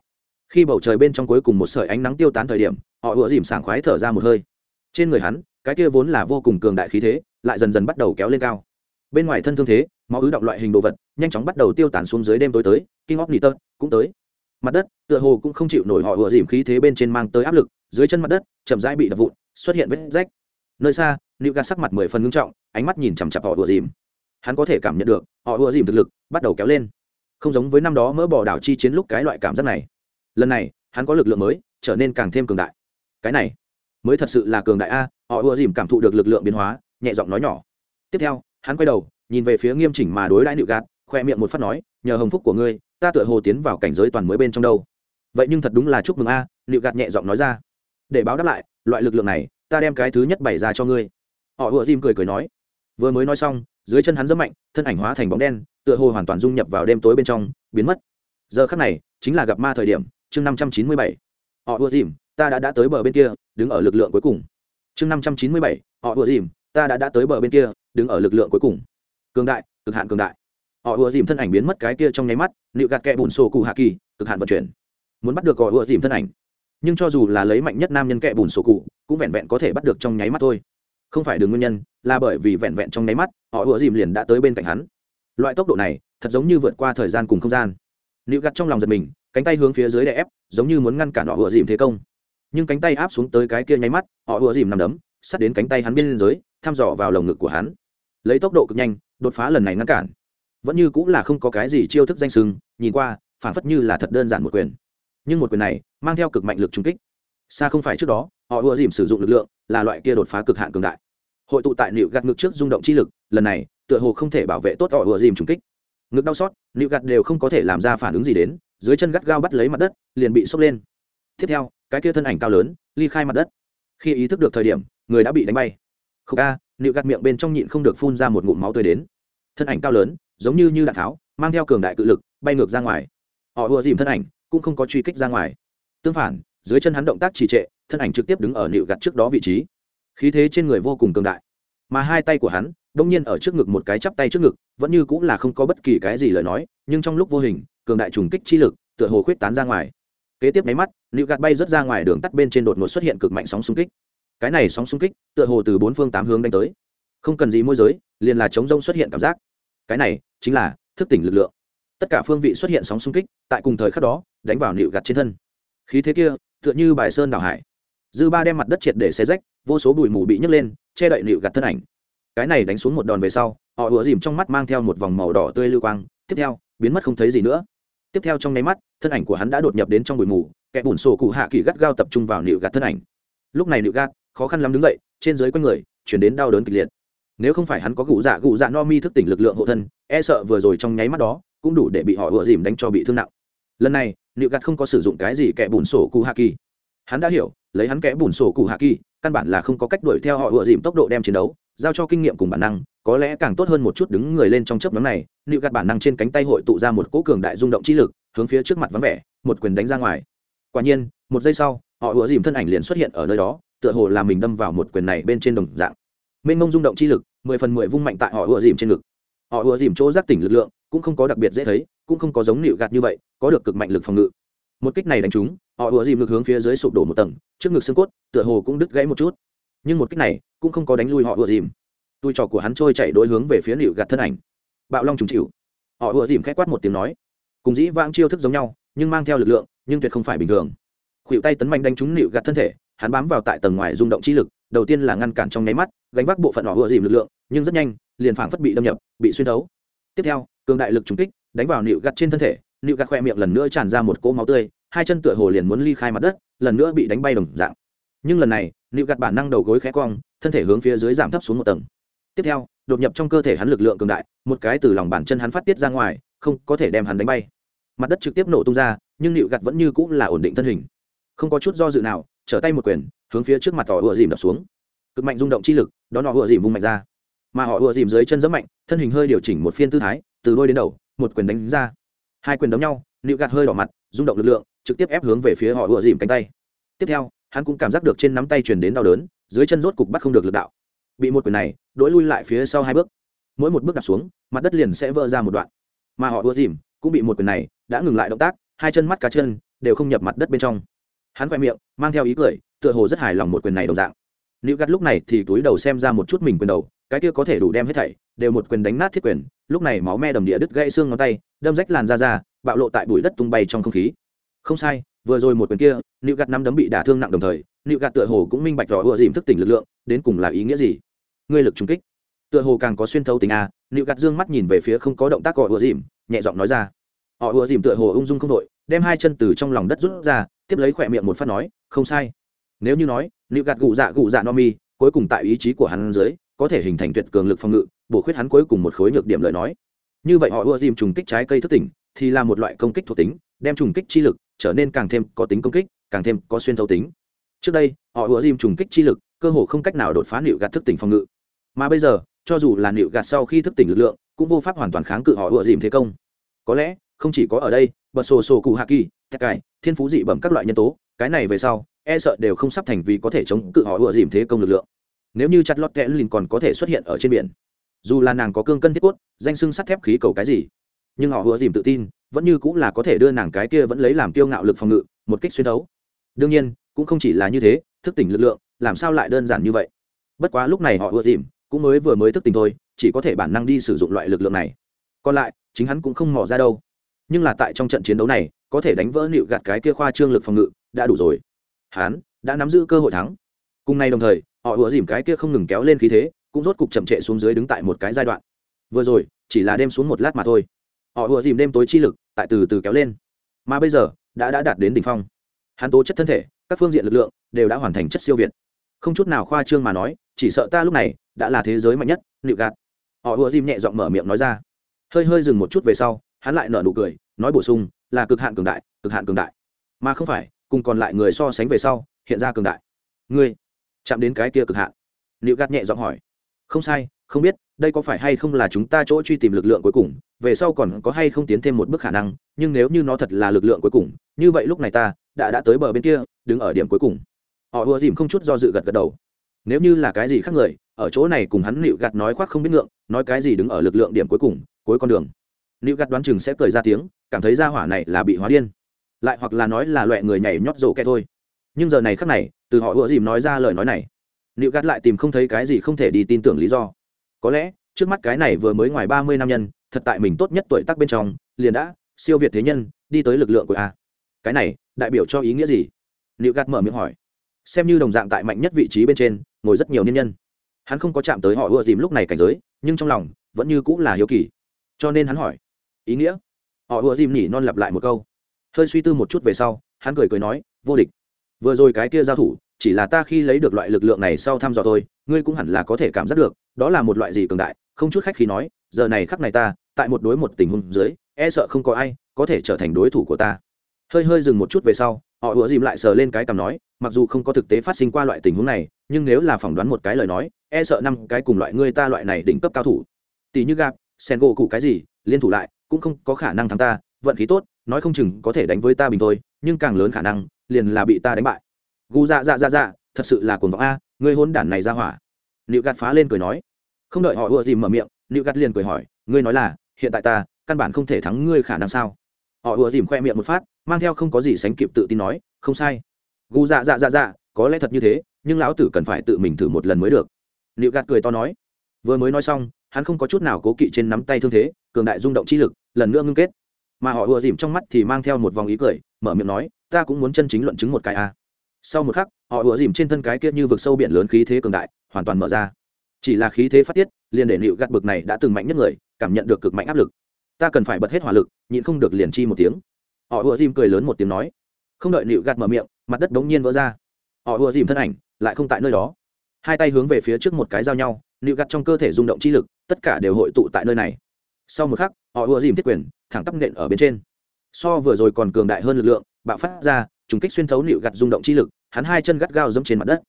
khi bầu trời bên trong cuối cùng một sợi ánh nắng tiêu tán thời điểm, họ ùa dìm sảng khoái thở ra một hơi. Trên người hắn, cái kia vốn là vô cùng cường đại khí thế, lại dần dần bắt đầu kéo lên cao. Bên ngoài thân thương thế, máu ứ động loại hình đồ vật, nhanh chóng bắt đầu tiêu tán xuống dưới đêm tối tới kinh óc nỉ tơ cũng tới. Mặt đất, tựa hồ cũng không chịu nổi họ ùa dìm khí thế bên trên mang tới áp lực, dưới chân mặt đất, chậm rãi bị đập vụn, xuất hiện vết rách. Nơi xa nữ ga sắc mặt mười phần ngưng trọng, ánh mắt nhìn chằm chặp họ ùa dìm. Hắn có thể cảm nhận được, họ ùa dìm thực lực bắt đầu kéo lên. Không giống với năm đó mỡ bỏ đảo chi chiến lúc cái loại cảm giác này lần này, hắn có lực lượng mới, trở nên càng thêm cường đại. Cái này, mới thật sự là cường đại a, họ ùa dìm cảm thụ được lực lượng biến hóa, nhẹ giọng nói nhỏ. Tiếp theo, hắn quay đầu, nhìn về phía nghiêm chỉnh mà đối đãi nịu gạt, khoe miệng một phát nói, nhờ hồng phúc của ngươi, ta tựa hồ tiến vào cảnh giới toàn mới bên trong đâu. Vậy nhưng thật đúng là chúc mừng a, nịu gạt nhẹ giọng nói ra. Để báo đáp lại, loại lực lượng này, ta đem cái thứ nhất bày ra cho ngươi. Họ ùa dìm cười cười nói. Vừa mới nói xong, dưới chân hắn rất mạnh, thân ảnh hóa thành bóng đen, tựa hồ hoàn toàn dung nhập vào đêm tối bên trong, biến mất. Giờ khắc này, chính là gặp ma thời điểm chương năm trăm chín mươi bảy. Họ ùa dìm, ta đã đã tới bờ bên kia, đứng ở lực lượng cuối cùng. Chương năm trăm chín mươi bảy, họ ùa dìm, ta đã đã tới bờ bên kia, đứng ở lực lượng cuối cùng. Cường đại, cực hạn cường đại. Họ ùa dìm thân ảnh biến mất cái kia trong nháy mắt nịu gạt kẹ bùn sổ cụ hạ kỳ, cực hạn vận chuyển. Muốn bắt được họ ùa dìm thân ảnh. Nhưng cho dù là lấy mạnh nhất nam nhân kẹ bùn sổ cụ, cũng vẹn vẹn có thể bắt được trong nháy mắt thôi. Không phải đường nguyên nhân, là bởi vì vẹn vẹn trong nháy mắt, họ ùa dìm liền đã tới bên cạnh hắn. Loại tốc độ này, thật giống như vượt qua thời gian cùng không gian. Nịu gạt trong lòng giật mình cánh tay hướng phía dưới đè ép, giống như muốn ngăn cản họ ùa dìm thế công. Nhưng cánh tay áp xuống tới cái kia nháy mắt, họ ùa dìm nằm đấm sắt đến cánh tay hắn bên dưới, thăm dò vào lồng ngực của hắn. Lấy tốc độ cực nhanh, đột phá lần này ngăn cản. Vẫn như cũng là không có cái gì chiêu thức danh sừng, nhìn qua, phản phất như là thật đơn giản một quyền. Nhưng một quyền này, mang theo cực mạnh lực trung kích. Xa không phải trước đó, họ ùa dìm sử dụng lực lượng, là loại kia đột phá cực hạn cường đại. Hội tụ tại nịu gạt ngực trước rung động chi lực, lần này, tựa hồ không thể bảo vệ tốt họ ùa dìm trùng kích. Ngực đau xót nịu gạt đều không có thể làm ra phản ứng gì đến dưới chân gắt gao bắt lấy mặt đất, liền bị sốc lên. Tiếp theo, cái kia thân ảnh cao lớn, ly khai mặt đất. Khi ý thức được thời điểm, người đã bị đánh bay. Khúc ca nịu gạt miệng bên trong nhịn không được phun ra một ngụm máu tươi đến. Thân ảnh cao lớn, giống như như đạn tháo, mang theo cường đại cự lực, bay ngược ra ngoài. Họ ùa dìm thân ảnh, cũng không có truy kích ra ngoài. Tương phản, dưới chân hắn động tác trì trệ, thân ảnh trực tiếp đứng ở nịu gạt trước đó vị trí. Khí thế trên người vô cùng cường đại. Mà hai tay của hắn đông nhiên ở trước ngực một cái chắp tay trước ngực, vẫn như cũng là không có bất kỳ cái gì lời nói, nhưng trong lúc vô hình cường đại trùng kích chi lực, tựa hồ khuyết tán ra ngoài. Kế tiếp máy mắt nịu gạt bay rớt ra ngoài đường tắt bên trên đột ngột xuất hiện cực mạnh sóng xung kích. Cái này sóng xung kích, tựa hồ từ bốn phương tám hướng đánh tới. Không cần gì môi giới, liền là chống rông xuất hiện cảm giác. Cái này, chính là thức tỉnh lực lượng. Tất cả phương vị xuất hiện sóng xung kích, tại cùng thời khắc đó, đánh vào nịu gạt trên thân. Khí thế kia, tựa như bài sơn đảo hải. Dư ba đem mặt đất triệt để xe rách, vô số bụi mù bị nhấc lên, che đậy nịu gạt thân ảnh. Cái này đánh xuống một đòn về sau, họ ùa dìm trong mắt mang theo một vòng màu đỏ tươi lưu quang, tiếp theo, biến mất không thấy gì nữa tiếp theo trong nháy mắt, thân ảnh của hắn đã đột nhập đến trong bụi mù, kẻ bùn sổ cụ hạ kỳ gắt gao tập trung vào nịu gạt thân ảnh. Lúc này nịu gạt, khó khăn lắm đứng dậy, trên dưới quanh người, chuyển đến đau đớn kịch liệt. Nếu không phải hắn có gù dạ gù dạ no mi thức tỉnh lực lượng hộ thân e sợ vừa rồi trong nháy mắt đó, cũng đủ để bị họ ùa dìm đánh cho bị thương nặng. Lần này, nịu gạt không có sử dụng cái gì kẻ bùn sổ cụ hạ kỳ hắn đã hiểu, lấy hắn kẻ bùn sổ cụ hạ kỳ căn bản là không có cách đuổi theo họ ựa dìm tốc độ đem chiến đấu, giao cho kinh nghiệm cùng bản năng có lẽ càng tốt hơn một chút đứng người lên trong chớp nhóm này, nịu gạt bản năng trên cánh tay hội tụ ra một cỗ cường đại rung động chi lực, hướng phía trước mặt vắng vẻ, một quyền đánh ra ngoài. Quả nhiên, một giây sau, họ ựa dìm thân ảnh liền xuất hiện ở nơi đó, tựa hồ là mình đâm vào một quyền này bên trên đồng dạng. Mênh mông rung động chi lực, mười phần mười vung mạnh tại họ ựa dìm trên ngực. Họ ựa dìm chỗ giác tỉnh lực lượng, cũng không có đặc biệt dễ thấy, cũng không có giống nịu gạt như vậy, có được cực mạnh lực phòng ngự. Một kích này đánh trúng, họ ùa dìm lực hướng phía dưới sụp đổ một tầng, trước ngực xương cốt, tựa hồ cũng đứt gãy một chút. Nhưng một kích này, cũng không có đánh lui họ ùa dìm tôi trò của hắn trôi chạy đối hướng về phía liệu gạt thân ảnh. Bạo long trùng chịu. Họ ùa dìm k h á quát một tiếng nói. Cùng dĩ vãng chiêu thức giống nhau, nhưng mang theo lực lượng, nhưng tuyệt không phải bình thường. Khuỵu tay tấn mạnh đánh trúng liệu gạt thân thể, hắn bám vào tại tầng ngoài rung động chi lực, đầu tiên là ngăn cản trong nháy mắt, gánh vác bộ phận họ ùa dìm lực lượng, nhưng rất nhanh, liền phảng phất bị đâm nhập, bị xuyên thấu. Tiếp theo, cường đại lực trúng kích, đánh vào nịu gạt trên thân thể. Nịu gạt khoe miệng lần nữa tràn ra một cỗ máu tươi, hai chân tựa hồ liền muốn ly khai mặt đất, lần nữa bị đánh bay đồng dạng. Nhưng lần này nịu gạt bản năng đầu gối khẽ cong, thân thể hướng phía dưới giảm thấp xuống một tầng tiếp theo, đột nhập trong cơ thể hắn lực lượng cường đại, một cái từ lòng bàn chân hắn phát tiết ra ngoài, không có thể đem hắn đánh bay. Mặt đất trực tiếp nổ tung ra, nhưng nịu gặt vẫn như cũng là ổn định thân hình. Không có chút do dự nào, trở tay một quyền, hướng phía trước mặt họ ựa dìm đập xuống. Cực mạnh rung động chi lực, đó họ ựa dìm vung mạnh ra. Mà họ ựa dìm dưới chân rất mạnh, thân hình hơi điều chỉnh một phiên tư thái, từ đôi đến đầu, một quyền đánh ra. Hai quyền đấm nhau, nịu gạt hơi đỏ mặt, rung động lực lượng, trực tiếp ép hướng về phía họ ựa dìm cánh tay. Tiếp theo, hắn cũng cảm giác được trên nắm tay truyền đến đau đớn, dưới chân rốt cục bắt không được lực đạo bị một quyền này đối lui lại phía sau hai bước. Mỗi một bước đặt xuống, mặt đất liền sẽ vỡ ra một đoạn. Mà họ ùa dìm cũng bị một quyền này đã ngừng lại động tác, hai chân mắt cá chân đều không nhập mặt đất bên trong. Hắn khoe miệng, mang theo ý cười, tựa hồ rất hài lòng một quyền này đồng dạng. Nữ gắt lúc này thì túi đầu xem ra một chút mình quyền đầu, cái kia có thể đủ đem hết thảy, đều một quyền đánh nát thiết quyền, lúc này máu me đầm địa đứt gãy xương ngón tay, đâm rách làn da ra, bạo lộ tại bụi đất tung bay trong không khí. Không sai, vừa rồi một quyền kia nữ gắt năm đấm bị đả thương nặng đồng thời nữ gạt tựa hồ cũng minh bạch rõ ựa dìm thức tỉnh lực lượng, đến cùng là ý nghĩa gì ngươi lực trung kích. Tựa hồ càng có xuyên thấu tính a, nịu gạt dương mắt nhìn về phía không có động tác gọi ùa dìm, nhẹ giọng nói ra. Họ ùa dìm tựa hồ ung dung không đội đem hai chân từ trong lòng đất rút ra, tiếp lấy khỏe miệng một phát nói, không sai. Nếu như nói, nịu gạt gụ dạ gụ dạ no mi, cuối cùng tại ý chí của hắn dưới, có thể hình thành tuyệt cường lực phòng ngự, bổ khuyết hắn cuối cùng một khối nhược điểm lời nói. Như vậy họ ùa dìm trùng kích trái cây thức tỉnh, thì là một loại công kích thuộc tính, đem trùng kích chi lực trở nên càng thêm có tính công kích, càng thêm có xuyên thấu tính. Trước đây, họ ùa dìm trùng kích chi lực cơ hồ không cách nào đột phá nịu gạt thức tỉnh phòng ngự mà bây giờ, cho dù là nịu gạt sau khi thức tỉnh lực lượng, cũng vô pháp hoàn toàn kháng cự họ ưa dìm thế công. Có lẽ, không chỉ có ở đây bật sổ sổ cụ hạ kỳ các cải, thiên phú dị bẩm các loại nhân tố, cái này về sau e sợ đều không sắp thành vì có thể chống cự họ ưa dìm thế công lực lượng. Nếu như chặt lót kẽ lìn còn có thể xuất hiện ở trên biển, dù là nàng có cương cân thiết cốt, danh sưng sắt thép khí cầu cái gì, nhưng họ vừa dìm tự tin, vẫn như cũng là có thể đưa nàng cái kia vẫn lấy làm kiêu ngạo lực phòng ngự, một kích xuyên đấu đương nhiên, cũng không chỉ là như thế, thức tỉnh lực lượng, làm sao lại đơn giản như vậy? Bất quá lúc này họ vừa dìm cũng mới vừa mới thức tỉnh thôi, chỉ có thể bản năng đi sử dụng loại lực lượng này. Còn lại, chính hắn cũng không mò ra đâu. Nhưng là tại trong trận chiến đấu này, có thể đánh vỡ nịu gạt cái kia khoa trương lực phòng ngự, đã đủ rồi. Hắn đã nắm giữ cơ hội thắng. Cùng nay đồng thời, họ ủa dìm cái kia không ngừng kéo lên khí thế, cũng rốt cục chậm trệ xuống dưới đứng tại một cái giai đoạn. Vừa rồi, chỉ là đêm xuống một lát mà thôi. Họ ủa dìm đêm tối chi lực tại từ từ kéo lên. Mà bây giờ, đã đã đạt đến đỉnh phong. Hắn tố chất thân thể, các phương diện lực lượng đều đã hoàn thành chất siêu việt. Không chút nào khoa trương mà nói chỉ sợ ta lúc này đã là thế giới mạnh nhất, nịu gạt. Họ ùa dìm nhẹ giọng mở miệng nói ra. Hơi hơi dừng một chút về sau, hắn lại nở nụ cười, nói bổ sung, là cực hạn cường đại, cực hạn cường đại. Mà không phải, cùng còn lại người so sánh về sau, hiện ra cường đại. Ngươi, chạm đến cái kia cực hạn. Nịu gạt nhẹ giọng hỏi. Không sai, không biết, đây có phải hay không là chúng ta chỗ truy tìm lực lượng cuối cùng, về sau còn có hay không tiến thêm một bước khả năng, nhưng nếu như nó thật là lực lượng cuối cùng, như vậy lúc này ta đã đã tới bờ bên kia, đứng ở điểm cuối cùng. Họ ùa dìm không chút do dự gật gật đầu nếu như là cái gì khác người, ở chỗ này cùng hắn nịu gạt nói khoác không biết ngượng, nói cái gì đứng ở lực lượng điểm cuối cùng, cuối con đường. Nịu gạt đoán chừng sẽ cười ra tiếng, cảm thấy ra hỏa này là bị hóa điên. Lại hoặc là nói là loại người nhảy nhót rổ kẹ thôi. Nhưng giờ này khác này, từ họ ủa dìm nói ra lời nói này, nịu gạt lại tìm không thấy cái gì không thể đi tin tưởng lý do. Có lẽ, trước mắt cái này vừa mới ngoài ba mươi năm nhân, thật tại mình tốt nhất tuổi tác bên trong, liền đã siêu việt thế nhân, đi tới lực lượng của a. Cái này, đại biểu cho ý nghĩa gì? Liệu gạt mở miệng hỏi xem như đồng dạng tại mạnh nhất vị trí bên trên, ngồi rất nhiều nhân nhân. Hắn không có chạm tới họ ưa tìm lúc này cảnh giới, nhưng trong lòng vẫn như cũng là hiếu kỳ. Cho nên hắn hỏi, ý nghĩa? Họ ưa tìm nhỉ non lặp lại một câu. Hơi suy tư một chút về sau, hắn cười cười nói, vô địch. Vừa rồi cái kia giao thủ, chỉ là ta khi lấy được loại lực lượng này sau thăm dò tôi ngươi cũng hẳn là có thể cảm giác được, đó là một loại gì cường đại. Không chút khách khi nói, giờ này khắc này ta, tại một đối một tình huống dưới e sợ không có ai có thể trở thành đối thủ của ta. Hơi hơi dừng một chút về sau, họ ùa dìm lại sờ lên cái cằm nói mặc dù không có thực tế phát sinh qua loại tình huống này, nhưng nếu là phỏng đoán một cái lời nói e sợ năm cái cùng loại ngươi ta loại này đỉnh cấp cao thủ. Tỷ như gạp sen gỗ cụ cái gì, liên thủ lại, cũng không có khả năng thắng ta, vận khí tốt, nói không chừng có thể đánh với ta bình thôi, nhưng càng lớn khả năng, liền là bị ta đánh bại. Gu dạ dạ dạ dạ thật sự là cuồng vọng a, ngươi hôn đản này ra hỏa. Liệu gạt phá lên cười nói. Không đợi họ ùa dìm mở miệng liệu gạt liền cười hỏi, ngươi nói là, hiện tại ta, căn bản không thể thắng ngươi khả năng sao? Họ ùa dìm khoe miệng một phát, mang theo không có gì sánh kịp tự tin nói, không sai gu dạ dạ dạ dạ có lẽ thật như thế, nhưng lão tử cần phải tự mình thử một lần mới được. Liệu gạt cười to nói. Vừa mới nói xong, hắn không có chút nào cố kỵ trên nắm tay thương thế, cường đại rung động chi lực, lần nữa ngưng kết. Mà họ ùa dìm trong mắt thì mang theo một vòng ý cười, mở miệng nói, ta cũng muốn chân chính luận chứng một cái a. Sau một khắc, họ ùa dìm trên thân cái kia như vực sâu biển lớn khí thế cường đại, hoàn toàn mở ra. Chỉ là khí thế phát tiết, liền để liệu gạt bực này đã từng mạnh nhất người, cảm nhận được cực mạnh áp lực. Ta cần phải bật hết hỏa lực, nhịn không được liền chi một tiếng. Họ ùa dìm cười lớn một tiếng nói. Không đợi liệu gạt mở miệng mặt đất đống nhiên vỡ ra. Họ ùa dìm thân ảnh, lại không tại nơi đó. Hai tay hướng về phía trước một cái giao nhau nịu gạt trong cơ thể rung động chi lực, tất cả đều hội tụ tại nơi này. Sau một khắc, họ ùa dìm thiết quyền, thẳng tắp nện ở bên trên. So vừa rồi còn cường đại hơn lực lượng, bạo phát ra, trùng kích xuyên thấu nịu gạt rung động chi lực, hắn hai chân gắt gao dẫm trên mặt đất.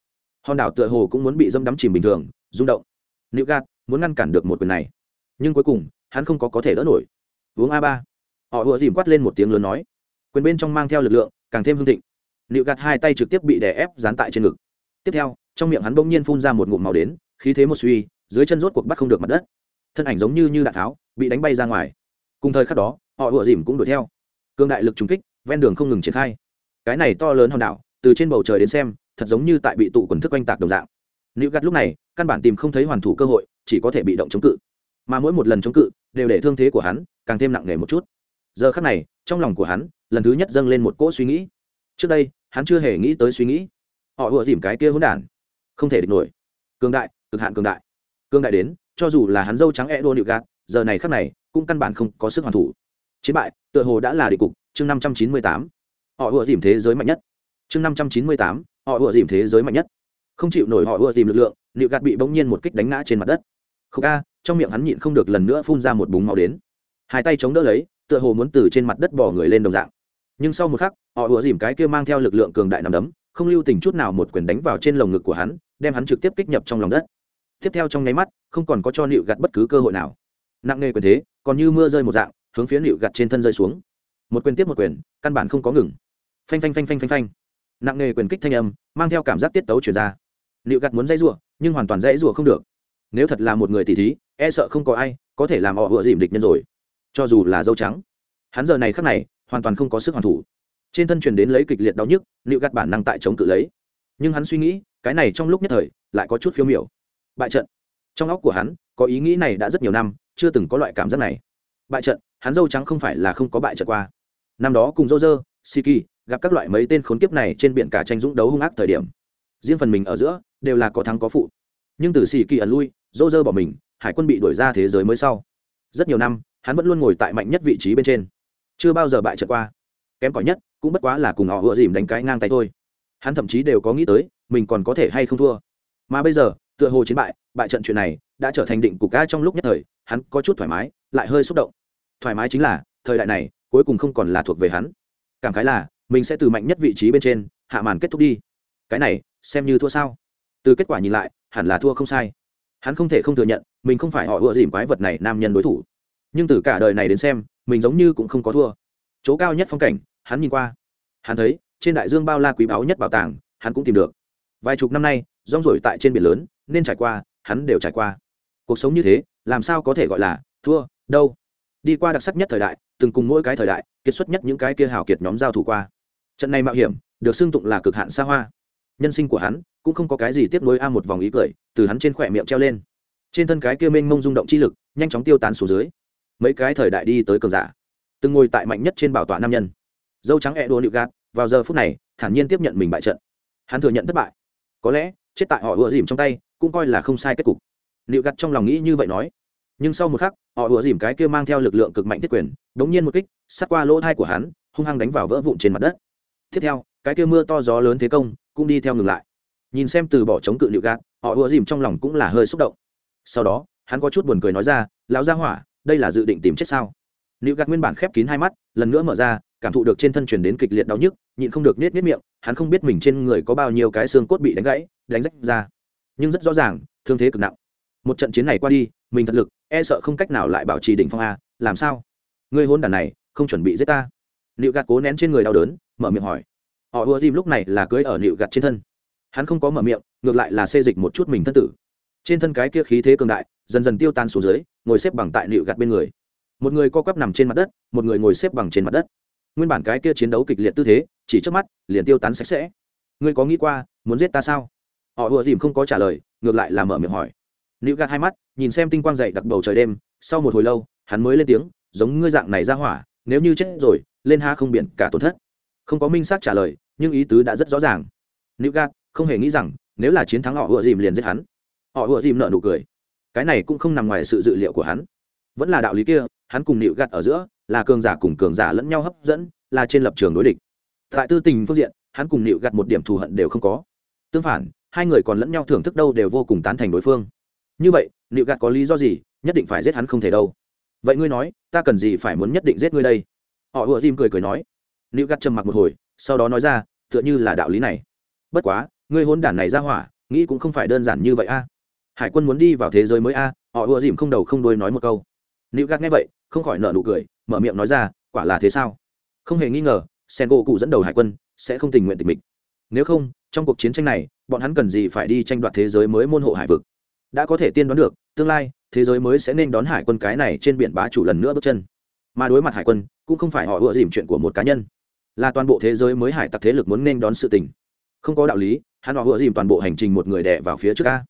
Hòn đảo tựa hồ cũng muốn bị dâm đắm chìm bình thường, rung động. Nịu gạt muốn ngăn cản được một quyền này. Nhưng cuối cùng, hắn không có có thể đỡ nổi. Uống a ba. Họ ùa dìm quát lên một tiếng lớn nói. Quyền bên trong mang theo lực lượng, càng thêm hương thịnh nịu gạt hai tay trực tiếp bị đè ép dán tại trên ngực. Tiếp theo, trong miệng hắn bỗng nhiên phun ra một ngụm màu đến, khí thế một suy, dưới chân rốt cuộc bắt không được mặt đất. Thân ảnh giống như như đạn tháo, bị đánh bay ra ngoài. Cùng thời khắc đó, họ ủa dìm cũng đuổi theo. Cương đại lực trùng kích, ven đường không ngừng triển khai. Cái này to lớn hòn đảo, từ trên bầu trời đến xem, thật giống như tại bị tụ quần thức oanh tạc đồng dạng. Nữ gắt lúc này, căn bản tìm không thấy hoàn thủ cơ hội, chỉ có thể bị động chống cự. Mà mỗi một lần chống cự, đều để thương thế của hắn càng thêm nặng nề một chút. Giờ khắc này, trong lòng của hắn, lần thứ nhất dâng lên một cỗ suy nghĩ trước đây, hắn chưa hề nghĩ tới suy nghĩ. Họ ùa dìm cái kia hỗn đản. Không thể địch nổi. Cường đại, cực hạn cường đại. Cường đại đến, cho dù là hắn dâu trắng e đô nịu gạt, giờ này khắc này, cũng căn bản không có sức hoàn thủ. Chiến bại, tựa hồ đã là địch cục, chương năm trăm chín mươi tám. Họ ùa dìm thế giới mạnh nhất. Chương năm trăm chín mươi tám, họ ùa dìm thế giới mạnh nhất. Không chịu nổi họ ùa dìm lực lượng, nịu gạt bị bỗng nhiên một kích đánh ngã trên mặt đất. Không ca trong miệng hắn nhịn không được lần nữa phun ra một búng máu đến. Hai tay chống đỡ lấy, tựa hồ muốn từ trên mặt đất bỏ người lên đồng dạng nhưng sau một khắc, họ ùa dìm cái kia mang theo lực lượng cường đại nằm đấm, không lưu tình chút nào một quyền đánh vào trên lồng ngực của hắn, đem hắn trực tiếp kích nhập trong lòng đất. Tiếp theo trong nháy mắt, không còn có cho nịu gặt bất cứ cơ hội nào. Nặng nề quyền thế, còn như mưa rơi một dạng, hướng phía nịu gặt trên thân rơi xuống. Một quyền tiếp một quyền, căn bản không có ngừng. Phanh phanh phanh phanh phanh phanh. Nặng nề quyền kích thanh âm, mang theo cảm giác tiết tấu chuyển ra. Nịu gặt muốn dãy rủa, nhưng hoàn toàn dãy rủa không được. Nếu thật là một người tỷ thí e sợ không có ai có thể làm họ vựa dìm địch nhân rồi. Cho dù là dâu trắng. Hắn giờ này khắc này hoàn toàn không có sức hoàn thủ. Trên thân truyền đến lấy kịch liệt đau nhức liệu gạt bản năng tại chống cự lấy. Nhưng hắn suy nghĩ, cái này trong lúc nhất thời, lại có chút phiêu miểu. Bại trận. Trong óc của hắn, có ý nghĩ này đã rất nhiều năm, chưa từng có loại cảm giác này. Bại trận, hắn dâu trắng không phải là không có bại trận qua. Năm đó cùng dô dơ siki, gặp các loại mấy tên khốn kiếp này trên biển cả tranh dũng đấu hung ác thời điểm. Riêng phần mình ở giữa, đều là có thắng có phụ. Nhưng từ siki ẩn lui dô dơ bỏ mình, hải quân bị đuổi ra thế giới mới sau. Rất nhiều năm, hắn vẫn luôn ngồi tại mạnh nhất vị trí bên trên chưa bao giờ bại trận qua. Kém cỏi nhất, cũng bất quá là cùng họ ựa dìm đánh cái ngang tay thôi. Hắn thậm chí đều có nghĩ tới, mình còn có thể hay không thua. Mà bây giờ, tựa hồ chiến bại bại trận chuyện này đã trở thành định cục ca trong lúc nhất thời, hắn có chút thoải mái, lại hơi xúc động. Thoải mái chính là, thời đại này, cuối cùng không còn là thuộc về hắn. Cảm khái là, mình sẽ từ mạnh nhất vị trí bên trên, hạ màn kết thúc đi. Cái này, xem như thua sao? Từ kết quả nhìn lại, hẳn là thua không sai. Hắn không thể không thừa nhận, mình không phải họ ựa dìm quái vật này nam nhân đối thủ. Nhưng từ cả đời này đến xem mình giống như cũng không có thua. Chỗ cao nhất phong cảnh, hắn nhìn qua. Hắn thấy, trên đại dương bao la quý báu nhất bảo tàng, hắn cũng tìm được. Vài chục năm nay, rong rổi tại trên biển lớn, nên trải qua, hắn đều trải qua. Cuộc sống như thế, làm sao có thể gọi là thua, đâu? Đi qua đặc sắc nhất thời đại, từng cùng mỗi cái thời đại, kiệt xuất nhất những cái kia hào kiệt nhóm giao thủ qua. Trận này mạo hiểm, được xưng tụng là cực hạn xa hoa. Nhân sinh của hắn, cũng không có cái gì tiếp nối a một vòng ý cười, từ hắn trên khỏe miệng treo lên. Trên thân cái kia mênh mông rung động chi lực, nhanh chóng tiêu tán xuống dưới mấy cái thời đại đi tới cường giả. Từng ngồi tại mạnh nhất trên bảo tọa nam nhân. Dâu trắng e đua nịu gạt, vào giờ phút này, thản nhiên tiếp nhận mình bại trận. Hắn thừa nhận thất bại. Có lẽ, chết tại họ ùa dìm trong tay, cũng coi là không sai kết cục. Nịu gạt trong lòng nghĩ như vậy nói. Nhưng sau một khắc, họ ùa dìm cái kia mang theo lực lượng cực mạnh thiết quyền, đống nhiên một kích, sát qua lỗ thai của hắn, hung hăng đánh vào vỡ vụn trên mặt đất. Tiếp theo, cái kia mưa to gió lớn thế công, cũng đi theo ngừng lại. Nhìn xem từ bỏ chống cự nịu gạt, họ ùa dìm trong lòng cũng là hơi xúc động. Sau đó, hắn có chút buồn cười nói ra, lão gia hỏa đây là dự định tìm chết sao? Nịu gạt nguyên bản khép kín hai mắt, lần nữa mở ra, cảm thụ được trên thân truyền đến kịch liệt đau nhức, nhịn không được nết nết miệng, hắn không biết mình trên người có bao nhiêu cái xương cốt bị đánh gãy, đánh rách ra. Nhưng rất rõ ràng, thương thế cực nặng. Một trận chiến này qua đi, mình thật lực e sợ không cách nào lại bảo trì đỉnh phong a, làm sao? Người hôn đàn này, không chuẩn bị giết ta. Liệu gạt cố nén trên người đau đớn, mở miệng hỏi. Họ ùa dìm lúc này là cưới ở liệu gạt trên thân. Hắn không có mở miệng, ngược lại là xê dịch một chút mình thân tử. Trên thân cái kia khí thế cường đại dần dần tiêu tan xuống dưới, ngồi xếp bằng tại liệu gạt bên người. Một người co quắp nằm trên mặt đất, một người ngồi xếp bằng trên mặt đất. Nguyên bản cái kia chiến đấu kịch liệt tư thế, chỉ trước mắt, liền tiêu tán sạch sẽ. Ngươi có nghĩ qua, muốn giết ta sao? Họ ùa dìm không có trả lời, ngược lại là mở miệng hỏi. Liệu gạt hai mắt, nhìn xem tinh quang dậy đặc bầu trời đêm, sau một hồi lâu, hắn mới lên tiếng, giống ngươi dạng này ra hỏa, nếu như chết rồi, lên ha không biển cả tổn thất. Không có minh xác trả lời, nhưng ý tứ đã rất rõ ràng. Liệu gạt, không hề nghĩ rằng, nếu là chiến thắng họ ùa dìm liền giết hắn. Họ ùa dìm nợ nụ cười cái này cũng không nằm ngoài sự dự liệu của hắn. Vẫn là đạo lý kia, hắn cùng nịu gạt ở giữa, là cường giả cùng cường giả lẫn nhau hấp dẫn, là trên lập trường đối địch. Tại tư tình phương diện, hắn cùng nịu gạt một điểm thù hận đều không có. Tương phản, hai người còn lẫn nhau thưởng thức đâu đều vô cùng tán thành đối phương. Như vậy, nịu gạt có lý do gì, nhất định phải giết hắn không thể đâu. Vậy ngươi nói, ta cần gì phải muốn nhất định giết ngươi đây? Họ ùa dìm cười cười nói. Nịu gạt trầm mặc một hồi, sau đó nói ra, tựa như là đạo lý này. Bất quá, ngươi hôn đản này ra hỏa, nghĩ cũng không phải đơn giản như vậy a hải quân muốn đi vào thế giới mới a, họ ùa dìm không đầu không đuôi nói một câu. Nữ gạt nghe vậy, không khỏi nợ nụ cười, mở miệng nói ra, quả là thế sao? Không hề nghi ngờ sen gỗ cụ dẫn đầu hải quân sẽ không tình nguyện tình mình nếu không, trong cuộc chiến tranh này, bọn hắn cần gì phải đi tranh đoạt thế giới mới môn hộ hải vực? Đã có thể tiên đoán được, tương lai, thế giới mới sẽ nên đón hải quân cái này trên biển bá chủ lần nữa bước chân. Mà đối mặt hải quân, cũng không phải họ ựa dìm chuyện của một cá nhân. Là toàn bộ thế giới mới hải tặc thế lực muốn nên đón sự tình. Không có đạo lý, hắn họ ựa dìm toàn bộ hành trình một người đẻ vào phía trước ca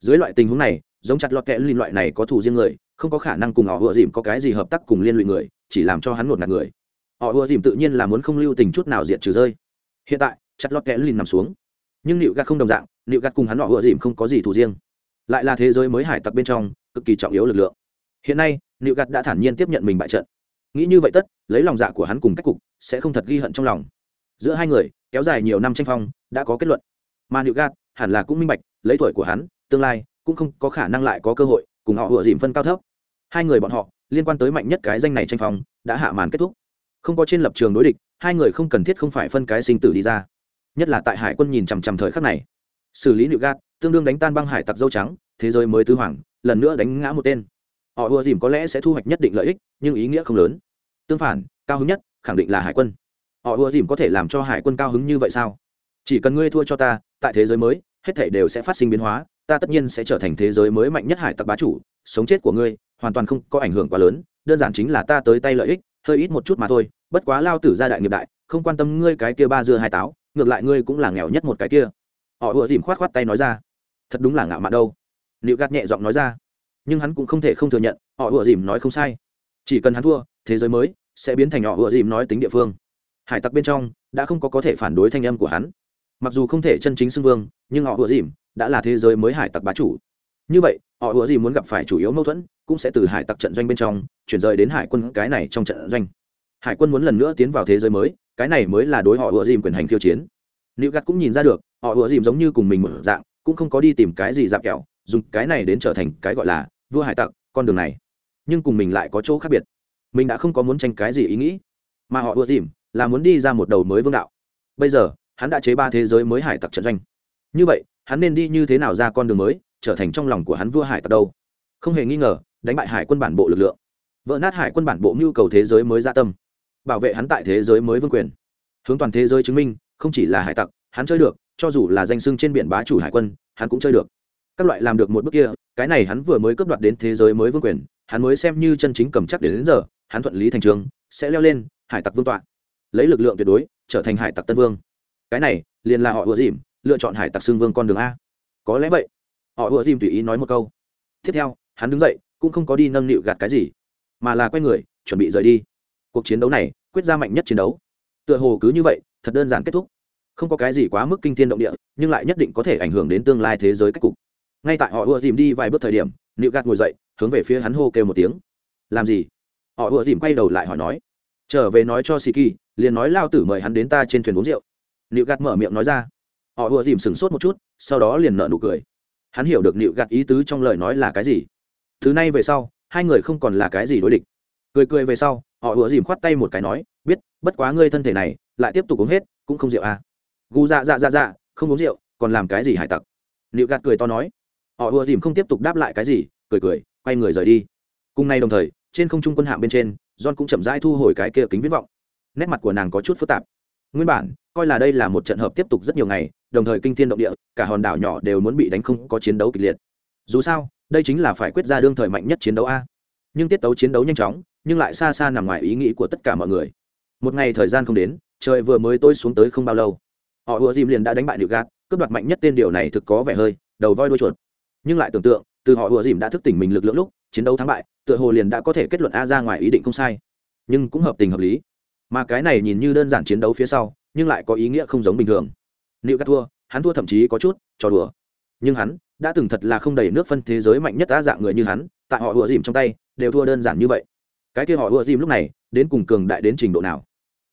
dưới loại tình huống này, giống chặt lọt kẽ liên loại này có thù riêng người, không có khả năng cùng họ ựa dìm có cái gì hợp tác cùng liên lụy người, chỉ làm cho hắn một ngạt người. Họ ưa dìm tự nhiên là muốn không lưu tình chút nào diệt trừ rơi. Hiện tại, chặt lọt kẽ lìn nằm xuống. Nhưng liệu gạt không đồng dạng liệu gạt cùng hắn họ ưa dìm không có gì thủ riêng. Lại là thế giới mới hải tặc bên trong, cực kỳ trọng yếu lực lượng. Hiện nay liệu gạt đã thản nhiên tiếp nhận mình bại trận. Nghĩ như vậy tất, lấy lòng dạ của hắn cùng cách cục, sẽ không thật ghi hận trong lòng. Giữa hai người, kéo dài nhiều năm tranh phong, đã có kết luận. Mà liệu gạt hẳn là cũng minh bạch, lấy tuổi của hắn tương lai cũng không có khả năng lại có cơ hội cùng họ ựa dìm phân cao thấp. Hai người bọn họ liên quan tới mạnh nhất cái danh này tranh phòng đã hạ màn kết thúc. Không có trên lập trường đối địch, hai người không cần thiết không phải phân cái sinh tử đi ra. Nhất là tại hải quân nhìn chằm chằm thời khắc này. Xử lý nịu gạt tương đương đánh tan băng hải tặc dâu trắng, thế giới mới tứ hoàng, lần nữa đánh ngã một tên. Họ ùa dìm có lẽ sẽ thu hoạch nhất định lợi ích, nhưng ý nghĩa không lớn. Tương phản, cao hứng nhất, khẳng định là hải quân. Họ ùa dìm có thể làm cho hải quân cao hứng như vậy sao? Chỉ cần ngươi thua cho ta, tại thế giới mới, hết thể đều sẽ phát sinh biến hóa ta tất nhiên sẽ trở thành thế giới mới mạnh nhất hải tặc bá chủ, sống chết của ngươi hoàn toàn không có ảnh hưởng quá lớn, đơn giản chính là ta tới tay lợi ích, hơi ít một chút mà thôi, bất quá lao tử gia đại nghiệp đại, không quan tâm ngươi cái kia ba dưa hai táo, ngược lại ngươi cũng là nghèo nhất một cái kia. Họ ùa dìm khoát khoát tay nói ra. Thật đúng là ngạo mạn đâu. Liệu gạt nhẹ giọng nói ra. Nhưng hắn cũng không thể không thừa nhận, họ ùa dìm nói không sai. Chỉ cần hắn thua, thế giới mới sẽ biến thành họ ùa dìm nói tính địa phương. Hải tặc bên trong đã không có có thể phản đối thanh âm của hắn. Mặc dù không thể chân chính xưng vương, nhưng họ ùa dìm đã là thế giới mới hải tặc bá chủ. Như vậy, họ ủa gì muốn gặp phải chủ yếu mâu thuẫn, cũng sẽ từ hải tặc trận doanh bên trong, chuyển rời đến hải quân cái này trong trận doanh. Hải quân muốn lần nữa tiến vào thế giới mới, cái này mới là đối họ ủa dìm quyền hành khiêu chiến. Liệu gạt cũng nhìn ra được, họ ủa dìm giống như cùng mình mở dạng, cũng không có đi tìm cái gì dạp kẹo, dùng cái này đến trở thành cái gọi là vua hải tặc, con đường này. Nhưng cùng mình lại có chỗ khác biệt. Mình đã không có muốn tranh cái gì ý nghĩ, mà họ ủa dìm là muốn đi ra một đầu mới vương đạo. Bây giờ, hắn đã chế ba thế giới mới hải tặc trận doanh. Như vậy hắn nên đi như thế nào ra con đường mới trở thành trong lòng của hắn vua hải tặc đâu? Không hề nghi ngờ đánh bại hải quân bản bộ lực lượng vỡ nát hải quân bản bộ nhu cầu thế giới mới gia tâm bảo vệ hắn tại thế giới mới vương quyền. Hướng toàn thế giới chứng minh không chỉ là hải tặc hắn chơi được cho dù là danh sưng trên biển bá chủ hải quân hắn cũng chơi được. Các loại làm được một bước kia cái này hắn vừa mới cướp đoạt đến thế giới mới vương quyền hắn mới xem như chân chính cầm chắc đến, đến giờ hắn thuận lý thành trường sẽ leo lên hải tặc vương tọa. Lấy lực lượng tuyệt đối trở thành hải tặc tân vương. Cái này liền là họ ùa dìm lựa chọn hải tặc xương vương con đường a. Có lẽ vậy. Họ ùa dìm tùy ý nói một câu. Tiếp theo hắn đứng dậy cũng không có đi nâng nịu gạt cái gì mà là quay người chuẩn bị rời đi. Cuộc chiến đấu này quyết ra mạnh nhất chiến đấu. Tựa hồ cứ như vậy thật đơn giản kết thúc. Không có cái gì quá mức kinh thiên động địa nhưng lại nhất định có thể ảnh hưởng đến tương lai thế giới cách cục. Ngay tại họ ùa dìm đi vài bước thời điểm nịu gạt ngồi dậy hướng về phía hắn hô kêu một tiếng. Làm gì? Họ ùa dìm quay đầu lại hỏi nói. Trở về nói cho Siki, liền nói lao tử mời hắn đến ta trên thuyền uống rượu. Nịu gạt mở miệng nói ra họ ùa dìm sửng sốt một chút, sau đó liền nợ nụ cười. Hắn hiểu được nịu gạt ý tứ trong lời nói là cái gì. Thứ này về sau, hai người không còn là cái gì đối địch. Cười cười về sau, họ ùa dìm khoát tay một cái nói, biết, bất quá ngươi thân thể này, lại tiếp tục uống hết, cũng không rượu à? Gu dạ dạ dạ dạ không uống rượu, còn làm cái gì hải tặc? Nịu gạt cười to nói. Họ ùa dìm không tiếp tục đáp lại cái gì, cười cười, quay người rời đi. Cùng nay đồng thời, trên không trung quân hạm bên trên, john cũng chậm rãi thu hồi cái kia kính viễn vọng. Nét mặt của nàng có chút phức tạp. Nguyên bản coi là đây là một trận hợp tiếp tục rất nhiều ngày, đồng thời kinh thiên động địa, cả hòn đảo nhỏ đều muốn bị đánh không có chiến đấu kịch liệt. Dù sao, đây chính là phải quyết ra đương thời mạnh nhất chiến đấu a. Nhưng tiết tấu chiến đấu nhanh chóng, nhưng lại xa xa nằm ngoài ý nghĩ của tất cả mọi người. Một ngày thời gian không đến, trời vừa mới tôi xuống tới không bao lâu. Họ ùa dìm liền đã đánh bại điệu gạt, cướp đoạt mạnh nhất tên điều này thực có vẻ hơi, đầu voi đuôi chuột. Nhưng lại tưởng tượng, từ họ ùa dìm đã thức tỉnh mình lực lượng lúc, chiến đấu thắng bại, tựa hồ liền đã có thể kết luận a ra ngoài ý định không sai. Nhưng cũng hợp tình hợp lý. Mà cái này nhìn như đơn giản chiến đấu phía sau nhưng lại có ý nghĩa không giống bình thường. Liệu cắt thua, hắn thua thậm chí có chút trò đùa. Nhưng hắn đã từng thật là không đầy nước phân thế giới mạnh nhất đa dạng người như hắn, tại họ ùa dìm trong tay, đều thua đơn giản như vậy. Cái kia họ ùa dìm lúc này, đến cùng cường đại đến trình độ nào?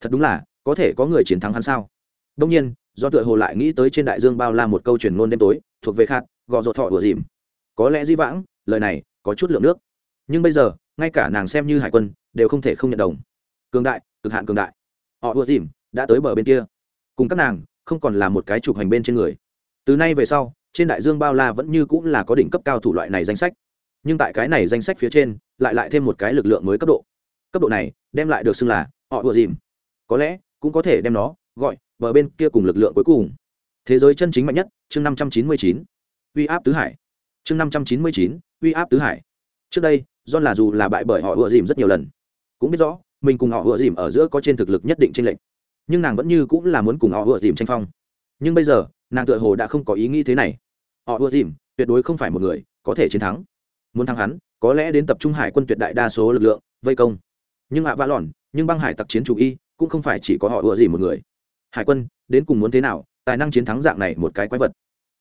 Thật đúng là, có thể có người chiến thắng hắn sao? Đông nhiên, do tựa hồ lại nghĩ tới trên đại dương bao la một câu truyền ngôn đêm tối, thuộc về khát gò rột thọ ùa dìm. Có lẽ di vãng, lời này có chút lượng nước. Nhưng bây giờ, ngay cả nàng xem như hải quân, đều không thể không nhận đồng. Cường đại, cực hạn cường đại. Họ ùa dìm đã tới bờ bên kia. Cùng các nàng, không còn là một cái trục hành bên trên người. Từ nay về sau, trên đại dương bao la vẫn như cũng là có đỉnh cấp cao thủ loại này danh sách. Nhưng tại cái này danh sách phía trên, lại lại thêm một cái lực lượng mới cấp độ. Cấp độ này, đem lại được xưng là họ ùa dìm. Có lẽ, cũng có thể đem nó gọi bờ bên kia cùng lực lượng cuối cùng. Thế giới chân chính mạnh nhất, chương năm trăm chín mươi chín, uy áp tứ hải. Chương năm trăm chín mươi chín, uy áp tứ hải. Trước đây do là dù là bại bởi họ ùa dìm rất nhiều lần. Cũng biết rõ, mình cùng họ ùa dìm ở giữa có trên thực lực nhất định tranh lệch nhưng nàng vẫn như cũng là muốn cùng họ ùa dìm tranh phong. Nhưng bây giờ, nàng tựa hồ đã không có ý nghĩ thế này. Họ ùa dìm, tuyệt đối không phải một người, có thể chiến thắng. Muốn thắng hắn, có lẽ đến tập trung hải quân tuyệt đại đa số lực lượng, vây công. Nhưng hạ vã lòn, nhưng băng hải tặc chiến chủ y, cũng không phải chỉ có họ ùa dìm một người. Hải quân, đến cùng muốn thế nào, tài năng chiến thắng dạng này một cái quái vật.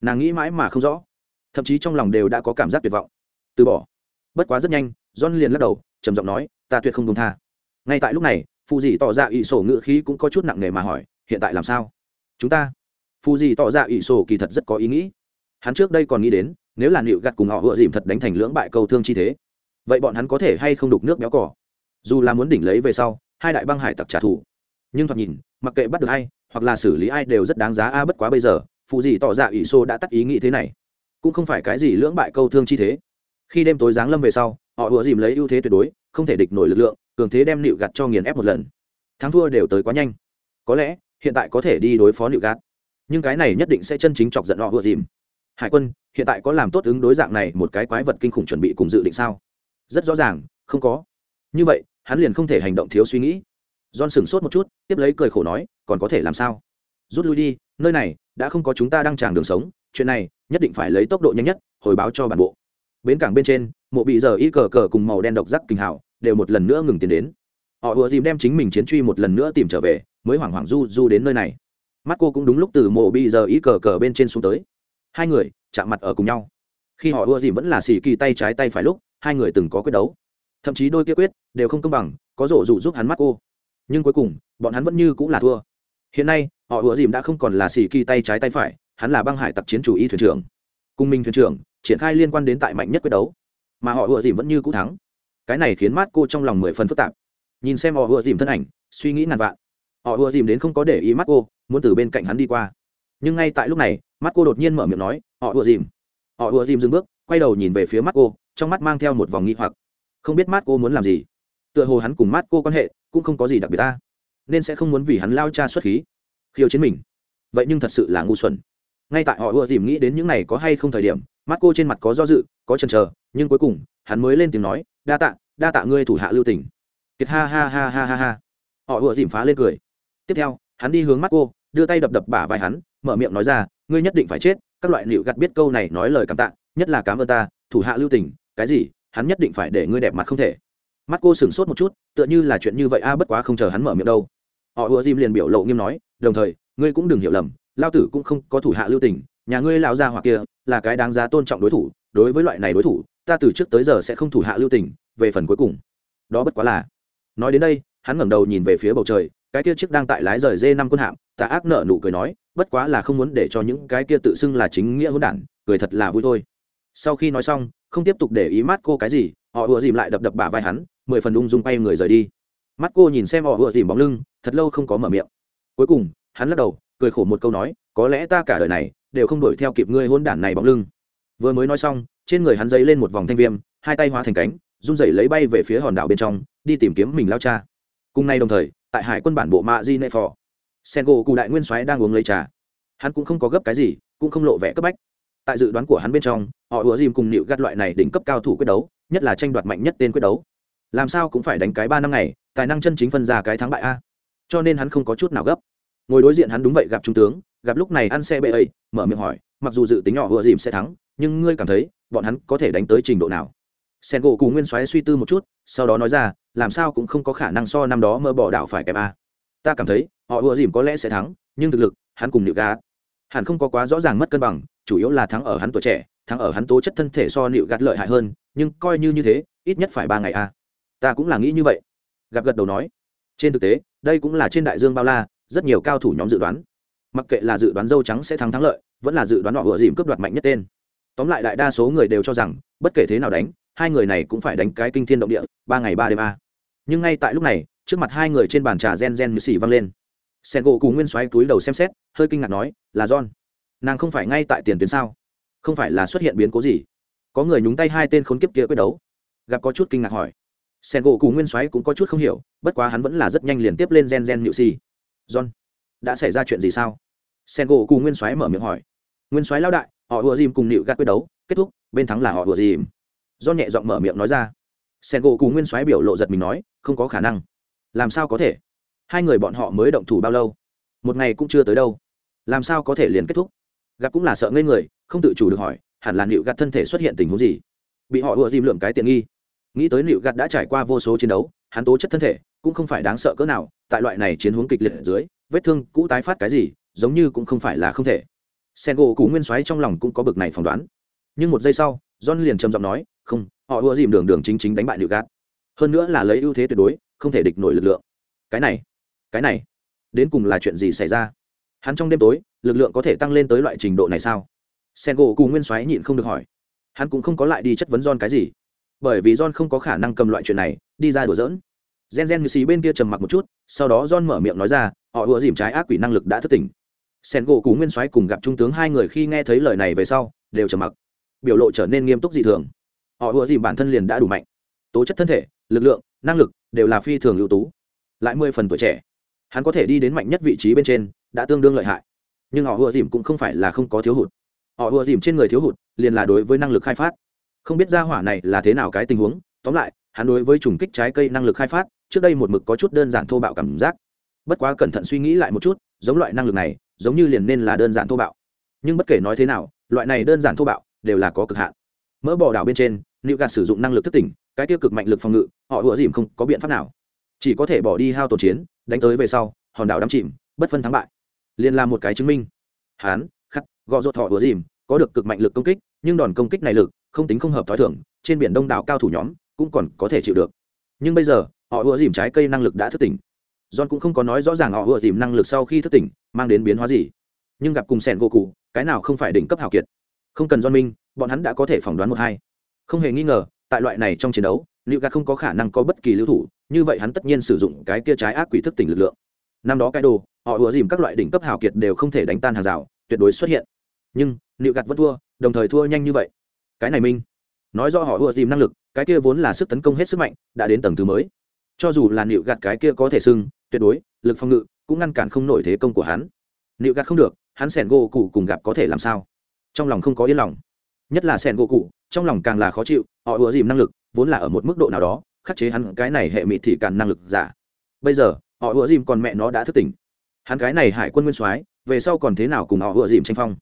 Nàng nghĩ mãi mà không rõ. Thậm chí trong lòng đều đã có cảm giác tuyệt vọng. Từ bỏ. Bất quá rất nhanh, john liền lắc đầu, trầm giọng nói, ta tuyệt không công tha. Ngay tại lúc này phù dì tỏ ra ỷ sổ ngự khí cũng có chút nặng nề mà hỏi, hiện tại làm sao? Chúng ta. Phù dì tỏ ra ỷ sổ kỳ thật rất có ý nghĩ. Hắn trước đây còn nghĩ đến, nếu là nịu gặt cùng họ vựa dìm thật đánh thành lưỡng bại câu thương chi thế, vậy bọn hắn có thể hay không đục nước béo cỏ dù là muốn đỉnh lấy về sau, hai đại băng hải tặc trả thù. Nhưng thoạt nhìn, mặc kệ bắt được ai, hoặc là xử lý ai đều rất đáng giá a, bất quá bây giờ phụ gì tỏ ra ỷ xô đã tắt ý nghĩ thế này. Cũng không phải cái gì lưỡng bại câu thương chi thế. Khi đêm tối giáng lâm về sau, họ ùa dìm lấy ưu thế tuyệt đối, không thể địch nổi lực lượng cường thế đem nịu gạt cho nghiền ép một lần. Thắng thua đều tới quá nhanh. Có lẽ, hiện tại có thể đi đối phó nịu gạt. Nhưng cái này nhất định sẽ chân chính chọc giận họ vừa dìm. Hải quân, hiện tại có làm tốt ứng đối dạng này một cái quái vật kinh khủng chuẩn bị cùng dự định sao? Rất rõ ràng, không có. Như vậy, hắn liền không thể hành động thiếu suy nghĩ. John sửng sốt một chút, tiếp lấy cười khổ nói, còn có thể làm sao? Rút lui đi, nơi này, đã không có chúng ta đang tràng đường sống, chuyện này, nhất định phải lấy tốc độ nhanh nhất, hồi báo cho bản bộ. Bến cảng bên trên, mộ bị giờ y cờ cờ cùng màu đen độc giác kinh hảo đều một lần nữa ngừng tiến đến. Họ ùa dìm đem chính mình chiến truy một lần nữa tìm trở về, mới hoảng hoảng du du đến nơi này. Mắt cô cũng đúng lúc từ mộ bị giờ y cờ cờ bên trên xuống tới. Hai người chạm mặt ở cùng nhau. Khi họ ùa dìm vẫn là xì kỳ tay trái tay phải lúc, hai người từng có quyết đấu. Thậm chí đôi kia quyết đều không công bằng, có rổ dụ giúp hắn mắt cô nhưng cuối cùng, bọn hắn vẫn như cũng là thua. Hiện nay, họ ùa dìm đã không còn là xì kỳ tay trái tay phải, hắn là băng hải tặc chiến chủ y thuyền trưởng. Cùng minh thuyền trưởng, triển khai liên quan đến tại mạnh nhất quyết đấu. Mà họ ùa dìm vẫn như cũ thắng cái này khiến mát cô trong lòng mười phần phức tạp. Nhìn xem họ ùa dìm thân ảnh, suy nghĩ ngàn vạn. Họ ùa dìm đến không có để ý mắt cô muốn từ bên cạnh hắn đi qua. Nhưng ngay tại lúc này mắt cô đột nhiên mở miệng nói, họ ùa dìm. Họ ùa dìm dừng bước, quay đầu nhìn về phía mắt cô trong mắt mang theo một vòng nghi hoặc. Không biết mắt cô muốn làm gì. Tựa hồ hắn cùng mắt cô quan hệ cũng không có gì đặc biệt ta, nên sẽ không muốn vì hắn lao cha xuất khí. Khiêu chiến mình. Vậy nhưng thật sự là ngu xuẩn. Ngay tại họ ùa dìm nghĩ đến những này có hay không thời điểm mắt cô trên mặt có do dự, có chần chờ, nhưng cuối cùng, hắn mới lên tiếng nói, đa tạ đa tạ ngươi thủ hạ lưu tỉnh kiệt ha ha ha ha ha ha. Họ vừa dìm phá lên cười. Tiếp theo, hắn đi hướng mắt cô, đưa tay đập đập bả vai hắn, mở miệng nói ra, ngươi nhất định phải chết, các loại liệu gặt biết câu này nói lời cảm tạ, nhất là cảm ơn ta, thủ hạ lưu tình, cái gì, hắn nhất định phải để ngươi đẹp mặt không thể. Mắt cô sửng sốt một chút, tựa như là chuyện như vậy a, bất quá không chờ hắn mở miệng đâu. Họ ùa dìm liền biểu lộ nghiêm nói, đồng thời, ngươi cũng đừng hiểu lầm, lao tử cũng không có thủ hạ lưu tình nhà ngươi lão gia hoặc kia là cái đáng giá tôn trọng đối thủ, đối với loại này đối thủ, ta từ trước tới giờ sẽ không thủ hạ lưu tình, về phần cuối cùng. Đó bất quá là. Nói đến đây, hắn ngẩng đầu nhìn về phía bầu trời, cái kia chiếc đang tại lái rời dê năm quân hạm ta ác nợ nụ cười nói, bất quá là không muốn để cho những cái kia tự xưng là chính nghĩa hỗn đản, cười thật là vui thôi. Sau khi nói xong, không tiếp tục để ý mắt cô cái gì, họ ùa dìm lại đập đập bả vai hắn, mười phần ung dung bay người rời đi. Mắt cô nhìn xem họ ùa dìm bóng lưng, thật lâu không có mở miệng. Cuối cùng, hắn lắc đầu, cười khổ một câu nói, có lẽ ta cả đời này đều không đuổi theo kịp ngươi hôn đản này bóng lưng. Vừa mới nói xong, trên người hắn dấy lên một vòng thanh viêm, hai tay hóa thành cánh, run rẩy lấy bay về phía hòn đảo bên trong, đi tìm kiếm mình lao cha. Cùng nay đồng thời, tại hải quân bản bộ mạ di nệ phò sen gỗ cụ đại nguyên soái đang uống lấy trà. Hắn cũng không có gấp cái gì, cũng không lộ vẻ cấp bách. Tại dự đoán của hắn bên trong, họ ùa dìm cùng nịu gắt loại này đỉnh cấp cao thủ quyết đấu, nhất là tranh đoạt mạnh nhất tên quyết đấu. Làm sao cũng phải đánh cái ba năm ngày, tài năng chân chính phân ra cái thắng bại a. Cho nên hắn không có chút nào gấp. Ngồi đối diện hắn đúng vậy gặp trung tướng gặp lúc này ăn xe bê ấy, mở miệng hỏi, mặc dù dự tính nhỏ vừa dìm sẽ thắng, nhưng ngươi cảm thấy, bọn hắn có thể đánh tới trình độ nào? Sen gỗ cù nguyên soái suy tư một chút, sau đó nói ra, làm sao cũng không có khả năng so năm đó mơ bỏ đảo phải kém a. Ta cảm thấy, họ vừa dìm có lẽ sẽ thắng, nhưng thực lực, hắn cùng nịu gạt hẳn không có quá rõ ràng mất cân bằng, chủ yếu là thắng ở hắn tuổi trẻ, thắng ở hắn tố chất thân thể so nịu gạt lợi hại hơn, nhưng coi như như thế, ít nhất phải ba ngày a. Ta cũng là nghĩ như vậy. Gặp gật đầu nói. Trên thực tế, đây cũng là trên đại dương bao la, rất nhiều cao thủ nhóm dự đoán mặc kệ là dự đoán dâu trắng sẽ thắng thắng lợi, vẫn là dự đoán họ vừa dìm cướp đoạt mạnh nhất tên. Tóm lại đại đa số người đều cho rằng, bất kể thế nào đánh, hai người này cũng phải đánh cái kinh thiên động địa, ba ngày ba đêm a. Nhưng ngay tại lúc này, trước mặt hai người trên bàn trà gen gen như xì văng lên. Sen gỗ cùng nguyên xoáy túi đầu xem xét, hơi kinh ngạc nói, là john. Nàng không phải ngay tại tiền tuyến sao? Không phải là xuất hiện biến cố gì? Có người nhúng tay hai tên khốn kiếp kia quyết đấu. Gặp có chút kinh ngạc hỏi. Sen gỗ cùng nguyên xoáy cũng có chút không hiểu, bất quá hắn vẫn là rất nhanh liền tiếp lên gen gen nhự xì. John, đã xảy ra chuyện gì sao? Sen gỗ cùng nguyên Soái mở miệng hỏi. Nguyên Soái lao đại, họ ùa dìm cùng nịu gạt quyết đấu, kết thúc, bên thắng là họ ùa dìm. Do nhẹ giọng mở miệng nói ra. Sen gỗ cùng nguyên soái biểu lộ giật mình nói, không có khả năng. Làm sao có thể? Hai người bọn họ mới động thủ bao lâu? Một ngày cũng chưa tới đâu. Làm sao có thể liền kết thúc? Gặp cũng là sợ ngây người, không tự chủ được hỏi, hẳn là nịu gạt thân thể xuất hiện tình huống gì? Bị họ ùa dìm lượm cái tiện nghi. Nghĩ tới nịu gạt đã trải qua vô số chiến đấu, hắn tố chất thân thể, cũng không phải đáng sợ cỡ nào, tại loại này chiến hướng kịch liệt ở dưới, vết thương cũ tái phát cái gì giống như cũng không phải là không thể. Sen gỗ cú nguyên soái trong lòng cũng có bực này phỏng đoán. Nhưng một giây sau, john liền trầm giọng nói, không, họ ưa dìm đường đường chính chính đánh bại liệu gạt hơn nữa là lấy ưu thế tuyệt đối, không thể địch nổi lực lượng. Cái này cái này, đến cùng là chuyện gì xảy ra? Hắn trong đêm tối, lực lượng có thể tăng lên tới loại trình độ này sao? Sen gỗ cù nguyên soái nhịn không được hỏi. Hắn cũng không có lại đi chất vấn john cái gì. Bởi vì john không có khả năng cầm loại chuyện này, đi ra đùa giỡn. Gen gen như xì bên kia trầm mặc một chút, sau đó john mở miệng nói ra, họ ùa dìm trái ác quỷ năng lực đã thức tỉnh sen gỗ Cú nguyên soái cùng gặp trung tướng hai người khi nghe thấy lời này về sau, đều trầm mặc. Biểu lộ trở nên nghiêm túc dị thường. Họ ủa dìm bản thân liền đã đủ mạnh. Tố chất thân thể, lực lượng, năng lực đều là phi thường ưu tú. Lại mười phần tuổi trẻ. Hắn có thể đi đến mạnh nhất vị trí bên trên, đã tương đương lợi hại. Nhưng họ ủa dìm cũng không phải là không có thiếu hụt. Họ ủa dìm trên người thiếu hụt, liền là đối với năng lực khai phát. Không biết ra hỏa này là thế nào cái tình huống, tóm lại, hắn đối với trùng kích trái cây năng lực khai phát, trước đây một mực có chút đơn giản thô bạo cảm giác. Bất quá cẩn thận suy nghĩ lại một chút, giống loại năng lực này giống như liền nên là đơn giản thô bạo. Nhưng bất kể nói thế nào, loại này đơn giản thô bạo đều là có cực hạn. Mỡ bỏ đảo bên trên nữ gạt sử dụng năng lực thất tỉnh, cái tiêu cực mạnh lực phòng ngự, họ ủa dìm không có biện pháp nào. Chỉ có thể bỏ đi hao tổn chiến, đánh tới về sau, hòn đảo đắm chìm, bất phân thắng bại. Liền là một cái chứng minh. Hán, khắc, gọ ruột họ ủa dìm, có được cực mạnh lực công kích, nhưng đòn công kích này lực, không tính không hợp thói thường thưởng trên biển đông đảo cao thủ nhóm, cũng còn có thể chịu được. Nhưng bây giờ, họ ủa dìm trái cây năng lực đã thức tỉnh john cũng không có nói rõ ràng họ vừa tìm năng lực sau khi thức tỉnh, mang đến biến hóa gì. Nhưng gặp cùng sẻn gỗ cụ cái nào không phải đỉnh cấp hào kiệt? Không cần john minh, bọn hắn đã có thể phỏng đoán một hai. Không hề nghi ngờ, tại loại này trong chiến đấu liệu gạt không có khả năng có bất kỳ lưu thủ, như vậy hắn tất nhiên sử dụng cái kia trái ác quỷ thức tỉnh lực lượng. Năm đó cái đồ, họ ùa dìm các loại đỉnh cấp hào kiệt đều không thể đánh tan hàng rào, tuyệt đối xuất hiện. Nhưng liệu gạt vẫn thua, đồng thời thua nhanh như vậy. Cái này minh, nói do họ ùa dìm năng lực, cái kia vốn là sức tấn công hết sức mạnh, đã đến tầng thứ mới. Cho dù là liệu gạt cái kia có thể sưng tuyệt đối, lực phòng ngự cũng ngăn cản không nổi thế công của hắn. Liệu gạt không được, hắn sẻn gỗ cụ cùng gặp có thể làm sao? Trong lòng không có yên lòng. Nhất là sẻn gỗ cụ, trong lòng càng là khó chịu, họ ùa dìm năng lực, vốn là ở một mức độ nào đó, khắc chế hắn cái này hệ mị thị càn năng lực giả. Bây giờ, họ ùa dìm còn mẹ nó đã thức tỉnh. Hắn cái này hải quân nguyên soái, về sau còn thế nào cùng họ ùa dìm tranh phong?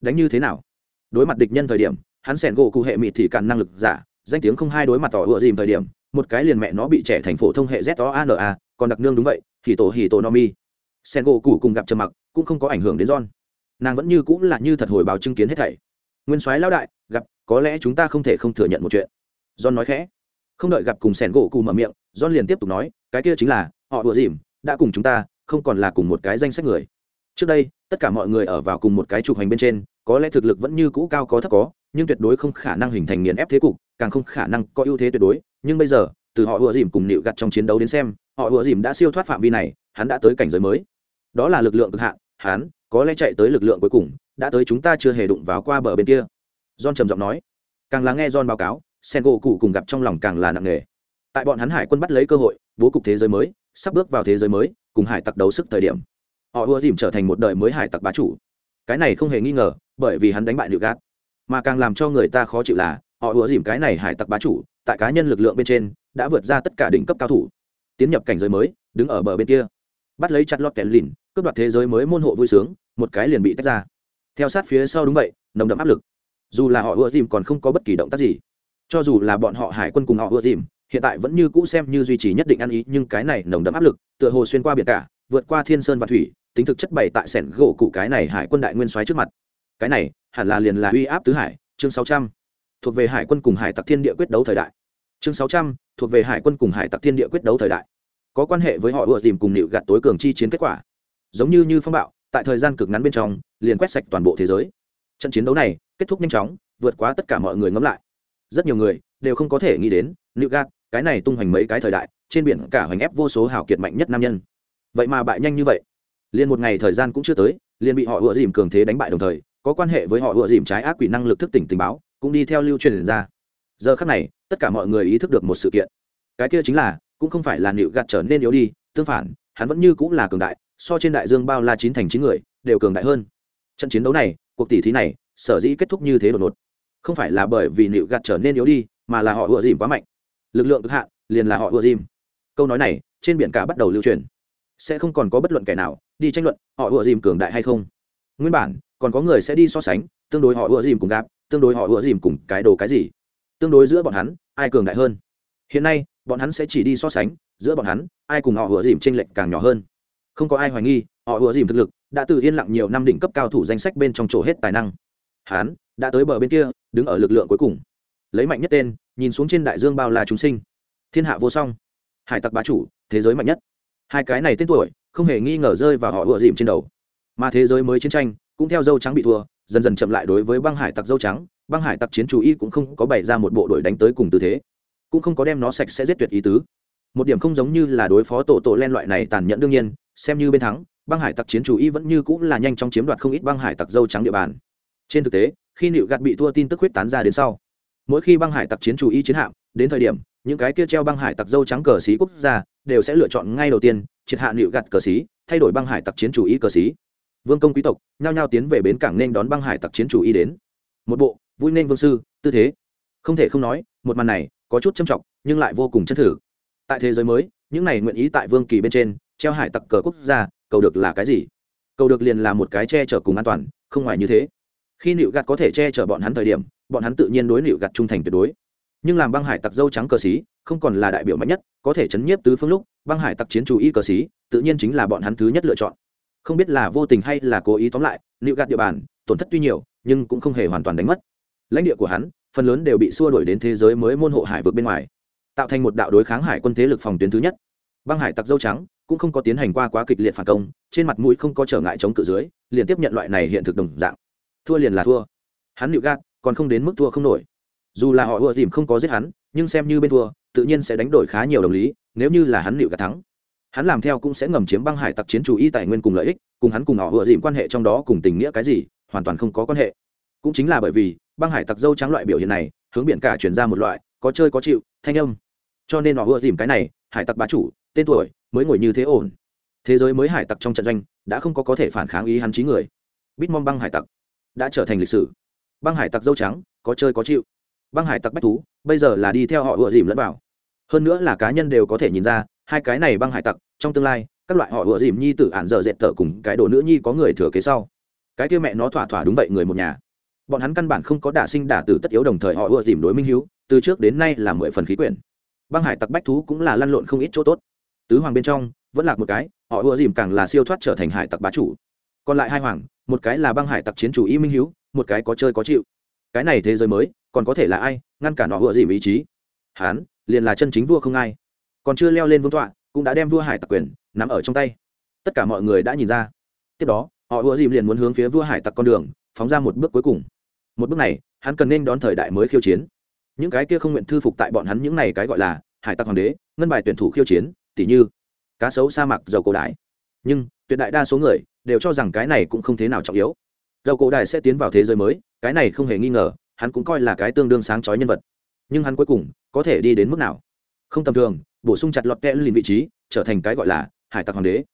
Đánh như thế nào? Đối mặt địch nhân thời điểm, hắn sẻn gỗ cụ hệ mị thị càn năng lực giả, danh tiếng không hai đối mặt họ ùa dìm thời điểm, một cái liền mẹ nó bị trẻ thành phổ thông hệ z o a n a còn đặc nương đúng vậy hì tổ hì tổ no mi. Sen gỗ củ cùng gặp trầm mặc cũng không có ảnh hưởng đến john. Nàng vẫn như cũng là như thật hồi báo chứng kiến hết thảy. Nguyên soái lao đại, gặp, có lẽ chúng ta không thể không thừa nhận một chuyện. John nói khẽ. Không đợi gặp cùng sẻn gỗ củ mở miệng, john liền tiếp tục nói, cái kia chính là, họ đùa dìm, đã cùng chúng ta, không còn là cùng một cái danh sách người. Trước đây, tất cả mọi người ở vào cùng một cái trục hành bên trên, có lẽ thực lực vẫn như cũ cao có thấp có, nhưng tuyệt đối không khả năng hình thành nghiền ép thế cục, càng không khả năng có ưu thế tuyệt đối. Nhưng bây giờ, từ họ ùa dìm cùng nịu gặt trong chiến đấu đến xem họ ùa dìm đã siêu thoát phạm vi này, hắn đã tới cảnh giới mới. Đó là lực lượng cực hạn, hắn, có lẽ chạy tới lực lượng cuối cùng, đã tới chúng ta chưa hề đụng vào qua bờ bên kia. John trầm giọng nói. Càng là nghe john báo cáo sen gỗ cụ cùng gặp trong lòng càng là nặng nề. Tại bọn hắn hải quân bắt lấy cơ hội, bố cục thế giới mới, sắp bước vào thế giới mới, cùng hải tặc đấu sức thời điểm. Họ ùa dìm trở thành một đời mới hải tặc bá chủ. Cái này không hề nghi ngờ, bởi vì hắn đánh bại liệu gạt mà càng làm cho người ta khó chịu là, họ ùa dìm cái này hải tặc bá chủ, tại cá nhân lực lượng bên trên, đã vượt ra tất cả đỉnh cấp cao thủ tiến nhập cảnh giới mới, đứng ở bờ bên kia. Bắt lấy chặt lọt kẻ lìn, cướp đoạt thế giới mới môn hộ vui sướng, một cái liền bị tách ra. Theo sát phía sau đúng vậy, nồng đậm áp lực. Dù là họ ưa dìm còn không có bất kỳ động tác gì. Cho dù là bọn họ hải quân cùng họ ưa dìm, hiện tại vẫn như cũ xem như duy trì nhất định ăn ý, nhưng cái này nồng đậm áp lực, tựa hồ xuyên qua biển cả, vượt qua thiên sơn và thủy, tính thực chất bày tại sẻn gỗ cụ cái này hải quân đại nguyên soái trước mặt. Cái này, hẳn là liền là uy áp tứ hải, chương sáu trăm. Thuộc về hải quân cùng hải tặc thiên địa quyết đấu thời đại chương sáu trăm, thuộc về hải quân cùng hải tặc thiên địa quyết đấu thời đại. Có quan hệ với họ ưa tìm cùng nịu gạt tối cường chi chiến kết quả. Giống như như phong bạo, tại thời gian cực ngắn bên trong, liền quét sạch toàn bộ thế giới. Trận chiến đấu này, kết thúc nhanh chóng, vượt quá tất cả mọi người ngẫm lại. Rất nhiều người đều không có thể nghĩ đến, nịu gạt, cái này tung hoành mấy cái thời đại, trên biển cả hoành ép vô số hào kiệt mạnh nhất nam nhân. Vậy mà bại nhanh như vậy. Liền một ngày thời gian cũng chưa tới, liền bị họ ựa dìm cường thế đánh bại đồng thời, có quan hệ với họ ựa dìm trái ác quỷ năng lực thức tỉnh tình báo, cũng đi theo lưu truyền ra. Giờ khắc này tất cả mọi người ý thức được một sự kiện. Cái kia chính là, cũng không phải là nịu gạt trở nên yếu đi, tương phản, hắn vẫn như cũng là cường đại, so trên đại dương bao la chín thành chín người, đều cường đại hơn. Trận chiến đấu này, cuộc tỷ thí này, sở dĩ kết thúc như thế đột ngột. Không phải là bởi vì nịu gạt trở nên yếu đi, mà là họ ùa dìm quá mạnh. Lực lượng cực hạn, liền là họ ùa dìm. Câu nói này, trên biển cả bắt đầu lưu truyền. Sẽ không còn có bất luận kẻ nào đi tranh luận họ ùa dìm cường đại hay không. Nguyên bản, còn có người sẽ đi so sánh, tương đối họ ùa dìm cùng gạp, tương đối họ ùa dìm cùng cái đồ cái gì tương đối giữa bọn hắn, ai cường đại hơn? Hiện nay, bọn hắn sẽ chỉ đi so sánh, giữa bọn hắn, ai cùng họ hứa dìm tranh lệch càng nhỏ hơn. Không có ai hoài nghi, họ hứa dìm thực lực đã từ yên lặng nhiều năm đỉnh cấp cao thủ danh sách bên trong chỗ hết tài năng. Hắn đã tới bờ bên kia, đứng ở lực lượng cuối cùng. Lấy mạnh nhất tên, nhìn xuống trên đại dương bao la chúng sinh. Thiên hạ vô song. Hải tặc bá chủ, thế giới mạnh nhất. Hai cái này tên tuổi, không hề nghi ngờ rơi vào họ ựa dìm trên đầu. Mà thế giới mới chiến tranh, cũng theo dâu trắng bị thua, dần dần chậm lại đối với băng hải tặc dâu trắng băng hải tặc chiến chủ y cũng không có bày ra một bộ đội đánh tới cùng tư thế, cũng không có đem nó sạch sẽ giết tuyệt ý tứ. Một điểm không giống như là đối phó tổ tổ len loại này tàn nhẫn đương nhiên, xem như bên thắng, băng hải tặc chiến chủ y vẫn như cũng là nhanh chóng chiếm đoạt không ít băng hải tặc dâu trắng địa bàn. Trên thực tế, khi nịu gạt bị thua tin tức huyết tán ra đến sau, mỗi khi băng hải tặc chiến chủ y chiến hạm, đến thời điểm, những cái kia treo băng hải tặc dâu trắng cờ xí quốc gia đều sẽ lựa chọn ngay đầu tiên, triệt hạ nịu gạt cờ xí, thay đổi băng hải tặc chiến chủ y cờ xí. Vương công quý tộc, nhao nhao tiến về bến cảng nên đón băng hải tặc chiến chủ y đến. Một bộ vui nên vương sư, tư thế. Không thể không nói, một màn này có chút châm trọng, nhưng lại vô cùng chân thử tại thế giới mới, những này nguyện ý tại vương kỳ bên trên, treo hải tặc cờ quốc gia, cầu được là cái gì? Cầu được liền là một cái che chở cùng an toàn, không ngoài như thế. Khi nịu gạt có thể che chở bọn hắn thời điểm, bọn hắn tự nhiên đối nịu gạt trung thành tuyệt đối. Nhưng làm băng hải tặc dâu trắng cờ xí không còn là đại biểu mạnh nhất, có thể chấn nhiếp tứ phương lúc, băng hải tặc chiến chủ y cờ xí tự nhiên chính là bọn hắn thứ nhất lựa chọn. Không biết là vô tình hay là cố ý tóm lại, nịu gạt địa bàn, tổn thất tuy nhiều, nhưng cũng không hề hoàn toàn đánh mất lãnh địa của hắn, phần lớn đều bị xua đuổi đến thế giới mới môn hộ hải vực bên ngoài, tạo thành một đạo đối kháng hải quân thế lực phòng tuyến thứ nhất. Băng hải tặc dâu trắng cũng không có tiến hành qua quá kịch liệt phản công, trên mặt mũi không có trở ngại chống cự dưới, liền tiếp nhận loại này hiện thực đồng dạng. Thua liền là thua. Hắn nịu gạt, còn không đến mức thua không nổi. Dù là họ ùa dìm không có giết hắn, nhưng xem như bên thua, tự nhiên sẽ đánh đổi khá nhiều đồng lý, nếu như là hắn nịu gạt thắng. Hắn làm theo cũng sẽ ngầm chiếm băng hải tặc chiến chủ y tài nguyên cùng lợi ích, cùng hắn cùng họ ùa dìm quan hệ trong đó cùng tình nghĩa cái gì, hoàn toàn không có quan hệ. Cũng chính là bởi vì băng hải tặc dâu trắng loại biểu hiện này, hướng biển cả chuyển ra một loại, có chơi có chịu, thanh âm. Cho nên họ ưa dìm cái này, hải tặc bá chủ, tên tuổi, mới ngồi như thế ổn. Thế giới mới hải tặc trong trận doanh, đã không có có thể phản kháng ý hắn trí người. Bitmom băng hải tặc đã trở thành lịch sử. Băng hải tặc dâu trắng, có chơi có chịu. Băng hải tặc bách thú, bây giờ là đi theo họ ựa dìm lẫn vào. Hơn nữa là cá nhân đều có thể nhìn ra, hai cái này băng hải tặc, trong tương lai, các loại họ ựa dìm nhi tử ản dở dệt tở cùng cái đồ nữ nhi có người thừa kế sau. Cái kia mẹ nó thỏa thỏa đúng vậy người một nhà bọn hắn căn bản không có đả sinh đả tử tất yếu đồng thời họ ưa dìm đối minh hiếu, từ trước đến nay là mười phần khí quyển. Băng hải tặc bách thú cũng là lăn lộn không ít chỗ tốt. Tứ hoàng bên trong, vẫn lạc một cái, họ ưa dìm càng là siêu thoát trở thành hải tặc bá chủ. Còn lại hai hoàng, một cái là băng hải tặc chiến chủ y minh hiếu, một cái có chơi có chịu. Cái này thế giới mới, còn có thể là ai, ngăn cản họ ưa dìm ý chí? Hán, liền là chân chính vua không ai. Còn chưa leo lên vương tọa, cũng đã đem vua hải tặc quyền, nắm ở trong tay. Tất cả mọi người đã nhìn ra. Tiếp đó, họ ưa dìm liền muốn hướng phía vua hải tặc con đường, phóng ra một bước cuối cùng một bước này, hắn cần nên đón thời đại mới khiêu chiến. Những cái kia không nguyện thư phục tại bọn hắn những này cái gọi là hải tặc hoàng đế, ngân bài tuyển thủ khiêu chiến, tỉ như cá sấu sa mạc, dầu cổ đại. Nhưng, tuyệt đại đa số người đều cho rằng cái này cũng không thế nào trọng yếu. Dầu cổ đại sẽ tiến vào thế giới mới, cái này không hề nghi ngờ, hắn cũng coi là cái tương đương sáng chói nhân vật. Nhưng hắn cuối cùng có thể đi đến mức nào? Không tầm thường, bổ sung chặt lọt kẽ lên vị trí, trở thành cái gọi là hải tặc hoàng đế.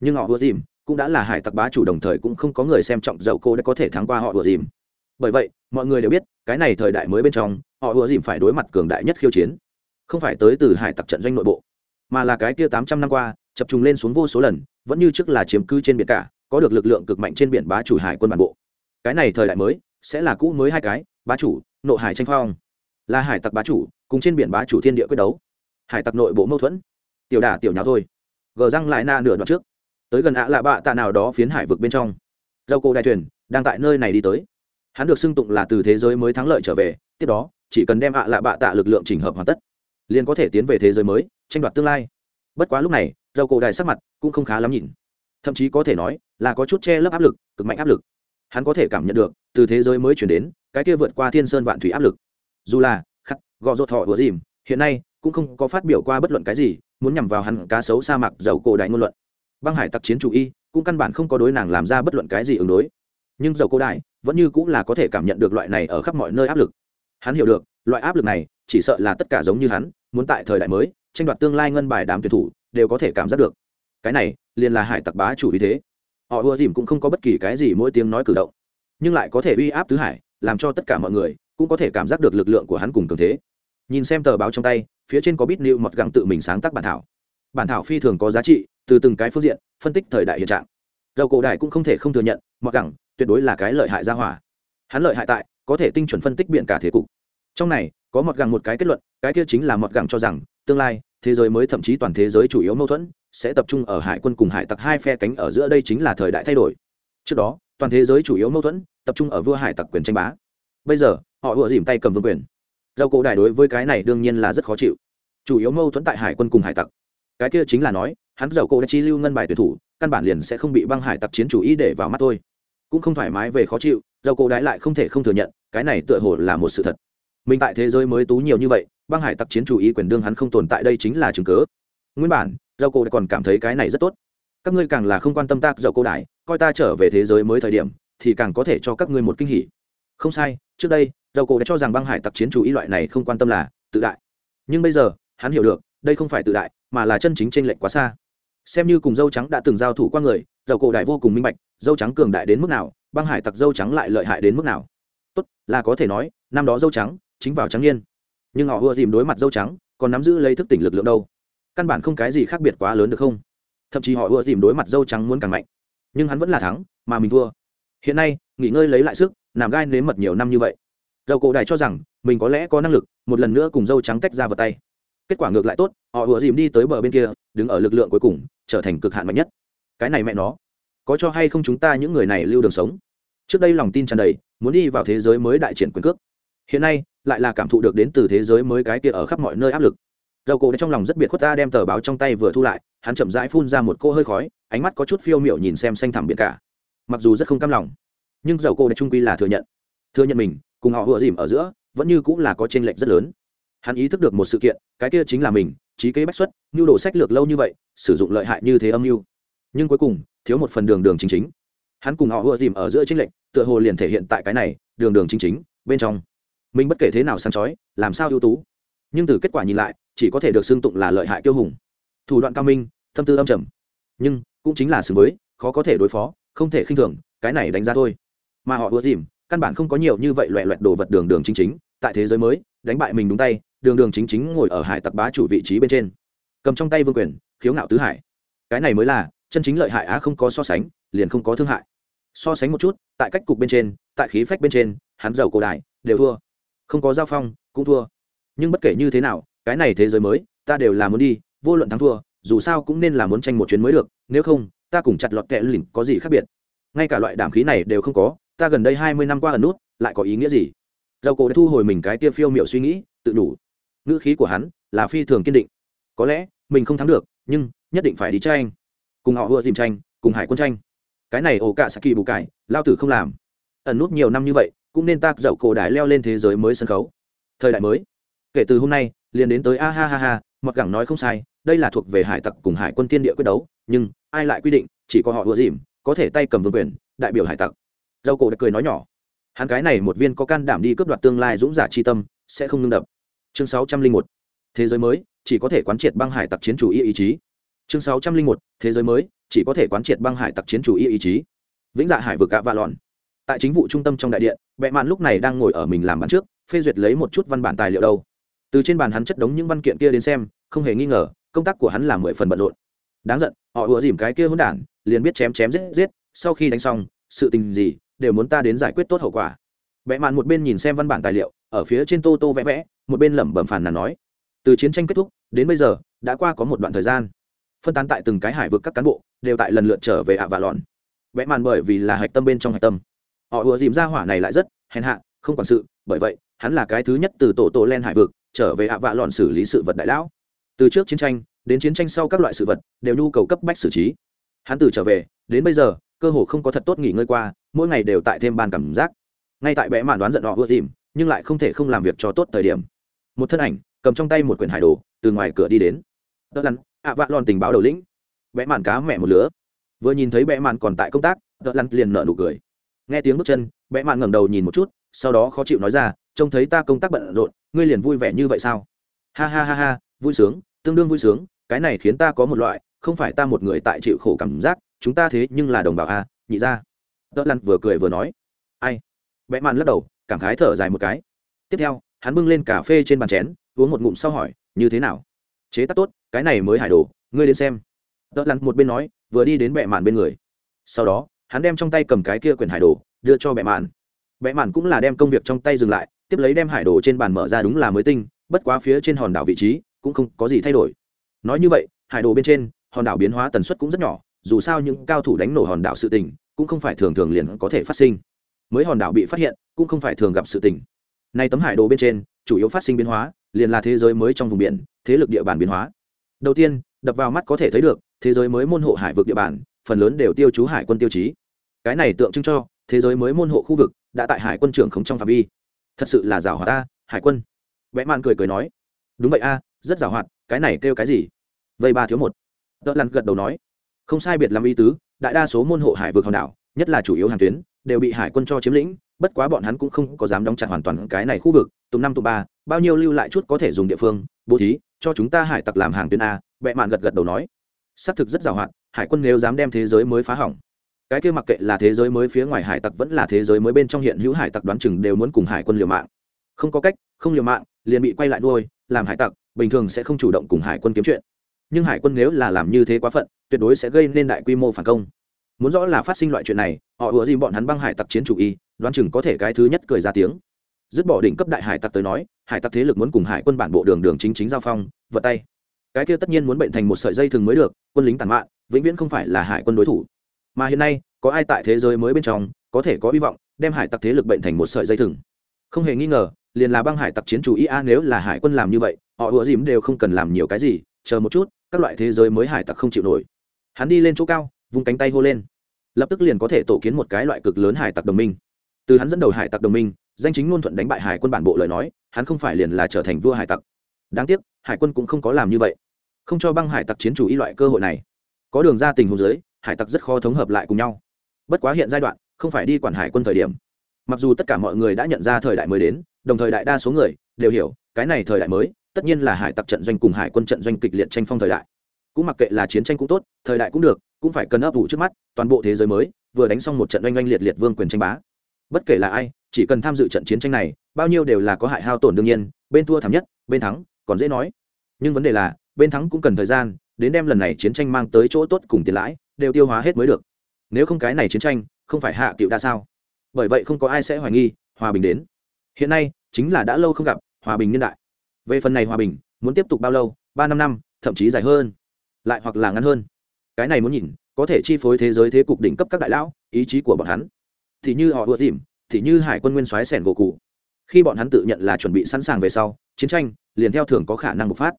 Nhưng họ vừa dìm, cũng đã là hải tặc bá chủ đồng thời cũng không có người xem trọng dầu cô đã có thể thắng qua họ vừa dìm bởi vậy, mọi người đều biết, cái này thời đại mới bên trong, họ vừa dìm phải đối mặt cường đại nhất khiêu chiến. Không phải tới từ hải tặc trận doanh nội bộ, mà là cái kia tám trăm năm qua, chập trùng lên xuống vô số lần, vẫn như trước là chiếm cứ trên biển cả, có được lực lượng cực mạnh trên biển bá chủ hải quân bản bộ. Cái này thời đại mới, sẽ là cũ mới hai cái, bá chủ, nội hải tranh phong. Là hải tặc bá chủ, cùng trên biển bá chủ thiên địa quyết đấu. Hải tặc nội bộ mâu thuẫn. Tiểu đả tiểu nháo thôi. Gờ răng lại na nửa đoạn trước. Tới gần ạ lạ bạ tạ nào đó phiến hải vực bên trong. Dâu cô đại thuyền đang tại nơi này đi tới hắn được xưng tụng là từ thế giới mới thắng lợi trở về, tiếp đó, chỉ cần đem ạ lạ bạ tạ lực lượng chỉnh hợp hoàn tất, liền có thể tiến về thế giới mới, tranh đoạt tương lai. Bất quá lúc này, dầu cổ đài sắc mặt cũng không khá lắm nhìn. Thậm chí có thể nói là có chút che lấp áp lực, cực mạnh áp lực. Hắn có thể cảm nhận được, từ thế giới mới chuyển đến, cái kia vượt qua thiên sơn vạn thủy áp lực. Dù là, khắc, gò rột thọ vừa dìm, hiện nay cũng không có phát biểu qua bất luận cái gì, muốn nhằm vào hắn cá sấu sa mạc dầu cổ đại ngôn luận. Băng hải tặc chiến chủ y, cũng căn bản không có đối nàng làm ra bất luận cái gì ứng đối nhưng dầu cô đại vẫn như cũng là có thể cảm nhận được loại này ở khắp mọi nơi áp lực. Hắn hiểu được, loại áp lực này chỉ sợ là tất cả giống như hắn, muốn tại thời đại mới, tranh đoạt tương lai ngân bài đám tuyển thủ đều có thể cảm giác được. Cái này, liền là hải tặc bá chủ ý thế. Họ ưa dìm cũng không có bất kỳ cái gì mỗi tiếng nói cử động, nhưng lại có thể uy áp tứ hải, làm cho tất cả mọi người cũng có thể cảm giác được lực lượng của hắn cùng cường thế. Nhìn xem tờ báo trong tay, phía trên có bít nịu mọt gặng tự mình sáng tác bản thảo. Bản thảo phi thường có giá trị, từ từng cái phương diện, phân tích thời đại hiện trạng. Dầu cổ đại cũng không thể không thừa nhận mọt gặng tuyệt đối là cái lợi hại ra hỏa. Hắn lợi hại tại, có thể tinh chuẩn phân tích biện cả thế cục. Trong này, có mọt gẳng một cái kết luận, cái kia chính là mọt gẳng cho rằng, tương lai, thế giới mới thậm chí toàn thế giới chủ yếu mâu thuẫn, sẽ tập trung ở hải quân cùng hải tặc hai phe cánh ở giữa đây chính là thời đại thay đổi. Trước đó, toàn thế giới chủ yếu mâu thuẫn, tập trung ở vua hải tặc quyền tranh bá. Bây giờ, họ ùa dìm tay cầm vương quyền. Dầu cổ đại đối với cái này đương nhiên là rất khó chịu. Chủ yếu mâu thuẫn tại hải quân cùng hải tặc. Cái kia chính là nói, hắn dầu cổ đã chi lưu ngân bài tuyển thủ, căn bản liền sẽ không bị băng hải tặc chiến chủ ý để vào mắt thôi cũng không thoải mái về khó chịu, dầu cổ đại lại không thể không thừa nhận, cái này tựa hồ là một sự thật. Mình tại thế giới mới tú nhiều như vậy, băng hải tặc chiến chủ ý quyền đương hắn không tồn tại đây chính là chứng cớ nguyên bản, dầu cổ còn cảm thấy cái này rất tốt. Các ngươi càng là không quan tâm ta dầu cổ đại, coi ta trở về thế giới mới thời điểm, thì càng có thể cho các ngươi một kinh hỉ. Không sai, trước đây, dầu cổ đã cho rằng băng hải tặc chiến chủ ý loại này không quan tâm là tự đại. Nhưng bây giờ, hắn hiểu được, đây không phải tự đại, mà là chân chính t r ê n lệch quá xa. Xem như cùng dâu trắng đã từng giao thủ qua người, dầu cổ đại vô cùng minh bạch dâu trắng cường đại đến mức nào, băng hải tặc dâu trắng lại lợi hại đến mức nào? Tốt, là có thể nói, năm đó dâu trắng chính vào trắng n i ê n nhưng họ ưa tìm đối mặt dâu trắng, còn nắm giữ lấy thức tỉnh lực lượng đâu? Căn bản không cái gì khác biệt quá lớn được không? Thậm chí họ ưa tìm đối mặt dâu trắng muốn càng mạnh. Nhưng hắn vẫn là thắng, mà mình thua. Hiện nay, nghỉ ngơi lấy lại sức làm gai nếm mật nhiều năm như vậy. Dầu cổ đài cho rằng, mình có lẽ có năng lực, một lần nữa cùng dâu trắng tách ra vào tay. Kết quả ngược lại tốt, họ vừa dìm đi tới bờ bên kia, đứng ở lực lượng cuối cùng, trở thành cực hạn mạnh nhất. Cái này mẹ nó có cho hay không chúng ta những người này lưu đường sống? Trước đây lòng tin tràn đầy, muốn đi vào thế giới mới đại triển quyền cước. Hiện nay, lại là cảm thụ được đến từ thế giới mới cái kia ở khắp mọi nơi áp lực. Dầu cổ trong lòng rất biệt khuất ta đem tờ báo trong tay vừa thu lại, hắn chậm rãi phun ra một cô hơi khói, ánh mắt có chút phiêu miệu nhìn xem xanh thẳm biển cả. Mặc dù rất không cam lòng, nhưng dầu cổ trung quy là thừa nhận. Thừa nhận mình, cùng họ vừa dìm ở giữa, vẫn như cũng là có t r ê n lệch rất lớn. Hắn ý thức được một sự kiện, cái kia chính là mình, trí kế bách xuất, nhu đồ sách lược lâu như vậy, sử dụng lợi hại như thế âm mưu. Nhưng cuối cùng thiếu một phần đường đường chính chính. Hắn cùng họ ưa dìm ở giữa chính lệnh tựa hồ liền thể hiện tại cái này, đường đường chính chính, bên trong. Mình bất kể thế nào sáng chói, làm sao ưu tú? Nhưng từ kết quả nhìn lại, chỉ có thể được xưng tụng là lợi hại kiêu hùng. Thủ đoạn cao minh, tâm tư âm trầm. Nhưng, cũng chính là xứng với, khó có thể đối phó, không thể khinh thường, cái này đánh giá thôi. Mà họ ưa dìm, căn bản không có nhiều như vậy loẹ loẹt đồ vật đường đường chính chính, tại thế giới mới, đánh bại mình đúng tay, đường đường chính chính ngồi ở hải tặc bá chủ vị trí bên trên. Cầm trong tay vương quyền, khiếu ngạo tứ hải. Cái này mới là chân chính lợi hại á không có so sánh, liền không có thương hại. So sánh một chút, tại cách cục bên trên, tại khí phách bên trên, hắn giàu cổ đại, đều thua. Không có giao phong, cũng thua. Nhưng bất kể như thế nào, cái này thế giới mới, ta đều là muốn đi, vô luận thắng thua, dù sao cũng nên là muốn tranh một chuyến mới được, nếu không, ta cùng chặt lọt kẹ lỉnh có gì khác biệt. Ngay cả loại đảm khí này đều không có, ta gần đây hai mươi năm qua ẩn nút, lại có ý nghĩa gì? Dầu cổ đã thu hồi mình cái tia phiêu m i ệ u suy nghĩ, tự đủ. Ngữ khí của hắn là phi thường kiên định. Có lẽ, mình không thắng được, nhưng nhất định phải đi tranh cùng họ vừa dìm tranh, cùng hải quân tranh. Cái này ổ cả saki bù cải, lao tử không làm. Ẩn nút nhiều năm như vậy, cũng nên tác dậu cổ đại leo lên thế giới mới sân khấu. Thời đại mới. Kể từ hôm nay, liền đến tới a ha ha ha, mặc gẳng nói không sai, đây là thuộc về hải tặc cùng hải quân tiên địa quyết đấu, nhưng ai lại quy định, chỉ có họ ùa dìm, có thể tay cầm vương quyền, đại biểu hải tặc. Dâu cổ đã cười nói nhỏ. Hắn cái này một viên có can đảm đi cướp đoạt tương lai dũng giả chi tâm, sẽ không ngưng đập. Chương sáu trăm linh một. Thế giới mới, chỉ có thể quán triệt băng hải tặc chiến chủ ý ý chí chương sáu trăm linh một, thế giới mới, chỉ có thể quán triệt băng hải tặc chiến chủ y ý chí. Vĩnh dạ hải vực gạ vạ lòn tại chính vụ trung tâm trong đại điện, bệ mạn lúc này đang ngồi ở mình làm bàn trước, phê duyệt lấy một chút văn bản tài liệu đâu. Từ trên bàn hắn chất đống những văn kiện kia đến xem, không hề nghi ngờ, công tác của hắn là mười phần bận rộn. Đáng giận, họ ùa dìm cái kia hỗn đản, liền biết chém chém giết giết, sau khi đánh xong, sự tình gì, đều muốn ta đến giải quyết tốt hậu quả. Bệ mạn một bên nhìn xem văn bản tài liệu, ở phía trên tô tô vẽ vẽ, một bên lẩm bẩm phàn nàn nói. Từ chiến tranh kết thúc, đến bây giờ, đã qua có một đoạn thời gian phân tán tại từng cái hải vực các cán bộ, đều tại lần lượt trở về ạ và lòn vẽ màn bởi vì là hạch tâm bên trong hạch tâm. Họ ùa dìm ra hỏa này lại rất hèn hạ, không quản sự, bởi vậy, hắn là cái thứ nhất từ tổ tổ len hải vực, trở về ạ vạ lòn xử lý sự vật đại lão. Từ trước chiến tranh, đến chiến tranh sau các loại sự vật, đều nhu cầu cấp bách xử trí. Hắn từ trở về, đến bây giờ, cơ hồ không có thật tốt nghỉ ngơi qua, mỗi ngày đều tại thêm bàn cảm giác. Ngay tại bẽ màn đoán giận họ ưa tìm nhưng lại không thể không làm việc cho tốt thời điểm. Một thân ảnh, cầm trong tay một quyển hải đồ, từ ngoài cửa đi đến. Đỡ lắn ạ vạ lòn tình báo đầu lĩnh. Bẽ màn cá mẹ một lứa. Vừa nhìn thấy bẽ màn còn tại công tác đỡ lăn liền nợ nụ cười. Nghe tiếng bước chân, bẽ màn ngẩng đầu nhìn một chút, sau đó khó chịu nói ra, trông thấy ta công tác bận rộn, ngươi liền vui vẻ như vậy sao? Ha ha ha ha, vui sướng, tương đương vui sướng, cái này khiến ta có một loại, không phải ta một người tại chịu khổ cảm giác, chúng ta thế nhưng là đồng bào a, nhị ra đỡ lăn vừa cười vừa nói. Ai? Vẽ màn lắc đầu, cảm khái thở dài một cái. Tiếp theo, hắn bưng lên cà phê trên bàn chén, uống một ngụm sau hỏi, như thế nào? Chế tác tốt, cái này mới hải đồ, ngươi đến xem. Đỡ lặn một bên nói, vừa đi đến bệ mạn bên người. Sau đó, hắn đem trong tay cầm cái kia quyển hải đồ, đưa cho bệ mạn. Bệ mạn cũng là đem công việc trong tay dừng lại, tiếp lấy đem hải đồ trên bàn mở ra đúng là mới tinh, bất quá phía trên hòn đảo vị trí cũng không có gì thay đổi. Nói như vậy hải đồ bên trên, hòn đảo biến hóa tần suất cũng rất nhỏ, dù sao những cao thủ đánh nổ hòn đảo sự tình, cũng không phải thường thường liền có thể phát sinh. Mới hòn đảo bị phát hiện, cũng không phải thường gặp sự tình. Nay tấm hải đồ bên trên, chủ yếu phát sinh biến hóa liền là thế giới mới trong vùng biển, thế lực địa bàn biến hóa. Đầu tiên, đập vào mắt có thể thấy được, thế giới mới môn hộ hải vực địa bàn, phần lớn đều tiêu chú hải quân tiêu chí. Cái này tượng trưng cho, thế giới mới môn hộ khu vực, đã tại hải quân trưởng khống trong phạm vi. Thật sự là giảo hoạt ta, hải quân. Vẽ mạn cười cười nói. Đúng vậy a, rất giảo hoạt, cái này kêu cái gì? Vây ba thiếu một. Đỡ lặn gật đầu nói. Không sai biệt làm ý tứ, đại đa số môn hộ hải vực hòn đảo, nhất là chủ yếu hàng tuyến, đều bị hải quân cho chiếm lĩnh bất quá bọn hắn cũng không có dám đóng chặt hoàn toàn cái này khu vực tùm năm tùm ba, bao nhiêu lưu lại chút có thể dùng địa phương, bố thí, cho chúng ta hải tặc làm hàng tuyến a, bệ mạn gật gật đầu nói. Xác thực rất giàu hạn, hải quân nếu dám đem thế giới mới phá hỏng. Cái kia mặc kệ là thế giới mới phía ngoài hải tặc vẫn là thế giới mới bên trong hiện hữu hải tặc đoán chừng đều muốn cùng hải quân liều mạng. Không có cách, không liều mạng, liền bị quay lại nuôi, làm hải tặc, bình thường sẽ không chủ động cùng hải quân kiếm chuyện. Nhưng hải quân nếu là làm như thế quá phận, tuyệt đối sẽ gây nên đại quy mô phản công. Muốn rõ là phát sinh loại chuyện này, họ ủa gì bọn hắn băng hải tặc chiến chủ y đoán chừng có thể cái thứ nhất cười ra tiếng. Dứt bỏ đỉnh cấp đại hải tặc tới nói, hải tặc thế lực muốn cùng hải quân bản bộ đường đường chính chính giao phong, vật tay. Cái kia tất nhiên muốn bệnh thành một sợi dây thừng mới được, quân lính tàn mạn, vĩnh viễn không phải là hải quân đối thủ. Mà hiện nay, có ai tại thế giới mới bên trong, có thể có hy vọng đem hải tặc thế lực bệnh thành một sợi dây thừng? Không hề nghi ngờ, liền là băng hải tặc chiến chủ ý a nếu là hải quân làm như vậy, họ ủa dìm đều không cần làm nhiều cái gì, chờ một chút, các loại thế giới mới hải tặc không chịu nổi. Hắn đi lên chỗ cao, vung cánh tay hô lên. Lập tức liền có thể tổ kiến một cái loại cực lớn hải tặc đồng minh từ hắn dẫn đầu hải tặc đồng minh, danh chính ngôn thuận đánh bại hải quân bản bộ lời nói, hắn không phải liền là trở thành vua hải tặc. Đáng tiếc, hải quân cũng không có làm như vậy. Không cho băng hải tặc chiến chủ y loại cơ hội này. Có đường ra tình huống dưới, hải tặc rất khó thống hợp lại cùng nhau. Bất quá hiện giai đoạn, không phải đi quản hải quân thời điểm. Mặc dù tất cả mọi người đã nhận ra thời đại mới đến, đồng thời đại đa số người đều hiểu, cái này thời đại mới, tất nhiên là hải tặc trận doanh cùng hải quân trận doanh kịch liệt tranh phong thời đại. Cũng mặc kệ là chiến tranh cũng tốt, thời đại cũng được, cũng phải cần ấp ủ trước mắt, toàn bộ thế giới mới, vừa đánh xong một trận oanh oanh liệt liệt vương quyền tranh bá bất kể là ai, chỉ cần tham dự trận chiến tranh này, bao nhiêu đều là có hại hao tổn đương nhiên, bên thua thảm nhất, bên thắng, còn dễ nói. Nhưng vấn đề là, bên thắng cũng cần thời gian, đến đem lần này chiến tranh mang tới chỗ tốt cùng tiền lãi, đều tiêu hóa hết mới được. Nếu không cái này chiến tranh, không phải hạ cựu đa sao? Bởi vậy không có ai sẽ hoài nghi, hòa bình đến. Hiện nay, chính là đã lâu không gặp, hòa bình niên đại. Về phần này hòa bình, muốn tiếp tục bao lâu? Ba năm năm, thậm chí dài hơn. Lại hoặc là ngắn hơn. Cái này muốn nhìn, có thể chi phối thế giới thế cục đỉnh cấp các đại lão, ý chí của bọn hắn thì như họ ùa dìm, thì như hải quân nguyên soái sẻn gỗ cụ. Khi bọn hắn tự nhận là chuẩn bị sẵn sàng về sau, chiến tranh liền theo thường có khả năng bộc phát.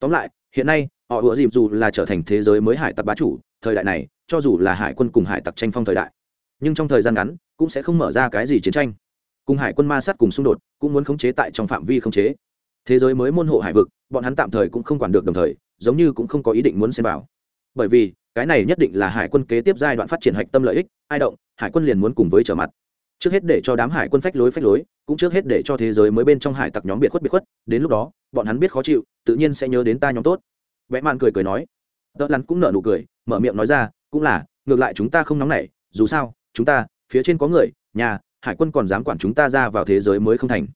Tóm lại, hiện nay, họ ùa dìm dù là trở thành thế giới mới hải tặc bá chủ, thời đại này, cho dù là hải quân cùng hải tặc tranh phong thời đại, nhưng trong thời gian ngắn, cũng sẽ không mở ra cái gì chiến tranh. Cùng hải quân ma sát cùng xung đột, cũng muốn khống chế tại trong phạm vi khống chế. Thế giới mới môn hộ hải vực, bọn hắn tạm thời cũng không quản được đồng thời, giống như cũng không có ý định muốn xem vào. Bởi vì cái này nhất định là hải quân kế tiếp giai đoạn phát triển hạch tâm lợi ích, ai động, hải quân liền muốn cùng với trở mặt. Trước hết để cho đám hải quân phách lối phách lối, cũng trước hết để cho thế giới mới bên trong hải tặc nhóm biệt khuất biệt khuất, đến lúc đó, bọn hắn biết khó chịu, tự nhiên sẽ nhớ đến ta nhóm tốt. Vẽ mạn cười cười nói. Đỡ lắn cũng nở nụ cười, mở miệng nói ra, cũng là, ngược lại chúng ta không nóng nảy, dù sao, chúng ta, phía trên có người, nhà, hải quân còn dám quản chúng ta ra vào thế giới mới không thành.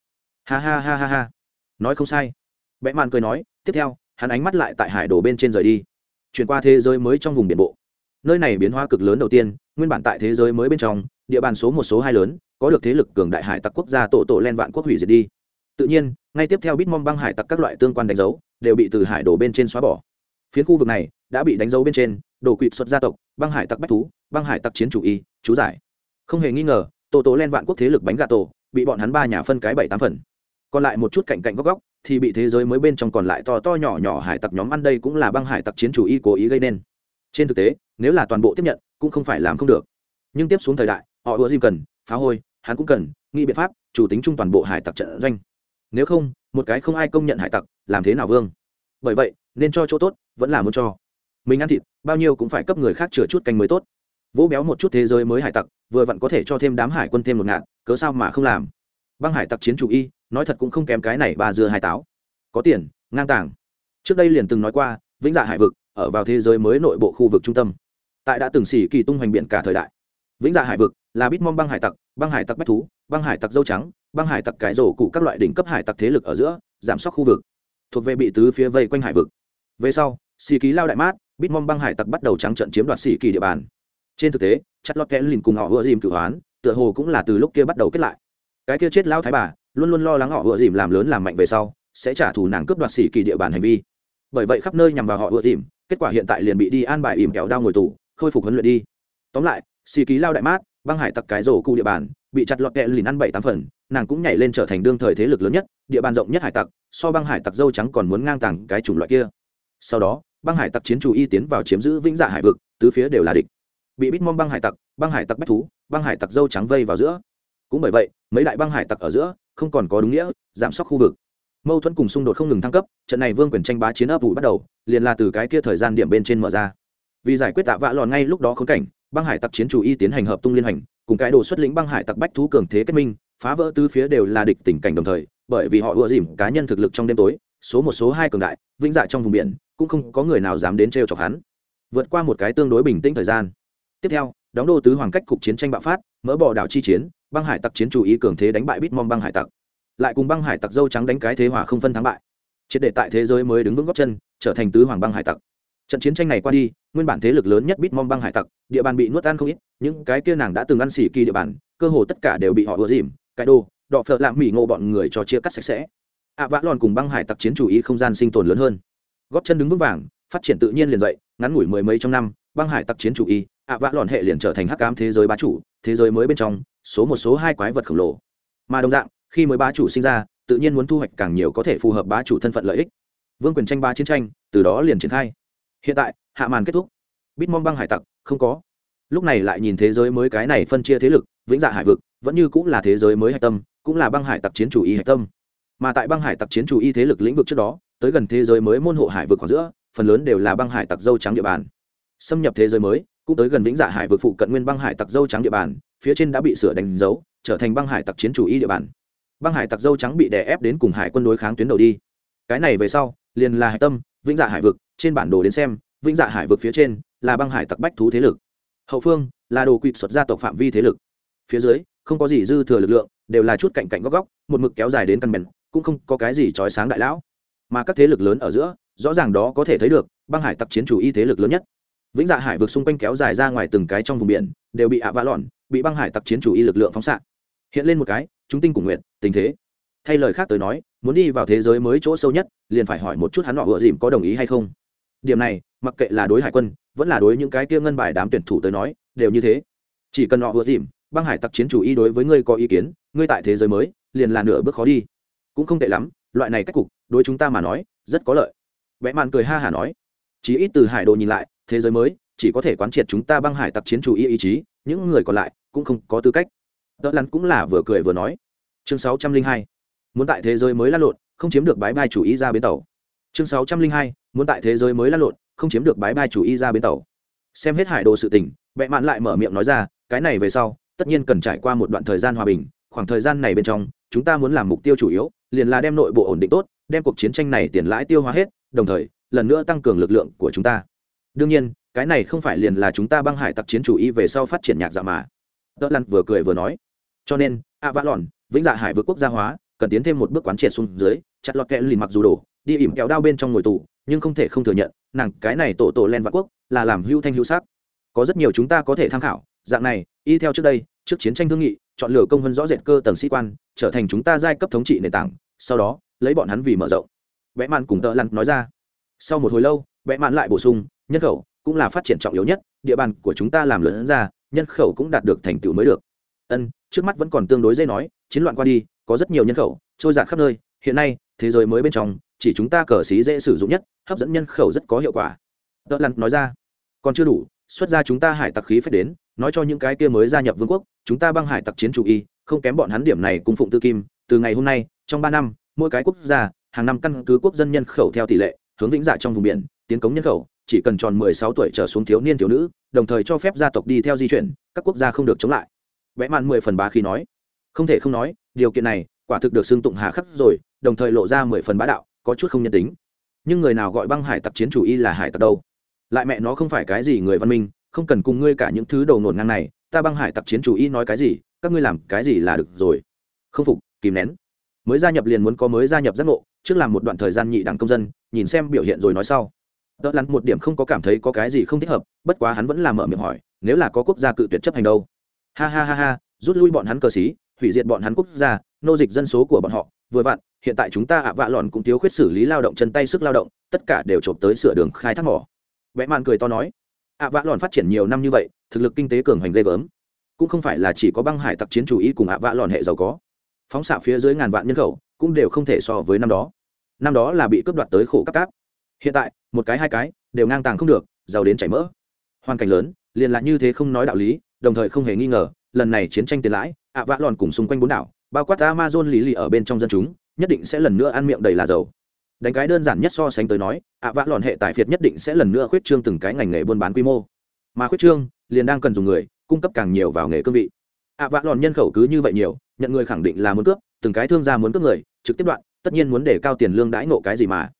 Ha ha ha ha ha. Nói không sai. Vẽ mạn cười nói, tiếp theo, hắn ánh mắt lại tại hải đồ bên trên rời đi chuyển qua thế giới mới trong vùng biển bộ. Nơi này biến hóa cực lớn đầu tiên, nguyên bản tại thế giới mới bên trong, địa bàn số một số hai lớn, có được thế lực cường đại hải tặc quốc gia tổ tổ len vạn quốc hủy diệt đi. Tự nhiên, ngay tiếp theo bitmom băng hải tặc các loại tương quan đánh dấu, đều bị từ hải đồ bên trên xóa bỏ. Phiến khu vực này đã bị đánh dấu bên trên đồ quỵt xuất gia tộc, băng hải tặc bách thú, băng hải tặc chiến chủ y, chú giải. Không hề nghi ngờ, tổ tổ len vạn quốc thế lực bánh gà tổ, bị bọn hắn ba nhà phân cái bảy tám phần. Còn lại một chút cạnh cạnh góc góc thì bị thế giới mới bên trong còn lại to to nhỏ nhỏ hải tặc nhóm ăn đây cũng là băng hải tặc chiến chủ y cố ý gây nên. Trên thực tế, nếu là toàn bộ tiếp nhận, cũng không phải làm không được. Nhưng tiếp xuống thời đại, họ ùa dìm cần, phá hôi, hắn cũng cần, nghĩ biện pháp, chủ tính chung toàn bộ hải tặc trận doanh. Nếu không, một cái không ai công nhận hải tặc, làm thế nào vương? Bởi vậy, nên cho chỗ tốt, vẫn là muốn cho. Mình ăn thịt, bao nhiêu cũng phải cấp người khác chừa chút canh mới tốt. Vỗ béo một chút thế giới mới hải tặc, vừa vặn có thể cho thêm đám hải quân thêm một ngạn, cớ sao mà không làm? Băng hải tặc chiến chủ y, nói thật cũng không kém cái này ba dưa hai táo. Có tiền, ngang tàng. Trước đây liền từng nói qua, vĩnh dạ hải vực, ở vào thế giới mới nội bộ khu vực trung tâm. Tại đã từng xỉ kỳ tung hoành biển cả thời đại. Vĩnh dạ hải vực là bitmom băng hải tặc, băng hải tặc bách thú, băng hải tặc dâu trắng, băng hải tặc cái rổ cụ các loại đỉnh cấp hải tặc thế lực ở giữa, giảm sóc khu vực. Thuộc về bị tứ phía vây quanh hải vực. Về sau, xỉ kỳ lao đại mát bitmom băng hải tặc bắt đầu trắng trận chiếm đoạt xỉ kỳ địa bàn. Trên thực tế, chặt lọt kẽ lìn cùng họ vừa dìm cửu hoán, tựa hồ cũng là từ lúc kia bắt đầu kết lại cái kia chết lao thái bà, luôn luôn lo lắng họ ựa dìm làm lớn làm mạnh về sau, sẽ trả thù nàng cướp đoạt xỉ kỳ địa bàn hành vi. Bởi vậy khắp nơi nhằm vào họ ựa dìm, kết quả hiện tại liền bị đi an bài ìm kẹo đao ngồi tù, khôi phục huấn luyện đi. Tóm lại xỉ kỳ lao đại mát, băng hải tặc cái rổ cụ địa bàn, bị chặt lọt kẹ lìn ăn bảy tám phần, nàng cũng nhảy lên trở thành đương thời thế lực lớn nhất, địa bàn rộng nhất hải tặc, so băng hải tặc dâu trắng còn muốn ngang tàng cái chủng loại kia. Sau đó, băng hải tặc chiến chủ y tiến vào chiếm giữ vĩnh dạ hải vực, tứ phía đều là địch. Bị bít mong băng hải tặc, băng hải tặc bách thú, băng hải tặc dâu trắng vây vào giữa cũng bởi vậy, mấy đại băng hải tặc ở giữa không còn có đúng nghĩa, giảm sóc khu vực. Mâu thuẫn cùng xung đột không ngừng thăng cấp, trận này vương quyền tranh bá chiến ấp vụ bắt đầu, liền là từ cái kia thời gian điểm bên trên mở ra. Vì giải quyết tạ vạ lòn ngay lúc đó khốn cảnh, băng hải tặc chiến chủ y tiến hành hợp tung liên hành, cùng cái đồ xuất lĩnh băng hải tặc bách thú cường thế kết minh, phá vỡ tứ phía đều là địch tình cảnh đồng thời, bởi vì họ ùa dìm cá nhân thực lực trong đêm tối, số một số hai cường đại, vĩnh dạ trong vùng biển, cũng không có người nào dám đến trêu chọc hắn. Vượt qua một cái tương đối bình tĩnh thời gian. Tiếp theo, đóng đô tứ hoàng cách cục chiến tranh bạo phát, mỡ bỏ đảo chi chiến băng hải tặc chiến chủ ý cường thế đánh bại bít mong băng hải tặc. Lại cùng băng hải tặc dâu trắng đánh cái thế hòa không phân thắng bại. Triệt để tại thế giới mới đứng vững góc chân, trở thành tứ hoàng băng hải tặc. Trận chiến tranh này qua đi, nguyên bản thế lực lớn nhất bít mong băng hải tặc, địa bàn bị nuốt ăn không ít, những cái kia nàng đã từng ăn xỉ kỳ địa bàn, cơ hồ tất cả đều bị họ ùa dìm cái đồ, đọ phợ lạm mỹ ngộ bọn người cho chia cắt sạch sẽ. Ạ vã lòn cùng băng hải tặc chiến chủ ý không gian sinh tồn lớn hơn. Góp chân đứng vững vàng, phát triển tự nhiên liền dậy, ngắn ngủi mười mấy trong năm, băng hải tặc chiến chủ y ạ vã lòn hệ liền trở thành hắc cám thế giới bá chủ, thế giới mới bên trong số một số hai quái vật khổng lồ. Mà đồng dạng, khi mới bá chủ sinh ra, tự nhiên muốn thu hoạch càng nhiều có thể phù hợp bá chủ thân phận lợi ích. Vương quyền tranh ba chiến tranh, từ đó liền triển khai. Hiện tại, hạ màn kết thúc. Bitmom băng hải tặc, không có. Lúc này lại nhìn thế giới mới cái này phân chia thế lực, vĩnh dạ hải vực, vẫn như cũng là thế giới mới hạch tâm, cũng là băng hải tặc chiến chủ y hạch tâm. Mà tại băng hải tặc chiến chủ y thế lực lĩnh vực trước đó, tới gần thế giới mới môn hộ hải vực ở giữa, phần lớn đều là băng hải tặc dâu trắng địa bàn. Xâm nhập thế giới mới, cũng tới gần vĩnh dạ hải vực phụ cận nguyên băng hải tặc dâu trắng địa bàn phía trên đã bị sửa đánh dấu, trở thành băng hải tặc chiến chủ y địa bàn. Băng hải tặc dâu trắng bị đè ép đến cùng hải quân đối kháng tuyến đầu đi. Cái này về sau, liền là hải tâm, vĩnh dạ hải vực, trên bản đồ đến xem, vĩnh dạ hải vực phía trên là băng hải tặc bách thú thế lực. Hậu phương là đồ quỵt xuất gia tộc phạm vi thế lực. Phía dưới, không có gì dư thừa lực lượng, đều là chút cạnh cạnh góc góc, một mực kéo dài đến căn bèn cũng không có cái gì trói sáng đại lão. Mà các thế lực lớn ở giữa, rõ ràng đó có thể thấy được, băng hải tặc chiến chủ y thế lực lớn nhất. Vĩnh dạ hải vực xung quanh kéo dài ra ngoài từng cái trong vùng biển, đều bị ạ vã lòn bị băng hải tặc chiến chủ y lực lượng phóng xạ. Hiện lên một cái, chúng tinh cùng nguyện, tình thế. Thay lời khác tới nói, muốn đi vào thế giới mới chỗ sâu nhất, liền phải hỏi một chút hắn họ vừa dìm có đồng ý hay không. Điểm này, mặc kệ là đối hải quân, vẫn là đối những cái kia ngân bài đám tuyển thủ tới nói, đều như thế. Chỉ cần họ vừa dìm, băng hải tặc chiến chủ y đối với ngươi có ý kiến, ngươi tại thế giới mới, liền là nửa bước khó đi. Cũng không tệ lắm, loại này cách cục, đối chúng ta mà nói, rất có lợi. Vẽ màn cười ha hả nói. Chỉ ít từ hải đồ nhìn lại, thế giới mới, chỉ có thể quán triệt chúng ta băng hải tặc chiến chủ y ý chí, những người còn lại cũng không có tư cách. Đỡ lắn cũng là vừa cười vừa nói. Chương sáu trăm linh hai, muốn tại thế giới mới lăn lộn, không chiếm được bãi bai chủ ý ra bến tàu. Chương sáu trăm linh hai, muốn tại thế giới mới lăn lộn, không chiếm được bãi bai chủ ý ra bến tàu. Xem hết hải đồ sự tình vẽ mạn lại mở miệng nói ra, cái này về sau, tất nhiên cần trải qua một đoạn thời gian hòa bình, khoảng thời gian này bên trong, chúng ta muốn làm mục tiêu chủ yếu, liền là đem nội bộ ổn định tốt, đem cuộc chiến tranh này tiền lãi tiêu hóa hết, đồng thời, lần nữa tăng cường lực lượng của chúng ta. Đương nhiên, cái này không phải liền là chúng ta băng hải tặc chiến chủ y về sau phát triển nhạc dạ mà tợ lặn vừa cười vừa nói. Cho nên a vã lòn vĩnh dạ hải vượt quốc gia hóa, cần tiến thêm một bước quán triệt xuống dưới, chặt lọt kẽ lìn mặc dù đổ, đi ỉm kéo đao bên trong ngồi tù, nhưng không thể không thừa nhận, nàng cái này tổ tổ len vạn quốc, là làm hưu thanh hưu sắc. Có rất nhiều chúng ta có thể tham khảo, dạng này, y theo trước đây, trước chiến tranh thương nghị, chọn lựa công hơn rõ rệt cơ tầng sĩ quan, trở thành chúng ta giai cấp thống trị nền tảng, sau đó, lấy bọn hắn vì mở rộng. Vẽ mạn cùng tợ lặn nói ra. Sau một hồi lâu, vẽ mạn lại bổ sung, nhân khẩu, cũng là phát triển trọng yếu nhất, địa bàn của chúng ta làm lớn ra nhân khẩu cũng đạt được thành tựu mới được. Ân, trước mắt vẫn còn tương đối dễ nói, chiến loạn qua đi, có rất nhiều nhân khẩu, trôi giạt khắp nơi, hiện nay, thế giới mới bên trong, chỉ chúng ta cờ xí dễ sử dụng nhất, hấp dẫn nhân khẩu rất có hiệu quả. Tợ lặn nói ra, còn chưa đủ, xuất ra chúng ta hải tặc khí phép đến, nói cho những cái kia mới gia nhập vương quốc, chúng ta băng hải tặc chiến chủ y, không kém bọn hắn điểm này cùng phụng tư kim, từ ngày hôm nay, trong ba năm, mỗi cái quốc gia, hàng năm căn cứ quốc dân nhân khẩu theo tỷ lệ, hướng vĩnh dạ trong vùng biển, tiến cống nhân khẩu chỉ cần tròn mười sáu tuổi trở xuống thiếu niên thiếu nữ, đồng thời cho phép gia tộc đi theo di chuyển, các quốc gia không được chống lại. Vẽ mạn mười phần bá khi nói. Không thể không nói, điều kiện này quả thực được xưng tụng hà khắc rồi, đồng thời lộ ra mười phần bá đạo, có chút không nhân tính. Nhưng người nào gọi băng hải tặc chiến chủ y là hải tặc đâu? Lại mẹ nó không phải cái gì người văn minh, không cần cùng ngươi cả những thứ đầu nổn ngang này, ta băng hải tặc chiến chủ y nói cái gì, các ngươi làm cái gì là được rồi. Không phục, kìm nén. Mới gia nhập liền muốn có mới gia nhập giác ngộ, trước làm một đoạn thời gian nhị đẳng công dân, nhìn xem biểu hiện rồi nói sau đỡ lăn một điểm không có cảm thấy có cái gì không thích hợp, bất quá hắn vẫn làm mở miệng hỏi, nếu là có quốc gia cự tuyệt chấp hành đâu? Ha ha ha ha, rút lui bọn hắn cờ xí hủy diệt bọn hắn quốc gia, nô dịch dân số của bọn họ, vừa vặn, hiện tại chúng ta ạ vạ lòn cũng thiếu khuyết xử lý lao động chân tay sức lao động, tất cả đều trộm tới sửa đường khai thác mỏ. Vẽ mạn cười to nói, ạ vạ lòn phát triển nhiều năm như vậy, thực lực kinh tế cường hành ghê gớm. Cũng không phải là chỉ có băng hải tặc chiến chủ ý cùng ạ vạ lòn hệ giàu có. Phóng xạ phía dưới ngàn vạn nhân khẩu, cũng đều không thể so với năm đó. Năm đó là bị cướp đoạt tới khổ cấp cáp hiện tại, một cái, hai cái, đều ngang tàng không được, giàu đến chảy mỡ. Hoàn cảnh lớn, liền là như thế không nói đạo lý, đồng thời không hề nghi ngờ, lần này chiến tranh tiền lãi, ạ vã lòn cùng xung quanh bốn đảo, bao quát amazon lý lì ở bên trong dân chúng, nhất định sẽ lần nữa ăn miệng đầy là dầu. Đánh cái đơn giản nhất so sánh tới nói, ạ vã lòn hệ tài phiệt nhất định sẽ lần nữa khuyết trương từng cái ngành nghề buôn bán quy mô. Mà khuyết trương, liền đang cần dùng người, cung cấp càng nhiều vào nghề cương vị. Ạ vã lòn nhân khẩu cứ như vậy nhiều, nhận người khẳng định là muốn cướp, từng cái thương gia muốn cướp người, trực tiếp đoạn, tất nhiên muốn để cao tiền lương đãi ngộ cái gì mà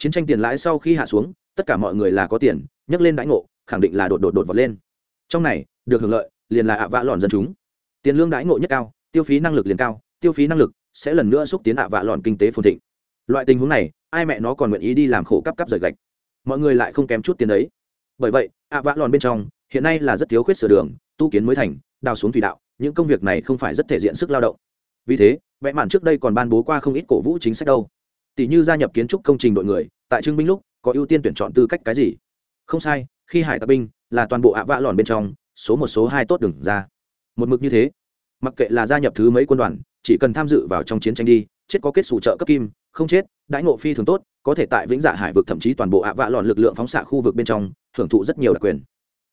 chiến tranh tiền lãi sau khi hạ xuống, tất cả mọi người là có tiền, nhấc lên đãi ngộ, khẳng định là đột đột đột vọt lên. Trong này, được hưởng lợi, liền là ạ vạ lòn dân chúng. Tiền lương đãi ngộ nhất cao, tiêu phí năng lực liền cao, tiêu phí năng lực sẽ lần nữa xúc tiến ạ vạ lòn kinh tế phồn thịnh. Loại tình huống này, ai mẹ nó còn nguyện ý đi làm khổ cắp cắp rời gạch. Mọi người lại không kém chút tiền đấy. Bởi vậy, ạ vạ lòn bên trong, hiện nay là rất thiếu khuyết sửa đường, tu kiến mới thành, đào xuống thủy đạo, những công việc này không phải rất thể diện sức lao động. Vì thế, vẽ mạn trước đây còn ban bố qua không ít cổ vũ chính sách đâu tỷ như gia nhập kiến trúc công trình đội người, tại trưng binh lúc, có ưu tiên tuyển chọn tư cách cái gì? Không sai, khi hải tặc binh là toàn bộ ạ vạ lòn bên trong, số một, số hai tốt đừng ra. Một mực như thế. Mặc kệ là gia nhập thứ mấy quân đoàn, chỉ cần tham dự vào trong chiến tranh đi, chết có kết xù trợ cấp kim, không chết, đãi ngộ phi thường tốt, có thể tại vĩnh dạ hải vực thậm chí toàn bộ ạ vạ lòn lực lượng phóng xạ khu vực bên trong, hưởng thụ rất nhiều đặc quyền.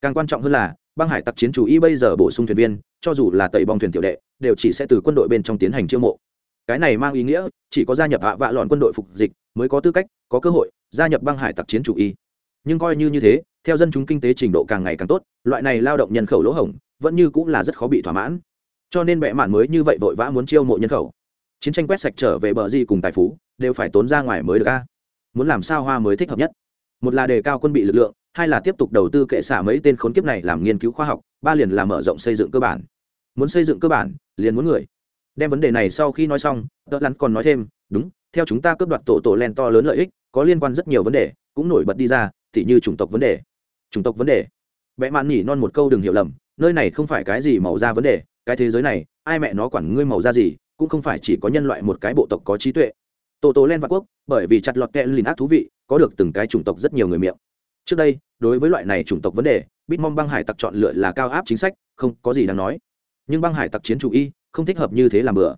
Càng quan trọng hơn là, băng hải tặc chiến chủ y bây giờ bổ sung thuyền viên, cho dù là tẩy bong thuyền tiểu đệ, đều chỉ sẽ từ quân đội bên trong tiến hành chiêu mộ cái này mang ý nghĩa, chỉ có gia nhập ạ vạ lòn quân đội phục dịch mới có tư cách, có cơ hội gia nhập băng hải tặc chiến chủ y. Nhưng coi như như thế, theo dân chúng kinh tế trình độ càng ngày càng tốt, loại này lao động nhân khẩu lỗ hổng vẫn như cũng là rất khó bị thỏa mãn. Cho nên bệ mạn mới như vậy vội vã muốn chiêu mộ nhân khẩu. Chiến tranh quét sạch trở về bờ di cùng tài phú, đều phải tốn ra ngoài mới được a. Muốn làm sao hoa mới thích hợp nhất? Một là đề cao quân bị lực lượng, hai là tiếp tục đầu tư kệ xả mấy tên khốn kiếp này làm nghiên cứu khoa học, ba liền là mở rộng xây dựng cơ bản. Muốn xây dựng cơ bản, liền muốn người đem vấn đề này sau khi nói xong tợ lắn còn nói thêm, đúng, theo chúng ta cướp đoạt tổ tổ len to lớn lợi ích, có liên quan rất nhiều vấn đề, cũng nổi bật đi ra t như chủng tộc vấn đề. Chủng tộc vấn đề. Vẽ mạn nhỉ non một câu đừng hiểu lầm, nơi này không phải cái gì màu da vấn đề, cái thế giới này, ai mẹ nó quản ngươi màu da gì, cũng không phải chỉ có nhân loại một cái bộ tộc có trí tuệ. Tổ tổ len vạn quốc, bởi vì chặt lọt kẹ lìn ác thú vị, có được từng cái chủng tộc rất nhiều người miệng. Trước đây, đối với loại này chủng tộc vấn đề, bitmom băng hải tặc chọn lựa là cao áp chính sách, không có gì đáng nói. Nhưng băng hải tặc chiến chủ y không thích hợp như thế làm bừa.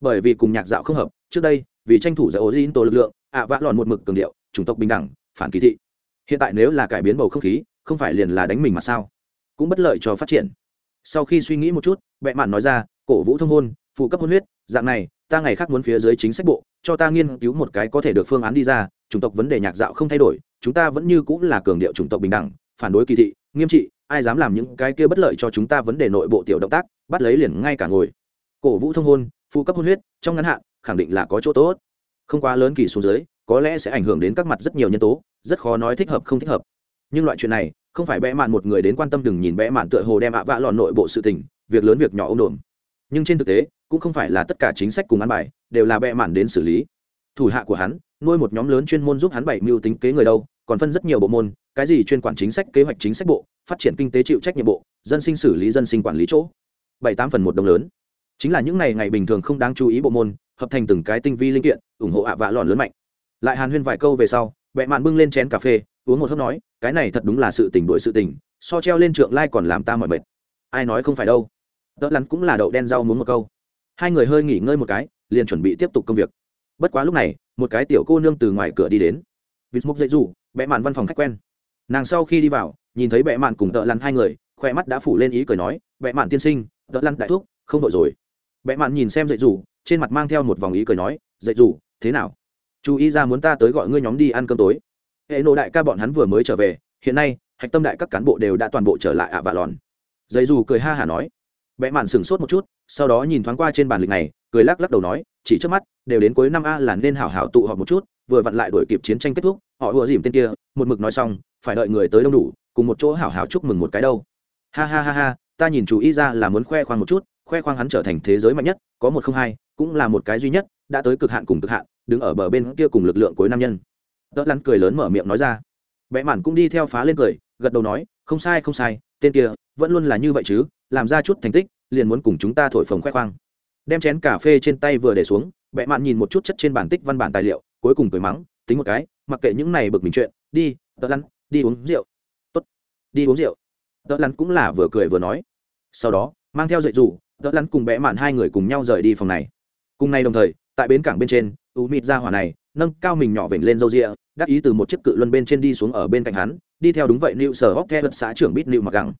Bởi vì cùng nhạc dạo không hợp, trước đây, vì tranh thủ giải ố tổ lực lượng, ạ vã lòn một mực cường điệu, chủng tộc bình đẳng, phản kỳ thị. Hiện tại nếu là cải biến bầu không khí, không phải liền là đánh mình mà sao? Cũng bất lợi cho phát triển. Sau khi suy nghĩ một chút, bệ mạn nói ra, cổ vũ thông hôn, phụ cấp hôn huyết, dạng này, ta ngày khác muốn phía dưới chính sách bộ, cho ta nghiên cứu một cái có thể được phương án đi ra, chủng tộc vấn đề nhạc dạo không thay đổi, chúng ta vẫn như cũng là cường điệu chủng tộc bình đẳng, phản đối kỳ thị, nghiêm trị, ai dám làm những cái kia bất lợi cho chúng ta vấn đề nội bộ tiểu động tác, bắt lấy liền ngay cả ngồi cổ vũ thông hôn phụ cấp hôn huyết, trong ngắn hạn, khẳng định là có chỗ tốt. Không quá lớn kỳ xuống dưới, có lẽ sẽ ảnh hưởng đến các mặt rất nhiều nhân tố, rất khó nói thích hợp không thích hợp. Nhưng loại chuyện này, không phải bẽ mạn một người đến quan tâm đừng nhìn bẽ mạn tựa hồ đem ạ vạ lọn nội bộ sự tình, việc lớn việc nhỏ ông đồn. Nhưng trên thực tế, cũng không phải là tất cả chính sách cùng ăn bài, đều là bẽ mạn đến xử lý. Thủ hạ của hắn, nuôi một nhóm lớn chuyên môn giúp hắn bảy mưu tính kế người đâu, còn phân rất nhiều bộ môn, cái gì chuyên quản chính sách, kế hoạch chính sách bộ, phát triển kinh tế chịu trách nhiệm bộ, dân sinh xử lý dân sinh quản lý chỗ. Bảy tám phần một đồng lớn chính là những ngày ngày bình thường không đáng chú ý bộ môn, hợp thành từng cái tinh vi linh kiện, ủng hộ ạ vạ lọn lớn mạnh. Lại hàn huyên vài câu về sau vẹ mạn bưng lên chén cà phê, uống một hớp nói, cái này thật đúng là sự tình đổi sự tình, so treo lên trượng lai còn làm ta mỏi mệt. Ai nói không phải đâu. Đỡ lắn cũng là đậu đen rau muốn một câu. Hai người hơi nghỉ ngơi một cái, liền chuẩn bị tiếp tục công việc. Bất quá lúc này, một cái tiểu cô nương từ ngoài cửa đi đến. Vịt mục dậy rủ bẽ mạn văn phòng khách quen. Nàng sau khi đi vào, nhìn thấy bẽ mạn cùng tợ lăn hai người khoe mắt đã phủ lên ý cười nói bẽ mạn tiên sinh tợ lăn đại thuốc không vội rồi. Bẽ mạn nhìn xem dậy dù, trên mặt mang theo một vòng ý cười nói dậy dù, thế nào? Chú ý ra muốn ta tới gọi ngươi nhóm đi ăn cơm tối. Hệ nộ đại ca bọn hắn vừa mới trở về hiện nay hạch tâm đại các cán bộ đều đã toàn bộ trở lại ạ vạ lòn. Dạy dù cười ha hả nói. Bẽ mạn sửng sốt một chút sau đó nhìn thoáng qua trên bàn lịch này cười lắc lắc đầu nói chỉ trước mắt đều đến cuối năm a là nên hảo hảo tụ họp một chút vừa vặn lại đổi kịp chiến tranh kết thúc họ ùa dìm tên kia một mực nói xong phải đợi người tới đông đủ cùng một chỗ hảo hảo chúc mừng một cái đâu. Ha ha ha ha ta nhìn chú ý ra là muốn khoe khoang một chút khoe khoang hắn trở thành thế giới mạnh nhất, có một không hai, cũng là một cái duy nhất, đã tới cực hạn cùng cực hạn, đứng ở bờ bên kia cùng lực lượng cuối nam nhân. Tớ lăn cười lớn mở miệng nói ra. Vẽ mạn cũng đi theo phá lên cười, gật đầu nói, không sai không sai, tên kia vẫn luôn là như vậy chứ, làm ra chút thành tích, liền muốn cùng chúng ta thổi phồng khoe khoang. Đem chén cà phê trên tay vừa để xuống vẽ mạn nhìn một chút chất trên bản tích văn bản tài liệu, cuối cùng cười mắng, tính một cái, mặc kệ những này bực mình chuyện, đi, tớ lăn, đi uống rượu. Tốt, đi uống rượu. Tớ lăn cũng là vừa cười vừa nói. Sau đó, mang theo dạy dù đỡ lăn cùng bẽ mạn hai người cùng nhau rời đi phòng này. Cùng nay đồng thời, tại bến cảng bên trên u mịt ra hỏa này, nâng cao mình nhỏ vểnh lên râu rịa, đắc ý từ một chiếc cự luân bên trên đi xuống ở bên cạnh hắn, đi theo đúng vậy nịu sở hóc theo xã trưởng bít nịu mặc gẳng.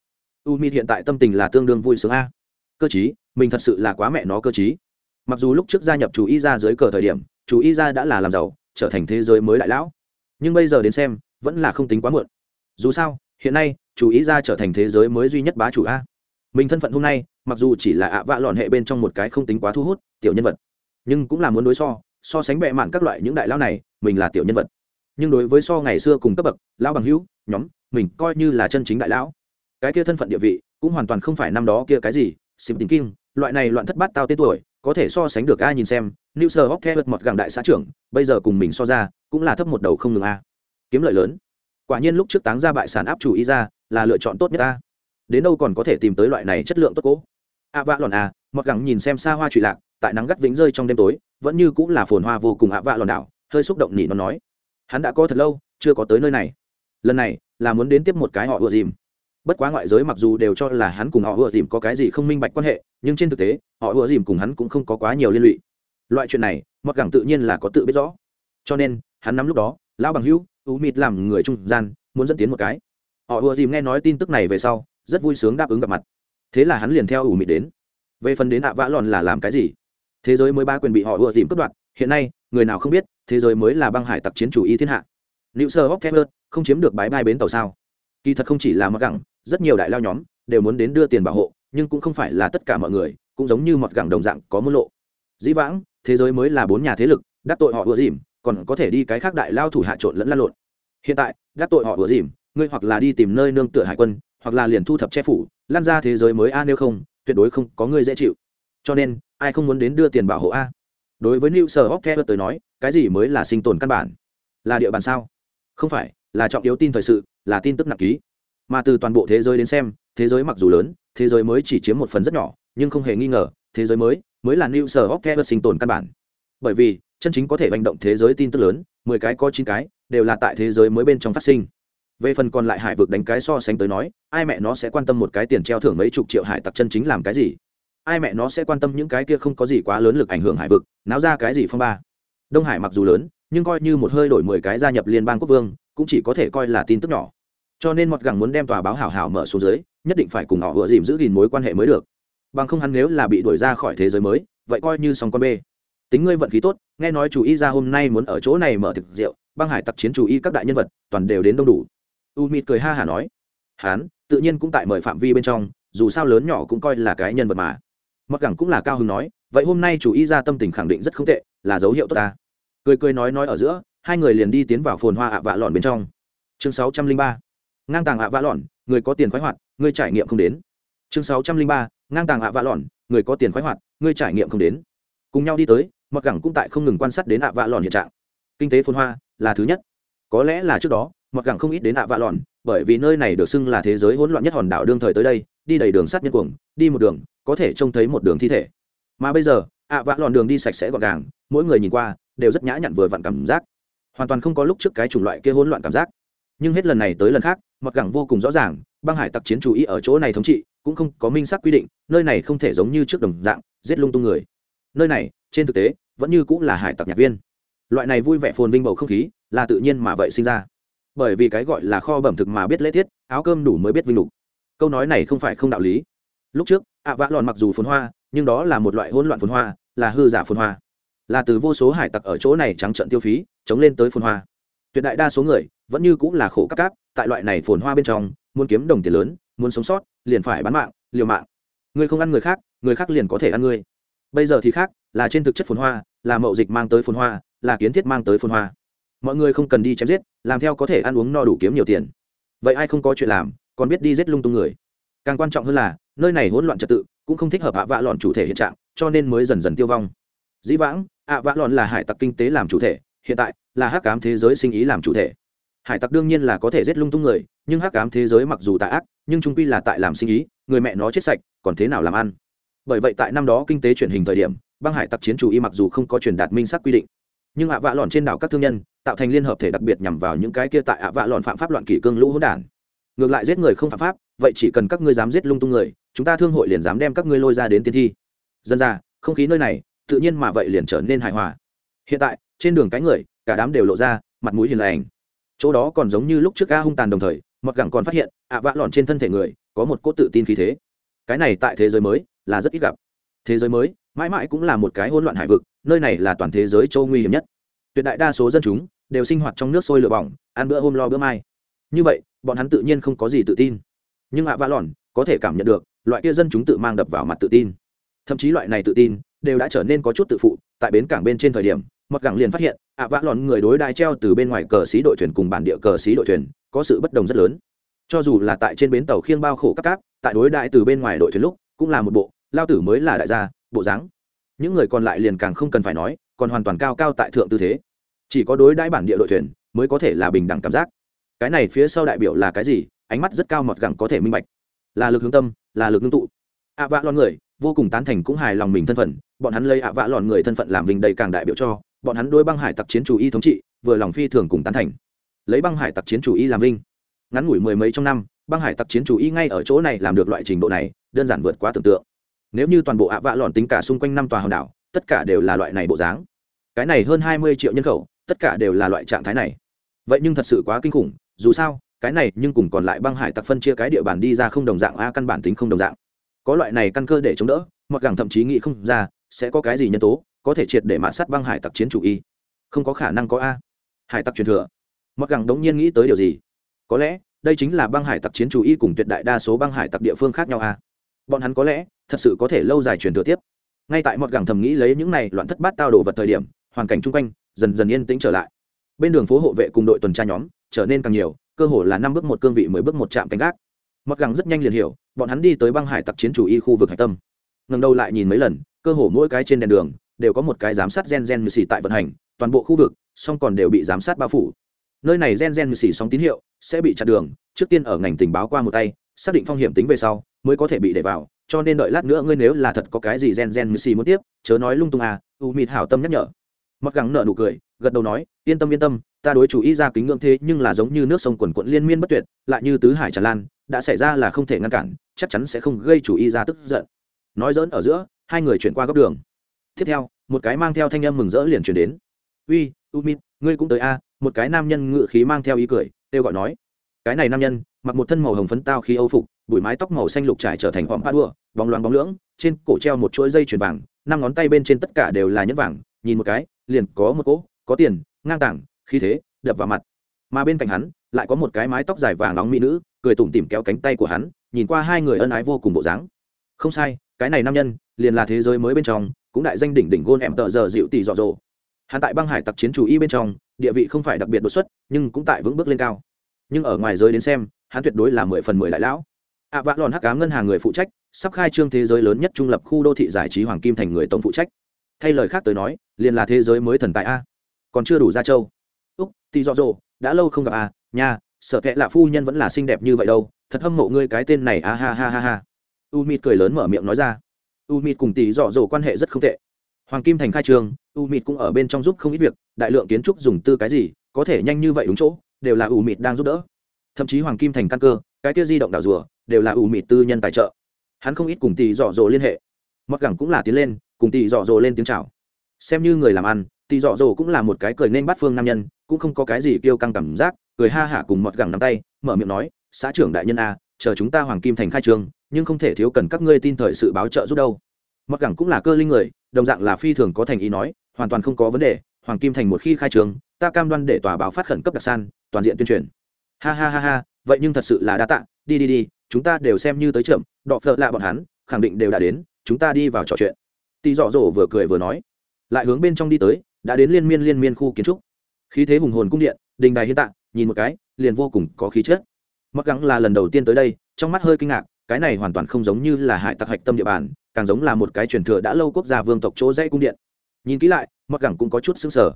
U mịt hiện tại tâm tình là tương đương vui sướng a. Cơ chí, mình thật sự là quá mẹ nó cơ chí. Mặc dù lúc trước gia nhập chú y ra dưới cờ thời điểm, chú y ra đã là làm giàu, trở thành thế giới mới đại lão. Nhưng bây giờ đến xem, vẫn là không tính quá muộn. Dù sao, hiện nay, chú ý ra trở thành thế giới mới duy nhất bá chủ a mình thân phận hôm nay, mặc dù chỉ là ạ vạ lọn hệ bên trong một cái không tính quá thu hút, tiểu nhân vật, nhưng cũng là muốn đối so so sánh bệ mạn các loại những đại lao này, mình là tiểu nhân vật. Nhưng đối với so ngày xưa cùng cấp bậc, lão bằng hữu, nhóm, mình coi như là chân chính đại lão. Cái kia thân phận địa vị, cũng hoàn toàn không phải năm đó kia cái gì xìm tính kim loại này loạn thất bát tao tên tuổi, có thể so sánh được ai nhìn xem, new sir hóc theo một gàng đại xã trưởng, bây giờ cùng mình so ra, cũng là thấp một đầu không ngừng a. Kiếm lợi lớn. Quả nhiên lúc trước táng ra bại sản áp chủ ý ra, là lựa chọn tốt nhất ta đến đâu còn có thể tìm tới loại này chất lượng tốt cố. Ạ vạ lòn à, một gẳng nhìn xem xa hoa trụy lạc tại nắng gắt vĩnh rơi trong đêm tối vẫn như cũng là phồn hoa vô cùng ạ vạ lòn đảo hơi xúc động nhỉ nó nói. Hắn đã có thật lâu chưa có tới nơi này. Lần này là muốn đến tiếp một cái họ ùa dìm. Bất quá ngoại giới mặc dù đều cho là hắn cùng họ ùa dìm có cái gì không minh bạch quan hệ nhưng trên thực tế họ ùa dìm cùng hắn cũng không có quá nhiều liên lụy. Loại chuyện này mặc gẳng tự nhiên là có tự biết rõ. Cho nên hắn nắm lúc đó lão bằng hữu u mịt làm người trung gian muốn dẫn tiến một cái. Họ ùa dìm nghe nói tin tức này về sau rất vui sướng đáp ứng gặp mặt. Thế là hắn liền theo ủ mịt đến. Về phần đến ạ vã lòn là làm cái gì? Thế giới mới ba quyền bị họ ùa dìm cướp đoạt, hiện nay, người nào không biết, thế giới mới là băng hải tặc chiến chủ y thiên hạ. Liệu sơ hóc thép không chiếm được bãi bay bến tàu sao? Kỳ thật không chỉ là mặc gẳng, rất nhiều đại lao nhóm đều muốn đến đưa tiền bảo hộ, nhưng cũng không phải là tất cả mọi người, cũng giống như mọt gẳng đồng dạng có môn lộ. Dĩ vãng, thế giới mới là bốn nhà thế lực, đắc tội họ ùa dìm, còn có thể đi cái khác đại lao thủ hạ trộn lẫn lan lộn. Hiện tại, đắc tội họ ùa dìm, ngươi hoặc là đi tìm nơi nương tựa hải quân hoặc là liền thu thập che phủ, lan ra thế giới mới a, nếu không, tuyệt đối không có người dễ chịu. Cho nên, ai không muốn đến đưa tiền bảo hộ a? Đối với new sở hóc tới nói, cái gì mới là sinh tồn căn bản? Là địa bàn sao? Không phải, là trọng yếu tin thời sự, là tin tức nặng ký. Mà từ toàn bộ thế giới đến xem, thế giới mặc dù lớn, thế giới mới chỉ chiếm một phần rất nhỏ, nhưng không hề nghi ngờ, thế giới mới mới là new sở hóc sinh tồn căn bản. Bởi vì, chân chính có thể hành động thế giới tin tức lớn, mười cái có chín cái, đều là tại thế giới mới bên trong phát sinh về phần còn lại hải vực đánh cái so sánh tới nói, ai mẹ nó sẽ quan tâm một cái tiền treo thưởng mấy chục triệu hải tặc chân chính làm cái gì? Ai mẹ nó sẽ quan tâm những cái kia không có gì quá lớn lực ảnh hưởng hải vực, náo ra cái gì phong ba? Đông hải mặc dù lớn, nhưng coi như một hơi đổi mười cái gia nhập liên bang quốc vương, cũng chỉ có thể coi là tin tức nhỏ. Cho nên mọt gẳng muốn đem tòa báo hảo hảo mở xuống dưới, nhất định phải cùng họ vừa dìm giữ gìn mối quan hệ mới được. Bằng không hắn nếu là bị đuổi ra khỏi thế giới mới, vậy coi như sòng con bê. Tính ngươi vận khí tốt, nghe nói chủ y ra hôm nay muốn ở chỗ này mở thực rượu, băng hải tặc chiến chủ y các đại nhân vật, toàn đều đến đông đủ u mịt cười ha hả nói, hán, tự nhiên cũng tại mời phạm vi bên trong, dù sao lớn nhỏ cũng coi là cái nhân vật mà. Mặc gẳng cũng là cao hứng nói, vậy hôm nay chủ y ra tâm tình khẳng định rất không tệ, là dấu hiệu tốt ta. Cười cười nói nói ở giữa, hai người liền đi tiến vào phồn hoa ạ vạ lòn bên trong. Chương sáu trăm linh ba, ngang tàng ạ vạ lòn người có tiền khoái hoạt, người trải nghiệm không đến. Chương sáu trăm linh ba, ngang tàng ạ vạ lòn người có tiền khoái hoạt, người trải nghiệm không đến. Cùng nhau đi tới mặc gẳng cũng tại không ngừng quan sát đến ạ vạ lòn hiện trạng. Kinh tế phồn hoa là thứ nhất. Có lẽ là trước đó mặc gẳng không ít đến ạ vạ lòn bởi vì nơi này được xưng là thế giới hỗn loạn nhất hòn đảo đương thời tới đây, đi đầy đường sắt nhân cuồng, đi một đường, có thể trông thấy một đường thi thể. Mà bây giờ, ạ vạ lòn đường đi sạch sẽ gọn gàng, mỗi người nhìn qua, đều rất nhã nhặn vừa vặn cảm giác. Hoàn toàn không có lúc trước cái chủng loại kia hỗn loạn cảm giác. Nhưng hết lần này tới lần khác, mặc gẳng vô cùng rõ ràng, băng hải tặc chiến chủ ý ở chỗ này thống trị, cũng không có minh xác quy định, nơi này không thể giống như trước đồng dạng, giết lung tung người. Nơi này, trên thực tế, vẫn như cũng là hải tặc nhạc viên. Loại này vui vẻ phồn vinh bầu không khí, là tự nhiên mà vậy sinh ra bởi vì cái gọi là kho bẩm thực mà biết lễ tiết, áo cơm đủ mới biết vinh lục. Câu nói này không phải không đạo lý. Lúc trước, ạ vã lòn mặc dù phồn hoa, nhưng đó là một loại hỗn loạn phồn hoa, là hư giả phồn hoa. Là từ vô số hải tặc ở chỗ này trắng trận tiêu phí, chống lên tới phồn hoa. Tuyệt đại đa số người, vẫn như cũng là khổ các cáp, tại loại này phồn hoa bên trong, muốn kiếm đồng tiền lớn, muốn sống sót, liền phải bán mạng, liều mạng. Người không ăn người khác người khác liền có thể ăn ngươi bây giờ thì khác, là trên thực chất phồn hoa, là mậu dịch mang tới phồn hoa, là kiến thiết mang tới phồn hoa. Mọi người không cần đi chém giết làm theo có thể ăn uống no đủ kiếm nhiều tiền. Vậy ai không có chuyện làm, còn biết đi giết lung tung người. Càng quan trọng hơn là, nơi này hỗn loạn trật tự, cũng không thích hợp ạ vạ lòn chủ thể hiện trạng, cho nên mới dần dần tiêu vong. Dĩ vãng, ạ vạ lòn là hải tặc kinh tế làm chủ thể, hiện tại là hắc cám thế giới sinh ý làm chủ thể. Hải tặc đương nhiên là có thể giết lung tung người, nhưng hắc cám thế giới mặc dù tạ ác, nhưng trung quy là tại làm sinh ý, người mẹ nó chết sạch, còn thế nào làm ăn? Bởi vậy tại năm đó kinh tế truyền hình thời điểm, băng hải tặc chiến chủ y mặc dù không có truyền đạt minh sắc quy định, nhưng ạ vạ lòn trên đảo các thương nhân tạo thành liên hợp thể đặc biệt nhằm vào những cái kia tại ạ vạ lọn phạm pháp loạn kỷ cương lũ hỗn đản. Ngược lại giết người không phạm pháp, vậy chỉ cần các ngươi dám giết lung tung người, chúng ta thương hội liền dám đem các ngươi lôi ra đến tiên thi. Dân ra, không khí nơi này, tự nhiên mà vậy liền trở nên hài hòa. Hiện tại, trên đường cái người, cả đám đều lộ ra, mặt mũi hiền lành. Chỗ đó còn giống như lúc trước ga hung tàn đồng thời mọt gẳng còn phát hiện, ạ vạ lọn trên thân thể người, có một cốt tự tin khí thế. Cái này tại thế giới mới, là rất ít gặp. Thế giới mới, mãi mãi cũng là một cái hỗn loạn hải vực, nơi này là toàn thế giới châu nguy hiểm nhất tuyệt đại đa số dân chúng đều sinh hoạt trong nước sôi lửa bỏng, ăn bữa hôm lo bữa mai. Như vậy, bọn hắn tự nhiên không có gì tự tin. Nhưng ạ vạ lòn có thể cảm nhận được, loại kia dân chúng tự mang đập vào mặt tự tin. Thậm chí loại này tự tin đều đã trở nên có chút tự phụ, tại bến cảng bên trên thời điểm mọt cảng liền phát hiện, ạ vạ lòn người đối đai treo từ bên ngoài cờ xí đội thuyền cùng bản địa cờ xí đội thuyền có sự bất đồng rất lớn. Cho dù là tại trên bến tàu khiêng bao khổ các cáp, tại đối đại từ bên ngoài đội thuyền lúc cũng là một bộ, lao tử mới là đại gia, bộ dáng. Những người còn lại liền càng không cần phải nói còn hoàn toàn cao cao tại thượng tư thế. Chỉ có đối đãi bản địa đội thuyền mới có thể là bình đẳng cảm giác. Cái này phía sau đại biểu là cái gì? Ánh mắt rất cao mọt gẳng có thể minh bạch. Là lực hướng tâm, là lực ngưng tụ. Ạ vạ lon người, vô cùng tán thành cũng hài lòng mình thân phận. Bọn hắn lấy ạ vạ lòn người thân phận làm vinh đầy càng đại biểu cho, bọn hắn đôi băng hải tặc chiến chủ y thống trị, vừa lòng phi thường cùng tán thành. Lấy băng hải tặc chiến chủ y làm vinh. Ngắn ngủi mười mấy trong năm, băng hải tặc chiến chủ y ngay ở chỗ này làm được loại trình độ này, đơn giản vượt quá tưởng tượng. Nếu như toàn bộ ạ vạ lòn tính cả xung quanh năm tòa hòn đảo, tất cả đều là loại này bộ dáng cái này hơn hai mươi triệu nhân khẩu, tất cả đều là loại trạng thái này. Vậy nhưng thật sự quá kinh khủng, dù sao, cái này nhưng cùng còn lại băng hải tặc phân chia cái địa bàn đi ra không đồng dạng, a, căn bản tính không đồng dạng. Có loại này căn cơ để chống đỡ mặc gẳng thậm chí nghĩ không ra, sẽ có cái gì nhân tố có thể triệt để mạn sát băng hải tặc chiến chủ y. Không có khả năng có a. Hải tặc truyền thừa. Mặc gẳng đống nhiên nghĩ tới điều gì? Có lẽ, đây chính là băng hải tặc chiến chủ y cùng tuyệt đại đa số băng hải tặc địa phương khác nhau a. Bọn hắn có lẽ, thật sự có thể lâu dài truyền thừa tiếp. Ngay tại một gẳng thầm nghĩ lấy những này loạn thất bát tao đồ vật thời điểm hoàn cảnh chung quanh dần dần yên tĩnh trở lại. Bên đường phố hộ vệ cùng đội tuần tra nhóm trở nên càng nhiều, cơ hồ là năm bước một cương vị, mười bước một trạm canh gác. Mặc gẳng rất nhanh liền hiểu, bọn hắn đi tới băng hải tặc chiến chủ y khu vực hải tâm. Ngần đầu lại nhìn mấy lần, cơ hồ mỗi cái trên đèn đường đều có một cái giám sát gen gen mười xì tại vận hành, toàn bộ khu vực, song còn đều bị giám sát bao phủ. Nơi này gen gen mười xì sóng tín hiệu sẽ bị chặn đường, trước tiên ở ngành tình báo qua một tay, xác định phong hiểm tính về sau mới có thể bị để vào, cho nên đợi lát nữa ngươi nếu là thật có cái gì gen gen mười xì muốn tiếp, chớ nói lung tung à u mịt hảo tâm nhắc nhở mặc gắng nợ nụ cười, gật đầu nói, yên tâm yên tâm, ta đối chủ ý ra kính ngưỡng thế nhưng là giống như nước sông quần quận liên miên bất tuyệt, lại như tứ hải tràn lan, đã xảy ra là không thể ngăn cản, chắc chắn sẽ không gây chủ ý ra tức giận. Nói dỡn ở giữa, hai người chuyển qua góc đường. Tiếp theo, một cái mang theo thanh âm mừng rỡ liền chuyển đến. Uy umit ngươi cũng tới a? Một cái nam nhân ngự khí mang theo ý cười, kêu gọi nói. Cái này nam nhân, mặc một thân màu hồng phấn tao khi âu phục, bụi mái tóc màu xanh lục trải trở thành hòm pa đua, bóng loáng bóng lưỡng, trên cổ treo một chuỗi dây chuyền vàng, năm ngón tay bên trên tất cả đều là nhẫn vàng, nhìn một cái liền có một cỗ có tiền ngang tảng khí thế đập vào mặt. Mà bên cạnh hắn lại có một cái mái tóc dài vàng nóng mỹ nữ cười tủm tỉm kéo cánh tay của hắn nhìn qua hai người ân ái vô cùng bộ dáng. Không sai cái này nam nhân liền là thế giới mới bên trong cũng đại danh đỉnh đỉnh gôn em tợ giờ dịu tỷ dọ dỗ. Hắn tại băng hải tặc chiến chủ y bên trong địa vị không phải đặc biệt đột xuất nhưng cũng tại vững bước lên cao. Nhưng ở ngoài giới đến xem hắn tuyệt đối là mười phần mười đại lão. Ạ à, vạ lòn hắc cá ngân hàng người phụ trách sắp khai trương thế giới lớn nhất trung lập khu đô thị giải trí hoàng kim thành người tổng phụ trách thay lời khác tới nói, liền là thế giới mới thần tại a. Còn chưa đủ ra châu. Úc tỷ dọ dỗ, đã lâu không gặp à, a nha sợ kệ lạ phu nhân vẫn là xinh đẹp như vậy đâu, thật hâm mộ ngươi cái tên này a ha ha ha ha. U mịt cười lớn mở miệng nói ra. U mịt cùng tỷ dọ dỗ quan hệ rất không tệ. Hoàng kim thành khai trường u mịt cũng ở bên trong giúp không ít việc, đại lượng kiến trúc dùng tư cái gì, có thể nhanh như vậy đúng chỗ, đều là u mịt đang giúp đỡ. Thậm chí hoàng kim thành căn cơ, cái kia di động đảo rùa, đều là u mịt tư nhân tài trợ. Hắn không ít cùng tỷ dọ dỗ liên hệ. Mặc gẳng cũng là tiến lên cùng tỷ dọ dỗ lên tiếng chào. Xem như người làm ăn tỷ dọ dỗ cũng là một cái cười nên bắt phương nam nhân cũng không có cái gì kêu căng cảm giác cười ha hả cùng mọt gẳng nắm tay mở miệng nói xã trưởng đại nhân a chờ chúng ta hoàng kim thành khai trường, nhưng không thể thiếu cần các ngươi tin thời sự báo trợ giúp đâu. Mọt gẳng cũng là cơ linh người đồng dạng là phi thường có thành ý nói hoàn toàn không có vấn đề hoàng kim thành một khi khai trường, ta cam đoan để tòa báo phát khẩn cấp đặc san toàn diện tuyên truyền. Ha ha ha ha vậy nhưng thật sự là đa tạ đi đi đi chúng ta đều xem như tới trưởng đọ phợ lạ bọn hắn khẳng định đều đã đến chúng ta đi vào trò chuyện tỳ dọ dỗ vừa cười vừa nói, lại hướng bên trong đi tới, đã đến liên miên liên miên khu kiến trúc. Khí thế hùng hồn cung điện, đình đài hiến tại nhìn một cái, liền vô cùng có khí chất. Mặc gắng là lần đầu tiên tới đây, trong mắt hơi kinh ngạc, cái này hoàn toàn không giống như là hải tặc hạch tâm địa bàn, càng giống là một cái truyền thừa đã lâu quốc gia vương tộc chỗ dãy cung điện. Nhìn kỹ lại, mặc gắng cũng có chút xứng sở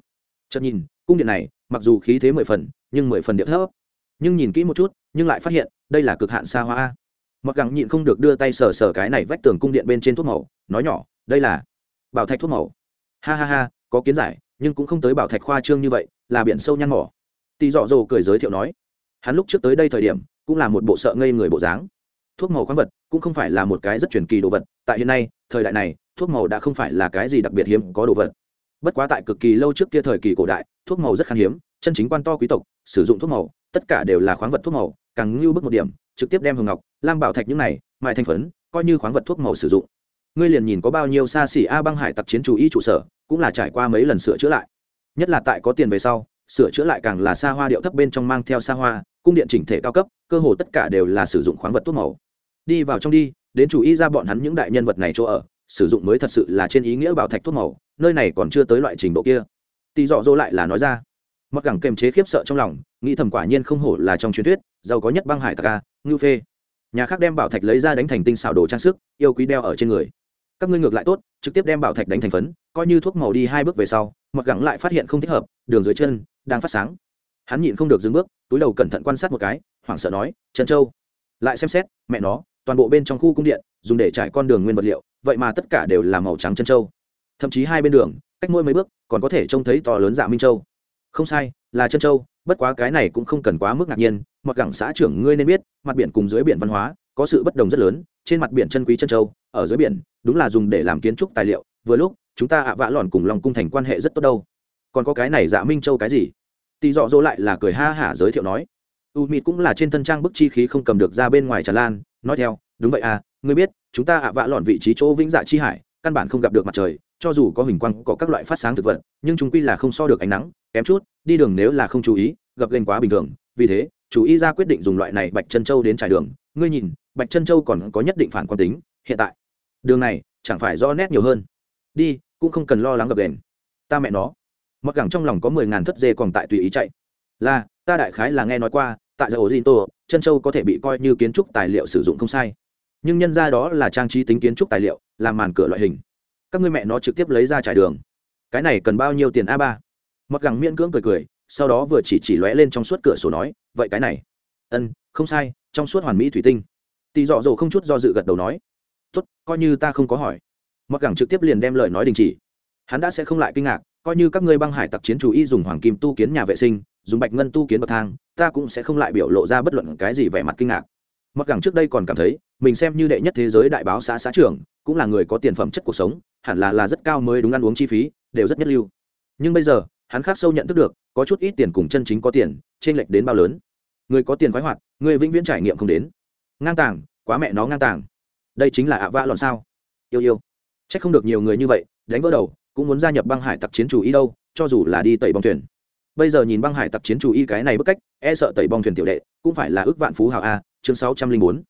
chợt nhìn, cung điện này, mặc dù khí thế mười phần, nhưng mười phần địa thấp. Nhưng nhìn kỹ một chút, nhưng lại phát hiện, đây là cực hạn xa hoa mặc gắng nhịn không được đưa tay sờ sờ cái này vách tường cung điện bên trên thuốc màu, nói nhỏ, đây là bảo thạch thuốc màu. Ha ha ha, có kiến giải, nhưng cũng không tới bảo thạch khoa trương như vậy, là biển sâu nhăn mỏ. Tỳ dọ dồ cười giới thiệu nói, hắn lúc trước tới đây thời điểm, cũng là một bộ sợ ngây người bộ dáng. Thuốc màu khoáng vật cũng không phải là một cái rất truyền kỳ đồ vật, tại hiện nay, thời đại này, thuốc màu đã không phải là cái gì đặc biệt hiếm có đồ vật. Bất quá tại cực kỳ lâu trước kia thời kỳ cổ đại, thuốc màu rất khan hiếm, chân chính quan to quý tộc, sử dụng thuốc màu, tất cả đều là khoáng vật thuốc màu, càng ngưu bức một điểm, trực tiếp đem hồng ngọc lam bảo thạch những này, mài thành phấn, coi như khoáng vật thuốc màu sử dụng. Ngươi liền nhìn có bao nhiêu xa xỉ a băng hải tặc chiến chủ y trụ sở, cũng là trải qua mấy lần sửa chữa lại. Nhất là tại có tiền về sau, sửa chữa lại càng là xa hoa điệu thấp bên trong mang theo xa hoa, cung điện chỉnh thể cao cấp, cơ hồ tất cả đều là sử dụng khoáng vật thuốc màu. Đi vào trong đi, đến chủ y ra bọn hắn những đại nhân vật này chỗ ở, sử dụng mới thật sự là trên ý nghĩa bảo thạch thuốc màu, nơi này còn chưa tới loại trình độ kia. Tỳ dọ dỗ lại là nói ra. Mặc gẳng kềm chế khiếp sợ trong lòng, nghĩ thầm quả nhiên không hổ là trong truyền thuyết, giàu có nhất băng hải taka ngưu phê nhà khác đem bảo thạch lấy ra đánh thành tinh xảo đồ trang sức, yêu quý đeo ở trên người. Các ngươi ngược lại tốt, trực tiếp đem bảo thạch đánh thành phấn, coi như thuốc màu đi hai bước về sau mặc gẳng lại phát hiện không thích hợp, đường dưới chân đang phát sáng. Hắn nhịn không được dừng bước, túi đầu cẩn thận quan sát một cái, hoảng sợ nói, trần châu, lại xem xét, mẹ nó, toàn bộ bên trong khu cung điện, dùng để trải con đường nguyên vật liệu, vậy mà tất cả đều là màu trắng chân châu. Thậm chí hai bên đường, cách mỗi mấy bước, còn có thể trông thấy to lớn dạ minh châu. Không sai là chân châu, bất quá cái này cũng không cần quá mức ngạc nhiên mặc gẳng xã trưởng ngươi nên biết, mặt biển cùng dưới biển văn hóa, có sự bất đồng rất lớn, trên mặt biển chân quý chân châu, ở dưới biển, đúng là dùng để làm kiến trúc tài liệu, vừa lúc, chúng ta ạ vã lòn cùng lòng cung thành quan hệ rất tốt đâu. Còn có cái này dạ minh châu cái gì? Tỳ dọ dỗ lại là cười ha hả giới thiệu nói. U mịt cũng là trên thân trang bức chi khí không cầm được ra bên ngoài tràn lan, nói theo, đúng vậy à ngươi biết, chúng ta ạ vạ lòn vị trí chỗ vĩnh dạ chi hải, căn bản không gặp được mặt trời, cho dù có hình quang, có các loại phát sáng thực vật, nhưng chúng quy là không so được ánh nắng kém chút, đi đường nếu là không chú ý, gặp lên quá bình thường. Vì thế, chú ý ra quyết định dùng loại này bạch chân châu đến trải đường. Ngươi nhìn, bạch chân châu còn có nhất định phản quan tính, hiện tại. Đường này, chẳng phải do nét nhiều hơn. Đi, cũng không cần lo lắng gặp đèn ta mẹ nó. Mặc gẳng trong lòng có mười ngàn thất dê còn tại tùy ý chạy. Là, ta đại khái là nghe nói qua, tại giờ ổ di tô chân châu có thể bị coi như kiến trúc tài liệu sử dụng không sai. Nhưng nhân ra đó là trang trí tính kiến trúc tài liệu làm màn cửa loại hình. Các ngươi mẹ nó trực tiếp lấy ra trải đường. Cái này cần bao nhiêu tiền a ba? Mặc gẳng miễn cưỡng cười cười, sau đó vừa chỉ chỉ lóe lên trong suốt cửa sổ nói, vậy cái này. Ân, không sai, trong suốt hoàn mỹ thủy tinh. Tỳ dọ dỗ không chút do dự gật đầu nói, tốt, coi như ta không có hỏi. Mặc gẳng trực tiếp liền đem lời nói đình chỉ. Hắn đã sẽ không lại kinh ngạc, coi như các ngươi băng hải tặc chiến chủ y dùng hoàng kim tu kiến nhà vệ sinh, dùng bạch ngân tu kiến bậc thang, ta cũng sẽ không lại biểu lộ ra bất luận cái gì vẻ mặt kinh ngạc. Mặc gẳng trước đây còn cảm thấy, mình xem như đệ nhất thế giới đại báo xã xã trưởng, cũng là người có tiền phẩm chất cuộc sống, hẳn là là rất cao mới đúng ăn uống chi phí, đều rất nhất lưu. Nhưng bây giờ hắn khác sâu nhận thức được, có chút ít tiền cùng chân chính có tiền trên lệch đến bao lớn. Người có tiền khoái hoạt, người vĩnh viễn trải nghiệm không đến. Ngang tàng, quá mẹ nó ngang tàng. Đây chính là ạ vã lòn sao? Yêu yêu. C h ắ c không được nhiều người như vậy, đánh vỡ đầu, cũng muốn gia nhập băng hải tặc chiến chủ y đâu, cho dù là đi tẩy bong thuyền. Bây giờ nhìn băng hải tặc chiến chủ y cái này bức cách e sợ tẩy bong thuyền tiểu đệ, cũng phải là ước vạn phú hào a, chương sáu trăm linh bốn.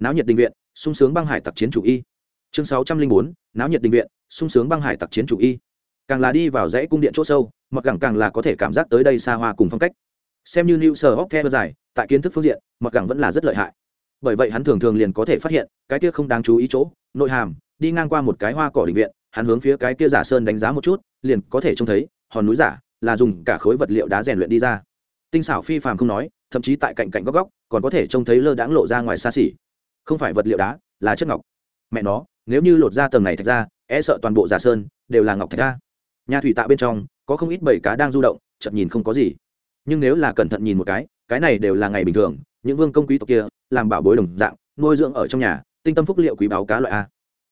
Náo nhiệt định viện, sung sướng băng hải tặc chiến chủ y. Chương sáu trăm linh bốn, náo nhiệt định viện, sung sướng băng hải tặc chiến chủ y. Càng là đi vào dãy cung điện chỗ sâu mặc gẳng càng là có thể cảm giác tới đây xa hoa cùng phong cách. Xem như new sở hóc theo dài, tại kiến thức phương diện, mặc gẳng vẫn là rất lợi hại. Bởi vậy hắn thường thường liền có thể phát hiện, cái kia không đáng chú ý chỗ, nội hàm, đi ngang qua một cái hoa cỏ định viện, hắn hướng phía cái kia giả sơn đánh giá một chút, liền có thể trông thấy, hòn núi giả, là dùng cả khối vật liệu đá rèn luyện đi ra. Tinh xảo phi phàm không nói, thậm chí tại cạnh cạnh góc góc, còn có thể trông thấy lơ đãng lộ ra ngoài xa xỉ. Không phải vật liệu đá, là chất ngọc. Mẹ nó, nếu như lột ra tầng này thạch ra e sợ toàn bộ giả sơn đều là ngọc thạch ra. Nhà thủy tạ bên trong có không ít bầy cá đang du động chậm nhìn không có gì. Nhưng nếu là cẩn thận nhìn một cái cái này đều là ngày bình thường, những vương công quý tộc kia, làm bảo bối đồng dạng, nuôi dưỡng ở trong nhà, tinh tâm phúc liệu quý báo cá loại a.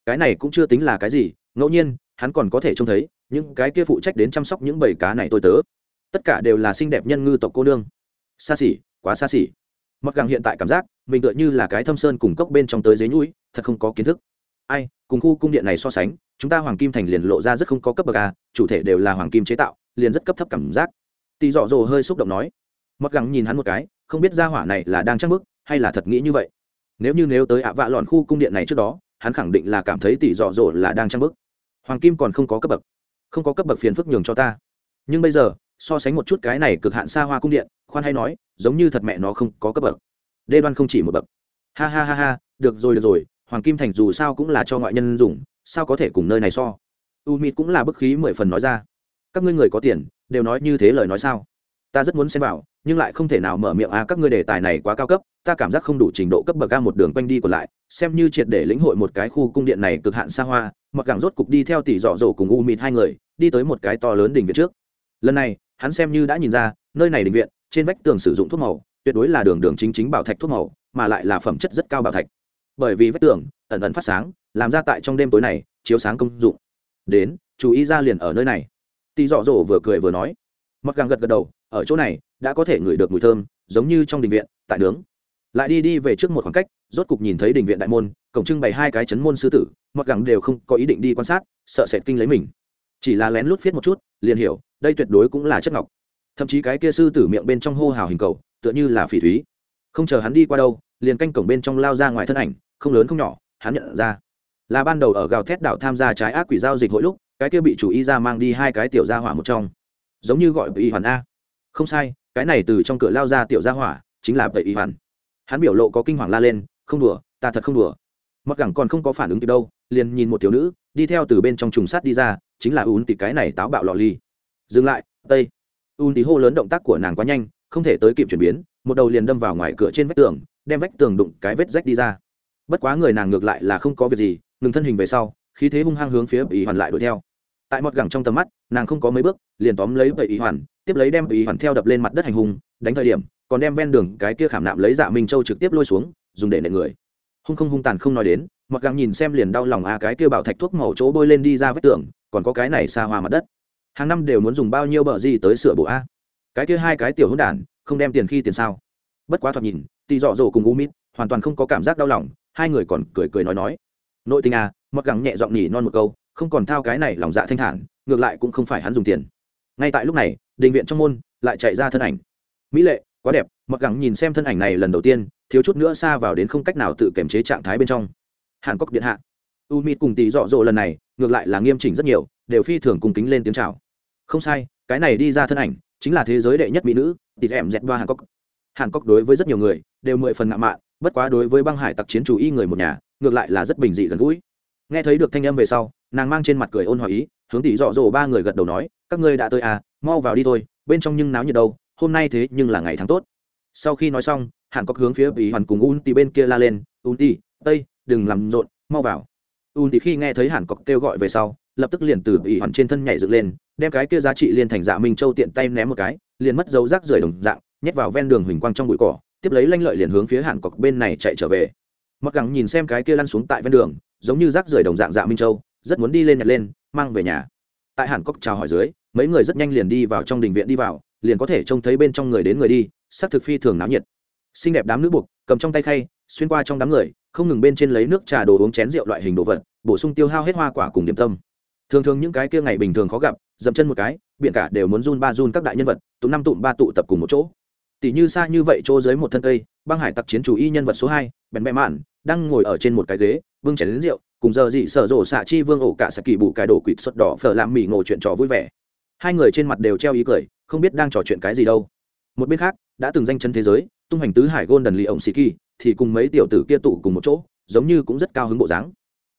Cái này cũng chưa tính là cái gì, ngẫu nhiên, hắn còn có thể trông thấy, những cái kia phụ trách đến chăm sóc những bầy cá này tôi tớ. Tất cả đều là xinh đẹp nhân ngư tộc cô nương. Xa xỉ, quá xa xỉ. Mặc gàng hiện tại cảm giác, mình tựa như là cái thâm sơn cùng cốc bên trong tới dưới nhũi thật không có kiến thức. Ai cùng khu cung điện này so sánh, chúng ta hoàng kim thành liền lộ ra rất không có cấp bậc a chủ thể đều là hoàng kim chế tạo, liền rất cấp thấp cảm giác. Tỳ dọ dồ hơi xúc động nói. Mặc gắng nhìn hắn một cái, không biết ra hỏa này là đang chắc bức, hay là thật nghĩ như vậy. Nếu như nếu tới ạ vạ lọn khu cung điện này trước đó, hắn khẳng định là cảm thấy tỷ dọ dỗ là đang trang bức. Hoàng kim còn không có cấp bậc. Không có cấp bậc phiền phức nhường cho ta. Nhưng bây giờ, so sánh một chút cái này cực hạn xa hoa cung điện, khoan hay nói, giống như thật mẹ nó không có cấp bậc. Đê đoan không chỉ một bậc. Ha ha ha ha, được rồi được rồi hoàng kim thành dù sao cũng là cho ngoại nhân dùng, sao có thể cùng nơi này so? U mịt cũng là bức khí mười phần nói ra. Các ngươi người có tiền, đều nói như thế lời nói sao? Ta rất muốn xem vào, nhưng lại không thể nào mở miệng a các ngươi đề tài này quá cao cấp, ta cảm giác không đủ trình độ cấp bậc a một đường quanh đi còn lại, xem như triệt để lĩnh hội một cái khu cung điện này cực hạn xa hoa, mặc gẳng rốt cục đi theo tỷ dọ dỗ cùng u mịt hai người, đi tới một cái to lớn đình viện trước. Lần này, hắn xem như đã nhìn ra, nơi này đình viện, trên vách tường sử dụng thuốc màu, tuyệt đối là đường đường chính chính bảo thạch thuốc màu, mà lại là phẩm chất rất cao bảo thạch bởi vì vách tường ẩn ẩn phát sáng, làm ra tại trong đêm tối này, chiếu sáng công dụng. Đến, chú ý ra liền ở nơi này. Tì dọ dỗ vừa cười vừa nói. Mặc càng gật gật đầu, ở chỗ này đã có thể ngửi được mùi thơm, giống như trong đình viện, tại nướng. Lại đi đi về trước một khoảng cách, rốt cục nhìn thấy đình viện đại môn, cổng trưng bày hai cái chấn môn sư tử, mặc gàng đều không có ý định đi quan sát, sợ sệt kinh lấy mình. Chỉ là lén lút viết một chút, liền hiểu, đây tuyệt đối cũng là chất ngọc. Thậm chí cái kia sư tử miệng bên trong hô hào hình cầu, tựa như là phỉ thúy không chờ hắn đi qua đâu, liền canh cổng bên trong lao ra ngoài thân ảnh, không lớn không nhỏ, hắn nhận ra. Là ban đầu ở gào thét đảo tham gia trái ác quỷ giao dịch hội lúc, cái kia bị chủ y ra mang đi hai cái tiểu gia hỏa một trong. Giống như gọi bị hoàn a. Không sai, cái này từ trong cửa lao ra tiểu gia hỏa, chính là bậy y hoàn. Hắn biểu lộ có kinh hoàng la lên, không đùa, ta thật không đùa. Mặc gẳng còn không có phản ứng kịp đâu, liền nhìn một thiếu nữ, đi theo từ bên trong trùng sắt đi ra, chính là ún tỉ cái này táo bạo lò ly. Dừng lại, tây. Ún tỉ hô lớn động tác của nàng quá nhanh, không thể tới kịp chuyển biến một đầu liền đâm vào ngoài cửa trên vách tường, đem vách tường đụng cái vết rách đi ra. Bất quá người nàng ngược lại là không có việc gì, ngừng thân hình về sau, khí thế hung hăng hướng phía bị hoàn lại đuổi theo. Tại một gẳng trong tầm mắt, nàng không có mấy bước, liền tóm lấy bậy ý hoàn, tiếp lấy đem ý hoàn theo đập lên mặt đất hành hung, đánh thời điểm, còn đem ven đường cái kia khảm nạm lấy dạ minh châu trực tiếp lôi xuống, dùng để nệ người. Hung không hung tàn không nói đến mọt gẳng nhìn xem liền đau lòng a, cái kia bảo thạch thuốc màu chỗ bôi lên đi ra vách tường, còn có cái này xa hoa mặt đất. Hàng năm đều muốn dùng bao nhiêu bờ gì tới sửa bộ a? Cái kia hai cái tiểu hỗn đản không đem tiền khi tiền sao? Bất quá thoạt nhìn, tì dọ dỗ cùng u mít hoàn toàn không có cảm giác đau lòng, hai người còn cười cười nói nói. Nội tình à mặc gẳng nhẹ giọng nhỉ non một câu, không còn thao cái này lòng dạ thanh thản, ngược lại cũng không phải hắn dùng tiền. Ngay tại lúc này, đình viện trong môn lại chạy ra thân ảnh. Mỹ lệ, quá đẹp, mặc gẳng nhìn xem thân ảnh này lần đầu tiên, thiếu chút nữa xa vào đến không cách nào tự kiềm chế trạng thái bên trong. Hàn cốc điện hạ. U mít cùng tì dọ dỗ lần này, ngược lại là nghiêm chỉnh rất nhiều, đều phi thường cùng kính lên tiếng chào. Không sai, cái này đi ra thân ảnh chính là thế giới đệ nhất mỹ nữ, tỷ em dẹt đoa hàn cốc hàn cốc đối với rất nhiều người đều mười phần ngạo mạn, bất quá đối với băng hải tặc chiến chủ y người một nhà, ngược lại là rất bình dị gần gũi. Nghe thấy được thanh âm về sau, nàng mang trên mặt cười ôn hòa ý, hướng tỷ dọ dỗ ba người gật đầu nói, các ngươi đã tới à mau vào đi thôi, bên trong nhưng náo nhiệt đâu, hôm nay thế nhưng là ngày tháng tốt. Sau khi nói xong, hàn cốc hướng phía bị hoàn cùng un tì bên kia la lên un tì, tây, đừng làm rộn, mau vào. Un tì khi nghe thấy hàn cốc kêu gọi về sau lập tức liền từ ỷ hoàn trên thân nhảy dựng lên, đem cái kia giá trị liên thành dạ minh châu tiện tay ném một cái, liền mất dấu rác rời đồng dạng, nhét vào ven đường huỳnh quang trong bụi cỏ, tiếp lấy lanh lợi liền hướng phía hàn cọc bên này chạy trở về. Mặc gắng nhìn xem cái kia lăn xuống tại ven đường, giống như rác rời đồng dạng dạ minh châu, rất muốn đi lên nhặt lên, mang về nhà. Tại hàn cốc chào hỏi dưới, mấy người rất nhanh liền đi vào trong đình viện đi vào, liền có thể trông thấy bên trong người đến người đi, sắc thực phi thường náo nhiệt. Xinh đẹp đám nữ buộc, cầm trong tay khay, xuyên qua trong đám người, không ngừng bên trên lấy nước trà đồ uống chén rượu loại hình đồ vật, bổ sung tiêu hao hết hoa quả cùng điểm tâm thường thường những cái kia ngày bình thường khó gặp, dậm chân một cái, biển cả đều muốn run ba run các đại nhân vật tụ năm tụm ba tụ tập cùng một chỗ. Tỷ như xa như vậy chỗ dưới một thân cây, băng hải tặc chiến chủ y nhân vật số hai, bèn bẹ mạn, đang ngồi ở trên một cái ghế, vương chảy đến rượu, cùng giờ dị sở rộ xạ chi vương ổ cả sạc kỳ bù cái đổ quỵt xuất đỏ phở làm mỉ ngộ chuyện trò vui vẻ. Hai người trên mặt đều treo ý cười, không biết đang trò chuyện cái gì đâu. Một bên khác, đã từng danh chân thế giới, tung hành tứ hải gôn đần lì ổng xì kỳ thì cùng mấy tiểu tử kia tụ cùng một chỗ, giống như cũng rất cao hứng bộ dáng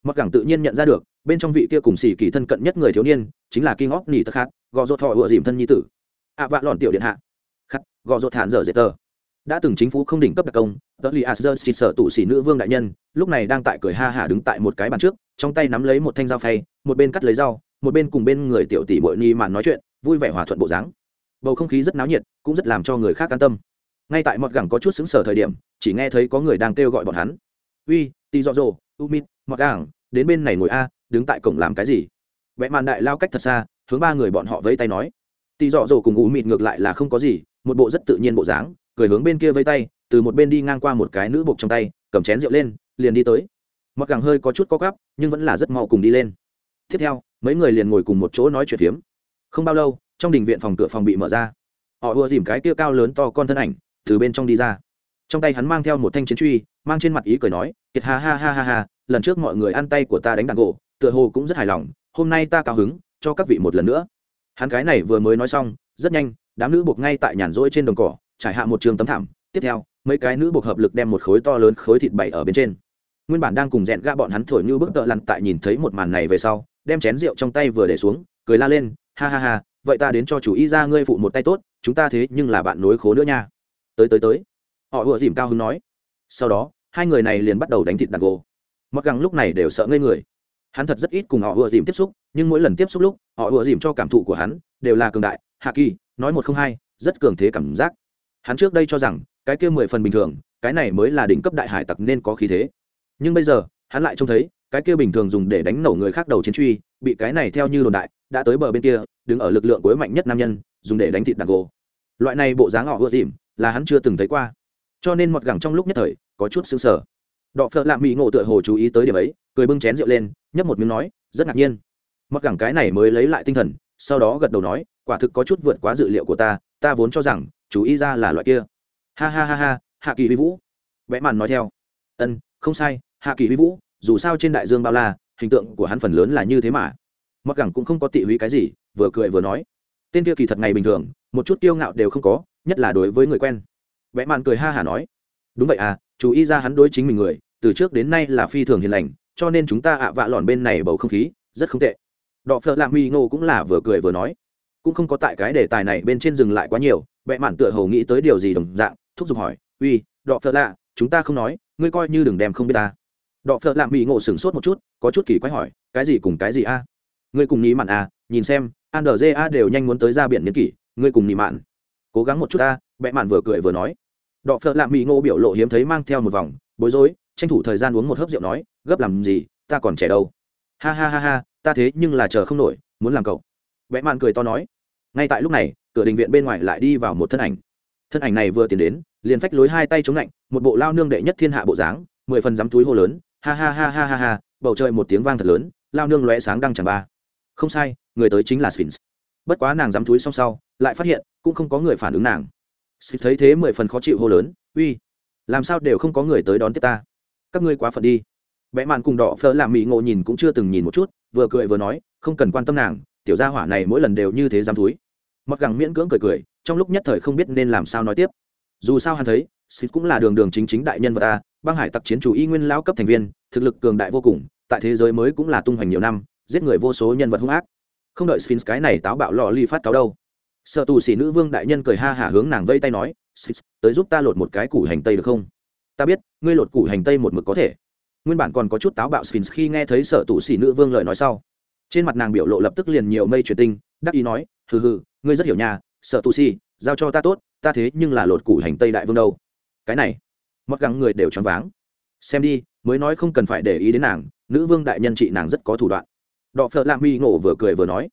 mặc gẳng tự nhiên nhận ra được, bên trong vị kia cùng xì kỳ thân cận nhất người thiếu niên, chính là king óc nỉ tật khát, gò dột thọ ựa dìm thân nhi tử. Ạ vạ lọn tiểu điện hạ. Khát, gò dột thản dở dệt tờ. Đã từng chính phủ không đỉnh cấp đặc công tờ li asher chỉ sở tụ xỉ nữ vương đại nhân, lúc này đang tại cười ha hả đứng tại một cái bàn trước, trong tay nắm lấy một thanh dao phay, một bên cắt lấy rau một bên cùng bên người tiểu tỷ bội ni màn nói chuyện, vui vẻ hòa thuận bộ dáng. Bầu không khí rất náo nhiệt, cũng rất làm cho người khác an tâm. Ngay tại mọt gẳng có chút xứng sở thời điểm, chỉ nghe thấy có người đang kêu gọi bọn hắn. Uy, tì dọ dồ umit mọt gẳng đến bên này ngồi a đứng tại cổng làm cái gì? Vẽ màn đại lao cách thật xa hướng ba người bọn họ vẫy tay nói. Tì dọ dồ cùng umit ngược lại là không có gì một bộ rất tự nhiên bộ dáng cười hướng bên kia vây tay từ một bên đi ngang qua một cái nữ bộc trong tay cầm chén rượu lên liền đi tới. Mặc gẳng hơi có chút co gắp, nhưng vẫn là rất mau cùng đi lên. Tiếp theo mấy người liền ngồi cùng một chỗ nói chuyện phiếm. Không bao lâu trong đình viện phòng cửa phòng bị mở ra. Họ ùa dìm cái kia cao lớn to con thân ảnh từ bên trong đi ra trong tay hắn mang theo một thanh chiến truy, mang trên mặt ý cười nói, kiệt ha ha ha ha ha, lần trước mọi người ăn tay của ta đánh đàn gỗ, tựa hồ cũng rất hài lòng, hôm nay ta cao hứng, cho các vị một lần nữa. Hắn cái này vừa mới nói xong, rất nhanh, đám nữ buộc ngay tại nhàn rỗi trên đồng cỏ, trải hạ một trường tấm thảm. Tiếp theo, mấy cái nữ buộc hợp lực đem một khối to lớn khối thịt bày ở bên trên. Nguyên bản đang cùng rẽn gã bọn hắn thổi như bức tợ lặn tại nhìn thấy một màn này về sau, đem chén rượu trong tay vừa để xuống, cười la lên, ha ha ha, vậy ta đến cho chủ y ra ngươi phụ một tay tốt, chúng ta thế nhưng là bạn nối khố nữa nha. Tới tới tới họ ùa dìm cao hứng nói. Sau đó, hai người này liền bắt đầu đánh thịt đàn gỗ. Mặc găng lúc này đều sợ ngây người. Hắn thật rất ít cùng họ ùa dìm tiếp xúc, nhưng mỗi lần tiếp xúc lúc, họ ùa dìm cho cảm thụ của hắn đều là cường đại, hạ kỳ, nói một không hai, rất cường thế cảm giác. Hắn trước đây cho rằng, cái kia mười phần bình thường, cái này mới là đỉnh cấp đại hải tặc nên có khí thế. Nhưng bây giờ, hắn lại trông thấy, cái kia bình thường dùng để đánh nổ người khác đầu chiến truy, bị cái này theo như đồn đại, đã tới bờ bên kia, đứng ở lực lượng cuối mạnh nhất nam nhân, dùng để đánh thịt đàn gỗ. Loại này bộ dáng họ ưa dìm, là hắn chưa từng thấy qua cho nên mọt gẳng trong lúc nhất thời có chút xứng sở. Đọ phợ lạ mỹ ngộ tựa hồ chú ý tới điểm ấy, cười bưng chén rượu lên, nhấp một miếng nói, rất ngạc nhiên. Mọt gẳng cái này mới lấy lại tinh thần, sau đó gật đầu nói, quả thực có chút vượt quá dự liệu của ta ta vốn cho rằng, chú ý ra là loại kia. Ha ha ha ha, hạ kỳ vi vũ. Vẽ màn nói theo. Ân, không sai, hạ kỳ vi vũ, dù sao trên đại dương bao la, hình tượng của hắn phần lớn là như thế mà. Mặc gẳng cũng không có tị húy cái gì, vừa cười vừa nói. Tên kia kỳ thật ngày bình thường, một chút kiêu ngạo đều không có, nhất là đối với người quen vẽ mạn cười ha hả nói, đúng vậy à chú ý ra hắn đối chính mình người, từ trước đến nay là phi thường hiền lành, cho nên chúng ta ạ vạ lọn bên này bầu không khí rất không tệ. Đọ phợ lạ huy ngô cũng là vừa cười vừa nói, cũng không có tại cái đề tài này bên trên dừng lại quá nhiều, vẽ mạn tựa hầu nghĩ tới điều gì đồng dạng, thúc giục hỏi, uy, đọ phợ lạ, chúng ta không nói, ngươi coi như đừng đem không biết ta. Đọ phợ lạ mỹ ngộ sửng sốt một chút, có chút kỳ quái hỏi, cái gì cùng cái gì a? Ngươi cùng nghĩ mạn à nhìn xem an đờ a đều nhanh muốn tới ra biển niên kỷ, ngươi cùng nghĩ mạn, cố gắng một chút a vẽ mạn vừa cười vừa nói đọ phợ lạ mỹ ngộ biểu lộ hiếm thấy mang theo một vòng, bối rối, tranh thủ thời gian uống một hớp rượu nói, gấp làm gì, ta còn trẻ đâu. Ha ha ha ha, ta thế nhưng là chờ không nổi, muốn làm cậu. Vẽ mạn cười to nói. Ngay tại lúc này, cửa đình viện bên ngoài lại đi vào một thân ảnh. Thân ảnh này vừa tiến đến, liền phách lối hai tay chống lạnh, một bộ lao nương đệ nhất thiên hạ bộ dáng, mười phần dám túi hô lớn, ha ha ha ha ha ha, bầu trời một tiếng vang thật lớn, lao nương lóe sáng đăng chẳng ba. Không sai, người tới chính là sphinx. Bất quá nàng dám túi xong sau, lại phát hiện, cũng không có người phản ứng nàng xịt thấy thế mười phần khó chịu hô lớn, uy, làm sao đều không có người tới đón tiếp ta? Các ngươi quá phận đi. Vẽ mạn cùng đỏ phơ làm mỹ ngộ nhìn cũng chưa từng nhìn một chút, vừa cười vừa nói, không cần quan tâm nàng, tiểu gia hỏa này mỗi lần đều như thế dám túi. Mặc gẳng miễn cưỡng cười cười, trong lúc nhất thời không biết nên làm sao nói tiếp. Dù sao hắn thấy, xịt cũng là đường đường chính chính đại nhân vật ta, băng hải tặc chiến chủ y nguyên lao cấp thành viên, thực lực cường đại vô cùng, tại thế giới mới cũng là tung hoành nhiều năm, giết người vô số nhân vật hung ác. Không đợi sphinx cái này táo bạo lò ly phát cáo đâu sợ tù sĩ nữ vương đại nhân cười ha hả hướng nàng vây tay nói tới giúp ta lột một cái củ hành tây được không? Ta biết, ngươi lột củ hành tây một mực có thể. Nguyên bản còn có chút táo bạo sphinx khi nghe thấy Sở tù sĩ nữ vương lời nói sau, trên mặt nàng biểu lộ lập tức liền nhiều mây truyền tinh, đắc ý nói, hừ hừ, ngươi rất hiểu nhà Sở tù sĩ giao cho ta tốt, ta thế nhưng là lột củ hành tây đại vương đâu. Cái này mất gắng người đều choáng váng. Xem đi, mới nói không cần phải để ý đến nàng, nữ vương đại nhân trị nàng rất có thủ đoạn. Đọ phợ lạ mi ngộ vừa cười vừa nói